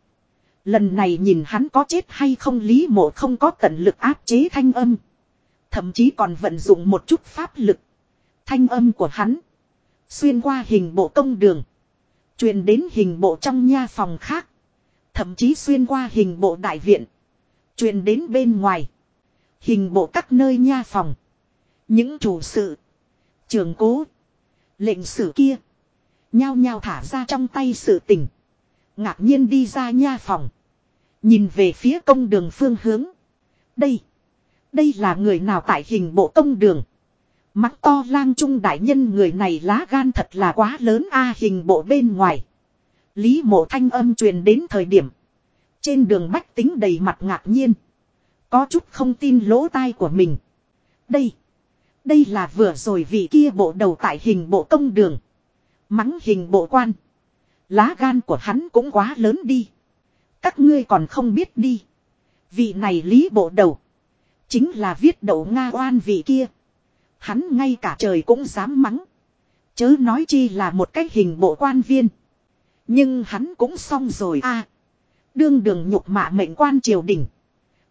Lần này nhìn hắn có chết hay không lý mộ không có tận lực áp chế thanh âm. Thậm chí còn vận dụng một chút pháp lực. Thanh âm của hắn. Xuyên qua hình bộ công đường. truyền đến hình bộ trong nha phòng khác. Thậm chí xuyên qua hình bộ đại viện. truyền đến bên ngoài. Hình bộ các nơi nha phòng. Những chủ sự. Trường cố. Lệnh sử kia. Nhao nhao thả ra trong tay sự tình. Ngạc nhiên đi ra nha phòng. Nhìn về phía công đường phương hướng. Đây. Đây là người nào tại hình bộ công đường. Mắt to lang trung đại nhân người này lá gan thật là quá lớn a à, hình bộ bên ngoài. Lý mộ thanh âm truyền đến thời điểm. Trên đường bách tính đầy mặt ngạc nhiên. Có chút không tin lỗ tai của mình. Đây. Đây là vừa rồi vị kia bộ đầu tại hình bộ công đường. Mắng hình bộ quan. Lá gan của hắn cũng quá lớn đi. Các ngươi còn không biết đi. Vị này lý bộ đầu. Chính là viết đậu Nga oan vị kia. Hắn ngay cả trời cũng dám mắng. Chớ nói chi là một cách hình bộ quan viên. Nhưng hắn cũng xong rồi a Đương đường nhục mạ mệnh quan triều đình.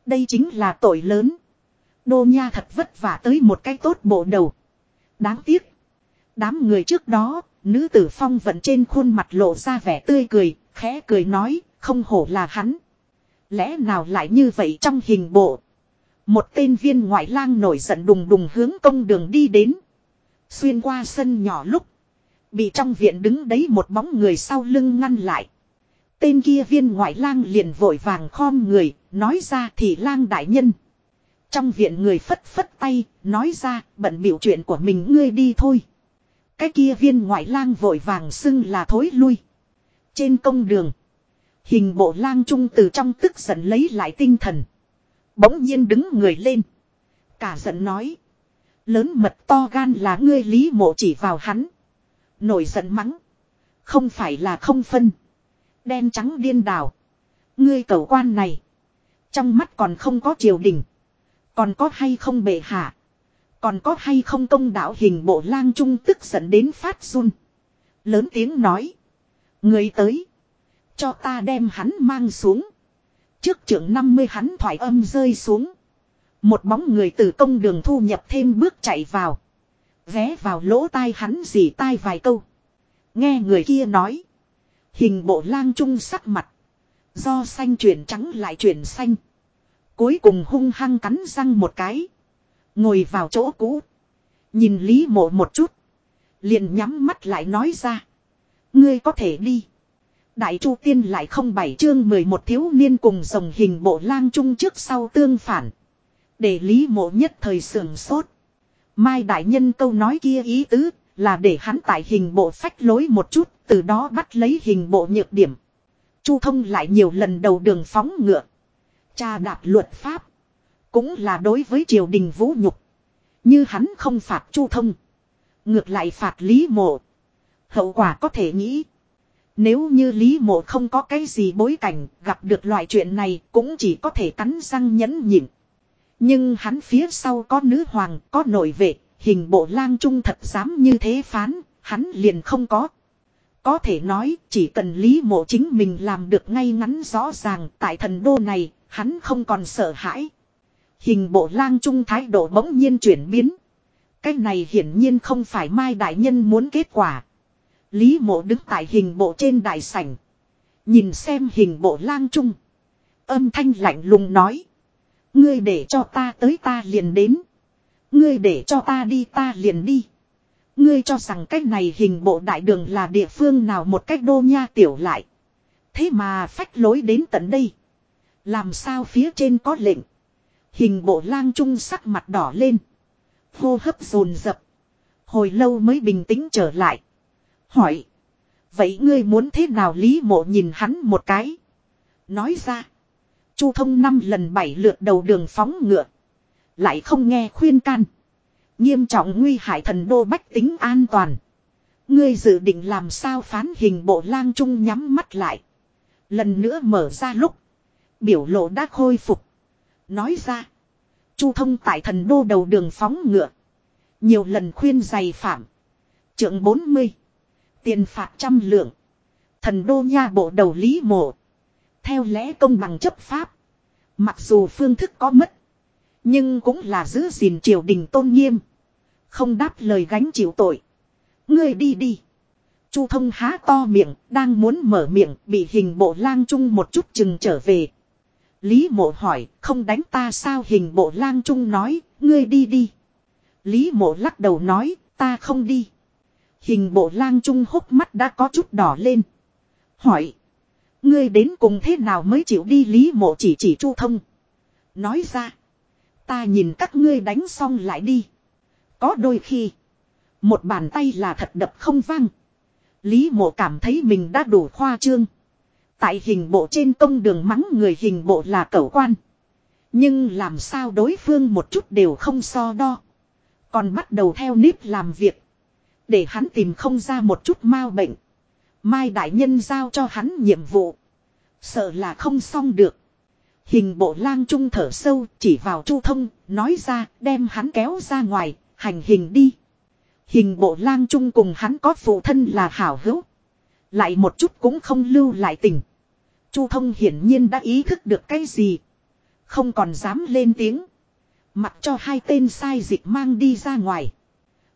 Đây chính là tội lớn. Đô Nha thật vất vả tới một cái tốt bộ đầu. Đáng tiếc. Đám người trước đó, nữ tử phong vận trên khuôn mặt lộ ra vẻ tươi cười, khẽ cười nói, không hổ là hắn. Lẽ nào lại như vậy trong hình bộ. Một tên viên ngoại lang nổi giận đùng đùng hướng công đường đi đến. Xuyên qua sân nhỏ lúc. Bị trong viện đứng đấy một bóng người sau lưng ngăn lại. Tên kia viên ngoại lang liền vội vàng khom người, nói ra thì lang đại nhân. Trong viện người phất phất tay, nói ra, bận biểu chuyện của mình ngươi đi thôi. Cái kia viên ngoại lang vội vàng xưng là thối lui. Trên công đường, hình bộ lang trung từ trong tức giận lấy lại tinh thần. Bỗng nhiên đứng người lên. Cả giận nói. Lớn mật to gan là ngươi lý mộ chỉ vào hắn. Nổi giận mắng. Không phải là không phân. Đen trắng điên đảo. Ngươi cầu quan này. Trong mắt còn không có triều đình. Còn có hay không bệ hạ. Còn có hay không công đạo hình bộ lang trung tức giận đến phát run. Lớn tiếng nói. Người tới. Cho ta đem hắn mang xuống. Trước trưởng 50 hắn thoải âm rơi xuống. Một bóng người từ công đường thu nhập thêm bước chạy vào. Vé vào lỗ tai hắn dì tai vài câu. Nghe người kia nói. Hình bộ lang trung sắc mặt. Do xanh chuyển trắng lại chuyển xanh. Cuối cùng hung hăng cắn răng một cái. Ngồi vào chỗ cũ. Nhìn Lý mộ một chút. Liền nhắm mắt lại nói ra. Ngươi có thể đi. Đại Chu Tiên lại không bảy chương 11 thiếu niên cùng dòng hình bộ lang trung trước sau tương phản. Để Lý mộ nhất thời sườn sốt. Mai đại nhân câu nói kia ý tứ là để hắn tại hình bộ phách lối một chút, từ đó bắt lấy hình bộ nhược điểm. Chu thông lại nhiều lần đầu đường phóng ngựa. Cha đạp luật pháp. Cũng là đối với triều đình vũ nhục. Như hắn không phạt chu thông. Ngược lại phạt lý mộ. Hậu quả có thể nghĩ. Nếu như Lý Mộ không có cái gì bối cảnh, gặp được loại chuyện này cũng chỉ có thể cắn răng nhẫn nhịn. Nhưng hắn phía sau có nữ hoàng, có nội vệ, hình bộ lang trung thật dám như thế phán, hắn liền không có. Có thể nói, chỉ cần Lý Mộ chính mình làm được ngay ngắn rõ ràng tại thần đô này, hắn không còn sợ hãi. Hình bộ lang trung thái độ bỗng nhiên chuyển biến. Cái này hiển nhiên không phải Mai Đại Nhân muốn kết quả. Lý mộ đứng tại hình bộ trên đại sảnh. Nhìn xem hình bộ lang trung. Âm thanh lạnh lùng nói. Ngươi để cho ta tới ta liền đến. Ngươi để cho ta đi ta liền đi. Ngươi cho rằng cách này hình bộ đại đường là địa phương nào một cách đô nha tiểu lại. Thế mà phách lối đến tận đây. Làm sao phía trên có lệnh. Hình bộ lang trung sắc mặt đỏ lên. Hô hấp dồn dập Hồi lâu mới bình tĩnh trở lại. Hỏi. Vậy ngươi muốn thế nào Lý mộ nhìn hắn một cái. Nói ra. Chu thông năm lần bảy lượt đầu đường phóng ngựa. Lại không nghe khuyên can. Nghiêm trọng nguy hại thần đô bách tính an toàn. Ngươi dự định làm sao phán hình bộ lang trung nhắm mắt lại. Lần nữa mở ra lúc. Biểu lộ đã khôi phục. Nói ra. Chu thông tại thần đô đầu đường phóng ngựa. Nhiều lần khuyên giày phạm. Trượng 40. Tiền phạt trăm lượng. Thần đô nha bộ đầu lý mộ. Theo lẽ công bằng chấp pháp. Mặc dù phương thức có mất. Nhưng cũng là giữ gìn triều đình tôn nghiêm. Không đáp lời gánh chịu tội. Ngươi đi đi. Chu thông há to miệng, đang muốn mở miệng, bị hình bộ lang trung một chút chừng trở về. Lý mộ hỏi, không đánh ta sao hình bộ lang trung nói, ngươi đi đi. Lý mộ lắc đầu nói, ta không đi. Hình bộ lang trung hốc mắt đã có chút đỏ lên. Hỏi. Ngươi đến cùng thế nào mới chịu đi lý mộ chỉ chỉ chu thông. Nói ra. Ta nhìn các ngươi đánh xong lại đi. Có đôi khi. Một bàn tay là thật đập không vang. Lý mộ cảm thấy mình đã đủ khoa trương. Tại hình bộ trên công đường mắng người hình bộ là cẩu quan. Nhưng làm sao đối phương một chút đều không so đo. Còn bắt đầu theo nếp làm việc. Để hắn tìm không ra một chút mau bệnh. Mai đại nhân giao cho hắn nhiệm vụ. Sợ là không xong được. Hình bộ lang trung thở sâu chỉ vào chu thông, nói ra đem hắn kéo ra ngoài, hành hình đi. Hình bộ lang trung cùng hắn có phụ thân là hảo hữu. Lại một chút cũng không lưu lại tình. Chu thông hiển nhiên đã ý thức được cái gì. Không còn dám lên tiếng. Mặc cho hai tên sai dịch mang đi ra ngoài.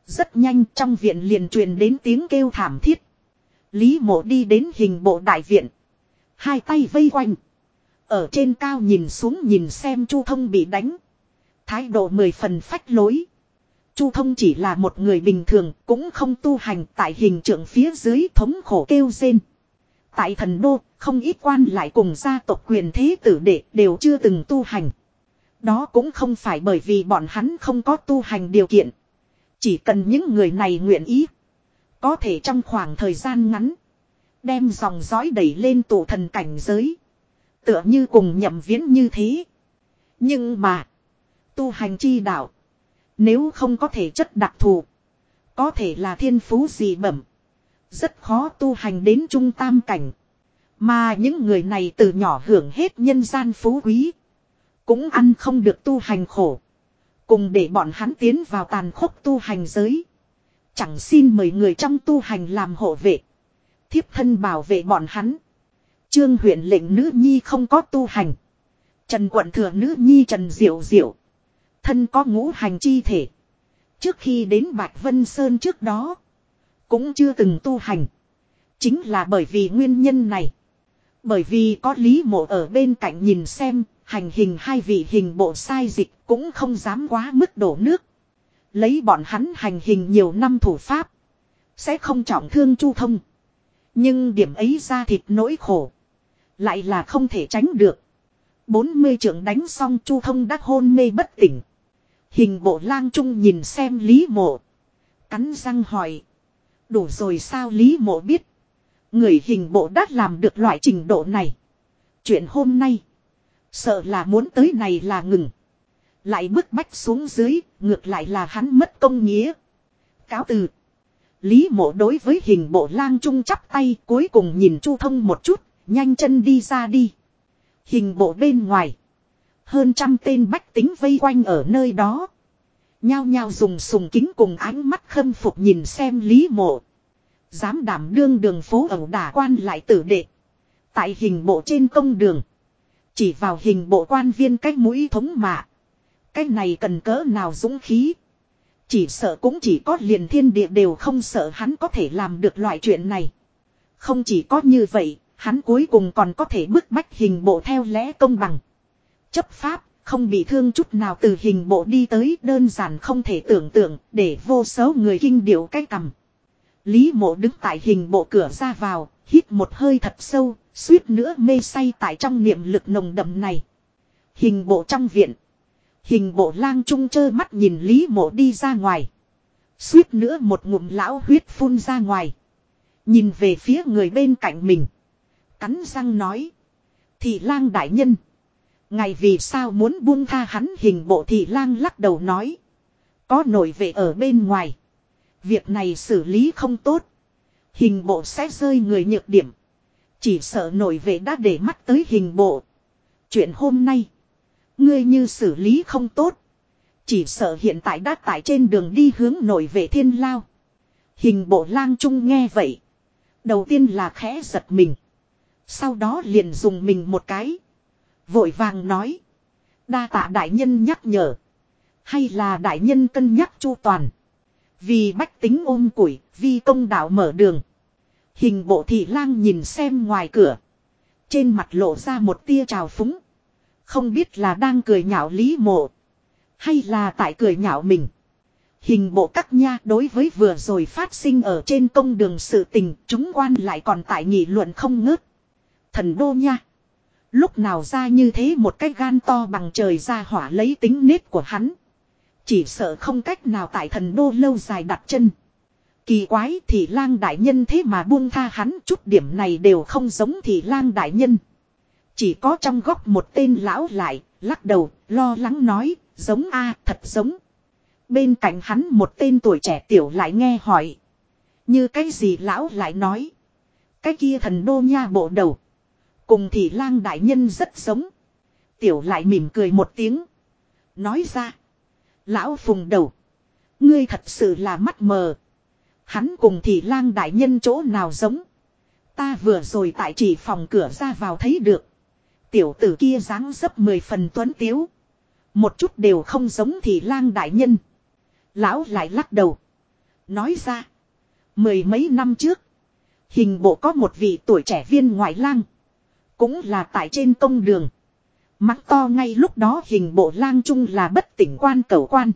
Rất nhanh trong viện liền truyền đến tiếng kêu thảm thiết. Lý mộ đi đến hình bộ đại viện. Hai tay vây quanh. Ở trên cao nhìn xuống nhìn xem Chu Thông bị đánh. Thái độ mười phần phách lối. Chu Thông chỉ là một người bình thường, cũng không tu hành tại hình trưởng phía dưới thống khổ kêu rên. Tại thần đô, không ít quan lại cùng gia tộc quyền thế tử đệ đều chưa từng tu hành. Đó cũng không phải bởi vì bọn hắn không có tu hành điều kiện. Chỉ cần những người này nguyện ý. Có thể trong khoảng thời gian ngắn. Đem dòng dõi đẩy lên tụ thần cảnh giới. Tựa như cùng nhậm viễn như thế. Nhưng mà. Tu hành chi đạo. Nếu không có thể chất đặc thù. Có thể là thiên phú gì bẩm. Rất khó tu hành đến trung tam cảnh. Mà những người này từ nhỏ hưởng hết nhân gian phú quý. Cũng ăn không được tu hành khổ. Cùng để bọn hắn tiến vào tàn khốc tu hành giới. Chẳng xin mời người trong tu hành làm hộ vệ. Thiếp thân bảo vệ bọn hắn. Trương huyện lệnh nữ nhi không có tu hành. Trần quận thừa nữ nhi Trần Diệu Diệu. Thân có ngũ hành chi thể. Trước khi đến Bạch Vân Sơn trước đó. Cũng chưa từng tu hành. Chính là bởi vì nguyên nhân này. Bởi vì có lý mộ ở bên cạnh nhìn xem, hành hình hai vị hình bộ sai dịch cũng không dám quá mức đổ nước. Lấy bọn hắn hành hình nhiều năm thủ pháp. Sẽ không trọng thương chu thông. Nhưng điểm ấy ra thịt nỗi khổ. Lại là không thể tránh được. 40 trưởng đánh xong chu thông đắc hôn mê bất tỉnh. Hình bộ lang trung nhìn xem Lý mộ. Cắn răng hỏi. Đủ rồi sao Lý mộ biết. Người hình bộ đã làm được loại trình độ này. Chuyện hôm nay. Sợ là muốn tới này là ngừng. Lại bức bách xuống dưới, ngược lại là hắn mất công nghĩa. Cáo từ. Lý mộ đối với hình bộ lang trung chắp tay cuối cùng nhìn chu thông một chút, nhanh chân đi ra đi. Hình bộ bên ngoài. Hơn trăm tên bách tính vây quanh ở nơi đó. Nhao nhao dùng sùng kính cùng ánh mắt khâm phục nhìn xem lý mộ. Dám đảm đương đường phố ẩu đả quan lại tử đệ. Tại hình bộ trên công đường. Chỉ vào hình bộ quan viên cách mũi thống mạ. cách này cần cỡ nào dũng khí. Chỉ sợ cũng chỉ có liền thiên địa đều không sợ hắn có thể làm được loại chuyện này. Không chỉ có như vậy, hắn cuối cùng còn có thể bức bách hình bộ theo lẽ công bằng. Chấp pháp, không bị thương chút nào từ hình bộ đi tới đơn giản không thể tưởng tượng để vô số người kinh điệu cái cầm. Lý mộ đứng tại hình bộ cửa ra vào, hít một hơi thật sâu, suýt nữa mê say tại trong niệm lực nồng đậm này. Hình bộ trong viện. Hình bộ lang trung chơ mắt nhìn Lý mộ đi ra ngoài. Suýt nữa một ngụm lão huyết phun ra ngoài. Nhìn về phía người bên cạnh mình. Cắn răng nói. Thị lang đại nhân. Ngày vì sao muốn buông tha hắn hình bộ thị lang lắc đầu nói. Có nổi vệ ở bên ngoài. Việc này xử lý không tốt. Hình bộ sẽ rơi người nhược điểm. Chỉ sợ nổi vệ đã để mắt tới hình bộ. Chuyện hôm nay. Ngươi như xử lý không tốt. Chỉ sợ hiện tại đã tại trên đường đi hướng nổi vệ thiên lao. Hình bộ lang trung nghe vậy. Đầu tiên là khẽ giật mình. Sau đó liền dùng mình một cái. Vội vàng nói. Đa tạ đại nhân nhắc nhở. Hay là đại nhân cân nhắc chu toàn. Vì bách tính ôm củi, vì công đạo mở đường. Hình bộ thị lang nhìn xem ngoài cửa. Trên mặt lộ ra một tia trào phúng. Không biết là đang cười nhạo lý mộ. Hay là tại cười nhạo mình. Hình bộ các nha đối với vừa rồi phát sinh ở trên công đường sự tình chúng quan lại còn tại nghị luận không ngớt. Thần đô nha. Lúc nào ra như thế một cái gan to bằng trời ra hỏa lấy tính nết của hắn. Chỉ sợ không cách nào tại thần đô lâu dài đặt chân. Kỳ quái thì lang đại nhân thế mà buông tha hắn chút điểm này đều không giống thì lang đại nhân. Chỉ có trong góc một tên lão lại, lắc đầu, lo lắng nói, giống a thật giống. Bên cạnh hắn một tên tuổi trẻ tiểu lại nghe hỏi. Như cái gì lão lại nói. Cái kia thần đô nha bộ đầu. Cùng thì lang đại nhân rất giống. Tiểu lại mỉm cười một tiếng. Nói ra. Lão phùng đầu. Ngươi thật sự là mắt mờ. Hắn cùng thì lang đại nhân chỗ nào giống. Ta vừa rồi tại chỉ phòng cửa ra vào thấy được. Tiểu tử kia dáng dấp mười phần tuấn tiếu. Một chút đều không giống thì lang đại nhân. Lão lại lắc đầu. Nói ra. Mười mấy năm trước. Hình bộ có một vị tuổi trẻ viên ngoại lang. Cũng là tại trên công đường. Mắng to ngay lúc đó hình bộ lang trung là bất tỉnh quan cầu quan.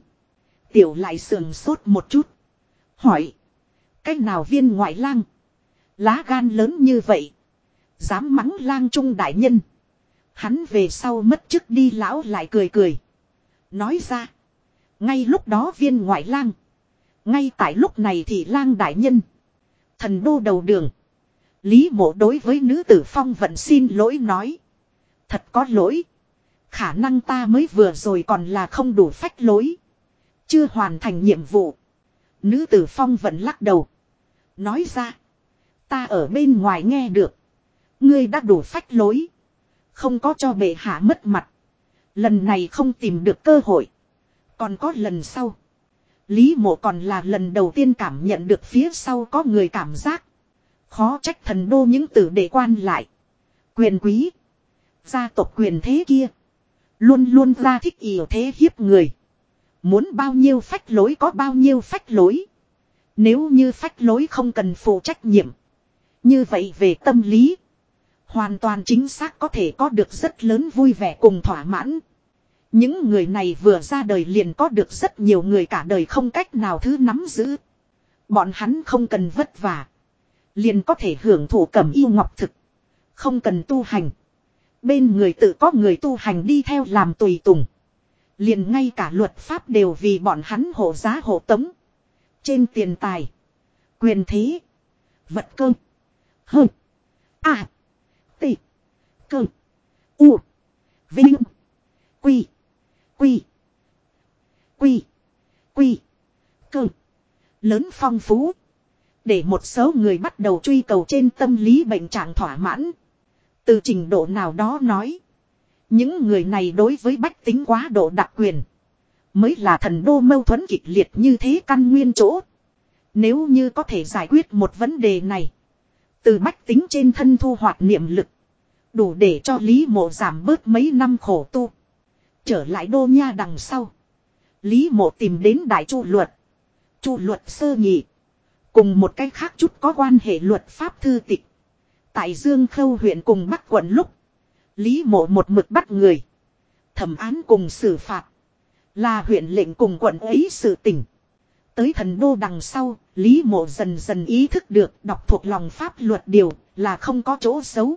Tiểu lại sườn sốt một chút. Hỏi. Cách nào viên ngoại lang. Lá gan lớn như vậy. Dám mắng lang trung đại nhân. Hắn về sau mất chức đi lão lại cười cười. Nói ra. Ngay lúc đó viên ngoại lang. Ngay tại lúc này thì lang đại nhân. Thần đô đầu đường. Lý mộ đối với nữ tử phong vận xin lỗi nói. Thật có lỗi. Khả năng ta mới vừa rồi còn là không đủ phách lối. Chưa hoàn thành nhiệm vụ. Nữ tử phong vẫn lắc đầu. Nói ra. Ta ở bên ngoài nghe được. Ngươi đã đủ phách lối. Không có cho bệ hạ mất mặt. Lần này không tìm được cơ hội. Còn có lần sau. Lý mộ còn là lần đầu tiên cảm nhận được phía sau có người cảm giác. Khó trách thần đô những tử đệ quan lại. Quyền quý. Gia tộc quyền thế kia. Luôn luôn ra thích ỉa thế hiếp người. Muốn bao nhiêu phách lối có bao nhiêu phách lối. Nếu như phách lối không cần phụ trách nhiệm. Như vậy về tâm lý. Hoàn toàn chính xác có thể có được rất lớn vui vẻ cùng thỏa mãn. Những người này vừa ra đời liền có được rất nhiều người cả đời không cách nào thứ nắm giữ. Bọn hắn không cần vất vả. Liền có thể hưởng thụ cẩm yêu ngọc thực. Không cần tu hành. Bên người tự có người tu hành đi theo làm tùy tùng. Liền ngay cả luật pháp đều vì bọn hắn hộ giá hộ tống. Trên tiền tài. Quyền thế. Vật cơ. Hơ. À. tỷ Cơ. U. Vinh. Quy. Quy. Quy. Quy. Cơ. Lớn phong phú. Để một số người bắt đầu truy cầu trên tâm lý bệnh trạng thỏa mãn. Từ trình độ nào đó nói. Những người này đối với bách tính quá độ đặc quyền. Mới là thần đô mâu thuẫn kịch liệt như thế căn nguyên chỗ. Nếu như có thể giải quyết một vấn đề này. Từ bách tính trên thân thu hoạch niệm lực. Đủ để cho Lý Mộ giảm bớt mấy năm khổ tu. Trở lại đô nha đằng sau. Lý Mộ tìm đến đại chu luật. Chu luật sơ nhị. Cùng một cách khác chút có quan hệ luật pháp thư tịch. Tại Dương Khâu huyện cùng bắc quận lúc. Lý Mộ một mực bắt người. Thẩm án cùng xử phạt. Là huyện lệnh cùng quận ấy sự tỉnh Tới thần đô đằng sau, Lý Mộ dần dần ý thức được đọc thuộc lòng pháp luật điều là không có chỗ xấu.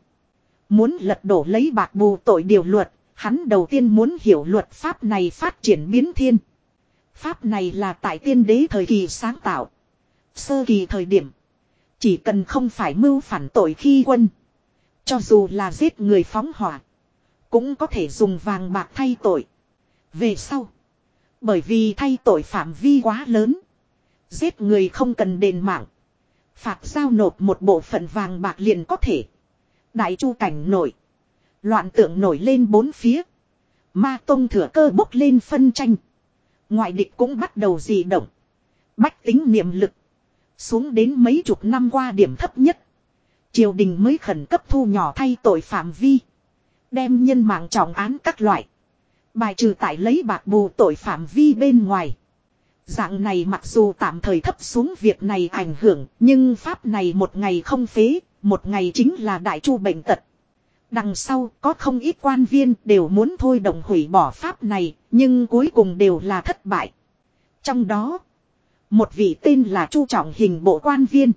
Muốn lật đổ lấy bạc bù tội điều luật, hắn đầu tiên muốn hiểu luật pháp này phát triển biến thiên. Pháp này là tại tiên đế thời kỳ sáng tạo. Sơ kỳ thời điểm. Chỉ cần không phải mưu phản tội khi quân. Cho dù là giết người phóng hỏa. Cũng có thể dùng vàng bạc thay tội. Về sau. Bởi vì thay tội phạm vi quá lớn. Giết người không cần đền mạng. Phạt giao nộp một bộ phận vàng bạc liền có thể. Đại chu cảnh nổi. Loạn tượng nổi lên bốn phía. Ma tông thừa cơ bốc lên phân tranh. Ngoại địch cũng bắt đầu dị động. Bách tính niệm lực. Xuống đến mấy chục năm qua điểm thấp nhất. Triều đình mới khẩn cấp thu nhỏ thay tội phạm vi. Đem nhân mạng trọng án các loại. Bài trừ tại lấy bạc bù tội phạm vi bên ngoài. Dạng này mặc dù tạm thời thấp xuống việc này ảnh hưởng, nhưng pháp này một ngày không phế, một ngày chính là đại chu bệnh tật. Đằng sau có không ít quan viên đều muốn thôi đồng hủy bỏ pháp này, nhưng cuối cùng đều là thất bại. Trong đó, một vị tên là Chu Trọng Hình bộ quan viên,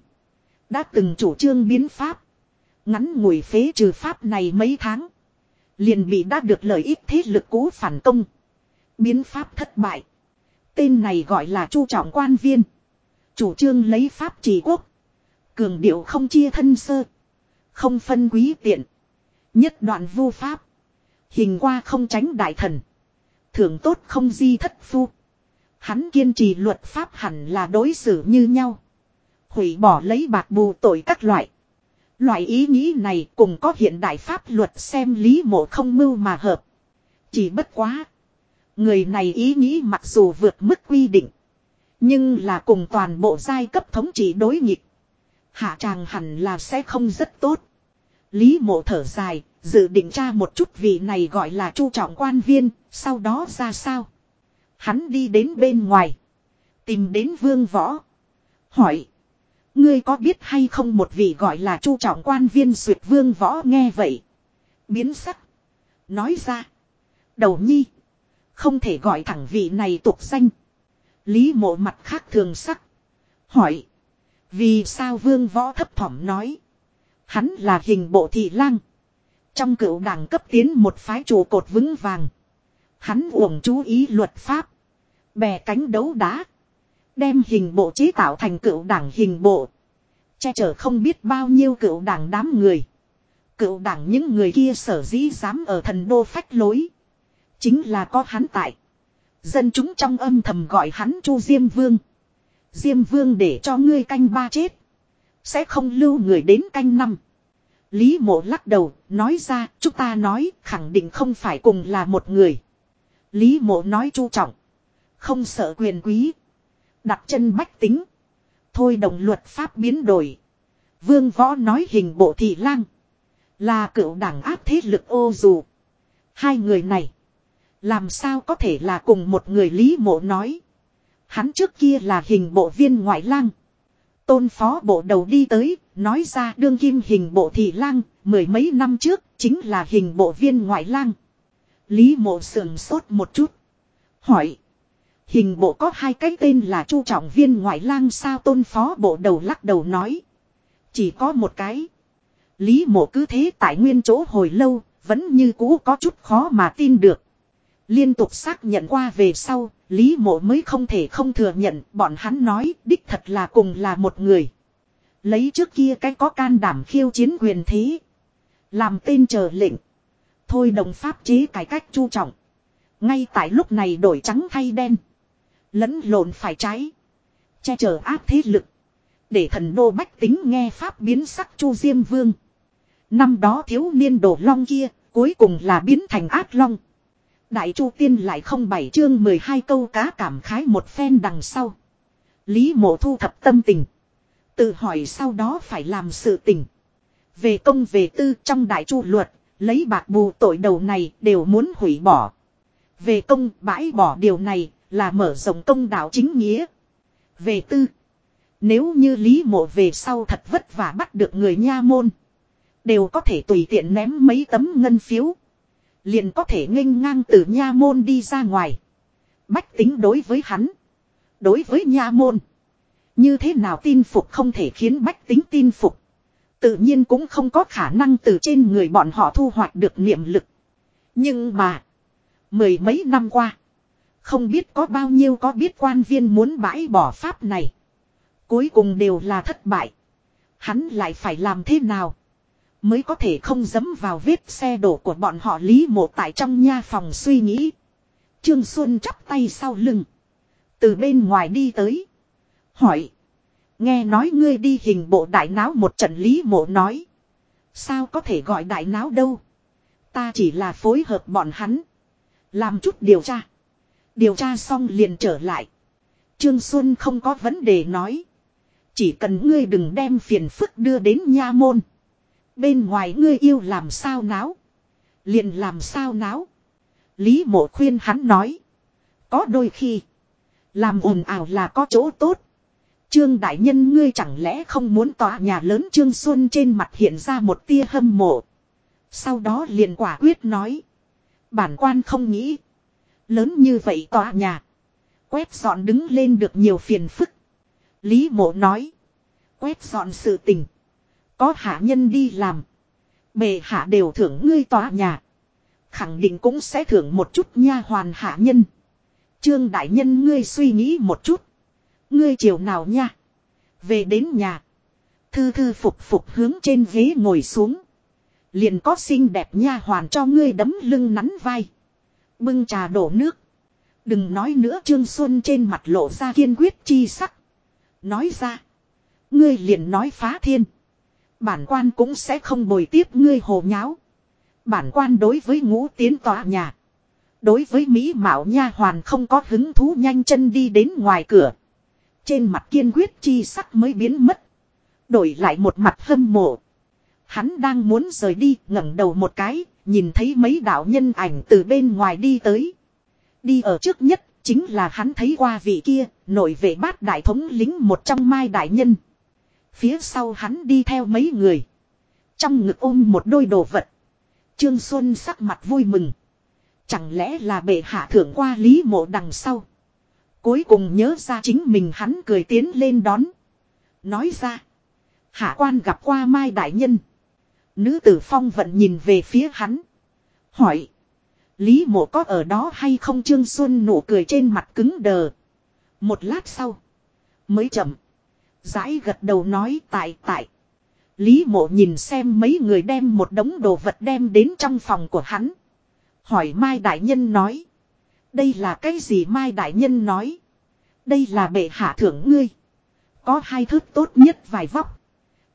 đã từng chủ trương biến pháp. Ngắn ngủi phế trừ pháp này mấy tháng. Liền bị đã được lợi ích thế lực cũ phản công. Biến pháp thất bại. Tên này gọi là chu trọng quan viên. Chủ trương lấy pháp trị quốc. Cường điệu không chia thân sơ. Không phân quý tiện. Nhất đoạn vu pháp. Hình qua không tránh đại thần. Thưởng tốt không di thất phu. Hắn kiên trì luật pháp hẳn là đối xử như nhau. Hủy bỏ lấy bạc bù tội các loại. Loại ý nghĩ này cùng có hiện đại pháp luật xem lý mộ không mưu mà hợp. Chỉ bất quá. Người này ý nghĩ mặc dù vượt mức quy định. Nhưng là cùng toàn bộ giai cấp thống trị đối nghịch. Hạ tràng hẳn là sẽ không rất tốt. Lý mộ thở dài, dự định tra một chút vị này gọi là chu trọng quan viên, sau đó ra sao. Hắn đi đến bên ngoài. Tìm đến vương võ. Hỏi. Ngươi có biết hay không một vị gọi là chu trọng quan viên duyệt vương võ nghe vậy. Biến sắc. Nói ra. Đầu nhi. Không thể gọi thẳng vị này tục danh. Lý mộ mặt khác thường sắc. Hỏi. Vì sao vương võ thấp thỏm nói. Hắn là hình bộ thị lang. Trong cựu đảng cấp tiến một phái trụ cột vững vàng. Hắn uổng chú ý luật pháp. Bè cánh đấu đá. Đem hình bộ chế tạo thành cựu đảng hình bộ. Che chở không biết bao nhiêu cựu đảng đám người. Cựu đảng những người kia sở dĩ dám ở thần đô phách lối. Chính là có hắn tại. Dân chúng trong âm thầm gọi hắn Chu Diêm Vương. Diêm Vương để cho ngươi canh ba chết. Sẽ không lưu người đến canh năm. Lý mộ lắc đầu, nói ra, chúng ta nói, khẳng định không phải cùng là một người. Lý mộ nói chu trọng. Không sợ quyền quý. Đặt chân bách tính. Thôi đồng luật pháp biến đổi. Vương võ nói hình bộ thị lang. Là cựu đảng áp thế lực ô dù. Hai người này. Làm sao có thể là cùng một người lý mộ nói. Hắn trước kia là hình bộ viên ngoại lang. Tôn phó bộ đầu đi tới, nói ra đương kim hình bộ thị lang, mười mấy năm trước, chính là hình bộ viên ngoại lang. Lý mộ sườn sốt một chút. Hỏi. Hình bộ có hai cái tên là chu trọng viên ngoại lang sao tôn phó bộ đầu lắc đầu nói. Chỉ có một cái. Lý mộ cứ thế tại nguyên chỗ hồi lâu, vẫn như cũ có chút khó mà tin được. Liên tục xác nhận qua về sau, Lý mộ mới không thể không thừa nhận bọn hắn nói đích thật là cùng là một người. Lấy trước kia cái có can đảm khiêu chiến quyền thế. Làm tên chờ lệnh. Thôi đồng pháp chế cải cách chu trọng. Ngay tại lúc này đổi trắng thay đen. Lẫn lộn phải trái. Che chở áp thế lực. Để thần đô bách tính nghe pháp biến sắc chu diêm vương. Năm đó thiếu niên đổ long kia, cuối cùng là biến thành ác long. Đại chu tiên lại không bảy chương 12 câu cá cảm khái một phen đằng sau. Lý mộ thu thập tâm tình. Tự hỏi sau đó phải làm sự tình. Về công về tư trong đại chu luật, lấy bạc bù tội đầu này đều muốn hủy bỏ. Về công bãi bỏ điều này là mở rộng công đạo chính nghĩa. Về tư. Nếu như Lý mộ về sau thật vất vả bắt được người nha môn. Đều có thể tùy tiện ném mấy tấm ngân phiếu. Liền có thể nghênh ngang từ nha môn đi ra ngoài. Bách tính đối với hắn. Đối với nha môn. Như thế nào tin phục không thể khiến bách tính tin phục. Tự nhiên cũng không có khả năng từ trên người bọn họ thu hoạch được niệm lực. Nhưng mà. Mười mấy năm qua. Không biết có bao nhiêu có biết quan viên muốn bãi bỏ pháp này. Cuối cùng đều là thất bại. Hắn lại phải làm thế nào? Mới có thể không dấm vào vết xe đổ của bọn họ lý mộ tại trong nha phòng suy nghĩ. Trương Xuân chắp tay sau lưng. Từ bên ngoài đi tới. Hỏi. Nghe nói ngươi đi hình bộ đại náo một trận lý mộ nói. Sao có thể gọi đại náo đâu. Ta chỉ là phối hợp bọn hắn. Làm chút điều tra. Điều tra xong liền trở lại. Trương Xuân không có vấn đề nói. Chỉ cần ngươi đừng đem phiền phức đưa đến nha môn. Bên ngoài ngươi yêu làm sao náo. Liền làm sao náo. Lý mộ khuyên hắn nói. Có đôi khi. Làm ồn ào là có chỗ tốt. Trương đại nhân, ngươi chẳng lẽ không muốn tòa nhà lớn Trương Xuân trên mặt hiện ra một tia hâm mộ. Sau đó liền quả quyết nói. Bản quan không nghĩ. Lớn như vậy tòa nhà. Quét dọn đứng lên được nhiều phiền phức. Lý mộ nói. Quét dọn sự tình. Có hạ nhân đi làm. Bề hạ đều thưởng ngươi tòa nhà. Khẳng định cũng sẽ thưởng một chút nha hoàn hạ nhân. Trương đại nhân, ngươi suy nghĩ một chút. Ngươi chiều nào nha. Về đến nhà. Thư thư phục phục hướng trên ghế ngồi xuống. Liền có xinh đẹp nha hoàn cho ngươi đấm lưng nắn vai. Bưng trà đổ nước. Đừng nói nữa Trương Xuân trên mặt lộ ra kiên quyết chi sắc. Nói ra. Ngươi liền nói phá thiên. Bản quan cũng sẽ không bồi tiếp ngươi hồ nháo. Bản quan đối với ngũ tiến tòa nhà. Đối với Mỹ Mạo Nha Hoàn không có hứng thú nhanh chân đi đến ngoài cửa. Trên mặt kiên quyết chi sắc mới biến mất. Đổi lại một mặt hâm mộ. Hắn đang muốn rời đi ngẩng đầu một cái, nhìn thấy mấy đạo nhân ảnh từ bên ngoài đi tới. Đi ở trước nhất, chính là hắn thấy qua vị kia, nội vệ bát đại thống lính một trong mai đại nhân. Phía sau hắn đi theo mấy người. Trong ngực ôm một đôi đồ vật. Trương Xuân sắc mặt vui mừng. Chẳng lẽ là bệ hạ thưởng qua lý mộ đằng sau. Cuối cùng nhớ ra chính mình hắn cười tiến lên đón. Nói ra. Hạ quan gặp qua Mai Đại Nhân. Nữ tử phong vận nhìn về phía hắn. Hỏi. Lý mộ có ở đó hay không Trương Xuân nụ cười trên mặt cứng đờ. Một lát sau. Mới chậm. Giãi gật đầu nói tại tại. Lý mộ nhìn xem mấy người đem một đống đồ vật đem đến trong phòng của hắn. Hỏi Mai Đại Nhân nói. Đây là cái gì Mai Đại Nhân nói. Đây là bệ hạ thưởng ngươi. Có hai thứ tốt nhất vài vóc.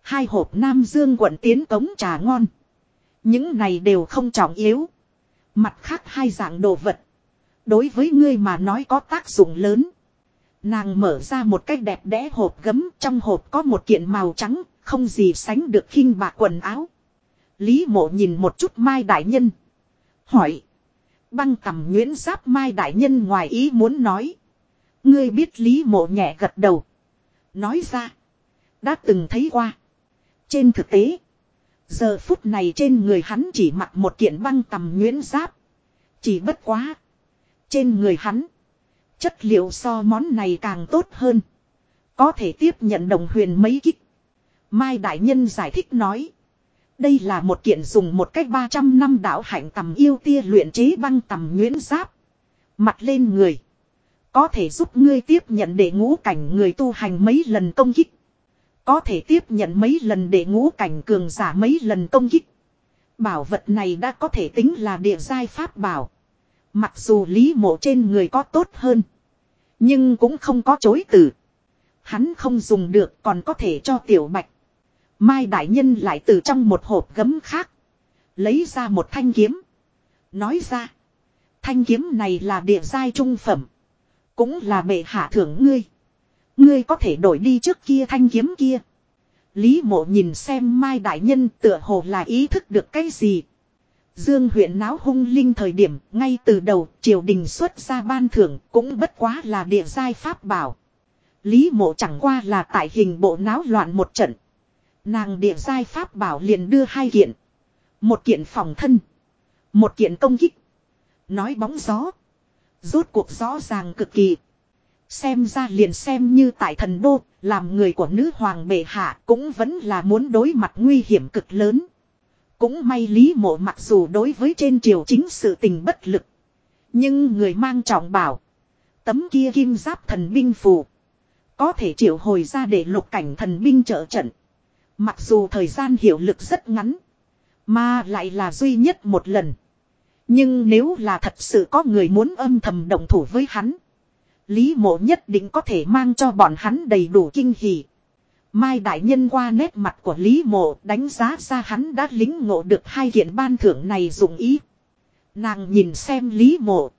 Hai hộp Nam Dương quận tiến cống trà ngon. Những này đều không trọng yếu. Mặt khác hai dạng đồ vật. Đối với ngươi mà nói có tác dụng lớn. Nàng mở ra một cái đẹp đẽ hộp gấm. Trong hộp có một kiện màu trắng. Không gì sánh được khinh bạc quần áo. Lý mộ nhìn một chút Mai Đại Nhân. Hỏi. Băng tầm Nguyễn Giáp Mai Đại Nhân ngoài ý muốn nói. Ngươi biết Lý mộ nhẹ gật đầu. Nói ra. Đã từng thấy qua. Trên thực tế. Giờ phút này trên người hắn chỉ mặc một kiện băng tầm Nguyễn Giáp. Chỉ bất quá. Trên người hắn. Chất liệu so món này càng tốt hơn. Có thể tiếp nhận đồng huyền mấy kích. Mai Đại Nhân giải thích nói. Đây là một kiện dùng một cách 300 năm đạo hạnh tầm yêu tia luyện chế băng tầm nguyễn giáp. Mặt lên người. Có thể giúp ngươi tiếp nhận để ngũ cảnh người tu hành mấy lần công kích. Có thể tiếp nhận mấy lần để ngũ cảnh cường giả mấy lần công kích. Bảo vật này đã có thể tính là địa giai pháp bảo. Mặc dù lý mộ trên người có tốt hơn. Nhưng cũng không có chối từ. Hắn không dùng được còn có thể cho tiểu bạch. Mai đại nhân lại từ trong một hộp gấm khác. Lấy ra một thanh kiếm. Nói ra. Thanh kiếm này là địa giai trung phẩm. Cũng là bệ hạ thưởng ngươi. Ngươi có thể đổi đi trước kia thanh kiếm kia. Lý mộ nhìn xem Mai Đại Nhân tựa hồ là ý thức được cái gì. Dương huyện náo hung linh thời điểm, ngay từ đầu, triều đình xuất ra ban thưởng cũng bất quá là địa giai pháp bảo. Lý mộ chẳng qua là tại hình bộ náo loạn một trận. Nàng địa giai pháp bảo liền đưa hai kiện. Một kiện phòng thân. Một kiện công kích. Nói bóng gió. Rốt cuộc rõ ràng cực kỳ. Xem ra liền xem như tại thần đô, làm người của nữ hoàng bệ hạ cũng vẫn là muốn đối mặt nguy hiểm cực lớn. Cũng may lý mộ mặc dù đối với trên triều chính sự tình bất lực. Nhưng người mang trọng bảo. Tấm kia kim giáp thần binh phù. Có thể triệu hồi ra để lục cảnh thần binh trợ trận. Mặc dù thời gian hiệu lực rất ngắn. Mà lại là duy nhất một lần. Nhưng nếu là thật sự có người muốn âm thầm động thủ với hắn. Lý mộ nhất định có thể mang cho bọn hắn đầy đủ kinh hỉ. Mai đại nhân qua nét mặt của Lý mộ đánh giá ra hắn đã lính ngộ được hai kiện ban thưởng này dụng ý. Nàng nhìn xem Lý mộ.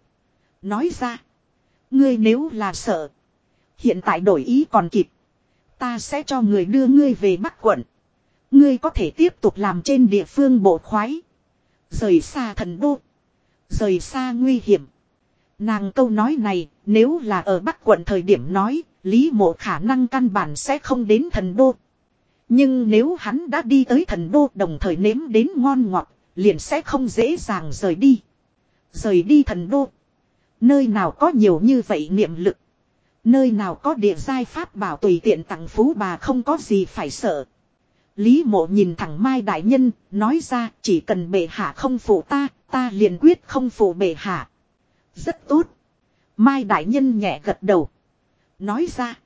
Nói ra. Ngươi nếu là sợ. Hiện tại đổi ý còn kịp. Ta sẽ cho người đưa ngươi về Bắc quận. Ngươi có thể tiếp tục làm trên địa phương bộ khoái. Rời xa thần đô. Rời xa nguy hiểm. Nàng câu nói này, nếu là ở Bắc quận thời điểm nói, Lý mộ khả năng căn bản sẽ không đến thần đô. Nhưng nếu hắn đã đi tới thần đô đồng thời nếm đến ngon ngọt, liền sẽ không dễ dàng rời đi. Rời đi thần đô. Nơi nào có nhiều như vậy niệm lực. Nơi nào có địa giai pháp bảo tùy tiện tặng phú bà không có gì phải sợ. Lý mộ nhìn thẳng Mai Đại Nhân, nói ra chỉ cần bệ hạ không phụ ta, ta liền quyết không phụ bệ hạ. Rất tốt. Mai Đại Nhân nhẹ gật đầu. Nói ra.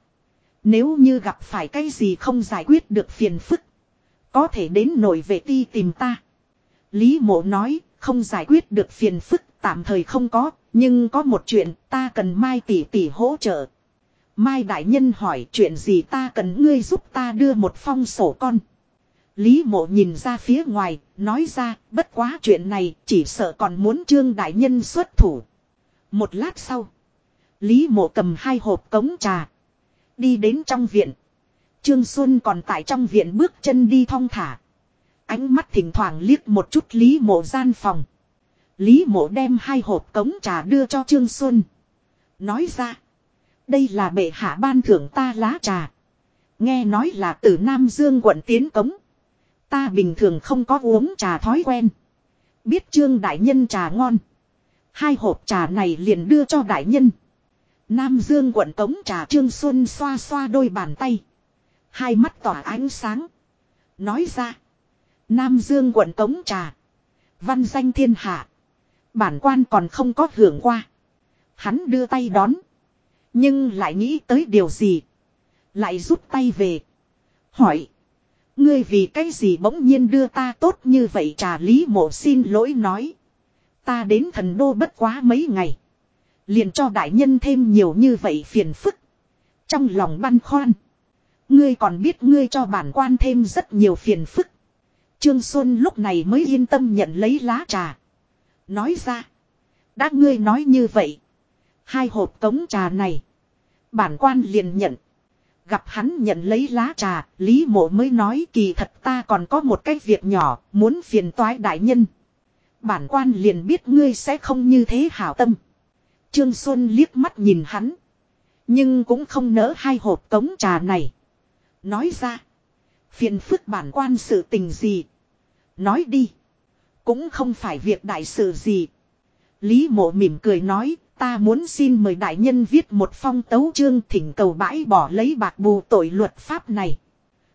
Nếu như gặp phải cái gì không giải quyết được phiền phức. Có thể đến nổi vệ ti tìm ta. Lý mộ nói, không giải quyết được phiền phức, tạm thời không có, nhưng có một chuyện ta cần Mai tỷ tỷ hỗ trợ. Mai Đại Nhân hỏi chuyện gì ta cần ngươi giúp ta đưa một phong sổ con. Lý mộ nhìn ra phía ngoài, nói ra, bất quá chuyện này, chỉ sợ còn muốn trương đại nhân xuất thủ. Một lát sau, Lý mộ cầm hai hộp cống trà. Đi đến trong viện. Trương Xuân còn tại trong viện bước chân đi thong thả. Ánh mắt thỉnh thoảng liếc một chút Lý mộ gian phòng. Lý mộ đem hai hộp cống trà đưa cho Trương Xuân. Nói ra. Đây là bệ hạ ban thưởng ta lá trà. Nghe nói là từ Nam Dương quận tiến cống. Ta bình thường không có uống trà thói quen. Biết trương đại nhân trà ngon. Hai hộp trà này liền đưa cho đại nhân. Nam Dương quận tống trà Trương Xuân xoa xoa đôi bàn tay. Hai mắt tỏa ánh sáng. Nói ra. Nam Dương quận tống trà. Văn danh thiên hạ. Bản quan còn không có hưởng qua. Hắn đưa tay đón. Nhưng lại nghĩ tới điều gì. Lại rút tay về. Hỏi. Ngươi vì cái gì bỗng nhiên đưa ta tốt như vậy trà lý mộ xin lỗi nói. Ta đến thần đô bất quá mấy ngày. Liền cho đại nhân thêm nhiều như vậy phiền phức. Trong lòng băn khoăn. Ngươi còn biết ngươi cho bản quan thêm rất nhiều phiền phức. Trương Xuân lúc này mới yên tâm nhận lấy lá trà. Nói ra. Đã ngươi nói như vậy. Hai hộp tống trà này. Bản quan liền nhận. Gặp hắn nhận lấy lá trà, Lý mộ mới nói kỳ thật ta còn có một cái việc nhỏ, muốn phiền toái đại nhân. Bản quan liền biết ngươi sẽ không như thế hảo tâm. Trương Xuân liếc mắt nhìn hắn. Nhưng cũng không nỡ hai hộp tống trà này. Nói ra. Phiền phức bản quan sự tình gì. Nói đi. Cũng không phải việc đại sự gì. Lý mộ mỉm cười nói Ta muốn xin mời đại nhân viết một phong tấu chương thỉnh cầu bãi bỏ lấy bạc bù tội luật pháp này.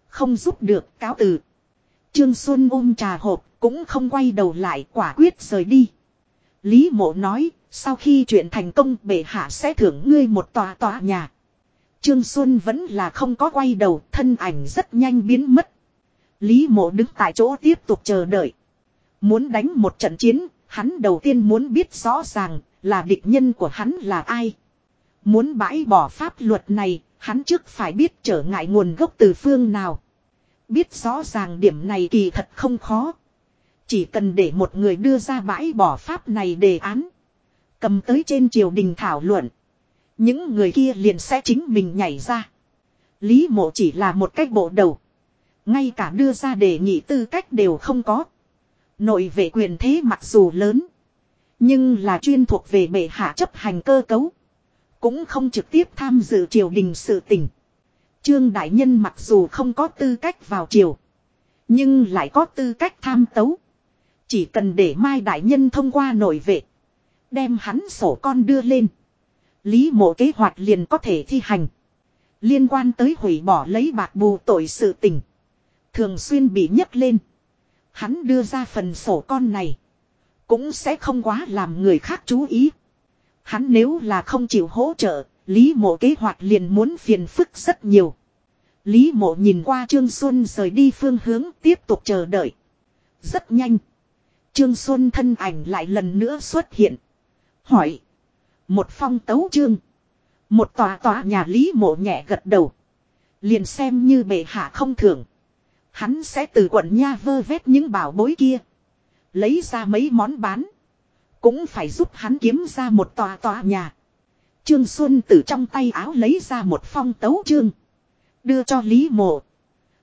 Không giúp được cáo từ. Trương Xuân ôm trà hộp cũng không quay đầu lại quả quyết rời đi. Lý mộ nói sau khi chuyện thành công bệ hạ sẽ thưởng ngươi một tòa tòa nhà. Trương Xuân vẫn là không có quay đầu, thân ảnh rất nhanh biến mất. Lý mộ đứng tại chỗ tiếp tục chờ đợi. Muốn đánh một trận chiến, hắn đầu tiên muốn biết rõ ràng là địch nhân của hắn là ai. Muốn bãi bỏ pháp luật này, hắn trước phải biết trở ngại nguồn gốc từ phương nào. Biết rõ ràng điểm này kỳ thật không khó. Chỉ cần để một người đưa ra bãi bỏ pháp này đề án. Cầm tới trên triều đình thảo luận. Những người kia liền sẽ chính mình nhảy ra. Lý mộ chỉ là một cách bộ đầu. Ngay cả đưa ra đề nghị tư cách đều không có. Nội vệ quyền thế mặc dù lớn. Nhưng là chuyên thuộc về bệ hạ chấp hành cơ cấu. Cũng không trực tiếp tham dự triều đình sự tình. Trương Đại Nhân mặc dù không có tư cách vào triều. Nhưng lại có tư cách tham tấu. Chỉ cần để Mai Đại Nhân thông qua nội vệ. Đem hắn sổ con đưa lên. Lý mộ kế hoạch liền có thể thi hành. Liên quan tới hủy bỏ lấy bạc bù tội sự tình. Thường xuyên bị nhấc lên. Hắn đưa ra phần sổ con này. Cũng sẽ không quá làm người khác chú ý. Hắn nếu là không chịu hỗ trợ, Lý mộ kế hoạch liền muốn phiền phức rất nhiều. Lý mộ nhìn qua Trương Xuân rời đi phương hướng tiếp tục chờ đợi. Rất nhanh. Trương Xuân thân ảnh lại lần nữa xuất hiện. Hỏi. Một phong tấu trương. Một tòa tòa nhà Lý mộ nhẹ gật đầu. Liền xem như bệ hạ không thưởng. Hắn sẽ từ quận nha vơ vét những bảo bối kia. Lấy ra mấy món bán. Cũng phải giúp hắn kiếm ra một tòa tòa nhà. Trương Xuân từ trong tay áo lấy ra một phong tấu trương. Đưa cho Lý Mộ.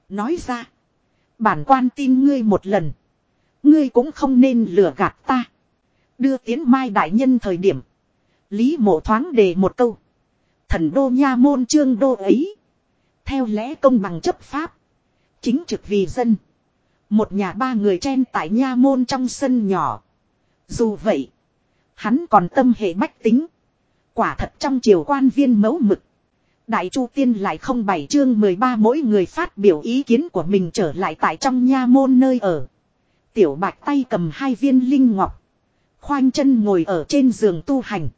Nói ra. Bản quan tin ngươi một lần. Ngươi cũng không nên lừa gạt ta. Đưa tiến mai đại nhân thời điểm. Lý mộ thoáng đề một câu. Thần đô nha môn trương đô ấy. Theo lẽ công bằng chấp pháp. Chính trực vì dân. Một nhà ba người chen tại nha môn trong sân nhỏ. Dù vậy. Hắn còn tâm hệ bách tính. Quả thật trong triều quan viên mẫu mực. Đại Chu Tiên lại không bảy chương 13 mỗi người phát biểu ý kiến của mình trở lại tại trong nha môn nơi ở. Tiểu bạch tay cầm hai viên linh ngọc. Khoanh chân ngồi ở trên giường tu hành.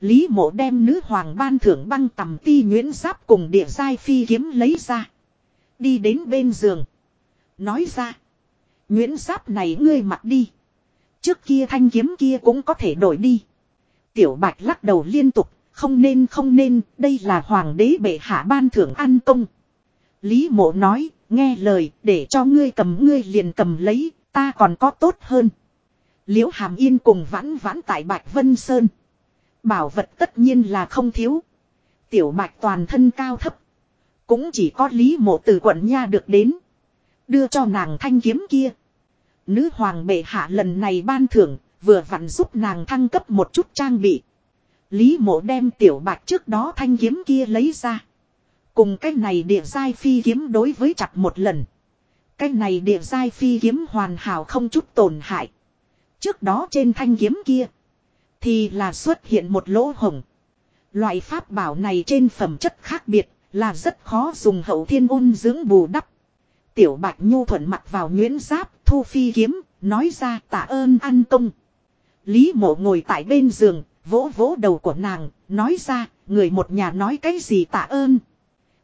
Lý mộ đem nữ hoàng ban thưởng băng tầm ti nhuyễn giáp cùng địa giai phi kiếm lấy ra. Đi đến bên giường. Nói ra. Nguyễn giáp này ngươi mặc đi. Trước kia thanh kiếm kia cũng có thể đổi đi. Tiểu bạch lắc đầu liên tục. Không nên không nên. Đây là hoàng đế bệ hạ ban thưởng ăn công. Lý mộ nói. Nghe lời, để cho ngươi cầm, ngươi liền cầm lấy. Ta còn có tốt hơn. Liễu hàm yên cùng vãn vãn tại bạch vân sơn. Bảo vật tất nhiên là không thiếu. Tiểu bạch toàn thân cao thấp. Cũng chỉ có lý mộ từ quận nha được đến. Đưa cho nàng thanh kiếm kia. Nữ hoàng bệ hạ lần này ban thưởng, vừa vặn giúp nàng thăng cấp một chút trang bị. Lý mộ đem tiểu bạch trước đó thanh kiếm kia lấy ra. Cùng cái này địa giai phi kiếm đối với chặt một lần. Cái này địa giai phi kiếm hoàn hảo không chút tổn hại. Trước đó trên thanh kiếm kia. Thì là xuất hiện một lỗ hồng. Loại pháp bảo này trên phẩm chất khác biệt là rất khó dùng hậu thiên ôn dưỡng bù đắp. Tiểu Bạch Nhu thuận mặt vào nguyễn giáp, thu phi kiếm, nói ra tạ ơn ăn công. Lý mộ ngồi tại bên giường, vỗ vỗ đầu của nàng, nói ra, người một nhà nói cái gì tạ ơn.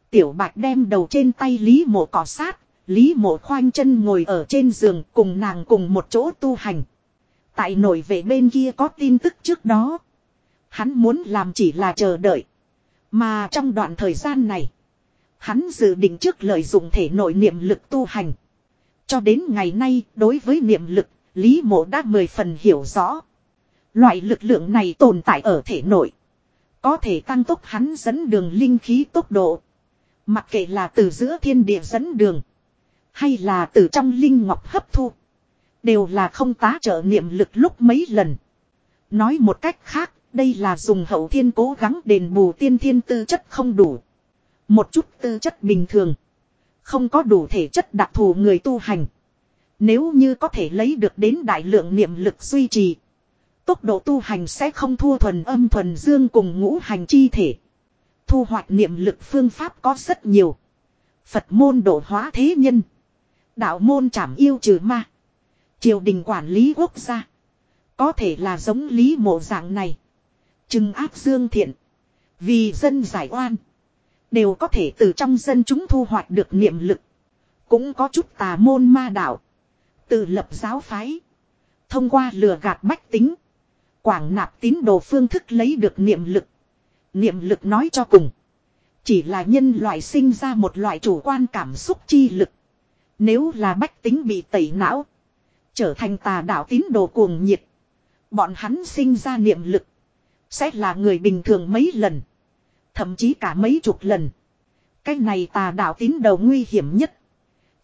Tiểu Bạch đem đầu trên tay Lý mộ cỏ sát, Lý mộ khoanh chân ngồi ở trên giường cùng nàng cùng một chỗ tu hành. Tại nội vệ bên kia có tin tức trước đó. Hắn muốn làm chỉ là chờ đợi. Mà trong đoạn thời gian này. Hắn dự định trước lợi dụng thể nội niệm lực tu hành. Cho đến ngày nay đối với niệm lực, Lý mộ đã mười phần hiểu rõ. Loại lực lượng này tồn tại ở thể nội. Có thể tăng tốc hắn dẫn đường linh khí tốc độ. Mặc kệ là từ giữa thiên địa dẫn đường. Hay là từ trong linh ngọc hấp thu. Đều là không tá trợ niệm lực lúc mấy lần. Nói một cách khác, đây là dùng hậu thiên cố gắng đền bù tiên thiên tư chất không đủ. Một chút tư chất bình thường. Không có đủ thể chất đặc thù người tu hành. Nếu như có thể lấy được đến đại lượng niệm lực duy trì. Tốc độ tu hành sẽ không thua thuần âm thuần dương cùng ngũ hành chi thể. Thu hoạch niệm lực phương pháp có rất nhiều. Phật môn độ hóa thế nhân. Đạo môn trảm yêu trừ ma. Triều đình quản lý quốc gia. Có thể là giống lý mộ dạng này. Trừng áp dương thiện. Vì dân giải oan. Đều có thể từ trong dân chúng thu hoạch được niệm lực. Cũng có chút tà môn ma đạo. Tự lập giáo phái. Thông qua lừa gạt bách tính. Quảng nạp tín đồ phương thức lấy được niệm lực. Niệm lực nói cho cùng. Chỉ là nhân loại sinh ra một loại chủ quan cảm xúc chi lực. Nếu là bách tính bị tẩy não. Trở thành tà đạo tín đồ cuồng nhiệt. Bọn hắn sinh ra niệm lực. Sẽ là người bình thường mấy lần. Thậm chí cả mấy chục lần. Cái này tà đạo tín đồ nguy hiểm nhất.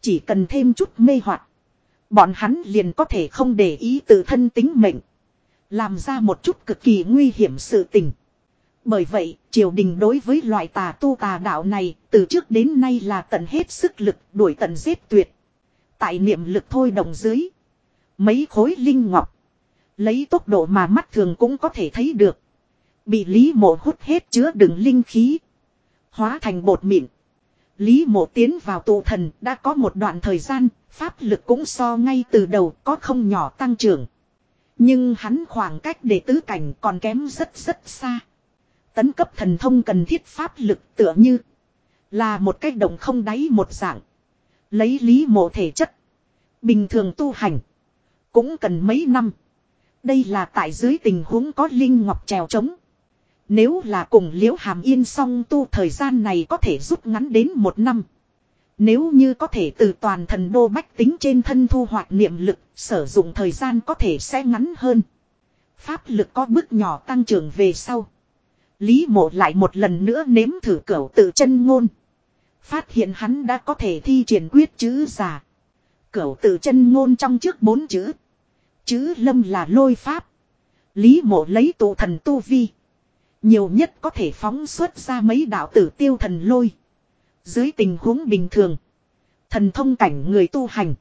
Chỉ cần thêm chút mê hoặc Bọn hắn liền có thể không để ý tự thân tính mệnh. Làm ra một chút cực kỳ nguy hiểm sự tình. Bởi vậy, triều đình đối với loại tà tu tà đạo này, từ trước đến nay là tận hết sức lực đuổi tận giết tuyệt. Tại niệm lực thôi đồng dưới. Mấy khối linh ngọc. Lấy tốc độ mà mắt thường cũng có thể thấy được. Bị Lý Mộ hút hết chứa đựng linh khí. Hóa thành bột mịn. Lý Mộ tiến vào tụ thần đã có một đoạn thời gian, pháp lực cũng so ngay từ đầu có không nhỏ tăng trưởng. Nhưng hắn khoảng cách để tứ cảnh còn kém rất rất xa. Tấn cấp thần thông cần thiết pháp lực tựa như là một cách động không đáy một dạng. Lấy lý mộ thể chất. Bình thường tu hành. Cũng cần mấy năm. Đây là tại dưới tình huống có Linh Ngọc trèo trống. Nếu là cùng liễu hàm yên song tu thời gian này có thể rút ngắn đến một năm. Nếu như có thể từ toàn thần đô bách tính trên thân thu hoạch niệm lực, sử dụng thời gian có thể sẽ ngắn hơn. Pháp lực có bước nhỏ tăng trưởng về sau. Lý mộ lại một lần nữa nếm thử cẩu tự chân ngôn. Phát hiện hắn đã có thể thi triển quyết chữ giả. cẩu tự chân ngôn trong trước bốn chữ. Chữ lâm là lôi pháp. Lý mộ lấy tụ thần tu vi. Nhiều nhất có thể phóng xuất ra mấy đạo tử tiêu thần lôi. Dưới tình huống bình thường. Thần thông cảnh người tu hành.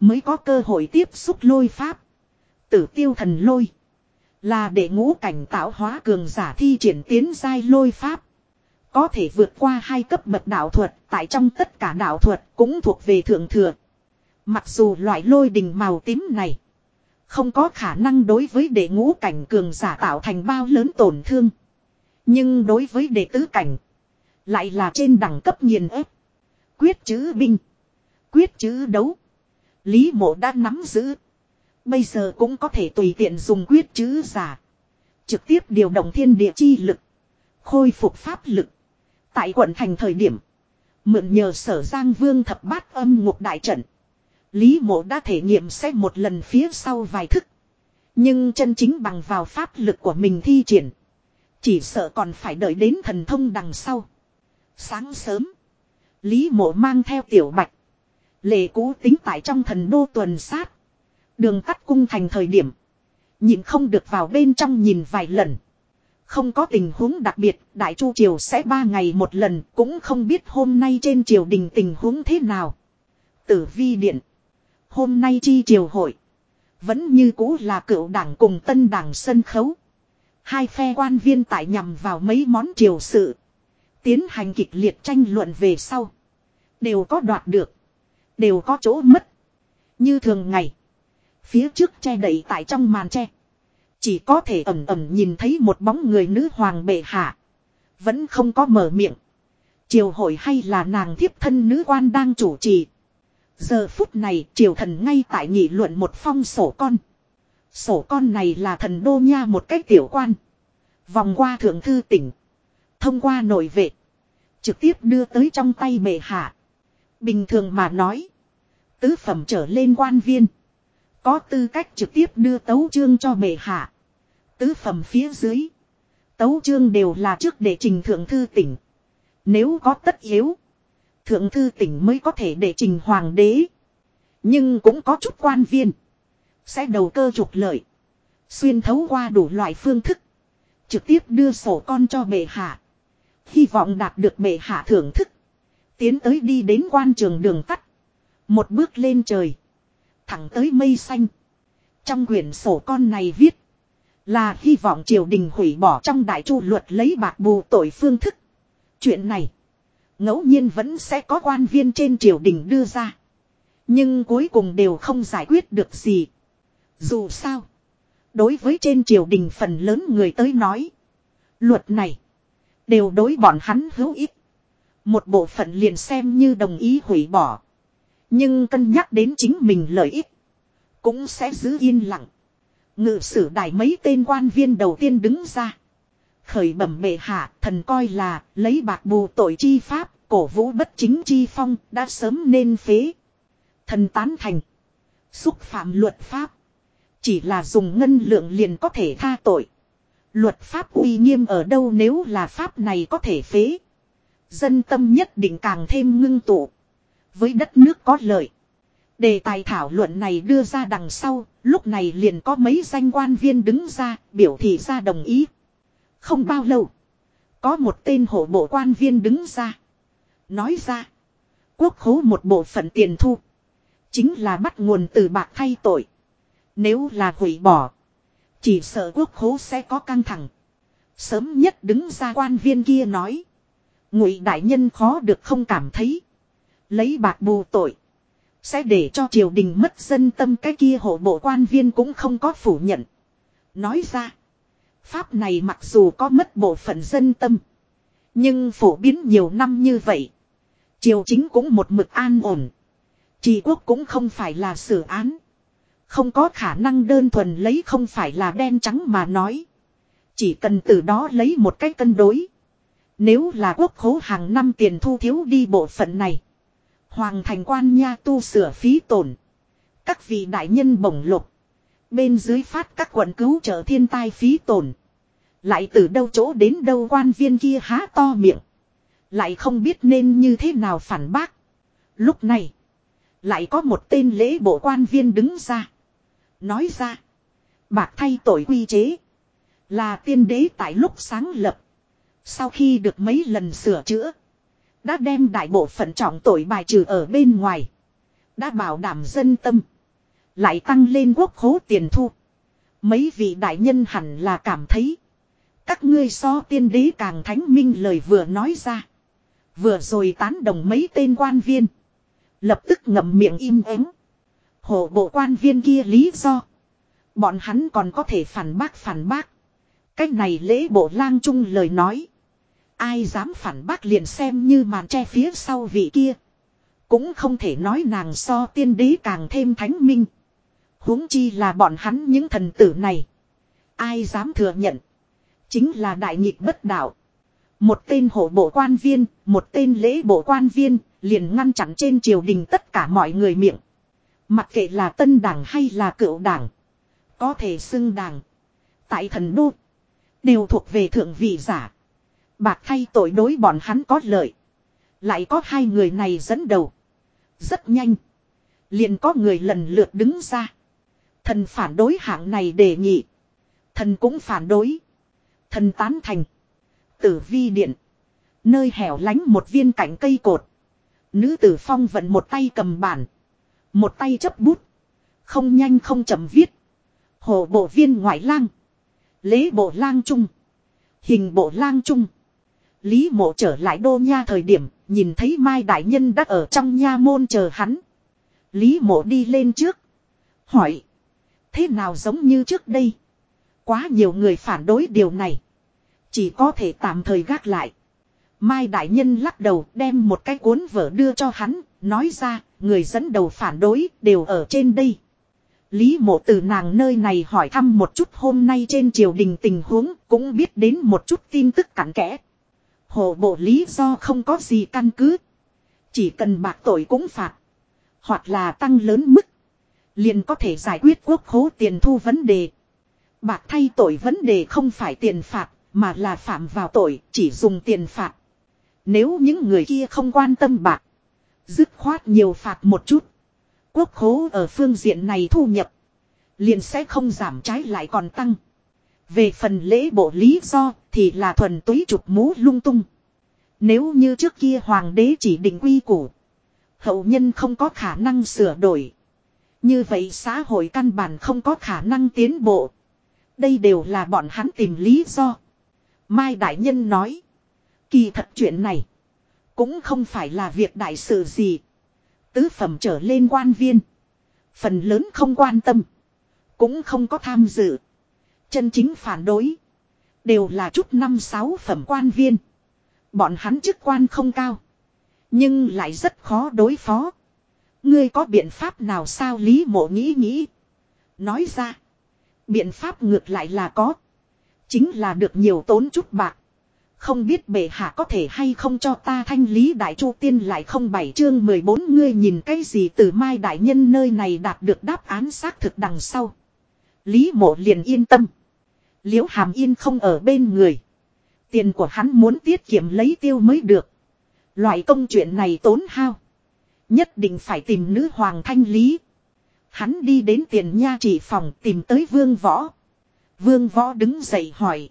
Mới có cơ hội tiếp xúc lôi pháp. Tử tiêu thần lôi. Là để ngũ cảnh tạo hóa cường giả thi triển tiến giai lôi pháp. Có thể vượt qua hai cấp bậc đạo thuật. Tại trong tất cả đạo thuật cũng thuộc về thượng thừa. Mặc dù loại lôi đình màu tím này. Không có khả năng đối với đệ ngũ cảnh cường giả tạo thành bao lớn tổn thương. Nhưng đối với đệ tứ cảnh. Lại là trên đẳng cấp nghiền ép. Quyết chữ binh. Quyết chữ đấu. Lý mộ đã nắm giữ. Bây giờ cũng có thể tùy tiện dùng quyết chữ giả. Trực tiếp điều động thiên địa chi lực. Khôi phục pháp lực. Tại quận thành thời điểm. Mượn nhờ sở giang vương thập bát âm ngục đại trận. Lý mộ đã thể nghiệm xét một lần phía sau vài thức. Nhưng chân chính bằng vào pháp lực của mình thi triển. Chỉ sợ còn phải đợi đến thần thông đằng sau. Sáng sớm. Lý mộ mang theo tiểu bạch. Lệ cũ tính tại trong thần đô tuần sát. Đường tắt cung thành thời điểm. Nhìn không được vào bên trong nhìn vài lần. Không có tình huống đặc biệt, Đại Chu Triều sẽ ba ngày một lần, cũng không biết hôm nay trên triều đình tình huống thế nào. Tử vi điện. Hôm nay chi triều hội. Vẫn như cũ là cựu đảng cùng tân đảng sân khấu. Hai phe quan viên tại nhằm vào mấy món triều sự. Tiến hành kịch liệt tranh luận về sau. Đều có đoạt được. Đều có chỗ mất. Như thường ngày. Phía trước che đậy tại trong màn che Chỉ có thể ẩm ẩm nhìn thấy một bóng người nữ hoàng bệ hạ. Vẫn không có mở miệng. Triều hội hay là nàng thiếp thân nữ quan đang chủ trì. Giờ phút này triều thần ngay tại nghị luận một phong sổ con. Sổ con này là thần đô nha một cách tiểu quan. Vòng qua thượng thư tỉnh. Thông qua nội vệ. Trực tiếp đưa tới trong tay bệ hạ. Bình thường mà nói. Tứ phẩm trở lên quan viên. Có tư cách trực tiếp đưa tấu chương cho bệ hạ. Tứ phẩm phía dưới. Tấu chương đều là trước để trình thượng thư tỉnh. Nếu có tất yếu. Thượng thư tỉnh mới có thể để trình hoàng đế. Nhưng cũng có chút quan viên. Sẽ đầu cơ trục lợi. Xuyên thấu qua đủ loại phương thức. Trực tiếp đưa sổ con cho bệ hạ. Hy vọng đạt được bệ hạ thưởng thức. Tiến tới đi đến quan trường đường tắt. Một bước lên trời. Thẳng tới mây xanh. Trong quyển sổ con này viết. Là hy vọng triều đình hủy bỏ trong đại chu luật lấy bạc bù tội phương thức. Chuyện này. ngẫu nhiên vẫn sẽ có quan viên trên triều đình đưa ra. Nhưng cuối cùng đều không giải quyết được gì. Dù sao. Đối với trên triều đình phần lớn người tới nói. Luật này. Đều đối bọn hắn hữu ích. Một bộ phận liền xem như đồng ý hủy bỏ. Nhưng cân nhắc đến chính mình lợi ích. Cũng sẽ giữ yên lặng. Ngự sử đài mấy tên quan viên đầu tiên đứng ra. Khởi bẩm bệ hạ, thần coi là lấy bạc bù tội chi pháp, cổ vũ bất chính chi phong, đã sớm nên phế. Thần tán thành. Xúc phạm luật pháp. Chỉ là dùng ngân lượng liền có thể tha tội. Luật pháp uy nghiêm ở đâu nếu là pháp này có thể phế. Dân tâm nhất định càng thêm ngưng tụ. Với đất nước có lợi. Đề tài thảo luận này đưa ra đằng sau, lúc này liền có mấy danh quan viên đứng ra, biểu thị ra đồng ý. Không bao lâu, có một tên hộ bộ quan viên đứng ra. Nói ra, quốc khố một bộ phận tiền thu. Chính là bắt nguồn từ bạc thay tội. Nếu là hủy bỏ, chỉ sợ quốc khố sẽ có căng thẳng. Sớm nhất đứng ra quan viên kia nói. Ngụy đại nhân khó được không cảm thấy. Lấy bạc bù tội. Sẽ để cho triều đình mất dân tâm cái kia hộ bộ quan viên cũng không có phủ nhận. Nói ra. Pháp này mặc dù có mất bộ phận dân tâm. Nhưng phổ biến nhiều năm như vậy. Triều chính cũng một mực an ổn. Trì quốc cũng không phải là xử án. Không có khả năng đơn thuần lấy không phải là đen trắng mà nói. Chỉ cần từ đó lấy một cách cân đối. Nếu là quốc khố hàng năm tiền thu thiếu đi bộ phận này. Hoàng thành quan nha tu sửa phí tổn. Các vị đại nhân bổng lục. Bên dưới phát các quận cứu trợ thiên tai phí tổn. Lại từ đâu chỗ đến đâu quan viên kia há to miệng. Lại không biết nên như thế nào phản bác. Lúc này. Lại có một tên lễ bộ quan viên đứng ra. Nói ra. Bạc thay tội quy chế. Là tiên đế tại lúc sáng lập. Sau khi được mấy lần sửa chữa. Đã đem đại bộ phận trọng tội bài trừ ở bên ngoài. Đã bảo đảm dân tâm. Lại tăng lên quốc khố tiền thu. Mấy vị đại nhân hẳn là cảm thấy. Các ngươi so tiên đế càng thánh minh lời vừa nói ra. Vừa rồi tán đồng mấy tên quan viên. Lập tức ngậm miệng im ắng. Hộ bộ quan viên kia lý do. Bọn hắn còn có thể phản bác phản bác. Cách này lễ bộ lang trung lời nói. Ai dám phản bác liền xem như màn che phía sau vị kia. Cũng không thể nói nàng so tiên đế càng thêm thánh minh. huống chi là bọn hắn những thần tử này. Ai dám thừa nhận. Chính là đại nghịch bất đạo. Một tên hộ bộ quan viên, một tên lễ bộ quan viên, liền ngăn chặn trên triều đình tất cả mọi người miệng. Mặc kệ là tân đảng hay là cựu đảng. Có thể xưng đảng. Tại thần đô. Đều thuộc về thượng vị giả. Bạc thay tội đối bọn hắn có lợi. Lại có hai người này dẫn đầu. Rất nhanh. Liền có người lần lượt đứng ra. Thần phản đối hạng này đề nghị. Thần cũng phản đối. Thần tán thành. Tử vi điện. Nơi hẻo lánh một viên cạnh cây cột. Nữ tử phong vận một tay cầm bản. Một tay chấp bút. Không nhanh không chậm viết. Hồ bộ viên ngoại lang. Lễ bộ lang trung. Hình bộ lang trung. Lý mộ trở lại đô nha thời điểm, nhìn thấy Mai Đại Nhân đã ở trong nha môn chờ hắn. Lý mộ đi lên trước. Hỏi. Thế nào giống như trước đây? Quá nhiều người phản đối điều này. Chỉ có thể tạm thời gác lại. Mai Đại Nhân lắc đầu đem một cái cuốn vở đưa cho hắn, nói ra, người dẫn đầu phản đối đều ở trên đây. Lý mộ từ nàng nơi này hỏi thăm một chút hôm nay trên triều đình tình huống, cũng biết đến một chút tin tức cặn kẽ. Hồ bộ lý do không có gì căn cứ. Chỉ cần bạc tội cũng phạt. Hoặc là tăng lớn mức. Liền có thể giải quyết quốc khố tiền thu vấn đề. Bạc thay tội vấn đề không phải tiền phạt, mà là phạm vào tội, chỉ dùng tiền phạt. Nếu những người kia không quan tâm bạc. Dứt khoát nhiều phạt một chút. Quốc khố ở phương diện này thu nhập. Liền sẽ không giảm trái lại còn tăng. Về phần lễ bộ lý do thì là thuần túy chụp mũ lung tung. Nếu như trước kia hoàng đế chỉ định quy củ. Hậu nhân không có khả năng sửa đổi. Như vậy xã hội căn bản không có khả năng tiến bộ. Đây đều là bọn hắn tìm lý do. Mai Đại Nhân nói. Kỳ thật chuyện này. Cũng không phải là việc đại sự gì. Tứ phẩm trở lên quan viên. Phần lớn không quan tâm. Cũng không có tham dự. Chân chính phản đối. Đều là chút năm sáu phẩm quan viên. Bọn hắn chức quan không cao. Nhưng lại rất khó đối phó. Ngươi có biện pháp nào sao Lý mộ nghĩ nghĩ. Nói ra. Biện pháp ngược lại là có. Chính là được nhiều tốn chút bạc. Không biết bệ hạ có thể hay không cho ta thanh lý đại chu tiên lại không bảy chương 14 ngươi nhìn cái gì từ mai đại nhân nơi này đạt được đáp án xác thực đằng sau. Lý mộ liền yên tâm. Liễu hàm yên không ở bên người. Tiền của hắn muốn tiết kiệm lấy tiêu mới được. Loại công chuyện này tốn hao. Nhất định phải tìm nữ hoàng thanh lý. Hắn đi đến tiền nha chỉ phòng tìm tới vương võ. Vương võ đứng dậy hỏi.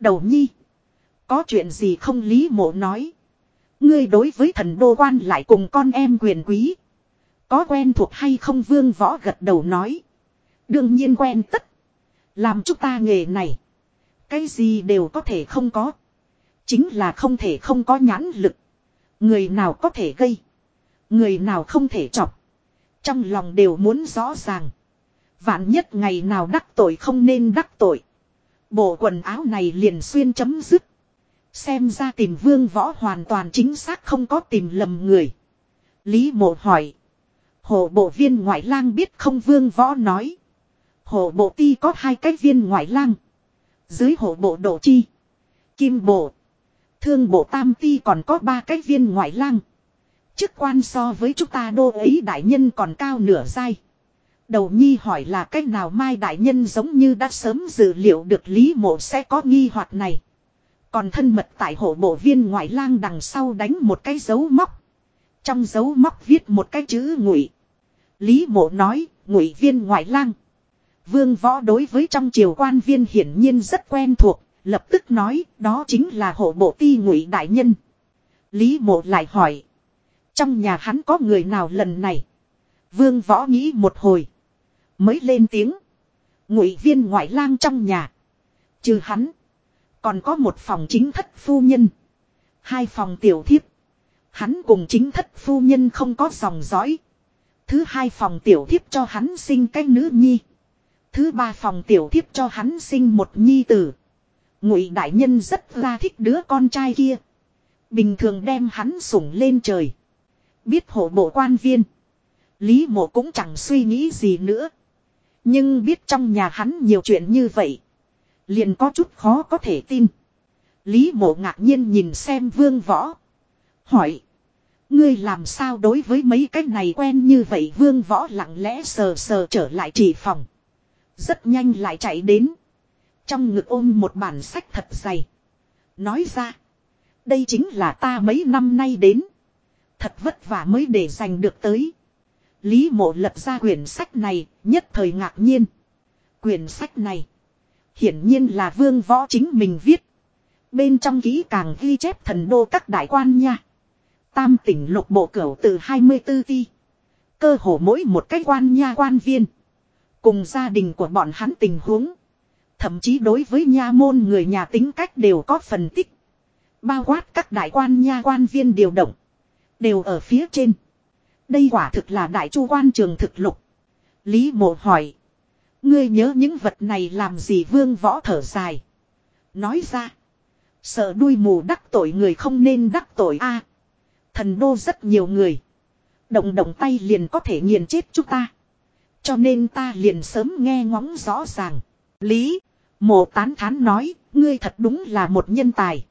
Đầu nhi. Có chuyện gì không lý mộ nói. Ngươi đối với thần đô quan lại cùng con em quyền quý. Có quen thuộc hay không vương võ gật đầu nói. Đương nhiên quen tất. Làm chúng ta nghề này. Cái gì đều có thể không có. Chính là không thể không có nhãn lực. Người nào có thể gây. Người nào không thể chọc. Trong lòng đều muốn rõ ràng. Vạn nhất ngày nào đắc tội không nên đắc tội. Bộ quần áo này liền xuyên chấm dứt. Xem ra tìm vương võ hoàn toàn chính xác không có tìm lầm người. Lý mộ hỏi. Hồ bộ viên ngoại lang biết không vương võ nói. Hồ bộ ti có hai cái viên ngoại lang. Dưới hồ bộ độ chi. Kim bộ. Thương bộ tam ti còn có ba cái viên ngoại lang. Chức quan so với chúng ta đô ấy đại nhân còn cao nửa dai. Đầu nhi hỏi là cách nào mai đại nhân giống như đã sớm dự liệu được lý mộ sẽ có nghi hoặc này. Còn thân mật tại hộ bộ viên ngoại lang đằng sau đánh một cái dấu móc. Trong dấu móc viết một cái chữ ngụy. Lý mộ nói, ngụy viên ngoại lang. Vương võ đối với trong triều quan viên hiển nhiên rất quen thuộc, lập tức nói, đó chính là hộ bộ ti ngụy đại nhân. Lý mộ lại hỏi. Trong nhà hắn có người nào lần này? Vương võ nghĩ một hồi. Mới lên tiếng. Ngụy viên ngoại lang trong nhà. Trừ hắn. Còn có một phòng chính thất phu nhân. Hai phòng tiểu thiếp. Hắn cùng chính thất phu nhân không có dòng dõi. Thứ hai phòng tiểu thiếp cho hắn sinh cái nữ nhi. Thứ ba phòng tiểu thiếp cho hắn sinh một nhi tử. Ngụy đại nhân rất ra thích đứa con trai kia. Bình thường đem hắn sủng lên trời. Biết hộ bộ quan viên. Lý mộ cũng chẳng suy nghĩ gì nữa. Nhưng biết trong nhà hắn nhiều chuyện như vậy. Liền có chút khó có thể tin. Lý mộ ngạc nhiên nhìn xem vương võ. Hỏi. Ngươi làm sao đối với mấy cái này quen như vậy vương võ lặng lẽ sờ sờ trở lại chỉ phòng. Rất nhanh lại chạy đến. Trong ngực ôm một bản sách thật dày. Nói ra. Đây chính là ta mấy năm nay đến. Thật vất vả mới để giành được tới. Lý mộ lật ra quyển sách này, nhất thời ngạc nhiên. Quyển sách này. Hiển nhiên là vương võ chính mình viết. Bên trong ký càng ghi chép thần đô các đại quan nha. Tam tỉnh lục bộ cửu từ 24 ti. Cơ hồ mỗi một cái quan nha quan viên. Cùng gia đình của bọn hắn tình huống. Thậm chí đối với nha môn người nhà tính cách đều có phần tích. Bao quát các đại quan nha quan viên điều động. Đều ở phía trên. Đây quả thực là đại chu quan trường thực lục. Lý mộ hỏi. Ngươi nhớ những vật này làm gì vương võ thở dài. Nói ra. Sợ đuôi mù đắc tội người không nên đắc tội a. thần đô rất nhiều người. Động động tay liền có thể nghiền chết chúng ta. Cho nên ta liền sớm nghe ngóng rõ ràng. Lý. Mộ tán thán nói. Ngươi thật đúng là một nhân tài.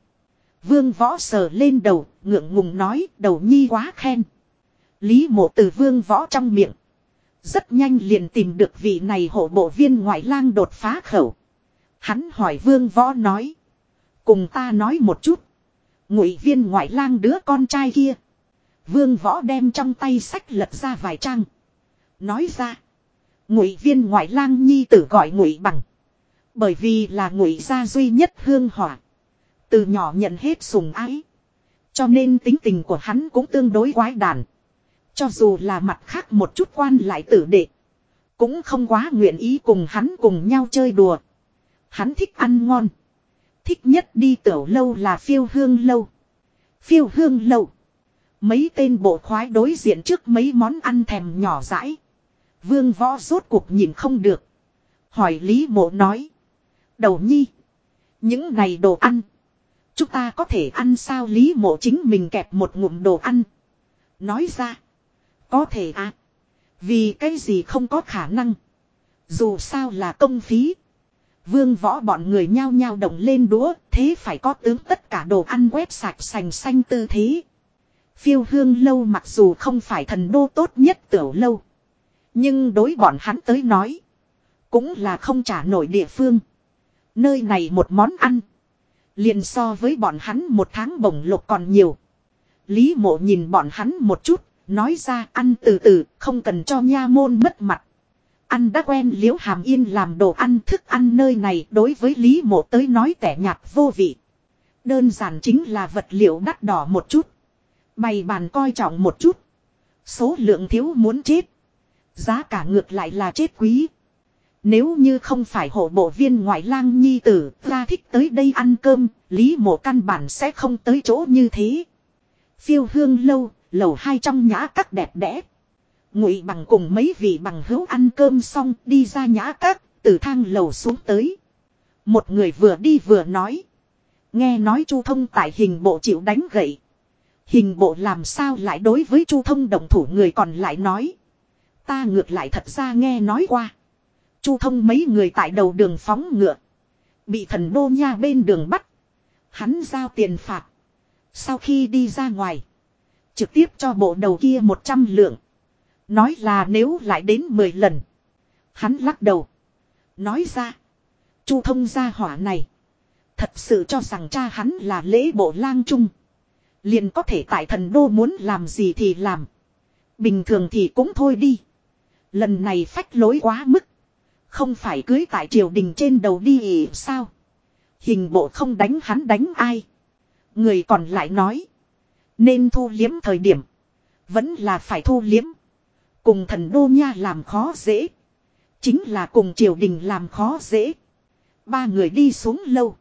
Vương võ sờ lên đầu. Ngượng ngùng nói. Đầu nhi quá khen. Lý mộ từ vương võ trong miệng. Rất nhanh liền tìm được vị này hộ bộ viên ngoại lang đột phá khẩu. Hắn hỏi vương võ nói. Cùng ta nói một chút. Ngụy viên ngoại lang đứa con trai kia. Vương võ đem trong tay sách lật ra vài trang. Nói ra. Ngụy viên ngoại lang nhi tử gọi ngụy bằng. Bởi vì là ngụy gia duy nhất hương hỏa. Từ nhỏ nhận hết sùng ái. Cho nên tính tình của hắn cũng tương đối quái đản. Cho dù là mặt khác một chút quan lại tử đệ. Cũng không quá nguyện ý cùng hắn cùng nhau chơi đùa. Hắn thích ăn ngon. Thích nhất đi tiểu lâu là phiêu hương lâu. Phiêu hương lâu. Mấy tên bộ khoái đối diện trước mấy món ăn thèm nhỏ dãi. Vương võ rốt cuộc nhìn không được. Hỏi Lý mộ nói. Đầu nhi. Những này đồ ăn. Chúng ta có thể ăn sao Lý mộ chính mình kẹp một ngụm đồ ăn. Nói ra. Có thể à. Vì cái gì không có khả năng. Dù sao là công phí. Vương võ bọn người nhao nhao động lên đũa. Thế phải có tướng tất cả đồ ăn quét sạch sành xanh tư thế. Phiêu hương lâu mặc dù không phải thần đô tốt nhất tiểu lâu. Nhưng đối bọn hắn tới nói. Cũng là không trả nổi địa phương. Nơi này một món ăn. Liền so với bọn hắn một tháng bổng lục còn nhiều. Lý mộ nhìn bọn hắn một chút. Nói ra ăn từ từ không cần cho nha môn mất mặt. Ăn đã quen liễu hàm yên làm đồ ăn thức ăn nơi này đối với Lý mộ tới nói tẻ nhạt vô vị. Đơn giản chính là vật liệu đắt đỏ một chút. Bày bàn coi trọng một chút. Số lượng thiếu muốn chết. Giá cả ngược lại là chết quý. Nếu như không phải hộ bộ viên ngoại lang nhi tử ra thích tới đây ăn cơm, Lý mộ căn bản sẽ không tới chỗ như thế. Phiêu hương lâu, lầu hai trong nhã các đẹp đẽ. Ngụy bằng cùng mấy vị bằng hữu ăn cơm xong đi ra nhã các, từ thang lầu xuống tới. Một người vừa đi vừa nói. Nghe nói chu thông tại hình bộ chịu đánh gậy. Hình bộ làm sao lại đối với chu thông đồng thủ người còn lại nói. Ta ngược lại thật ra nghe nói qua. Chu thông mấy người tại đầu đường phóng ngựa. Bị thần đô nha bên đường bắt. Hắn giao tiền phạt. Sau khi đi ra ngoài. Trực tiếp cho bộ đầu kia 100 lượng. Nói là nếu lại đến 10 lần. Hắn lắc đầu. Nói ra. Chu thông gia hỏa này. Thật sự cho rằng cha hắn là lễ bộ lang trung. Liền có thể tại thần đô muốn làm gì thì làm. Bình thường thì cũng thôi đi. Lần này phách lối quá mức. Không phải cưới tại triều đình trên đầu đi ỉ sao. Hình bộ không đánh hắn đánh ai. Người còn lại nói. Nên thu liếm thời điểm. Vẫn là phải thu liếm. Cùng thần đô nha làm khó dễ. Chính là cùng triều đình làm khó dễ. Ba người đi xuống lâu.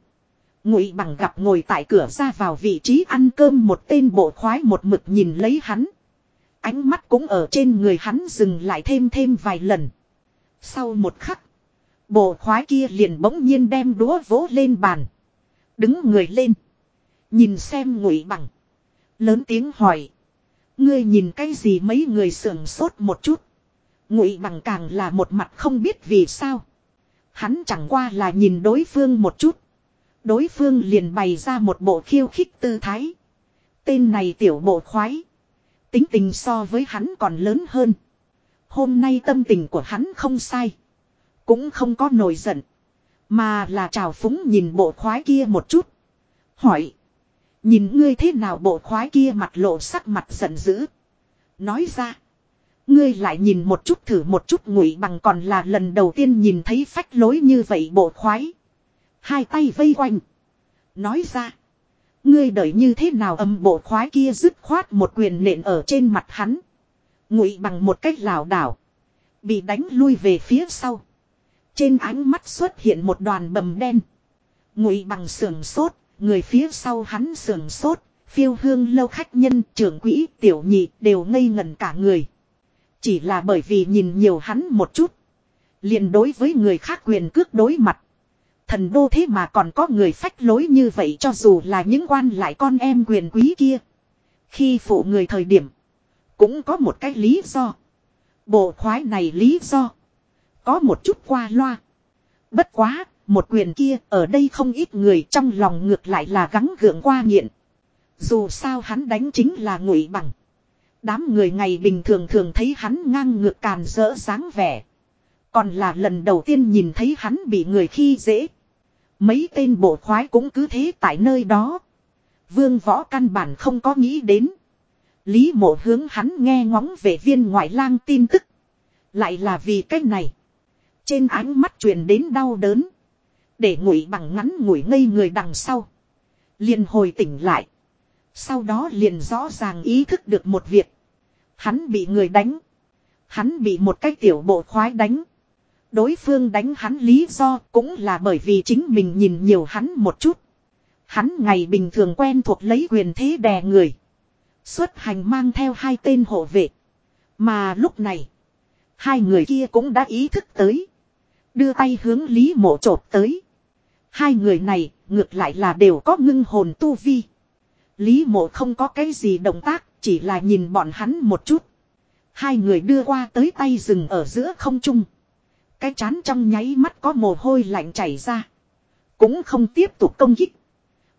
Ngụy bằng gặp ngồi tại cửa ra vào vị trí ăn cơm một tên bộ khoái một mực nhìn lấy hắn. Ánh mắt cũng ở trên người hắn dừng lại thêm thêm vài lần. Sau một khắc. Bộ khoái kia liền bỗng nhiên đem đũa vỗ lên bàn. Đứng người lên. Nhìn xem ngụy bằng. Lớn tiếng hỏi. Ngươi nhìn cái gì mấy người sưởng sốt một chút. Ngụy bằng càng là một mặt không biết vì sao. Hắn chẳng qua là nhìn đối phương một chút. Đối phương liền bày ra một bộ khiêu khích tư thái. Tên này tiểu bộ khoái. Tính tình so với hắn còn lớn hơn. Hôm nay tâm tình của hắn không sai. Cũng không có nổi giận. Mà là trào phúng nhìn bộ khoái kia một chút. Hỏi. Nhìn ngươi thế nào bộ khoái kia mặt lộ sắc mặt giận dữ. Nói ra. Ngươi lại nhìn một chút thử một chút ngụy bằng còn là lần đầu tiên nhìn thấy phách lối như vậy bộ khoái. Hai tay vây quanh. Nói ra. Ngươi đợi như thế nào âm bộ khoái kia dứt khoát một quyền nện ở trên mặt hắn. Ngụy bằng một cách lảo đảo. Bị đánh lui về phía sau. Trên ánh mắt xuất hiện một đoàn bầm đen. Ngụy bằng sườn sốt, người phía sau hắn sườn sốt, phiêu hương lâu khách nhân, trưởng quỹ, tiểu nhị đều ngây ngẩn cả người. Chỉ là bởi vì nhìn nhiều hắn một chút. liền đối với người khác quyền cước đối mặt. Thần đô thế mà còn có người phách lối như vậy cho dù là những quan lại con em quyền quý kia. Khi phụ người thời điểm. Cũng có một cái lý do. Bộ khoái này lý do. Có một chút qua loa. Bất quá, một quyền kia, ở đây không ít người trong lòng ngược lại là gắng gượng qua nghiện. Dù sao hắn đánh chính là ngụy bằng. Đám người ngày bình thường thường thấy hắn ngang ngược càn rỡ dáng vẻ. Còn là lần đầu tiên nhìn thấy hắn bị người khi dễ. Mấy tên bộ khoái cũng cứ thế tại nơi đó. Vương võ căn bản không có nghĩ đến. Lý mộ hướng hắn nghe ngóng về viên ngoại lang tin tức. Lại là vì cái này. Trên ánh mắt truyền đến đau đớn. Để ngụy bằng ngắn ngủi ngây người đằng sau. Liền hồi tỉnh lại. Sau đó liền rõ ràng ý thức được một việc. Hắn bị người đánh. Hắn bị một cái tiểu bộ khoái đánh. Đối phương đánh hắn lý do cũng là bởi vì chính mình nhìn nhiều hắn một chút. Hắn ngày bình thường quen thuộc lấy quyền thế đè người. Xuất hành mang theo hai tên hộ vệ. Mà lúc này. Hai người kia cũng đã ý thức tới. Đưa tay hướng Lý mộ trộp tới. Hai người này, ngược lại là đều có ngưng hồn tu vi. Lý mộ không có cái gì động tác. Chỉ là nhìn bọn hắn một chút. Hai người đưa qua tới tay rừng ở giữa không trung. Cái chán trong nháy mắt có mồ hôi lạnh chảy ra. Cũng không tiếp tục công kích.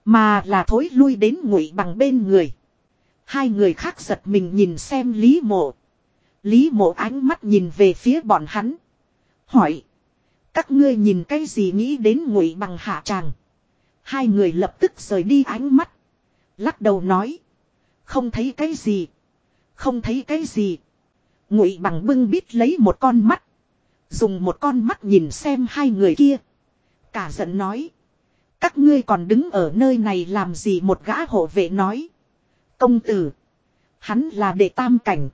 Mà là thối lui đến ngụy bằng bên người. Hai người khác giật mình nhìn xem Lý mộ. Lý mộ ánh mắt nhìn về phía bọn hắn. Hỏi. Các ngươi nhìn cái gì nghĩ đến ngụy bằng hạ tràng. Hai người lập tức rời đi ánh mắt. Lắc đầu nói. Không thấy cái gì. Không thấy cái gì. Ngụy bằng bưng bít lấy một con mắt. Dùng một con mắt nhìn xem hai người kia. Cả giận nói. Các ngươi còn đứng ở nơi này làm gì một gã hộ vệ nói. Công tử. Hắn là đệ tam cảnh.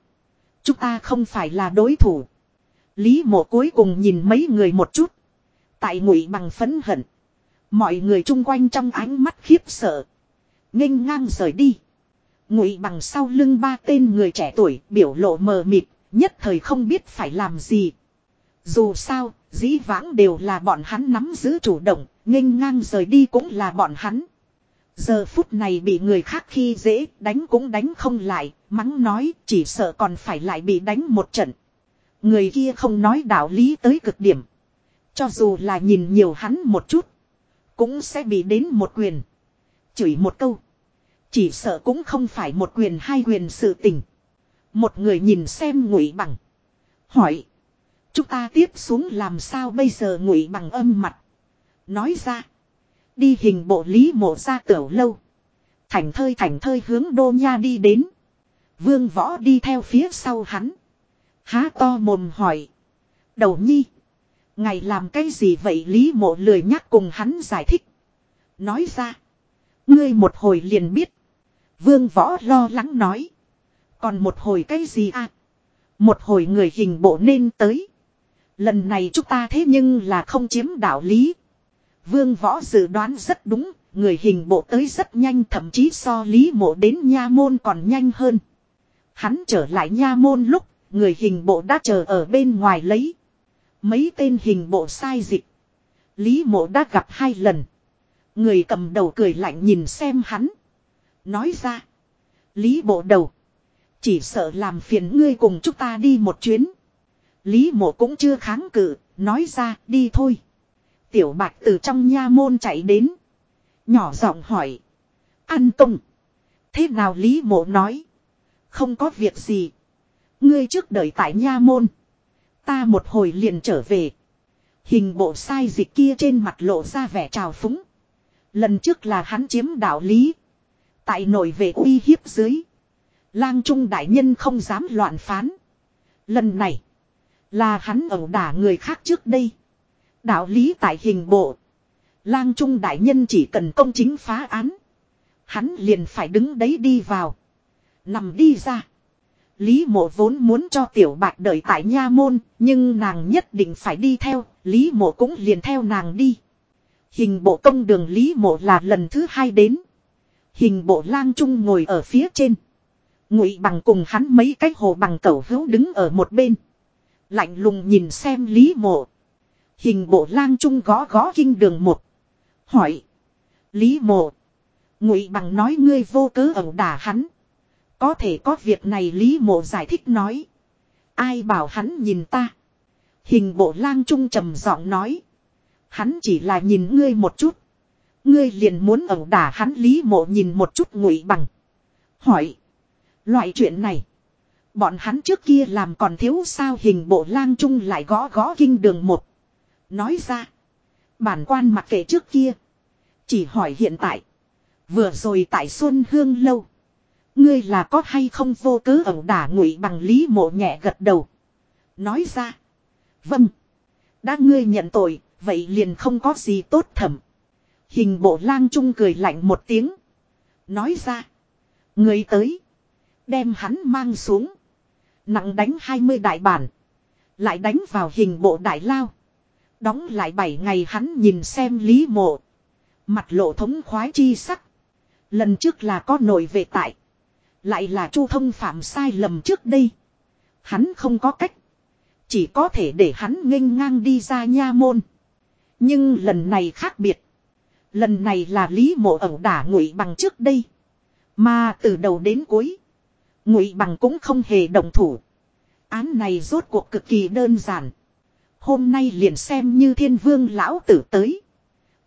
Chúng ta không phải là đối thủ. Lý mộ cuối cùng nhìn mấy người một chút. Tại ngụy bằng phấn hận. Mọi người chung quanh trong ánh mắt khiếp sợ. nghênh ngang rời đi. Ngụy bằng sau lưng ba tên người trẻ tuổi biểu lộ mờ mịt. Nhất thời không biết phải làm gì. Dù sao, dĩ vãng đều là bọn hắn nắm giữ chủ động, nghênh ngang rời đi cũng là bọn hắn. Giờ phút này bị người khác khi dễ, đánh cũng đánh không lại, mắng nói, chỉ sợ còn phải lại bị đánh một trận. Người kia không nói đạo lý tới cực điểm. Cho dù là nhìn nhiều hắn một chút, cũng sẽ bị đến một quyền. Chửi một câu. Chỉ sợ cũng không phải một quyền hai quyền sự tình. Một người nhìn xem ngụy bằng. Hỏi. Chúng ta tiếp xuống làm sao bây giờ ngụy bằng âm mặt. Nói ra. Đi hình bộ lý mộ ra tiểu lâu. Thành thơi thành thơi hướng đô nha đi đến. Vương võ đi theo phía sau hắn. Há to mồm hỏi. Đầu nhi. Ngày làm cái gì vậy lý mộ lười nhắc cùng hắn giải thích. Nói ra. Ngươi một hồi liền biết. Vương võ lo lắng nói. Còn một hồi cái gì à? Một hồi người hình bộ nên tới. Lần này chúng ta thế nhưng là không chiếm đạo lý. Vương võ dự đoán rất đúng, người hình bộ tới rất nhanh thậm chí so lý mộ đến nha môn còn nhanh hơn. Hắn trở lại nha môn lúc, người hình bộ đã chờ ở bên ngoài lấy. Mấy tên hình bộ sai dịch. Lý mộ đã gặp hai lần. Người cầm đầu cười lạnh nhìn xem hắn. Nói ra. Lý bộ đầu. Chỉ sợ làm phiền ngươi cùng chúng ta đi một chuyến. Lý mộ cũng chưa kháng cự, nói ra đi thôi. Tiểu bạch từ trong nha môn chạy đến. Nhỏ giọng hỏi. An công. Thế nào Lý mộ nói. Không có việc gì. Ngươi trước đợi tại nha môn. Ta một hồi liền trở về. Hình bộ sai dịch kia trên mặt lộ ra vẻ trào phúng. Lần trước là hắn chiếm đạo lý. Tại nội về uy hiếp dưới. Lang trung đại nhân không dám loạn phán. Lần này. Là hắn ẩu đả người khác trước đây. Đạo lý tại hình bộ. Lang trung đại nhân chỉ cần công chính phá án. Hắn liền phải đứng đấy đi vào. Nằm đi ra. Lý mộ vốn muốn cho tiểu bạch đợi tại nha môn. Nhưng nàng nhất định phải đi theo. Lý mộ cũng liền theo nàng đi. Hình bộ công đường Lý mộ là lần thứ hai đến. Hình bộ lang trung ngồi ở phía trên. Ngụy bằng cùng hắn mấy cái hồ bằng cẩu hữu đứng ở một bên. Lạnh lùng nhìn xem Lý mộ. Hình bộ lang trung gõ gõ kinh đường một. Hỏi. Lý mộ. Ngụy bằng nói ngươi vô cớ ẩu đả hắn. Có thể có việc này Lý mộ giải thích nói. Ai bảo hắn nhìn ta. Hình bộ lang trung trầm giọng nói. Hắn chỉ là nhìn ngươi một chút. Ngươi liền muốn ẩu đả hắn Lý mộ nhìn một chút ngụy bằng. Hỏi. Loại chuyện này. Bọn hắn trước kia làm còn thiếu sao hình bộ lang trung lại gõ gõ kinh đường một. Nói ra. Bản quan mặc kệ trước kia. Chỉ hỏi hiện tại. Vừa rồi tại Xuân Hương Lâu. Ngươi là có hay không vô cớ ẩu đả ngụy bằng lý mộ nhẹ gật đầu. Nói ra. Vâng. Đã ngươi nhận tội, vậy liền không có gì tốt thẩm. Hình bộ lang trung cười lạnh một tiếng. Nói ra. Ngươi tới. Đem hắn mang xuống. Nặng đánh 20 đại bản. Lại đánh vào hình bộ đại lao. Đóng lại 7 ngày hắn nhìn xem lý mộ. Mặt lộ thống khoái chi sắc. Lần trước là có nội về tại. Lại là chu thông phạm sai lầm trước đây. Hắn không có cách. Chỉ có thể để hắn nghênh ngang đi ra nha môn. Nhưng lần này khác biệt. Lần này là lý mộ ẩu đả ngụy bằng trước đây. Mà từ đầu đến cuối. Ngụy bằng cũng không hề đồng thủ. Án này rốt cuộc cực kỳ đơn giản. Hôm nay liền xem như thiên vương lão tử tới.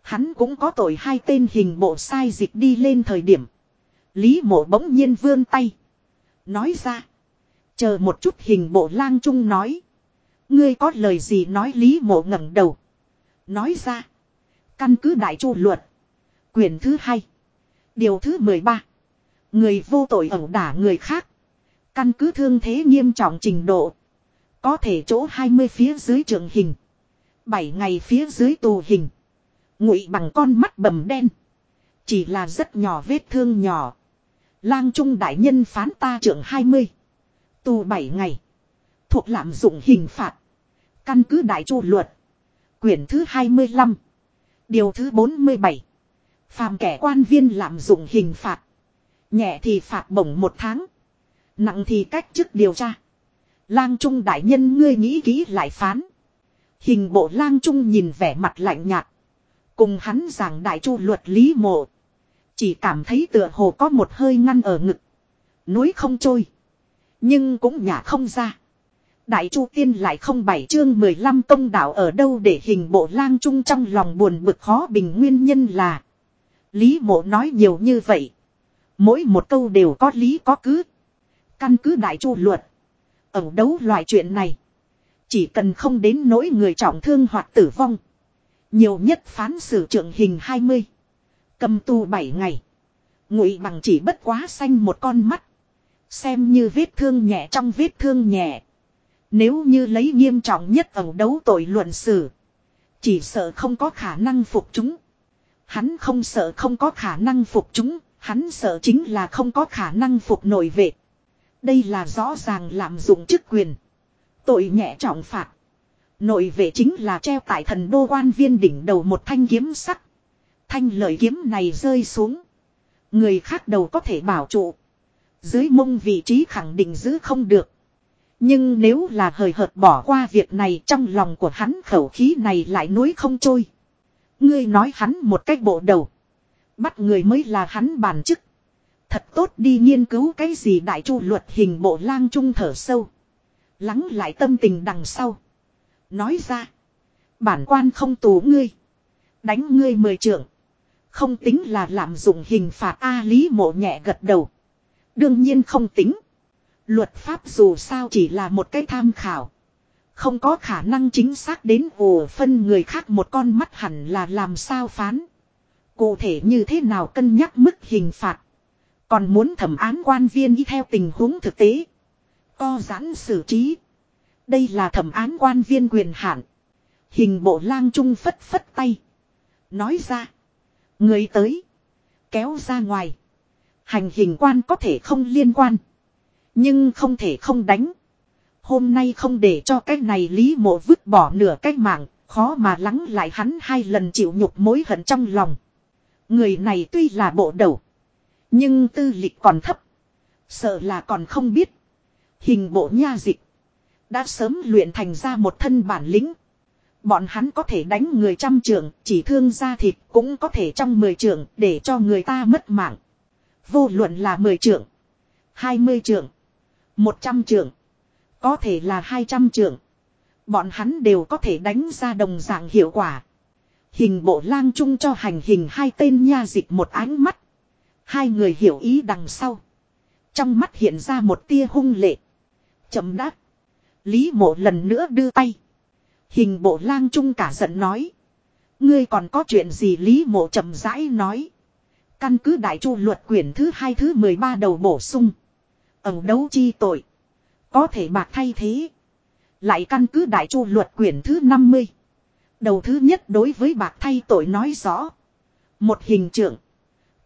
Hắn cũng có tội hai tên hình bộ sai dịch đi lên thời điểm. Lý mộ bỗng nhiên vươn tay. Nói ra. Chờ một chút hình bộ lang trung nói. Ngươi có lời gì nói lý mộ ngẩng đầu. Nói ra. Căn cứ đại chu luật. Quyền thứ hai. Điều thứ 13. Người vô tội ẩu đả người khác. Căn cứ thương thế nghiêm trọng trình độ. Có thể chỗ 20 phía dưới trường hình. 7 ngày phía dưới tù hình. Ngụy bằng con mắt bầm đen. Chỉ là rất nhỏ vết thương nhỏ. Lang trung đại nhân phán ta trưởng 20. Tù 7 ngày. Thuộc lạm dụng hình phạt. Căn cứ đại chu luật. Quyển thứ 25. Điều thứ 47. Phàm kẻ quan viên lạm dụng hình phạt. Nhẹ thì phạt bổng một tháng. Nặng thì cách chức điều tra. Lang Trung đại nhân ngươi nghĩ kỹ lại phán. Hình bộ Lang Trung nhìn vẻ mặt lạnh nhạt. Cùng hắn giảng đại chu luật lý mộ. Chỉ cảm thấy tựa hồ có một hơi ngăn ở ngực. Núi không trôi. Nhưng cũng nhả không ra. Đại chu tiên lại không bảy chương 15 công đạo ở đâu để hình bộ lang trung trong lòng buồn bực khó bình nguyên nhân là. Lý mộ nói nhiều như vậy. Mỗi một câu đều có lý có cứ. Căn cứ đại chu luật. Ẩu đấu loại chuyện này. Chỉ cần không đến nỗi người trọng thương hoặc tử vong. Nhiều nhất phán xử trưởng hình 20. Cầm tù 7 ngày. Ngụy bằng chỉ bất quá xanh một con mắt. Xem như vết thương nhẹ trong vết thương nhẹ. Nếu như lấy nghiêm trọng nhất ẩu đấu tội luận xử. Chỉ sợ không có khả năng phục chúng. Hắn không sợ không có khả năng phục chúng. Hắn sợ chính là không có khả năng phục nội vệ. Đây là rõ ràng lạm dụng chức quyền. Tội nhẹ trọng phạt. Nội vệ chính là treo tại thần đô quan viên đỉnh đầu một thanh kiếm sắt. Thanh lợi kiếm này rơi xuống. Người khác đầu có thể bảo trụ. Dưới mông vị trí khẳng định giữ không được. Nhưng nếu là hời hợt bỏ qua việc này trong lòng của hắn khẩu khí này lại núi không trôi. Ngươi nói hắn một cách bộ đầu. Bắt người mới là hắn bản chức. Thật tốt đi nghiên cứu cái gì đại chu luật hình bộ lang trung thở sâu. Lắng lại tâm tình đằng sau. Nói ra. Bản quan không tù ngươi. Đánh ngươi mười trưởng. Không tính là lạm dụng hình phạt A Lý mộ nhẹ gật đầu. Đương nhiên không tính. Luật pháp dù sao chỉ là một cái tham khảo. Không có khả năng chính xác đến ồ phân người khác một con mắt hẳn là làm sao phán. Cụ thể như thế nào cân nhắc mức hình phạt. Còn muốn thẩm án quan viên y theo tình huống thực tế. Co giãn xử trí. Đây là thẩm án quan viên quyền hạn. Hình bộ lang trung phất phất tay. Nói ra. Người tới. Kéo ra ngoài. Hành hình quan có thể không liên quan. Nhưng không thể không đánh. Hôm nay không để cho cái này lý mộ vứt bỏ nửa cái mạng. Khó mà lắng lại hắn hai lần chịu nhục mối hận trong lòng. Người này tuy là bộ đầu. Nhưng tư lịch còn thấp. Sợ là còn không biết. Hình bộ nha dịch. Đã sớm luyện thành ra một thân bản lĩnh. Bọn hắn có thể đánh người trăm trưởng chỉ thương ra thịt cũng có thể trong mười trưởng để cho người ta mất mạng. Vô luận là mười trưởng, hai mươi trưởng, một trăm trưởng, có thể là hai trăm trưởng, Bọn hắn đều có thể đánh ra đồng dạng hiệu quả. Hình bộ lang chung cho hành hình hai tên nha dịch một ánh mắt. Hai người hiểu ý đằng sau. Trong mắt hiện ra một tia hung lệ. Chậm đáp. Lý mộ lần nữa đưa tay. Hình bộ lang trung cả giận nói. Ngươi còn có chuyện gì Lý mộ chậm rãi nói. Căn cứ đại chu luật quyển thứ hai thứ 13 đầu bổ sung. Ẩu đấu chi tội. Có thể bạc thay thế. Lại căn cứ đại chu luật quyển thứ 50. Đầu thứ nhất đối với bạc thay tội nói rõ. Một hình trưởng.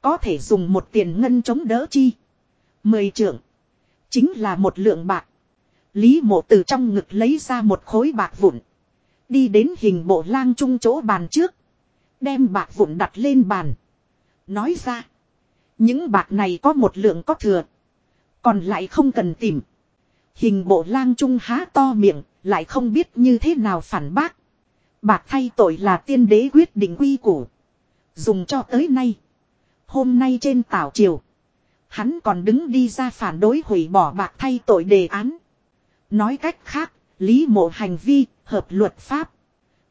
Có thể dùng một tiền ngân chống đỡ chi. Mười trưởng. Chính là một lượng bạc. Lý mộ từ trong ngực lấy ra một khối bạc vụn. Đi đến hình bộ lang trung chỗ bàn trước. Đem bạc vụn đặt lên bàn. Nói ra. Những bạc này có một lượng có thừa. Còn lại không cần tìm. Hình bộ lang trung há to miệng. Lại không biết như thế nào phản bác. Bạc thay tội là tiên đế quyết định quy củ. Dùng cho tới nay. Hôm nay trên tảo triều. Hắn còn đứng đi ra phản đối hủy bỏ bạc thay tội đề án. Nói cách khác, lý mộ hành vi, hợp luật pháp.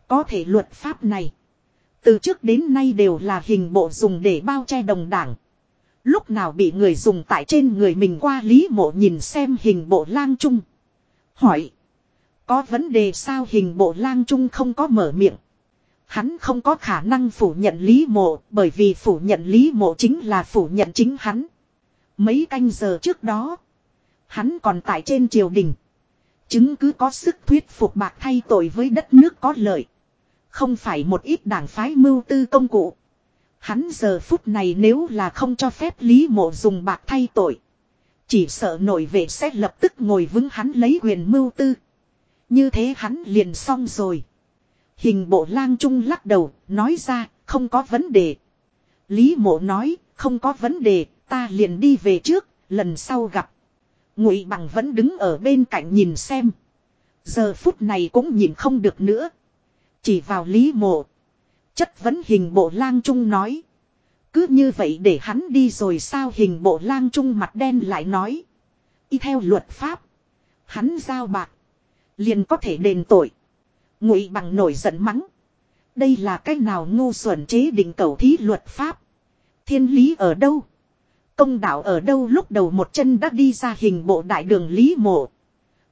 Có thể luật pháp này. Từ trước đến nay đều là hình bộ dùng để bao che đồng đảng. Lúc nào bị người dùng tại trên người mình qua lý mộ nhìn xem hình bộ lang trung. Hỏi. Có vấn đề sao hình bộ lang trung không có mở miệng. Hắn không có khả năng phủ nhận lý mộ bởi vì phủ nhận lý mộ chính là phủ nhận chính hắn. Mấy canh giờ trước đó. Hắn còn tại trên triều đình. Chứng cứ có sức thuyết phục bạc thay tội với đất nước có lợi. Không phải một ít đảng phái mưu tư công cụ. Hắn giờ phút này nếu là không cho phép Lý Mộ dùng bạc thay tội. Chỉ sợ nổi vệ sẽ lập tức ngồi vững hắn lấy quyền mưu tư. Như thế hắn liền xong rồi. Hình bộ lang trung lắc đầu, nói ra, không có vấn đề. Lý mộ nói, không có vấn đề, ta liền đi về trước, lần sau gặp. Ngụy bằng vẫn đứng ở bên cạnh nhìn xem. Giờ phút này cũng nhìn không được nữa. Chỉ vào lý mộ. Chất vấn hình bộ lang trung nói. Cứ như vậy để hắn đi rồi sao hình bộ lang trung mặt đen lại nói. Y theo luật pháp. Hắn giao bạc. Liền có thể đền tội. Ngụy bằng nổi giận mắng. Đây là cái nào ngu xuẩn chế định cầu thí luật pháp. Thiên lý ở đâu? Công đạo ở đâu lúc đầu một chân đã đi ra hình bộ đại đường lý mộ.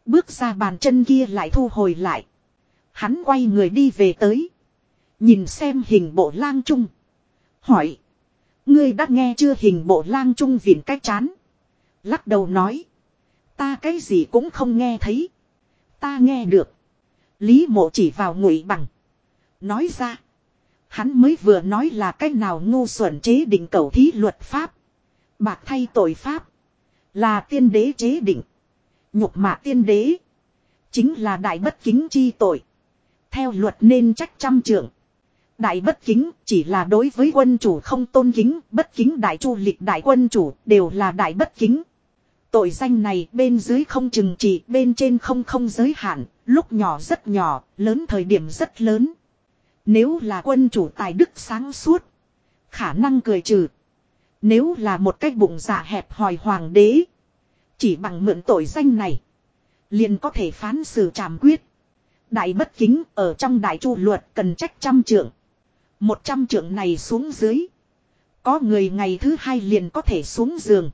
Bước ra bàn chân kia lại thu hồi lại. Hắn quay người đi về tới. Nhìn xem hình bộ lang trung. Hỏi. Ngươi đã nghe chưa hình bộ lang trung viện cách chán. Lắc đầu nói. Ta cái gì cũng không nghe thấy. Ta nghe được. Lý mộ chỉ vào ngụy bằng. Nói ra. Hắn mới vừa nói là cách nào ngu xuẩn chế định cầu thí luật pháp. Bạc thay tội pháp. Là tiên đế chế định. Nhục mạ tiên đế. Chính là đại bất kính chi tội. Theo luật nên trách trăm trưởng. Đại bất kính chỉ là đối với quân chủ không tôn kính, bất kính đại chu lịch đại quân chủ đều là đại bất kính. Tội danh này bên dưới không chừng trị, bên trên không không giới hạn, lúc nhỏ rất nhỏ, lớn thời điểm rất lớn. Nếu là quân chủ tài đức sáng suốt, khả năng cười trừ. Nếu là một cái bụng dạ hẹp hòi hoàng đế, chỉ bằng mượn tội danh này, liền có thể phán xử trảm quyết. Đại bất kính ở trong đại chu luật cần trách trăm trượng. Một trăm trượng này xuống dưới. Có người ngày thứ hai liền có thể xuống giường.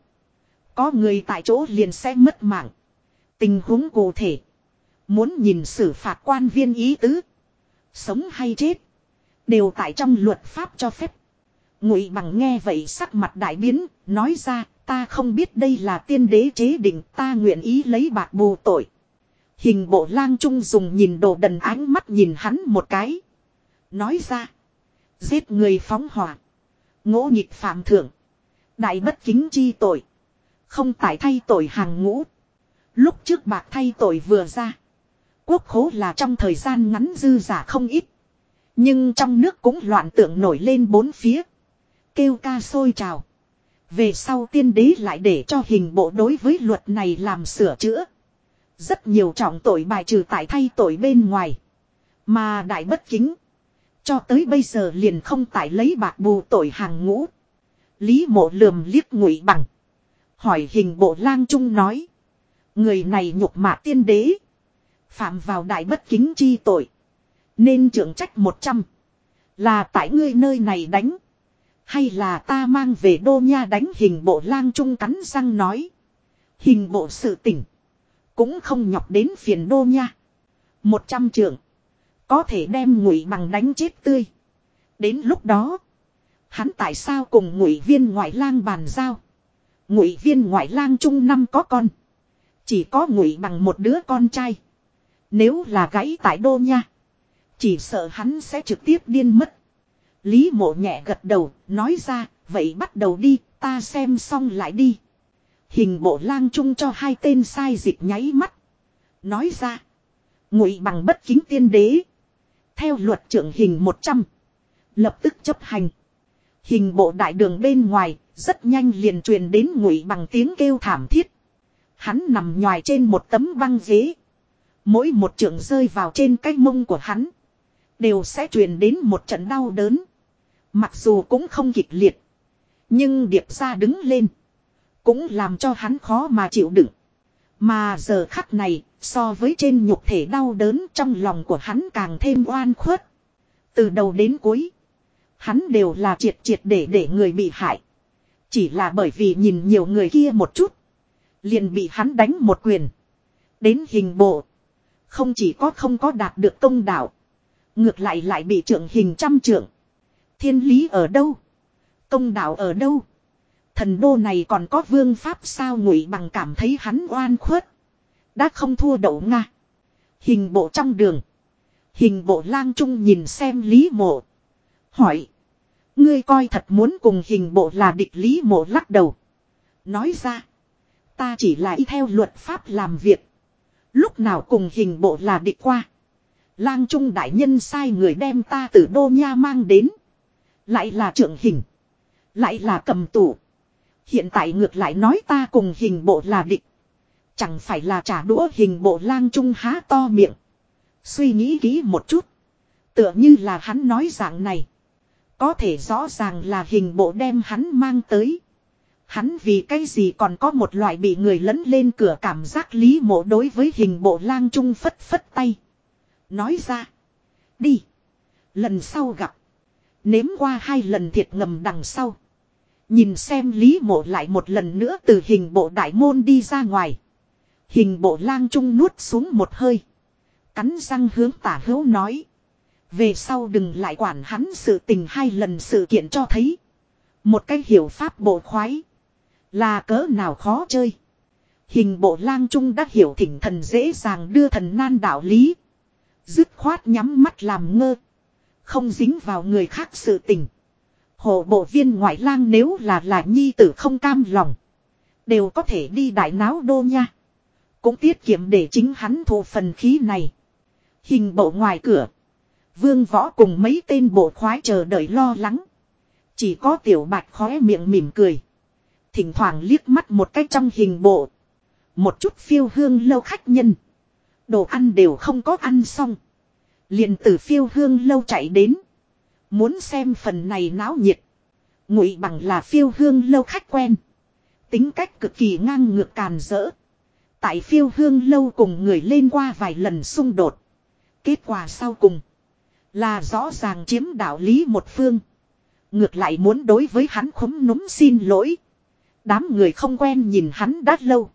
Có người tại chỗ liền sẽ mất mạng. Tình huống cụ thể. Muốn nhìn xử phạt quan viên ý tứ. Sống hay chết. Đều tại trong luật pháp cho phép. Ngụy bằng nghe vậy sắc mặt đại biến. Nói ra, ta không biết đây là tiên đế chế định, ta nguyện ý lấy bạc bù tội. Hình bộ lang trung dùng nhìn đồ đần ánh mắt nhìn hắn một cái. Nói ra. Giết người phóng hỏa. Ngỗ nhịp phạm thượng. Đại bất kính chi tội. Không tải thay tội hàng ngũ. Lúc trước bạc thay tội vừa ra. Quốc khố là trong thời gian ngắn dư giả không ít. Nhưng trong nước cũng loạn tượng nổi lên bốn phía. Kêu ca sôi trào. Về sau tiên đế lại để cho hình bộ đối với luật này làm sửa chữa. Rất nhiều trọng tội bài trừ tại thay tội bên ngoài. Mà đại bất kính. Cho tới bây giờ liền không tại lấy bạc bù tội hàng ngũ. Lý mộ lườm liếc ngụy bằng. Hỏi hình bộ lang trung nói. Người này nhục mạ tiên đế. Phạm vào đại bất kính chi tội. Nên trưởng trách một trăm, Là tại ngươi nơi này đánh. Hay là ta mang về đô nha đánh hình bộ lang trung cắn răng nói. Hình bộ sự tỉnh. Cũng không nhọc đến phiền đô nha. Một trăm trưởng. Có thể đem ngụy bằng đánh chết tươi. Đến lúc đó. Hắn tại sao cùng ngụy viên ngoại lang bàn giao. Ngụy viên ngoại lang trung năm có con. Chỉ có ngụy bằng một đứa con trai. Nếu là gãy tại đô nha. Chỉ sợ hắn sẽ trực tiếp điên mất. Lý mộ nhẹ gật đầu, nói ra, vậy bắt đầu đi, ta xem xong lại đi. Hình bộ lang chung cho hai tên sai dịch nháy mắt. Nói ra, ngụy bằng bất kính tiên đế. Theo luật trưởng hình 100. Lập tức chấp hành. Hình bộ đại đường bên ngoài, rất nhanh liền truyền đến ngụy bằng tiếng kêu thảm thiết. Hắn nằm nhòi trên một tấm băng ghế. Mỗi một trưởng rơi vào trên cái mông của hắn. Đều sẽ truyền đến một trận đau đớn. Mặc dù cũng không kịch liệt. Nhưng điệp ra đứng lên. Cũng làm cho hắn khó mà chịu đựng. Mà giờ khắc này, so với trên nhục thể đau đớn trong lòng của hắn càng thêm oan khuất. Từ đầu đến cuối, hắn đều là triệt triệt để để người bị hại. Chỉ là bởi vì nhìn nhiều người kia một chút, liền bị hắn đánh một quyền. Đến hình bộ, không chỉ có không có đạt được công đạo, ngược lại lại bị trưởng hình trăm trưởng. Thiên lý ở đâu? Công đạo ở đâu? Thần đô này còn có vương pháp sao ngụy bằng cảm thấy hắn oan khuất. Đã không thua đậu Nga. Hình bộ trong đường. Hình bộ lang trung nhìn xem Lý mộ. Hỏi. Ngươi coi thật muốn cùng hình bộ là địch Lý mộ lắc đầu. Nói ra. Ta chỉ là y theo luật pháp làm việc. Lúc nào cùng hình bộ là địch qua. Lang trung đại nhân sai người đem ta từ đô nha mang đến. Lại là trưởng hình. Lại là cầm tủ. Hiện tại ngược lại nói ta cùng hình bộ là địch. Chẳng phải là trả đũa hình bộ lang trung há to miệng. Suy nghĩ kỹ một chút. Tựa như là hắn nói dạng này. Có thể rõ ràng là hình bộ đem hắn mang tới. Hắn vì cái gì còn có một loại bị người lấn lên cửa cảm giác lý mộ đối với hình bộ lang trung phất phất tay. Nói ra. Đi. Lần sau gặp. Nếm qua hai lần thiệt ngầm đằng sau. Nhìn xem Lý Mộ lại một lần nữa từ hình bộ đại môn đi ra ngoài. Hình bộ lang trung nuốt xuống một hơi. Cắn răng hướng tả hữu nói. Về sau đừng lại quản hắn sự tình hai lần sự kiện cho thấy. Một cái hiểu pháp bộ khoái. Là cỡ nào khó chơi. Hình bộ lang trung đã hiểu thỉnh thần dễ dàng đưa thần nan đạo lý. Dứt khoát nhắm mắt làm ngơ. Không dính vào người khác sự tình. Hộ bộ viên ngoại lang nếu là là nhi tử không cam lòng. Đều có thể đi đại náo đô nha. Cũng tiết kiệm để chính hắn thụ phần khí này. Hình bộ ngoài cửa. Vương võ cùng mấy tên bộ khoái chờ đợi lo lắng. Chỉ có tiểu bạch khóe miệng mỉm cười. Thỉnh thoảng liếc mắt một cách trong hình bộ. Một chút phiêu hương lâu khách nhân. Đồ ăn đều không có ăn xong liền từ phiêu hương lâu chạy đến. Muốn xem phần này náo nhiệt. Ngụy bằng là phiêu hương lâu khách quen. Tính cách cực kỳ ngang ngược càn rỡ. Tại phiêu hương lâu cùng người lên qua vài lần xung đột. Kết quả sau cùng. Là rõ ràng chiếm đạo lý một phương. Ngược lại muốn đối với hắn khống núm xin lỗi. Đám người không quen nhìn hắn đã lâu.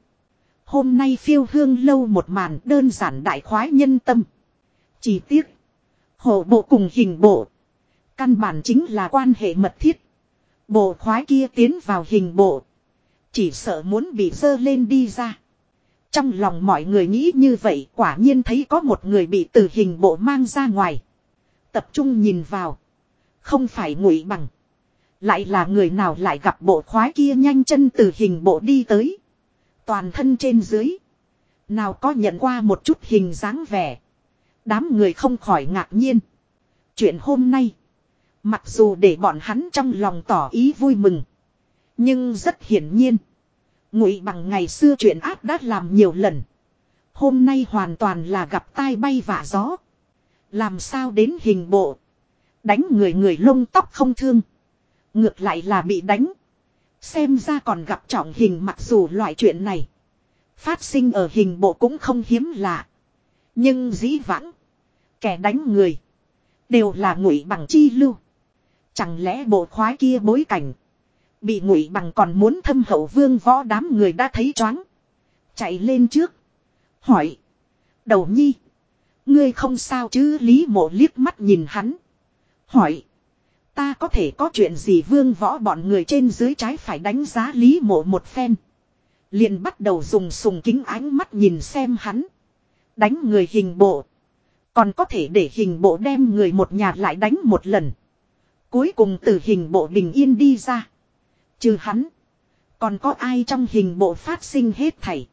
Hôm nay phiêu hương lâu một màn đơn giản đại khoái nhân tâm. Chỉ tiếc. Hồ bộ cùng hình bộ. Căn bản chính là quan hệ mật thiết. Bộ khoái kia tiến vào hình bộ. Chỉ sợ muốn bị dơ lên đi ra. Trong lòng mọi người nghĩ như vậy, quả nhiên thấy có một người bị từ hình bộ mang ra ngoài. Tập trung nhìn vào. Không phải ngụy bằng. Lại là người nào lại gặp bộ khoái kia nhanh chân từ hình bộ đi tới. Toàn thân trên dưới. Nào có nhận qua một chút hình dáng vẻ. Đám người không khỏi ngạc nhiên. Chuyện hôm nay. Mặc dù để bọn hắn trong lòng tỏ ý vui mừng. Nhưng rất hiển nhiên. Ngụy bằng ngày xưa chuyện ác đã làm nhiều lần. Hôm nay hoàn toàn là gặp tai bay vả gió. Làm sao đến hình bộ. Đánh người người lông tóc không thương. Ngược lại là bị đánh. Xem ra còn gặp trọng hình mặc dù loại chuyện này. Phát sinh ở hình bộ cũng không hiếm lạ. Nhưng dĩ vãng. Kẻ đánh người. Đều là ngụy bằng chi lưu. Chẳng lẽ bộ khoái kia bối cảnh. Bị ngụy bằng còn muốn thâm hậu vương võ đám người đã thấy choáng. Chạy lên trước. Hỏi. Đầu nhi. Ngươi không sao chứ Lý mộ liếc mắt nhìn hắn. Hỏi. Ta có thể có chuyện gì vương võ bọn người trên dưới trái phải đánh giá Lý mộ một phen. liền bắt đầu dùng sùng kính ánh mắt nhìn xem hắn. Đánh người hình bộ. Còn có thể để hình bộ đem người một nhà lại đánh một lần. Cuối cùng từ hình bộ bình yên đi ra. Trừ hắn. Còn có ai trong hình bộ phát sinh hết thảy.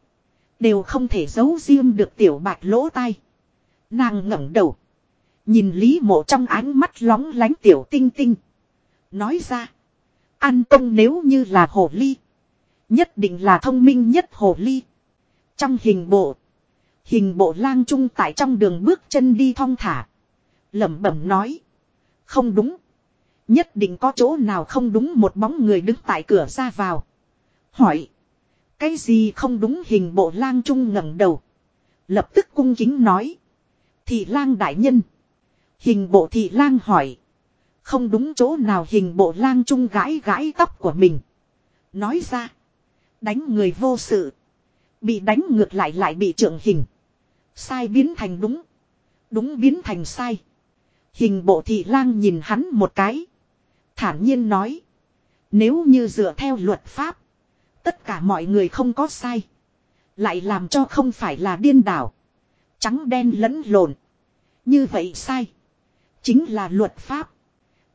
Đều không thể giấu riêng được tiểu bạch lỗ tai. Nàng ngẩng đầu. Nhìn Lý mộ trong ánh mắt lóng lánh tiểu tinh tinh. Nói ra. An công nếu như là hồ ly. Nhất định là thông minh nhất hồ ly. Trong hình bộ. Hình bộ lang trung tại trong đường bước chân đi thong thả. lẩm bẩm nói. Không đúng. Nhất định có chỗ nào không đúng một bóng người đứng tại cửa ra vào. Hỏi. Cái gì không đúng hình bộ lang trung ngẩng đầu. Lập tức cung kính nói. Thị lang đại nhân. Hình bộ thị lang hỏi. Không đúng chỗ nào hình bộ lang trung gãi gãi tóc của mình. Nói ra. Đánh người vô sự. Bị đánh ngược lại lại bị trưởng hình. Sai biến thành đúng. Đúng biến thành sai. Hình bộ thị lang nhìn hắn một cái. Thản nhiên nói. Nếu như dựa theo luật pháp. Tất cả mọi người không có sai. Lại làm cho không phải là điên đảo. Trắng đen lẫn lộn. Như vậy sai. Chính là luật pháp.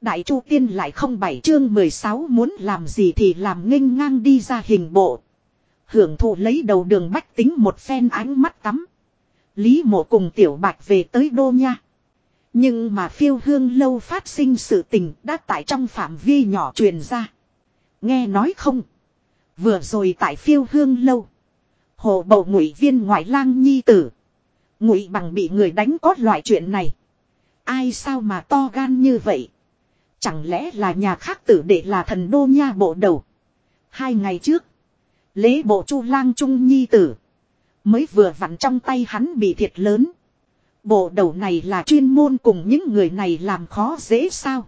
Đại Chu Tiên lại không bảy chương 16 muốn làm gì thì làm nghênh ngang đi ra hình bộ. Hưởng thụ lấy đầu đường bách tính một phen ánh mắt tắm. Lý mộ cùng tiểu bạch về tới đô nha. Nhưng mà phiêu hương lâu phát sinh sự tình đã tại trong phạm vi nhỏ truyền ra. Nghe nói không? Vừa rồi tại phiêu hương lâu. Hồ bầu ngụy viên ngoại lang nhi tử. Ngụy bằng bị người đánh có loại chuyện này. Ai sao mà to gan như vậy? Chẳng lẽ là nhà khác tử để là thần đô nha bộ đầu? Hai ngày trước. Lễ bộ chu lang trung nhi tử. Mới vừa vặn trong tay hắn bị thiệt lớn. Bộ đầu này là chuyên môn cùng những người này làm khó dễ sao.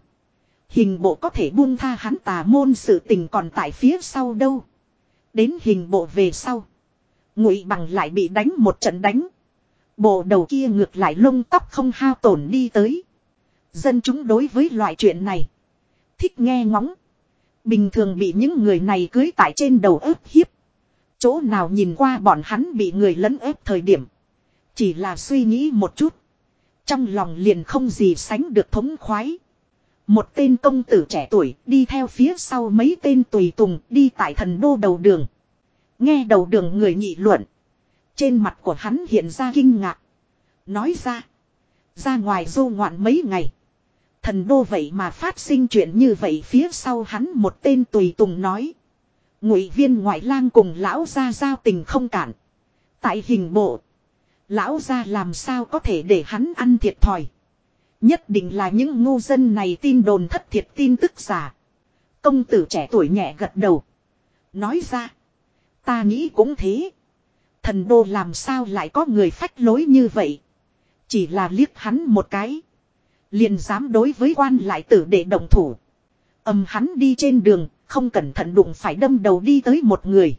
Hình bộ có thể buông tha hắn tà môn sự tình còn tại phía sau đâu. Đến hình bộ về sau. Ngụy bằng lại bị đánh một trận đánh. Bộ đầu kia ngược lại lông tóc không hao tổn đi tới. Dân chúng đối với loại chuyện này. Thích nghe ngóng. Bình thường bị những người này cưới tại trên đầu ớt hiếp. Chỗ nào nhìn qua bọn hắn bị người lấn ép thời điểm. Chỉ là suy nghĩ một chút. Trong lòng liền không gì sánh được thống khoái. Một tên công tử trẻ tuổi đi theo phía sau mấy tên tùy tùng đi tại thần đô đầu đường. Nghe đầu đường người nhị luận. Trên mặt của hắn hiện ra kinh ngạc. Nói ra. Ra ngoài du ngoạn mấy ngày. Thần đô vậy mà phát sinh chuyện như vậy phía sau hắn một tên tùy tùng nói. Ngụy viên ngoại lang cùng lão gia giao tình không cản. Tại hình bộ. Lão gia làm sao có thể để hắn ăn thiệt thòi. Nhất định là những ngu dân này tin đồn thất thiệt tin tức giả. Công tử trẻ tuổi nhẹ gật đầu. Nói ra. Ta nghĩ cũng thế. Thần đô làm sao lại có người phách lối như vậy. Chỉ là liếc hắn một cái. Liền dám đối với quan lại tử để động thủ. Ầm hắn đi trên đường, không cẩn thận đụng phải đâm đầu đi tới một người.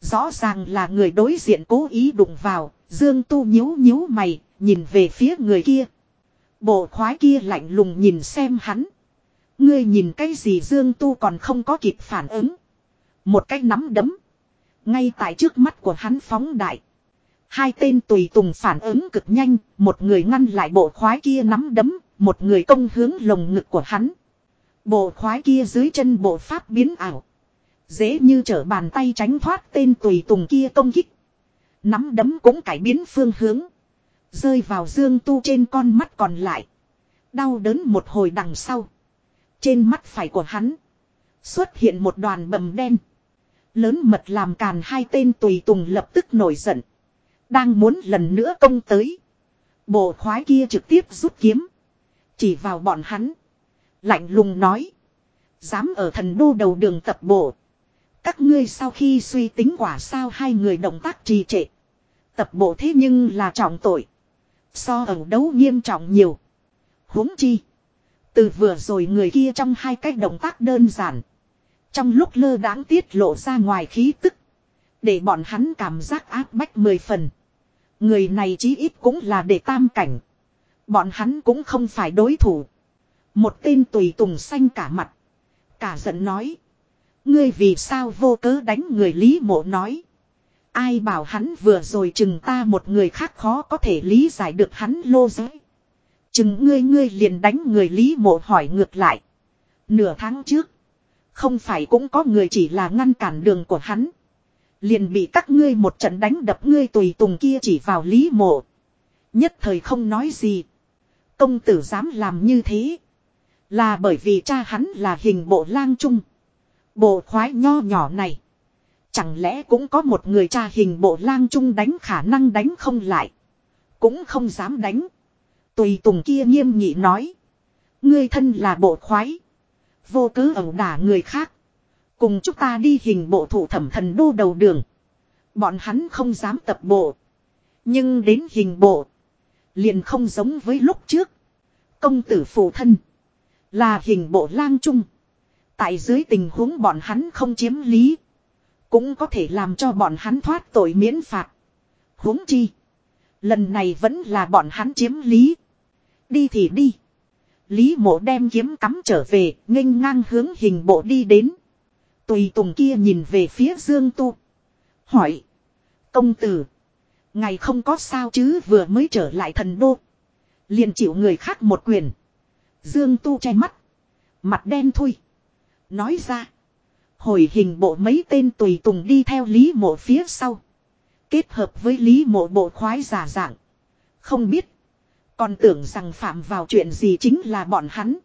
Rõ ràng là người đối diện cố ý đụng vào, Dương Tu nhíu nhíu mày, nhìn về phía người kia. Bộ khoái kia lạnh lùng nhìn xem hắn. Ngươi nhìn cái gì Dương Tu còn không có kịp phản ứng. Một cái nắm đấm. Ngay tại trước mắt của hắn phóng đại. Hai tên tùy tùng phản ứng cực nhanh, một người ngăn lại bộ khoái kia nắm đấm, một người công hướng lồng ngực của hắn. Bộ khoái kia dưới chân bộ pháp biến ảo. Dễ như trở bàn tay tránh thoát tên tùy tùng kia công kích. Nắm đấm cũng cải biến phương hướng. Rơi vào dương tu trên con mắt còn lại. Đau đớn một hồi đằng sau. Trên mắt phải của hắn. Xuất hiện một đoàn bầm đen. Lớn mật làm càn hai tên tùy tùng lập tức nổi giận. Đang muốn lần nữa công tới. Bộ khoái kia trực tiếp rút kiếm. Chỉ vào bọn hắn. Lạnh lùng nói. Dám ở thần đô đầu đường tập bộ. Các ngươi sau khi suy tính quả sao hai người động tác trì trệ. Tập bộ thế nhưng là trọng tội. So ẩu đấu nghiêm trọng nhiều. huống chi. Từ vừa rồi người kia trong hai cách động tác đơn giản. Trong lúc lơ đãng tiết lộ ra ngoài khí tức. Để bọn hắn cảm giác áp bách mười phần. Người này chí ít cũng là để tam cảnh. Bọn hắn cũng không phải đối thủ. Một tên tùy tùng xanh cả mặt. Cả giận nói. Ngươi vì sao vô cớ đánh người Lý mộ nói. Ai bảo hắn vừa rồi chừng ta một người khác khó có thể lý giải được hắn lô giới. Chừng ngươi ngươi liền đánh người Lý mộ hỏi ngược lại. Nửa tháng trước. Không phải cũng có người chỉ là ngăn cản đường của hắn. Liền bị các ngươi một trận đánh đập ngươi tùy tùng kia chỉ vào Lý mộ. Nhất thời không nói gì. Công tử dám làm như thế. Là bởi vì cha hắn là hình bộ lang trung. Bộ khoái nho nhỏ này. Chẳng lẽ cũng có một người cha hình bộ lang trung đánh khả năng đánh không lại. Cũng không dám đánh. Tùy tùng kia nghiêm nghị nói. Ngươi thân là bộ khoái. Vô cứ ẩu đả người khác. Cùng chúng ta đi hình bộ thủ thẩm thần đô đầu đường. Bọn hắn không dám tập bộ. Nhưng đến hình bộ. Liền không giống với lúc trước. Công tử phụ thân. Là hình bộ lang trung. Tại dưới tình huống bọn hắn không chiếm lý. Cũng có thể làm cho bọn hắn thoát tội miễn phạt. huống chi. Lần này vẫn là bọn hắn chiếm lý. Đi thì đi. Lý mộ đem kiếm cắm trở về, nghênh ngang hướng hình bộ đi đến. Tùy tùng kia nhìn về phía Dương Tu. Hỏi. Công tử. Ngày không có sao chứ vừa mới trở lại thần đô. liền chịu người khác một quyền. Dương Tu che mắt. Mặt đen thui. Nói ra. Hồi hình bộ mấy tên tùy tùng đi theo Lý mộ phía sau. Kết hợp với Lý mộ bộ khoái giả dạng. Không biết. Còn tưởng rằng phạm vào chuyện gì chính là bọn hắn.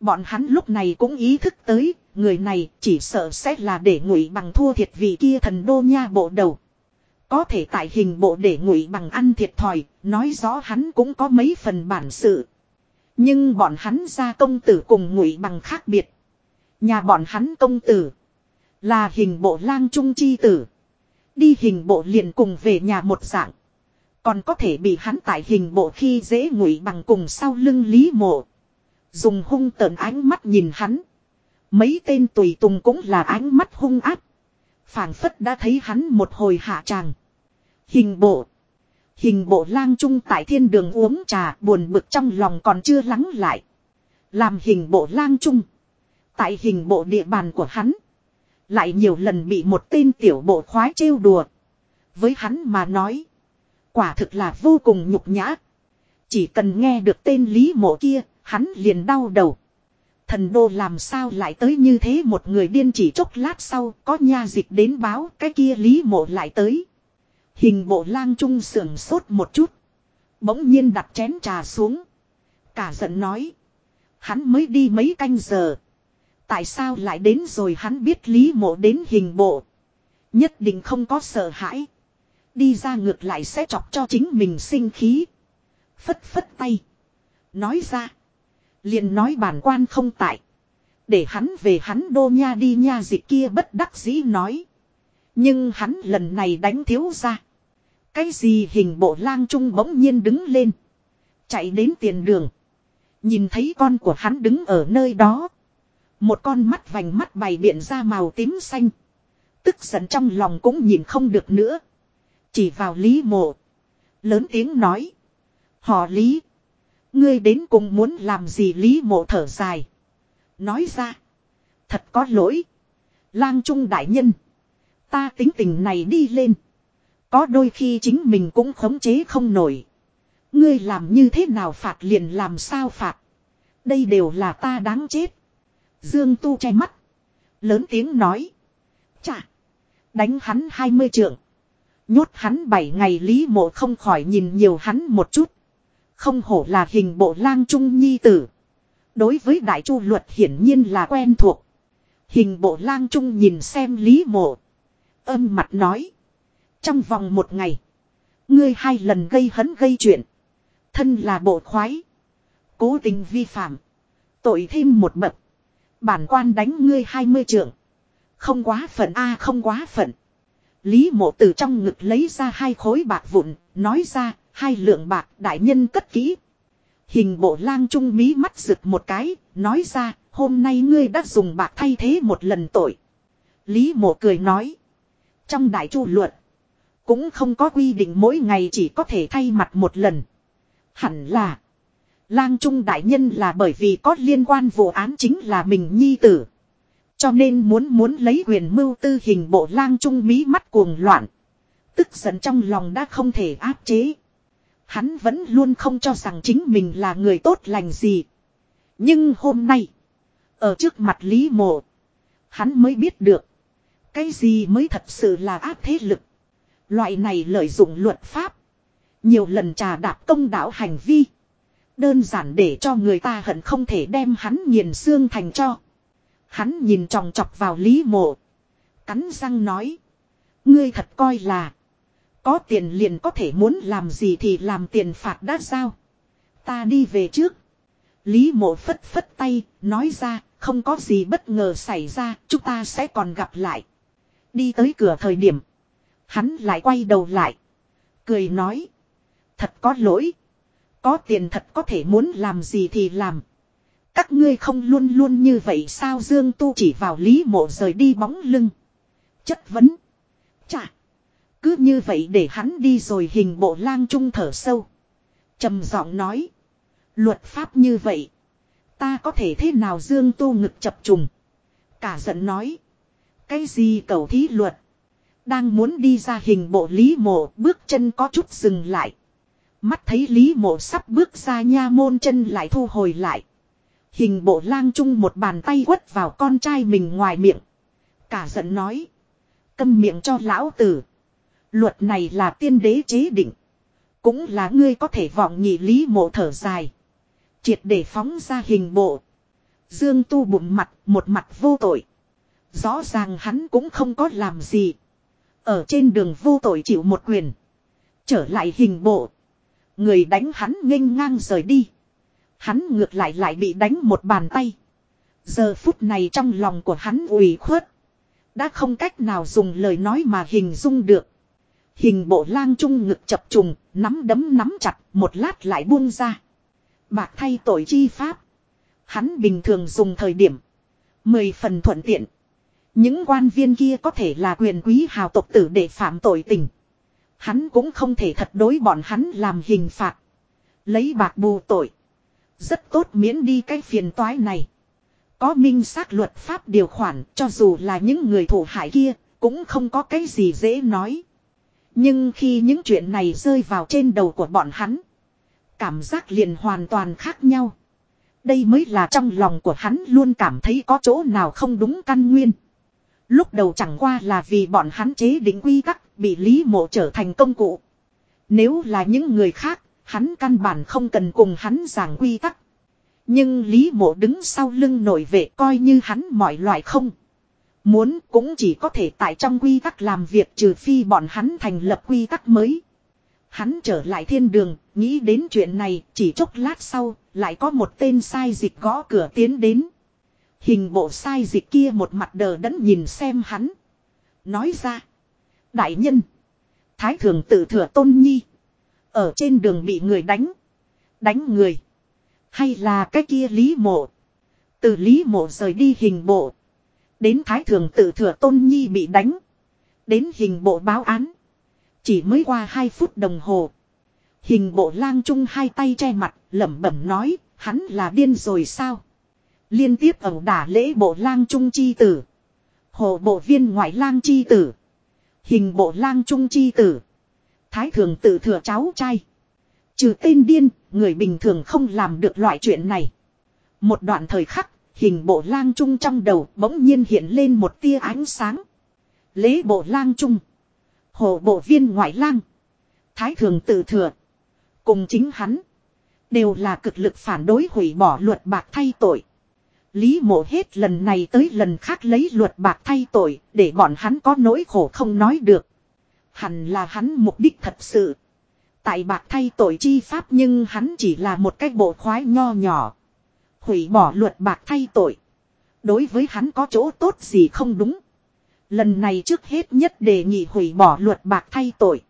Bọn hắn lúc này cũng ý thức tới, người này chỉ sợ sẽ là để ngụy bằng thua thiệt vị kia thần đô nha bộ đầu. Có thể tại hình bộ để ngụy bằng ăn thiệt thòi, nói rõ hắn cũng có mấy phần bản sự. Nhưng bọn hắn ra công tử cùng ngụy bằng khác biệt. Nhà bọn hắn công tử là hình bộ lang trung chi tử. Đi hình bộ liền cùng về nhà một dạng. Còn có thể bị hắn tại hình bộ khi dễ ngụy bằng cùng sau lưng lý mộ. Dùng hung tợn ánh mắt nhìn hắn. Mấy tên tùy tùng cũng là ánh mắt hung áp. phảng phất đã thấy hắn một hồi hạ tràng. Hình bộ. Hình bộ lang trung tại thiên đường uống trà buồn bực trong lòng còn chưa lắng lại. Làm hình bộ lang trung. Tại hình bộ địa bàn của hắn. Lại nhiều lần bị một tên tiểu bộ khoái trêu đùa. Với hắn mà nói. Quả thực là vô cùng nhục nhã. Chỉ cần nghe được tên Lý Mộ kia, hắn liền đau đầu. Thần đô làm sao lại tới như thế một người điên chỉ chốc lát sau có nha dịch đến báo cái kia Lý Mộ lại tới. Hình bộ lang trung sưởng sốt một chút. Bỗng nhiên đặt chén trà xuống. Cả giận nói. Hắn mới đi mấy canh giờ. Tại sao lại đến rồi hắn biết Lý Mộ đến hình bộ. Nhất định không có sợ hãi. Đi ra ngược lại sẽ chọc cho chính mình sinh khí. Phất phất tay. Nói ra. liền nói bản quan không tại. Để hắn về hắn đô nha đi nha dịch kia bất đắc dĩ nói. Nhưng hắn lần này đánh thiếu ra. Cái gì hình bộ lang trung bỗng nhiên đứng lên. Chạy đến tiền đường. Nhìn thấy con của hắn đứng ở nơi đó. Một con mắt vành mắt bày biện ra màu tím xanh. Tức giận trong lòng cũng nhìn không được nữa. Chỉ vào Lý mộ. Lớn tiếng nói. Họ Lý. Ngươi đến cùng muốn làm gì Lý mộ thở dài. Nói ra. Thật có lỗi. Lang trung đại nhân. Ta tính tình này đi lên. Có đôi khi chính mình cũng khống chế không nổi. Ngươi làm như thế nào phạt liền làm sao phạt. Đây đều là ta đáng chết. Dương Tu che mắt. Lớn tiếng nói. Chà. Đánh hắn hai mươi trượng. Nhốt hắn bảy ngày lý mộ không khỏi nhìn nhiều hắn một chút. Không hổ là hình bộ lang trung nhi tử. Đối với đại chu luật hiển nhiên là quen thuộc. Hình bộ lang trung nhìn xem lý mộ. Âm mặt nói. Trong vòng một ngày. Ngươi hai lần gây hấn gây chuyện. Thân là bộ khoái. Cố tình vi phạm. Tội thêm một bậc. Bản quan đánh ngươi hai mươi trưởng Không quá phận a không quá phận. Lý mộ từ trong ngực lấy ra hai khối bạc vụn, nói ra, hai lượng bạc đại nhân cất kỹ. Hình bộ lang trung mí mắt rực một cái, nói ra, hôm nay ngươi đã dùng bạc thay thế một lần tội. Lý mộ cười nói. Trong đại chu luật, cũng không có quy định mỗi ngày chỉ có thể thay mặt một lần. Hẳn là, lang trung đại nhân là bởi vì có liên quan vụ án chính là mình nhi tử. Cho nên muốn muốn lấy quyền mưu tư hình bộ lang trung mí mắt cuồng loạn. Tức giận trong lòng đã không thể áp chế. Hắn vẫn luôn không cho rằng chính mình là người tốt lành gì. Nhưng hôm nay. Ở trước mặt Lý Mộ. Hắn mới biết được. Cái gì mới thật sự là áp thế lực. Loại này lợi dụng luật pháp. Nhiều lần trà đạp công đạo hành vi. Đơn giản để cho người ta hận không thể đem hắn nghiền xương thành cho. Hắn nhìn tròng chọc vào Lý Mộ. Cắn răng nói. Ngươi thật coi là. Có tiền liền có thể muốn làm gì thì làm tiền phạt đã sao. Ta đi về trước. Lý mộ phất phất tay, nói ra, không có gì bất ngờ xảy ra, chúng ta sẽ còn gặp lại. Đi tới cửa thời điểm. Hắn lại quay đầu lại. Cười nói. Thật có lỗi. Có tiền thật có thể muốn làm gì thì làm. Các ngươi không luôn luôn như vậy sao Dương Tu chỉ vào Lý Mộ rời đi bóng lưng. Chất vấn. Chà. Cứ như vậy để hắn đi rồi hình bộ lang trung thở sâu. trầm giọng nói. Luật pháp như vậy. Ta có thể thế nào Dương Tu ngực chập trùng. Cả giận nói. Cái gì cầu thí luật. Đang muốn đi ra hình bộ Lý Mộ bước chân có chút dừng lại. Mắt thấy Lý Mộ sắp bước ra nha môn chân lại thu hồi lại. Hình bộ lang trung một bàn tay quất vào con trai mình ngoài miệng. Cả giận nói. Câm miệng cho lão tử. Luật này là tiên đế chế định. Cũng là ngươi có thể vọng nhị lý mộ thở dài. Triệt để phóng ra hình bộ. Dương tu bụng mặt, một mặt vô tội. Rõ ràng hắn cũng không có làm gì. Ở trên đường vô tội chịu một quyền. Trở lại hình bộ. Người đánh hắn nghênh ngang rời đi. Hắn ngược lại lại bị đánh một bàn tay. Giờ phút này trong lòng của hắn ủy khuất. Đã không cách nào dùng lời nói mà hình dung được. Hình bộ lang trung ngực chập trùng, nắm đấm nắm chặt, một lát lại buông ra. Bạc thay tội chi pháp. Hắn bình thường dùng thời điểm. Mười phần thuận tiện. Những quan viên kia có thể là quyền quý hào tộc tử để phạm tội tình. Hắn cũng không thể thật đối bọn hắn làm hình phạt. Lấy bạc bù tội. Rất tốt miễn đi cái phiền toái này. Có minh xác luật pháp điều khoản, cho dù là những người thủ hại kia, cũng không có cái gì dễ nói. Nhưng khi những chuyện này rơi vào trên đầu của bọn hắn. Cảm giác liền hoàn toàn khác nhau. Đây mới là trong lòng của hắn luôn cảm thấy có chỗ nào không đúng căn nguyên. Lúc đầu chẳng qua là vì bọn hắn chế định quy tắc bị Lý Mộ trở thành công cụ. Nếu là những người khác, hắn căn bản không cần cùng hắn giảng quy tắc. Nhưng Lý Mộ đứng sau lưng nổi vệ coi như hắn mọi loại không. Muốn cũng chỉ có thể tại trong quy tắc làm việc trừ phi bọn hắn thành lập quy tắc mới. Hắn trở lại thiên đường, nghĩ đến chuyện này, chỉ chốc lát sau, lại có một tên sai dịch gõ cửa tiến đến. Hình bộ sai dịch kia một mặt đờ đẫn nhìn xem hắn. Nói ra. Đại nhân. Thái thường tự thừa tôn nhi. Ở trên đường bị người đánh. Đánh người. Hay là cái kia lý mộ. Từ lý mộ rời đi hình bộ. Đến thái thường tự thừa tôn nhi bị đánh. Đến hình bộ báo án. Chỉ mới qua 2 phút đồng hồ. Hình bộ lang trung hai tay che mặt, lẩm bẩm nói, hắn là điên rồi sao? Liên tiếp ẩu đả lễ bộ lang trung chi tử. Hồ bộ viên ngoại lang chi tử. Hình bộ lang trung chi tử. Thái thường tự thừa cháu trai. Trừ tên điên, người bình thường không làm được loại chuyện này. Một đoạn thời khắc, hình bộ lang trung trong đầu bỗng nhiên hiện lên một tia ánh sáng. Lễ bộ lang trung. Hồ bộ viên ngoại lang. Thái thường tự thừa. Cùng chính hắn. Đều là cực lực phản đối hủy bỏ luật bạc thay tội. Lý mộ hết lần này tới lần khác lấy luật bạc thay tội để bọn hắn có nỗi khổ không nói được. Hẳn là hắn mục đích thật sự. Tại bạc thay tội chi pháp nhưng hắn chỉ là một cái bộ khoái nho nhỏ. Hủy bỏ luật bạc thay tội. Đối với hắn có chỗ tốt gì không đúng. Lần này trước hết nhất đề nghị hủy bỏ luật bạc thay tội.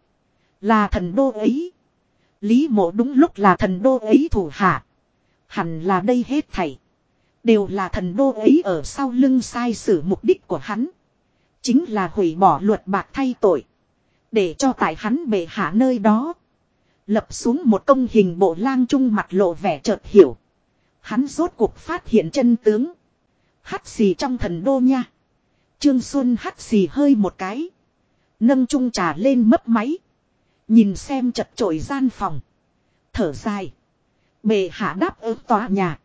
Là thần đô ấy. Lý mộ đúng lúc là thần đô ấy thủ hạ. Hẳn là đây hết thảy. Đều là thần đô ấy ở sau lưng sai sử mục đích của hắn. Chính là hủy bỏ luật bạc thay tội. Để cho tại hắn bệ hạ nơi đó. Lập xuống một công hình bộ lang trung mặt lộ vẻ chợt hiểu. Hắn rốt cuộc phát hiện chân tướng. Hắt xì trong thần đô nha. Trương Xuân hắt xì hơi một cái. Nâng chung trà lên mấp máy. Nhìn xem chật trội gian phòng. Thở dài. Bệ hạ đáp ứng tòa nhà.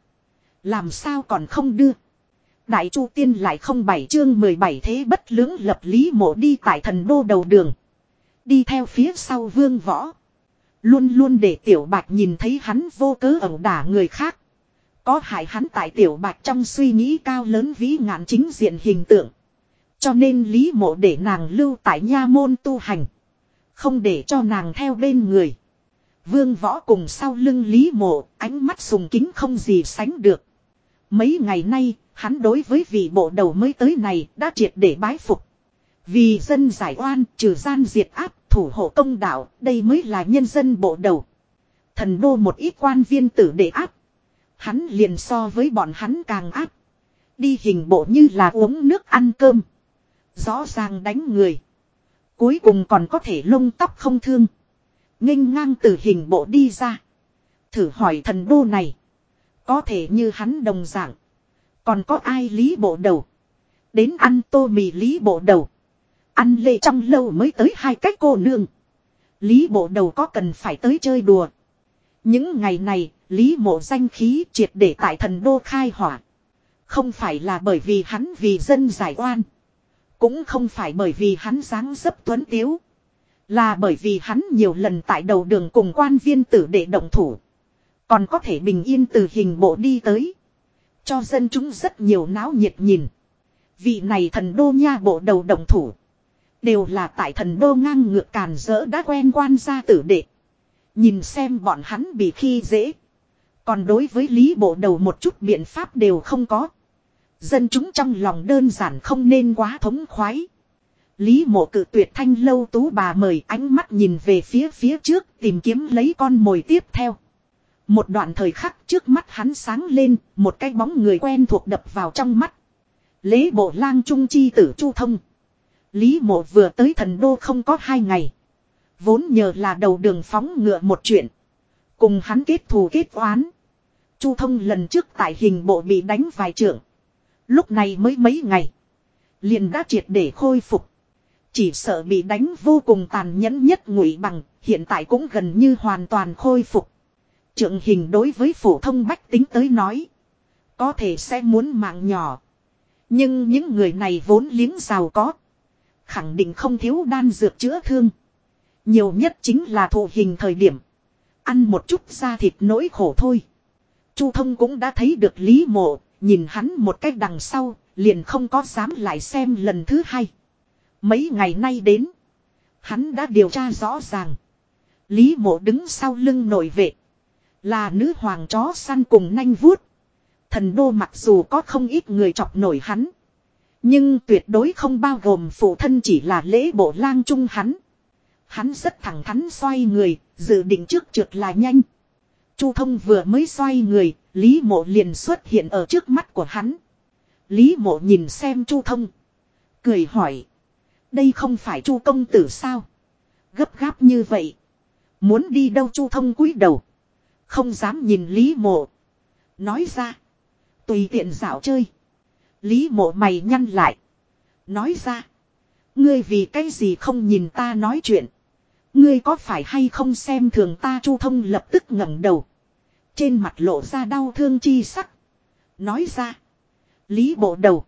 Làm sao còn không đưa. Đại Chu Tiên lại không bảy chương 17 thế bất lưỡng lập lý mộ đi tại thần đô đầu đường. Đi theo phía sau vương võ. Luôn luôn để tiểu bạch nhìn thấy hắn vô cớ ẩu đả người khác. Có hại hắn tại tiểu bạch trong suy nghĩ cao lớn vĩ ngạn chính diện hình tượng. Cho nên lý mộ để nàng lưu tại nha môn tu hành. Không để cho nàng theo bên người. Vương võ cùng sau lưng lý mộ, ánh mắt sùng kính không gì sánh được. Mấy ngày nay, hắn đối với vị bộ đầu mới tới này đã triệt để bái phục. Vì dân giải oan, trừ gian diệt áp, thủ hộ công đạo, đây mới là nhân dân bộ đầu. Thần đô một ít quan viên tử để áp. Hắn liền so với bọn hắn càng áp. Đi hình bộ như là uống nước ăn cơm. Rõ ràng đánh người. Cuối cùng còn có thể lông tóc không thương. nghênh ngang từ hình bộ đi ra. Thử hỏi thần đô này. Có thể như hắn đồng dạng. Còn có ai lý bộ đầu. Đến ăn tô mì lý bộ đầu. Ăn lê trong lâu mới tới hai cách cô nương. Lý bộ đầu có cần phải tới chơi đùa. Những ngày này, Lý mộ danh khí triệt để tại thần đô khai hỏa. Không phải là bởi vì hắn vì dân giải oan. Cũng không phải bởi vì hắn dáng dấp tuấn tiếu. Là bởi vì hắn nhiều lần tại đầu đường cùng quan viên tử để động thủ. Còn có thể bình yên từ hình bộ đi tới. Cho dân chúng rất nhiều náo nhiệt nhìn. Vị này thần đô nha bộ đầu động thủ. Đều là tại thần đô ngang ngược càn rỡ đã quen quan gia tử đệ. Nhìn xem bọn hắn bị khi dễ. Còn đối với lý bộ đầu một chút biện pháp đều không có. Dân chúng trong lòng đơn giản không nên quá thống khoái. Lý mộ cự tuyệt thanh lâu tú bà mời ánh mắt nhìn về phía phía trước tìm kiếm lấy con mồi tiếp theo. Một đoạn thời khắc trước mắt hắn sáng lên, một cái bóng người quen thuộc đập vào trong mắt. Lễ bộ lang trung chi tử chu thông. Lý mộ vừa tới thần đô không có hai ngày. Vốn nhờ là đầu đường phóng ngựa một chuyện. Cùng hắn kết thù kết oán. Chu thông lần trước tại hình bộ bị đánh vài trưởng. Lúc này mới mấy ngày. Liền đã triệt để khôi phục. Chỉ sợ bị đánh vô cùng tàn nhẫn nhất ngụy bằng, hiện tại cũng gần như hoàn toàn khôi phục. Trượng hình đối với phổ thông bách tính tới nói. Có thể sẽ muốn mạng nhỏ. Nhưng những người này vốn liếng giàu có. Khẳng định không thiếu đan dược chữa thương. Nhiều nhất chính là thụ hình thời điểm. Ăn một chút da thịt nỗi khổ thôi. Chu thông cũng đã thấy được Lý Mộ, nhìn hắn một cách đằng sau, liền không có dám lại xem lần thứ hai. Mấy ngày nay đến, hắn đã điều tra rõ ràng. Lý Mộ đứng sau lưng nội vệ. Là nữ hoàng chó săn cùng nanh vuốt. Thần đô mặc dù có không ít người chọc nổi hắn. Nhưng tuyệt đối không bao gồm phụ thân chỉ là lễ bộ lang trung hắn. Hắn rất thẳng thắn xoay người, dự định trước trượt là nhanh. Chu thông vừa mới xoay người, Lý mộ liền xuất hiện ở trước mắt của hắn. Lý mộ nhìn xem chu thông. Cười hỏi. Đây không phải chu công tử sao? Gấp gáp như vậy. Muốn đi đâu chu thông cúi đầu. Không dám nhìn Lý mộ. Nói ra. Tùy tiện dạo chơi. Lý mộ mày nhăn lại. Nói ra. Ngươi vì cái gì không nhìn ta nói chuyện. Ngươi có phải hay không xem thường ta chu thông lập tức ngẩng đầu. Trên mặt lộ ra đau thương chi sắc. Nói ra. Lý bộ đầu.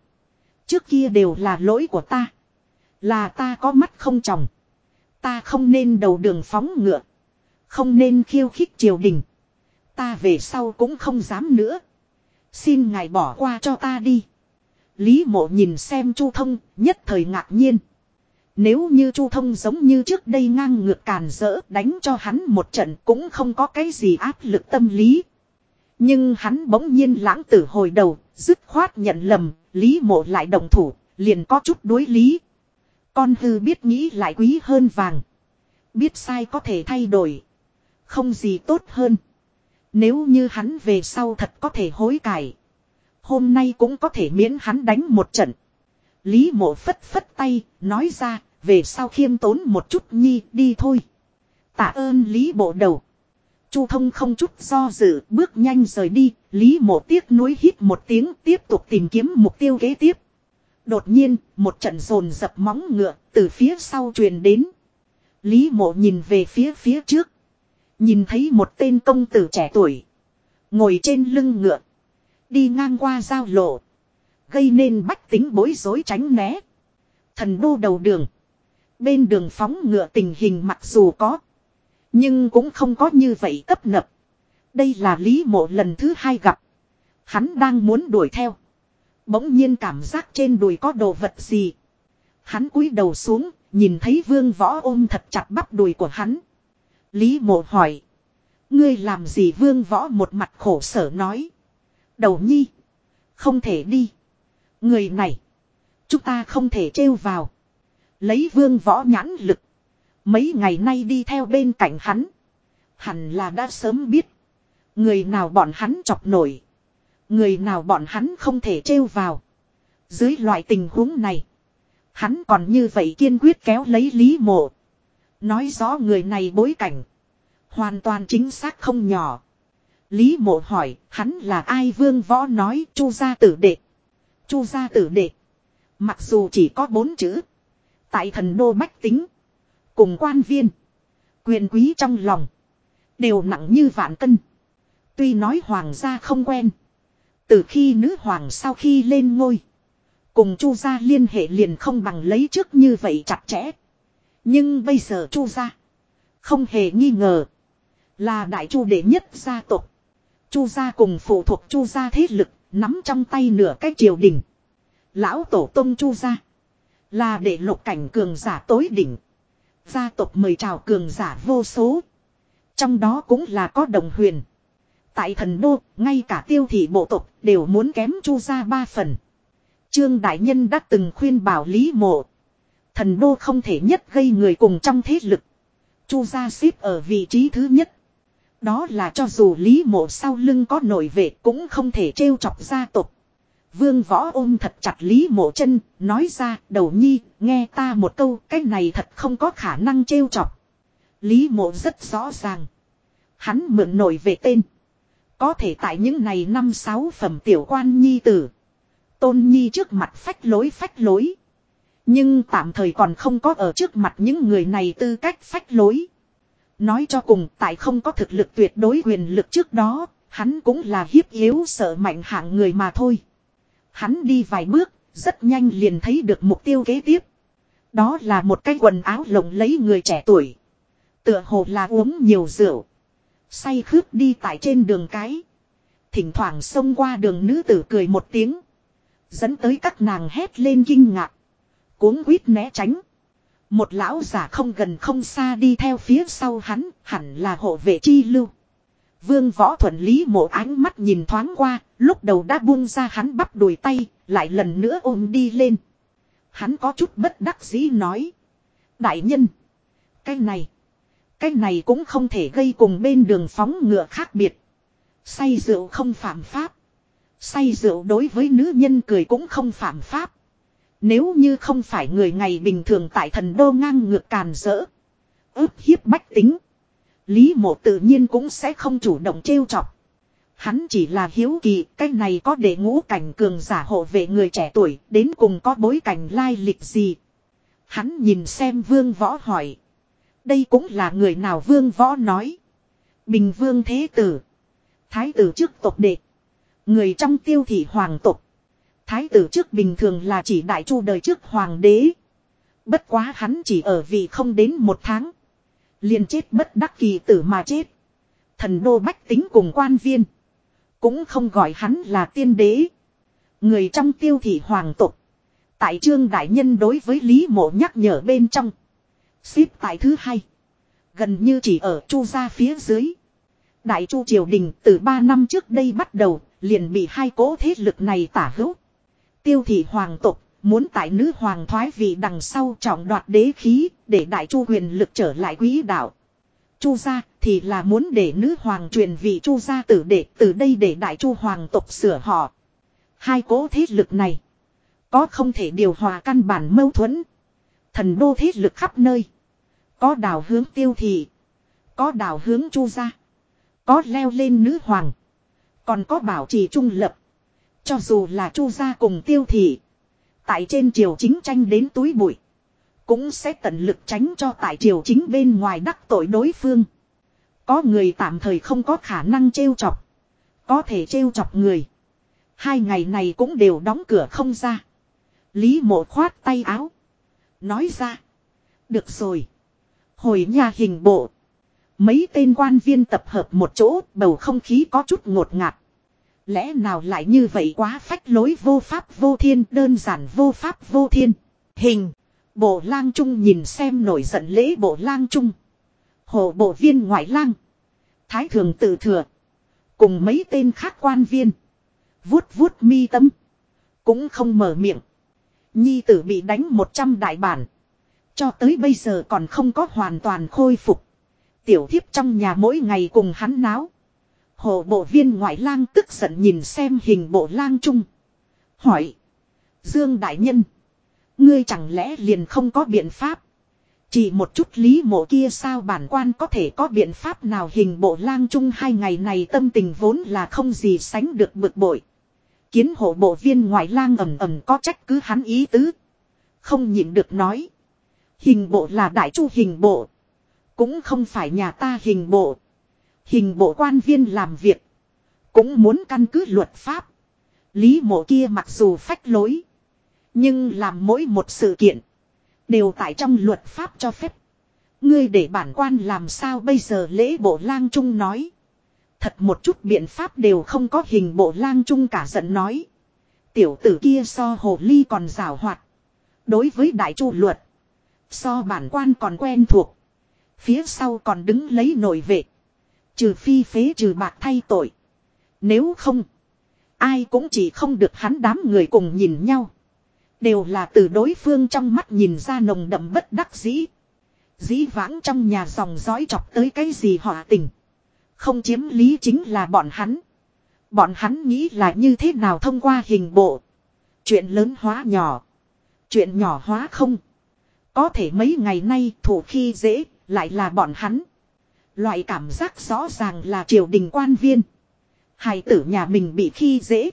Trước kia đều là lỗi của ta. Là ta có mắt không tròng. Ta không nên đầu đường phóng ngựa. Không nên khiêu khích triều đình. Ta về sau cũng không dám nữa. Xin ngài bỏ qua cho ta đi. Lý mộ nhìn xem Chu Thông, nhất thời ngạc nhiên. Nếu như Chu Thông giống như trước đây ngang ngược càn rỡ đánh cho hắn một trận cũng không có cái gì áp lực tâm lý. Nhưng hắn bỗng nhiên lãng tử hồi đầu, dứt khoát nhận lầm, Lý mộ lại đồng thủ, liền có chút đối lý. Con hư biết nghĩ lại quý hơn vàng. Biết sai có thể thay đổi. Không gì tốt hơn. Nếu như hắn về sau thật có thể hối cải. Hôm nay cũng có thể miễn hắn đánh một trận. Lý mộ phất phất tay, nói ra, về sau khiêm tốn một chút nhi, đi thôi. Tạ ơn Lý bộ đầu. Chu thông không chút do dự, bước nhanh rời đi, Lý mộ tiếc nuối hít một tiếng tiếp tục tìm kiếm mục tiêu kế tiếp. Đột nhiên, một trận rồn dập móng ngựa, từ phía sau truyền đến. Lý mộ nhìn về phía phía trước. Nhìn thấy một tên công tử trẻ tuổi. Ngồi trên lưng ngựa. Đi ngang qua giao lộ. Gây nên bách tính bối rối tránh né. Thần đô đầu đường. Bên đường phóng ngựa tình hình mặc dù có. Nhưng cũng không có như vậy cấp nập. Đây là lý mộ lần thứ hai gặp. Hắn đang muốn đuổi theo. Bỗng nhiên cảm giác trên đùi có đồ vật gì. Hắn cúi đầu xuống, nhìn thấy vương võ ôm thật chặt bắp đùi của hắn. Lý mộ hỏi. Ngươi làm gì vương võ một mặt khổ sở nói. Đầu nhi. Không thể đi. Người này. Chúng ta không thể trêu vào. Lấy vương võ nhãn lực. Mấy ngày nay đi theo bên cạnh hắn. Hẳn là đã sớm biết. Người nào bọn hắn chọc nổi. Người nào bọn hắn không thể trêu vào. Dưới loại tình huống này. Hắn còn như vậy kiên quyết kéo lấy Lý Mộ. Nói rõ người này bối cảnh. Hoàn toàn chính xác không nhỏ. Lý Mộ hỏi, hắn là ai vương võ nói chu gia tử đệ. Chu gia tử đệ. Mặc dù chỉ có bốn chữ. Tại thần đô bách tính. Cùng quan viên. Quyền quý trong lòng. Đều nặng như vạn cân. Tuy nói hoàng gia không quen. Từ khi nữ hoàng sau khi lên ngôi. Cùng chu gia liên hệ liền không bằng lấy trước như vậy chặt chẽ. Nhưng bây giờ chu gia. Không hề nghi ngờ. Là đại chu đệ nhất gia tộc. Chu gia cùng phụ thuộc chu gia thế lực. Nắm trong tay nửa cái triều đình. Lão tổ tông chu gia. Là đệ lục cảnh cường giả tối đỉnh. Gia tộc mời chào cường giả vô số. Trong đó cũng là có đồng huyền. Tại thần đô, ngay cả tiêu thị bộ tộc đều muốn kém chu ra ba phần. Trương Đại Nhân đã từng khuyên bảo Lý Mộ. Thần đô không thể nhất gây người cùng trong thế lực. Chu gia xếp ở vị trí thứ nhất. Đó là cho dù Lý Mộ sau lưng có nổi vệ cũng không thể trêu chọc gia tộc. Vương võ ôm thật chặt Lý Mộ chân, nói ra, đầu nhi, nghe ta một câu, cái này thật không có khả năng trêu chọc. Lý Mộ rất rõ ràng. Hắn mượn nổi về tên. Có thể tại những này năm sáu phẩm tiểu quan nhi tử. Tôn nhi trước mặt phách lối phách lối. Nhưng tạm thời còn không có ở trước mặt những người này tư cách phách lối. Nói cho cùng tại không có thực lực tuyệt đối quyền lực trước đó, hắn cũng là hiếp yếu sợ mạnh hạng người mà thôi. Hắn đi vài bước, rất nhanh liền thấy được mục tiêu kế tiếp. Đó là một cái quần áo lồng lấy người trẻ tuổi. Tựa hồ là uống nhiều rượu. Say khướp đi tại trên đường cái. Thỉnh thoảng xông qua đường nữ tử cười một tiếng. Dẫn tới các nàng hét lên kinh ngạc. Cuống quýt né tránh. Một lão giả không gần không xa đi theo phía sau hắn, hẳn là hộ vệ chi lưu. Vương võ thuận lý mộ ánh mắt nhìn thoáng qua, lúc đầu đã buông ra hắn bắp đùi tay, lại lần nữa ôm đi lên. Hắn có chút bất đắc dĩ nói. Đại nhân, cái này, cái này cũng không thể gây cùng bên đường phóng ngựa khác biệt. Say rượu không phạm pháp. Say rượu đối với nữ nhân cười cũng không phạm pháp. Nếu như không phải người ngày bình thường tại thần đô ngang ngược càn rỡ. ức hiếp bách tính. Lý mộ tự nhiên cũng sẽ không chủ động trêu chọc. Hắn chỉ là hiếu kỳ, cái này có để ngũ cảnh cường giả hộ vệ người trẻ tuổi, đến cùng có bối cảnh lai lịch gì. Hắn nhìn xem vương võ hỏi. Đây cũng là người nào vương võ nói. Bình vương thế tử. Thái tử trước tộc đệ. Người trong tiêu thị hoàng tộc. Thái tử trước bình thường là chỉ đại chu đời trước hoàng đế. Bất quá hắn chỉ ở vị không đến một tháng. liền chết bất đắc kỳ tử mà chết. Thần đô bách tính cùng quan viên. Cũng không gọi hắn là tiên đế. Người trong tiêu thị hoàng tục. Tại trương đại nhân đối với Lý mộ nhắc nhở bên trong. Xếp tại thứ hai. Gần như chỉ ở chu gia phía dưới. Đại chu triều đình từ ba năm trước đây bắt đầu, liền bị hai cố thế lực này tả hữu. Tiêu thị hoàng tộc, muốn tại nữ hoàng thoái vị đằng sau trọng đoạt đế khí, để đại chu quyền lực trở lại quý đạo. Chu gia thì là muốn để nữ hoàng truyền vị chu gia tử để từ đây để đại chu hoàng tộc sửa họ. Hai cố thế lực này, có không thể điều hòa căn bản mâu thuẫn. Thần đô thế lực khắp nơi. Có đảo hướng tiêu thị. Có đảo hướng chu gia. Có leo lên nữ hoàng. Còn có bảo trì trung lập. Cho dù là chu gia cùng tiêu thị. Tại trên triều chính tranh đến túi bụi. Cũng sẽ tận lực tránh cho tại triều chính bên ngoài đắc tội đối phương. Có người tạm thời không có khả năng trêu chọc. Có thể trêu chọc người. Hai ngày này cũng đều đóng cửa không ra. Lý mộ khoát tay áo. Nói ra. Được rồi. Hồi nhà hình bộ. Mấy tên quan viên tập hợp một chỗ, bầu không khí có chút ngột ngạt. Lẽ nào lại như vậy quá phách lối vô pháp vô thiên, đơn giản vô pháp vô thiên. Hình. Bộ lang trung nhìn xem nổi giận lễ bộ lang trung. Hồ bộ viên ngoại lang. Thái thường tự thừa. Cùng mấy tên khác quan viên. Vuốt vuốt mi tâm. Cũng không mở miệng. Nhi tử bị đánh một trăm đại bản. Cho tới bây giờ còn không có hoàn toàn khôi phục. Tiểu thiếp trong nhà mỗi ngày cùng hắn náo. Hồ bộ viên ngoại lang tức giận nhìn xem hình bộ lang trung. Hỏi. Dương Đại Nhân. Ngươi chẳng lẽ liền không có biện pháp. Chỉ một chút lý mộ kia sao bản quan có thể có biện pháp nào hình bộ lang trung hai ngày này tâm tình vốn là không gì sánh được bực bội. Kiến hộ bộ viên ngoại lang ầm ầm có trách cứ hắn ý tứ. Không nhịn được nói. Hình bộ là đại chu hình bộ. Cũng không phải nhà ta hình bộ. Hình bộ quan viên làm việc. Cũng muốn căn cứ luật pháp. Lý mộ kia mặc dù phách lối. Nhưng làm mỗi một sự kiện. Đều tại trong luật pháp cho phép. Ngươi để bản quan làm sao bây giờ lễ bộ lang trung nói. Thật một chút biện pháp đều không có hình bộ lang trung cả giận nói. Tiểu tử kia so hồ ly còn rào hoạt. Đối với đại chu luật. So bản quan còn quen thuộc. Phía sau còn đứng lấy nội vệ. Trừ phi phế trừ bạc thay tội. Nếu không. Ai cũng chỉ không được hắn đám người cùng nhìn nhau. Đều là từ đối phương trong mắt nhìn ra nồng đậm bất đắc dĩ. Dĩ vãng trong nhà dòng dõi chọc tới cái gì họ tình. Không chiếm lý chính là bọn hắn. Bọn hắn nghĩ là như thế nào thông qua hình bộ. Chuyện lớn hóa nhỏ. Chuyện nhỏ hóa không. Có thể mấy ngày nay thủ khi dễ, lại là bọn hắn. Loại cảm giác rõ ràng là triều đình quan viên. Hài tử nhà mình bị khi dễ.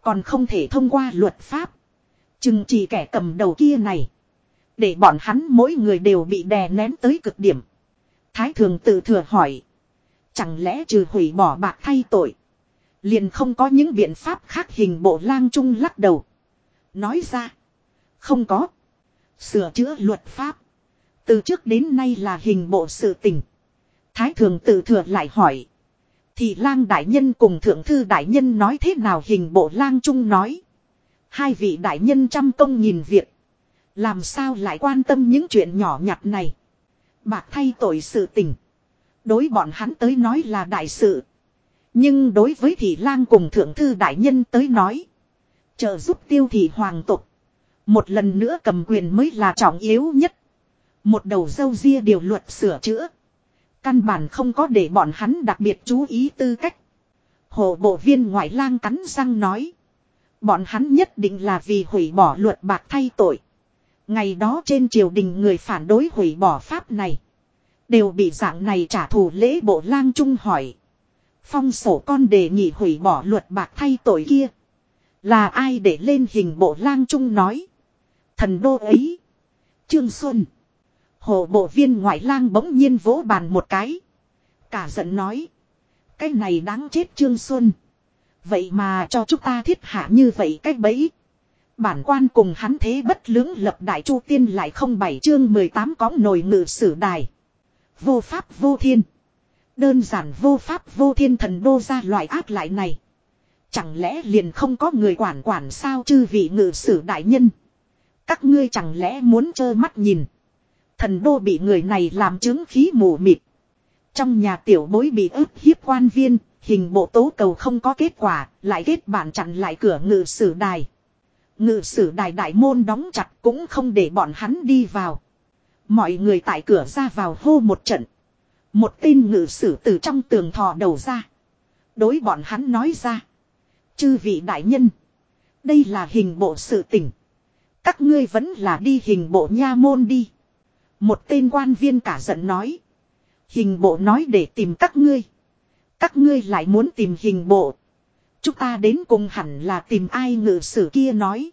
Còn không thể thông qua luật pháp. Chừng chỉ kẻ cầm đầu kia này. Để bọn hắn mỗi người đều bị đè nén tới cực điểm. Thái thường tự thừa hỏi. Chẳng lẽ trừ hủy bỏ bạc thay tội. Liền không có những biện pháp khác hình bộ lang trung lắc đầu. Nói ra. Không có. Sửa chữa luật pháp. Từ trước đến nay là hình bộ sự tình. Thái thường tự thừa lại hỏi. Thì lang đại nhân cùng thượng thư đại nhân nói thế nào hình bộ lang trung nói. Hai vị đại nhân trăm công nhìn việc. Làm sao lại quan tâm những chuyện nhỏ nhặt này. Bạc thay tội sự tình. Đối bọn hắn tới nói là đại sự. Nhưng đối với thị lang cùng thượng thư đại nhân tới nói. Trợ giúp tiêu thị hoàng tục. Một lần nữa cầm quyền mới là trọng yếu nhất. Một đầu dâu ria điều luật sửa chữa. Căn bản không có để bọn hắn đặc biệt chú ý tư cách. Hồ bộ viên ngoại lang cắn răng nói. Bọn hắn nhất định là vì hủy bỏ luật bạc thay tội. Ngày đó trên triều đình người phản đối hủy bỏ pháp này. Đều bị dạng này trả thù lễ bộ lang trung hỏi. Phong sổ con đề nghị hủy bỏ luật bạc thay tội kia. Là ai để lên hình bộ lang trung nói. Thần đô ấy. Trương Xuân. Hồ bộ viên ngoại lang bỗng nhiên vỗ bàn một cái. Cả giận nói. Cái này đáng chết Trương Xuân. Vậy mà cho chúng ta thiết hạ như vậy cách bẫy. Bản quan cùng hắn thế bất lưỡng lập đại chu tiên lại không bảy chương 18 có nồi ngự sử đài. Vô pháp vô thiên. Đơn giản vô pháp vô thiên thần đô ra loại ác lại này. Chẳng lẽ liền không có người quản quản sao chư vị ngự sử đại nhân. Các ngươi chẳng lẽ muốn trơ mắt nhìn. Thần đô bị người này làm chứng khí mù mịt. Trong nhà tiểu bối bị ức hiếp quan viên, hình bộ tố cầu không có kết quả, lại kết bản chặn lại cửa ngự sử đài. Ngự sử đài đại môn đóng chặt cũng không để bọn hắn đi vào. Mọi người tại cửa ra vào hô một trận. Một tên ngự sử từ trong tường thò đầu ra. Đối bọn hắn nói ra. Chư vị đại nhân. Đây là hình bộ sự tỉnh. Các ngươi vẫn là đi hình bộ nha môn đi. Một tên quan viên cả giận nói. Hình bộ nói để tìm các ngươi. Các ngươi lại muốn tìm hình bộ. Chúng ta đến cùng hẳn là tìm ai ngự sử kia nói.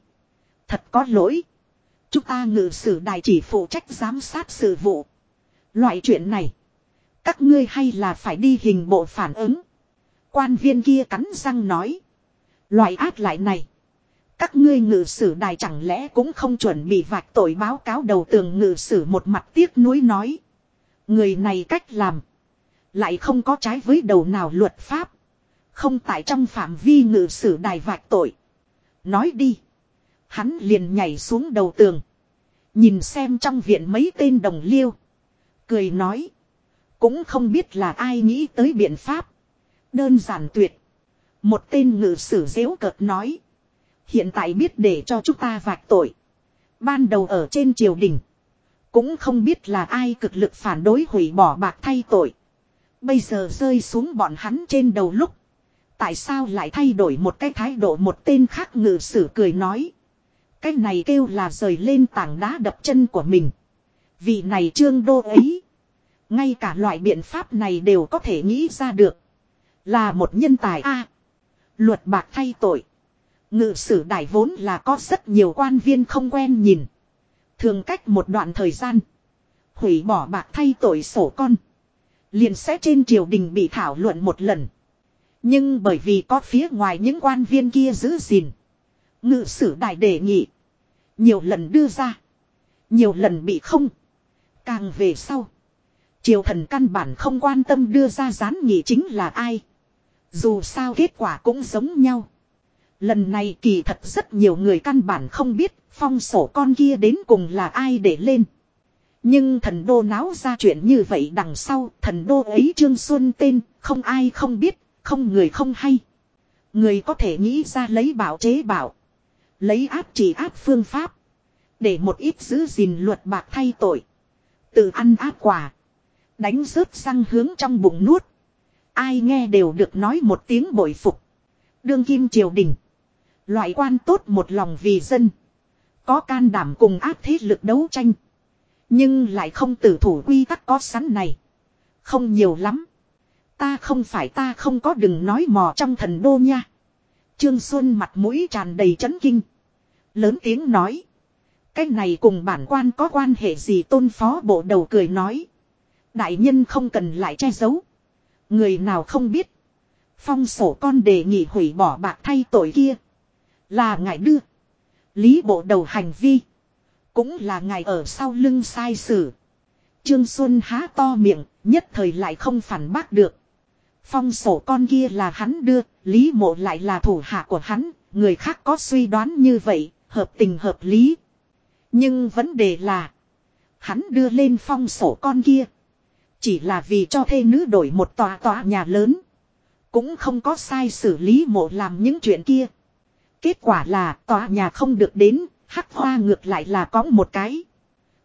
Thật có lỗi. Chúng ta ngự sử đài chỉ phụ trách giám sát sự vụ. Loại chuyện này. Các ngươi hay là phải đi hình bộ phản ứng. Quan viên kia cắn răng nói. Loại ác lại này. Các ngươi ngự sử đài chẳng lẽ cũng không chuẩn bị vạch tội báo cáo đầu tường ngự sử một mặt tiếc nuối nói. Người này cách làm. Lại không có trái với đầu nào luật pháp. Không tại trong phạm vi ngự sử đài vạch tội. Nói đi. Hắn liền nhảy xuống đầu tường. Nhìn xem trong viện mấy tên đồng liêu. Cười nói. Cũng không biết là ai nghĩ tới biện pháp. Đơn giản tuyệt. Một tên ngự sử dễu cợt nói. Hiện tại biết để cho chúng ta vạch tội. Ban đầu ở trên triều đình. Cũng không biết là ai cực lực phản đối hủy bỏ bạc thay tội. Bây giờ rơi xuống bọn hắn trên đầu lúc. Tại sao lại thay đổi một cái thái độ một tên khác ngự sử cười nói. Cái này kêu là rời lên tảng đá đập chân của mình. Vị này trương đô ấy. Ngay cả loại biện pháp này đều có thể nghĩ ra được. Là một nhân tài a Luật bạc thay tội. Ngự sử đại vốn là có rất nhiều quan viên không quen nhìn. Thường cách một đoạn thời gian. Hủy bỏ bạc thay tội sổ con. Liền sẽ trên triều đình bị thảo luận một lần. Nhưng bởi vì có phía ngoài những quan viên kia giữ gìn. Ngự sử đại đề nghị. Nhiều lần đưa ra. Nhiều lần bị không. Càng về sau. Triều thần căn bản không quan tâm đưa ra gián nghị chính là ai. Dù sao kết quả cũng giống nhau. Lần này kỳ thật rất nhiều người căn bản không biết phong sổ con kia đến cùng là ai để lên. Nhưng thần đô náo ra chuyện như vậy đằng sau thần đô ấy Trương Xuân tên không ai không biết, không người không hay. Người có thể nghĩ ra lấy bảo chế bảo. Lấy áp chỉ áp phương pháp. Để một ít giữ gìn luật bạc thay tội. Tự ăn áp quả. Đánh rớt răng hướng trong bụng nuốt. Ai nghe đều được nói một tiếng bội phục. Đương kim triều đình. Loại quan tốt một lòng vì dân. Có can đảm cùng áp thế lực đấu tranh. Nhưng lại không tử thủ quy tắc có sẵn này. Không nhiều lắm. Ta không phải ta không có đừng nói mò trong thần đô nha. Trương Xuân mặt mũi tràn đầy chấn kinh. Lớn tiếng nói. Cái này cùng bản quan có quan hệ gì tôn phó bộ đầu cười nói. Đại nhân không cần lại che giấu. Người nào không biết. Phong sổ con đề nghị hủy bỏ bạc thay tội kia. Là ngài đưa. Lý bộ đầu hành vi. Cũng là ngài ở sau lưng sai sử. Trương Xuân há to miệng, nhất thời lại không phản bác được. Phong sổ con kia là hắn đưa, Lý mộ lại là thủ hạ của hắn, người khác có suy đoán như vậy, hợp tình hợp lý. Nhưng vấn đề là, hắn đưa lên phong sổ con kia. Chỉ là vì cho thê nữ đổi một tòa tòa nhà lớn. Cũng không có sai xử lý mộ làm những chuyện kia. Kết quả là tòa nhà không được đến, hắc hoa ngược lại là có một cái.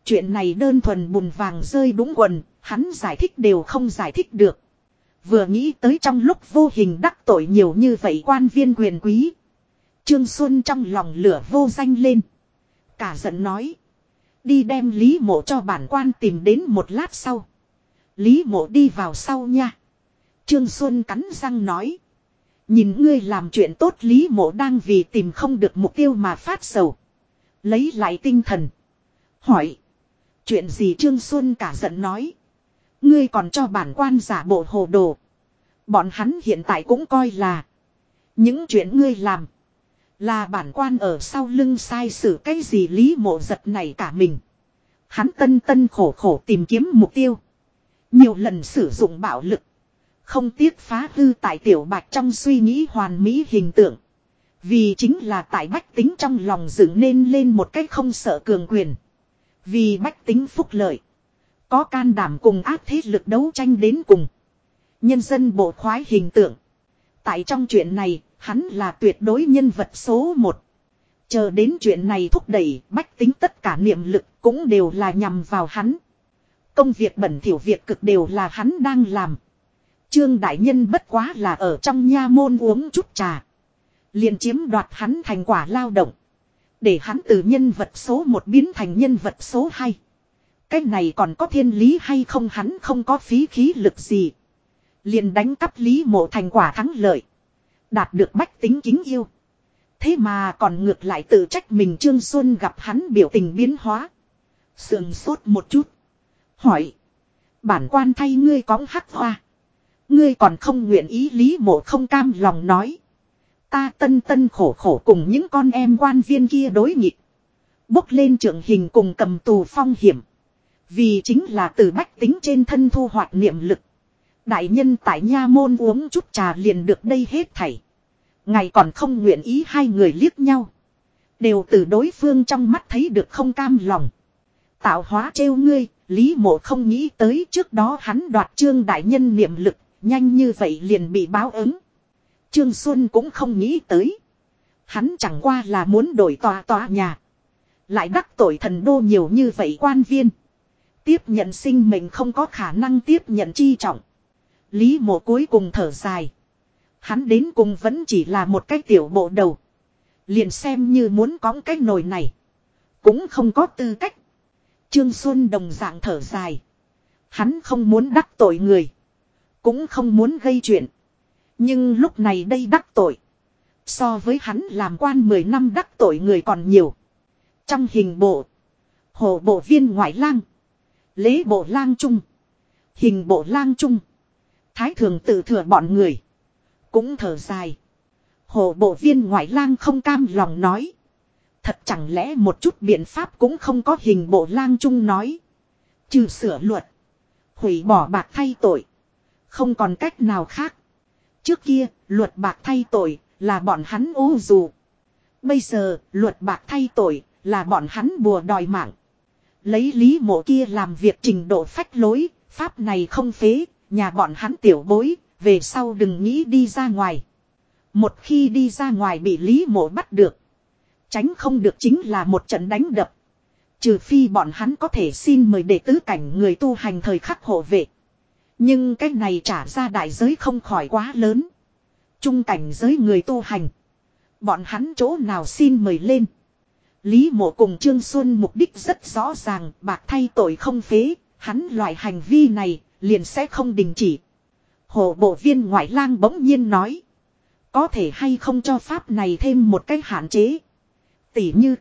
Chuyện này đơn thuần bùn vàng rơi đúng quần, hắn giải thích đều không giải thích được. Vừa nghĩ tới trong lúc vô hình đắc tội nhiều như vậy quan viên quyền quý. Trương Xuân trong lòng lửa vô danh lên. Cả giận nói. Đi đem Lý mộ cho bản quan tìm đến một lát sau. Lý mộ đi vào sau nha. Trương Xuân cắn răng nói. Nhìn ngươi làm chuyện tốt Lý mộ đang vì tìm không được mục tiêu mà phát sầu. Lấy lại tinh thần. Hỏi. Chuyện gì Trương Xuân cả giận nói. Ngươi còn cho bản quan giả bộ hồ đồ. Bọn hắn hiện tại cũng coi là. Những chuyện ngươi làm. Là bản quan ở sau lưng sai sử cái gì lý mộ giật này cả mình. Hắn tân tân khổ khổ tìm kiếm mục tiêu. Nhiều lần sử dụng bạo lực. Không tiếc phá hư tại tiểu bạch trong suy nghĩ hoàn mỹ hình tượng. Vì chính là tại bách tính trong lòng dựng nên lên một cách không sợ cường quyền. Vì bách tính phúc lợi. Có can đảm cùng áp thế lực đấu tranh đến cùng. Nhân dân bộ khoái hình tượng. Tại trong chuyện này, hắn là tuyệt đối nhân vật số một. Chờ đến chuyện này thúc đẩy, bách tính tất cả niệm lực cũng đều là nhằm vào hắn. Công việc bẩn thiểu việc cực đều là hắn đang làm. Trương Đại Nhân bất quá là ở trong nha môn uống chút trà. liền chiếm đoạt hắn thành quả lao động. Để hắn từ nhân vật số một biến thành nhân vật số hai. Cái này còn có thiên lý hay không hắn không có phí khí lực gì. Liền đánh cắp lý mộ thành quả thắng lợi. Đạt được bách tính kính yêu. Thế mà còn ngược lại tự trách mình Trương Xuân gặp hắn biểu tình biến hóa. Sườn sốt một chút. Hỏi. Bản quan thay ngươi có hắc hoa. Ngươi còn không nguyện ý lý mộ không cam lòng nói. Ta tân tân khổ khổ cùng những con em quan viên kia đối nghịch. Bốc lên trưởng hình cùng cầm tù phong hiểm. Vì chính là từ bách tính trên thân thu hoạch niệm lực. Đại nhân tại nha môn uống chút trà liền được đây hết thảy. Ngày còn không nguyện ý hai người liếc nhau. Đều từ đối phương trong mắt thấy được không cam lòng. Tạo hóa trêu ngươi, Lý mộ không nghĩ tới trước đó hắn đoạt trương đại nhân niệm lực, nhanh như vậy liền bị báo ứng. Trương Xuân cũng không nghĩ tới. Hắn chẳng qua là muốn đổi tòa tòa nhà. Lại đắc tội thần đô nhiều như vậy quan viên. Tiếp nhận sinh mệnh không có khả năng tiếp nhận chi trọng. Lý mộ cuối cùng thở dài. Hắn đến cùng vẫn chỉ là một cái tiểu bộ đầu. Liền xem như muốn có cái nồi này. Cũng không có tư cách. Trương Xuân đồng dạng thở dài. Hắn không muốn đắc tội người. Cũng không muốn gây chuyện. Nhưng lúc này đây đắc tội. So với hắn làm quan 10 năm đắc tội người còn nhiều. Trong hình bộ. Hồ bộ viên ngoại lang. Lễ bộ lang trung. Hình bộ lang trung. Thái thường tự thừa bọn người. Cũng thở dài. Hồ bộ viên ngoại lang không cam lòng nói. Thật chẳng lẽ một chút biện pháp cũng không có hình bộ lang trung nói. Trừ sửa luật. Hủy bỏ bạc thay tội. Không còn cách nào khác. Trước kia, luật bạc thay tội, là bọn hắn ô dù. Bây giờ, luật bạc thay tội, là bọn hắn bùa đòi mạng. Lấy lý mộ kia làm việc trình độ phách lối, pháp này không phế, nhà bọn hắn tiểu bối, về sau đừng nghĩ đi ra ngoài. Một khi đi ra ngoài bị lý mộ bắt được. Tránh không được chính là một trận đánh đập. Trừ phi bọn hắn có thể xin mời đệ tứ cảnh người tu hành thời khắc hộ vệ. Nhưng cái này trả ra đại giới không khỏi quá lớn. Trung cảnh giới người tu hành. Bọn hắn chỗ nào xin mời lên. Lý mộ cùng Trương Xuân mục đích rất rõ ràng, bạc thay tội không phế, hắn loại hành vi này, liền sẽ không đình chỉ. Hồ bộ viên ngoại lang bỗng nhiên nói. Có thể hay không cho pháp này thêm một cách hạn chế. Tỉ như.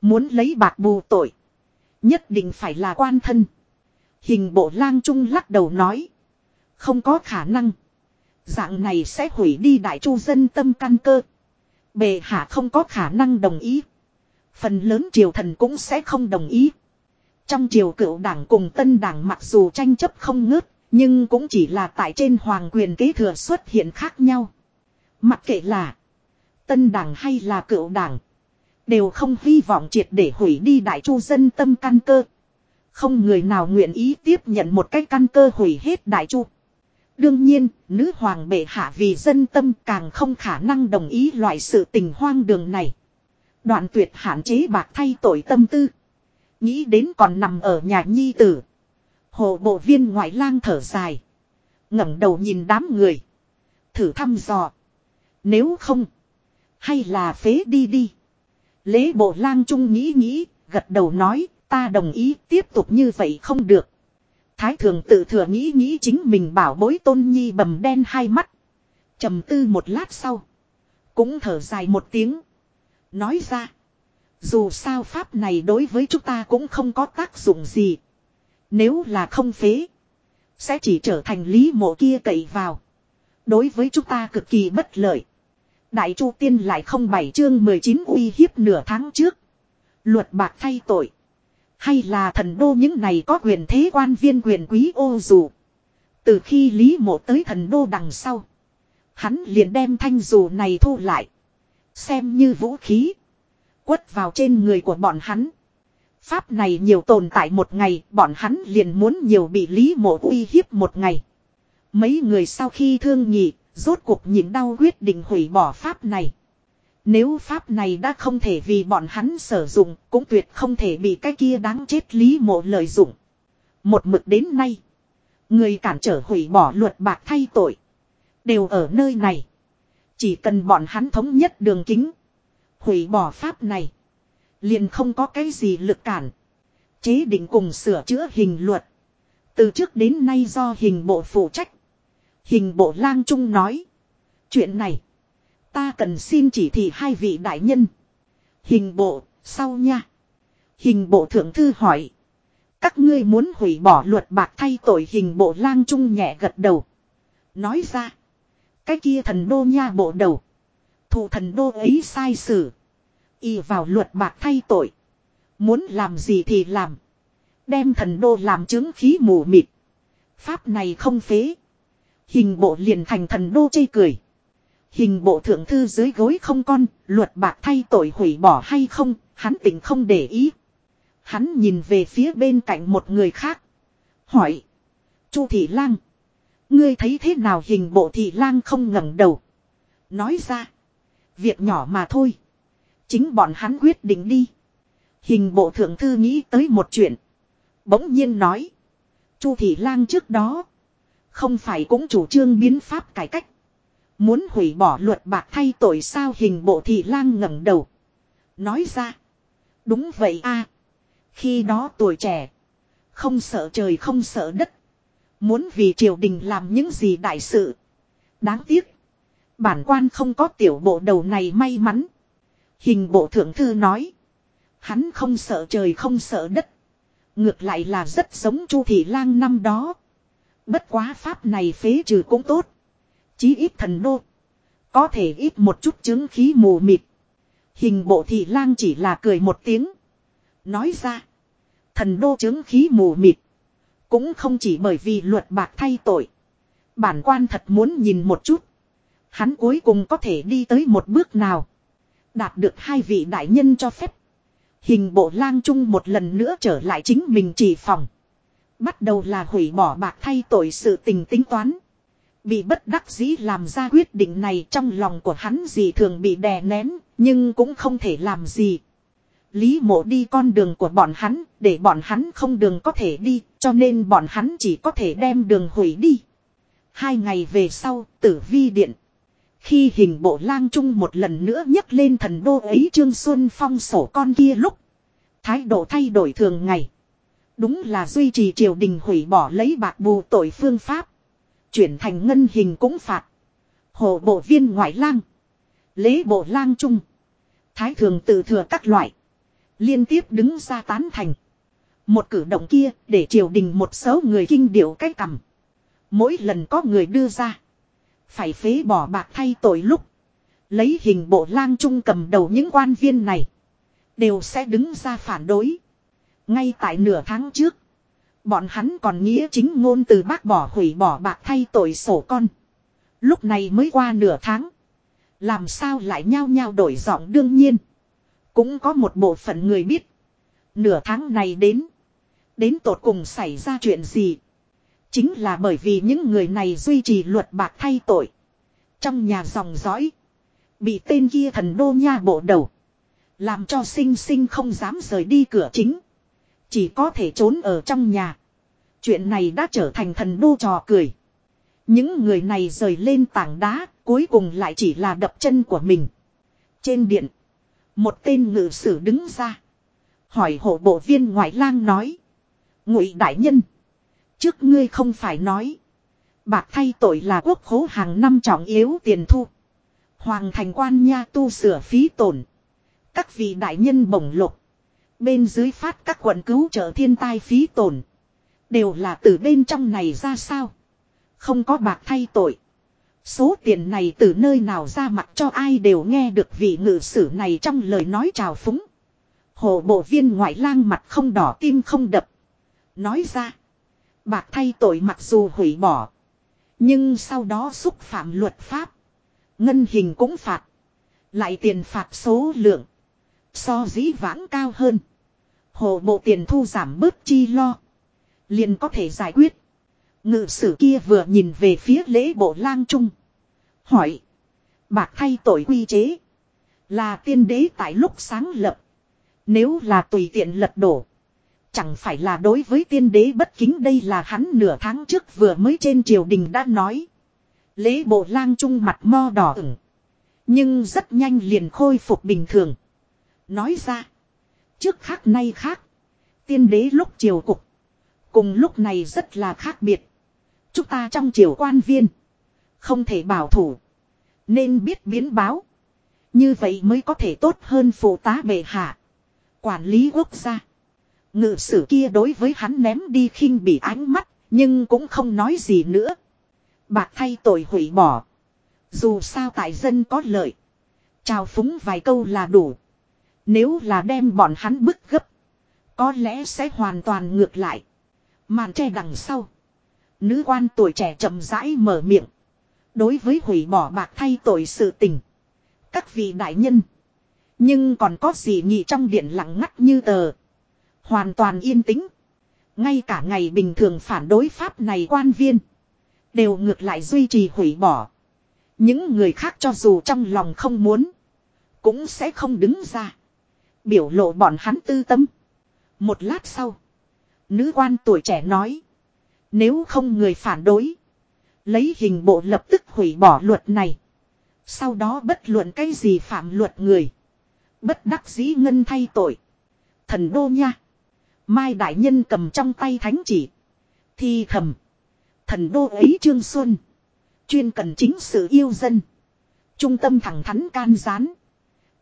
Muốn lấy bạc bù tội. Nhất định phải là quan thân. Hình bộ lang trung lắc đầu nói. Không có khả năng. Dạng này sẽ hủy đi đại chu dân tâm căn cơ. Bệ hạ không có khả năng đồng ý. Phần lớn triều thần cũng sẽ không đồng ý. Trong triều cựu đảng cùng tân đảng mặc dù tranh chấp không ngớt, nhưng cũng chỉ là tại trên hoàng quyền kế thừa xuất hiện khác nhau. Mặc kệ là tân đảng hay là cựu đảng, đều không hy vọng triệt để hủy đi đại chu dân tâm căn cơ. Không người nào nguyện ý tiếp nhận một cái căn cơ hủy hết đại chu. Đương nhiên, nữ hoàng bệ hạ vì dân tâm càng không khả năng đồng ý loại sự tình hoang đường này. Đoạn tuyệt hạn chế bạc thay tội tâm tư. Nghĩ đến còn nằm ở nhà nhi tử. Hồ bộ viên ngoại lang thở dài. ngẩng đầu nhìn đám người. Thử thăm dò. Nếu không. Hay là phế đi đi. Lễ bộ lang trung nghĩ nghĩ. Gật đầu nói. Ta đồng ý tiếp tục như vậy không được. Thái thường tự thừa nghĩ nghĩ chính mình bảo bối tôn nhi bầm đen hai mắt. trầm tư một lát sau. Cũng thở dài một tiếng. Nói ra. Dù sao pháp này đối với chúng ta cũng không có tác dụng gì. Nếu là không phế. Sẽ chỉ trở thành lý mộ kia cậy vào. Đối với chúng ta cực kỳ bất lợi. Đại chu tiên lại không bảy chương 19 uy hiếp nửa tháng trước. Luật bạc thay tội. Hay là thần đô những này có quyền thế quan viên quyền quý ô dù. Từ khi Lý Mộ tới thần đô đằng sau. Hắn liền đem thanh dù này thu lại. Xem như vũ khí. Quất vào trên người của bọn hắn. Pháp này nhiều tồn tại một ngày, bọn hắn liền muốn nhiều bị Lý Mộ uy hiếp một ngày. Mấy người sau khi thương nhị, rốt cuộc nhịn đau quyết định hủy bỏ pháp này. Nếu pháp này đã không thể vì bọn hắn sử dụng, cũng tuyệt không thể bị cái kia đáng chết Lý Mộ lợi dụng. Một mực đến nay, người cản trở hủy bỏ luật bạc thay tội, đều ở nơi này. Chỉ cần bọn hắn thống nhất đường kính, hủy bỏ pháp này, liền không có cái gì lực cản. Chế định cùng sửa chữa hình luật. Từ trước đến nay do hình bộ phụ trách. Hình bộ lang trung nói. Chuyện này. Ta cần xin chỉ thị hai vị đại nhân. Hình bộ, sau nha. Hình bộ thượng thư hỏi. Các ngươi muốn hủy bỏ luật bạc thay tội hình bộ lang trung nhẹ gật đầu. Nói ra. Cái kia thần đô nha bộ đầu. Thủ thần đô ấy sai sử. Y vào luật bạc thay tội. Muốn làm gì thì làm. Đem thần đô làm chứng khí mù mịt. Pháp này không phế. Hình bộ liền thành thần đô chê cười. Hình bộ thượng thư dưới gối không con, luật bạc thay tội hủy bỏ hay không, hắn tỉnh không để ý. Hắn nhìn về phía bên cạnh một người khác. Hỏi. Chu thị lang. Ngươi thấy thế nào hình bộ thị lang không ngẩng đầu. Nói ra. Việc nhỏ mà thôi. Chính bọn hắn quyết định đi. Hình bộ thượng thư nghĩ tới một chuyện. Bỗng nhiên nói. Chu thị lang trước đó. Không phải cũng chủ trương biến pháp cải cách. Muốn hủy bỏ luật bạc thay tội sao hình bộ thị lang ngẩng đầu. Nói ra. Đúng vậy a Khi đó tuổi trẻ. Không sợ trời không sợ đất. Muốn vì triều đình làm những gì đại sự. Đáng tiếc. Bản quan không có tiểu bộ đầu này may mắn. Hình bộ thượng thư nói. Hắn không sợ trời không sợ đất. Ngược lại là rất giống Chu Thị Lang năm đó. Bất quá pháp này phế trừ cũng tốt. Chí ít thần đô. Có thể ít một chút chứng khí mù mịt. Hình bộ Thị Lang chỉ là cười một tiếng. Nói ra. Thần đô chứng khí mù mịt. Cũng không chỉ bởi vì luật bạc thay tội. Bản quan thật muốn nhìn một chút. Hắn cuối cùng có thể đi tới một bước nào. Đạt được hai vị đại nhân cho phép. Hình bộ lang trung một lần nữa trở lại chính mình chỉ phòng. Bắt đầu là hủy bỏ bạc thay tội sự tình tính toán. Bị bất đắc dĩ làm ra quyết định này trong lòng của hắn gì thường bị đè nén, nhưng cũng không thể làm gì. Lý mộ đi con đường của bọn hắn, để bọn hắn không đường có thể đi, cho nên bọn hắn chỉ có thể đem đường hủy đi. Hai ngày về sau, tử vi điện. Khi hình bộ lang trung một lần nữa nhấc lên thần đô ấy Trương Xuân Phong sổ con kia lúc. Thái độ thay đổi thường ngày. Đúng là duy trì triều đình hủy bỏ lấy bạc bù tội phương pháp. Chuyển thành ngân hình cũng phạt. Hồ bộ viên ngoại lang. Lễ bộ lang trung. Thái thường tự thừa các loại. Liên tiếp đứng ra tán thành. Một cử động kia để triều đình một số người kinh điệu cách cầm. Mỗi lần có người đưa ra. Phải phế bỏ bạc thay tội lúc. Lấy hình bộ lang trung cầm đầu những quan viên này. Đều sẽ đứng ra phản đối. Ngay tại nửa tháng trước. Bọn hắn còn nghĩa chính ngôn từ bác bỏ hủy bỏ bạc thay tội sổ con. Lúc này mới qua nửa tháng. Làm sao lại nhao nhao đổi giọng đương nhiên. Cũng có một bộ phận người biết. Nửa tháng này đến. Đến tột cùng xảy ra chuyện gì. Chính là bởi vì những người này duy trì luật bạc thay tội. Trong nhà dòng dõi. Bị tên kia thần đô nha bộ đầu. Làm cho sinh sinh không dám rời đi cửa chính. Chỉ có thể trốn ở trong nhà. Chuyện này đã trở thành thần đô trò cười. Những người này rời lên tảng đá, cuối cùng lại chỉ là đập chân của mình. Trên điện, một tên ngự sử đứng ra. Hỏi hộ bộ viên ngoại lang nói. Ngụy đại nhân. Trước ngươi không phải nói. Bạc thay tội là quốc khố hàng năm trọng yếu tiền thu. Hoàng thành quan nha tu sửa phí tổn. Các vị đại nhân bổng lục. Bên dưới phát các quận cứu trợ thiên tai phí tổn. Đều là từ bên trong này ra sao. Không có bạc thay tội. Số tiền này từ nơi nào ra mặt cho ai đều nghe được vị ngự sử này trong lời nói chào phúng. Hồ bộ viên ngoại lang mặt không đỏ tim không đập. Nói ra. Bạc thay tội mặc dù hủy bỏ. Nhưng sau đó xúc phạm luật pháp. Ngân hình cũng phạt. Lại tiền phạt số lượng. So dĩ vãng cao hơn. Hồ bộ tiền thu giảm bớt chi lo. Liền có thể giải quyết. Ngự sử kia vừa nhìn về phía lễ bộ lang trung. Hỏi. Bạc thay tội quy chế. Là tiên đế tại lúc sáng lập. Nếu là tùy tiện lật đổ. Chẳng phải là đối với tiên đế bất kính đây là hắn nửa tháng trước vừa mới trên triều đình đã nói. Lễ bộ lang trung mặt mo đỏ ửng. Nhưng rất nhanh liền khôi phục bình thường. Nói ra. Trước khác nay khác. Tiên đế lúc triều cục. Cùng lúc này rất là khác biệt. Chúng ta trong triều quan viên. Không thể bảo thủ. Nên biết biến báo. Như vậy mới có thể tốt hơn phụ tá bệ hạ. Quản lý quốc gia. Ngự sử kia đối với hắn ném đi khinh bị ánh mắt. Nhưng cũng không nói gì nữa. Bạc thay tội hủy bỏ. Dù sao tại dân có lợi. Chào phúng vài câu là đủ. Nếu là đem bọn hắn bức gấp. Có lẽ sẽ hoàn toàn ngược lại. Màn tre đằng sau. Nữ quan tuổi trẻ chậm rãi mở miệng. Đối với hủy bỏ bạc thay tội sự tình. Các vị đại nhân. Nhưng còn có gì nhị trong điện lặng ngắt như tờ. Hoàn toàn yên tĩnh. Ngay cả ngày bình thường phản đối pháp này quan viên. Đều ngược lại duy trì hủy bỏ. Những người khác cho dù trong lòng không muốn. Cũng sẽ không đứng ra. Biểu lộ bọn hắn tư tâm. Một lát sau. Nữ quan tuổi trẻ nói. Nếu không người phản đối. Lấy hình bộ lập tức hủy bỏ luật này. Sau đó bất luận cái gì phạm luật người. Bất đắc dĩ ngân thay tội. Thần đô nha. Mai đại nhân cầm trong tay thánh chỉ. Thi thầm. Thần đô ấy Trương Xuân. Chuyên cần chính sự yêu dân. Trung tâm thẳng thắn can gián.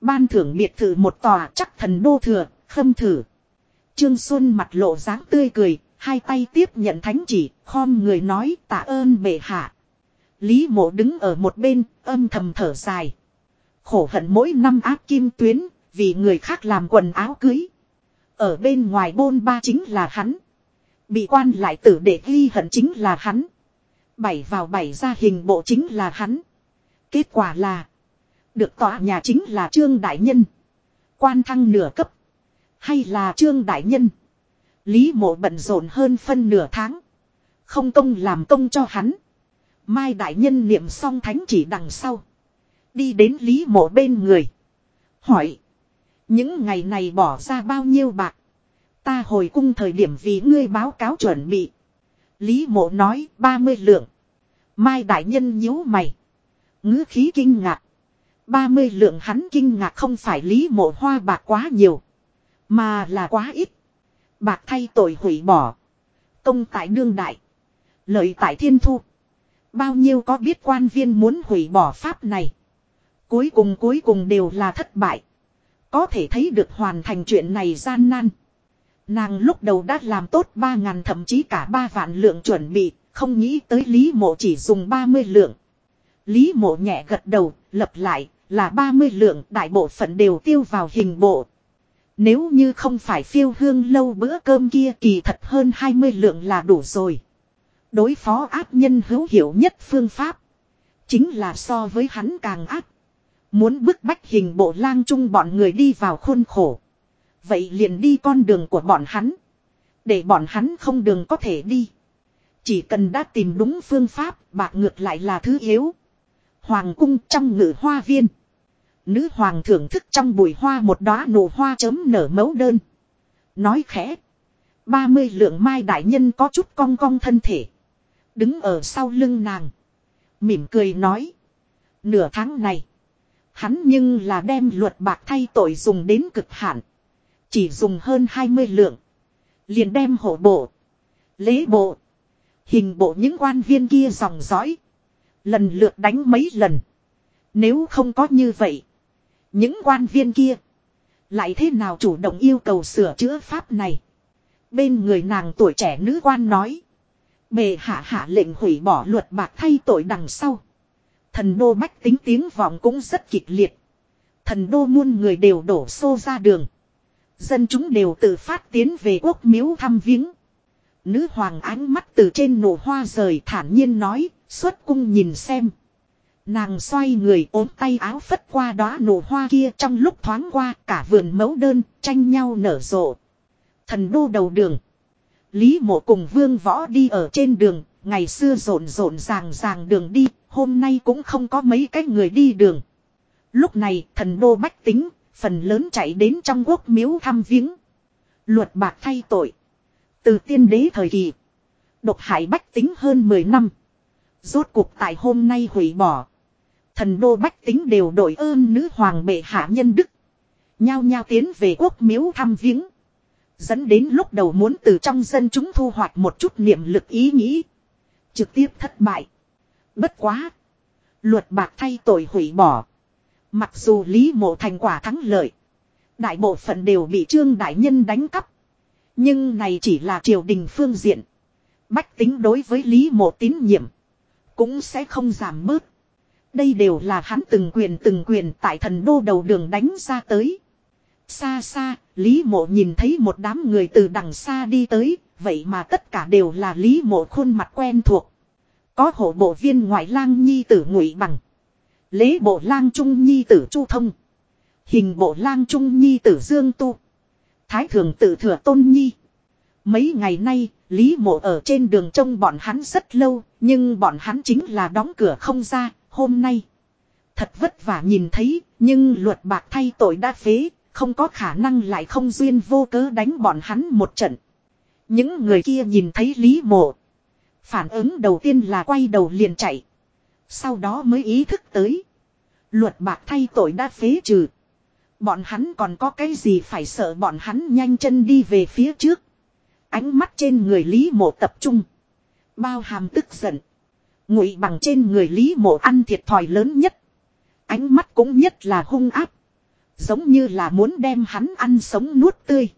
Ban thưởng biệt thự một tòa chắc thần đô thừa, khâm thử. Trương Xuân mặt lộ dáng tươi cười, hai tay tiếp nhận thánh chỉ, khom người nói tạ ơn bệ hạ. Lý mộ đứng ở một bên, âm thầm thở dài. Khổ hận mỗi năm áp kim tuyến, vì người khác làm quần áo cưới. Ở bên ngoài bôn ba chính là hắn. Bị quan lại tử để ghi hận chính là hắn. Bảy vào bảy ra hình bộ chính là hắn. Kết quả là. Được tòa nhà chính là Trương Đại Nhân. Quan thăng nửa cấp. Hay là Trương Đại Nhân. Lý mộ bận rộn hơn phân nửa tháng. Không công làm công cho hắn. Mai Đại Nhân niệm xong thánh chỉ đằng sau. Đi đến Lý mộ bên người. Hỏi. Những ngày này bỏ ra bao nhiêu bạc. Ta hồi cung thời điểm vì ngươi báo cáo chuẩn bị. Lý mộ nói 30 lượng. Mai Đại Nhân nhíu mày. ngữ khí kinh ngạc. 30 lượng hắn kinh ngạc không phải lý mộ hoa bạc quá nhiều. Mà là quá ít. Bạc thay tội hủy bỏ. Công tại đương đại. Lợi tại thiên thu. Bao nhiêu có biết quan viên muốn hủy bỏ pháp này. Cuối cùng cuối cùng đều là thất bại. Có thể thấy được hoàn thành chuyện này gian nan. Nàng lúc đầu đã làm tốt ba ngàn thậm chí cả ba vạn lượng chuẩn bị. Không nghĩ tới Lý Mộ chỉ dùng 30 lượng. Lý Mộ nhẹ gật đầu, lập lại, là 30 lượng đại bộ phận đều tiêu vào hình bộ. Nếu như không phải phiêu hương lâu bữa cơm kia kỳ thật hơn 20 lượng là đủ rồi. Đối phó áp nhân hữu hiệu nhất phương pháp. Chính là so với hắn càng áp. Muốn bức bách hình bộ lang trung bọn người đi vào khuôn khổ. Vậy liền đi con đường của bọn hắn. Để bọn hắn không đường có thể đi. Chỉ cần đã tìm đúng phương pháp, bạc ngược lại là thứ yếu. Hoàng cung trong ngự hoa viên. Nữ hoàng thưởng thức trong bụi hoa một đóa nụ hoa chấm nở mấu đơn. Nói khẽ. ba mươi lượng mai đại nhân có chút cong cong thân thể. Đứng ở sau lưng nàng. Mỉm cười nói. Nửa tháng này. Hắn nhưng là đem luật bạc thay tội dùng đến cực hạn. Chỉ dùng hơn 20 lượng. Liền đem hộ bộ. Lễ bộ. Hình bộ những quan viên kia dòng dõi. Lần lượt đánh mấy lần. Nếu không có như vậy. Những quan viên kia. Lại thế nào chủ động yêu cầu sửa chữa pháp này. Bên người nàng tuổi trẻ nữ quan nói. Bề hạ hạ lệnh hủy bỏ luật bạc thay tội đằng sau. Thần đô bách tính tiếng vọng cũng rất kịch liệt. Thần đô muôn người đều đổ xô ra đường. Dân chúng đều tự phát tiến về quốc miếu thăm viếng. Nữ hoàng ánh mắt từ trên nổ hoa rời thản nhiên nói, xuất cung nhìn xem. Nàng xoay người ốm tay áo phất qua đóa nổ hoa kia trong lúc thoáng qua cả vườn mẫu đơn, tranh nhau nở rộ. Thần đô đầu đường. Lý mộ cùng vương võ đi ở trên đường, ngày xưa rộn rộn ràng ràng đường đi, hôm nay cũng không có mấy cái người đi đường. Lúc này thần đô bách tính, phần lớn chạy đến trong quốc miếu thăm viếng. Luật bạc thay tội. Từ tiên đế thời kỳ. Độc hại bách tính hơn 10 năm. Rốt cuộc tại hôm nay hủy bỏ. Thần đô bách tính đều đổi ơn nữ hoàng bệ hạ nhân đức. Nhao nhao tiến về quốc miếu thăm viếng. Dẫn đến lúc đầu muốn từ trong dân chúng thu hoạch một chút niệm lực ý nghĩ. Trực tiếp thất bại. Bất quá. Luật bạc thay tội hủy bỏ. Mặc dù Lý Mộ thành quả thắng lợi. Đại bộ phận đều bị Trương Đại Nhân đánh cắp. Nhưng này chỉ là triều đình phương diện. Bách tính đối với Lý Mộ tín nhiệm. Cũng sẽ không giảm bớt. Đây đều là hắn từng quyền từng quyền tại thần đô đầu đường đánh ra tới. Xa xa, Lý Mộ nhìn thấy một đám người từ đằng xa đi tới, vậy mà tất cả đều là Lý Mộ khuôn mặt quen thuộc. Có hộ bộ viên ngoại lang nhi tử ngụy bằng. Lễ bộ lang trung nhi tử chu thông. Hình bộ lang trung nhi tử dương tu. Thái thường tự thừa tôn nhi. Mấy ngày nay, Lý mộ ở trên đường trông bọn hắn rất lâu, nhưng bọn hắn chính là đóng cửa không ra, hôm nay. Thật vất vả nhìn thấy, nhưng luật bạc thay tội đã phế, không có khả năng lại không duyên vô cớ đánh bọn hắn một trận. Những người kia nhìn thấy Lý Mộ. Phản ứng đầu tiên là quay đầu liền chạy. Sau đó mới ý thức tới. Luật bạc thay tội đã phế trừ. Bọn hắn còn có cái gì phải sợ bọn hắn nhanh chân đi về phía trước. Ánh mắt trên người Lý Mộ tập trung. Bao hàm tức giận. Ngụy bằng trên người Lý Mộ ăn thiệt thòi lớn nhất. Ánh mắt cũng nhất là hung áp. Giống như là muốn đem hắn ăn sống nuốt tươi.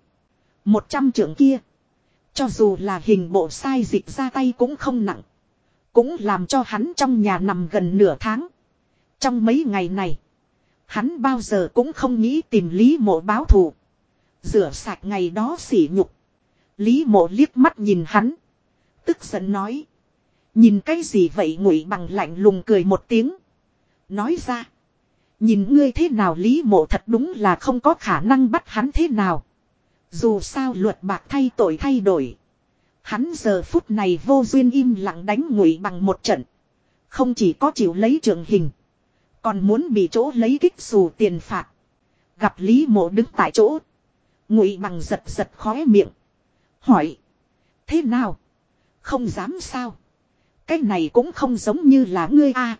Một trăm trưởng kia. Cho dù là hình bộ sai dịch ra tay cũng không nặng. Cũng làm cho hắn trong nhà nằm gần nửa tháng. Trong mấy ngày này. Hắn bao giờ cũng không nghĩ tìm Lý mộ báo thù. Rửa sạch ngày đó sỉ nhục. Lý mộ liếc mắt nhìn hắn. Tức giận nói. Nhìn cái gì vậy ngụy bằng lạnh lùng cười một tiếng. Nói ra. Nhìn ngươi thế nào Lý mộ thật đúng là không có khả năng bắt hắn thế nào. Dù sao luật bạc thay tội thay đổi. Hắn giờ phút này vô duyên im lặng đánh ngụy bằng một trận. Không chỉ có chịu lấy trường hình. Còn muốn bị chỗ lấy kích xù tiền phạt. Gặp Lý mộ đứng tại chỗ. Ngụy bằng giật giật khóe miệng. Hỏi. Thế nào? Không dám sao? Cái này cũng không giống như là ngươi a.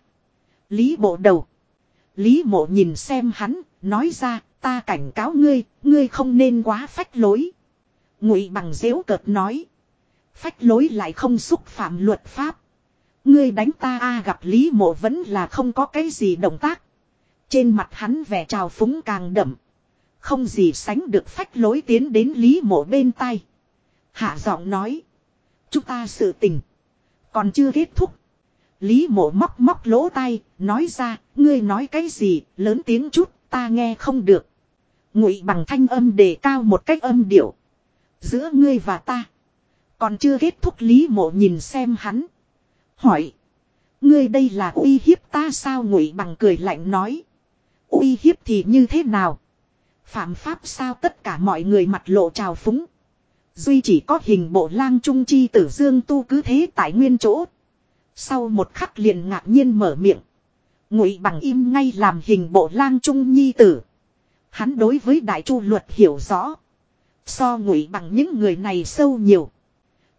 Lý bộ đầu. Lý mộ nhìn xem hắn, nói ra, ta cảnh cáo ngươi, ngươi không nên quá phách lối. Ngụy bằng dễu cợt nói. Phách lối lại không xúc phạm luật pháp. Ngươi đánh ta a gặp Lý mộ vẫn là không có cái gì động tác. Trên mặt hắn vẻ trào phúng càng đậm. Không gì sánh được phách lối tiến đến Lý mộ bên tay. Hạ giọng nói. Chúng ta sự tình. Còn chưa kết thúc. Lý mộ móc móc lỗ tai, nói ra, ngươi nói cái gì, lớn tiếng chút, ta nghe không được. Ngụy bằng thanh âm đề cao một cách âm điệu. Giữa ngươi và ta. Còn chưa kết thúc Lý mộ nhìn xem hắn. Hỏi. Ngươi đây là uy hiếp ta sao ngụy bằng cười lạnh nói. Uy hiếp thì như thế nào? Phạm pháp sao tất cả mọi người mặt lộ trào phúng. Duy chỉ có hình bộ lang trung chi tử dương tu cứ thế tại nguyên chỗ. Sau một khắc liền ngạc nhiên mở miệng. Ngụy bằng im ngay làm hình bộ lang trung nhi tử. Hắn đối với đại chu luật hiểu rõ. So ngụy bằng những người này sâu nhiều.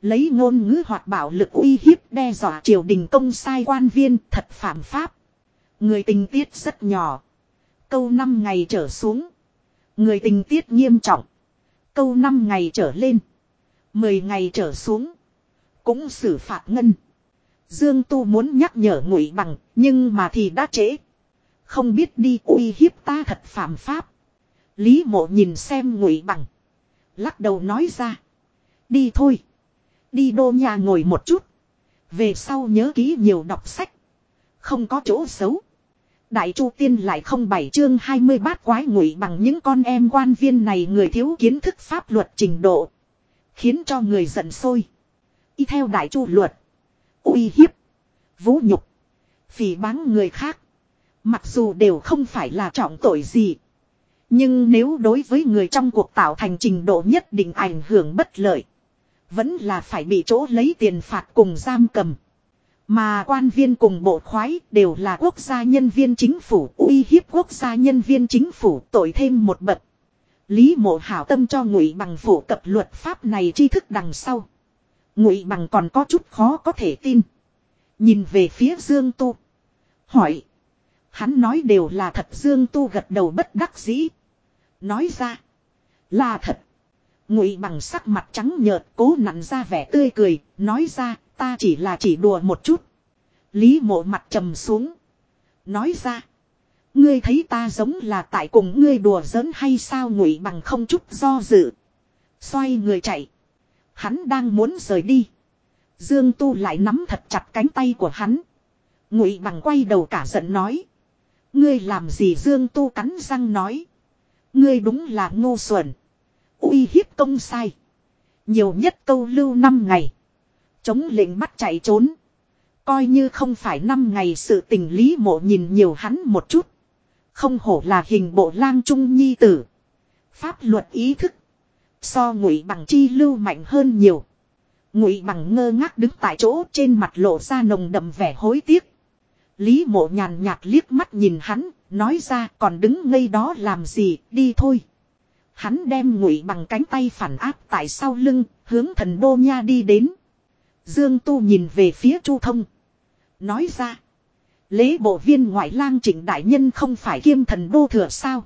Lấy ngôn ngữ hoạt bảo lực uy hiếp đe dọa triều đình công sai quan viên thật phạm pháp. Người tình tiết rất nhỏ. Câu năm ngày trở xuống. Người tình tiết nghiêm trọng. Câu năm ngày trở lên. Mười ngày trở xuống. Cũng xử phạt ngân. Dương Tu muốn nhắc nhở ngụy bằng, nhưng mà thì đã trễ. Không biết đi uy hiếp ta thật phạm pháp. Lý mộ nhìn xem ngụy bằng. Lắc đầu nói ra. Đi thôi. Đi đô nhà ngồi một chút. Về sau nhớ ký nhiều đọc sách. Không có chỗ xấu. Đại Chu Tiên lại không bảy chương 20 bát quái ngụy bằng những con em quan viên này người thiếu kiến thức pháp luật trình độ. Khiến cho người giận sôi. Y theo Đại Chu luật uy hiếp, vũ nhục, phỉ báng người khác. Mặc dù đều không phải là trọng tội gì. Nhưng nếu đối với người trong cuộc tạo thành trình độ nhất định ảnh hưởng bất lợi. Vẫn là phải bị chỗ lấy tiền phạt cùng giam cầm. Mà quan viên cùng bộ khoái đều là quốc gia nhân viên chính phủ uy hiếp quốc gia nhân viên chính phủ tội thêm một bậc. Lý mộ hảo tâm cho ngụy bằng phổ cập luật pháp này tri thức đằng sau. Ngụy bằng còn có chút khó có thể tin. Nhìn về phía Dương Tu. Hỏi. Hắn nói đều là thật, Dương Tu gật đầu bất đắc dĩ. Nói ra. Là thật. Ngụy bằng sắc mặt trắng nhợt, cố nặn ra vẻ tươi cười. Nói ra, ta chỉ là chỉ đùa một chút. Lý mộ mặt trầm xuống. Nói ra. Ngươi thấy ta giống là tại cùng ngươi đùa giỡn hay sao ngụy bằng không chút do dự. Xoay người chạy. Hắn đang muốn rời đi. Dương Tu lại nắm thật chặt cánh tay của hắn. Ngụy bằng quay đầu cả giận nói. Ngươi làm gì Dương Tu cắn răng nói. Ngươi đúng là ngu xuẩn. uy hiếp công sai. Nhiều nhất câu lưu năm ngày. Chống lệnh bắt chạy trốn. Coi như không phải năm ngày sự tình lý mộ nhìn nhiều hắn một chút. Không hổ là hình bộ lang trung nhi tử. Pháp luật ý thức. So ngụy bằng chi lưu mạnh hơn nhiều. Ngụy bằng ngơ ngác đứng tại chỗ trên mặt lộ ra nồng đậm vẻ hối tiếc. Lý mộ nhàn nhạt liếc mắt nhìn hắn, nói ra còn đứng ngây đó làm gì, đi thôi. Hắn đem ngụy bằng cánh tay phản áp tại sau lưng, hướng thần đô nha đi đến. Dương Tu nhìn về phía Chu Thông. Nói ra. Lễ bộ viên ngoại lang trịnh đại nhân không phải kiêm thần đô thừa sao.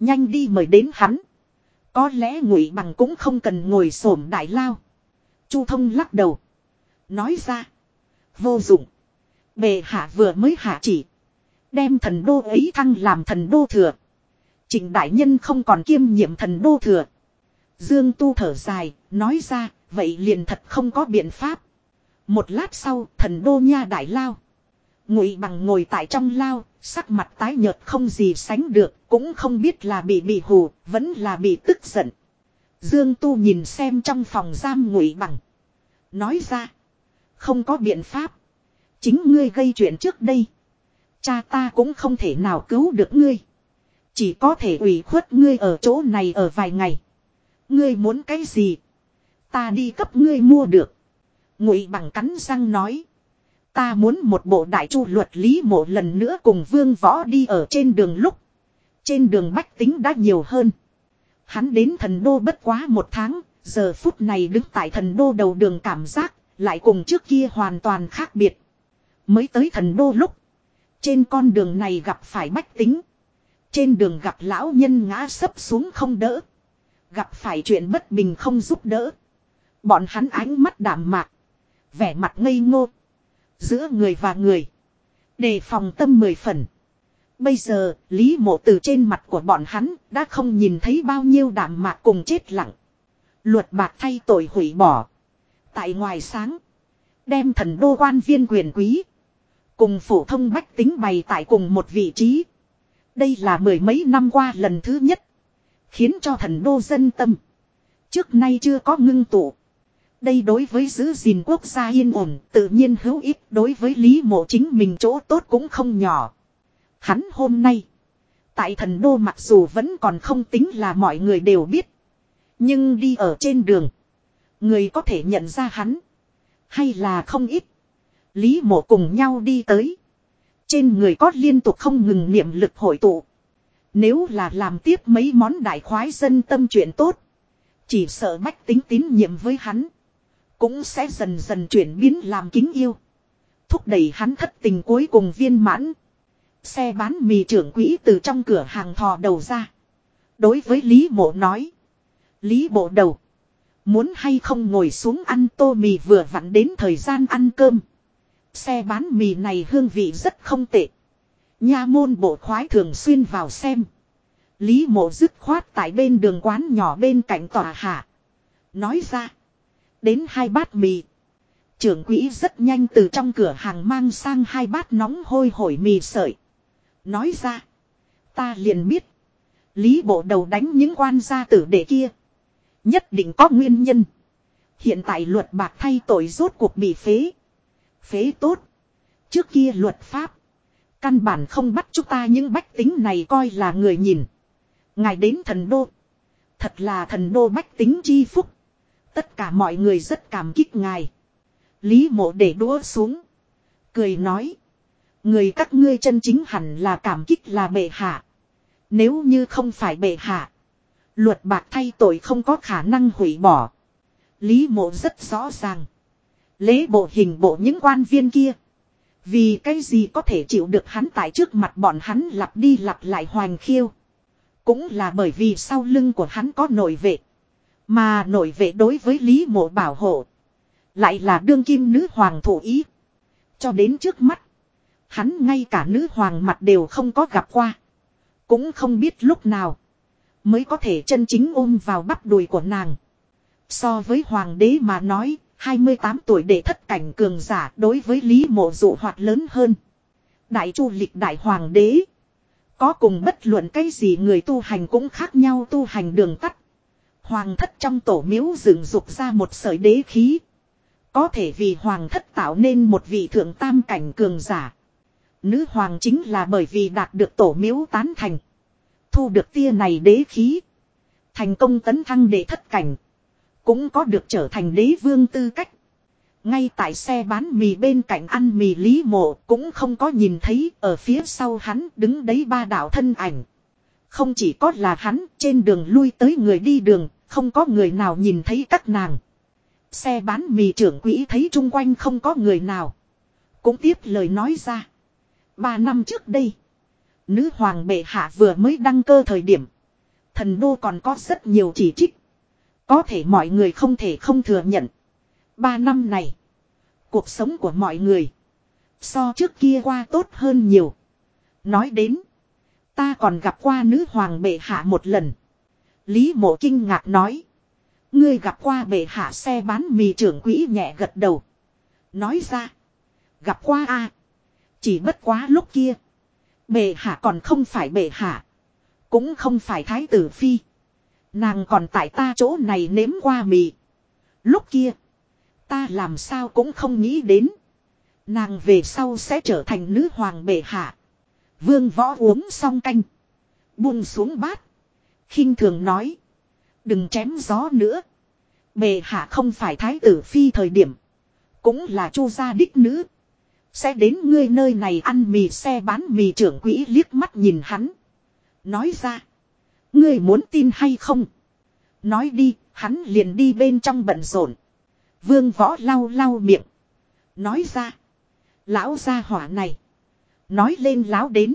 Nhanh đi mời đến hắn. Có lẽ ngụy bằng cũng không cần ngồi xổm đại lao. Chu thông lắc đầu. Nói ra. Vô dụng. Bề hạ vừa mới hạ chỉ. Đem thần đô ấy thăng làm thần đô thừa. Trịnh đại nhân không còn kiêm nhiệm thần đô thừa. Dương tu thở dài, nói ra, vậy liền thật không có biện pháp. Một lát sau, thần đô nha đại lao. Ngụy bằng ngồi tại trong lao, sắc mặt tái nhợt không gì sánh được, cũng không biết là bị bị hù, vẫn là bị tức giận. Dương Tu nhìn xem trong phòng giam ngụy bằng. Nói ra, không có biện pháp. Chính ngươi gây chuyện trước đây. Cha ta cũng không thể nào cứu được ngươi. Chỉ có thể ủy khuất ngươi ở chỗ này ở vài ngày. Ngươi muốn cái gì? Ta đi cấp ngươi mua được. Ngụy bằng cắn răng nói. Ta muốn một bộ đại chu luật lý mộ lần nữa cùng vương võ đi ở trên đường lúc. Trên đường bách tính đã nhiều hơn. Hắn đến thần đô bất quá một tháng, giờ phút này đứng tại thần đô đầu đường cảm giác, lại cùng trước kia hoàn toàn khác biệt. Mới tới thần đô lúc. Trên con đường này gặp phải bách tính. Trên đường gặp lão nhân ngã sấp xuống không đỡ. Gặp phải chuyện bất bình không giúp đỡ. Bọn hắn ánh mắt đảm mạc. Vẻ mặt ngây ngô. Giữa người và người. Đề phòng tâm mười phần. Bây giờ, Lý mộ từ trên mặt của bọn hắn đã không nhìn thấy bao nhiêu đảm mạc cùng chết lặng. Luật bạc thay tội hủy bỏ. Tại ngoài sáng. Đem thần đô quan viên quyền quý. Cùng phổ thông bách tính bày tại cùng một vị trí. Đây là mười mấy năm qua lần thứ nhất. Khiến cho thần đô dân tâm. Trước nay chưa có ngưng tụ. Đây đối với giữ gìn quốc gia yên ổn, tự nhiên hữu ích đối với Lý Mộ chính mình chỗ tốt cũng không nhỏ. Hắn hôm nay. Tại thần đô mặc dù vẫn còn không tính là mọi người đều biết. Nhưng đi ở trên đường. Người có thể nhận ra hắn. Hay là không ít. Lý mộ cùng nhau đi tới. Trên người có liên tục không ngừng niệm lực hội tụ. Nếu là làm tiếp mấy món đại khoái dân tâm chuyện tốt. Chỉ sợ bách tính tín nhiệm với hắn. Cũng sẽ dần dần chuyển biến làm kính yêu. Thúc đẩy hắn thất tình cuối cùng viên mãn. Xe bán mì trưởng quỹ từ trong cửa hàng thò đầu ra. Đối với Lý Mộ nói. Lý Bộ đầu. Muốn hay không ngồi xuống ăn tô mì vừa vặn đến thời gian ăn cơm. Xe bán mì này hương vị rất không tệ. Nha môn bộ khoái thường xuyên vào xem. Lý mộ dứt khoát tại bên đường quán nhỏ bên cạnh tòa hạ. Nói ra. Đến hai bát mì. Trưởng quỹ rất nhanh từ trong cửa hàng mang sang hai bát nóng hôi hổi mì sợi. Nói ra. Ta liền biết. Lý bộ đầu đánh những quan gia tử đệ kia. Nhất định có nguyên nhân. Hiện tại luật bạc thay tội rốt cuộc bị phế. Phế tốt. Trước kia luật pháp. Căn bản không bắt chúng ta những bách tính này coi là người nhìn. Ngài đến thần đô. Thật là thần đô bách tính chi phúc. Tất cả mọi người rất cảm kích ngài. Lý mộ để đũa xuống. Cười nói. Người các ngươi chân chính hẳn là cảm kích là bệ hạ. Nếu như không phải bệ hạ. Luật bạc thay tội không có khả năng hủy bỏ. Lý mộ rất rõ ràng. Lễ bộ hình bộ những quan viên kia. Vì cái gì có thể chịu được hắn tại trước mặt bọn hắn lặp đi lặp lại hoàng khiêu. Cũng là bởi vì sau lưng của hắn có nội vệ. Mà nội vệ đối với Lý mộ bảo hộ. Lại là đương kim nữ hoàng thủ ý. Cho đến trước mắt. Hắn ngay cả nữ hoàng mặt đều không có gặp qua. Cũng không biết lúc nào. Mới có thể chân chính ôm vào bắp đùi của nàng. So với hoàng đế mà nói. 28 tuổi để thất cảnh cường giả đối với Lý mộ dụ hoạt lớn hơn. Đại chu lịch đại hoàng đế. Có cùng bất luận cái gì người tu hành cũng khác nhau tu hành đường tắt. Hoàng thất trong tổ miếu dựng dục ra một sợi đế khí. Có thể vì hoàng thất tạo nên một vị thượng tam cảnh cường giả. Nữ hoàng chính là bởi vì đạt được tổ miếu tán thành. Thu được tia này đế khí. Thành công tấn thăng đệ thất cảnh. Cũng có được trở thành đế vương tư cách. Ngay tại xe bán mì bên cạnh ăn mì lý mộ cũng không có nhìn thấy ở phía sau hắn đứng đấy ba đạo thân ảnh. Không chỉ có là hắn, trên đường lui tới người đi đường, không có người nào nhìn thấy các nàng. Xe bán mì trưởng quỹ thấy chung quanh không có người nào. Cũng tiếp lời nói ra. Ba năm trước đây, nữ hoàng bệ hạ vừa mới đăng cơ thời điểm. Thần đô còn có rất nhiều chỉ trích. Có thể mọi người không thể không thừa nhận. Ba năm này, cuộc sống của mọi người so trước kia qua tốt hơn nhiều. Nói đến, ta còn gặp qua nữ hoàng bệ hạ một lần. Lý mộ kinh ngạc nói. Ngươi gặp qua bệ hạ xe bán mì trưởng quỹ nhẹ gật đầu. Nói ra. Gặp qua a Chỉ bất quá lúc kia. Bệ hạ còn không phải bệ hạ. Cũng không phải thái tử phi. Nàng còn tại ta chỗ này nếm qua mì. Lúc kia. Ta làm sao cũng không nghĩ đến. Nàng về sau sẽ trở thành nữ hoàng bệ hạ. Vương võ uống xong canh. Buông xuống bát khinh thường nói. Đừng chém gió nữa. Bề hạ không phải thái tử phi thời điểm. Cũng là chu gia đích nữ. Sẽ đến ngươi nơi này ăn mì xe bán mì trưởng quỹ liếc mắt nhìn hắn. Nói ra. Ngươi muốn tin hay không? Nói đi, hắn liền đi bên trong bận rộn. Vương võ lau lau miệng. Nói ra. Lão gia hỏa này. Nói lên láo đến.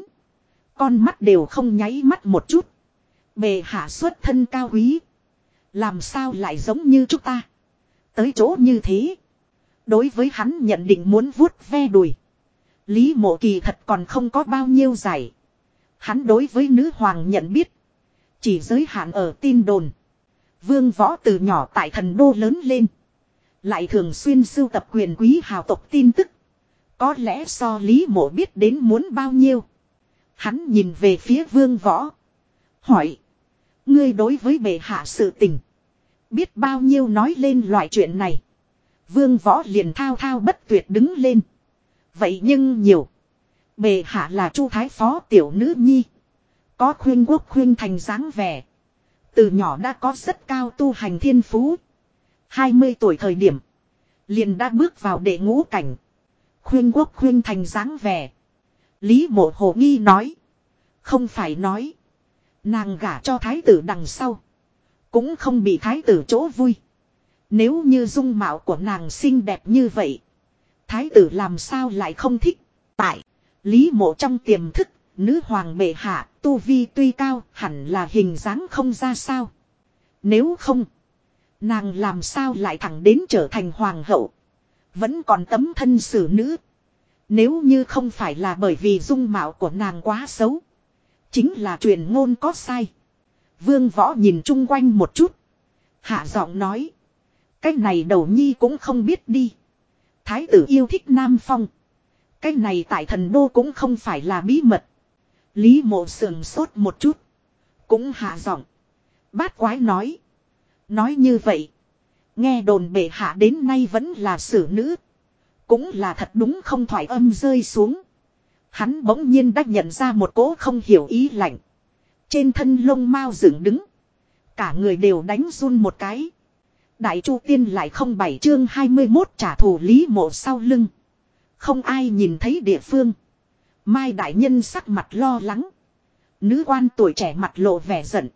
Con mắt đều không nháy mắt một chút. Bề hạ xuất thân cao quý. Làm sao lại giống như chúng ta. Tới chỗ như thế. Đối với hắn nhận định muốn vuốt ve đùi. Lý mộ kỳ thật còn không có bao nhiêu giải. Hắn đối với nữ hoàng nhận biết. Chỉ giới hạn ở tin đồn. Vương võ từ nhỏ tại thần đô lớn lên. Lại thường xuyên sưu tập quyền quý hào tộc tin tức. Có lẽ so lý mộ biết đến muốn bao nhiêu. Hắn nhìn về phía vương võ. Hỏi. Ngươi đối với bệ hạ sự tình. Biết bao nhiêu nói lên loại chuyện này. Vương võ liền thao thao bất tuyệt đứng lên. Vậy nhưng nhiều. Bệ hạ là chu thái phó tiểu nữ nhi. Có khuyên quốc khuyên thành dáng vẻ. Từ nhỏ đã có rất cao tu hành thiên phú. 20 tuổi thời điểm. Liền đã bước vào đệ ngũ cảnh. Khuyên quốc khuyên thành dáng vẻ. Lý mộ hồ nghi nói. Không phải nói. Nàng gả cho thái tử đằng sau. Cũng không bị thái tử chỗ vui. Nếu như dung mạo của nàng xinh đẹp như vậy. Thái tử làm sao lại không thích. Tại. Lý mộ trong tiềm thức. Nữ hoàng bệ hạ. Tu vi tuy cao. Hẳn là hình dáng không ra sao. Nếu không. Nàng làm sao lại thẳng đến trở thành hoàng hậu. Vẫn còn tấm thân xử nữ. Nếu như không phải là bởi vì dung mạo của nàng quá xấu. Chính là truyền ngôn có sai. Vương võ nhìn chung quanh một chút. Hạ giọng nói. Cái này đầu nhi cũng không biết đi. Thái tử yêu thích Nam Phong. Cái này tại thần đô cũng không phải là bí mật. Lý mộ sườn sốt một chút. Cũng hạ giọng. Bát quái nói. Nói như vậy. Nghe đồn bệ hạ đến nay vẫn là xử nữ. Cũng là thật đúng không thoải âm rơi xuống. Hắn bỗng nhiên đã nhận ra một cố không hiểu ý lạnh. Trên thân lông mau dựng đứng. Cả người đều đánh run một cái. Đại Chu Tiên lại không bảy chương 21 trả thù lý mộ sau lưng. Không ai nhìn thấy địa phương. Mai đại nhân sắc mặt lo lắng. Nữ quan tuổi trẻ mặt lộ vẻ giận.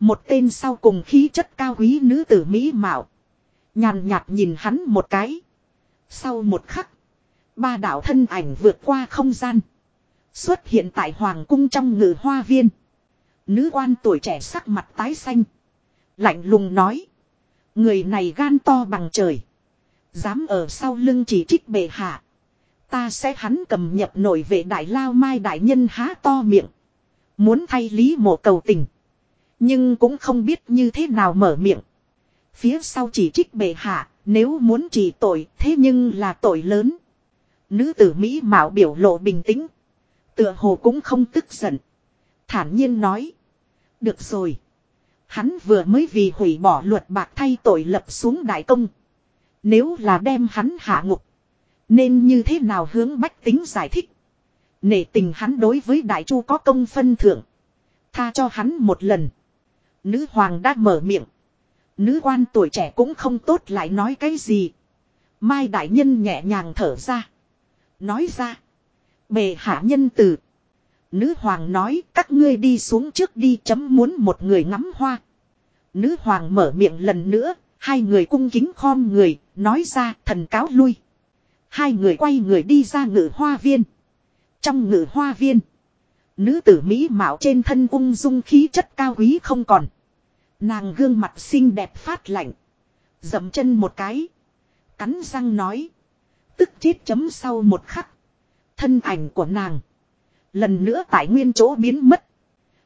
Một tên sau cùng khí chất cao quý nữ tử Mỹ Mạo. Nhàn nhạt nhìn hắn một cái. Sau một khắc. Ba đạo thân ảnh vượt qua không gian. Xuất hiện tại hoàng cung trong ngự hoa viên. Nữ quan tuổi trẻ sắc mặt tái xanh. Lạnh lùng nói. Người này gan to bằng trời. Dám ở sau lưng chỉ trích bệ hạ. Ta sẽ hắn cầm nhập nổi vệ đại lao mai đại nhân há to miệng. Muốn thay lý mộ cầu tình. Nhưng cũng không biết như thế nào mở miệng. Phía sau chỉ trích bệ hạ, nếu muốn chỉ tội, thế nhưng là tội lớn. Nữ tử Mỹ mạo biểu lộ bình tĩnh. Tựa hồ cũng không tức giận. Thản nhiên nói. Được rồi. Hắn vừa mới vì hủy bỏ luật bạc thay tội lập xuống đại công. Nếu là đem hắn hạ ngục. Nên như thế nào hướng bách tính giải thích. Nể tình hắn đối với đại chu có công phân thưởng. Tha cho hắn một lần. Nữ hoàng đã mở miệng. Nữ quan tuổi trẻ cũng không tốt lại nói cái gì. Mai đại nhân nhẹ nhàng thở ra. Nói ra. Bề hạ nhân tử Nữ hoàng nói các ngươi đi xuống trước đi chấm muốn một người ngắm hoa. Nữ hoàng mở miệng lần nữa, hai người cung kính khom người, nói ra thần cáo lui. Hai người quay người đi ra ngự hoa viên. Trong ngự hoa viên, nữ tử Mỹ mạo trên thân ung dung khí chất cao quý không còn. Nàng gương mặt xinh đẹp phát lạnh. Dậm chân một cái. Cắn răng nói. Tức chết chấm sau một khắc. Thân ảnh của nàng. Lần nữa tại nguyên chỗ biến mất.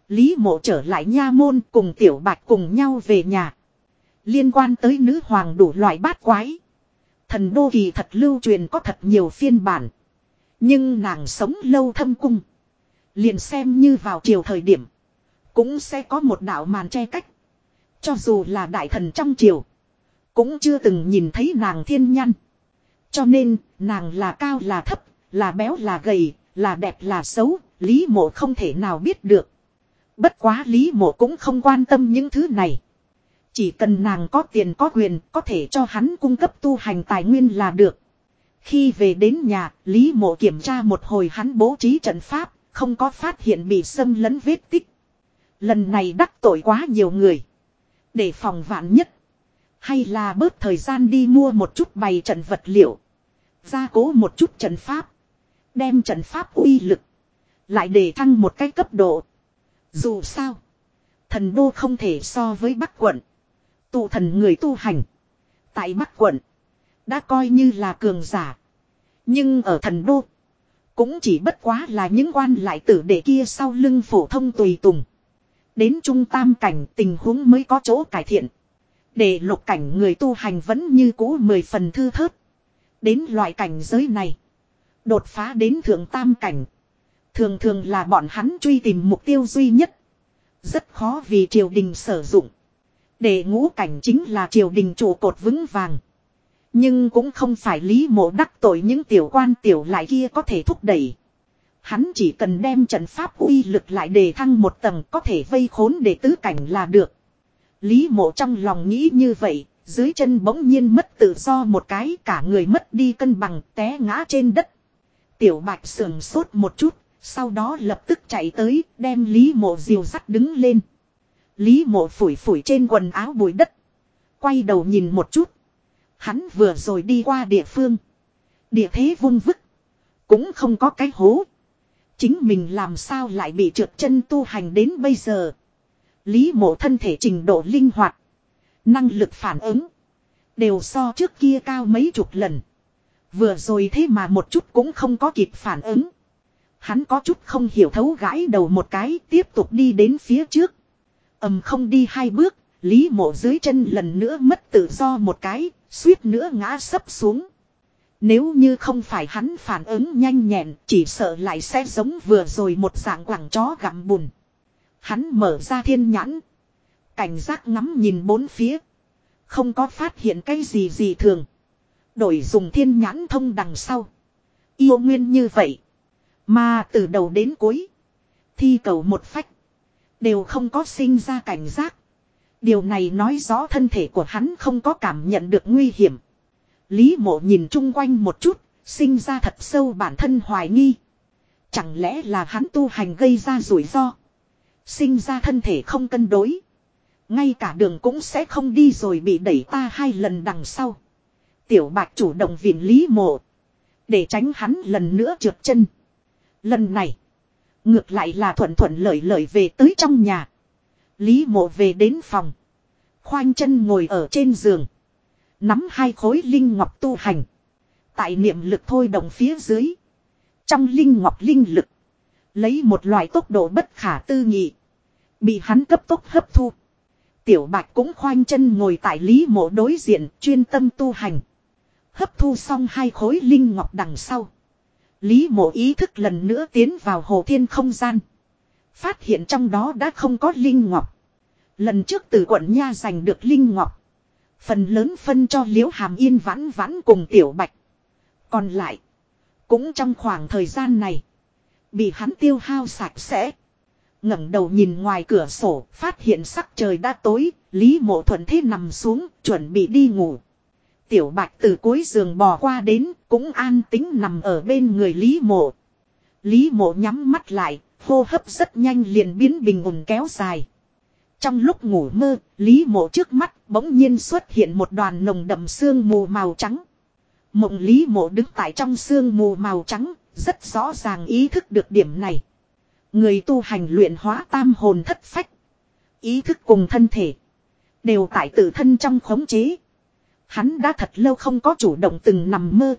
Lý mộ trở lại nha môn cùng tiểu bạch cùng nhau về nhà. Liên quan tới nữ hoàng đủ loại bát quái. Thần đô kỳ thật lưu truyền có thật nhiều phiên bản. Nhưng nàng sống lâu thâm cung. Liền xem như vào chiều thời điểm. Cũng sẽ có một đạo màn che cách. Cho dù là đại thần trong triều. Cũng chưa từng nhìn thấy nàng thiên nhăn. Cho nên, nàng là cao là thấp, là béo là gầy, là đẹp là xấu, Lý mộ không thể nào biết được. Bất quá Lý mộ cũng không quan tâm những thứ này. Chỉ cần nàng có tiền có quyền, có thể cho hắn cung cấp tu hành tài nguyên là được. Khi về đến nhà, Lý mộ kiểm tra một hồi hắn bố trí trận pháp, không có phát hiện bị xâm lấn vết tích. Lần này đắc tội quá nhiều người. Để phòng vạn nhất. Hay là bớt thời gian đi mua một chút bày trận vật liệu. Gia cố một chút trận pháp. Đem trận pháp uy lực. Lại để thăng một cái cấp độ. Dù sao. Thần đô không thể so với bắc quận. Tụ thần người tu hành. Tại bắc quận. Đã coi như là cường giả. Nhưng ở thần đô. Cũng chỉ bất quá là những quan lại tử để kia sau lưng phổ thông tùy tùng. Đến trung tam cảnh tình huống mới có chỗ cải thiện. Để lục cảnh người tu hành vẫn như cũ mười phần thư thớt. Đến loại cảnh giới này. Đột phá đến thượng tam cảnh. Thường thường là bọn hắn truy tìm mục tiêu duy nhất. Rất khó vì triều đình sử dụng. Để ngũ cảnh chính là triều đình trụ cột vững vàng. Nhưng cũng không phải lý mộ đắc tội những tiểu quan tiểu lại kia có thể thúc đẩy. Hắn chỉ cần đem trận pháp uy lực lại đề thăng một tầng có thể vây khốn để tứ cảnh là được. Lý mộ trong lòng nghĩ như vậy, dưới chân bỗng nhiên mất tự do một cái cả người mất đi cân bằng té ngã trên đất. Tiểu bạch sườn sốt một chút, sau đó lập tức chạy tới đem Lý mộ diều sắt đứng lên. Lý mộ phủi phủi trên quần áo bụi đất. Quay đầu nhìn một chút. Hắn vừa rồi đi qua địa phương. Địa thế vung vức. Cũng không có cái hố. Chính mình làm sao lại bị trượt chân tu hành đến bây giờ. Lý mộ thân thể trình độ linh hoạt. Năng lực phản ứng. Đều so trước kia cao mấy chục lần. Vừa rồi thế mà một chút cũng không có kịp phản ứng. Hắn có chút không hiểu thấu gãi đầu một cái tiếp tục đi đến phía trước. ầm không đi hai bước, Lý mộ dưới chân lần nữa mất tự do một cái, suýt nữa ngã sấp xuống. Nếu như không phải hắn phản ứng nhanh nhẹn, chỉ sợ lại sẽ giống vừa rồi một dạng quẳng chó gặm bùn. Hắn mở ra thiên nhãn. Cảnh giác ngắm nhìn bốn phía. Không có phát hiện cái gì gì thường. Đổi dùng thiên nhãn thông đằng sau. Yêu nguyên như vậy. Mà từ đầu đến cuối. Thi cầu một phách. Đều không có sinh ra cảnh giác. Điều này nói rõ thân thể của hắn không có cảm nhận được nguy hiểm. Lý mộ nhìn chung quanh một chút, sinh ra thật sâu bản thân hoài nghi. Chẳng lẽ là hắn tu hành gây ra rủi ro. Sinh ra thân thể không cân đối. Ngay cả đường cũng sẽ không đi rồi bị đẩy ta hai lần đằng sau. Tiểu bạch chủ động viện lý mộ. Để tránh hắn lần nữa trượt chân. Lần này. Ngược lại là thuận thuận lợi lợi về tới trong nhà. Lý mộ về đến phòng. Khoanh chân ngồi ở trên giường. Nắm hai khối linh ngọc tu hành. Tại niệm lực thôi động phía dưới. Trong linh ngọc linh lực. Lấy một loại tốc độ bất khả tư nghị. Bị hắn cấp tốc hấp thu. Tiểu bạch cũng khoanh chân ngồi tại lý mộ đối diện chuyên tâm tu hành. Hấp thu xong hai khối linh ngọc đằng sau. Lý mộ ý thức lần nữa tiến vào hồ thiên không gian. Phát hiện trong đó đã không có linh ngọc. Lần trước từ quận Nha giành được linh ngọc. Phần lớn phân cho liễu hàm yên vãn vãn cùng tiểu bạch. Còn lại. Cũng trong khoảng thời gian này. Bị hắn tiêu hao sạch sẽ. ngẩng đầu nhìn ngoài cửa sổ. Phát hiện sắc trời đã tối. Lý mộ thuận thế nằm xuống. Chuẩn bị đi ngủ. Tiểu bạch từ cuối giường bò qua đến. Cũng an tính nằm ở bên người Lý mộ. Lý mộ nhắm mắt lại. Hô hấp rất nhanh liền biến bình ổn kéo dài. Trong lúc ngủ mơ, Lý mộ trước mắt bỗng nhiên xuất hiện một đoàn nồng đậm sương mù màu trắng. Mộng Lý mộ đứng tại trong sương mù màu trắng, rất rõ ràng ý thức được điểm này. Người tu hành luyện hóa tam hồn thất phách. Ý thức cùng thân thể. Đều tại tự thân trong khống chế. Hắn đã thật lâu không có chủ động từng nằm mơ.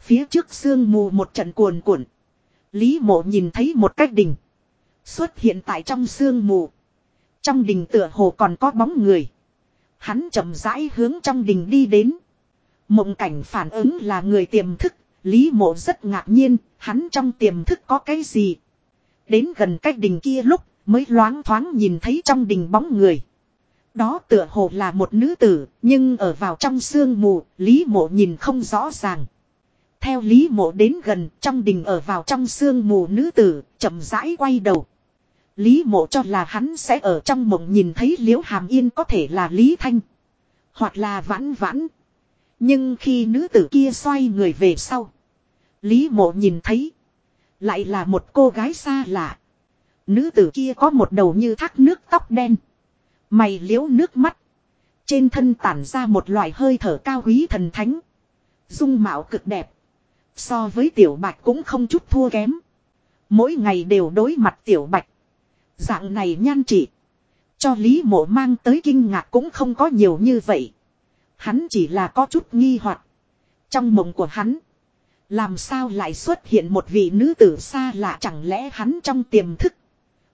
Phía trước sương mù một trận cuồn cuộn. Lý mộ nhìn thấy một cách đỉnh. Xuất hiện tại trong sương mù. Trong đình tựa hồ còn có bóng người. Hắn chậm rãi hướng trong đình đi đến. Mộng cảnh phản ứng là người tiềm thức. Lý mộ rất ngạc nhiên, hắn trong tiềm thức có cái gì. Đến gần cách đình kia lúc mới loáng thoáng nhìn thấy trong đình bóng người. Đó tựa hồ là một nữ tử, nhưng ở vào trong sương mù, Lý mộ nhìn không rõ ràng. Theo Lý mộ đến gần, trong đình ở vào trong sương mù nữ tử, chậm rãi quay đầu. Lý mộ cho là hắn sẽ ở trong mộng nhìn thấy liễu hàm yên có thể là Lý Thanh. Hoặc là vãn vãn. Nhưng khi nữ tử kia xoay người về sau. Lý mộ nhìn thấy. Lại là một cô gái xa lạ. Nữ tử kia có một đầu như thác nước tóc đen. Mày liễu nước mắt. Trên thân tản ra một loại hơi thở cao quý thần thánh. Dung mạo cực đẹp. So với tiểu bạch cũng không chút thua kém. Mỗi ngày đều đối mặt tiểu bạch. Dạng này nhan trị. Cho Lý mộ mang tới kinh ngạc cũng không có nhiều như vậy. Hắn chỉ là có chút nghi hoặc Trong mộng của hắn. Làm sao lại xuất hiện một vị nữ tử xa lạ chẳng lẽ hắn trong tiềm thức.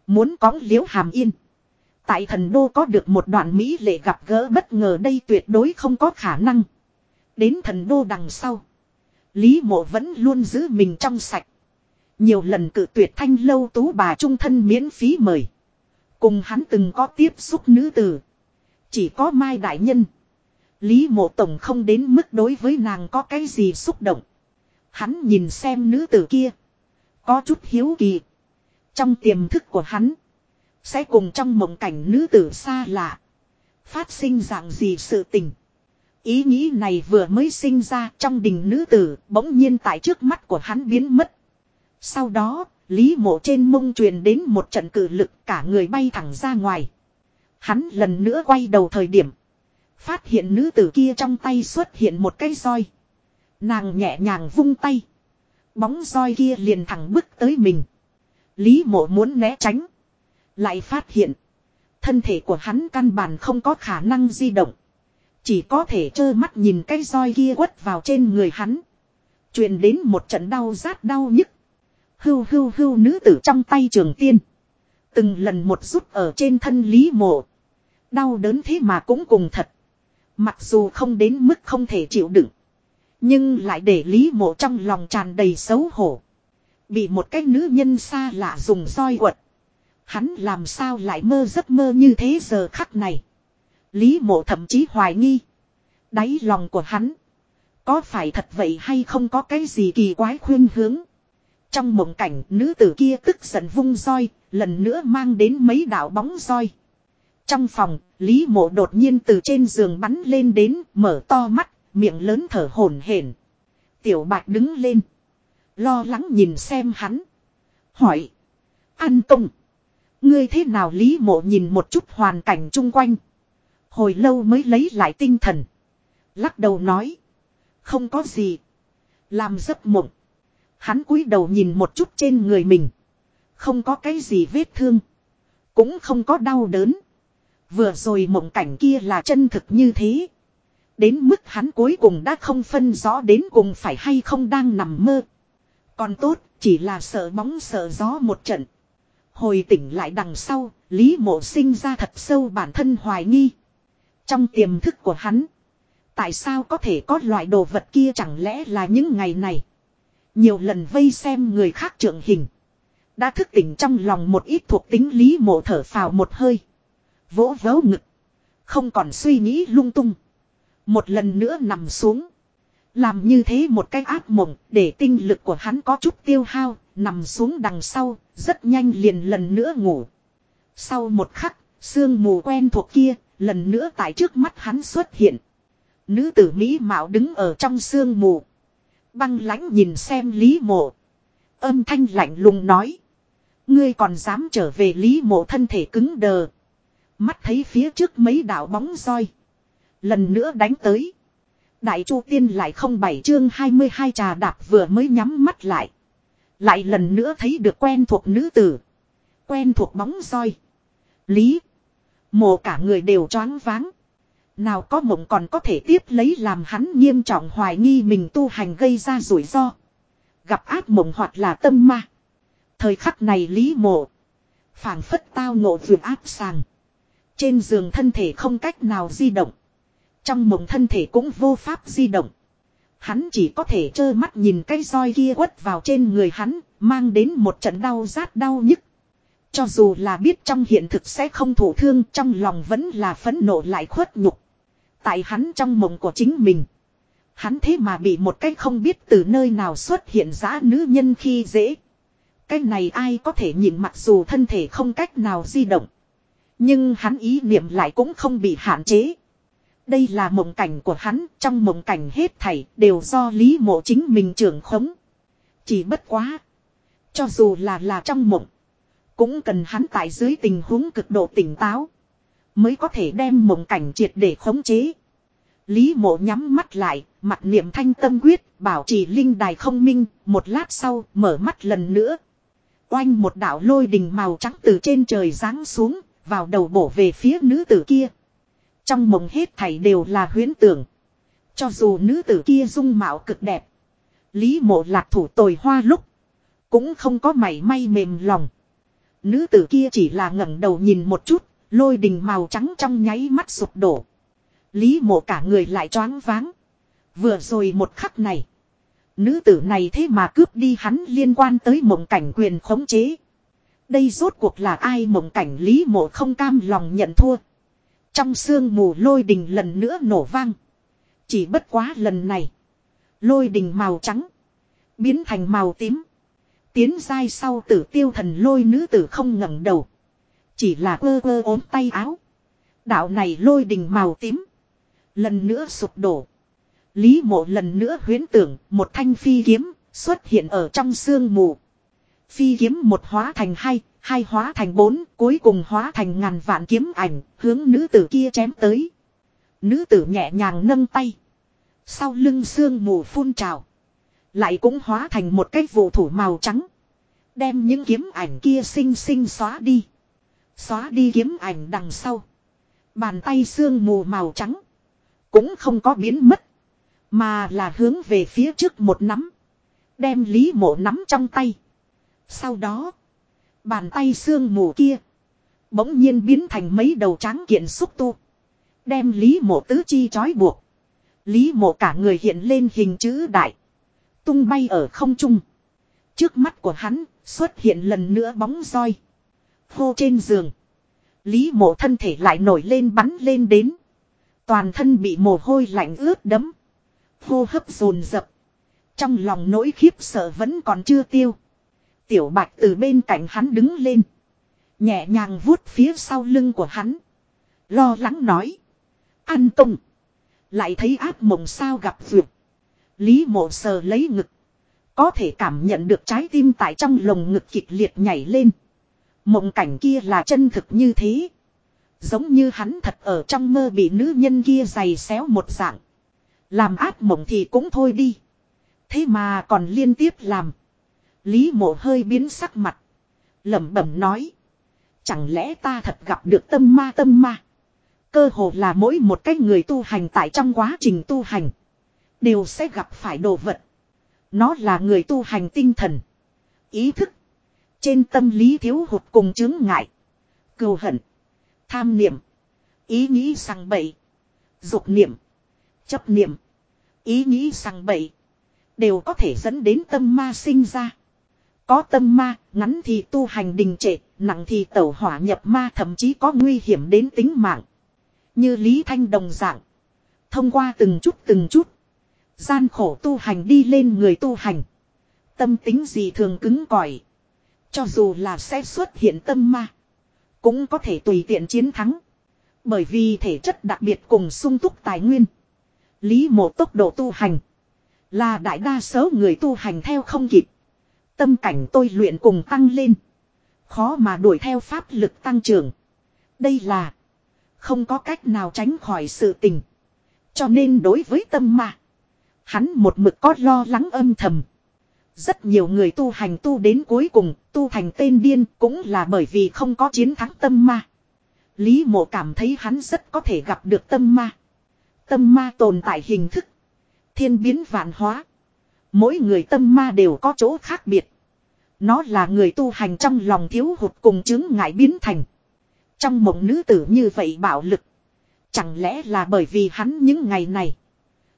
Muốn có liễu hàm yên. Tại thần đô có được một đoạn Mỹ lệ gặp gỡ bất ngờ đây tuyệt đối không có khả năng. Đến thần đô đằng sau. Lý mộ vẫn luôn giữ mình trong sạch. Nhiều lần cự tuyệt thanh lâu tú bà trung thân miễn phí mời. Cùng hắn từng có tiếp xúc nữ tử. Chỉ có Mai Đại Nhân. Lý mộ tổng không đến mức đối với nàng có cái gì xúc động. Hắn nhìn xem nữ tử kia. Có chút hiếu kỳ. Trong tiềm thức của hắn. Sẽ cùng trong mộng cảnh nữ tử xa lạ. Phát sinh dạng gì sự tình. Ý nghĩ này vừa mới sinh ra trong đình nữ tử bỗng nhiên tại trước mắt của hắn biến mất. Sau đó, Lý mộ trên mông truyền đến một trận cử lực cả người bay thẳng ra ngoài. Hắn lần nữa quay đầu thời điểm. Phát hiện nữ tử kia trong tay xuất hiện một cái roi. Nàng nhẹ nhàng vung tay. Bóng roi kia liền thẳng bước tới mình. Lý mộ muốn né tránh. Lại phát hiện. Thân thể của hắn căn bản không có khả năng di động. Chỉ có thể trơ mắt nhìn cái roi kia quất vào trên người hắn. truyền đến một trận đau rát đau nhức. Hưu hưu hưu nữ tử trong tay trường tiên. Từng lần một rút ở trên thân lý mộ. Đau đớn thế mà cũng cùng thật. Mặc dù không đến mức không thể chịu đựng. Nhưng lại để lý mộ trong lòng tràn đầy xấu hổ. Bị một cái nữ nhân xa lạ dùng roi quật. Hắn làm sao lại mơ giấc mơ như thế giờ khắc này. Lý mộ thậm chí hoài nghi. Đáy lòng của hắn. Có phải thật vậy hay không có cái gì kỳ quái khuyên hướng. Trong mộng cảnh nữ tử kia tức giận vung roi. Lần nữa mang đến mấy đạo bóng roi. Trong phòng, Lý mộ đột nhiên từ trên giường bắn lên đến, mở to mắt, miệng lớn thở hổn hển. Tiểu bạch đứng lên. Lo lắng nhìn xem hắn. Hỏi. An công. Ngươi thế nào Lý mộ nhìn một chút hoàn cảnh chung quanh. Hồi lâu mới lấy lại tinh thần. Lắc đầu nói. Không có gì. Làm giấc mộng. Hắn cúi đầu nhìn một chút trên người mình. Không có cái gì vết thương. Cũng không có đau đớn. Vừa rồi mộng cảnh kia là chân thực như thế. Đến mức hắn cuối cùng đã không phân rõ đến cùng phải hay không đang nằm mơ. Còn tốt, chỉ là sợ bóng sợ gió một trận. Hồi tỉnh lại đằng sau, Lý Mộ sinh ra thật sâu bản thân hoài nghi. Trong tiềm thức của hắn, tại sao có thể có loại đồ vật kia chẳng lẽ là những ngày này. Nhiều lần vây xem người khác trưởng hình. Đã thức tỉnh trong lòng một ít thuộc tính Lý Mộ thở phào một hơi. Vỗ vớ ngực. Không còn suy nghĩ lung tung. Một lần nữa nằm xuống. Làm như thế một cái áp mộng để tinh lực của hắn có chút tiêu hao, nằm xuống đằng sau, rất nhanh liền lần nữa ngủ. Sau một khắc, sương mù quen thuộc kia, lần nữa tại trước mắt hắn xuất hiện. Nữ tử Mỹ Mạo đứng ở trong sương mù. Băng lãnh nhìn xem Lý Mộ. Âm thanh lạnh lùng nói. Ngươi còn dám trở về lý mộ thân thể cứng đờ. Mắt thấy phía trước mấy đạo bóng roi. Lần nữa đánh tới. Đại Chu Tiên lại không bảy chương 22 trà đạp vừa mới nhắm mắt lại. Lại lần nữa thấy được quen thuộc nữ tử. Quen thuộc bóng roi. Lý. Mộ cả người đều choáng váng. Nào có mộng còn có thể tiếp lấy làm hắn nghiêm trọng hoài nghi mình tu hành gây ra rủi ro. Gặp ác mộng hoặc là tâm ma. Thời khắc này lý mộ. phảng phất tao ngộ vượt áp sàng. Trên giường thân thể không cách nào di động. Trong mộng thân thể cũng vô pháp di động. Hắn chỉ có thể trơ mắt nhìn cái roi kia quất vào trên người hắn, mang đến một trận đau rát đau nhức. Cho dù là biết trong hiện thực sẽ không thổ thương, trong lòng vẫn là phẫn nộ lại khuất nhục. Tại hắn trong mộng của chính mình. Hắn thế mà bị một cái không biết từ nơi nào xuất hiện giã nữ nhân khi dễ. Cái này ai có thể nhìn mặc dù thân thể không cách nào di động. Nhưng hắn ý niệm lại cũng không bị hạn chế. Đây là mộng cảnh của hắn, trong mộng cảnh hết thảy đều do lý mộ chính mình trưởng khống. Chỉ bất quá. Cho dù là là trong mộng. Cũng cần hắn tại dưới tình huống cực độ tỉnh táo. Mới có thể đem mộng cảnh triệt để khống chế. Lý mộ nhắm mắt lại, mặt niệm thanh tâm quyết, bảo trì linh đài không minh, một lát sau, mở mắt lần nữa. Oanh một đạo lôi đình màu trắng từ trên trời giáng xuống, vào đầu bổ về phía nữ tử kia. Trong mộng hết thảy đều là huyến tưởng. Cho dù nữ tử kia dung mạo cực đẹp. Lý mộ lạc thủ tồi hoa lúc. Cũng không có mảy may mềm lòng. Nữ tử kia chỉ là ngẩng đầu nhìn một chút. Lôi đình màu trắng trong nháy mắt sụp đổ. Lý mộ cả người lại choáng váng. Vừa rồi một khắc này. Nữ tử này thế mà cướp đi hắn liên quan tới mộng cảnh quyền khống chế. Đây rốt cuộc là ai mộng cảnh lý mộ không cam lòng nhận thua. Trong sương mù lôi đình lần nữa nổ vang. Chỉ bất quá lần này. Lôi đình màu trắng. Biến thành màu tím. Tiến dai sau tử tiêu thần lôi nữ tử không ngẩng đầu. Chỉ là ơ ơ ốm tay áo. Đạo này lôi đình màu tím. Lần nữa sụp đổ. Lý mộ lần nữa huyến tưởng một thanh phi kiếm xuất hiện ở trong sương mù. Phi kiếm một hóa thành hai, hai hóa thành bốn, cuối cùng hóa thành ngàn vạn kiếm ảnh, hướng nữ tử kia chém tới. Nữ tử nhẹ nhàng nâng tay. Sau lưng xương mù phun trào. Lại cũng hóa thành một cái vụ thủ màu trắng. Đem những kiếm ảnh kia xinh xinh xóa đi. Xóa đi kiếm ảnh đằng sau. Bàn tay xương mù màu trắng. Cũng không có biến mất. Mà là hướng về phía trước một nắm. Đem lý mộ nắm trong tay. Sau đó. Bàn tay xương mù kia. Bỗng nhiên biến thành mấy đầu tráng kiện xúc tu. Đem lý mộ tứ chi trói buộc. Lý mộ cả người hiện lên hình chữ đại. Tung bay ở không trung. Trước mắt của hắn xuất hiện lần nữa bóng roi. Hô trên giường. Lý mộ thân thể lại nổi lên bắn lên đến. Toàn thân bị mồ hôi lạnh ướt đấm. Hô hấp dồn dập. Trong lòng nỗi khiếp sợ vẫn còn chưa tiêu. Tiểu bạch từ bên cạnh hắn đứng lên. Nhẹ nhàng vuốt phía sau lưng của hắn. Lo lắng nói. An công. Lại thấy áp mộng sao gặp vượt. Lý mộ sờ lấy ngực. Có thể cảm nhận được trái tim tại trong lồng ngực kịch liệt nhảy lên. Mộng cảnh kia là chân thực như thế. Giống như hắn thật ở trong mơ bị nữ nhân kia giày xéo một dạng. Làm áp mộng thì cũng thôi đi. Thế mà còn liên tiếp làm. Lý mộ hơi biến sắc mặt. lẩm bẩm nói. Chẳng lẽ ta thật gặp được tâm ma tâm ma. Cơ hồ là mỗi một cái người tu hành tại trong quá trình tu hành. Đều sẽ gặp phải đồ vật. Nó là người tu hành tinh thần. Ý thức. Trên tâm lý thiếu hụt cùng chứng ngại. Cừu hận. Tham niệm. Ý nghĩ sằng bậy. Dục niệm. Chấp niệm. Ý nghĩ sằng bậy. Đều có thể dẫn đến tâm ma sinh ra. Có tâm ma, ngắn thì tu hành đình trệ, nặng thì tẩu hỏa nhập ma thậm chí có nguy hiểm đến tính mạng. Như Lý Thanh đồng dạng. Thông qua từng chút từng chút. Gian khổ tu hành đi lên người tu hành. Tâm tính gì thường cứng cỏi. Cho dù là sẽ xuất hiện tâm ma. Cũng có thể tùy tiện chiến thắng. Bởi vì thể chất đặc biệt cùng sung túc tài nguyên. Lý mộ tốc độ tu hành. Là đại đa số người tu hành theo không kịp. Tâm cảnh tôi luyện cùng tăng lên. Khó mà đuổi theo pháp lực tăng trưởng. Đây là không có cách nào tránh khỏi sự tình. Cho nên đối với tâm ma. Hắn một mực có lo lắng âm thầm. Rất nhiều người tu hành tu đến cuối cùng, tu thành tên điên cũng là bởi vì không có chiến thắng tâm ma. Lý mộ cảm thấy hắn rất có thể gặp được tâm ma. Tâm ma tồn tại hình thức. Thiên biến vạn hóa. Mỗi người tâm ma đều có chỗ khác biệt. Nó là người tu hành trong lòng thiếu hụt cùng chứng ngại biến thành. Trong mộng nữ tử như vậy bạo lực. Chẳng lẽ là bởi vì hắn những ngày này.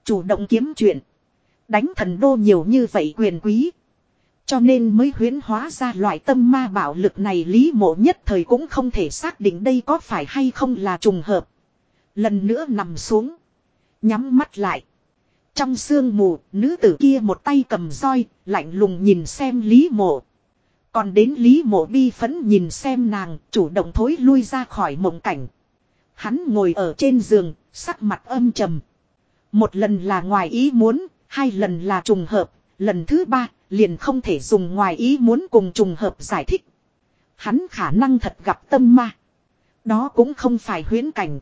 Chủ động kiếm chuyện. Đánh thần đô nhiều như vậy quyền quý. Cho nên mới huyến hóa ra loại tâm ma bạo lực này lý mộ nhất thời cũng không thể xác định đây có phải hay không là trùng hợp. Lần nữa nằm xuống. Nhắm mắt lại. Trong sương mù, nữ tử kia một tay cầm roi, lạnh lùng nhìn xem Lý Mộ. Còn đến Lý Mộ bi phấn nhìn xem nàng, chủ động thối lui ra khỏi mộng cảnh. Hắn ngồi ở trên giường, sắc mặt âm trầm. Một lần là ngoài ý muốn, hai lần là trùng hợp, lần thứ ba, liền không thể dùng ngoài ý muốn cùng trùng hợp giải thích. Hắn khả năng thật gặp tâm ma. Đó cũng không phải huyễn cảnh.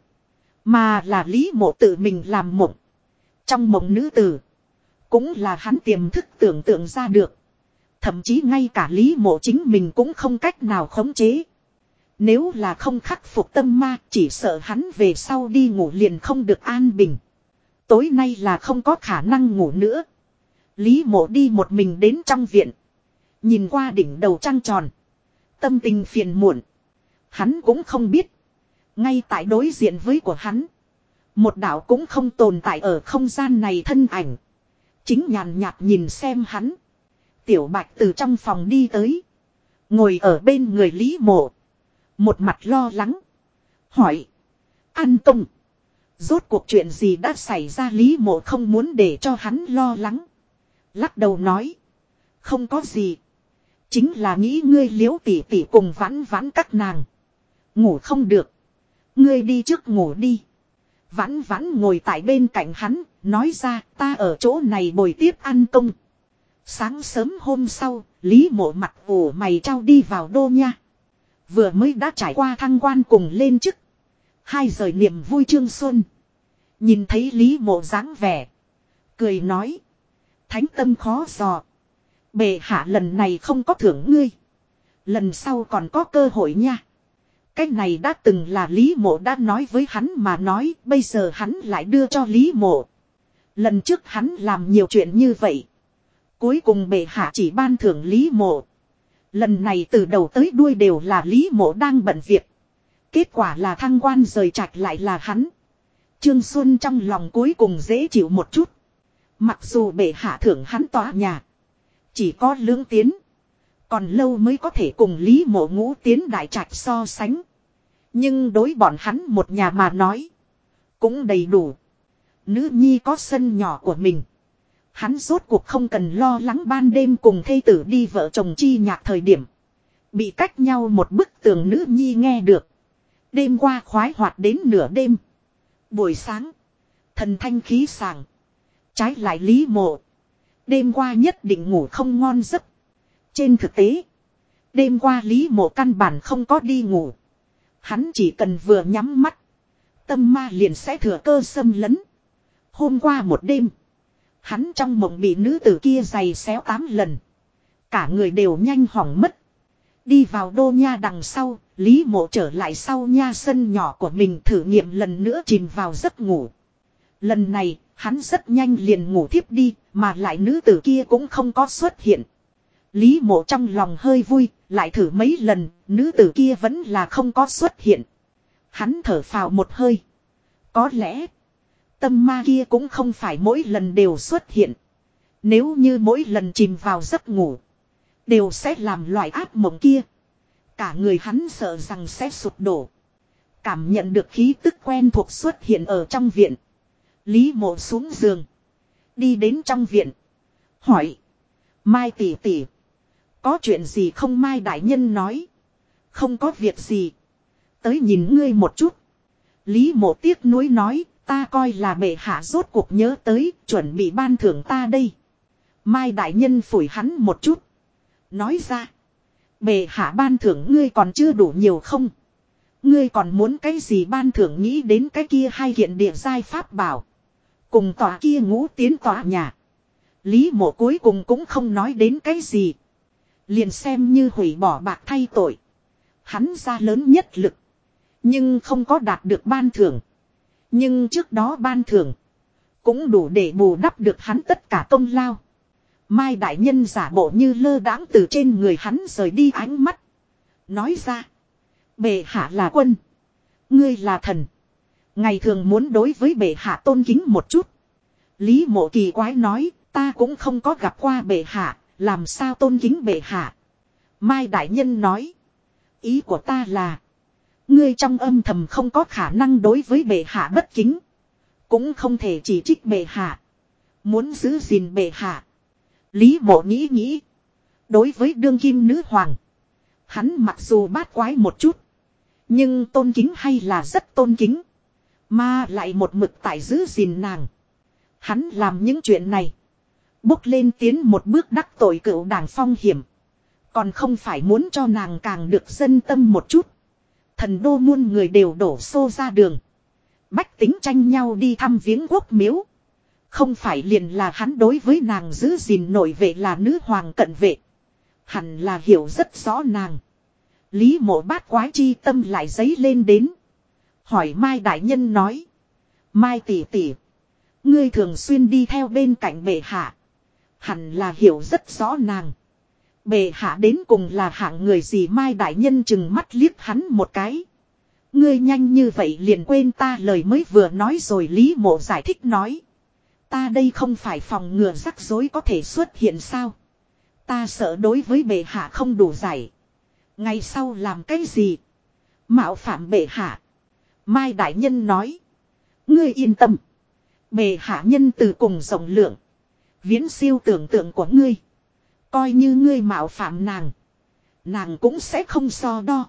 Mà là lý mộ tự mình làm mộng. Trong mộng nữ tử. Cũng là hắn tiềm thức tưởng tượng ra được. Thậm chí ngay cả lý mộ chính mình cũng không cách nào khống chế. Nếu là không khắc phục tâm ma, chỉ sợ hắn về sau đi ngủ liền không được an bình. Tối nay là không có khả năng ngủ nữa. Lý mộ đi một mình đến trong viện. Nhìn qua đỉnh đầu trăng tròn. Tâm tình phiền muộn. Hắn cũng không biết. Ngay tại đối diện với của hắn. Một đạo cũng không tồn tại ở không gian này thân ảnh. Chính nhàn nhạt nhìn xem hắn. Tiểu bạch từ trong phòng đi tới. Ngồi ở bên người Lý mộ. Một mặt lo lắng. Hỏi. An tùng Rốt cuộc chuyện gì đã xảy ra Lý mộ không muốn để cho hắn lo lắng. Lắc đầu nói. Không có gì. Chính là nghĩ ngươi liếu tỉ tỉ cùng vãn vãn các nàng. Ngủ không được. Ngươi đi trước ngủ đi. Vãn vãn ngồi tại bên cạnh hắn, nói ra ta ở chỗ này bồi tiếp ăn công. Sáng sớm hôm sau, Lý mộ mặt ủ mày trao đi vào đô nha. Vừa mới đã trải qua thăng quan cùng lên chức. Hai rời niềm vui trương xuân. Nhìn thấy Lý mộ dáng vẻ. Cười nói. Thánh tâm khó dò. Bề hạ lần này không có thưởng ngươi. Lần sau còn có cơ hội nha. Cái này đã từng là Lý Mộ đã nói với hắn mà nói, bây giờ hắn lại đưa cho Lý Mộ. Lần trước hắn làm nhiều chuyện như vậy. Cuối cùng bệ hạ chỉ ban thưởng Lý Mộ. Lần này từ đầu tới đuôi đều là Lý Mộ đang bận việc. Kết quả là thăng quan rời trạch lại là hắn. Trương Xuân trong lòng cuối cùng dễ chịu một chút. Mặc dù bệ hạ thưởng hắn tòa nhà. Chỉ có lưỡng tiến. Còn lâu mới có thể cùng Lý Mộ ngũ tiến đại trạch so sánh. Nhưng đối bọn hắn một nhà mà nói. Cũng đầy đủ. Nữ nhi có sân nhỏ của mình. Hắn rốt cuộc không cần lo lắng ban đêm cùng thê tử đi vợ chồng chi nhạc thời điểm. Bị cách nhau một bức tường nữ nhi nghe được. Đêm qua khoái hoạt đến nửa đêm. Buổi sáng. Thần thanh khí sàng. Trái lại lý mộ. Đêm qua nhất định ngủ không ngon giấc. Trên thực tế. Đêm qua lý mộ căn bản không có đi ngủ. Hắn chỉ cần vừa nhắm mắt. Tâm ma liền sẽ thừa cơ xâm lấn. Hôm qua một đêm. Hắn trong mộng bị nữ tử kia giày xéo tám lần. Cả người đều nhanh hỏng mất. Đi vào đô nha đằng sau, Lý mộ trở lại sau nha sân nhỏ của mình thử nghiệm lần nữa chìm vào giấc ngủ. Lần này, hắn rất nhanh liền ngủ thiếp đi, mà lại nữ tử kia cũng không có xuất hiện. Lý mộ trong lòng hơi vui, lại thử mấy lần, nữ tử kia vẫn là không có xuất hiện. Hắn thở phào một hơi. Có lẽ, tâm ma kia cũng không phải mỗi lần đều xuất hiện. Nếu như mỗi lần chìm vào giấc ngủ, đều sẽ làm loại ác mộng kia. Cả người hắn sợ rằng sẽ sụp đổ. Cảm nhận được khí tức quen thuộc xuất hiện ở trong viện. Lý mộ xuống giường. Đi đến trong viện. Hỏi. Mai tỷ tỷ. Có chuyện gì không Mai Đại Nhân nói. Không có việc gì. Tới nhìn ngươi một chút. Lý mộ tiếc nuối nói. Ta coi là bệ hạ rốt cuộc nhớ tới. Chuẩn bị ban thưởng ta đây. Mai Đại Nhân phủi hắn một chút. Nói ra. Bệ hạ ban thưởng ngươi còn chưa đủ nhiều không? Ngươi còn muốn cái gì ban thưởng nghĩ đến cái kia hai hiện địa giai pháp bảo. Cùng tòa kia ngũ tiến tòa nhà. Lý mộ cuối cùng cũng không nói đến cái gì. Liền xem như hủy bỏ bạc thay tội. Hắn ra lớn nhất lực. Nhưng không có đạt được ban thưởng. Nhưng trước đó ban thưởng. Cũng đủ để bù đắp được hắn tất cả công lao. Mai đại nhân giả bộ như lơ đãng từ trên người hắn rời đi ánh mắt. Nói ra. Bệ hạ là quân. Ngươi là thần. Ngày thường muốn đối với bệ hạ tôn kính một chút. Lý mộ kỳ quái nói. Ta cũng không có gặp qua bệ hạ. Làm sao tôn kính bệ hạ. Mai đại nhân nói. Ý của ta là. Ngươi trong âm thầm không có khả năng đối với bệ hạ bất kính. Cũng không thể chỉ trích bệ hạ. Muốn giữ gìn bệ hạ. Lý mộ nghĩ nghĩ. Đối với đương kim nữ hoàng. Hắn mặc dù bát quái một chút. Nhưng tôn kính hay là rất tôn kính. Mà lại một mực tại giữ gìn nàng. Hắn làm những chuyện này. Bốc lên tiến một bước đắc tội cựu đảng phong hiểm. Còn không phải muốn cho nàng càng được dân tâm một chút. Thần đô muôn người đều đổ xô ra đường. Bách tính tranh nhau đi thăm viếng quốc miếu. Không phải liền là hắn đối với nàng giữ gìn nội vệ là nữ hoàng cận vệ. Hẳn là hiểu rất rõ nàng. Lý mộ bát quái chi tâm lại giấy lên đến. Hỏi Mai Đại Nhân nói. Mai tỷ tỷ. Ngươi thường xuyên đi theo bên cạnh bệ hạ. Hẳn là hiểu rất rõ nàng. Bệ hạ đến cùng là hạng người gì Mai Đại Nhân chừng mắt liếc hắn một cái. Ngươi nhanh như vậy liền quên ta, lời mới vừa nói rồi Lý mộ giải thích nói. Ta đây không phải phòng ngừa rắc rối có thể xuất hiện sao. Ta sợ đối với bệ hạ không đủ giải. Ngày sau làm cái gì? Mạo phạm bệ hạ. Mai Đại Nhân nói. Ngươi yên tâm. Bệ hạ nhân từ cùng rộng lượng. Viễn siêu tưởng tượng của ngươi. Coi như ngươi mạo phạm nàng. Nàng cũng sẽ không so đo.